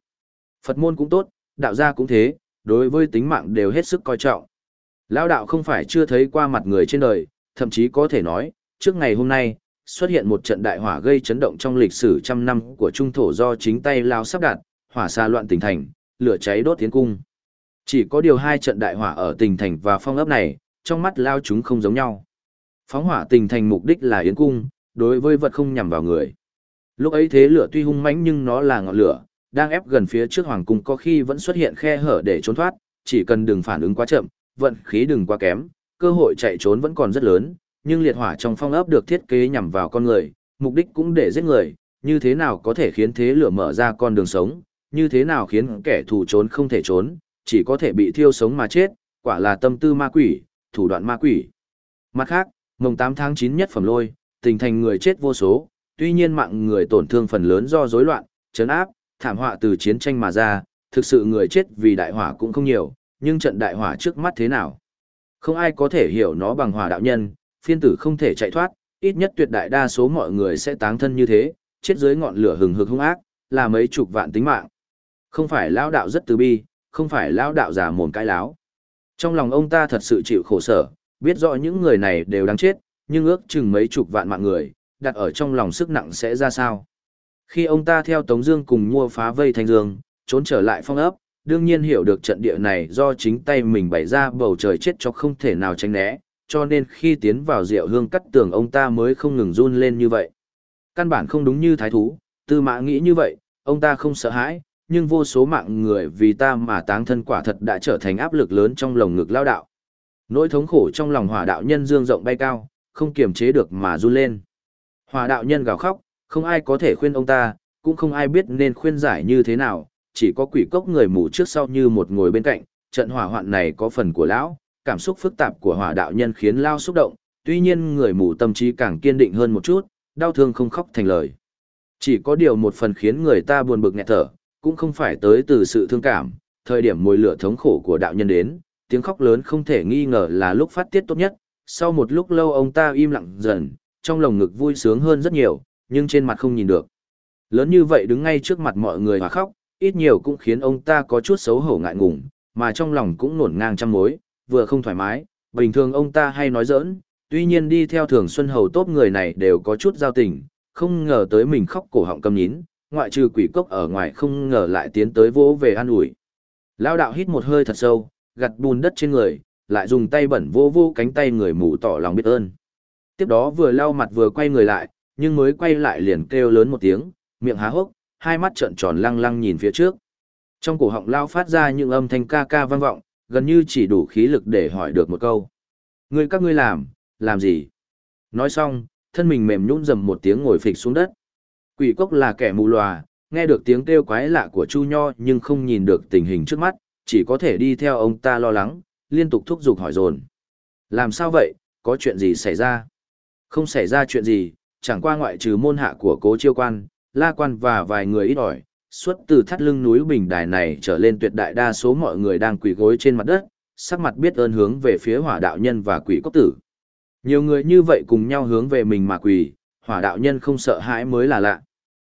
Phật môn cũng tốt, đạo gia cũng thế, đối với tính mạng đều hết sức coi trọng. Lão đạo không phải chưa thấy qua mặt người trên đời, thậm chí có thể nói, trước ngày hôm nay, xuất hiện một trận đại hỏa gây chấn động trong lịch sử trăm năm của trung thổ do chính tay lao sắp đặt, hỏa xa loạn tỉnh thành, lửa cháy đốt tiến cung. Chỉ có điều hai trận đại hỏa ở tỉnh thành và phong ấp này, trong mắt lao chúng không giống nhau. Phóng hỏa tỉnh thành mục đích là yến cung, đối với vật không nhằm vào người. Lúc ấy thế lửa tuy hung mãnh nhưng nó là ngọn lửa, đang ép gần phía trước hoàng cung có khi vẫn xuất hiện khe hở để trốn thoát, chỉ cần đừng phản ứng quá chậm, vận khí đừng quá kém, cơ hội chạy trốn vẫn còn rất lớn, nhưng liệt hỏa trong phong ấp được thiết kế nhằm vào con người, mục đích cũng để giết người, như thế nào có thể khiến thế lửa mở ra con đường sống, như thế nào khiến kẻ thù trốn không thể trốn, chỉ có thể bị thiêu sống mà chết, quả là tâm tư ma quỷ, thủ đoạn ma quỷ. Mặt khác, mồng 8 tháng 9 nhất phẩm lôi, tình thành người chết vô số, tuy nhiên mạng người tổn thương phần lớn do rối loạn, chấn áp, thảm họa từ chiến tranh mà ra, thực sự người chết vì đại hỏa cũng không nhiều, nhưng trận đại hỏa trước mắt thế nào? Không ai có thể hiểu nó bằng hỏa đạo nhân, phiên tử không thể chạy thoát, ít nhất tuyệt đại đa số mọi người sẽ táng thân như thế, chết dưới ngọn lửa hừng hực hung ác, là mấy chục vạn tính mạng. Không phải lão đạo rất từ bi, không phải lão đạo giả mồm cái láo. Trong lòng ông ta thật sự chịu khổ sở, biết rõ những người này đều đáng chết, nhưng ước chừng mấy chục vạn mạng người, đặt ở trong lòng sức nặng sẽ ra sao. Khi ông ta theo Tống Dương cùng mua phá vây Thanh Dương, trốn trở lại phong ấp, đương nhiên hiểu được trận địa này do chính tay mình bày ra bầu trời chết cho không thể nào tránh né, cho nên khi tiến vào rượu hương cắt tường ông ta mới không ngừng run lên như vậy. Căn bản không đúng như thái thú, tư mã nghĩ như vậy, ông ta không sợ hãi, nhưng vô số mạng người vì ta mà táng thân quả thật đã trở thành áp lực lớn trong lồng ngực lao đạo. Nỗi thống khổ trong lòng hỏa đạo nhân dương rộng bay cao, không kiềm chế được mà run lên. Hỏa đạo nhân gào khóc, không ai có thể khuyên ông ta, cũng không ai biết nên khuyên giải như thế nào, chỉ có quỷ cốc người mù trước sau như một ngồi bên cạnh, trận hỏa hoạn này có phần của lão, cảm xúc phức tạp của hỏa đạo nhân khiến lao xúc động, tuy nhiên người mù tâm trí càng kiên định hơn một chút, đau thương không khóc thành lời. Chỉ có điều một phần khiến người ta buồn bực nghẹt thở, cũng không phải tới từ sự thương cảm, thời điểm mùi lửa thống khổ của đạo nhân đến, tiếng khóc lớn không thể nghi ngờ là lúc phát tiết tốt nhất, sau một lúc lâu ông ta im lặng dần, trong lồng ngực vui sướng hơn rất nhiều, nhưng trên mặt không nhìn được. Lớn như vậy đứng ngay trước mặt mọi người mà khóc, ít nhiều cũng khiến ông ta có chút xấu hổ ngại ngùng, mà trong lòng cũng nổn ngang trăm mối, vừa không thoải mái, bình thường ông ta hay nói giỡn, tuy nhiên đi theo thường xuân hầu tốt người này đều có chút giao tình, không ngờ tới mình khóc cổ họng cầm nhín, ngoại trừ quỷ cốc ở ngoài không ngờ lại tiến tới vỗ về an ủi. Lao đạo hít một hơi thật sâu, gặt bùn đất trên người, lại dùng tay bẩn vô vô cánh tay người mù tỏ lòng biết ơn. Tiếp đó vừa lau mặt vừa quay người lại, nhưng mới quay lại liền kêu lớn một tiếng, miệng há hốc, hai mắt trợn tròn lăng lăng nhìn phía trước. Trong cổ họng lao phát ra những âm thanh ca ca vang vọng, gần như chỉ đủ khí lực để hỏi được một câu. Ngươi các ngươi làm, làm gì? Nói xong, thân mình mềm nhũn dầm một tiếng ngồi phịch xuống đất. Quỷ cốc là kẻ mù lòa, nghe được tiếng kêu quái lạ của Chu Nho nhưng không nhìn được tình hình trước mắt, chỉ có thể đi theo ông ta lo lắng, liên tục thúc giục hỏi dồn. Làm sao vậy, có chuyện gì xảy ra? Không xảy ra chuyện gì, chẳng qua ngoại trừ môn hạ của cố chiêu quan, la quan và vài người ít ỏi, suốt từ thắt lưng núi bình đài này trở lên tuyệt đại đa số mọi người đang quỳ gối trên mặt đất, sắc mặt biết ơn hướng về phía hỏa đạo nhân và quỷ cốc tử. Nhiều người như vậy cùng nhau hướng về mình mà quỳ, hỏa đạo nhân không sợ hãi mới là lạ.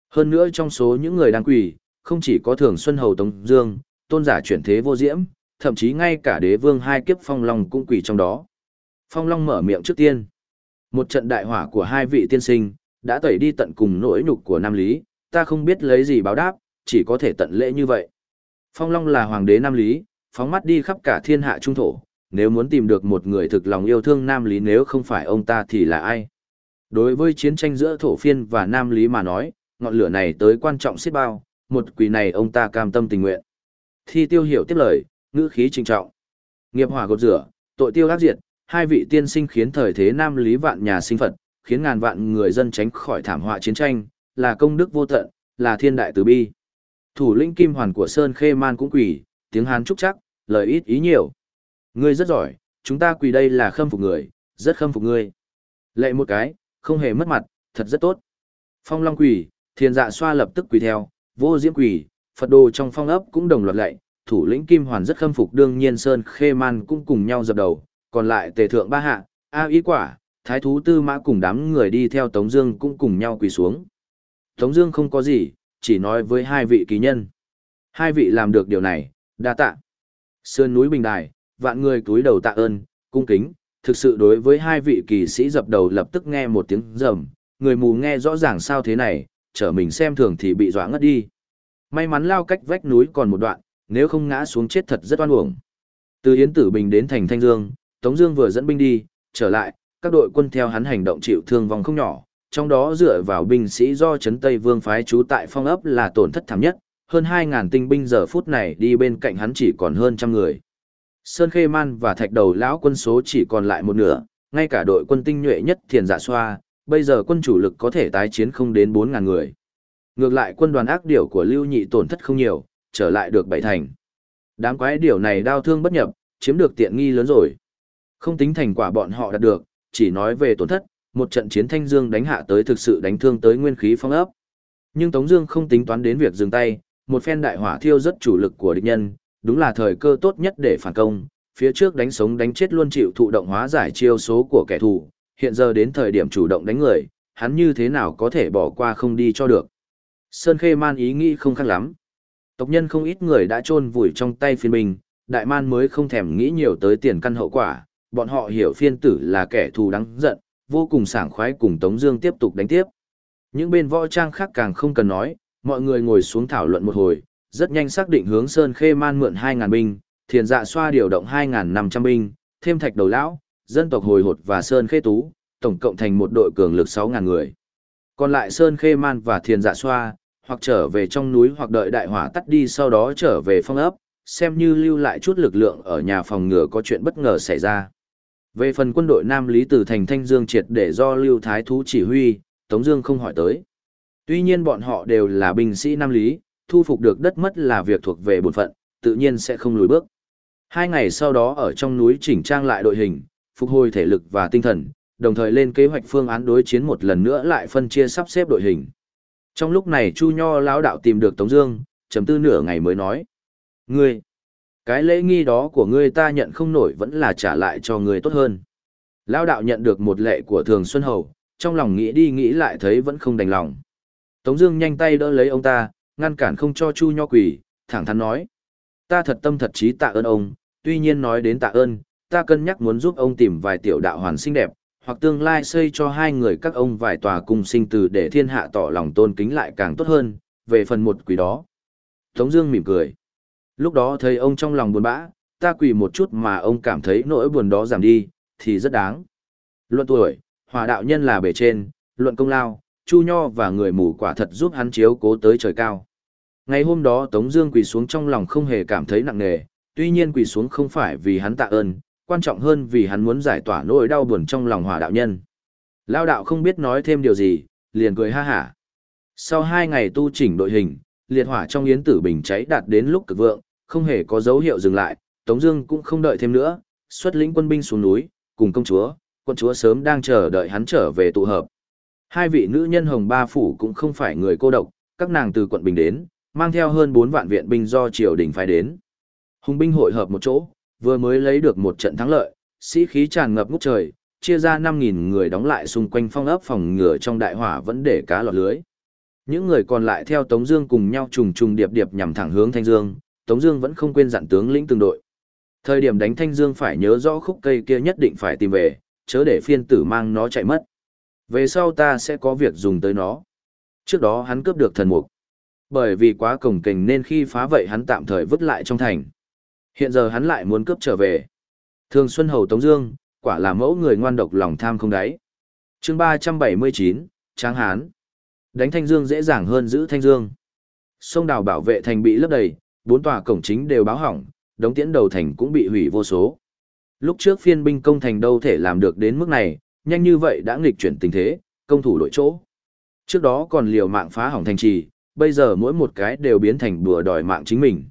Hơn nữa trong số những người đang quỳ, không chỉ có thường Xuân Hầu Tống Dương, tôn giả chuyển thế vô diễm, thậm chí ngay cả đế vương hai kiếp phong long cũng quỳ trong đó. Phong long mở miệng trước tiên. Một trận đại hỏa của hai vị tiên sinh, đã tẩy đi tận cùng nỗi nhục của Nam Lý, ta không biết lấy gì báo đáp, chỉ có thể tận lễ như vậy. Phong Long là hoàng đế Nam Lý, phóng mắt đi khắp cả thiên hạ trung thổ, nếu muốn tìm được một người thực lòng yêu thương Nam Lý nếu không phải ông ta thì là ai? Đối với chiến tranh giữa thổ phiên và Nam Lý mà nói, ngọn lửa này tới quan trọng xiết bao, một quỷ này ông ta cam tâm tình nguyện. Thi tiêu hiểu tiếp lời, ngữ khí trinh trọng. Nghiệp hỏa gột rửa, tội tiêu ác diệt, hai vị tiên sinh khiến thời thế Nam Lý vạn nhà sinh Phật, khiến ngàn vạn người dân tránh khỏi thảm họa chiến tranh, là công đức vô tận, là thiên đại từ bi. Thủ lĩnh kim hoàn của Sơn Khê Man cũng quỳ, tiếng Hán trúc chắc, lời ít ý nhiều. Ngươi rất giỏi, chúng ta quỳ đây là khâm phục người, rất khâm phục ngươi. Lệ một cái, không hề mất mặt, thật rất tốt. Phong Long quỳ, thiên dạ xoa lập tức quỳ theo, vô diễm quỳ, Phật đồ trong phong ấp cũng đồng loạt lệ, thủ lĩnh kim hoàn rất khâm phục đương nhiên Sơn Khê Man cũng cùng nhau dập đầu, còn lại tề thượng ba hạ, A ý quả, thái thú tư mã cùng đám người đi theo Tống Dương cũng cùng nhau quỳ xuống. Tống Dương không có gì, chỉ nói với hai vị ký nhân. Hai vị làm được điều này, đa tạ. Sơn núi Bình Đài, vạn người túi đầu tạ ơn, cung kính, thực sự đối với hai vị kỳ sĩ dập đầu lập tức nghe một tiếng rầm, người mù nghe rõ ràng sao thế này, trở mình xem thường thì bị dọa ngất đi. May mắn lao cách vách núi còn một đoạn, nếu không ngã xuống chết thật rất oan uổng. Từ Yến Tử Bình đến thành Thanh Dương, Tống Dương vừa dẫn binh đi, trở lại, các đội quân theo hắn hành động chịu thương vong không nhỏ, trong đó dựa vào binh sĩ do Trấn Tây Vương phái trú tại phong ấp là tổn thất thảm nhất, hơn 2.000 tinh binh giờ phút này đi bên cạnh hắn chỉ còn hơn trăm người. Sơn Khê Man và Thạch Đầu lão quân số chỉ còn lại một nửa, ngay cả đội quân tinh nhuệ nhất Thiền Dạ Xoa, bây giờ quân chủ lực có thể tái chiến không đến 4000 người. Ngược lại quân đoàn ác điểu của Lưu Nhị tổn thất không nhiều, trở lại được bảy thành. Đám quái điểu này đau thương bất nhập, chiếm được tiện nghi lớn rồi. Không tính thành quả bọn họ đạt được, chỉ nói về tổn thất, một trận chiến thanh dương đánh hạ tới thực sự đánh thương tới nguyên khí phong ấp. Nhưng Tống Dương không tính toán đến việc dừng tay, một phen đại hỏa thiêu rất chủ lực của địch nhân, đúng là thời cơ tốt nhất để phản công. Phía trước đánh sống đánh chết luôn chịu thụ động hóa giải chiêu số của kẻ thù, hiện giờ đến thời điểm chủ động đánh người, hắn như thế nào có thể bỏ qua không đi cho được. Sơn Khê Man ý nghĩ không khác lắm. Tộc nhân không ít người đã chôn vùi trong tay phiên bình, đại man mới không thèm nghĩ nhiều tới tiền căn hậu quả, bọn họ hiểu phiên tử là kẻ thù đáng giận, vô cùng sảng khoái cùng Tống Dương tiếp tục đánh tiếp. Những bên võ trang khác càng không cần nói, mọi người ngồi xuống thảo luận một hồi, rất nhanh xác định hướng Sơn Khê Man mượn 2.000 binh, Thiền Dạ Xoa điều động 2.500 binh, thêm Thạch Đầu Lão, dân tộc Hồi Hột và Sơn Khê Tú, tổng cộng thành một đội cường lực 6.000 người. Còn lại Sơn Khê Man và Thiền Dạ Xoa, hoặc trở về trong núi hoặc đợi đại hỏa tắt đi sau đó trở về phong ấp, xem như lưu lại chút lực lượng ở nhà phòng ngừa có chuyện bất ngờ xảy ra. Về phần quân đội Nam Lý từ thành Thanh Dương triệt để do Lưu Thái Thú chỉ huy, Tống Dương không hỏi tới. Tuy nhiên bọn họ đều là binh sĩ Nam Lý, thu phục được đất mất là việc thuộc về bổn phận, tự nhiên sẽ không lùi bước. Hai ngày sau đó ở trong núi chỉnh trang lại đội hình, phục hồi thể lực và tinh thần, đồng thời lên kế hoạch phương án đối chiến một lần nữa lại phân chia sắp xếp đội hình. Trong lúc này Chu Nho lão đạo tìm được Tống Dương, trầm tư nửa ngày mới nói: Ngươi, cái lễ nghi đó của ngươi ta nhận không nổi vẫn là trả lại cho ngươi tốt hơn. Lão đạo nhận được một lệ của Thường Xuân Hầu, trong lòng nghĩ đi nghĩ lại thấy vẫn không đành lòng. Tống Dương nhanh tay đỡ lấy ông ta, ngăn cản không cho Chu Nho quỳ, thẳng thắn nói: Ta thật tâm thật trí tạ ơn ông. Tuy nhiên nói đến tạ ơn, ta cân nhắc muốn giúp ông tìm vài tiểu đạo hoàn xinh đẹp, hoặc tương lai xây cho hai người các ông vài tòa cung sinh từ để thiên hạ tỏ lòng tôn kính lại càng tốt hơn. Về phần một quỷ đó, Tống Dương mỉm cười. Lúc đó thấy ông trong lòng buồn bã, ta quỳ một chút mà ông cảm thấy nỗi buồn đó giảm đi, thì rất đáng. Luận tuổi, hòa đạo nhân là bề trên, luận công lao, Chu Nho và người mù quả thật giúp hắn chiếu cố tới trời cao. Ngày hôm đó Tống Dương quỳ xuống trong lòng không hề cảm thấy nặng nề, tuy nhiên quỳ xuống không phải vì hắn tạ ơn, quan trọng hơn vì hắn muốn giải tỏa nỗi đau buồn trong lòng hòa đạo nhân. Lao đạo không biết nói thêm điều gì, liền cười ha hả. Sau hai ngày tu chỉnh đội hình, liệt hỏa trong yến tử bình cháy đạt đến lúc cực vượng, không hề có dấu hiệu dừng lại, Tống Dương cũng không đợi thêm nữa, xuất lĩnh quân binh xuống núi, cùng công chúa, quân chúa sớm đang chờ đợi hắn trở về tụ hợp. Hai vị nữ nhân hồng ba phủ cũng không phải người cô độc, các nàng từ quận bình đến, mang theo hơn 4 vạn viện binh do triều đình phái đến. Hùng binh hội hợp một chỗ, vừa mới lấy được một trận thắng lợi, sĩ khí tràn ngập ngút trời, chia ra 5.000 người đóng lại xung quanh phong ấp phòng ngừa trong đại hỏa vẫn để cá lọt lưới. Những người còn lại theo Tống Dương cùng nhau trùng trùng điệp điệp nhằm thẳng hướng Thanh Dương, Tống Dương vẫn không quên dặn tướng lĩnh từng đội. Thời điểm đánh Thanh Dương phải nhớ rõ khúc cây kia nhất định phải tìm về, chớ để phiên tử mang nó chạy mất. Về sau ta sẽ có việc dùng tới nó. Trước đó hắn cướp được thần mục. Bởi vì quá cồng kềnh nên khi phá vậy hắn tạm thời vứt lại trong thành. Hiện giờ hắn lại muốn cướp trở về. Thường Xuân Hầu Tống Dương, quả là mẫu người ngoan độc lòng tham không đáy. Chương 379, Tráng Hán. Đánh Thanh Dương dễ dàng hơn giữ Thanh Dương. Sông đào bảo vệ thành bị lấp đầy, bốn tòa cổng chính đều báo hỏng, đống tiễn đầu thành cũng bị hủy vô số. Lúc trước phiên binh công thành đâu thể làm được đến mức này, nhanh như vậy đã nghịch chuyển tình thế, công thủ đổi chỗ. Trước đó còn liều mạng phá hỏng thành trì, bây giờ mỗi một cái đều biến thành bùa đòi mạng chính mình.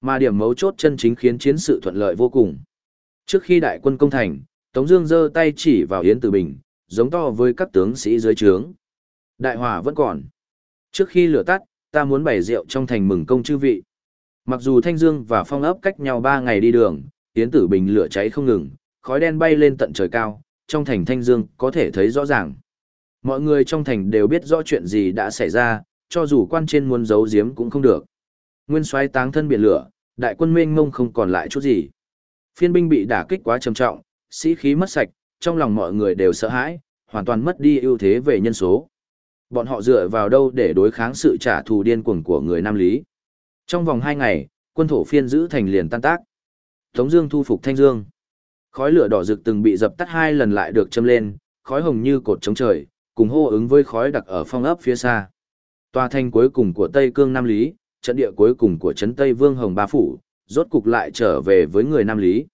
Mà điểm mấu chốt chân chính khiến chiến sự thuận lợi vô cùng. Trước khi đại quân công thành, Tống Dương giơ tay chỉ vào Yến Tử Bình, giống to với các tướng sĩ dưới trướng. Đại hỏa vẫn còn. Trước khi lửa tắt, ta muốn bày rượu trong thành mừng công chư vị. Mặc dù Thanh Dương và Phong ấp cách nhau ba ngày đi đường, tiến Tử Bình lửa cháy không ngừng, khói đen bay lên tận trời cao, trong thành Thanh Dương có thể thấy rõ ràng. Mọi người trong thành đều biết rõ chuyện gì đã xảy ra, cho dù quan trên muốn giấu giếm cũng không được. Nguyên soái táng thân biển lửa, đại quân mênh mông không còn lại chút gì. Phiên binh bị đả kích quá trầm trọng, sĩ khí mất sạch, trong lòng mọi người đều sợ hãi, hoàn toàn mất đi ưu thế về nhân số. Bọn họ dựa vào đâu để đối kháng sự trả thù điên cuồng của người Nam Lý. Trong vòng hai ngày, quân thổ phiên giữ thành liền tan tác. Tống Dương thu phục Thanh Dương. Khói lửa đỏ rực từng bị dập tắt hai lần lại được châm lên, khói hồng như cột chống trời, cùng hô ứng với khói đặc ở phong ấp phía xa. Tòa thành cuối cùng của Tây Cương Nam Lý, trận địa cuối cùng của trấn Tây Vương Hồng Ba Phủ, rốt cục lại trở về với người Nam Lý.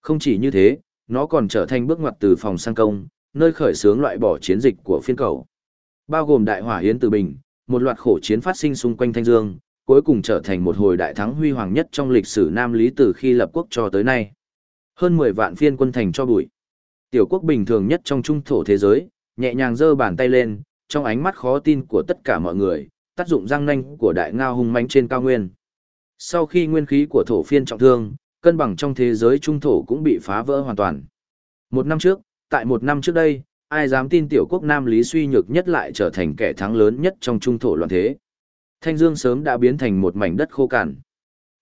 Không chỉ như thế, nó còn trở thành bước ngoặt từ phòng sang công, nơi khởi xướng loại bỏ chiến dịch của phiên cầu. Bao gồm đại hỏa yến từ bình, một loạt khổ chiến phát sinh xung quanh Thanh Dương, cuối cùng trở thành một hồi đại thắng huy hoàng nhất trong lịch sử Nam Lý từ khi lập quốc cho tới nay. Hơn 10 vạn phiên quân thành cho bụi. Tiểu quốc bình thường nhất trong trung thổ thế giới, nhẹ nhàng giơ bàn tay lên, trong ánh mắt khó tin của tất cả mọi người, tác dụng răng nanh của đại ngao hung mãnh trên cao nguyên. Sau khi nguyên khí của thổ phiên trọng thương, cân bằng trong thế giới trung thổ cũng bị phá vỡ hoàn toàn. Một năm trước, tại một năm trước đây, ai dám tin tiểu quốc Nam Lý suy nhược nhất lại trở thành kẻ thắng lớn nhất trong trung thổ loạn thế. Thanh Dương sớm đã biến thành một mảnh đất khô cằn.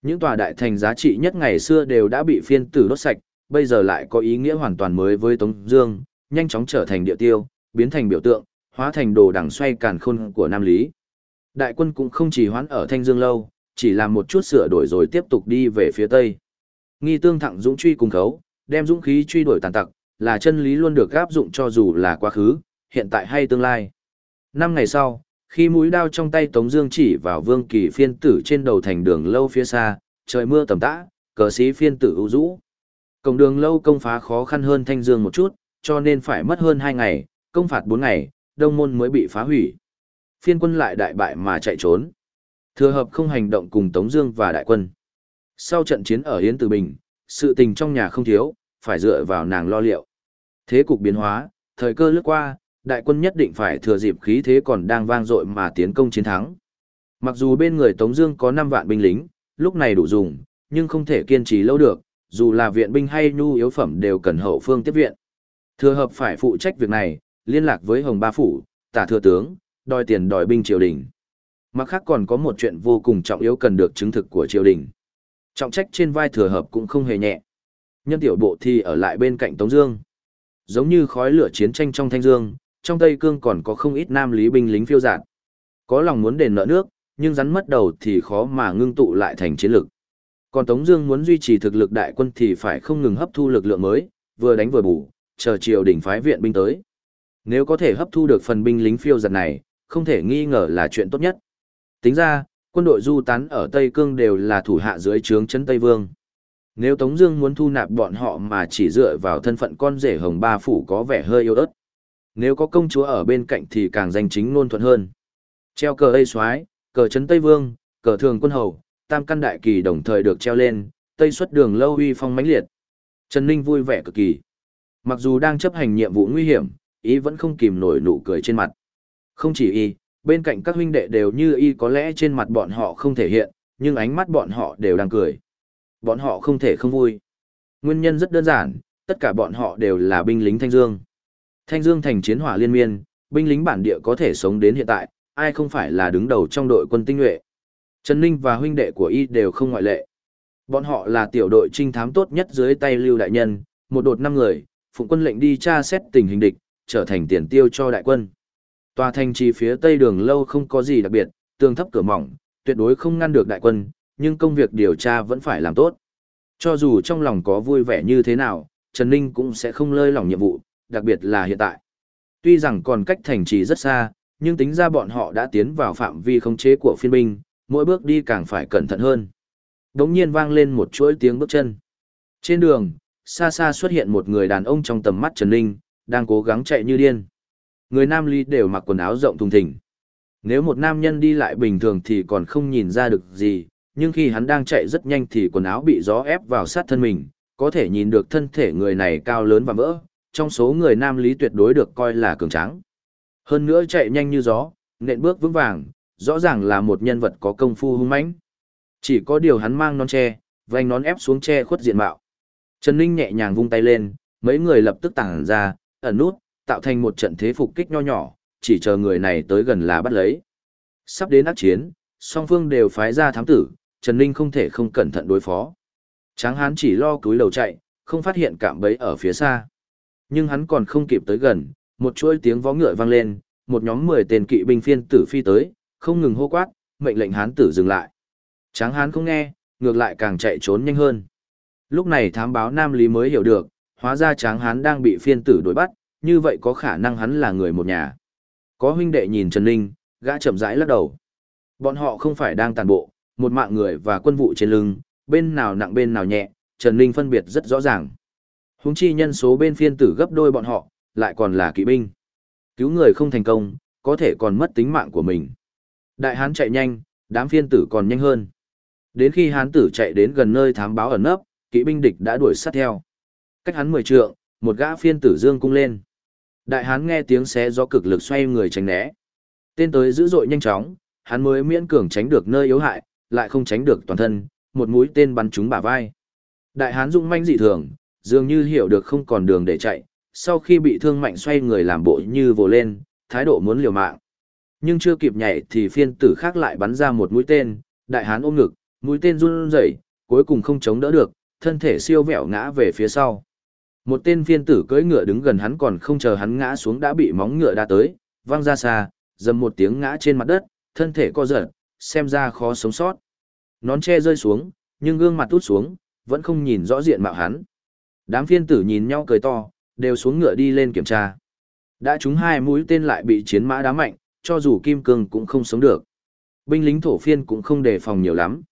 Những tòa đại thành giá trị nhất ngày xưa đều đã bị phiên tử đốt sạch, bây giờ lại có ý nghĩa hoàn toàn mới với Tống Dương, nhanh chóng trở thành địa tiêu, biến thành biểu tượng, hóa thành đồ đằng xoay càn khôn của Nam Lý. Đại quân cũng không chỉ hoãn ở Thanh Dương lâu, chỉ làm một chút sửa đổi rồi tiếp tục đi về phía tây. Nghi tương thẳng dũng truy cùng khấu, đem dũng khí truy đuổi tàn tặc, là chân lý luôn được áp dụng cho dù là quá khứ, hiện tại hay tương lai. Năm ngày sau, khi mũi đao trong tay Tống Dương chỉ vào Vương Kỳ phiên tử trên đầu thành đường lâu phía xa, trời mưa tầm tã, cờ sĩ phiên tử ưu rũ. Cổng đường lâu công phá khó khăn hơn Thanh Dương một chút, cho nên phải mất hơn hai ngày, công phạt bốn ngày, đông môn mới bị phá hủy. Phiên quân lại đại bại mà chạy trốn. Thừa hợp không hành động cùng Tống Dương và đại quân. Sau trận chiến ở Yến Từ Bình, sự tình trong nhà không thiếu, phải dựa vào nàng lo liệu. Thế cục biến hóa, thời cơ lướt qua, đại quân nhất định phải thừa dịp khí thế còn đang vang dội mà tiến công chiến thắng. Mặc dù bên người Tống Dương có 5 vạn binh lính, lúc này đủ dùng, nhưng không thể kiên trì lâu được, dù là viện binh hay nhu yếu phẩm đều cần hậu phương tiếp viện. Thừa hợp phải phụ trách việc này, liên lạc với Hồng Ba Phủ, tả thừa tướng, đòi tiền đòi binh triều đình. Mặt khác còn có một chuyện vô cùng trọng yếu cần được chứng thực của triều đình. Trọng trách trên vai thừa hợp cũng không hề nhẹ. Nhân tiểu bộ thì ở lại bên cạnh Tống Dương. Giống như khói lửa chiến tranh trong Thanh Dương, trong Tây Cương còn có không ít nam lý binh lính phiêu dạt. Có lòng muốn đền nợ nước, nhưng rắn mất đầu thì khó mà ngưng tụ lại thành chiến lực. Còn Tống Dương muốn duy trì thực lực đại quân thì phải không ngừng hấp thu lực lượng mới, vừa đánh vừa bù, chờ triều đình phái viện binh tới. Nếu có thể hấp thu được phần binh lính phiêu giật này, không thể nghi ngờ là chuyện tốt nhất. Tính ra, quân đội du tán ở Tây Cương đều là thủ hạ dưới trướng chân Tây Vương. Nếu Tống Dương muốn thu nạp bọn họ mà chỉ dựa vào thân phận con rể Hồng Ba Phủ có vẻ hơi yếu ớt. Nếu có công chúa ở bên cạnh thì càng danh chính ngôn thuận hơn. Treo cờ Tây Soái, cờ Trấn Tây Vương, cờ Thường Quân Hầu, tam căn đại kỳ đồng thời được treo lên, Tây xuất đường lâu uy phong mãnh liệt. Trần Ninh vui vẻ cực kỳ. Mặc dù đang chấp hành nhiệm vụ nguy hiểm, ý vẫn không kìm nổi nụ cười trên mặt. Không chỉ y, bên cạnh các huynh đệ đều như y có lẽ trên mặt bọn họ không thể hiện, nhưng ánh mắt bọn họ đều đang cười. Bọn họ không thể không vui. Nguyên nhân rất đơn giản, tất cả bọn họ đều là binh lính Thanh Dương. Thanh Dương thành chiến hỏa liên miên, binh lính bản địa có thể sống đến hiện tại, ai không phải là đứng đầu trong đội quân tinh nhuệ. Trần Ninh và huynh đệ của y đều không ngoại lệ. Bọn họ là tiểu đội trinh thám tốt nhất dưới tay Lưu Đại Nhân, một đột năm người, phụng quân lệnh đi tra xét tình hình địch, trở thành tiền tiêu cho đại quân. Tòa thành trì phía tây đường lâu không có gì đặc biệt, tường thấp cửa mỏng, tuyệt đối không ngăn được đại quân, nhưng công việc điều tra vẫn phải làm tốt. Cho dù trong lòng có vui vẻ như thế nào, Trần Ninh cũng sẽ không lơi lòng nhiệm vụ, đặc biệt là hiện tại. Tuy rằng còn cách thành trì rất xa, nhưng tính ra bọn họ đã tiến vào phạm vi khống chế của phiên binh, mỗi bước đi càng phải cẩn thận hơn. Đống nhiên vang lên một chuỗi tiếng bước chân. Trên đường, xa xa xuất hiện một người đàn ông trong tầm mắt Trần Ninh, đang cố gắng chạy như điên. Người nam ly đều mặc quần áo rộng thùng thình. Nếu một nam nhân đi lại bình thường thì còn không nhìn ra được gì, nhưng khi hắn đang chạy rất nhanh thì quần áo bị gió ép vào sát thân mình, có thể nhìn được thân thể người này cao lớn và vỡ, trong số người nam lý tuyệt đối được coi là cường tráng. Hơn nữa chạy nhanh như gió, nện bước vững vàng, rõ ràng là một nhân vật có công phu hung mãnh. Chỉ có điều hắn mang nón che, vành nón ép xuống che khuất diện mạo. Trần Ninh nhẹ nhàng vung tay lên, mấy người lập tức tản ra, ẩn nút, tạo thành một trận thế phục kích nho nhỏ, chỉ chờ người này tới gần là bắt lấy. Sắp đến ác chiến, song phương đều phái ra thám tử, Trần Ninh không thể không cẩn thận đối phó. Tráng hán chỉ lo cúi đầu chạy, không phát hiện cạm bẫy ở phía xa. Nhưng hắn còn không kịp tới gần, một chuỗi tiếng vó ngựa vang lên, một nhóm 10 tên kỵ binh phiên tử phi tới, không ngừng hô quát, mệnh lệnh hán tử dừng lại. Tráng hán không nghe, ngược lại càng chạy trốn nhanh hơn. Lúc này thám báo Nam Lý mới hiểu được, hóa ra tráng hán đang bị phiên tử đuổi bắt, như vậy có khả năng hắn là người một nhà. Có huynh đệ nhìn Trần Ninh, gã chậm rãi lắc đầu. Bọn họ không phải đang tàn bộ, một mạng người và quân vụ trên lưng, bên nào nặng bên nào nhẹ, Trần Ninh phân biệt rất rõ ràng. Húng chi nhân số bên phiên tử gấp đôi bọn họ, lại còn là kỵ binh. Cứu người không thành công, có thể còn mất tính mạng của mình. Đại hán chạy nhanh, đám phiên tử còn nhanh hơn. Đến khi hán tử chạy đến gần nơi thám báo ẩn nấp, kỵ binh địch đã đuổi sát theo. Cách hắn mười trượng, một gã phiên tử dương cung lên. Đại hán nghe tiếng xé gió cực lực xoay người tránh né. Tên tới dữ dội nhanh chóng, hắn mới miễn cường tránh được nơi yếu hại, lại không tránh được toàn thân, một mũi tên bắn trúng bả vai. Đại hán dũng manh dị thường, dường như hiểu được không còn đường để chạy, sau khi bị thương mạnh xoay người làm bộ như vồ lên, thái độ muốn liều mạng. Nhưng chưa kịp nhảy thì phiên tử khác lại bắn ra một mũi tên, đại hán ôm ngực, mũi tên run rẩy, cuối cùng không chống đỡ được, thân thể siêu vẹo ngã về phía sau. Một tên phiên tử cưỡi ngựa đứng gần hắn còn không chờ hắn ngã xuống đã bị móng ngựa đa tới, văng ra xa, dầm một tiếng ngã trên mặt đất, thân thể co giật, xem ra khó sống sót. Nón che rơi xuống, nhưng gương mặt tút xuống, vẫn không nhìn rõ diện mạo hắn. Đám phiên tử nhìn nhau cười to, đều xuống ngựa đi lên kiểm tra. Đã trúng hai mũi tên lại bị chiến mã đá mạnh, cho dù kim cương cũng không sống được. Binh lính thổ phiên cũng không đề phòng nhiều lắm.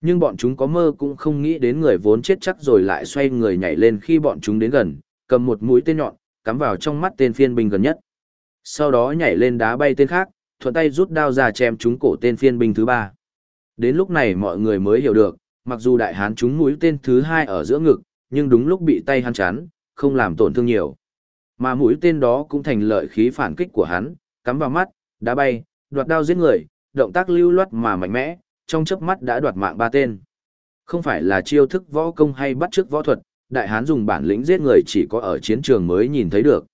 Nhưng bọn chúng có mơ cũng không nghĩ đến người vốn chết chắc rồi lại xoay người nhảy lên khi bọn chúng đến gần, cầm một mũi tên nhọn, cắm vào trong mắt tên phiên binh gần nhất. Sau đó nhảy lên đá bay tên khác, thuận tay rút đao ra chém chúng cổ tên phiên binh thứ ba. Đến lúc này mọi người mới hiểu được, mặc dù đại hán chúng mũi tên thứ hai ở giữa ngực, nhưng đúng lúc bị tay hắn chán, không làm tổn thương nhiều. Mà mũi tên đó cũng thành lợi khí phản kích của hắn, cắm vào mắt, đá bay, đoạt đao giết người, động tác lưu loát mà mạnh mẽ, trong chớp mắt đã đoạt mạng ba tên. Không phải là chiêu thức võ công hay bắt chước võ thuật, đại hán dùng bản lĩnh giết người chỉ có ở chiến trường mới nhìn thấy được.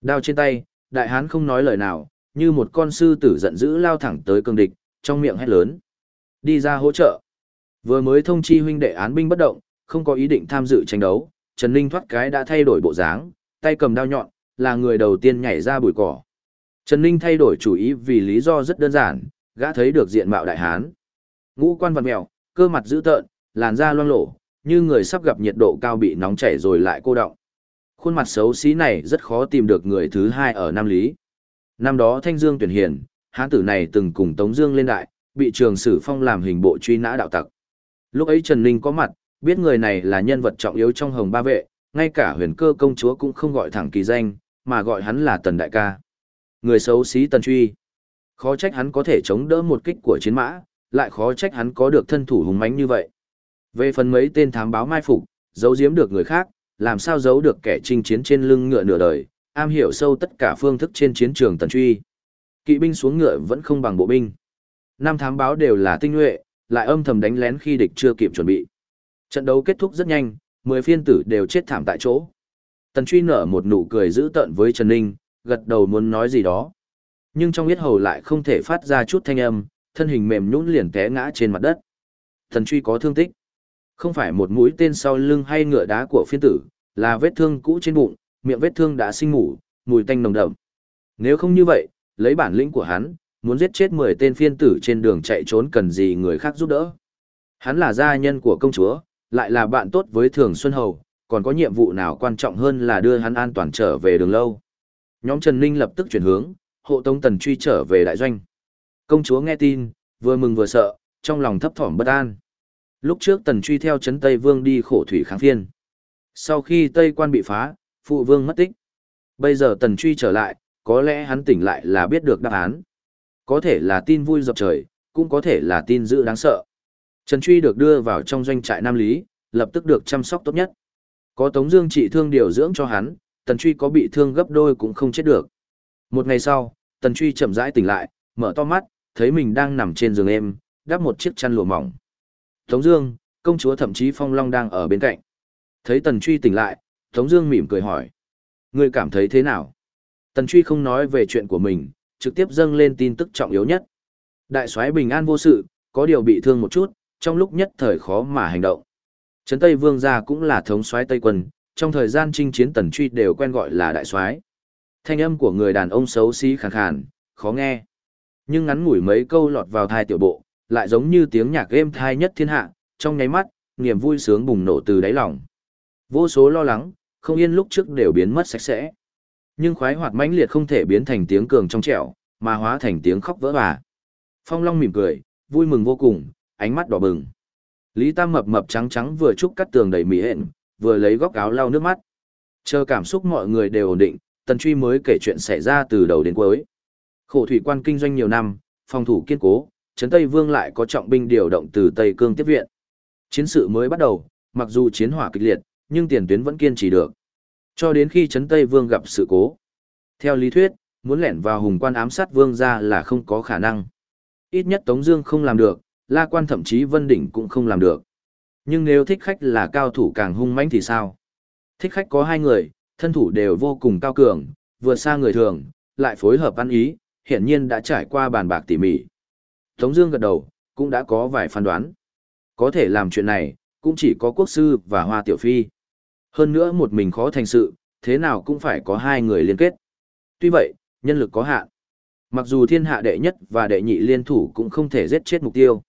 Đao trên tay, đại hán không nói lời nào, như một con sư tử giận dữ lao thẳng tới cương địch, trong miệng hét lớn. Đi ra hỗ trợ. Vừa mới thông chi huynh đệ án binh bất động, không có ý định tham dự tranh đấu, Trần Ninh thoát cái đã thay đổi bộ dáng, tay cầm đao nhọn, là người đầu tiên nhảy ra bụi cỏ. Trần Ninh thay đổi chủ ý vì lý do rất đơn giản, gã thấy được diện mạo đại hán. Ngũ quan vật mèo, cơ mặt dữ tợn, làn da loang lổ, như người sắp gặp nhiệt độ cao bị nóng chảy rồi lại cô động. Khuôn mặt xấu xí này rất khó tìm được người thứ hai ở Nam Lý. Năm đó Thanh Dương tuyển hiền, hán tử này từng cùng Tống Dương lên đại, bị trường sử phong làm hình bộ truy nã đạo tặc. Lúc ấy Trần Ninh có mặt, biết người này là nhân vật trọng yếu trong hồng ba vệ, ngay cả huyền cơ công chúa cũng không gọi thẳng kỳ danh, mà gọi hắn là Tần Đại ca. Người xấu xí Tần Truy. Khó trách hắn có thể chống đỡ một kích của chiến mã, lại khó trách hắn có được thân thủ hùng mãnh như vậy. Về phần mấy tên thám báo mai phục, giấu giếm được người khác, làm sao giấu được kẻ chinh chiến trên lưng ngựa nửa đời, am hiểu sâu tất cả phương thức trên chiến trường Tần Truy. Kỵ binh xuống ngựa vẫn không bằng bộ binh. Năm thám báo đều là tinh nhuệ, lại âm thầm đánh lén khi địch chưa kịp chuẩn bị. Trận đấu kết thúc rất nhanh, 10 phiên tử đều chết thảm tại chỗ. Tần truy nở một nụ cười dữ tợn với Trần Ninh, gật đầu muốn nói gì đó. Nhưng trong huyết hầu lại không thể phát ra chút thanh âm, thân hình mềm nhũn liền té ngã trên mặt đất. Tần truy có thương tích. Không phải một mũi tên sau lưng hay ngựa đá của phiên tử, là vết thương cũ trên bụng, miệng vết thương đã sinh ngủ, mùi tanh nồng đậm. Nếu không như vậy, lấy bản lĩnh của hắn, muốn giết chết 10 tên phiên tử trên đường chạy trốn cần gì người khác giúp đỡ. Hắn là gia nhân của công chúa, lại là bạn tốt với Thường Xuân Hầu, còn có nhiệm vụ nào quan trọng hơn là đưa hắn an toàn trở về đường lâu. Nhóm Trần Ninh lập tức chuyển hướng, hộ tông tần truy trở về đại doanh. Công chúa nghe tin, vừa mừng vừa sợ, trong lòng thấp thỏm bất an. Lúc trước tần truy theo Trấn Tây Vương đi khổ thủy kháng phiên. Sau khi Tây quan bị phá, phụ vương mất tích. Bây giờ tần truy trở lại, có lẽ hắn tỉnh lại là biết được đáp án. Có thể là tin vui dập trời, cũng có thể là tin dữ đáng sợ. Trần Truy được đưa vào trong doanh trại Nam Lý, lập tức được chăm sóc tốt nhất. Có Tống Dương trị thương điều dưỡng cho hắn, Tần Truy có bị thương gấp đôi cũng không chết được. Một ngày sau, Tần Truy chậm rãi tỉnh lại, mở to mắt, thấy mình đang nằm trên giường êm, đắp một chiếc chăn lụa mỏng. Tống Dương, công chúa thậm chí Phong Long đang ở bên cạnh. Thấy Tần Truy tỉnh lại, Tống Dương mỉm cười hỏi: Ngươi cảm thấy thế nào? Tần Truy không nói về chuyện của mình, trực tiếp dâng lên tin tức trọng yếu nhất. Đại soái bình an vô sự, có điều bị thương một chút, trong lúc nhất thời khó mà hành động. Trấn Tây Vương gia cũng là thống soái Tây quân, trong thời gian chinh chiến tần truy đều quen gọi là đại soái. Thanh âm của người đàn ông xấu xí khàn khàn, khó nghe. Nhưng ngắn ngủi mấy câu lọt vào thai tiểu bộ, lại giống như tiếng nhạc êm thai nhất thiên hạ, trong nháy mắt, niềm vui sướng bùng nổ từ đáy lòng. Vô số lo lắng, không yên lúc trước đều biến mất sạch sẽ. Nhưng khoái hoạt mãnh liệt không thể biến thành tiếng cường trong trẻo, mà hóa thành tiếng khóc vỡ bà. Phong Long mỉm cười, vui mừng vô cùng, ánh mắt đỏ bừng. Lý Tam mập mập trắng trắng vừa chúc cắt tường đầy mỹ hện, vừa lấy góc áo lau nước mắt. Chờ cảm xúc mọi người đều ổn định, Tần Truy mới kể chuyện xảy ra từ đầu đến cuối. Khổ thủy quan kinh doanh nhiều năm, phòng thủ kiên cố, Trấn Tây Vương lại có trọng binh điều động từ Tây Cương tiếp viện. Chiến sự mới bắt đầu, mặc dù chiến hỏa kịch liệt, nhưng tiền tuyến vẫn kiên trì được. Cho đến khi Trấn Tây Vương gặp sự cố. Theo lý thuyết, muốn lẻn vào hùng quan ám sát Vương ra là không có khả năng. Ít nhất Tống Dương không làm được, La Quan thậm chí Vân Đỉnh cũng không làm được. Nhưng nếu thích khách là cao thủ càng hung mãnh thì sao? Thích khách có hai người, thân thủ đều vô cùng cao cường, vượt xa người thường, lại phối hợp ăn ý, hiển nhiên đã trải qua bàn bạc tỉ mỉ. Tống Dương gật đầu, cũng đã có vài phán đoán. Có thể làm chuyện này, cũng chỉ có quốc sư và Hoa Tiểu Phi. Hơn nữa một mình khó thành sự, thế nào cũng phải có hai người liên kết. Tuy vậy, nhân lực có hạn. Mặc dù thiên hạ đệ nhất và đệ nhị liên thủ cũng không thể giết chết mục tiêu.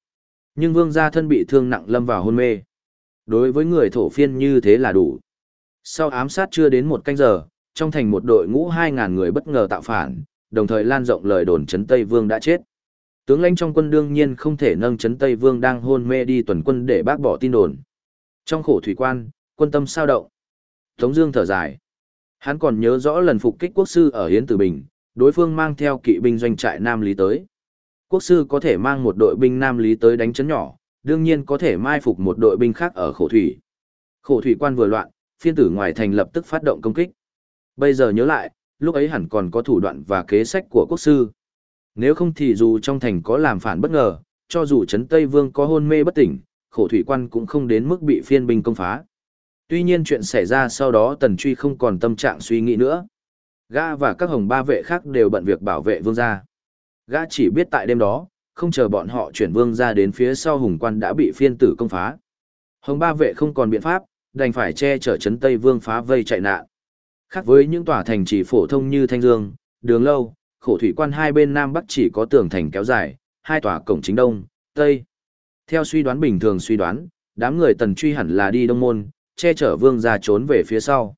Nhưng vương gia thân bị thương nặng lâm vào hôn mê. Đối với người thổ phiên như thế là đủ. Sau ám sát chưa đến một canh giờ, trong thành một đội ngũ 2.000 người bất ngờ tạo phản, đồng thời lan rộng lời đồn Trấn Tây Vương đã chết. Tướng lãnh trong quân đương nhiên không thể nâng Trấn Tây Vương đang hôn mê đi tuần quân để bác bỏ tin đồn. Trong khổ thủy quan, quân tâm sao động. Tống Dương thở dài. Hắn còn nhớ rõ lần phục kích quốc sư ở Hiến Tử Bình, đối phương mang theo kỵ binh doanh trại Nam Lý tới. Quốc sư có thể mang một đội binh Nam Lý tới đánh chấn nhỏ, đương nhiên có thể mai phục một đội binh khác ở khổ thủy. Khổ thủy quan vừa loạn, phiên tử ngoài thành lập tức phát động công kích. Bây giờ nhớ lại, lúc ấy hẳn còn có thủ đoạn và kế sách của quốc sư. Nếu không thì dù trong thành có làm phản bất ngờ, cho dù Trấn Tây Vương có hôn mê bất tỉnh, khổ thủy quan cũng không đến mức bị phiên binh công phá. Tuy nhiên chuyện xảy ra sau đó Tần Truy không còn tâm trạng suy nghĩ nữa. Gã và các hồng ba vệ khác đều bận việc bảo vệ vương gia. Gã chỉ biết tại đêm đó, không chờ bọn họ chuyển vương ra đến phía sau hùng quan đã bị phiên tử công phá. Hồng ba vệ không còn biện pháp, đành phải che chở chấn Tây Vương phá vây chạy nạn. Khác với những tòa thành chỉ phổ thông như Thanh Dương, Đường Lâu, khổ thủy quan hai bên Nam Bắc chỉ có tường thành kéo dài, hai tòa cổng chính Đông, Tây. Theo suy đoán bình thường suy đoán, đám người tần truy hẳn là đi Đông Môn, che chở vương ra trốn về phía sau.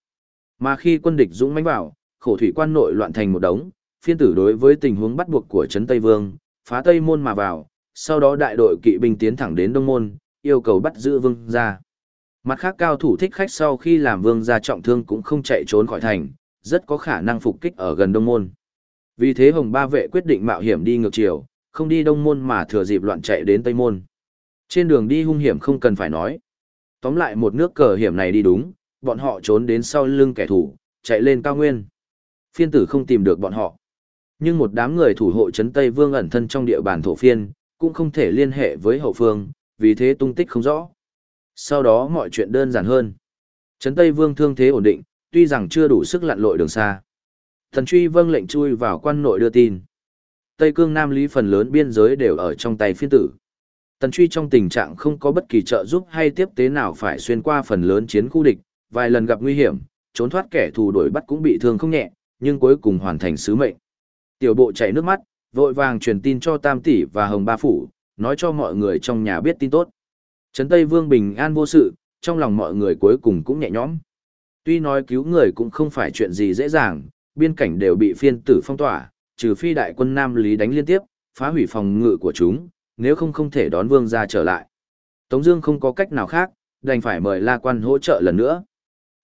Mà khi quân địch dũng mãnh vào, khổ thủy quan nội loạn thành một đống, phiên tử đối với tình huống bắt buộc của trấn Tây Vương, phá Tây Môn mà vào, sau đó đại đội kỵ binh tiến thẳng đến Đông Môn, yêu cầu bắt giữ vương ra. Mặt khác cao thủ thích khách sau khi làm vương gia trọng thương cũng không chạy trốn khỏi thành, rất có khả năng phục kích ở gần Đông Môn. Vì thế Hồng Ba Vệ quyết định mạo hiểm đi ngược chiều, không đi Đông Môn mà thừa dịp loạn chạy đến Tây Môn. Trên đường đi hung hiểm không cần phải nói. Tóm lại một nước cờ hiểm này đi đúng, bọn họ trốn đến sau lưng kẻ thù, chạy lên cao nguyên. Phiên tử không tìm được bọn họ. Nhưng một đám người thủ hộ trấn Tây Vương ẩn thân trong địa bàn thổ phiên, cũng không thể liên hệ với hậu phương, vì thế tung tích không rõ. Sau đó mọi chuyện đơn giản hơn. Trấn Tây Vương thương thế ổn định, tuy rằng chưa đủ sức lặn lội đường xa. Thần truy vâng lệnh chui vào quan nội đưa tin. Tây Cương Nam Lý phần lớn biên giới đều ở trong tay phiên tử. Tần truy trong tình trạng không có bất kỳ trợ giúp hay tiếp tế nào phải xuyên qua phần lớn chiến khu địch, vài lần gặp nguy hiểm, trốn thoát kẻ thù đuổi bắt cũng bị thương không nhẹ, nhưng cuối cùng hoàn thành sứ mệnh. Tiểu bộ chảy nước mắt, vội vàng truyền tin cho Tam tỷ và Hồng Ba phủ, nói cho mọi người trong nhà biết tin tốt. Trấn Tây Vương bình an vô sự, trong lòng mọi người cuối cùng cũng nhẹ nhõm. Tuy nói cứu người cũng không phải chuyện gì dễ dàng, biên cảnh đều bị phiên tử phong tỏa, trừ phi đại quân Nam Lý đánh liên tiếp, phá hủy phòng ngự của chúng, nếu không không thể đón vương ra trở lại. Tống Dương không có cách nào khác, đành phải mời La Quan hỗ trợ lần nữa.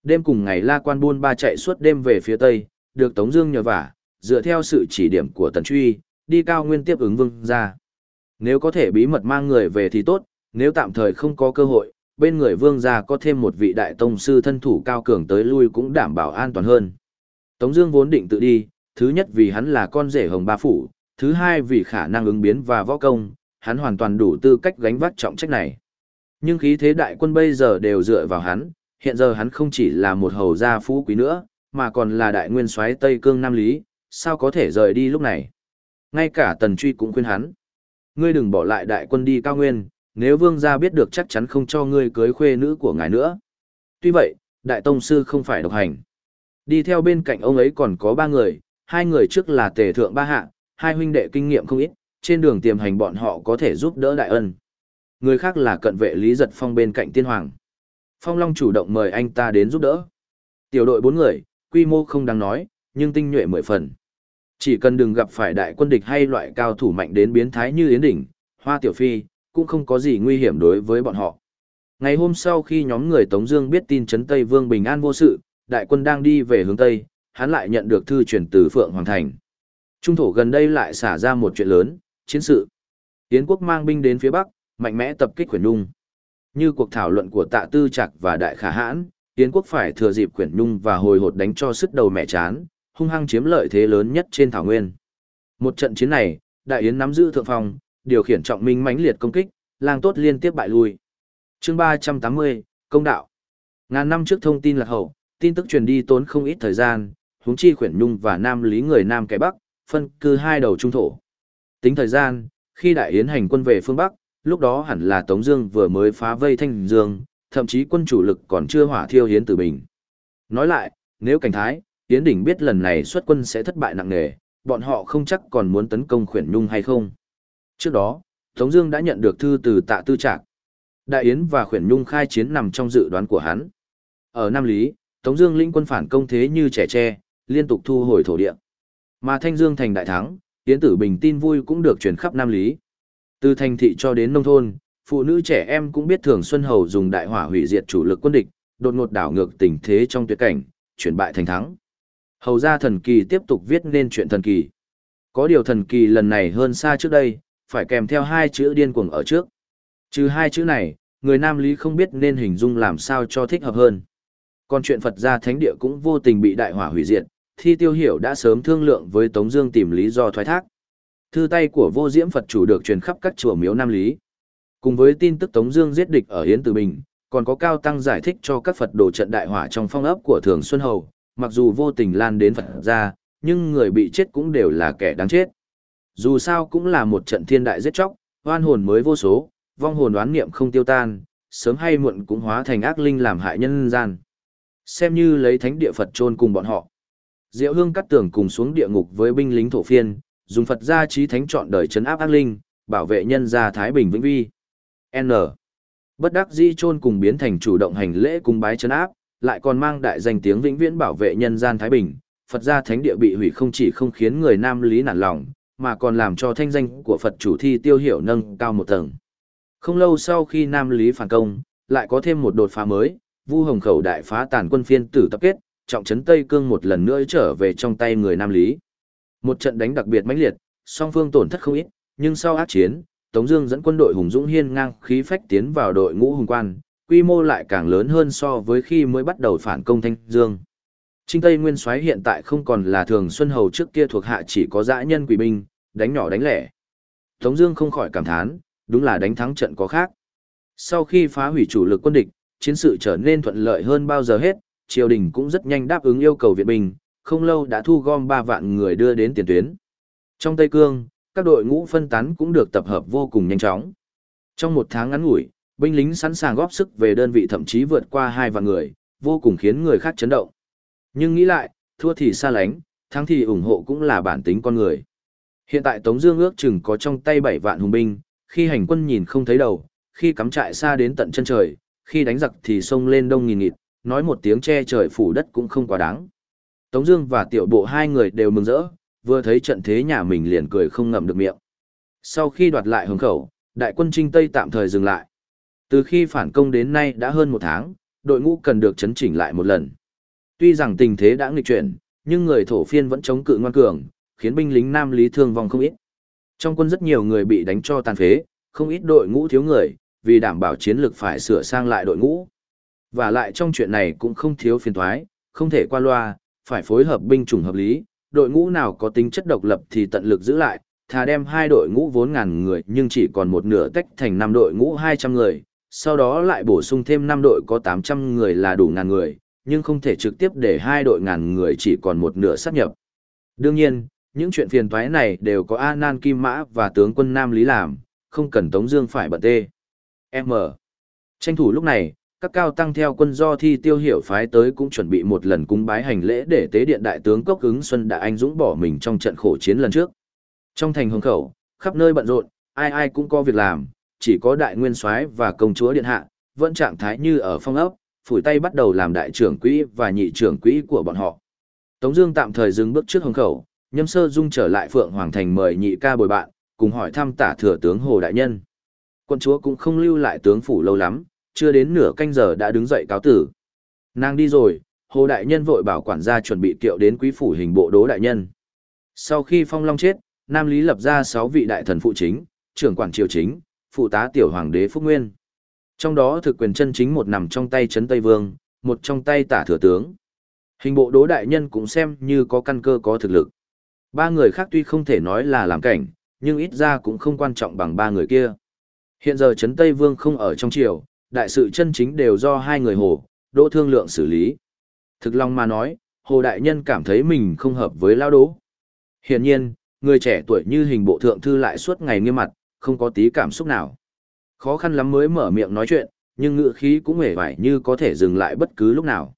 Đêm cùng ngày La Quan buôn ba chạy suốt đêm về phía tây, được Tống Dương nhờ vả, dựa theo sự chỉ điểm của Tần Truy, đi cao nguyên tiếp ứng vương ra. Nếu có thể bí mật mang người về thì tốt, nếu tạm thời không có cơ hội, bên người vương gia có thêm một vị đại tông sư thân thủ cao cường tới lui cũng đảm bảo an toàn hơn. Tống Dương vốn định tự đi, thứ nhất vì hắn là con rể hồng ba phủ, thứ hai vì khả năng ứng biến và võ công, hắn hoàn toàn đủ tư cách gánh vác trọng trách này. Nhưng khí thế đại quân bây giờ đều dựa vào hắn, hiện giờ hắn không chỉ là một hầu gia phú quý nữa, mà còn là đại nguyên soái Tây Cương Nam Lý, sao có thể rời đi lúc này. Ngay cả Tần Truy cũng khuyên hắn. Ngươi đừng bỏ lại đại quân đi cao nguyên, nếu vương gia biết được chắc chắn không cho ngươi cưới khuê nữ của ngài nữa. Tuy vậy, đại tông sư không phải độc hành. Đi theo bên cạnh ông ấy còn có ba người, hai người trước là tề thượng ba hạ, hai huynh đệ kinh nghiệm không ít, trên đường tiềm hành bọn họ có thể giúp đỡ đại ân. Người khác là cận vệ Lý Giật Phong bên cạnh tiên hoàng. Phong Long chủ động mời anh ta đến giúp đỡ. Tiểu đội bốn người, quy mô không đáng nói, nhưng tinh nhuệ mười phần. Chỉ cần đừng gặp phải đại quân địch hay loại cao thủ mạnh đến biến thái như Yến Đỉnh, Hoa Tiểu Phi, cũng không có gì nguy hiểm đối với bọn họ. Ngày hôm sau khi nhóm người Tống Dương biết tin Trấn Tây Vương bình an vô sự, đại quân đang đi về hướng Tây, hắn lại nhận được thư truyền từ Phượng Hoàng Thành. Trung thổ gần đây lại xả ra một chuyện lớn, chiến sự. Yến quốc mang binh đến phía Bắc, mạnh mẽ tập kích Quyển Nhung. Như cuộc thảo luận của Tạ Tư Trạc và Đại Khả Hãn, Yến quốc phải thừa dịp Quyển Nhung và hồi hột đánh cho sức đầu mẹ chán, hung hăng chiếm lợi thế lớn nhất trên thảo nguyên. Một trận chiến này, Đại Yến nắm giữ thượng phòng, điều khiển trọng minh mãnh liệt công kích, lang tốt liên tiếp bại lui. Chương 380, công đạo. Ngàn năm trước thông tin lạc hậu, tin tức truyền đi tốn không ít thời gian, huống chi Quyển Nhung và Nam Lý người Nam kẻ Bắc, phân cư hai đầu trung thổ. Tính thời gian, khi Đại Yến hành quân về phương Bắc, lúc đó hẳn là Tống Dương vừa mới phá vây Thanh Dương, thậm chí quân chủ lực còn chưa hỏa thiêu hiến Tử Bình. Nói lại, nếu cảnh thái, Yến Đỉnh biết lần này xuất quân sẽ thất bại nặng nề, bọn họ không chắc còn muốn tấn công khuyển nhung hay không. Trước đó, Tống Dương đã nhận được thư từ Tạ Tư Trạc. Đại Yến và khuyển nhung khai chiến nằm trong dự đoán của hắn. Ở Nam Lý, Tống Dương lĩnh quân phản công thế như trẻ tre, liên tục thu hồi thổ địa. Mà Thanh Dương thành đại thắng, Yến Tử Bình tin vui cũng được truyền khắp Nam Lý. Từ thành thị cho đến nông thôn, phụ nữ trẻ em cũng biết Thường Xuân Hầu dùng đại hỏa hủy diệt chủ lực quân địch, đột ngột đảo ngược tình thế trong tuyệt cảnh, chuyển bại thành thắng. Hầu ra thần kỳ tiếp tục viết nên chuyện thần kỳ. Có điều thần kỳ lần này hơn xa trước đây, phải kèm theo hai chữ điên cuồng ở trước. Trừ hai chữ này, người Nam Lý không biết nên hình dung làm sao cho thích hợp hơn. Còn chuyện Phật gia thánh địa cũng vô tình bị đại hỏa hủy diệt, thi tiêu hiểu đã sớm thương lượng với Tống Dương tìm lý do thoái thác. Thư tay của vô diễm Phật chủ được truyền khắp các chùa miếu Nam Lý. Cùng với tin tức Tống Dương giết địch ở Hiến Tử Bình, còn có cao tăng giải thích cho các Phật đồ trận đại hỏa trong phong ấp của Thường Xuân Hầu, mặc dù vô tình lan đến Phật gia, nhưng người bị chết cũng đều là kẻ đáng chết. Dù sao cũng là một trận thiên đại giết chóc, oan hồn mới vô số, vong hồn đoán niệm không tiêu tan, sớm hay muộn cũng hóa thành ác linh làm hại nhân gian. Xem như lấy thánh địa Phật chôn cùng bọn họ. Diệu Hương cắt tưởng cùng xuống địa ngục với binh lính thổ phiên, dùng Phật gia trí thánh chọn đời chấn áp ác linh, bảo vệ nhân gia thái bình vĩnh vi. N. Bất đắc dĩ chôn cùng biến thành chủ động hành lễ cùng bái chấn áp, lại còn mang đại danh tiếng vĩnh viễn bảo vệ nhân gian thái bình. Phật gia thánh địa bị hủy không chỉ không khiến người nam lý nản lòng, mà còn làm cho thanh danh của Phật chủ thi tiêu hiểu nâng cao một tầng. Không lâu sau khi nam lý phản công, lại có thêm một đột phá mới, Vu Hồng Khẩu đại phá tàn quân phiên tử tập kết, trọng trấn Tây Cương một lần nữa trở về trong tay người Nam Lý. Một trận đánh đặc biệt mãnh liệt, song phương tổn thất không ít, nhưng sau ác chiến, Tống Dương dẫn quân đội hùng dũng hiên ngang khí phách tiến vào đội ngũ hùng quan, quy mô lại càng lớn hơn so với khi mới bắt đầu phản công Thanh Dương. Trinh Tây Nguyên Soái hiện tại không còn là thường Xuân Hầu trước kia thuộc hạ chỉ có dã nhân quỷ binh, đánh nhỏ đánh lẻ. Tống Dương không khỏi cảm thán, đúng là đánh thắng trận có khác. Sau khi phá hủy chủ lực quân địch, chiến sự trở nên thuận lợi hơn bao giờ hết, triều đình cũng rất nhanh đáp ứng yêu cầu viện binh, không lâu đã thu gom 3 vạn người đưa đến tiền tuyến. Trong Tây Cương, các đội ngũ phân tán cũng được tập hợp vô cùng nhanh chóng. Trong một tháng ngắn ngủi, binh lính sẵn sàng góp sức về đơn vị thậm chí vượt qua hai vạn người, vô cùng khiến người khác chấn động. Nhưng nghĩ lại, thua thì xa lánh, thắng thì ủng hộ cũng là bản tính con người. Hiện tại Tống Dương ước chừng có trong tay 7 vạn hùng binh, khi hành quân nhìn không thấy đầu, khi cắm trại xa đến tận chân trời, khi đánh giặc thì xông lên đông nghìn nghịt, nói một tiếng che trời phủ đất cũng không quá đáng. Tống Dương và tiểu bộ hai người đều mừng rỡ, vừa thấy trận thế nhà mình liền cười không ngậm được miệng. Sau khi đoạt lại hướng khẩu, đại quân Trinh Tây tạm thời dừng lại. Từ khi phản công đến nay đã hơn một tháng, đội ngũ cần được chấn chỉnh lại một lần. Tuy rằng tình thế đã nghịch chuyển, nhưng người thổ phiên vẫn chống cự ngoan cường, khiến binh lính Nam Lý thương vong không ít. Trong quân rất nhiều người bị đánh cho tàn phế, không ít đội ngũ thiếu người, vì đảm bảo chiến lược phải sửa sang lại đội ngũ. Và lại trong chuyện này cũng không thiếu phiền thoái, không thể qua loa, phải phối hợp binh chủng hợp lý, đội ngũ nào có tính chất độc lập thì tận lực giữ lại, thà đem hai đội ngũ vốn ngàn người nhưng chỉ còn một nửa tách thành năm đội ngũ 200 người, sau đó lại bổ sung thêm 5 đội có 800 người là đủ ngàn người, nhưng không thể trực tiếp để hai đội ngàn người chỉ còn một nửa sát nhập. Đương nhiên, những chuyện phiền toái này đều có A Nan Kim Mã và tướng quân Nam Lý làm, không cần Tống Dương phải bận tê. M. Tranh thủ lúc này, các cao tăng theo quân do thi tiêu hiểu phái tới cũng chuẩn bị một lần cúng bái hành lễ để tế điện đại tướng Cốc ứng Xuân đã anh dũng bỏ mình trong trận khổ chiến lần trước. Trong thành hồng khẩu, khắp nơi bận rộn, ai ai cũng có việc làm, chỉ có đại nguyên soái và công chúa điện hạ, vẫn trạng thái như ở phong ốc, phủi tay bắt đầu làm đại trưởng quỹ và nhị trưởng quỹ của bọn họ. Tống Dương tạm thời dừng bước trước hồng khẩu, nhâm sơ dung trở lại phượng hoàng thành mời nhị ca bồi bạn, cùng hỏi thăm tả thừa tướng hồ đại nhân. Quân chúa cũng không lưu lại tướng phủ lâu lắm, Chưa đến nửa canh giờ đã đứng dậy cáo tử. Nàng đi rồi, Hồ Đại Nhân vội bảo quản gia chuẩn bị kiệu đến quý phủ hình bộ đố đại nhân. Sau khi Phong Long chết, Nam Lý lập ra 6 vị đại thần phụ chính, trưởng quản triều chính, phụ tá tiểu hoàng đế Phúc Nguyên. Trong đó thực quyền chân chính một nằm trong tay Trấn Tây Vương, một trong tay tả thừa tướng. Hình bộ đố đại nhân cũng xem như có căn cơ có thực lực. Ba người khác tuy không thể nói là làm cảnh, nhưng ít ra cũng không quan trọng bằng ba người kia. Hiện giờ Trấn Tây Vương không ở trong triều, đại sự chân chính đều do hai người hồ, đỗ thương lượng xử lý. Thực lòng mà nói, hồ đại nhân cảm thấy mình không hợp với lao đố Hiển nhiên, người trẻ tuổi như hình bộ thượng thư lại suốt ngày nghiêm mặt, không có tí cảm xúc nào. Khó khăn lắm mới mở miệng nói chuyện, nhưng ngựa khí cũng hề vải như có thể dừng lại bất cứ lúc nào.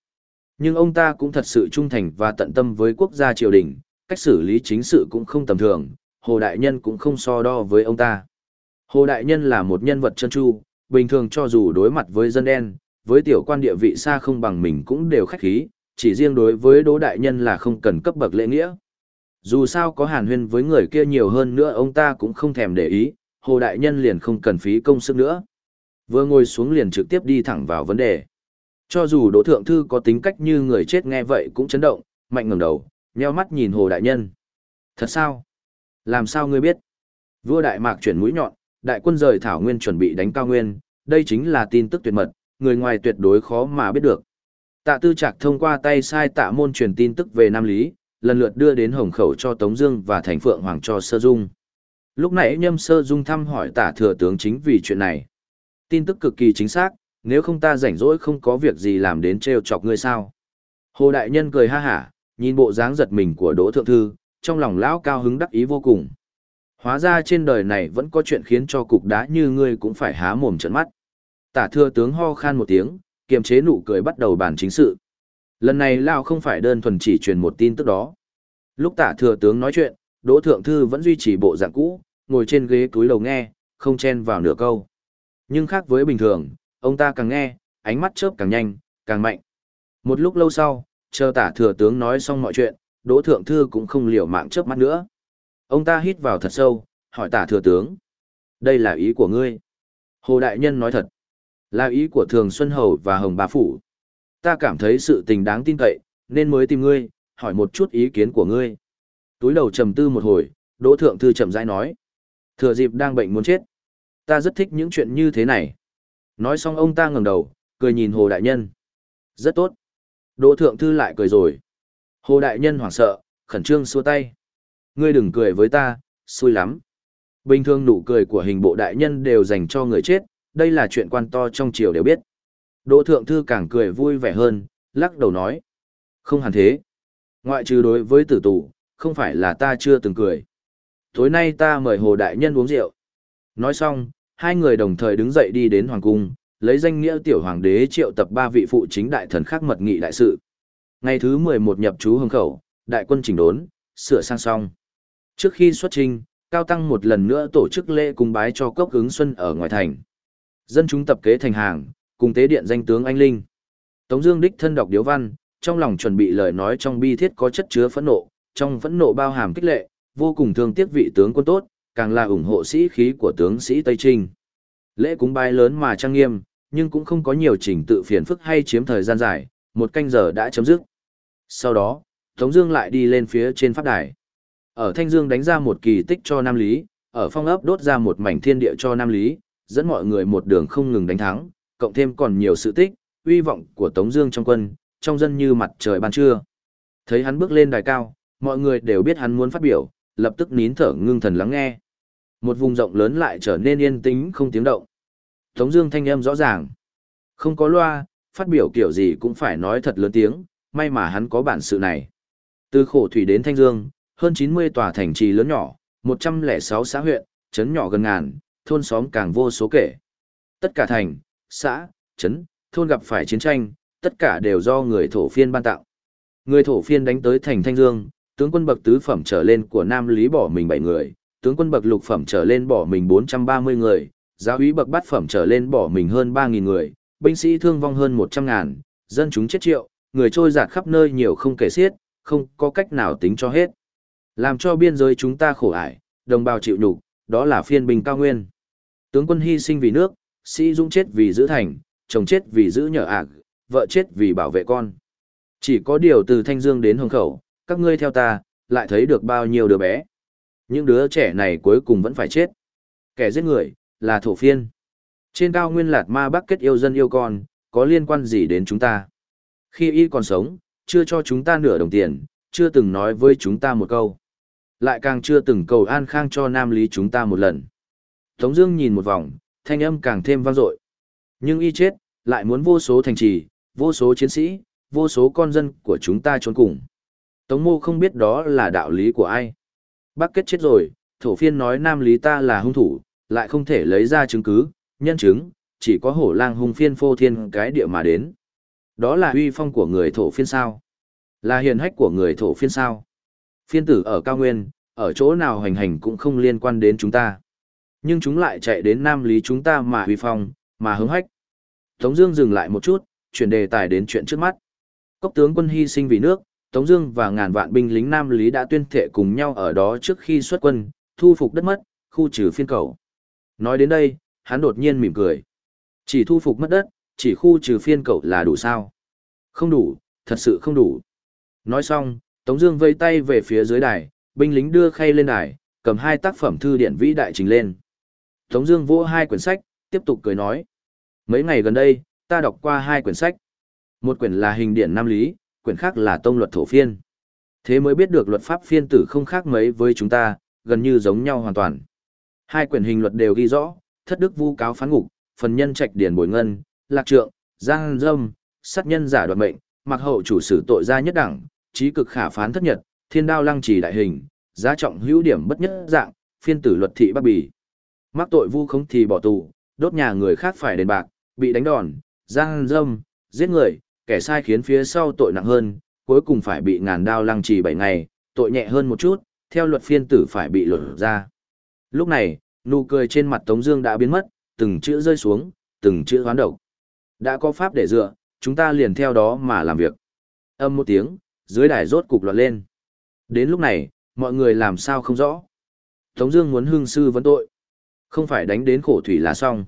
Nhưng ông ta cũng thật sự trung thành và tận tâm với quốc gia triều đình, cách xử lý chính sự cũng không tầm thường, Hồ Đại Nhân cũng không so đo với ông ta. Hồ Đại Nhân là một nhân vật chân tru, bình thường cho dù đối mặt với dân đen, với tiểu quan địa vị xa không bằng mình cũng đều khách khí, chỉ riêng đối với Đỗ Đại Nhân là không cần cấp bậc lễ nghĩa. Dù sao có hàn huyên với người kia nhiều hơn nữa ông ta cũng không thèm để ý, Hồ Đại Nhân liền không cần phí công sức nữa. Vừa ngồi xuống liền trực tiếp đi thẳng vào vấn đề. Cho dù Đỗ Thượng Thư có tính cách như người chết nghe vậy cũng chấn động, mạnh ngẩng đầu, nheo mắt nhìn Hồ Đại Nhân. Thật sao? Làm sao ngươi biết? Vua Đại Mạc chuyển mũi nhọn, đại quân rời Thảo Nguyên chuẩn bị đánh Cao Nguyên, đây chính là tin tức tuyệt mật, người ngoài tuyệt đối khó mà biết được. Tạ Tư Trạc thông qua tay sai tạ môn truyền tin tức về Nam Lý, lần lượt đưa đến Hồng Khẩu cho Tống Dương và Thành Phượng Hoàng cho Sơ Dung. Lúc nãy Nhâm Sơ Dung thăm hỏi tả Thừa tướng chính vì chuyện này. Tin tức cực kỳ chính xác, nếu không ta rảnh rỗi không có việc gì làm đến trêu chọc ngươi sao? Hồ Đại Nhân cười ha hả, nhìn bộ dáng giật mình của Đỗ Thượng Thư, trong lòng lão cao hứng đắc ý vô cùng. Hóa ra trên đời này vẫn có chuyện khiến cho cục đá như ngươi cũng phải há mồm trợn mắt. Tả Thừa tướng ho khan một tiếng, kiềm chế nụ cười bắt đầu bàn chính sự. Lần này lão không phải đơn thuần chỉ truyền một tin tức đó. Lúc Tả Thừa tướng nói chuyện, Đỗ Thượng Thư vẫn duy trì bộ dạng cũ, ngồi trên ghế túi lầu nghe, không chen vào nửa câu. Nhưng khác với bình thường, ông ta càng nghe, ánh mắt chớp càng nhanh, càng mạnh. Một lúc lâu sau, chờ tả thừa tướng nói xong mọi chuyện, Đỗ Thượng Thư cũng không liều mạng chớp mắt nữa. Ông ta hít vào thật sâu, hỏi tả thừa tướng. Đây là ý của ngươi. Hồ Đại Nhân nói thật. Là ý của Thường Xuân Hầu và Hồng Bá Phủ. Ta cảm thấy sự tình đáng tin cậy, nên mới tìm ngươi, hỏi một chút ý kiến của ngươi. Túi đầu trầm tư một hồi, Đỗ Thượng Thư chậm rãi nói. Thừa dịp đang bệnh muốn chết. Ta rất thích những chuyện như thế này. Nói xong ông ta ngẩng đầu, cười nhìn Hồ Đại Nhân. Rất tốt. Đỗ Thượng Thư lại cười rồi. Hồ Đại Nhân hoảng sợ, khẩn trương xua tay. Ngươi đừng cười với ta, xui lắm. Bình thường nụ cười của hình bộ đại nhân đều dành cho người chết, đây là chuyện quan to trong triều đều biết. Đỗ Thượng Thư càng cười vui vẻ hơn, lắc đầu nói. Không hẳn thế. Ngoại trừ đối với tử tù, không phải là ta chưa từng cười. Tối nay ta mời Hồ Đại Nhân uống rượu. Nói xong, hai người đồng thời đứng dậy đi đến Hoàng Cung, lấy danh nghĩa tiểu hoàng đế triệu tập ba vị phụ chính đại thần khác mật nghị đại sự. Ngày thứ 11 nhập chú hương khẩu, đại quân chỉnh đốn, sửa sang xong. Trước khi xuất trình, Cao Tăng một lần nữa tổ chức lễ cung bái cho cốc ứng xuân ở ngoài thành. Dân chúng tập kế thành hàng, cùng tế điện danh tướng Anh Linh. Tống Dương đích thân đọc điếu văn, trong lòng chuẩn bị lời nói trong bi thiết có chất chứa phẫn nộ, trong phẫn nộ bao hàm kích lệ, vô cùng thương tiếc vị tướng quân tốt, càng là ủng hộ sĩ khí của tướng sĩ Tây Trinh. Lễ cúng bái lớn mà trang nghiêm, nhưng cũng không có nhiều trình tự phiền phức hay chiếm thời gian dài, một canh giờ đã chấm dứt. Sau đó, Tống Dương lại đi lên phía trên pháp đài. Ở Thanh Dương đánh ra một kỳ tích cho Nam Lý, ở Phong ấp đốt ra một mảnh thiên địa cho Nam Lý, dẫn mọi người một đường không ngừng đánh thắng, cộng thêm còn nhiều sự tích, uy vọng của Tống Dương trong quân, trong dân như mặt trời ban trưa. Thấy hắn bước lên đài cao, mọi người đều biết hắn muốn phát biểu, lập tức nín thở ngưng thần lắng nghe. Một vùng rộng lớn lại trở nên yên tĩnh không tiếng động. Tống Dương thanh âm rõ ràng, không có loa, phát biểu kiểu gì cũng phải nói thật lớn tiếng. May mà hắn có bản sự này. Từ khổ thủy đến Thanh Dương, hơn 90 tòa thành trì lớn nhỏ, 106 xã huyện, trấn nhỏ gần ngàn, thôn xóm càng vô số kể. Tất cả thành, xã, trấn, thôn gặp phải chiến tranh, tất cả đều do người thổ phiên ban tặng. Người thổ phiên đánh tới thành Thanh Dương, tướng quân bậc tứ phẩm trở lên của Nam Lý bỏ mình 7 người, tướng quân bậc lục phẩm trở lên bỏ mình 430 người, giáo úy bậc bát phẩm trở lên bỏ mình hơn 3.000 người, binh sĩ thương vong hơn 100 ngàn, dân chúng chết triệu, người trôi giạt khắp nơi nhiều không kể xiết, không có cách nào tính cho hết. Làm cho biên giới chúng ta khổ ải, đồng bào chịu nhục, đó là phiên bình cao nguyên. Tướng quân hy sinh vì nước, sĩ dũng chết vì giữ thành, chồng chết vì giữ nhờ ạc, vợ chết vì bảo vệ con. Chỉ có điều từ Thanh Dương đến Hồng Khẩu, các ngươi theo ta, lại thấy được bao nhiêu đứa bé. Những đứa trẻ này cuối cùng vẫn phải chết. Kẻ giết người, là thổ phiên. Trên cao nguyên lạt ma bắc kết yêu dân yêu con, có liên quan gì đến chúng ta? Khi y còn sống, chưa cho chúng ta nửa đồng tiền, chưa từng nói với chúng ta một câu. Lại càng chưa từng cầu an khang cho nam lý chúng ta một lần. Tống Dương nhìn một vòng, thanh âm càng thêm vang dội. Nhưng y chết, lại muốn vô số thành trì, vô số chiến sĩ, vô số con dân của chúng ta trốn cùng. Tống mô không biết đó là đạo lý của ai. Bác kết chết rồi, thổ phiên nói nam lý ta là hung thủ, lại không thể lấy ra chứng cứ, nhân chứng, chỉ có hổ lang hung phiên phô thiên cái địa mà đến. Đó là uy phong của người thổ phiên sao? Là hiền hách của người thổ phiên sao? Phiên tử ở cao nguyên, ở chỗ nào hành hành cũng không liên quan đến chúng ta. Nhưng chúng lại chạy đến nam lý chúng ta mà uy phong, mà hứng hách. Tống Dương dừng lại một chút, chuyển đề tài đến chuyện trước mắt. Cốc tướng quân hy sinh vì nước, Tống Dương và ngàn vạn binh lính Nam Lý đã tuyên thệ cùng nhau ở đó trước khi xuất quân, thu phục đất mất, khu trừ phiên cầu. Nói đến đây, hắn đột nhiên mỉm cười. Chỉ thu phục mất đất, chỉ khu trừ phiên cầu là đủ sao? Không đủ, thật sự không đủ. Nói xong, Tống Dương vẫy tay về phía dưới đài, binh lính đưa khay lên đài, cầm hai tác phẩm thư điện vĩ đại trình lên. Tống Dương vỗ hai quyển sách, tiếp tục cười nói: Mấy ngày gần đây, ta đọc qua hai quyển sách. Một quyển là hình điển Nam Lý, quyển khác là tông luật thổ phiên. Thế mới biết được luật pháp phiên tử không khác mấy với chúng ta, gần như giống nhau hoàn toàn. Hai quyển hình luật đều ghi rõ, thất đức vu cáo phán ngục, phần nhân trạch điển bồi ngân, lạc trượng, giang dâm, sát nhân giả đoạt mệnh, mặc hậu chủ sử tội gia nhất đẳng, trí cực khả phán thất nhật, thiên đao lăng trì đại hình, giá trọng hữu điểm bất nhất dạng, phiên tử luật thị bắc bì. Mắc tội vu không thì bỏ tù, đốt nhà người khác phải đền bạc, bị đánh đòn, giang dâm, giết người, kẻ sai khiến phía sau tội nặng hơn, cuối cùng phải bị ngàn đao lăng trì 7 ngày, tội nhẹ hơn một chút, theo luật phiên tử phải bị luật ra. Lúc này, nụ cười trên mặt Tống Dương đã biến mất, từng chữ rơi xuống, từng chữ hoán độc. Đã có pháp để dựa, chúng ta liền theo đó mà làm việc. Âm một tiếng, dưới đài rốt cục loạn lên. Đến lúc này, mọi người làm sao không rõ. Tống Dương muốn hưng sư vấn tội, không phải đánh đến khổ thủy là xong.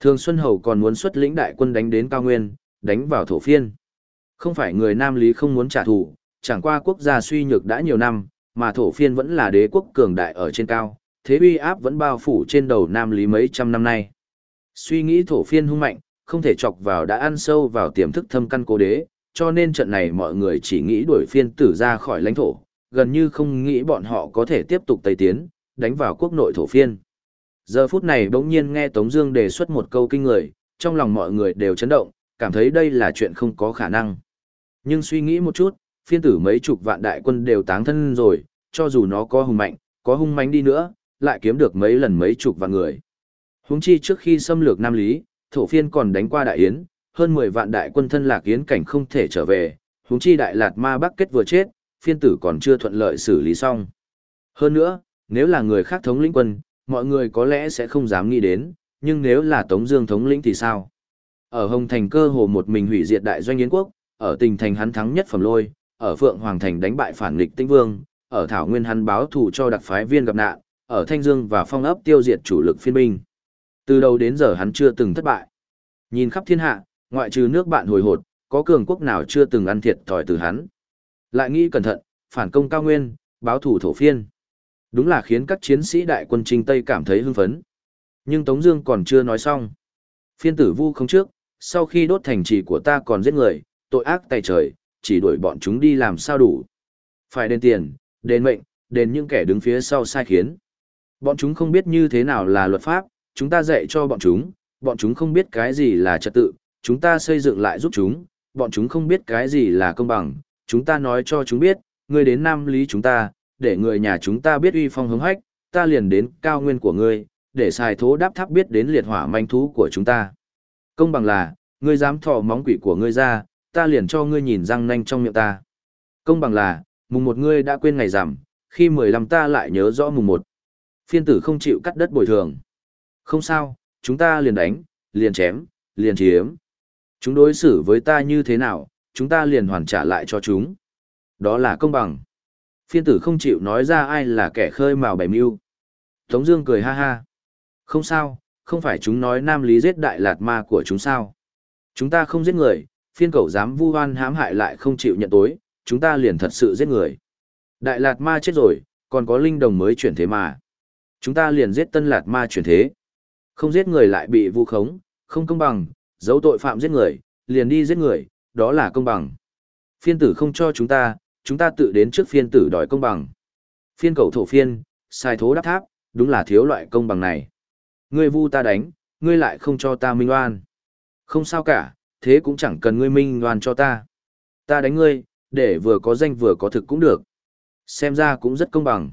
Thường Xuân Hầu còn muốn xuất lĩnh đại quân đánh đến cao nguyên, đánh vào thổ phiên. Không phải người Nam Lý không muốn trả thù, chẳng qua quốc gia suy nhược đã nhiều năm, mà thổ phiên vẫn là đế quốc cường đại ở trên cao, thế uy áp vẫn bao phủ trên đầu Nam Lý mấy trăm năm nay. Suy nghĩ thổ phiên hung mạnh, không thể chọc vào đã ăn sâu vào tiềm thức thâm căn cố đế, cho nên trận này mọi người chỉ nghĩ đuổi phiên tử ra khỏi lãnh thổ, gần như không nghĩ bọn họ có thể tiếp tục tây tiến, đánh vào quốc nội thổ phiên. Giờ phút này bỗng nhiên nghe Tống Dương đề xuất một câu kinh người, trong lòng mọi người đều chấn động, cảm thấy đây là chuyện không có khả năng. Nhưng suy nghĩ một chút, phiên tử mấy chục vạn đại quân đều táng thân rồi, cho dù nó có hùng mạnh, có hung mãnh đi nữa, lại kiếm được mấy lần mấy chục vạn người. Huống chi trước khi xâm lược Nam Lý, thổ phiên còn đánh qua đại yến, hơn 10 vạn đại quân thân lạc yến cảnh không thể trở về, huống chi đại lạt ma bắc kết vừa chết, phiên tử còn chưa thuận lợi xử lý xong. Hơn nữa, nếu là người khác thống lĩnh quân, mọi người có lẽ sẽ không dám nghĩ đến, nhưng nếu là Tống Dương thống lĩnh thì sao? Ở Hồng Thành cơ hồ một mình hủy diệt đại doanh Yến quốc, ở Tình Thành hắn thắng nhất phẩm lôi, ở Phượng Hoàng Thành đánh bại phản nghịch Tĩnh Vương, ở Thảo Nguyên hắn báo thù cho đặc phái viên gặp nạn, ở Thanh Dương và Phong ấp tiêu diệt chủ lực phiên binh. Từ đầu đến giờ hắn chưa từng thất bại. Nhìn khắp thiên hạ, ngoại trừ nước bạn hồi hột, có cường quốc nào chưa từng ăn thiệt thòi từ hắn. Lại nghĩ cẩn thận, phản công cao nguyên, báo thù thổ phiên. Đúng là khiến các chiến sĩ đại quân Trinh Tây cảm thấy hưng phấn. Nhưng Tống Dương còn chưa nói xong. Phiên tử vu không trước, sau khi đốt thành trì của ta còn giết người, tội ác tay trời, chỉ đuổi bọn chúng đi làm sao đủ. Phải đền tiền, đền mệnh, đền những kẻ đứng phía sau sai khiến. Bọn chúng không biết như thế nào là luật pháp, chúng ta dạy cho bọn chúng, bọn chúng không biết cái gì là trật tự, chúng ta xây dựng lại giúp chúng, bọn chúng không biết cái gì là công bằng, chúng ta nói cho chúng biết, ngươi đến Nam Lý chúng ta, để người nhà chúng ta biết uy phong hứng hách, ta liền đến cao nguyên của ngươi, để xài thố đáp tháp biết đến liệt hỏa manh thú của chúng ta. Công bằng là, ngươi dám thò móng quỷ của ngươi ra, ta liền cho ngươi nhìn răng nanh trong miệng ta. Công bằng là, mùng một ngươi đã quên ngày rằm, khi mười lăm ta lại nhớ rõ mùng một. Phiên tử không chịu cắt đất bồi thường. Không sao, chúng ta liền đánh, liền chém, liền chiếm. Chúng đối xử với ta như thế nào, chúng ta liền hoàn trả lại cho chúng. Đó là công bằng. Phiên tử không chịu nói ra ai là kẻ khơi mào bẻ mưu. Tống Dương cười ha ha. Không sao, không phải chúng nói Nam Lý giết đại lạt ma của chúng sao? Chúng ta không giết người, phiên cầu dám vu oan hãm hại lại không chịu nhận tối, chúng ta liền thật sự giết người. Đại Lạt Ma chết rồi, còn có linh đồng mới chuyển thế mà. Chúng ta liền giết Tân Lạt Ma chuyển thế. Không giết người lại bị vu khống, không công bằng, giấu tội phạm giết người, liền đi giết người, đó là công bằng. Phiên tử không cho chúng ta, chúng ta tự đến trước phiên tử đòi công bằng. Phiên cầu thổ phiên, sai thố đắp tháp, đúng là thiếu loại công bằng này. Ngươi vu ta đánh, ngươi lại không cho ta minh oan. Không sao cả, thế cũng chẳng cần ngươi minh oan cho ta. Ta đánh ngươi, để vừa có danh vừa có thực cũng được. Xem ra cũng rất công bằng.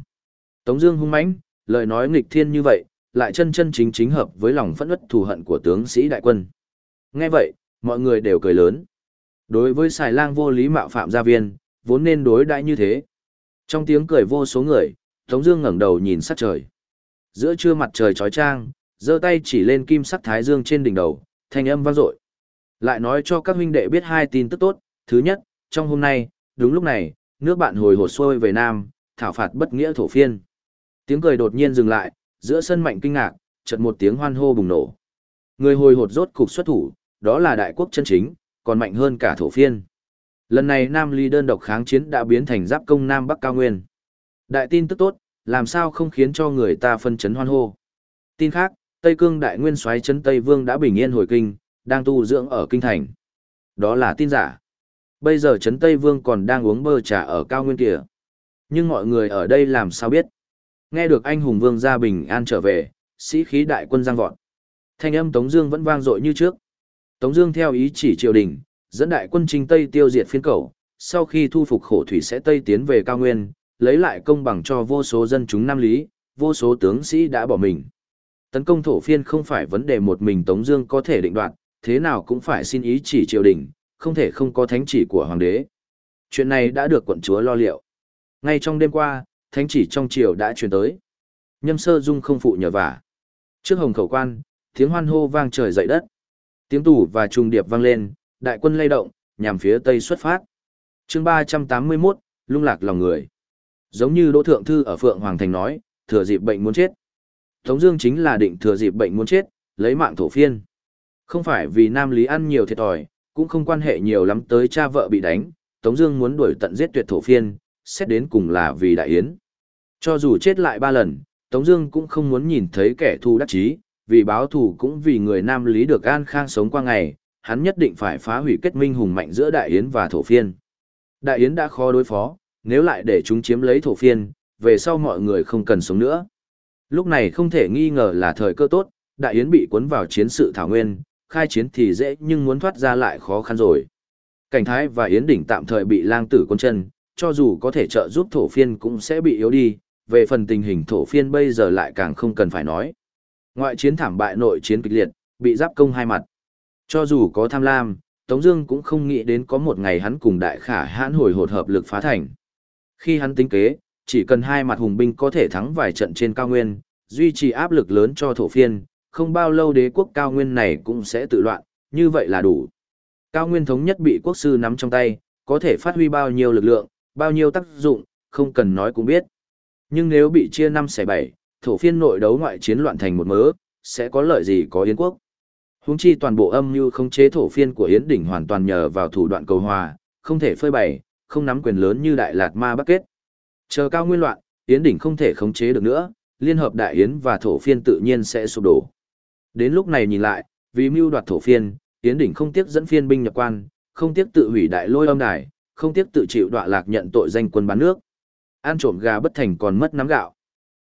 Tống Dương hung mãnh, lời nói nghịch thiên như vậy, lại chân chân chính chính hợp với lòng phẫn uất thù hận của tướng sĩ đại quân. Nghe vậy, mọi người đều cười lớn. Đối với xài lang vô lý mạo phạm gia viên, vốn nên đối đãi như thế. Trong tiếng cười vô số người, Tống Dương ngẩng đầu nhìn sát trời. Giữa trưa mặt trời chói chang, giơ tay chỉ lên kim sắc thái dương trên đỉnh đầu, thanh âm vang dội. Lại nói cho các huynh đệ biết hai tin tức tốt. Thứ nhất, trong hôm nay, đúng lúc này, nước bạn hồi hột xuôi về Nam, thảo phạt bất nghĩa thổ phiên. Tiếng cười đột nhiên dừng lại, giữa sân mạnh kinh ngạc, chợt một tiếng hoan hô bùng nổ. Người hồi hột rốt cục xuất thủ, đó là đại quốc chân chính, còn mạnh hơn cả thổ phiên. Lần này Nam Ly đơn độc kháng chiến đã biến thành giáp công Nam Bắc cao nguyên. Đại tin tức tốt, làm sao không khiến cho người ta phân chấn hoan hô. Tin khác, Tây Cương đại nguyên soái trấn Tây Vương đã bình yên hồi kinh, đang tu dưỡng ở kinh thành. Đó là tin giả. Bây giờ trấn Tây Vương còn đang uống bơ trà ở cao nguyên kia. Nhưng mọi người ở đây làm sao biết? Nghe được anh hùng vương gia bình an trở về, sĩ khí đại quân giang vọt. Thanh âm Tống Dương vẫn vang dội như trước. Tống Dương theo ý chỉ triều đình, dẫn đại quân chinh Tây tiêu diệt phiên cầu. Sau khi thu phục khổ thủy sẽ Tây tiến về cao nguyên, lấy lại công bằng cho vô số dân chúng Nam Lý, vô số tướng sĩ đã bỏ mình. Tấn công thổ phiên không phải vấn đề một mình Tống Dương có thể định đoạt, thế nào cũng phải xin ý chỉ triều đình, không thể không có thánh chỉ của hoàng đế. Chuyện này đã được quận chúa lo liệu. Ngay trong đêm qua, thánh chỉ trong triều đã truyền tới. Nhâm sơ dung không phụ nhờ vả. Trước hồng khẩu quan, tiếng hoan hô vang trời dậy đất. Tiếng tủ và trùng điệp vang lên, đại quân lay động, nhằm phía tây xuất phát. Chương 381, lung lạc lòng người. Giống như Đỗ Thượng Thư ở Phượng Hoàng Thành nói, thừa dịp bệnh muốn chết. Tống Dương chính là định thừa dịp bệnh muốn chết, lấy mạng thổ phiên. Không phải vì Nam Lý ăn nhiều thiệt thòi, cũng không quan hệ nhiều lắm tới cha vợ bị đánh. Tống Dương muốn đuổi tận giết tuyệt thổ phiên, xét đến cùng là vì đại yến. Cho dù chết lại ba lần, Tống Dương cũng không muốn nhìn thấy kẻ thù đắc chí, vì báo thù cũng vì người Nam Lý được an khang sống qua ngày, hắn nhất định phải phá hủy kết minh hùng mạnh giữa Đại Yến và Thổ Phiên. Đại Yến đã khó đối phó, nếu lại để chúng chiếm lấy Thổ Phiên, về sau mọi người không cần sống nữa. Lúc này không thể nghi ngờ là thời cơ tốt, Đại Yến bị cuốn vào chiến sự Thảo Nguyên, khai chiến thì dễ nhưng muốn thoát ra lại khó khăn rồi. Cảnh Thái và Yến Đỉnh tạm thời bị lang tử quân chân, cho dù có thể trợ giúp thổ phiên cũng sẽ bị yếu đi, về phần tình hình thổ phiên bây giờ lại càng không cần phải nói. Ngoại chiến thảm bại nội chiến kịch liệt, bị giáp công hai mặt. Cho dù có tham lam, Tống Dương cũng không nghĩ đến có một ngày hắn cùng đại khả hãn hồi hột hợp lực phá thành. Khi hắn tính kế, chỉ cần hai mặt hùng binh có thể thắng vài trận trên cao nguyên, duy trì áp lực lớn cho thổ phiên, không bao lâu đế quốc cao nguyên này cũng sẽ tự loạn, như vậy là đủ. Cao nguyên thống nhất bị quốc sư nắm trong tay, có thể phát huy bao nhiêu lực lượng, bao nhiêu tác dụng, không cần nói cũng biết. Nhưng nếu bị chia năm xẻ bảy, thổ phiên nội đấu ngoại chiến loạn thành một mớ, sẽ có lợi gì có Yến quốc. Huống chi toàn bộ âm mưu không chế thổ phiên của Yến đỉnh hoàn toàn nhờ vào thủ đoạn cầu hòa, không thể phơi bày, không nắm quyền lớn như Đại Lạt Ma Bắc Kết. Chờ cao nguyên loạn, Yến đỉnh không thể khống chế được nữa, liên hợp Đại Yến và thổ phiên tự nhiên sẽ sụp đổ. Đến lúc này nhìn lại, vì mưu đoạt thổ phiên, Yến đỉnh không tiếc dẫn phiên binh nhập quan, không tiếc tự hủy đại lôi âm đài, không tiếc tự chịu đọa lạc nhận tội danh quân bán nước. Ăn trộm gà bất thành còn mất nắm gạo.